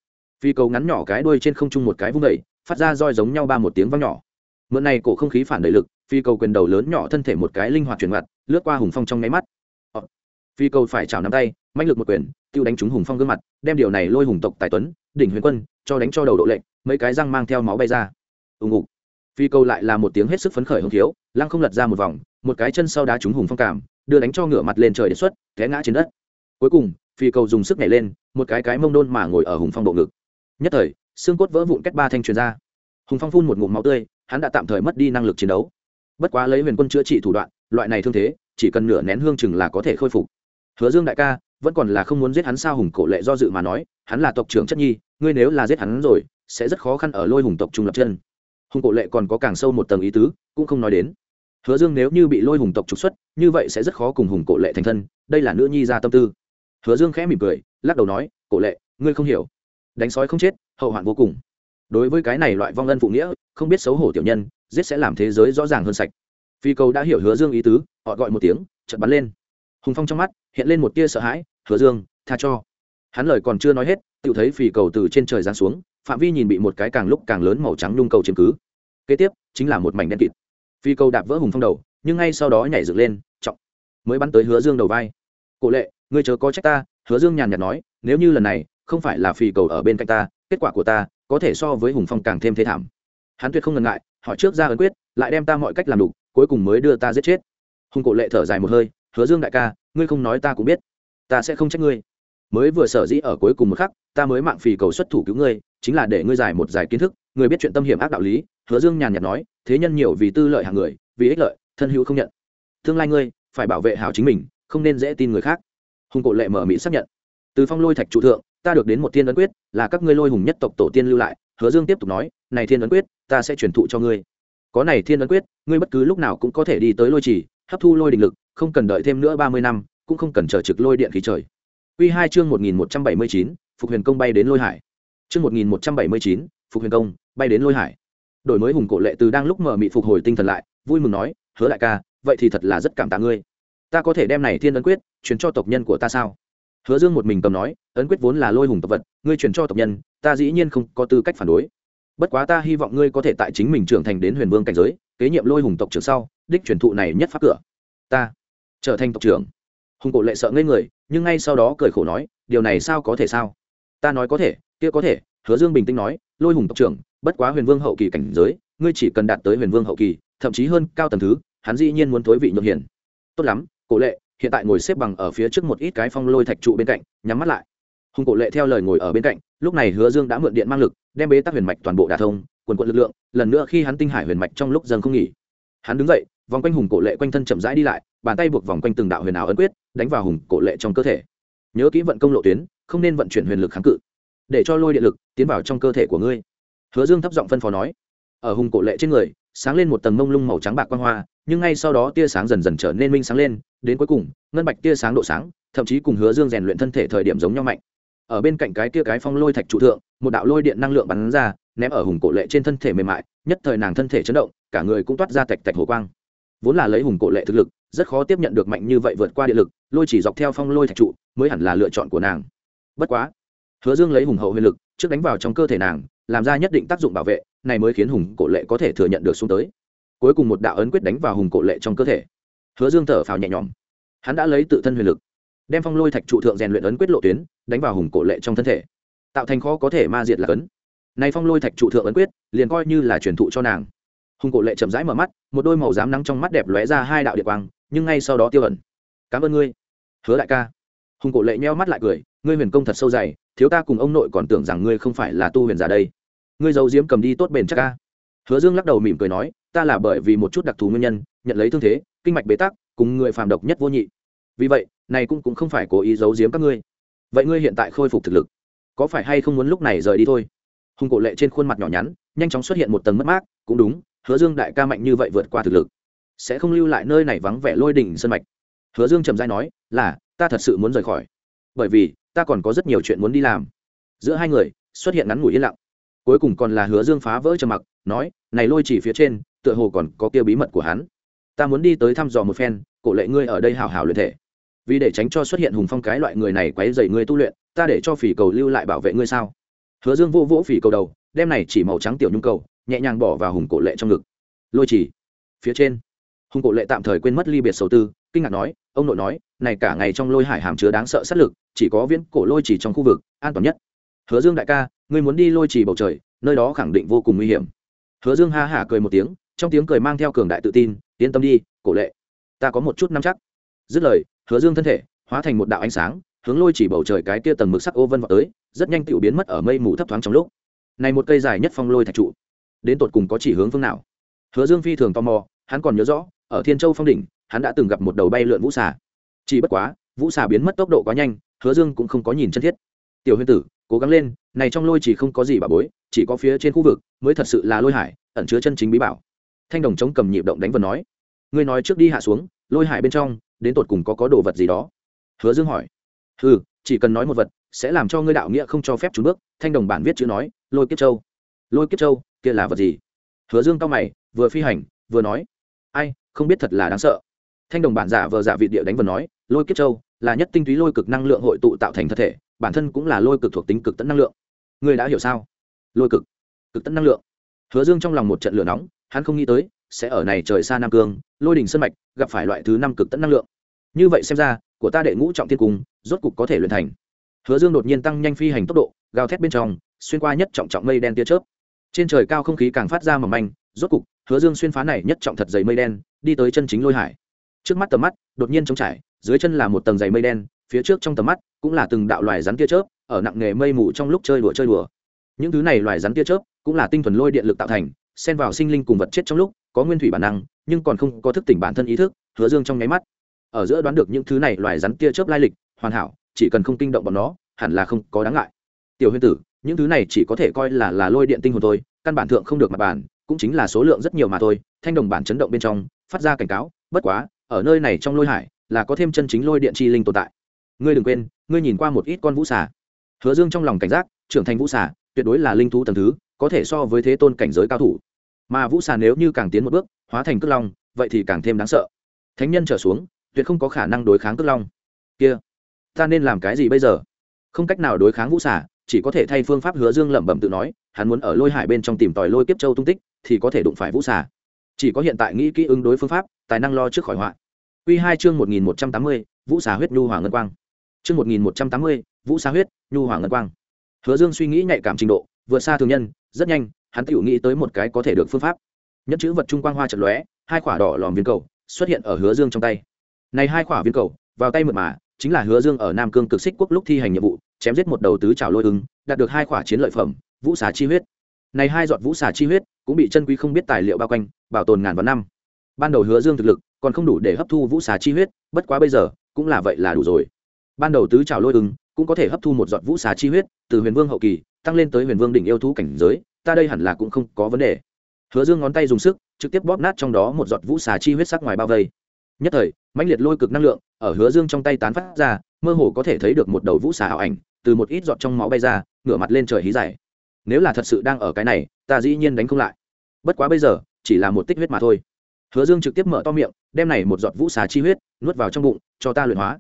Phì cầu ngắn nhỏ cái đuôi trên không trung một cái vung đẩy phát ra roi giống nhau ba một tiếng văng nhỏ. Mượn này cổ không khí phản đẩy lực phi cầu quyền đầu lớn nhỏ thân thể một cái linh hoạt chuyển mặt lướt qua hùng phong trong nháy mắt. Ờ. Phi cầu phải chảo nắm tay mạnh lực một quyền, tiêu đánh trúng hùng phong gương mặt, đem điều này lôi hùng tộc tài tuấn, đỉnh huyền quân, cho đánh cho đầu độ lệnh, mấy cái răng mang theo máu bay ra. Ùng ục phi Câu lại là một tiếng hết sức phấn khởi hứng thiếu lăng không lật ra một vòng, một cái chân sau đá trúng hùng phong cảm, đưa đánh cho ngửa mặt lên trời đề xuất, té ngã trên đất. Cuối cùng, phi cầu dùng sức nhảy lên, một cái cái mông đôn mà ngồi ở hùng phong bộ ngực. Nhất thời, xương cốt vỡ vụn cách ba thanh truyền ra. Hùng phong phun một ngụm máu tươi, hắn đã tạm thời mất đi năng lực chiến đấu. Bất quá lấy huyền quân chữa trị thủ đoạn, loại này thương thế, chỉ cần nửa nén hương chừng là có thể khôi phục. Hứa dương đại ca, vẫn còn là không muốn giết hắn sao hùng cổ lệ do dự mà nói, hắn là tộc trưởng chất nhi, ngươi nếu là giết hắn rồi, sẽ rất khó khăn ở lôi hùng tộc trung lập chân hùng cổ lệ còn có càng sâu một tầng ý tứ, cũng không nói đến. Hứa dương nếu như bị lôi hùng tộc trục xuất, như vậy sẽ rất khó cùng hùng cổ lệ thành thân, đây là nữ nhi ra tâm tư. Hứa dương khẽ mỉm cười, lắc đầu nói, cổ lệ, ngươi không hiểu. Đánh sói không chết, hậu hoạn vô cùng. Đối với cái này loại vong ân phụ nghĩa, không biết xấu hổ tiểu nhân, giết sẽ làm thế giới rõ ràng hơn sạch. Phi cầu đã hiểu hứa dương ý tứ, họ gọi một tiếng chật bắn lên. Hùng phong trong mắt hiện lên một tia sợ hãi, hứa dương, tha cho. Hắn lời còn chưa nói hết tự thấy phi cầu từ trên trời giáng xuống phạm vi nhìn bị một cái càng lúc càng lớn màu trắng nhung cầu chiếm cứ. Kế tiếp, chính là một mảnh đen kịt. Phi cầu đạp vỡ hùng phong đầu, nhưng ngay sau đó nhảy dựng lên, trọng, mới bắn tới hứa dương đầu vai. Cổ lệ, ngươi chớ có trách ta, hứa dương nhàn nhạt nói, nếu như lần này không phải là phi cầu ở bên cạnh ta, kết quả của ta có thể so với hùng phong càng thêm thế thảm. Hắn tuyệt không ngần ngại họ trước ra ấn quyết, lại đem ta mọi cách làm đủ, cuối cùng mới đưa ta giết chết. Hùng cổ lệ thở dài một hơi, hứa dương đại ca, ngươi không nói ta cũng biết, ta sẽ không trách ngươi. Mới vừa sở dĩ ở cuối cùng một khắc, ta mới mạng phì cầu xuất thủ cứu ngươi chính là để ngươi giải một giải kiến thức, người biết chuyện tâm hiểm ác đạo lý, hứa dương nhàn nhạt nói, thế nhân nhiều vì tư lợi hàng người, vì ích lợi, thân hữu không nhận. Tương lai ngươi phải bảo vệ hảo chính mình, không nên dễ tin người khác. Hùng cổ lệ mở mỹ xác nhận. Từ phong lôi thạch trụ thượng, ta được đến một thiên ấn quyết, là các ngươi lôi hùng nhất tộc tổ tiên lưu lại, hứa dương tiếp tục nói, này thiên ấn quyết, ta sẽ truyền thụ cho ngươi. Có này thiên ấn quyết, ngươi bất cứ lúc nào cũng có thể đi tới lôi trì, hấp thu lôi định lực, không cần đợi thêm nữa ba mươi năm, cũng không cần chờ trực lôi điện khí trời. Quy 2 chương một nghìn một trăm bảy mươi chín, phục huyền công bay đến lôi hải chương một nghìn một trăm bảy mươi chín, phục huyền công, bay đến lôi hải. Đổi mới hùng cổ lệ từ đang lúc mở mị phục hồi tinh thần lại, vui mừng nói, hứa đại ca, vậy thì thật là rất cảm tạ ngươi. Ta có thể đem này thiên ấn quyết truyền cho tộc nhân của ta sao? Hứa dương một mình cầm nói, ấn quyết vốn là lôi hùng tộc vật, ngươi truyền cho tộc nhân, ta dĩ nhiên không có tư cách phản đối. Bất quá ta hy vọng ngươi có thể tại chính mình trưởng thành đến huyền vương cảnh giới, kế nhiệm lôi hùng tộc trưởng sau, đích truyền thụ này nhất pháp cửa. Ta trở thành tộc trưởng. Hùng cổ lệ sợ ngây người, nhưng ngay sau đó cười khổ nói, điều này sao có thể sao? Ta nói có thể kia có thể, hứa dương bình tĩnh nói, lôi hùng tộc trưởng, bất quá huyền vương hậu kỳ cảnh giới, ngươi chỉ cần đạt tới huyền vương hậu kỳ, thậm chí hơn cao tầng thứ, hắn dĩ nhiên muốn thối vị nhược hiển. Tốt lắm, cổ lệ, hiện tại ngồi xếp bằng ở phía trước một ít cái phong lôi thạch trụ bên cạnh, nhắm mắt lại. Hùng cổ lệ theo lời ngồi ở bên cạnh, lúc này hứa dương đã mượn điện mang lực, đem bế tắc huyền mạch toàn bộ đà thông, quần quận lực lượng, lần nữa khi hắn tinh hải huyền mạch trong lúc dần không nghỉ. Hắn đứng dậy, vòng quanh hùng cổ lệ quanh thân chậm rãi đi lại, bàn tay buộc vòng quanh từng đạo huyền ảo ấn quyết, đánh vào hùng cổ lệ trong cơ thể. Nhớ kỹ vận công lộ tuyến, không nên vận chuyển huyền lực kháng cự để cho lôi điện lực tiến vào trong cơ thể của ngươi. Hứa dương thấp giọng phân phó nói. Ở hùng cổ lệ trên người, sáng lên một tầng mông lung màu trắng bạc quang hoa, nhưng ngay sau đó tia sáng dần dần trở nên minh sáng lên, đến cuối cùng, ngân bạch tia sáng độ sáng, thậm chí cùng hứa dương rèn luyện thân thể thời điểm giống nhau mạnh. Ở bên cạnh cái tia cái phong lôi thạch trụ thượng, một đạo lôi điện năng lượng bắn ra, ném ở hùng cổ lệ trên thân thể mềm mại, nhất thời nàng thân thể chấn động, cả người cũng toát ra tạch tạch hồ quang. Vốn là lấy hùng cổ lệ thực lực, rất khó tiếp nhận được mạnh như vậy vượt qua điện lực, lôi chỉ dọc theo phong lôi thạch trụ, mới hẳn là lựa chọn của nàng. Bất quá hứa dương lấy hùng hậu huyền lực, trước đánh vào trong cơ thể nàng, làm ra nhất định tác dụng bảo vệ, này mới khiến hùng cổ lệ có thể thừa nhận được xuống tới. Cuối cùng một đạo ấn quyết đánh vào hùng cổ lệ trong cơ thể. Hứa dương thở phào nhẹ nhõm. Hắn đã lấy tự thân huyền lực, đem phong lôi thạch trụ thượng rèn luyện ấn quyết lộ tuyến, đánh vào hùng cổ lệ trong thân thể. Tạo thành khó có thể ma diệt là ấn. này phong lôi thạch trụ thượng ấn quyết, liền coi như là truyền thụ cho nàng. Hùng cổ lệ chậm rãi mở mắt, một đôi màu dám nắng trong mắt đẹp lóe ra hai đạo điện quang, nhưng ngay sau đó tiêu ẩn. Cảm ơn ngươi, hứa đại ca. Hùng cổ lệ nheo mắt lại cười, ngươi huyền công thật sâu dày thiếu ta cùng ông nội còn tưởng rằng ngươi không phải là tu huyền giả đây. Ngươi giấu diếm cầm đi tốt bền chắc ca hứa dương lắc đầu mỉm cười nói, ta là bởi vì một chút đặc thù nguyên nhân, nhận lấy thương thế, kinh mạch bế tắc, cùng người phàm độc nhất vô nhị. Vì vậy, này cũng cũng không phải cố ý giấu giếm các ngươi. Vậy ngươi hiện tại khôi phục thực lực, có phải hay không muốn lúc này rời đi thôi? Hùng cổ lệ trên khuôn mặt nhỏ nhắn, nhanh chóng xuất hiện một tầng mất mát, cũng đúng, hứa dương đại ca mạnh như vậy vượt qua thực lực, sẽ không lưu lại nơi này vắng vẻ lôi đỉnh sân mạch. Hứa dương trầm dai nói, là, ta thật sự muốn rời khỏi. Bởi vì ta còn có rất nhiều chuyện muốn đi làm. Giữa hai người, xuất hiện ngắn ngủi yên lặng. Cuối cùng còn là hứa dương phá vỡ trầm mặc, nói, này lôi chỉ phía trên, tựa hồ còn có kia bí mật của hắn. Ta muốn đi tới thăm dò một phen, cổ lệ ngươi ở đây hào hào luyện thể. Vì để tránh cho xuất hiện hùng phong cái loại người này quấy dày ngươi tu luyện, ta để cho phỉ cầu lưu lại bảo vệ ngươi sao? Hứa dương vô vỗ phỉ cầu đầu, đem này chỉ màu trắng tiểu nhung cầu, nhẹ nhàng bỏ vào hùng cổ lệ trong ngực. Lôi chỉ, phía trên. Hùng cổ lệ tạm thời quên mất ly biệt sầu tư, kinh ngạc nói, ông nội nói này cả ngày trong lôi hải hàm chứa đáng sợ sát lực, chỉ có viễn cổ lôi chỉ trong khu vực, an toàn nhất. Hứa dương đại ca, ngươi muốn đi lôi chỉ bầu trời, nơi đó khẳng định vô cùng nguy hiểm. Hứa dương ha hả cười một tiếng, trong tiếng cười mang theo cường đại tự tin, yên tâm đi, cổ lệ. Ta có một chút nắm chắc. Dứt lời, hứa dương thân thể hóa thành một đạo ánh sáng, hướng lôi chỉ bầu trời cái kia tầng mực sắc ô vân vào tới, rất nhanh tự biến mất ở mây mù thấp thoáng trong lúc. Này một cây dài nhất phong lôi thạch trụ, đến tột cùng có chỉ hướng phương nào? Hứa dương phi thường tò mò, hắn còn nhớ rõ, ở thiên châu phong đỉnh, hắn đã từng gặp một đầu bay lượn vũ xà chỉ bất quá, vũ xà biến mất tốc độ quá nhanh, hứa dương cũng không có nhìn chân thiết. Tiểu huyền tử, cố gắng lên, này trong lôi chỉ không có gì bà bối, chỉ có phía trên khu vực mới thật sự là lôi hải, ẩn chứa chân chính bí bảo. Thanh đồng chống cầm nhịp động đánh vần nói. Ngươi nói trước đi hạ xuống, lôi hải bên trong, đến tột cùng có có đồ vật gì đó? Hứa dương hỏi. Ừ chỉ cần nói một vật, sẽ làm cho ngươi đạo nghĩa không cho phép trốn bước. Thanh đồng bản viết chữ nói, lôi kiếp châu. Lôi kiếp châu, kia là vật gì? Hứa dương cao mày, vừa phi hành, vừa nói. Ai, không biết thật là đáng sợ thanh đồng bản giả vờ giả vị địa đánh vần nói, lôi kiếp châu là nhất tinh túy lôi cực năng lượng hội tụ tạo thành thân thể, bản thân cũng là lôi cực thuộc tính cực tận năng lượng. Người đã hiểu sao? Lôi cực cực tận năng lượng. Hứa dương trong lòng một trận lửa nóng, hắn không nghĩ tới, sẽ ở này trời xa nam cương, lôi đỉnh sân mạch, gặp phải loại thứ năm cực tận năng lượng. Như vậy xem ra, của ta đệ ngũ trọng thiên cung, rốt cục có thể luyện thành. Hứa dương đột nhiên tăng nhanh phi hành tốc độ, gào thét bên trong, xuyên qua nhất trọng trọng mây đen tia chớp. Trên trời cao không khí càng phát ra mỏng manh, rốt cục, hứa dương xuyên phá này nhất trọng thật dày mây đen, đi tới chân chính lôi hải trước mắt tầm mắt, đột nhiên trống trải, dưới chân là một tầng dày mây đen, phía trước trong tầm mắt cũng là từng đạo loài rắn tia chớp, ở nặng nghề mây mù trong lúc chơi đùa chơi đùa. Những thứ này loài rắn tia chớp cũng là tinh thuần lôi điện lực tạo thành, xen vào sinh linh cùng vật chết trong lúc, có nguyên thủy bản năng, nhưng còn không có thức tỉnh bản thân ý thức, hứa dương trong nháy mắt. Ở giữa đoán được những thứ này loài rắn tia chớp lai lịch, hoàn hảo, chỉ cần không kinh động bọn nó, hẳn là không có đáng ngại. Tiểu huyền tử, những thứ này chỉ có thể coi là là lôi điện tinh hồn thôi, căn bản thượng không được mặt bản cũng chính là số lượng rất nhiều mà thôi, thanh đồng bản chấn động bên trong, phát ra cảnh cáo, bất quá ở nơi này trong lôi hải, là có thêm chân chính lôi điện chi linh tồn tại. Ngươi đừng quên, ngươi nhìn qua một ít con vũ xà. Hứa dương trong lòng cảnh giác, trưởng thành vũ xà, tuyệt đối là linh thú tầng thứ, có thể so với thế tôn cảnh giới cao thủ. Mà vũ xà nếu như càng tiến một bước, hóa thành cước long, vậy thì càng thêm đáng sợ. Thánh nhân trở xuống, tuyệt không có khả năng đối kháng cước long. Kia, ta nên làm cái gì bây giờ? Không cách nào đối kháng vũ xà, chỉ có thể thay phương pháp hứa dương lẩm bẩm tự nói, hắn muốn ở lôi hải bên trong tìm tòi lôi kiếp châu tung tích, thì có thể đụng phải vũ xà chỉ có hiện tại nghĩ kỹ ứng đối phương pháp, tài năng lo trước khỏi họa. Quy hai chương một nghìn một trăm tám mươi, vũ xà huyết nhu hoàng ngân quang. Chương một nghìn một trăm tám mươi, vũ xà huyết nhu hoàng ngân quang. Hứa dương suy nghĩ nhạy cảm trình độ, vượt xa thường nhân, rất nhanh, hắn tiểu nghĩ tới một cái có thể được phương pháp. Nhất chữ vật trung quang hoa trận lóe, hai quả đỏ lòm viên cầu xuất hiện ở hứa dương trong tay. Này hai quả viên cầu, vào tay mượt mà, chính là hứa dương ở nam cương cực xích quốc lúc thi hành nhiệm vụ, chém giết một đầu tứ trảo lôi ưng đạt được hai quả chiến lợi phẩm, vũ xà chi huyết này hai giọt vũ xà chi huyết cũng bị chân quý không biết tài liệu bao quanh, bảo tồn ngàn vạn năm. Ban đầu hứa dương thực lực còn không đủ để hấp thu vũ xà chi huyết, bất quá bây giờ cũng là vậy là đủ rồi. Ban đầu tứ trào lôi ứng cũng có thể hấp thu một giọt vũ xà chi huyết từ huyền vương hậu kỳ, tăng lên tới huyền vương đỉnh yêu thú cảnh giới, ta đây hẳn là cũng không có vấn đề. Hứa dương ngón tay dùng sức, trực tiếp bóp nát trong đó một giọt vũ xà chi huyết sắc ngoài bao vây. Nhất thời, mãnh liệt lôi cực năng lượng ở hứa dương trong tay tán phát ra, mơ hồ có thể thấy được một đầu vũ xà ảo ảnh từ một ít giọt trong máu bay ra, ngửa mặt lên trời hí dài nếu là thật sự đang ở cái này, ta dĩ nhiên đánh không lại. Bất quá bây giờ, chỉ là một tích huyết mà thôi. Hứa dương trực tiếp mở to miệng, đem này một giọt vũ xà chi huyết nuốt vào trong bụng, cho ta luyện hóa.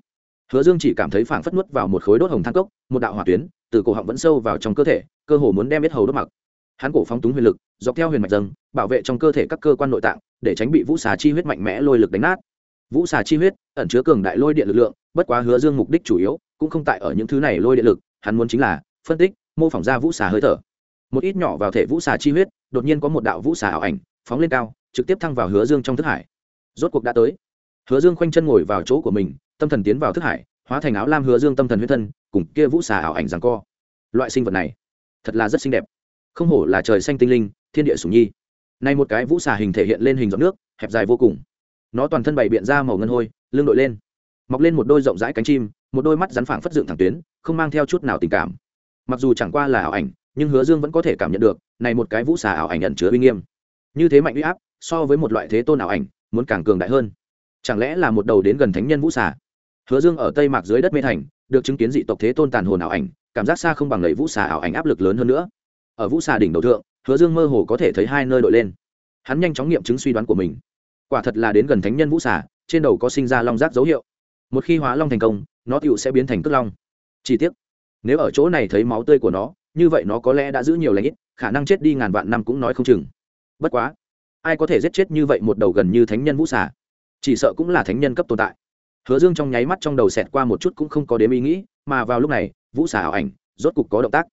Hứa dương chỉ cảm thấy phảng phất nuốt vào một khối đốt hồng thang cốc, một đạo hỏa tuyến từ cổ họng vẫn sâu vào trong cơ thể, cơ hồ muốn đem biết hầu đốt mặc. Hắn cổ phóng túng huyền lực, dọc theo huyền mạch dâng, bảo vệ trong cơ thể các cơ quan nội tạng, để tránh bị vũ xà chi huyết mạnh mẽ lôi lực đánh nát. Vũ xà chi huyết ẩn chứa cường đại lôi điện lực lượng, bất quá hứa dương mục đích chủ yếu cũng không tại ở những thứ này lôi điện lực, hắn muốn chính là phân tích, mô phỏng ra vũ xà hơi thở một ít nhỏ vào thể vũ xà chi huyết, đột nhiên có một đạo vũ xà ảo ảnh phóng lên cao, trực tiếp thăng vào hứa dương trong thức hải. Rốt cuộc đã tới. Hứa dương khoanh chân ngồi vào chỗ của mình, tâm thần tiến vào thức hải, hóa thành áo lam hứa dương tâm thần huyết thân, cùng kia vũ xà ảo ảnh rằng co. Loại sinh vật này, thật là rất xinh đẹp. Không hổ là trời xanh tinh linh, thiên địa sủng nhi. Nay một cái vũ xà hình thể hiện lên hình giọt nước, hẹp dài vô cùng. Nó toàn thân bày biện ra màu ngân hôi, lưng đội lên. Mọc lên một đôi rộng rãi cánh chim, một đôi mắt rắn phẳng phất dựng thẳng tuyến, không mang theo chút nào tình cảm. Mặc dù chẳng qua là ảo ảnh nhưng hứa dương vẫn có thể cảm nhận được, này một cái vũ xà ảo ảnh ẩn chứa uy nghiêm. Như thế mạnh uy áp, so với một loại thế tôn ảo ảnh, muốn càng cường đại hơn. Chẳng lẽ là một đầu đến gần thánh nhân vũ xà? Hứa dương ở tây mạc dưới đất mê thành, được chứng kiến dị tộc thế tôn tàn hồn ảo ảnh, cảm giác xa không bằng lấy vũ xà ảo ảnh áp lực lớn hơn nữa. Ở vũ xà đỉnh đầu thượng, hứa dương mơ hồ có thể thấy hai nơi đội lên. Hắn nhanh chóng nghiệm chứng suy đoán của mình. Quả thật là đến gần thánh nhân vũ xà, trên đầu có sinh ra long giác dấu hiệu. Một khi hóa long thành công, nó tựu sẽ biến thành cước long. Chi tiết nếu ở chỗ này thấy máu tươi của nó như vậy nó có lẽ đã giữ nhiều lãnh ít, khả năng chết đi ngàn vạn năm cũng nói không chừng. Bất quá, ai có thể giết chết như vậy một đầu gần như thánh nhân vũ xà? Chỉ sợ cũng là thánh nhân cấp tồn tại. Hứa dương trong nháy mắt trong đầu xẹt qua một chút cũng không có đếm ý nghĩ, mà vào lúc này, vũ xà ảo ảnh rốt cục có động tác.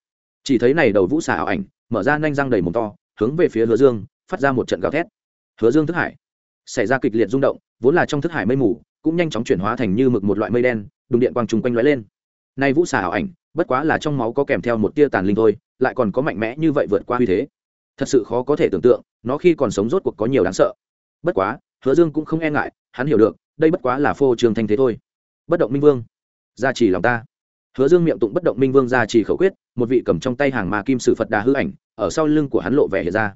Chỉ thấy này đầu vũ xà ảo ảnh mở ra nhanh răng đầy mồm to, hướng về phía hứa dương, phát ra một trận gào thét. Hứa dương thức hải xảy ra kịch liệt rung động, vốn là trong thức hải mây mù, cũng nhanh chóng chuyển hóa thành như mực một loại mây đen, đùng điện quang trùng quanh lóe lên nay vũ xà ảo ảnh, bất quá là trong máu có kèm theo một tia tàn linh thôi, lại còn có mạnh mẽ như vậy vượt qua uy thế. Thật sự khó có thể tưởng tượng, nó khi còn sống rốt cuộc có nhiều đáng sợ. Bất quá, hứa dương cũng không e ngại, hắn hiểu được, đây bất quá là phô trường thanh thế thôi. Bất động minh vương, gia trì lòng ta. Hứa dương miệng tụng bất động minh vương gia trì khẩu quyết, một vị cầm trong tay hàng mà kim sử phật đà hư ảnh, ở sau lưng của hắn lộ vẻ hiện ra.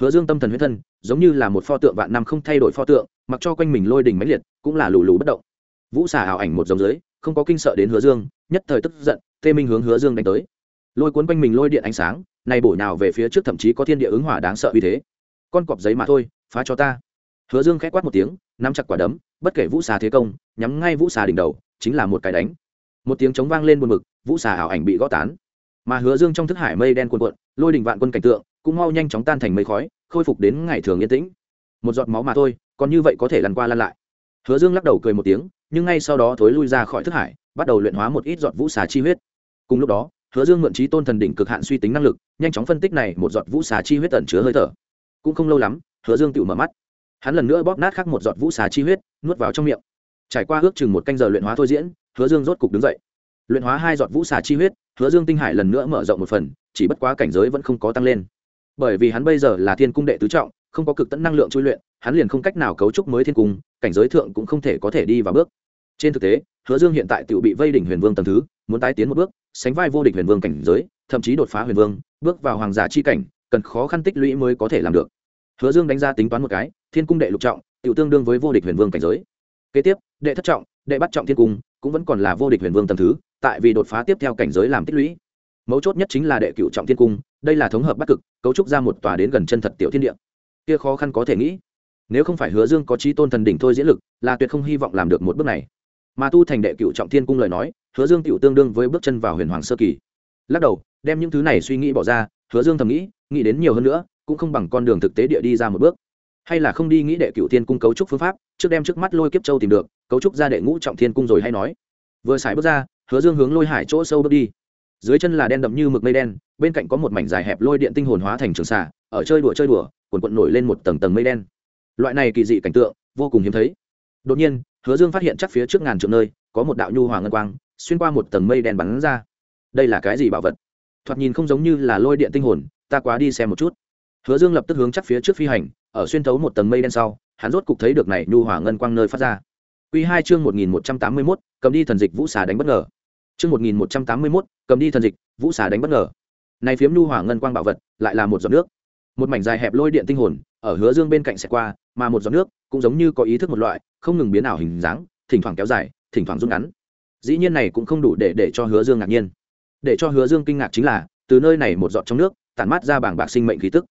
Hứa dương tâm thần huyết thân, giống như là một pho tượng vạn năm không thay đổi pho tượng, mặc cho quanh mình lôi đình máy liệt, cũng là lù lù bất động. Vũ xà ảo ảnh một dòng dưới không có kinh sợ đến hứa dương, nhất thời tức giận, tê minh hướng hứa dương đánh tới. Lôi cuốn quanh mình lôi điện ánh sáng, này bổ nào về phía trước thậm chí có thiên địa ứng hỏa đáng sợ uy thế. Con cọp giấy mà thôi, phá cho ta. Hứa dương k h quát một tiếng, nắm chặt quả đấm, bất kể vũ xà thế công, nhắm ngay vũ xà đỉnh đầu, chính là một cái đánh. Một tiếng chống vang lên buồn mực vũ xà ảo ảnh bị gõ tán. Mà hứa dương trong thức hải mây đen cuồn cuộn, lôi đình vạn quân cảnh tượng, cũng mau nhanh chóng tan thành mây khói, khôi phục đến ngày thường yên tĩnh. Một giọt máu mà thôi, còn như vậy có thể lăn qua lăn lại. Hứa dương lắc đầu cười một tiếng nhưng ngay sau đó thối lui ra khỏi thức hải, bắt đầu luyện hóa một ít giọt vũ xà chi huyết. Cùng lúc đó, hứa dương mượn trí tôn thần đỉnh cực hạn suy tính năng lực, nhanh chóng phân tích này một giọt vũ xà chi huyết tẩn chứa hơi thở. Cũng không lâu lắm, hứa dương tự mở mắt. Hắn lần nữa bóp nát khắc một giọt vũ xà chi huyết, nuốt vào trong miệng. Trải qua ước chừng một canh giờ luyện hóa thôi diễn, hứa dương rốt cục đứng dậy. Luyện hóa hai giọt vũ xà chi huyết, hứa dương tinh hải lần nữa mở rộng một phần, chỉ bất quá cảnh giới vẫn không có tăng lên. Bởi vì hắn bây giờ là thiên cung đệ tứ trọng, không có cực tẫn năng lượng chui luyện, hắn liền không cách nào cấu trúc mới thiên cung, cảnh giới thượng cũng không thể có thể đi vào bước trên thực tế, hứa dương hiện tại tự bị vây đỉnh huyền vương tầm thứ, muốn tái tiến một bước, sánh vai vô địch huyền vương cảnh giới, thậm chí đột phá huyền vương, bước vào hoàng giả chi cảnh, cần khó khăn tích lũy mới có thể làm được. Hứa dương đánh ra tính toán một cái, thiên cung đệ lục trọng tự tương đương với vô địch huyền vương cảnh giới. Kế tiếp, đệ thất trọng, đệ bắt trọng thiên cung, cũng vẫn còn là vô địch huyền vương tầm thứ, tại vì đột phá tiếp theo cảnh giới làm tích lũy. Mấu chốt nhất chính là đệ cựu trọng thiên cung, đây là thống hợp bắc cực, cấu trúc ra một tòa đến gần chân thật tiểu thiên địa. Kia khó khăn có thể nghĩ. Nếu không phải hứa dương có trí tôn thần đỉnh thôi diễn lực, là tuyệt không hy vọng làm được một bước này mà tu thành đệ cựu trọng thiên cung lời nói, hứa dương tiểu tương đương với bước chân vào huyền hoàng sơ kỳ. Lắc đầu, đem những thứ này suy nghĩ bỏ ra, hứa dương thầm nghĩ nghĩ đến nhiều hơn nữa, cũng không bằng con đường thực tế địa đi ra một bước. Hay là không đi nghĩ đệ cựu thiên cung cấu trúc phương pháp, trước đem trước mắt lôi kiếp châu tìm được, cấu trúc ra đệ ngũ trọng thiên cung rồi hay nói. Vừa xài bước ra, hứa dương hướng lôi hải chỗ sâu bước đi. Dưới chân là đen đậm như mực mây đen, bên cạnh có một mảnh dài hẹp lôi điện tinh hồn hóa thành trường xạ ở chơi đùa chơi đùa quần quận nổi lên một tầng tầng mây đen. Loại này kỳ dị cảnh tượng, vô cùng hiếm thấy. Đột nhiên hứa dương phát hiện chắc phía trước ngàn trượng nơi có một đạo nhu hoàng ngân quang xuyên qua một tầng mây đen bắn ra. Đây là cái gì bảo vật? Thoạt nhìn không giống như là lôi điện tinh hồn ta quá đi xem một chút. Hứa dương lập tức hướng chắc phía trước phi hành ở xuyên thấu một tầng mây đen sau hắn rốt cục thấy được này nhu hỏa ngân quang nơi phát ra. Q hai chương một nghìn một trăm tám mươi mốt cầm đi thần dịch vũ xà đánh bất ngờ. Chương 1181, cầm đi thần dịch, vũ xà đánh bất ngờ. Này phiếm nhu hỏa ngân quang bảo vật, lại là một giọt nước. Một mảnh dài hẹp lôi điện tinh hồn, ở Hứa Dương bên cạnh sẽ qua, mà một giọt nước cũng giống như có ý thức một loại, không ngừng biến ảo hình dáng, thỉnh thoảng kéo dài, thỉnh thoảng rút ngắn. Dĩ nhiên này cũng không đủ để để cho Hứa Dương ngạc nhiên. Để cho Hứa Dương kinh ngạc chính là, từ nơi này một giọt trong nước, tản mát ra bảng bạc sinh mệnh khí tức.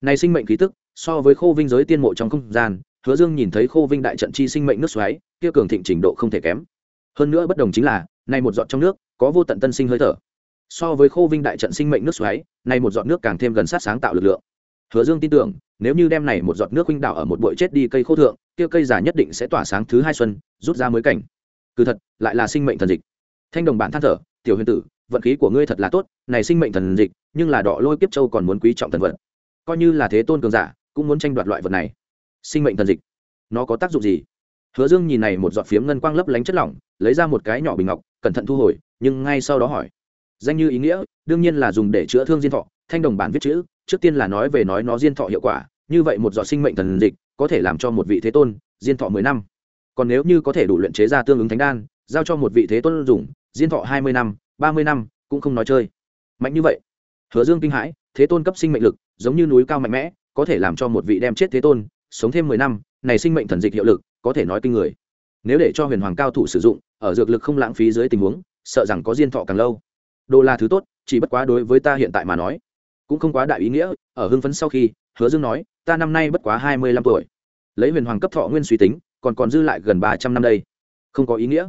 Này sinh mệnh khí tức, so với Khô Vinh giới tiên mộ trong không gian, Hứa Dương nhìn thấy Khô Vinh đại trận chi sinh mệnh nước xoáy, kia cường thịnh trình độ không thể kém. Hơn nữa bất đồng chính là, này một giọt trong nước, có vô tận tân sinh hơi thở so với khô vinh đại trận sinh mệnh nước xoáy này một giọt nước càng thêm gần sát sáng tạo lực lượng hứa dương tin tưởng, nếu như đem này một giọt nước huynh đảo ở một bụi chết đi cây khô thượng, kia cây giả nhất định sẽ tỏa sáng thứ hai xuân, rút ra mới cảnh. Cứ thật, lại là sinh mệnh thần dịch. Thanh đồng bản than thở, tiểu huyền tử, vận khí của ngươi thật là tốt, này sinh mệnh thần dịch, nhưng là đọ lôi kiếp châu còn muốn quý trọng thần vật. Coi như là thế tôn cường giả, cũng muốn tranh đoạt loại vật này. Sinh mệnh thần dịch, nó có tác dụng gì? Hứa dương nhìn này một giọt phiếm ngân quang lấp lánh chất lỏng, lấy ra một cái nhỏ bình ngọc, cẩn thận thu hồi, nhưng ngay sau đó hỏi. Danh như ý nghĩa, đương nhiên là dùng để chữa thương diên thọ thanh đồng bản viết chữ, trước tiên là nói về nói nó diên thọ hiệu quả, như vậy một giọt sinh mệnh thần dịch, có thể làm cho một vị thế tôn diên thọ mười năm. Còn nếu như có thể đủ luyện chế ra tương ứng thánh đan, giao cho một vị thế tôn dùng, diên thọ hai mươi năm, ba mươi năm, cũng không nói chơi. Mạnh như vậy. Hứa dương kinh hãi, thế tôn cấp sinh mệnh lực, giống như núi cao mạnh mẽ, có thể làm cho một vị đem chết thế tôn, sống thêm mười năm, này sinh mệnh thần dịch hiệu lực, có thể nói kinh người. Nếu để cho huyền hoàng cao thủ sử dụng, ở dược lực không lãng phí dưới tình huống, sợ rằng có diên thọ càng lâu. Đồ là thứ tốt, chỉ bất quá đối với ta hiện tại mà nói cũng không quá đại ý nghĩa, ở hưng phấn sau khi, hứa dương nói, ta năm nay bất quá hai mươi lăm tuổi. Lấy huyền hoàng cấp thọ nguyên suy tính, còn còn dư lại gần ba trăm năm đây. Không có ý nghĩa.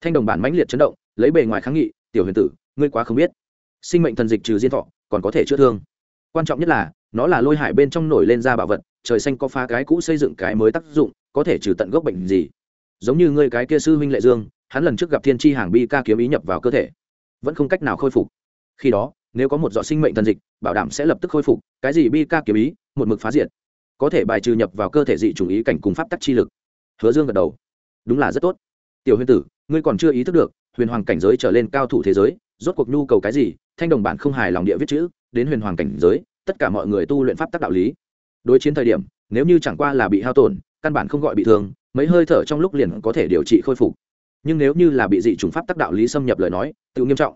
Thanh đồng bản mãnh liệt chấn động, lấy bề ngoài kháng nghị, tiểu huyền tử, ngươi quá không biết. Sinh mệnh thần dịch trừ diên thọ, còn có thể chữa thương. Quan trọng nhất là, nó là lôi hải bên trong nổi lên ra bảo vật, trời xanh có phá cái cũ xây dựng cái mới tác dụng, có thể trừ tận gốc bệnh gì. Giống như ngươi cái kia sư huynh lệ dương, hắn lần trước gặp thiên tri hàng bi ca kiếm ý nhập vào cơ thể, vẫn không cách nào khôi phục. Khi đó nếu có một giọt sinh mệnh thần dịch, bảo đảm sẽ lập tức khôi phục, cái gì bi ca kiếm ý, một mực phá diệt. Có thể bài trừ nhập vào cơ thể dị chủng ý cảnh cùng pháp tắc chi lực. Hứa dương gật đầu. Đúng là rất tốt. Tiểu huyền tử, ngươi còn chưa ý thức được, huyền hoàng cảnh giới trở lên cao thủ thế giới, rốt cuộc nhu cầu cái gì, thanh đồng bản không hài lòng địa viết chữ, đến huyền hoàng cảnh giới, tất cả mọi người tu luyện pháp tắc đạo lý. Đối chiến thời điểm, nếu như chẳng qua là bị hao tổn, căn bản không gọi bị thương, mấy hơi thở trong lúc liền có thể điều trị khôi phục. Nhưng nếu như là bị dị chủng pháp tắc đạo lý xâm nhập lời nói, tự nghiêm trọng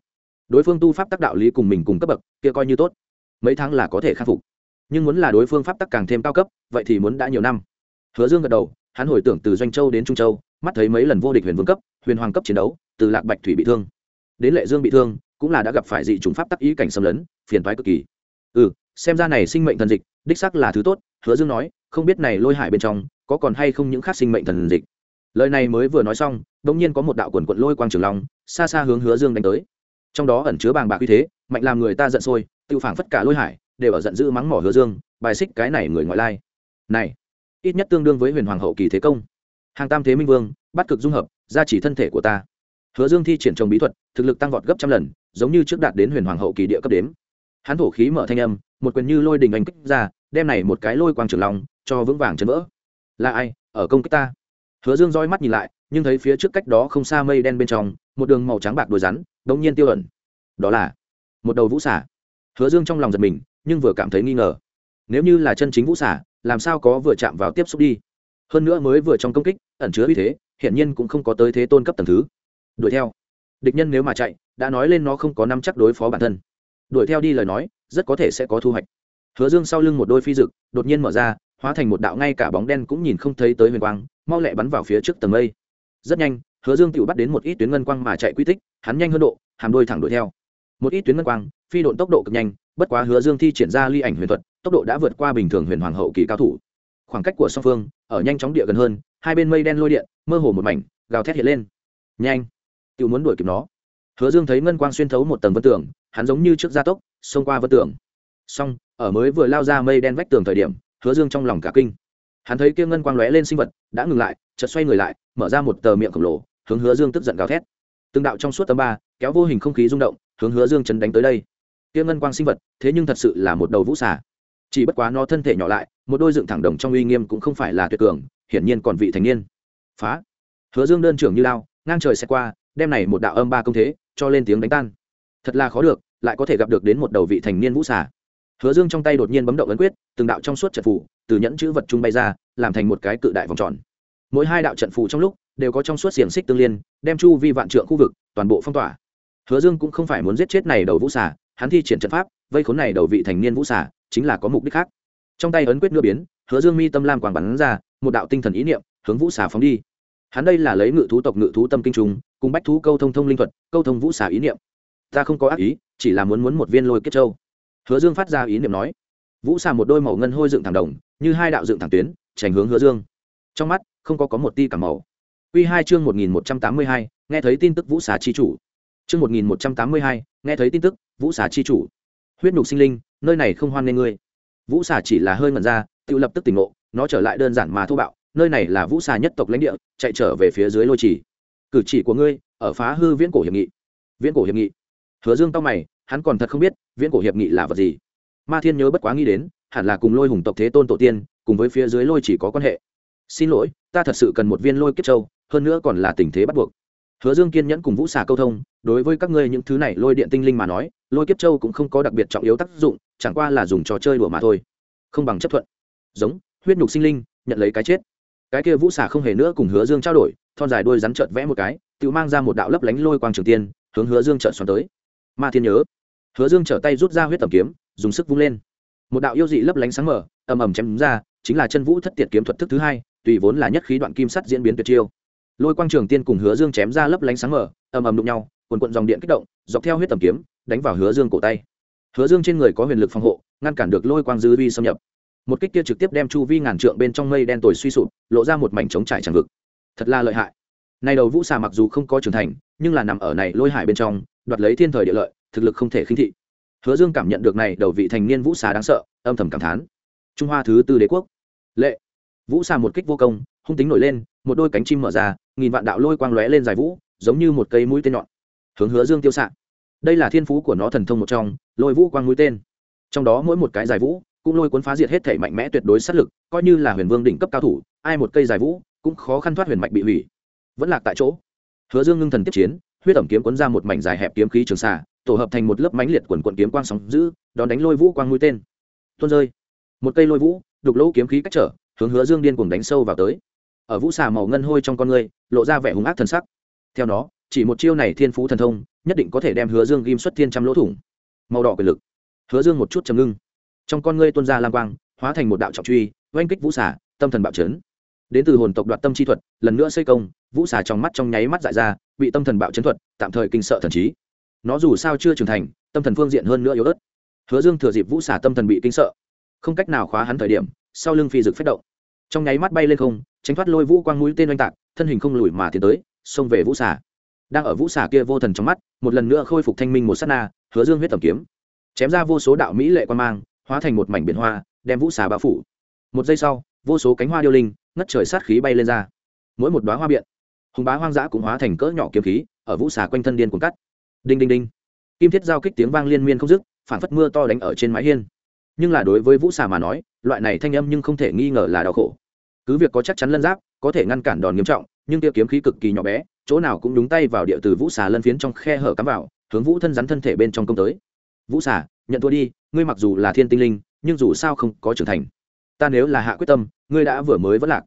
đối phương tu pháp tác đạo lý cùng mình cùng cấp bậc, kia coi như tốt. Mấy tháng là có thể khắc phục. Nhưng muốn là đối phương pháp tắc càng thêm cao cấp, vậy thì muốn đã nhiều năm. Hứa dương gật đầu, hắn hồi tưởng từ doanh châu đến trung châu, mắt thấy mấy lần vô địch huyền vương cấp, huyền hoàng cấp chiến đấu, từ lạc bạch thủy bị thương, đến lệ dương bị thương, cũng là đã gặp phải dị chủng pháp tắc ý cảnh xâm lấn, phiền toái cực kỳ. Ừ xem ra này sinh mệnh thần dịch, đích sắc là thứ tốt, hứa dương nói, không biết này lôi hải bên trong, có còn hay không những khác sinh mệnh thần dịch. Lời này mới vừa nói xong đ nhiên có một đạo quần quận lôi quang trường long, xa xa hướng hứa dương đánh tới trong đó ẩn chứa bàng bạc uy thế, mạnh làm người ta giận sôi tự phảng phất cả lôi hải, đều ở giận dữ mắng mỏ hứa dương, bài xích cái này người ngoại lai. Này, ít nhất tương đương với huyền hoàng hậu kỳ thế công. Hàng tam thế minh vương, bắt cực dung hợp, gia chỉ thân thể của ta. Hứa dương thi triển trồng bí thuật, thực lực tăng vọt gấp trăm lần, giống như trước đạt đến huyền hoàng hậu kỳ địa cấp đếm. Hắn thổ khí mở thanh âm, một quyền như lôi đình anh kích ra, đem này một cái lôi quang trường long, cho vững vàng chấn vỡ. Là ai? Ở công kích ta. Hứa dương roi mắt nhìn lại, nhưng thấy phía trước cách đó không xa mây đen bên trong một đường màu trắng bạc đuôi rắn, đống nhiên tiêu ẩn. Đó là một đầu vũ xả hứa dương trong lòng giật mình, nhưng vừa cảm thấy nghi ngờ. Nếu như là chân chính vũ xả làm sao có vừa chạm vào tiếp xúc đi? Hơn nữa mới vừa trong công kích, ẩn chứa uy thế hiện nhiên cũng không có tới thế tôn cấp tầng thứ. Đuổi theo. Địch nhân nếu mà chạy, đã nói lên nó không có năm chắc đối phó bản thân. Đuổi theo đi lời nói, rất có thể sẽ có thu hoạch. Hứa dương sau lưng một đôi phi dực, đột nhiên mở ra, hóa thành một đạo ngay cả bóng đen cũng nhìn không thấy tới huyền quang, mau lẹ bắn vào phía trước tầng mây. Rất nhanh hứa dương tự bắt đến một ít tuyến ngân quang mà chạy quy tích, hắn nhanh hơn độ, hàm đôi thẳng đuổi theo. Một ít tuyến ngân quang, phi độn tốc độ cực nhanh, bất quá hứa dương thi triển ra ly ảnh huyền thuật, tốc độ đã vượt qua bình thường huyền hoàng hậu kỳ cao thủ. Khoảng cách của song phương, ở nhanh chóng địa gần hơn, hai bên mây đen lôi điện, mơ hồ một mảnh, gào thét hiện lên. Nhanh! Tự muốn đuổi kịp nó. Hứa dương thấy ngân quang xuyên thấu một tầng vân tường, hắn giống như trước gia tốc, xông qua vân tường. Xong, ở mới vừa lao ra mây đen vách tường thời điểm, hứa dương trong lòng cả kinh. Hắn thấy kia ngân quang lóe lên sinh vật, đã ngừng lại, chợt xoay người lại, mở ra một tờ miệng khổng lồ hướng hứa dương tức giận gào thét. Từng đạo trong suốt tấm ba, kéo vô hình không khí rung động, hướng hứa dương chấn đánh tới đây. Kia ngân quang sinh vật, thế nhưng thật sự là một đầu vũ xà. Chỉ bất quá nó thân thể nhỏ lại, một đôi dựng thẳng đồng trong uy nghiêm cũng không phải là tuyệt cường, hiển nhiên còn vị thành niên. Phá! Hứa dương đơn trưởng như lao, ngang trời sẽ qua, đem này một đạo âm ba công thế, cho lên tiếng đánh tan. Thật là khó được, lại có thể gặp được đến một đầu vị thành niên vũ xà. Hứa dương trong tay đột nhiên bấm động ấn quyết, từng đạo trong suốt trận phủ, từ nhẫn chữ vật trung bay ra, làm thành một cái cự đại vòng tròn. Mỗi hai đạo trận phủ trong lúc đều có trong suốt xiềng xích tương liên, đem chu vi vạn trượng khu vực, toàn bộ phong tỏa. Hứa dương cũng không phải muốn giết chết này đầu vũ xà, hắn thi triển trận pháp, vây khốn này đầu vị thành niên vũ xà, chính là có mục đích khác. Trong tay ấn quyết nửa biến, hứa dương mi tâm lam quảng bắn ra, một đạo tinh thần ý niệm, hướng vũ xà phóng đi. Hắn đây là lấy ngự thú tộc, ngự thú tâm kinh trùng, cùng bách thú câu thông thông linh thuật, câu thông vũ xà ý niệm. Ta không có ác ý, chỉ là muốn muốn một viên lôi kết châu. Hứa dương phát ra ý niệm nói. Vũ xà một đôi màu ngân hôi dựng thẳng đồng, như hai đạo dựng thẳng tuyến trành hướng hứa dương. Trong mắt, không có có một ti cả màu. Quy hai chương một nghìn một trăm tám mươi hai, nghe thấy tin tức vũ xà chi chủ. Chương một nghìn một trăm tám mươi hai, nghe thấy tin tức vũ xà chi chủ. Huyết nục sinh linh, nơi này không hoan nên ngươi. Vũ xà chỉ là hơi ngẩn ra, tự lập tức tỉnh ngộ, nó trở lại đơn giản mà thô bạo, nơi này là vũ xà nhất tộc lãnh địa, chạy trở về phía dưới lôi trì. Cử chỉ của ngươi, ở phá hư viễn cổ hiệp nghị. Viễn cổ hiệp nghị. Hứa dương cau mày, hắn còn thật không biết, viễn cổ hiệp nghị là vật gì. Ma thiên nhớ bất quá nghĩ đến, hẳn là cùng lôi hùng tộc thế tôn tổ tiên, cùng với phía dưới lôi chỉ có quan hệ xin lỗi, ta thật sự cần một viên lôi kiếp châu, hơn nữa còn là tình thế bắt buộc. Hứa dương kiên nhẫn cùng vũ xà câu thông, đối với các ngươi những thứ này lôi điện tinh linh mà nói, lôi kiếp châu cũng không có đặc biệt trọng yếu tác dụng, chẳng qua là dùng trò chơi đùa mà thôi. Không bằng chấp thuận. Giống, huyết nhục sinh linh, nhận lấy cái chết. Cái kia vũ xà không hề nữa cùng hứa dương trao đổi, thon dài đôi rắn trợt vẽ một cái, tự mang ra một đạo lấp lánh lôi quang trường tiên, hướng hứa dương trợn xoắn tới. Ma thiên nhớ. Hứa dương trở tay rút ra huyết tầm kiếm, dùng sức vung lên. Một đạo yêu dị lấp lánh sáng mở, ầm ầm chém đúng ra, chính là chân vũ thất tiệt kiếm thuật thức thứ hai tùy vốn là nhất khí đoạn kim sắt diễn biến tuyệt chiêu. Lôi quang trường tiên cùng hứa dương chém ra lấp lánh sáng mở ầm ầm đụng nhau, quần quận dòng điện kích động, dọc theo huyết tầm kiếm, đánh vào hứa dương cổ tay. Hứa dương trên người có huyền lực phòng hộ, ngăn cản được lôi quang dư vi xâm nhập. Một kích kia trực tiếp đem chu vi ngàn trượng bên trong mây đen tồi suy sụp, lộ ra một mảnh trống trải tràn vực. Thật là lợi hại. Này đầu vũ xà mặc dù không có trưởng thành, nhưng là nằm ở này lôi hải bên trong, đoạt lấy thiên thời địa lợi, thực lực không thể khinh thị. Hứa dương cảm nhận được này đầu vị thành niên vũ xà đáng sợ, âm thầm cảm thán. Trung hoa thứ tư đế quốc. Lệ vũ xà một kích vô công, hung tính nổi lên, một đôi cánh chim mở ra, nghìn vạn đạo lôi quang lóe lên dài vũ, giống như một cây mũi tên nhọn. Hướng hứa dương tiêu xạ. Đây là thiên phú của nó thần thông một trong, lôi vũ quang mũi tên. Trong đó mỗi một cái dài vũ cũng lôi cuốn phá diệt hết thể mạnh mẽ tuyệt đối sát lực, coi như là huyền vương đỉnh cấp cao thủ, ai một cây dài vũ cũng khó khăn thoát huyền mạch bị hủy. Vẫn lạc tại chỗ. Hứa dương ngưng thần tiếp chiến, huyết ẩm kiếm cuốn ra một mảnh dài hẹp kiếm khí trường xạ, tổ hợp thành một lớp mánh liệt quần quận kiếm quang sóng giữ đón đánh lôi vũ quang mũi tên. Tuôn rơi. Một cây lôi vũ, đục lỗ kiếm khí cách trở hướng hứa dương điên cùng đánh sâu vào tới. Ở vũ xà màu ngân hôi trong con người, lộ ra vẻ hung ác thần sắc. Theo nó, chỉ một chiêu này thiên phú thần thông, nhất định có thể đem hứa dương ghim xuất thiên trăm lỗ thủng. Màu đỏ quyền lực. Hứa dương một chút chầm ngưng. Trong con ngươi tuôn ra lam quang, hóa thành một đạo trọng truy, oanh kích vũ xà, tâm thần bạo chấn. Đến từ hồn tộc đoạt tâm chi thuật, lần nữa xây công, vũ xà trong mắt trong nháy mắt dại ra, bị tâm thần bạo chấn thuật, tạm thời kinh sợ thần trí. Nó dù sao chưa trưởng thành, tâm thần phương diện hơn nữa yếu ớt. Hứa dương thừa dịp vũ xà tâm thần bị kinh sợ, không cách nào khóa hắn thời điểm, sau lưng phi dực phép động trong nháy mắt bay lên không, tránh thoát lôi vũ quang mũi tên oanh tạc, thân hình không lùi mà tiến tới, xông về vũ xà. Đang ở vũ xà kia vô thần trong mắt, một lần nữa khôi phục thanh minh một s á t na, hứa dương huyết tầm kiếm. Chém ra vô số đạo mỹ lệ quan mang, hóa thành một mảnh biển hoa, đem vũ xà bao phủ. Một giây sau, vô số cánh hoa điêu linh, ngất trời sát khí bay lên ra. Mỗi một đoá hoa biện, hùng bá hoang dã cũng hóa thành cỡ nhỏ kiếm khí, ở vũ xà quanh thân điên cuốn cắt. Đinh đinh đinh. Kim thiết giao kích tiếng vang liên miên không dứt phản phất mưa to đánh ở trên mái hiên. Nhưng là đối với vũ xà mà nói, loại này thanh âm nhưng không thể nghi ngờ là đau khổ cứ việc có chắc chắn lân giáp, có thể ngăn cản đòn nghiêm trọng, nhưng tiêu kiếm khí cực kỳ nhỏ bé, chỗ nào cũng đúng tay vào địa từ vũ xà lân phiến trong khe hở cắm vào, hướng vũ thân rắn thân thể bên trong công tới. Vũ xà, nhận thua đi, ngươi mặc dù là thiên tinh linh, nhưng dù sao không có trưởng thành. Ta nếu là hạ quyết tâm, ngươi đã vừa mới vẫn lạc.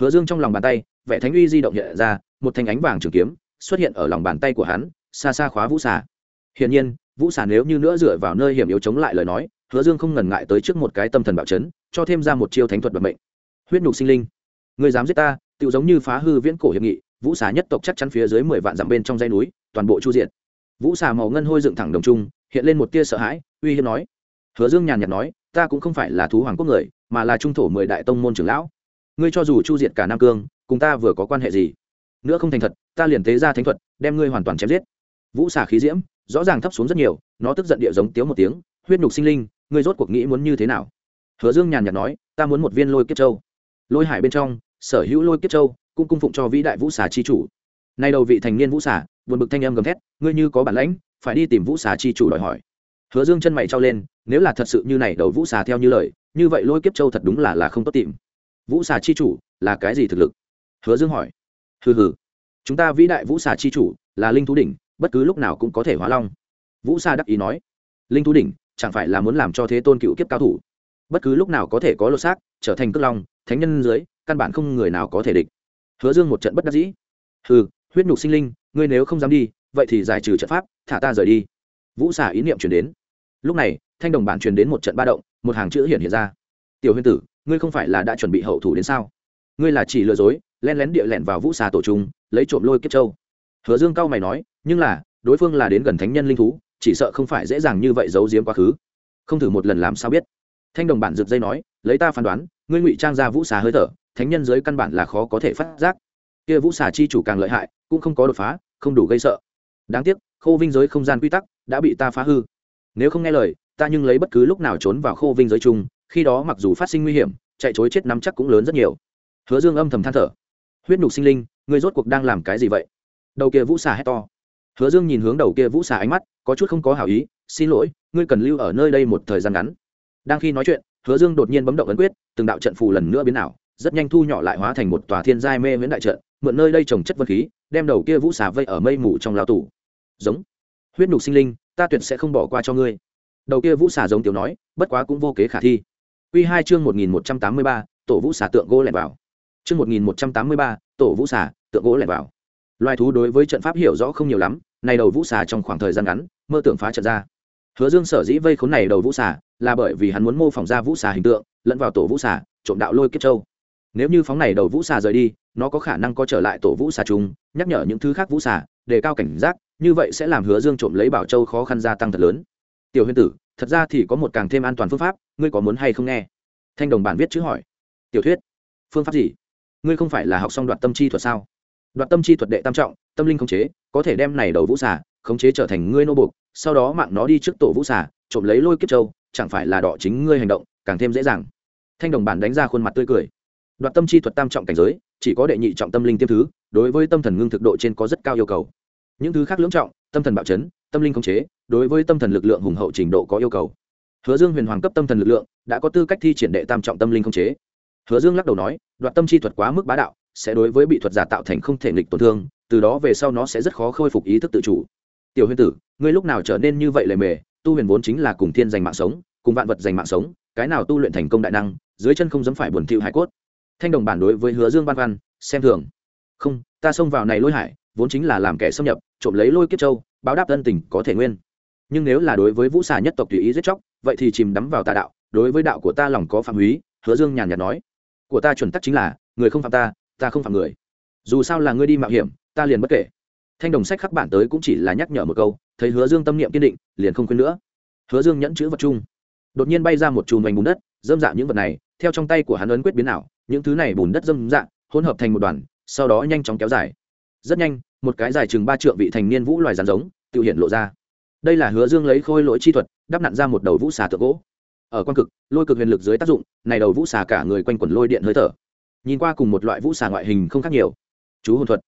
Hứa dương trong lòng bàn tay, vẻ thánh uy di động nhẹ ra, một thanh ánh vàng trường kiếm xuất hiện ở lòng bàn tay của hắn, xa xa khóa vũ xà. Hiển nhiên, vũ xà nếu như nữa dựa vào nơi hiểm yếu chống lại lời nói, hứa dương không ngần ngại tới trước một cái tâm thần bạo chấn, cho thêm ra một chiêu thánh thuật bẩm mệnh huyết nhục sinh linh. Ngươi dám giết ta tự giống như phá hư viễn cổ hiệp nghị, vũ xà nhất tộc chắc chắn phía dưới mười vạn dặm bên trong dây núi, toàn bộ chu diện vũ xà màu ngân hôi dựng thẳng đồng trung, hiện lên một tia sợ hãi, uy hiếp nói. Hứa dương nhàn nhạt nói, ta cũng không phải là thú hoàng quốc người, mà là trung thổ mười đại tông môn trưởng lão. Ngươi cho dù chu diệt cả nam cương, cùng ta vừa có quan hệ gì? Nữa không thành thật, ta liền tế ra thánh thuật, đem ngươi hoàn toàn chém giết. Vũ xà khí diễm, rõ ràng thấp xuống rất nhiều, nó tức giận địa giống tiếu một tiếng, huyết nhục sinh linh, ngươi rốt cuộc nghĩ muốn như thế nào? Hứa dương nhàn nhạt nói, ta muốn một viên lôi kiếp châu lôi hải bên trong, sở hữu lôi kiếp châu, cũng cung phụng cho vĩ đại vũ xà chi chủ. Nay đầu vị thành niên vũ xà, buồn bực thanh âm gầm thét, ngươi như có bản lãnh, phải đi tìm vũ xà chi chủ đòi hỏi. Hứa dương chân mày trao lên, nếu là thật sự như này đầu vũ xà theo như lời, như vậy lôi kiếp châu thật đúng là là không tốt tìm. Vũ xà chi chủ, là cái gì thực lực? Hứa dương hỏi. Hừ hừ, chúng ta vĩ đại vũ xà chi chủ, là linh thú đỉnh, bất cứ lúc nào cũng có thể hóa long. Vũ xà đắc ý nói. Linh thú đỉnh, chẳng phải là muốn làm cho thế tôn cựu kiếp cao thủ? Bất cứ lúc nào có thể có lột xác, trở thành cước long thánh nhân dưới, căn bản không người nào có thể địch. Hứa dương một trận bất đắc dĩ. Hừ, huyết nhục sinh linh, ngươi nếu không dám đi, vậy thì giải trừ trận pháp, thả ta rời đi. Vũ xà ý niệm chuyển đến. Lúc này, thanh đồng bản truyền đến một trận ba động, một hàng chữ hiện hiện ra. Tiểu Huyên tử, ngươi không phải là đã chuẩn bị hậu thủ đến sao? Ngươi là chỉ lừa dối len lén địa lẹn vào vũ xà tổ trung, lấy trộm lôi kiếp châu. Hứa dương cao mày nói, nhưng là, đối phương là đến gần thánh nhân linh thú, chỉ sợ không phải dễ dàng như vậy giấu giếm quá khứ. Không thử một lần làm sao biết. Thanh đồng bản rực dây nói, lấy ta phán đoán ngươi ngụy trang ra vũ xà hơi thở, thánh nhân giới căn bản là khó có thể phát giác. Kia vũ xà chi chủ càng lợi hại, cũng không có đột phá, không đủ gây sợ. Đáng tiếc, khô vinh giới không gian quy tắc đã bị ta phá hư. Nếu không nghe lời, ta nhưng lấy bất cứ lúc nào trốn vào khô vinh giới chung, khi đó mặc dù phát sinh nguy hiểm, chạy chối chết nắm chắc cũng lớn rất nhiều. Hứa dương âm thầm than thở. Huyết nhục sinh linh, ngươi rốt cuộc đang làm cái gì vậy? Đầu kia vũ xà hét to. Hứa dương nhìn hướng đầu kia vũ xà ánh mắt, có chút không có hảo ý, xin lỗi, ngươi cần lưu ở nơi đây một thời gian ngắn. Đang khi nói chuyện hứa dương đột nhiên bấm động ấn quyết, từng đạo trận phù lần nữa biến ảo, rất nhanh thu nhỏ lại hóa thành một tòa thiên giai mê huyễn đại trận, mượn nơi đây trồng chất vân khí, đem đầu kia vũ xà vây ở mây mù trong lao tủ giống. Huyết nục sinh linh, ta tuyệt sẽ không bỏ qua cho ngươi. Đầu kia vũ xà giống tiểu nói, bất quá cũng vô kế khả thi. Quy hai chương một nghìn một trăm tám mươi ba, tổ vũ xà tượng gỗ lẻn vào. Chương một nghìn một trăm tám mươi ba, tổ vũ xà tượng gỗ lẻn vào. Loài thú đối với trận pháp hiểu rõ không nhiều lắm, này đầu vũ xà trong khoảng thời gian ngắn, mơ tưởng phá trận ra hứa dương sở dĩ vây khốn này đầu vũ xà là bởi vì hắn muốn mô phỏng ra vũ xà hình tượng, lẫn vào tổ vũ xà, trộm đạo lôi kiếp châu. Nếu như phóng này đầu vũ xà rời đi, nó có khả năng có trở lại tổ vũ xà chung, nhắc nhở những thứ khác vũ xà, đề cao cảnh giác, như vậy sẽ làm hứa dương trộm lấy bảo châu khó khăn gia tăng thật lớn. Tiểu huyền tử, thật ra thì có một càng thêm an toàn phương pháp, ngươi có muốn hay không nghe? Thanh đồng bản viết chữ hỏi. Tiểu thuyết, phương pháp gì? Ngươi không phải là học xong đoạt tâm chi thuật sao? Đoạt tâm chi thuật đệ tam trọng, tâm linh khống chế, có thể đem này đầu vũ xà khống chế trở thành ngươi nô buộc sau đó mạng nó đi trước tổ vũ xà, trộm lấy lôi kiếp châu, chẳng phải là đọ chính ngươi hành động, càng thêm dễ dàng. Thanh đồng bản đánh ra khuôn mặt tươi cười. Đoạt tâm chi thuật tam trọng cảnh giới, chỉ có đệ nhị trọng tâm linh tiêm thứ, đối với tâm thần ngưng thực độ trên có rất cao yêu cầu. Những thứ khác lưỡng trọng, tâm thần bạo chấn, tâm linh khống chế, đối với tâm thần lực lượng hùng hậu trình độ có yêu cầu. Hứa dương huyền hoàng cấp tâm thần lực lượng, đã có tư cách thi triển đệ tam trọng tâm linh khống chế. Hứa dương lắc đầu nói, đoạt tâm chi thuật quá mức bá đạo, sẽ đối với bị thuật giả tạo thành không thể nghịch tổn thương, từ đó về sau nó sẽ rất khó khôi phục ý thức tự chủ. Tiểu huyền tử ngươi lúc nào trở nên như vậy lề mề, tu huyền vốn chính là cùng thiên giành mạng sống, cùng vạn vật giành mạng sống, cái nào tu luyện thành công đại năng, dưới chân không dám phải buồn thiệu hải cốt. Thanh đồng bản đối với hứa dương ban văn xem thường. Không, ta xông vào này lôi hải, vốn chính là làm kẻ xâm nhập, trộm lấy lôi kiếp châu, báo đáp thân tình có thể nguyên. Nhưng nếu là đối với vũ xà nhất tộc tùy ý giết chóc, vậy thì chìm đắm vào tà đạo, đối với đạo của ta lòng có phạm húy hứa dương nhàn nhạt nói. Của ta chuẩn tắc chính là, người không phạm ta ta không phạm người. Dù sao là ngươi đi mạo hiểm, ta liền bất kể. Thanh đồng sách khắc bản tới cũng chỉ là nhắc nhở một câu thấy hứa dương tâm niệm kiên định, liền không quên nữa. Hứa dương nhẫn chữ vật chung. Đột nhiên bay ra một chùm hoành bùn đất, dâm dạ những vật này, theo trong tay của hắn ấn quyết biến ảo, những thứ này bùn đất dâm dạ hỗn hợp thành một đoàn, sau đó nhanh chóng kéo dài. Rất nhanh, một cái dài chừng ba trượng vị thành niên vũ loài rắn giống tự hiện lộ ra. Đây là hứa dương lấy khôi lỗi chi thuật, đắp nặn ra một đầu vũ xà tượng gỗ. Ở quan cực, lôi cực huyền lực dưới tác dụng, này đầu vũ xà cả người quanh quẩn lôi điện hơi thở. Nhìn qua cùng một loại vũ xà ngoại hình không khác nhiều. Chú hồn thuật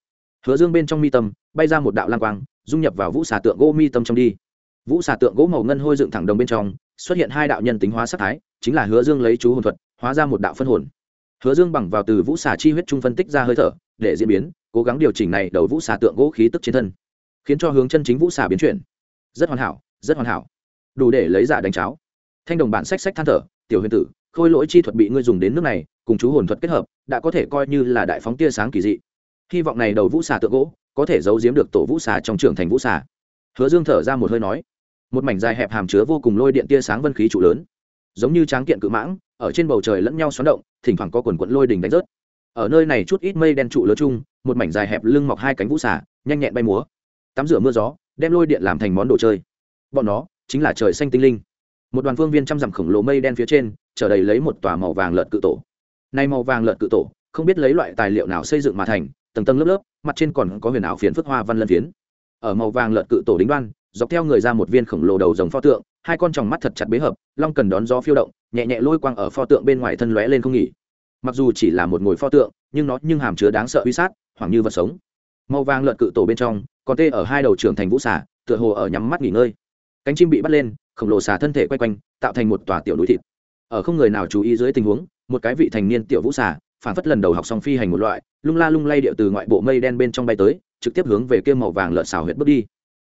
hứa dương bên trong mi tâm, bay ra một đạo lang quang, dung nhập vào vũ xà tượng gỗ mi tâm trong đi. Vũ xà tượng gỗ màu ngân hôi dựng thẳng đồng bên trong, xuất hiện hai đạo nhân tính hóa sắc thái, chính là hứa dương lấy chú hồn thuật, hóa ra một đạo phân hồn. Hứa dương bằng vào từ vũ xà chi huyết trung phân tích ra hơi thở, để diễn biến, cố gắng điều chỉnh này đầu vũ xà tượng gỗ khí tức trên thân, khiến cho hướng chân chính vũ xà biến chuyển. Rất hoàn hảo, rất hoàn hảo. Đủ để lấy giả đánh cháo. Thanh đồng bản sách sách than thở, tiểu huyền tử, khôi lỗi chi thuật bị ngươi dùng đến nước này, cùng chú hồn thuật kết hợp, đã có thể coi như là đại phóng tia sáng kỳ dị hy vọng này đầu vũ xà tượng gỗ có thể giấu giếm được tổ vũ xà trong trưởng thành vũ xà. Hứa dương thở ra một hơi nói một mảnh dài hẹp hàm chứa vô cùng lôi điện tia sáng vân khí trụ lớn giống như tráng kiện cự mãng ở trên bầu trời lẫn nhau xoắn động thỉnh thoảng có quần quận lôi đình đánh rớt. Ở nơi này chút ít mây đen trụ lớn chung một mảnh dài hẹp lưng mọc hai cánh vũ xà, nhanh nhẹn bay múa tắm rửa mưa gió đem lôi điện làm thành món đồ chơi. Bọn nó chính là trời xanh tinh linh. Một đoàn phương viên trăm dặm khổng lồ mây đen phía trên trở đầy lấy một tòa màu vàng lợn cự tổ. Nay màu vàng lợn cự tổ không biết lấy loại tài liệu nào xây dựng mà thành tầng tầng lớp lớp, mặt trên còn có huyền ảo phiến phức hoa văn lân phiến. Ở màu vàng lợn cự tổ đính đoan, dọc theo người ra một viên khổng lồ đầu rồng pho tượng, hai con tròng mắt thật chặt bế hợp, long cần đón gió phiêu động, nhẹ nhẹ lôi quang ở pho tượng bên ngoài thân lóe lên không nghỉ. Mặc dù chỉ là một ngồi pho tượng, nhưng nó nhưng hàm chứa đáng sợ uy sát, hoảng như vật sống. Màu vàng lợn cự tổ bên trong, còn tê ở hai đầu trưởng thành vũ xà, tựa hồ ở nhắm mắt nghỉ ngơi. Cánh chim bị bắt lên, khổng lồ xà thân thể quay quanh, tạo thành một tòa tiểu núi thịt. Ở không người nào chú ý dưới tình huống, một cái vị thành niên tiểu vũ xà phản phất lần đầu học xong phi hành một loại lung la lung lay điệu từ ngoại bộ mây đen bên trong bay tới, trực tiếp hướng về kia màu vàng lợn xào huyệt bước đi.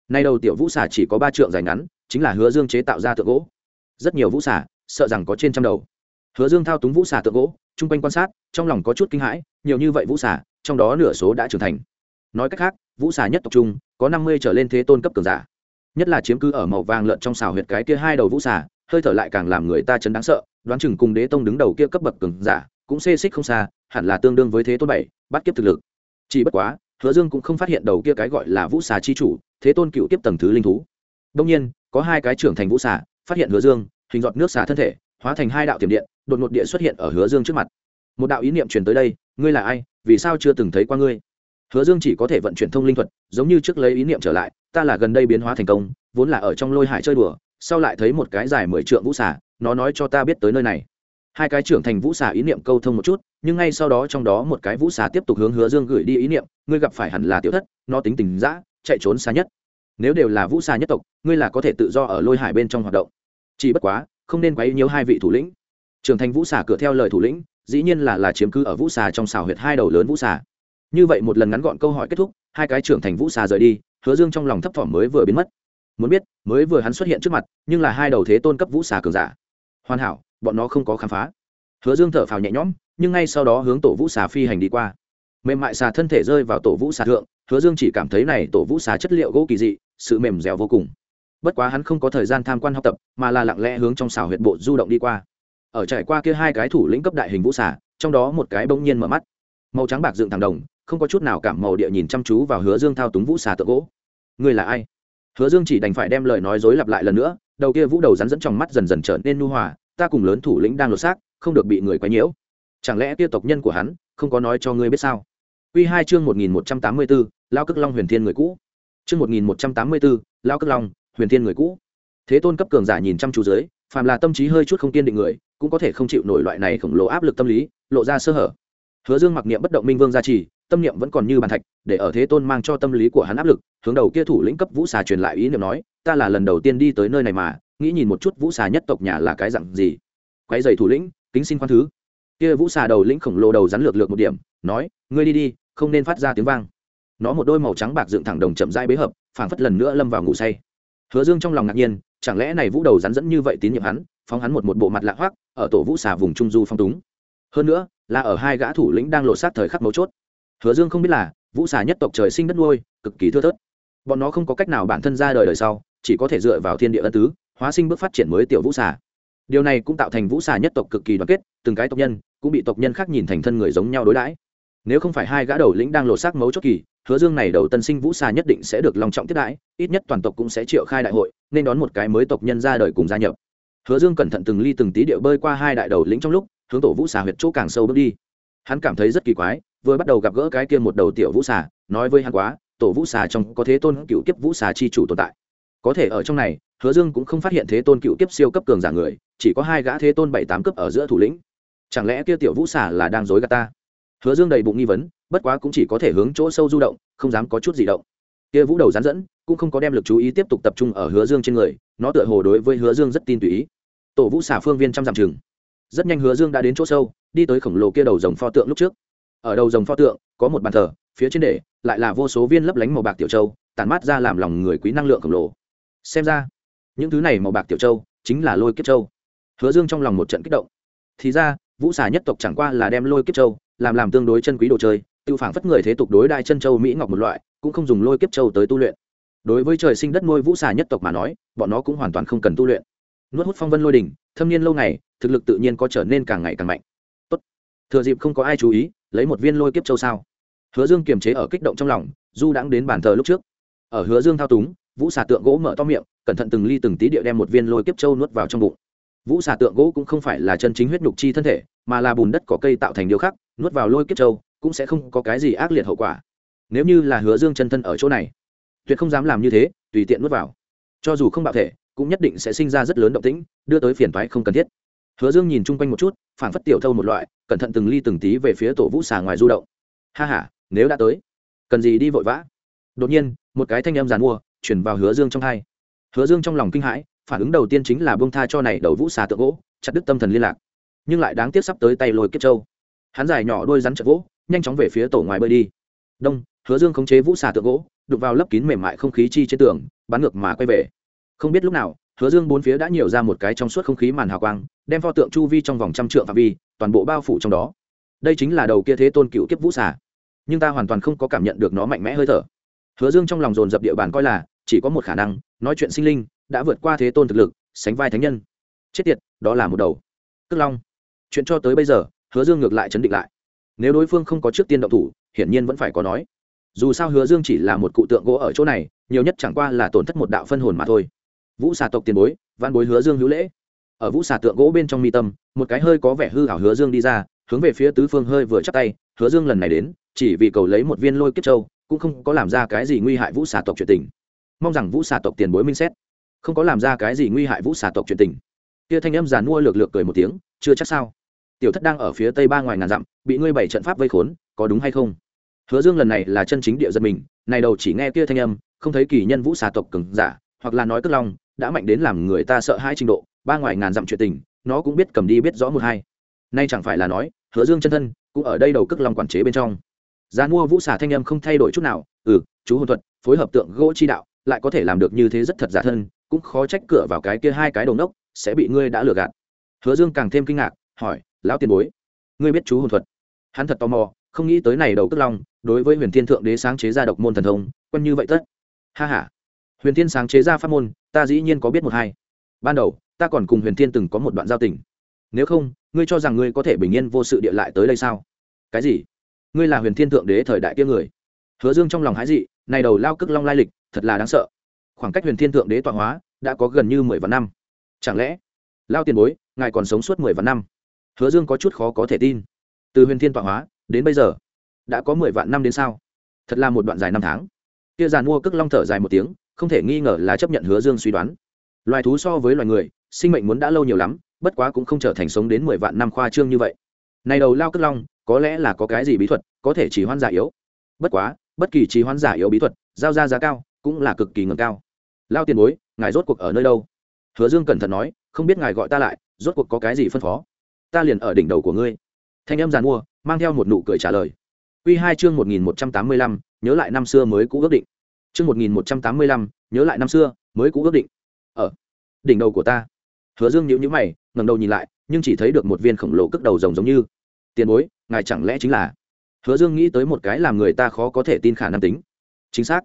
Nay đầu tiểu vũ xà chỉ có ba trượng dài ngắn, chính là hứa dương chế tạo ra tượng gỗ. Rất nhiều vũ xà, sợ rằng có trên trăm đầu. Hứa dương thao túng vũ xà tượng gỗ, chung quanh quan sát, trong lòng có chút kinh hãi, nhiều như vậy vũ xà, trong đó nửa số đã trưởng thành. Nói cách khác, vũ xà nhất tộc trung có năm mươi trở lên thế tôn cấp cường giả. Nhất là chiếm cứ ở màu vàng lợn trong xào huyệt cái kia hai đầu vũ xà, hơi thở lại càng làm người ta chấn đáng sợ, đoán chừng cùng đế tông đứng đầu kia cấp bậc cường giả, cũng xê xích không xa hẳn là tương đương với thế tôn bảy, bắt kiếp thực lực. Chỉ bất quá, hứa dương cũng không phát hiện đầu kia cái gọi là vũ xà chi chủ, thế tôn cựu kiếp tầng thứ linh thú. Đông nhiên, có hai cái trưởng thành vũ xà, phát hiện hứa dương, hình giọt nước xà thân thể, hóa thành hai đạo tiềm điện, đột ngột địa xuất hiện ở hứa dương trước mặt. Một đạo ý niệm truyền tới đây, ngươi là ai? Vì sao chưa từng thấy qua ngươi? Hứa dương chỉ có thể vận chuyển thông linh thuật, giống như trước lấy ý niệm trở lại, ta là gần đây biến hóa thành công, vốn là ở trong lôi hải chơi đùa, sau lại thấy một cái dài mười trượng vũ xà, nó nói cho ta biết tới nơi này hai cái trưởng thành vũ xà ý niệm câu thông một chút, nhưng ngay sau đó trong đó một cái vũ xà tiếp tục hướng hứa dương gửi đi ý niệm, ngươi gặp phải hẳn là tiểu thất, nó tính tình dã, chạy trốn xa nhất. Nếu đều là vũ xà nhất tộc, ngươi là có thể tự do ở lôi hải bên trong hoạt động. Chỉ bất quá, không nên quấy nhiễu hai vị thủ lĩnh. Trưởng thành vũ xà cửa theo lời thủ lĩnh, dĩ nhiên là là chiếm cứ ở vũ xà trong xào huyệt hai đầu lớn vũ xà. Như vậy một lần ngắn gọn câu hỏi kết thúc, hai cái trưởng thành vũ xà rời đi, hứa dương trong lòng thấp thỏm mới vừa biến mất. Muốn biết, mới vừa hắn xuất hiện trước mặt, nhưng là hai đầu thế tôn cấp vũ xà cường giả. Hoàn hảo bọn nó không có khám phá. Hứa dương thở phào nhẹ nhõm, nhưng ngay sau đó hướng tổ vũ xà phi hành đi qua. Mềm mại xà thân thể rơi vào tổ vũ xà thượng, hứa dương chỉ cảm thấy này tổ vũ xà chất liệu gỗ kỳ dị, sự mềm dẻo vô cùng. Bất quá hắn không có thời gian tham quan học tập, mà là lặng lẽ hướng trong xào huyệt bộ du động đi qua. Ở trải qua kia hai cái thủ lĩnh cấp đại hình vũ xà, trong đó một cái bỗng nhiên mở mắt. Màu trắng bạc dựng thẳng đồng, không có chút nào cảm màu địa nhìn chăm chú vào hứa dương thao túng vũ xà tượng gỗ. Người là ai? Hứa dương chỉ đành phải đem lời nói dối lặp lại lần nữa, đầu kia vũ đầu rắn dẫn trong mắt dần dần trở nên nu hòa ta cùng lớn thủ lĩnh đang lột xác, không được bị người quấy nhiễu. Chẳng lẽ kia tộc nhân của hắn không có nói cho ngươi biết sao? Quy hai chương một nghìn một trăm tám mươi bốn lao Cức long huyền thiên người cũ. Chương một nghìn một trăm tám mươi bốn lao Cức long huyền thiên người cũ. Thế tôn cấp cường giả nhìn chăm chú dưới, phàm là tâm trí hơi chút không kiên định người, cũng có thể không chịu nổi loại này khổng lồ áp lực tâm lý, lộ ra sơ hở. Hứa dương mặc niệm bất động minh vương gia trì, tâm niệm vẫn còn như bàn thạch, để ở thế tôn mang cho tâm lý của hắn áp lực, hướng đầu kia thủ lĩnh cấp vũ xà truyền lại ý niệm nói, ta là lần đầu tiên đi tới nơi này mà nghĩ nhìn một chút vũ xà nhất tộc nhà là cái dặn gì. Quay dày thủ lĩnh, kính xin khoan thứ. Kia vũ xà đầu lĩnh khổng lồ đầu rắn lược lược một điểm, nói, ngươi đi đi, không nên phát ra tiếng vang. Nó một đôi màu trắng bạc dựng thẳng đồng chậm rãi bế hợp, phảng phất lần nữa lâm vào ngủ say. Hứa dương trong lòng ngạc nhiên, chẳng lẽ này vũ đầu rắn dẫn như vậy tín nhiệm hắn, phóng hắn một một bộ mặt lạ hoắc, ở tổ vũ xà vùng trung du phong túng. Hơn nữa, là ở hai gã thủ lĩnh đang lộ sát thời khắc mấu chốt. Hứa dương không biết là, vũ xà nhất tộc trời sinh đất nuôi, cực kỳ thưa thớt. Bọn nó không có cách nào bản thân ra đời đời sau, chỉ có thể dựa vào thiên địa ân tứ hóa sinh bước phát triển mới tiểu vũ xà. Điều này cũng tạo thành vũ xà nhất tộc cực kỳ đoàn kết, từng cái tộc nhân cũng bị tộc nhân khác nhìn thành thân người giống nhau đối đãi. Nếu không phải hai gã đầu lĩnh đang lộ xác mấu chốt kỳ, hứa dương này đầu tân sinh vũ xà nhất định sẽ được lòng trọng tiếp đãi, ít nhất toàn tộc cũng sẽ triệu khai đại hội, nên đón một cái mới tộc nhân ra đời cùng gia nhập. Hứa dương cẩn thận từng ly từng tí điệu bơi qua hai đại đầu lĩnh trong lúc, hướng tổ vũ xà huyệt chỗ càng sâu bước đi. Hắn cảm thấy rất kỳ quái, vừa bắt đầu gặp gỡ cái kia một đầu tiểu vũ xà, nói với hắn quá, tổ vũ xà trong có thế tôn cựu kiếp vũ xà chi chủ tồn tại. Có thể ở trong này hứa dương cũng không phát hiện thế tôn cựu kiếp siêu cấp cường giả người, chỉ có hai gã thế tôn bảy tám cấp ở giữa thủ lĩnh. Chẳng lẽ kia tiểu vũ xà là đang dối gạt ta? Hứa dương đầy bụng nghi vấn, bất quá cũng chỉ có thể hướng chỗ sâu du động, không dám có chút gì động. Kia vũ đầu rán dẫn, cũng không có đem lực chú ý tiếp tục tập trung ở hứa dương trên người, nó tựa hồ đối với hứa dương rất tin tùy ý. Tổ vũ xà phương viên trăm dặm chừng. Rất nhanh hứa dương đã đến chỗ sâu, đi tới khổng lồ kia đầu rồng pho tượng lúc trước. Ở đầu rồng pho tượng, có một bàn thờ, phía trên để, lại là vô số viên lấp lánh màu bạc tiểu châu, tản mát ra làm lòng người quý năng lượng khổng lồ. Xem ra những thứ này màu bạc tiểu châu chính là lôi kiếp châu. Hứa dương trong lòng một trận kích động. Thì ra, vũ xà nhất tộc chẳng qua là đem lôi kiếp châu làm làm tương đối chân quý đồ chơi, tự phản phất người thế tục đối đại chân châu mỹ ngọc một loại, cũng không dùng lôi kiếp châu tới tu luyện. Đối với trời sinh đất nuôi vũ xà nhất tộc mà nói, bọn nó cũng hoàn toàn không cần tu luyện. Nuốt hút phong vân lôi đỉnh, thâm niên lâu ngày, thực lực tự nhiên có trở nên càng ngày càng mạnh. Tốt. thừa dịp không có ai chú ý, lấy một viên lôi kiếp châu sao? Hứa dương kiềm chế ở kích động trong lòng, du đãng đến bàn thờ lúc trước. Ở hứa dương thao túng vũ xà tượng gỗ mở to miệng, cẩn thận từng ly từng tí địa đem một viên lôi kiếp châu nuốt vào trong bụng. Vũ xà tượng gỗ cũng không phải là chân chính huyết nhục chi thân thể, mà là bùn đất có cây tạo thành điều khác nuốt vào lôi kiếp châu cũng sẽ không có cái gì ác liệt hậu quả. Nếu như là hứa dương chân thân ở chỗ này, tuyệt không dám làm như thế, tùy tiện nuốt vào. Cho dù không bạo thể, cũng nhất định sẽ sinh ra rất lớn động tĩnh, đưa tới phiền toái không cần thiết. Hứa dương nhìn chung quanh một chút phản phất tiểu thâu một loại, cẩn thận từng ly từng tí về phía tổ vũ xà ngoài du động. Ha h a nếu đã tới, cần gì đi vội vã? Đột nhiên, một cái thanh em giàn mua chuyển vào hứa dương trong hai. Hứa dương trong lòng kinh hãi, phản ứng đầu tiên chính là bông tha cho này đầu vũ xà tượng gỗ, chặt đứt tâm thần liên lạc. Nhưng lại đáng tiếc sắp tới tay lôi kiếp châu. Hắn dài nhỏ đôi rắn chặt gỗ, nhanh chóng về phía tổ ngoài bơi đi. Đông, hứa dương khống chế vũ xà tượng gỗ đục vào lấp kín mềm mại không khí chi trên tường, bắn ngược mà quay về. Không biết lúc nào, hứa dương bốn phía đã nhiều ra một cái trong suốt không khí màn hào quang, đem pho tượng chu vi trong vòng trăm trượng phạm vi, toàn bộ bao phủ trong đó. Đây chính là đầu kia thế tôn cựu kiếp vũ xà. Nhưng ta hoàn toàn không có cảm nhận được nó mạnh mẽ hơi thở hứa dương trong lòng dồn dập địa bàn coi là, chỉ có một khả năng, nói chuyện sinh linh, đã vượt qua thế tôn thực lực, sánh vai thánh nhân. Chết tiệt, đó là một đầu. Cước long. Chuyện cho tới bây giờ, hứa dương ngược lại chấn định lại. Nếu đối phương không có trước tiên động thủ, hiển nhiên vẫn phải có nói. Dù sao hứa dương chỉ là một cụ tượng gỗ ở chỗ này, nhiều nhất chẳng qua là tổn thất một đạo phân hồn mà thôi. Vũ xà tộc tiền bối văn bối hứa dương hữu lễ. Ở vũ xà tượng gỗ bên trong mi tâm, một cái hơi có vẻ hư hảo hứa dương đi ra, hướng về phía tứ phương hơi vừa chắc tay. Hứa dương lần này đến, chỉ vì cầu lấy một viên lôi kiếp châu cũng không có làm ra cái gì nguy hại vũ xà tộc chuyện tình. Mong rằng vũ xà tộc tiền bối minh xét. Không có làm ra cái gì nguy hại vũ xà tộc chuyện tình. Kia thanh âm giàn mua lược lược cười một tiếng, chưa chắc sao? Tiểu thất đang ở phía tây ba ngoài ngàn dặm, bị ngươi bảy trận pháp vây khốn, có đúng hay không? Hứa dương lần này là chân chính địa dân mình, này đầu chỉ nghe kia thanh âm, không thấy kỳ nhân vũ xà tộc cứng giả, hoặc là nói cất long đã mạnh đến làm người ta sợ hai trình độ, ba ngoài ngàn dặm chuyện tình, nó cũng biết cầm đi biết rõ một hai. Nay chẳng phải là nói, hứa dương chân thân, cũng ở đây đầu cất long quản chế bên trong giá mua vũ xà thanh âm không thay đổi chút nào ừ chú hồn thuật, phối hợp tượng gỗ chi đạo, lại có thể làm được như thế rất thật giả thân, cũng khó trách cửa vào cái kia hai cái đầu nốc sẽ bị ngươi đã lừa gạt. Hứa dương càng thêm kinh ngạc, hỏi, lão tiền bối, ngươi biết chú hồn thuật? Hắn thật tò mò, không nghĩ tới này đầu tức long, đối với huyền thiên thượng đế sáng chế ra độc môn thần thông quân như vậy tất. Ha ha. Huyền thiên sáng chế ra pháp môn, ta dĩ nhiên có biết một hai. Ban đầu, ta còn cùng huyền thiên từng có một đoạn giao tình. Nếu không, ngươi cho rằng ngươi có thể bình yên vô sự địa lại tới đây sao? Cái gì? Ngươi là huyền thiên thượng đế thời đại kia người. Hứa dương trong lòng hái dị, này đầu lao cức long lai lịch, thật là đáng sợ. Khoảng cách huyền thiên thượng đế tọa hóa, đã có gần như mười vạn năm. Chẳng lẽ, lao tiền bối, ngài còn sống suốt mười vạn năm? Hứa dương có chút khó có thể tin. Từ huyền thiên tọa hóa, đến bây giờ, đã có mười vạn năm đến sao? Thật là một đoạn dài năm tháng. Kia giàn mua cức long thở dài một tiếng, không thể nghi ngờ là chấp nhận hứa dương suy đoán. Loài thú so với loài người, sinh mệnh muốn đã lâu nhiều lắm, bất quá cũng không trở thành sống đến mười vạn năm khoa trương như vậy này đầu lao cất long, có lẽ là có cái gì bí thuật, có thể chỉ hoan giả yếu. Bất quá, bất kỳ trì hoan giả yếu bí thuật, giao ra giá cao, cũng là cực kỳ ngầm cao. Lao tiền bối, ngài rốt cuộc ở nơi đâu? Hứa dương cẩn thận nói, không biết ngài gọi ta lại, rốt cuộc có cái gì phân phó? Ta liền ở đỉnh đầu của ngươi. Thanh âm giàn mua, mang theo một nụ cười trả lời. Q hai chương một nghìn một trăm tám mươi lăm, nhớ lại năm xưa mới cũ ước định. Chương một nghìn một trăm tám mươi lăm, nhớ lại năm xưa mới cũ ước định. Ở đỉnh đầu của ta. Hứa dương nhíu nhíu mày, ngẩng đầu nhìn lại, nhưng chỉ thấy được một viên khổng lồ cước đầu rồng giống như tiền bối, ngài chẳng lẽ chính là? Hứa dương nghĩ tới một cái làm người ta khó có thể tin khả năng tính. Chính xác.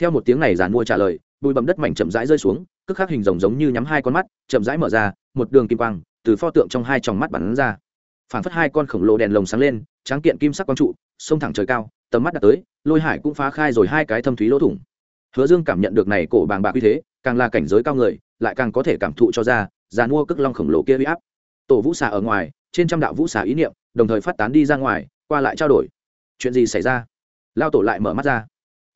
Theo một tiếng này giàn mua trả lời, bụi bậm đất mảnh chậm rãi rơi xuống cước khắc hình rồng giống như nhắm hai con mắt, chậm rãi mở ra, một đường kim quang, từ pho tượng trong hai tròng mắt bắn ra. Phản phất hai con khổng lồ đèn lồng sáng lên, tráng kiện kim sắc quang trụ, sông thẳng trời cao, tầm mắt đã tới, lôi hải cũng phá khai rồi hai cái thâm thúy lỗ thủng. Hứa dương cảm nhận được này cổ bàng bạc uy thế, càng là cảnh giới cao người, lại càng có thể cảm thụ cho ra, giàn mua cước long khổng lồ kia uy áp tổ vũ xà ở ngoài, trên trăm đạo vũ xà ý niệm, đồng thời phát tán đi ra ngoài, qua lại trao đổi. Chuyện gì xảy ra? Lao tổ lại mở mắt ra.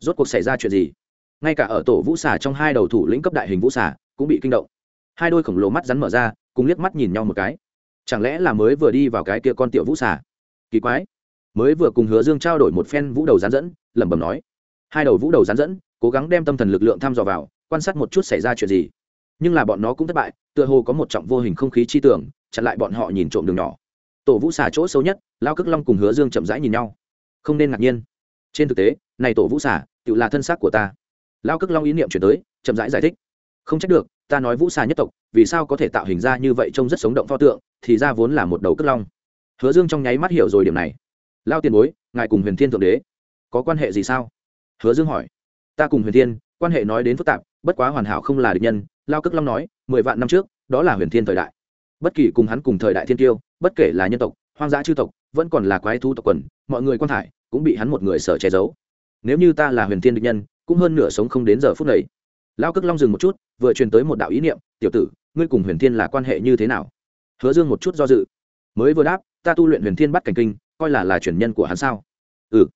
Rốt cuộc xảy ra chuyện gì? Ngay cả ở tổ vũ xà trong hai đầu thủ lĩnh cấp đại hình vũ xà cũng bị kinh động. Hai đôi khổng lồ mắt rắn mở ra, cùng liếc mắt nhìn nhau một cái. Chẳng lẽ là mới vừa đi vào cái kia con tiểu vũ xà? Kỳ quái. Mới vừa cùng hứa dương trao đổi một phen vũ đầu rán dẫn, lẩm bẩm nói. Hai đầu vũ đầu rán dẫn, cố gắng đem tâm thần lực lượng thăm dò vào, quan sát một chút xảy ra chuyện gì. Nhưng là bọn nó cũng thất bại, tựa hồ có một trọng vô hình không khí chi tưởng chặn lại bọn họ nhìn trộm đường nhỏ. Tổ vũ xà chỗ xấu nhất, lao cước long cùng hứa dương chậm rãi nhìn nhau. Không nên ngạc nhiên. Trên thực tế, này tổ vũ xà tự là thân xác của ta. Lao cước long ý niệm chuyển tới, chậm rãi giải thích. Không trách được, ta nói vũ xà nhất tộc, vì sao có thể tạo hình ra như vậy trông rất sống động pho tượng, thì ra vốn là một đầu cước long. Hứa dương trong nháy mắt hiểu rồi điểm này. Lao tiền bối, ngài cùng huyền thiên thượng đế, có quan hệ gì sao? Hứa dương hỏi. Ta cùng huyền thiên, quan hệ nói đến phức tạp, bất quá hoàn hảo không là địch nhân, lao cước long nói, mười vạn năm trước, đó là huyền thiên thời đại bất kỳ cùng hắn cùng thời đại thiên tiêu bất kể là nhân tộc, hoang dã chư tộc, vẫn còn là quái thu tộc quần, mọi người quan thải, cũng bị hắn một người sở che giấu. Nếu như ta là huyền thiên địch nhân, cũng hơn nửa sống không đến giờ phút này. Lao cước long dừng một chút, vừa truyền tới một đạo ý niệm, tiểu tử, ngươi cùng huyền thiên là quan hệ như thế nào? Hứa dương một chút do dự. Mới vừa đáp, ta tu luyện huyền thiên bắt cảnh kinh, coi là là truyền nhân của hắn sao? Ừ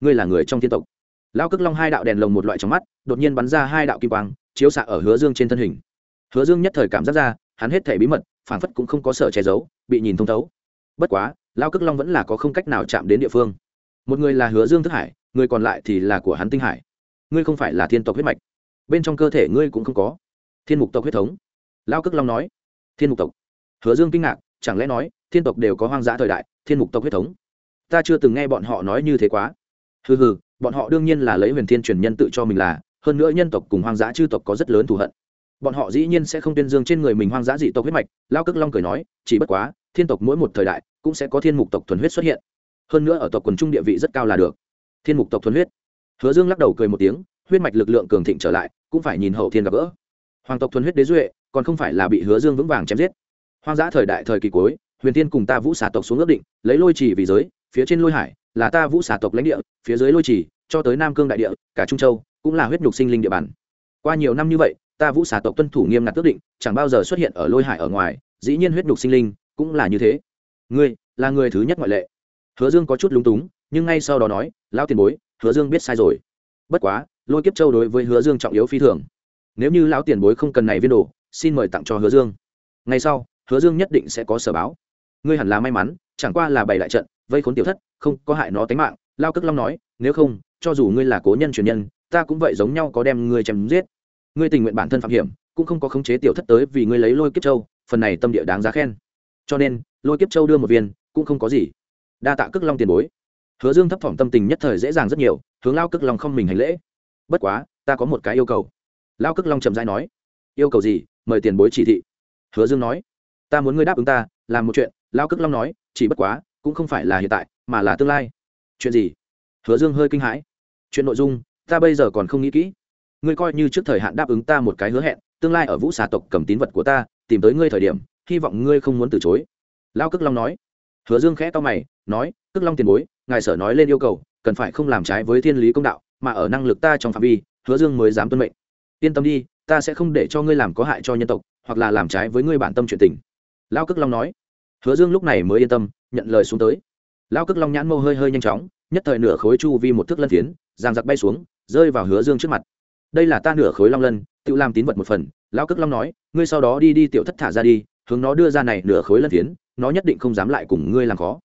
ngươi là người trong thiên tộc. Lao cước long hai đạo đèn lồng một loại trong mắt, đột nhiên bắn ra hai đạo kim quang, chiếu xạ ở hứa dương trên thân hình. Hứa dương nhất thời cảm giác ra hắn hết thể bí mật phản phất cũng không có sở che giấu, bị nhìn thông thấu. Bất quá, lao cức long vẫn là có không cách nào chạm đến địa phương. Một người là hứa dương thức hải, người còn lại thì là của hắn tinh hải. Ngươi không phải là thiên tộc huyết mạch. Bên trong cơ thể ngươi cũng không có. Thiên mục tộc huyết thống. Lao cức long nói. Thiên mục tộc. Hứa dương kinh ngạc, chẳng lẽ nói, thiên tộc đều có hoang dã thời đại, thiên mục tộc huyết thống? Ta chưa từng nghe bọn họ nói như thế quá. Hừ hừ, bọn họ đương nhiên là lấy huyền thiên truyền nhân tự cho mình là, hơn nữa nhân tộc cùng hoang dã chư tộc có rất lớn thù hận bọn họ dĩ nhiên sẽ không tuyên dương trên người mình hoang dã dị tộc huyết mạch, lao cước long cười nói, chỉ bất quá, thiên tộc mỗi một thời đại cũng sẽ có thiên mục tộc thuần huyết xuất hiện. Hơn nữa ở tộc quần trung địa vị rất cao là được. Thiên mục tộc thuần huyết. Hứa dương lắc đầu cười một tiếng, huyết mạch lực lượng cường thịnh trở lại, cũng phải nhìn hậu thiên gặp gỡ. Hoàng tộc thuần huyết đế duệ, còn không phải là bị hứa dương vững vàng chém giết. Hoang dã thời đại thời kỳ cuối, huyền tiên cùng ta vũ xà tộc xuống ước định, lấy lôi chỉ vì giới, phía trên lôi hải, là ta vũ xà tộc lãnh địa, phía dưới lôi chỉ cho tới nam cương đại địa, cả trung châu, cũng là huyết nhục sinh linh địa bàn. Qua nhiều năm như vậy ta vũ xà tộc tuân thủ nghiêm ngặt tước định, chẳng bao giờ xuất hiện ở lôi hải ở ngoài, dĩ nhiên huyết nhục sinh linh cũng là như thế. Ngươi là người thứ nhất ngoại lệ. Hứa dương có chút lúng túng, nhưng ngay sau đó nói, lão tiền bối, hứa dương biết sai rồi. Bất quá, lôi kiếp châu đối với hứa dương trọng yếu phi thường. Nếu như lão tiền bối không cần này viên đồ, xin mời tặng cho hứa dương. Ngay sau, hứa dương nhất định sẽ có sở báo. Ngươi hẳn là may mắn, chẳng qua là bày lại trận, vây khốn tiểu thất, không có hại nó tính mạng. Lao cất long nói, nếu không, cho dù ngươi là cố nhân truyền nhân, ta cũng vậy giống nhau có đem ngươi chém giết ngươi tình nguyện bản thân phạm hiểm, cũng không có khống chế tiểu thất tới vì ngươi lấy lôi kiếp châu, phần này tâm địa đáng giá khen. Cho nên, lôi kiếp châu đưa một viên, cũng không có gì. Đa tạ cước long tiền bối. Hứa dương thấp thỏm tâm tình nhất thời dễ dàng rất nhiều, hướng lao cước long không mình hành lễ. Bất quá, ta có một cái yêu cầu. Lao cước long trầm dai nói, yêu cầu gì? Mời tiền bối chỉ thị. Hứa dương nói, ta muốn ngươi đáp ứng ta, làm một chuyện. Lao cước long nói, chỉ bất quá, cũng không phải là hiện tại, mà là tương lai. Chuyện gì? Hứa dương hơi kinh hãi. Chuyện nội dung, ta bây giờ còn không nghĩ kỹ ngươi coi như trước thời hạn đáp ứng ta một cái hứa hẹn, tương lai ở vũ xà tộc cầm tín vật của ta, tìm tới ngươi thời điểm, hy vọng ngươi không muốn từ chối. Lao cước long nói. Hứa dương khẽ to mày, nói, cước long tiền bối, ngài sở nói lên yêu cầu, cần phải không làm trái với thiên lý công đạo, mà ở năng lực ta trong phạm vi, hứa dương mới dám tuân mệnh. Yên tâm đi, ta sẽ không để cho ngươi làm có hại cho nhân tộc, hoặc là làm trái với ngươi bản tâm chuyện tình. Lao cước long nói. Hứa dương lúc này mới yên tâm, nhận lời xuống tới. Lao cước long nhãn mâu hơi hơi nhanh chóng, nhất thời nửa khối chu vi một thước lân phiến, giang giặc bay xuống, rơi vào hứa dương trước mặt đây là ta nửa khối long lân, tự làm tín vật một phần. Lao cước long nói, ngươi sau đó đi đi tiểu thất thả ra đi, hướng nó đưa ra này nửa khối lân phiến, nó nhất định không dám lại cùng ngươi làm khó.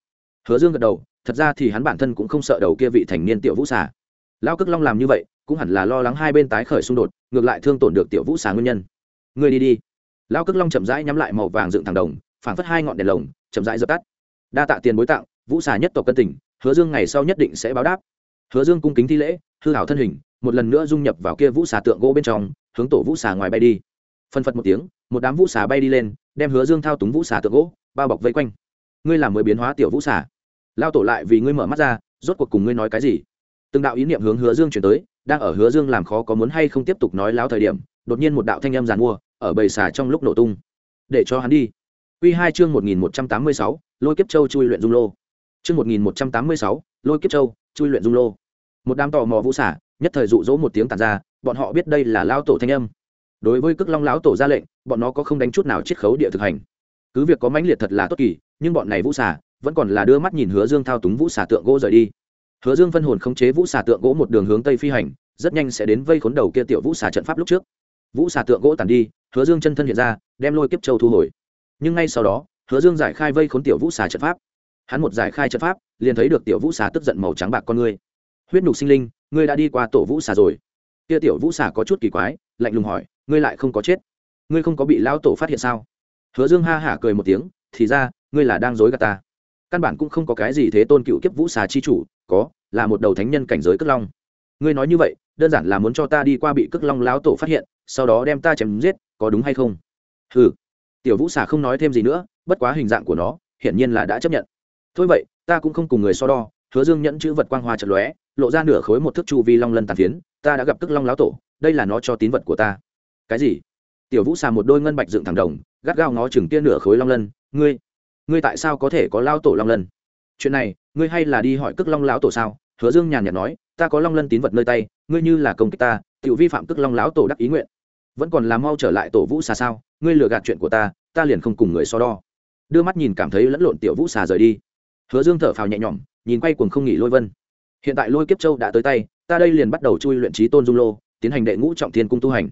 Hứa dương gật đầu, thật ra thì hắn bản thân cũng không sợ đầu kia vị thành niên tiểu vũ xà. Lao cước long làm như vậy, cũng hẳn là lo lắng hai bên tái khởi xung đột, ngược lại thương tổn được tiểu vũ xà nguyên nhân. Ngươi đi đi. Lao cước long chậm rãi nhắm lại màu vàng dựng thẳng đồng, phảng phất hai ngọn đèn lồng, chậm rãi dập tắt. Đa tạ tiền bối tặng, vũ xà nhất tộc cân tình, hứa dương ngày sau nhất định sẽ báo đáp. Hứa dương cung kính thi lễ, hư hảo thân hình một lần nữa dung nhập vào kia vũ xà tượng gỗ bên trong, hướng tổ vũ xà ngoài bay đi. Phân phật một tiếng, một đám vũ xà bay đi lên, đem hứa dương thao túng vũ xà tượng gỗ, bao bọc vây quanh. Ngươi làm mới biến hóa tiểu vũ xà. Lao tổ lại vì ngươi mở mắt ra, rốt cuộc cùng ngươi nói cái gì? Từng đạo ý niệm hướng hứa dương chuyển tới, đang ở hứa dương làm khó có muốn hay không tiếp tục nói láo thời điểm, đột nhiên một đạo thanh âm giàn mua, ở bầy xà trong lúc nổ tung. Để cho hắn đi. Quy hai chương một nghìn một trăm tám mươi sáu, lôi kiếp châu chui luyện dung lô. Chương một nghìn một trăm tám mươi sáu, lôi kiếp châu chui luyện dung lô. Một đám tò mò vũ xả nhất thời dụ dỗ một tiếng tàn ra, bọn họ biết đây là lao tổ thanh âm. Đối với cước long lão tổ ra lệnh, bọn nó có không đánh chút nào chiết khấu địa thực hành. Cứ việc có mãnh liệt thật là tốt kỳ, nhưng bọn này vũ xả vẫn còn là đưa mắt nhìn hứa dương thao túng vũ xả tượng gỗ rời đi. Hứa dương phân hồn khống chế vũ xả tượng gỗ một đường hướng tây phi hành, rất nhanh sẽ đến vây khốn đầu kia tiểu vũ xả trận pháp lúc trước. Vũ xả tượng gỗ tàn đi, hứa dương chân thân hiện ra, đem lôi kiếp châu thu hồi. Nhưng ngay sau đó, hứa dương giải khai vây khốn tiểu vũ xà trận pháp. Hắn một giải khai trận pháp, liền thấy được tiểu vũ xà tức giận màu trắng bạc con người. huyết nhục sinh linh ngươi đã đi qua tổ vũ xà rồi. Kia tiểu vũ xà có chút kỳ quái, lạnh lùng hỏi, ngươi lại không có chết? Ngươi không có bị lao tổ phát hiện sao? Hứa dương ha hả cười một tiếng, thì ra, ngươi là đang dối gạt ta. Căn bản cũng không có cái gì thế tôn cựu kiếp vũ xà chi chủ, có, là một đầu thánh nhân cảnh giới cất long. Ngươi nói như vậy, đơn giản là muốn cho ta đi qua bị cất long lão tổ phát hiện, sau đó đem ta chém giết, có đúng hay không? Ừ tiểu vũ xà không nói thêm gì nữa, bất quá hình dạng của nó, hiển nhiên là đã chấp nhận. Thôi vậy, ta cũng không cùng người so đo, hứa dương nhẫn chữ vật quang hoa trận lóe lộ ra nửa khối một thước chu vi long lân tàn phiến, ta đã gặp tức long lão tổ, đây là nó cho tín vật của ta. Cái gì? Tiểu vũ xà một đôi ngân bạch dựng thẳng đồng, gắt gao ngó chừng tia nửa khối long lân, ngươi ngươi tại sao có thể có lao tổ long lân? Chuyện này, ngươi hay là đi hỏi cước long lão tổ sao? Hứa dương nhàn nhạt nói, ta có long lân tín vật nơi tay, ngươi như là công kích ta tự vi phạm cước long lão tổ đắc ý nguyện. Vẫn còn làm mau trở lại tổ vũ xà sao? Ngươi lừa gạt chuyện của ta ta liền không cùng người so đo. Đưa mắt nhìn cảm thấy lẫn lộn tiểu vũ xà rời đi. Hứa dương thở phào nhẹ nhõm, nhìn quay cuồng không nghỉ lôi vân hiện tại lôi kiếp châu đã tới tay, ta đây liền bắt đầu chui luyện trí tôn dung lô, tiến hành đệ ngũ trọng thiên cung tu hành.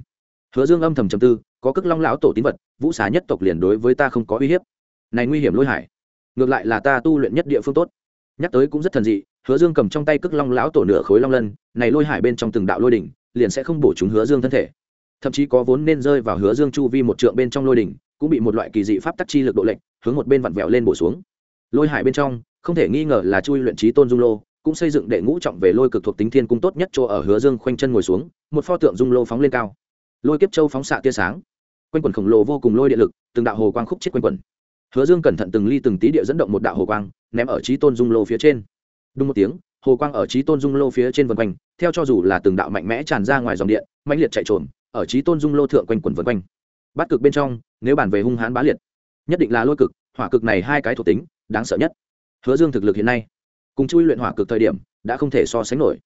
Hứa dương âm thầm trầm tư, có cước long lão tổ tín vật, vũ xá nhất tộc liền đối với ta không có uy hiếp. Này nguy hiểm lôi hải. Ngược lại là ta tu luyện nhất địa phương tốt. Nhắc tới cũng rất thần dị, hứa dương cầm trong tay cước long lão tổ nửa khối long lân, này lôi hải bên trong từng đạo lôi đỉnh, liền sẽ không bổ chúng hứa dương thân thể. Thậm chí có vốn nên rơi vào hứa dương chu vi một trượng bên trong lôi đỉnh, cũng bị một loại kỳ dị pháp tắc chi lực độ lệnh hướng một bên vặn vẹo lên bổ xuống. Lôi hải bên trong, không thể nghi ngờ là chui luyện trí tôn dung lô cũng xây dựng đệ ngũ trọng về lôi cực thuộc tính thiên cung tốt nhất chỗ ở hứa dương khoanh chân ngồi xuống, một pho tượng dung lô phóng lên cao. Lôi kiếp châu phóng xạ tia sáng. Quanh quần khổng lồ vô cùng lôi điện lực, từng đạo hồ quang khúc chết quanh quần. Hứa dương cẩn thận từng ly từng tí địa dẫn động một đạo hồ quang, ném ở trí tôn dung lô phía trên. Đúng một tiếng, hồ quang ở trí tôn dung lô phía trên vân quanh, theo cho dù là từng đạo mạnh mẽ tràn ra ngoài dòng điện mạnh liệt chạy trộm ở trí tôn dung lô thượng quanh quần vân quanh. Bắt cực bên trong, nếu bàn về hung hãn bá liệt, nhất định là lôi cực, hỏa cực này hai cái thuộc tính, đáng sợ nhất. Hứa dương thực lực hiện nay cùng chui luyện hỏa cực thời điểm, đã không thể so sánh nổi.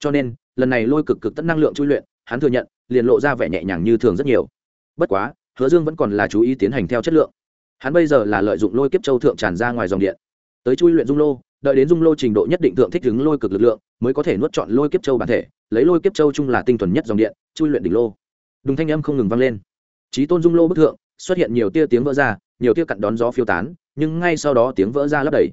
Cho nên, lần này lôi cực cực tất năng lượng chui luyện, hắn thừa nhận, liền lộ ra vẻ nhẹ nhàng như thường rất nhiều. Bất quá, hứa dương vẫn còn là chú ý tiến hành theo chất lượng. Hắn bây giờ là lợi dụng lôi kiếp châu thượng tràn ra ngoài dòng điện. Tới chui luyện dung lô, đợi đến dung lô trình độ nhất định thượng thích ứng lôi cực lực lượng, mới có thể nuốt chọn lôi kiếp châu bản thể, lấy lôi kiếp châu chung là tinh thuần nhất dòng điện, chui luyện đỉnh lô. Đúng thanh âm không ngừng vang lên. Trí tôn dung lô bức thượng, xuất hiện nhiều tia tiếng vỡ ra, nhiều tia cặn đón gió phiêu tán, nhưng ngay sau đó tiếng vỡ ra lấp đầy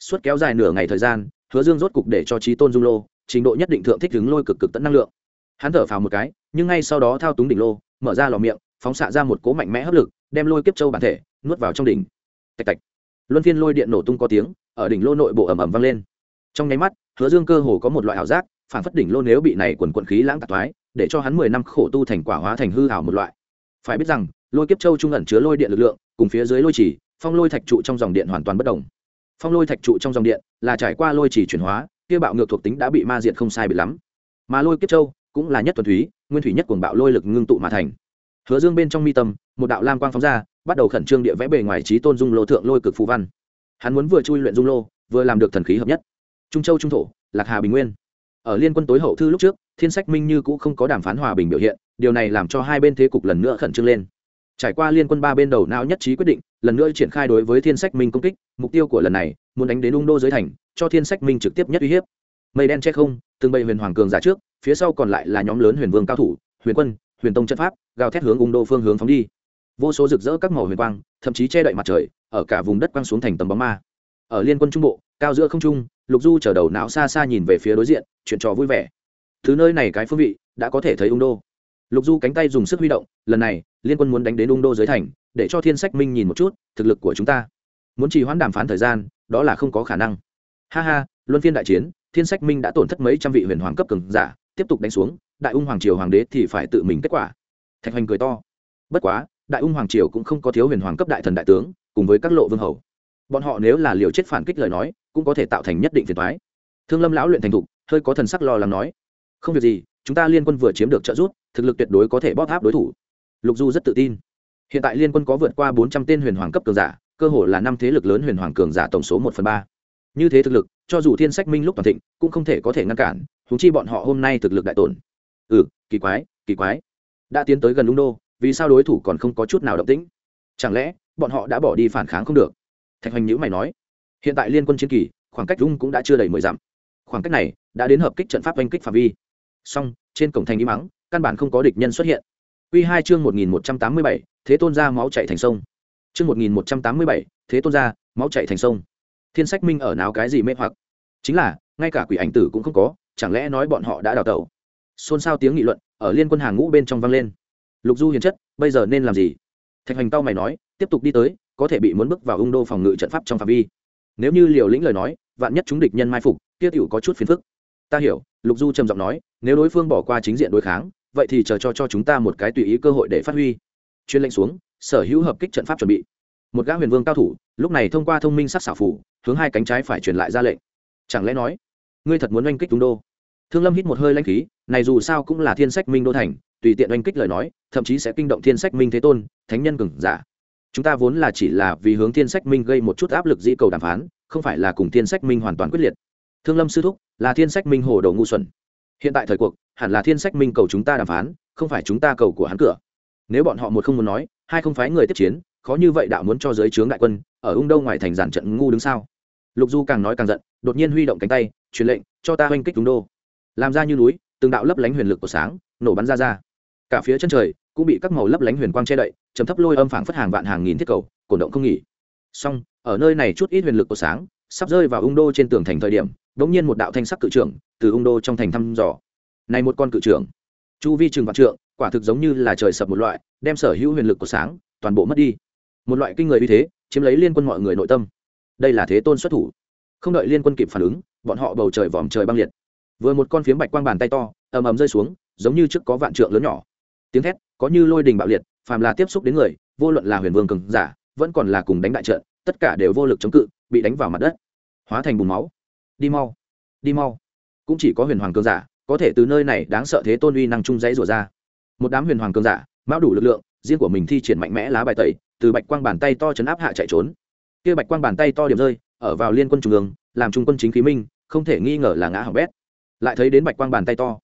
suốt kéo dài nửa ngày thời gian, hứa dương rốt cục để cho trí tôn dung lô, trình độ nhất định thượng thích ứng lôi cực cực tận năng lượng. Hắn thở phào một cái, nhưng ngay sau đó thao túng đỉnh lô, mở ra lò miệng, phóng xạ ra một cố mạnh mẽ hấp lực, đem lôi kiếp châu bản thể nuốt vào trong đỉnh. Tạch tạch. Luân phiên lôi điện nổ tung có tiếng, ở đỉnh lô nội bộ ầm ầm vang lên. Trong nháy mắt, hứa dương cơ hồ có một loại ảo giác, phản phất đỉnh lô nếu bị này quần quận khí lãng tạc thoái, để cho hắn mười năm khổ tu thành quả hóa thành hư ảo một loại. Phải biết rằng, lôi kiếp châu trung ẩn chứa lôi điện lực lượng, cùng phía dưới lôi chỉ, phong lôi thạch trụ trong dòng điện hoàn toàn bất đồng phong lôi thạch trụ trong dòng điện là trải qua lôi chỉ chuyển hóa, kia bạo ngược thuộc tính đã bị ma diệt không sai bị lắm. Mà lôi kiếp châu cũng là nhất thuần thúy nguyên thủy nhất cuồng bạo lôi lực ngưng tụ mà thành. Hứa dương bên trong mi tâm, một đạo lam quang phóng ra, bắt đầu khẩn trương địa vẽ bề ngoài trí tôn dung lô thượng lôi cực phù văn. Hắn muốn vừa chui luyện dung lô, vừa làm được thần khí hợp nhất. Trung châu trung thổ, lạc hà bình nguyên. Ở liên quân tối hậu thư lúc trước, thiên sách minh như cũ không có đàm phán hòa bình biểu hiện, điều này làm cho hai bên thế cục lần nữa khẩn trương lên trải qua liên quân ba bên đầu não nhất trí quyết định, lần nữa triển khai đối với thiên sách minh công kích, mục tiêu của lần này muốn đánh đến ung đô dưới thành, cho thiên sách minh trực tiếp nhất uy hiếp. Mây đen che không, từng bầy huyền hoàng cường giả trước, phía sau còn lại là nhóm lớn huyền vương cao thủ, huyền quân, huyền tông trận pháp, gào thét hướng ung đô phương hướng phóng đi. Vô số rực rỡ các màu huyền quang, thậm chí che đậy mặt trời, ở cả vùng đất quang xuống thành tầm bóng ma. Ở liên quân trung bộ, cao giữa không trung, lục du chở đầu não xa xa nhìn về phía đối diện, chuyện trò vui vẻ. Thứ nơi này cái phương vị, đã có thể thấy ung đô. Lục du cánh tay dùng sức huy động, lần này liên quân muốn đánh đến ung đô dưới thành, để cho thiên sách minh nhìn một chút, thực lực của chúng ta. Muốn trì hoãn đàm phán thời gian, đó là không có khả năng. Ha ha, luân phiên đại chiến, thiên sách minh đã tổn thất mấy trăm vị huyền hoàng cấp cường giả, tiếp tục đánh xuống, đại ung hoàng triều hoàng đế thì phải tự mình kết quả. Thạch hoành cười to. Bất quá, đại ung hoàng triều cũng không có thiếu huyền hoàng cấp đại thần đại tướng, cùng với các lộ vương hầu. Bọn họ nếu là liều chết phản kích lời nói, cũng có thể tạo thành nhất định phiền thoái thương lâm lão luyện thành thục, hơi có thần sắc lo lắng nói. Không việc gì, chúng ta liên quân vừa chiếm được trợ giúp, thực lực tuyệt đối có thể bóp áp đối thủ lục du rất tự tin. Hiện tại liên quân có vượt qua bốn trăm tên huyền hoàng cấp cường giả, cơ hồ là năm thế lực lớn huyền hoàng cường giả tổng số một phần ba. Như thế thực lực, cho dù thiên sách minh lúc toàn thịnh, cũng không thể có thể ngăn cản húng chi bọn họ hôm nay thực lực đại tổn. Ừ kỳ quái kỳ quái. Đã tiến tới gần lung đô, vì sao đối thủ còn không có chút nào động tĩnh? Chẳng lẽ, bọn họ đã bỏ đi phản kháng không được? Thạch hoành nhữ mày nói. Hiện tại liên quân chiến kỳ, khoảng cách lung cũng đã chưa đầy mười dặm. Khoảng cách này đã đến hợp kích trận pháp oanh kích phạm vi. Song trên cổng thành đi mắng căn bản không có địch nhân xuất hiện. Quy hai chương một nghìn một trăm tám mươi bảy, thế tôn gia máu chảy thành sông. Chương một nghìn một trăm tám mươi bảy, thế tôn gia máu chảy thành sông. Thiên sách minh ở nào cái gì mê hoặc? Chính là, ngay cả quỷ ảnh tử cũng không có, chẳng lẽ nói bọn họ đã đào tẩu? Xôn xao tiếng nghị luận ở liên quân hàng ngũ bên trong vang lên. Lục du hiền chất, bây giờ nên làm gì? Thạch hoành tao mày nói, tiếp tục đi tới, có thể bị muốn bước vào ung đô phòng ngự trận pháp trong phạm vi. Nếu như liều lĩnh lời nói, vạn nhất chúng địch nhân mai phục, kia tiểu có chút phiền phức. Ta hiểu, lục du trầm giọng nói, nếu đối phương bỏ qua chính diện đối kháng vậy thì chờ cho cho chúng ta một cái tùy ý cơ hội để phát huy. Chuyên lệnh xuống, sở hữu hợp kích trận pháp chuẩn bị. Một gã huyền vương cao thủ, lúc này thông qua thông minh sắc xảo phủ, hướng hai cánh trái phải truyền lại ra lệnh. Chẳng lẽ nói, ngươi thật muốn oanh kích chúng đô? Thương lâm hít một hơi lanh khí, này dù sao cũng là thiên sách minh đô thành, tùy tiện oanh kích lời nói, thậm chí sẽ kinh động thiên sách minh thế tôn, thánh nhân cừng giả. Chúng ta vốn là chỉ là vì hướng thiên sách minh gây một chút áp lực dĩ cầu đàm phán, không phải là cùng thiên sách minh hoàn toàn quyết liệt. Thương lâm sư thúc, là thiên sách minh hồ đầu ngu xuẩn hiện tại thời cuộc, hẳn là thiên sách minh cầu chúng ta đàm phán, không phải chúng ta cầu của hắn cửa. Nếu bọn họ một không muốn nói, hai không phái người tiếp chiến, khó như vậy đạo muốn cho giới trướng đại quân, ở ung đâu ngoài thành giản trận ngu đứng sao? Lục du càng nói càng giận, đột nhiên huy động cánh tay, truyền lệnh, cho ta oanh kích ung đô. Làm ra như núi, từng đạo lấp lánh huyền lực của sáng, nổ bắn ra ra. Cả phía chân trời, cũng bị các màu lấp lánh huyền quang che đậy chấm thấp lôi âm phảng phất hàng vạn hàng nghìn thiết cầu, cổ động không nghỉ. Song ở nơi này chút ít huyền lực của sáng, sắp rơi vào ung đô trên tường thành thời điểm đống nhiên một đạo thanh sắc cự trưởng từ ung đô trong thành thăm dò. Này một con cự trưởng, chu vi trường vạn trượng, quả thực giống như là trời sập một loại, đem sở hữu huyền lực của sáng, toàn bộ mất đi. Một loại kinh người uy thế, chiếm lấy liên quân mọi người nội tâm. Đây là thế tôn xuất thủ. Không đợi liên quân kịp phản ứng, bọn họ bầu trời vòm trời băng liệt. Vừa một con phiếm bạch quang bàn tay to, ầm ầm rơi xuống, giống như trước có vạn trượng lớn nhỏ. Tiếng thét, có như lôi đình bạo liệt, phàm là tiếp xúc đến người, vô luận là huyền vương cường giả, vẫn còn là cùng đánh đại trận, tất cả đều vô lực chống cự, bị đánh vào mặt đất, hóa thành bùn máu đi mau. Đi mau. Cũng chỉ có huyền hoàng cường giả, có thể từ nơi này đáng sợ thế tôn uy năng trung dãy rủa ra. Một đám huyền hoàng cường giả, mão đủ lực lượng, riêng của mình thi triển mạnh mẽ lá bài tẩy, từ bạch quang bàn tay to chấn áp hạ chạy trốn. Kia bạch quang bàn tay to điểm rơi, ở vào liên quân trung ương, làm trung quân chính khí minh, không thể nghi ngờ là ngã hỏng bét. Lại thấy đến bạch quang bàn tay to.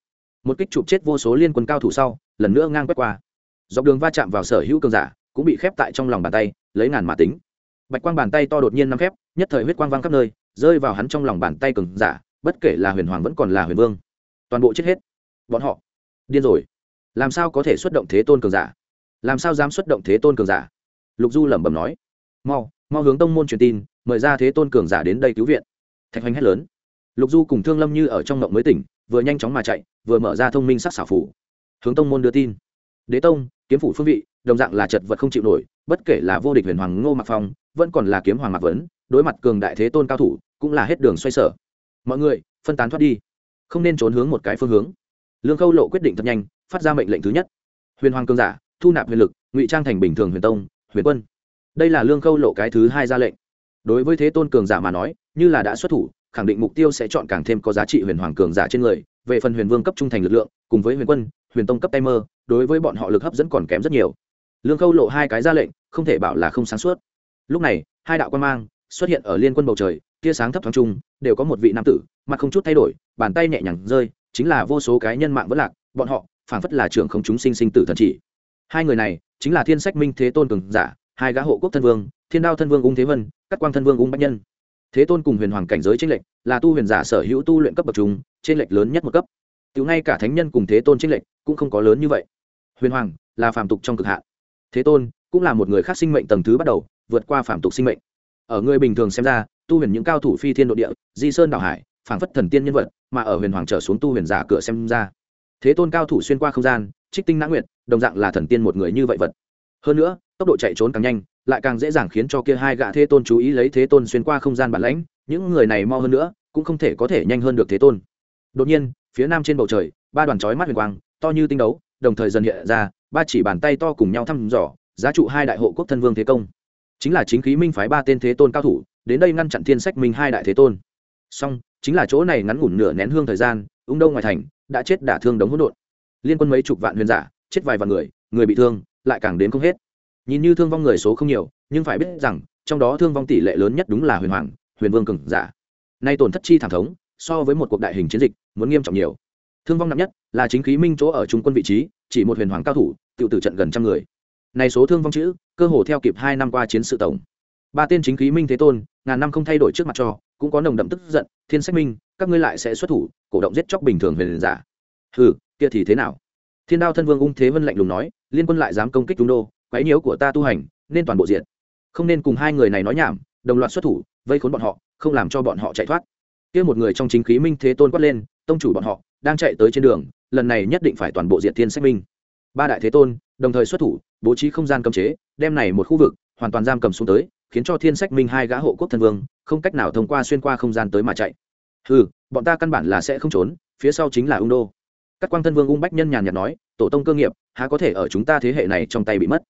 Một kích chụp chết vô số liên quân cao thủ sau, lần nữa ngang quét qua. Dọc đường va chạm vào sở hữu cường giả, cũng bị khép tại trong lòng bàn tay, lấy ngàn mà tính. Bạch quang bàn tay to đột nhiên nắm khép, nhất thời huyết quang văng khắp nơi rơi vào hắn trong lòng bàn tay cường giả, bất kể là huyền hoàng vẫn còn là huyền vương. Toàn bộ chết hết. Bọn họ. Điên rồi. Làm sao có thể xuất động thế tôn cường giả? Làm sao dám xuất động thế tôn cường giả? Lục du lẩm bẩm nói. Mau mau hướng tông môn truyền tin, mời ra thế tôn cường giả đến đây cứu viện. Thạch hoành hét lớn. Lục du cùng thương lâm như ở trong ngộng mới tỉnh, vừa nhanh chóng mà chạy, vừa mở ra thông minh sắc xảo phủ. Hướng tông môn đưa tin. Đế tông, kiếm phủ phương vị, đồng dạng là chật vật không chịu nổi, bất kể là vô địch huyền hoàng ngô mạc phong, vẫn còn là kiếm hoàng mạc vấn đối mặt cường đại thế tôn cao thủ, cũng là hết đường xoay sở. Mọi người, phân tán thoát đi. Không nên trốn hướng một cái phương hướng. Lương khâu lộ quyết định thật nhanh, phát ra mệnh lệnh thứ nhất. Huyền hoàng cường giả, thu nạp huyền lực, ngụy trang thành bình thường huyền tông, huyền quân. Đây là lương khâu lộ cái thứ hai ra lệnh. Đối với thế tôn cường giả mà nói, như là đã xuất thủ, khẳng định mục tiêu sẽ chọn càng thêm có giá trị huyền hoàng cường giả trên người, về phần huyền vương cấp trung thành lực lượng, cùng với huyền quân, huyền tông cấp tay mơ, đối với bọn họ lực hấp dẫn còn kém rất nhiều. Lương khâu lộ hai cái ra lệnh, không thể bảo là không sáng suốt. Lúc này, hai đạo quan mang xuất hiện ở liên quân bầu trời, tia sáng thấp thoáng chung đều có một vị nam tử, mặt không chút thay đổi, bàn tay nhẹ nhàng rơi, chính là vô số cái nhân mạng vất lạc, bọn họ, phảng phất là trưởng không chúng sinh sinh tử thần chỉ. Hai người này, chính là thiên sách minh thế tôn cường giả, hai gã hộ quốc thân vương, thiên đao thân vương ung thế vân các quang thân vương ung bách nhân. Thế tôn cùng huyền hoàng cảnh giới tranh lệch, là tu huyền giả sở hữu tu luyện cấp bậc chúng trên lệch lớn nhất một cấp. Từ ngay cả thánh nhân cùng thế tôn tranh lệch cũng không có lớn như vậy. Huyền hoàng, là phàm tục trong cực hạn. Thế tôn, cũng là một người khác sinh mệnh tầng thứ bắt đầu, vượt qua phàm tục sinh mệnh ở người bình thường xem ra, tu huyền những cao thủ phi thiên độ địa, di sơn đảo hải, phảng phất thần tiên nhân vật, mà ở huyền hoàng trở xuống tu huyền giả cửa xem ra. Thế tôn cao thủ xuyên qua không gian, trích tinh nã nguyện đồng dạng là thần tiên một người như vậy vật. Hơn nữa, tốc độ chạy trốn càng nhanh, lại càng dễ dàng khiến cho kia hai gã thế tôn chú ý lấy thế tôn xuyên qua không gian bản lãnh, những người này mo hơn nữa, cũng không thể có thể nhanh hơn được thế tôn. Đột nhiên, phía nam trên bầu trời, ba đoàn chói mắt huyền quang, to như tinh đấu, đồng thời dần hiện ra, ba chỉ bàn tay to cùng nhau thăm dò, giá trụ hai đại hộ quốc thân vương thế công chính là chính khí minh phái ba tên thế tôn cao thủ, đến đây ngăn chặn thiên sách minh hai đại thế tôn. Song chính là chỗ này ngắn ngủn nửa nén hương thời gian, ung đâu ngoài thành đã chết đả thương đống hỗn độn. Liên quân mấy chục vạn huyền giả, chết vài vạn người người bị thương, lại càng đến không hết. Nhìn như thương vong người số không nhiều, nhưng phải biết rằng, trong đó thương vong tỷ lệ lớn nhất đúng là huyền hoàng, huyền vương cường giả. Nay tổn thất chi thảm thống, so với một cuộc đại hình chiến dịch, muốn nghiêm trọng nhiều. Thương vong nặng nhất là chính khí minh chỗ ở trung quân vị trí, chỉ một huyền hoàng cao thủ tự tử trận gần trăm người. Này số thương vong chữ cơ hồ theo kịp hai năm qua chiến sự tổng. Ba tên chính khí minh thế tôn, ngàn năm không thay đổi trước mặt cho, cũng có nồng đậm tức giận, thiên sách minh, các ngươi lại sẽ xuất thủ, cổ động giết chóc bình thường huyền giả. Hừ, kia thì thế nào? Thiên đao thân vương ung thế vân lạnh lùng nói, liên quân lại dám công kích trung đô quái nhiễu của ta tu hành, nên toàn bộ diện không nên cùng hai người này nói nhảm, đồng loạt xuất thủ, vây khốn bọn họ, không làm cho bọn họ chạy thoát. Kia một người trong chính khí minh thế tôn quát lên, tông chủ bọn họ, đang chạy tới trên đường, lần này nhất định phải toàn bộ diện thiên sách minh. Ba đại thế tôn, đồng thời xuất thủ bố trí không gian cấm chế, đem này một khu vực hoàn toàn giam cầm xuống tới, khiến cho thiên sách minh hai gã hộ quốc thân vương không cách nào thông qua xuyên qua không gian tới mà chạy. Ừ bọn ta căn bản là sẽ không trốn, phía sau chính là ung đô. Các quang thân vương ung bách nhân nhàn nhạt nói, tổ tông cơ nghiệp, há có thể ở chúng ta thế hệ này trong tay bị mất?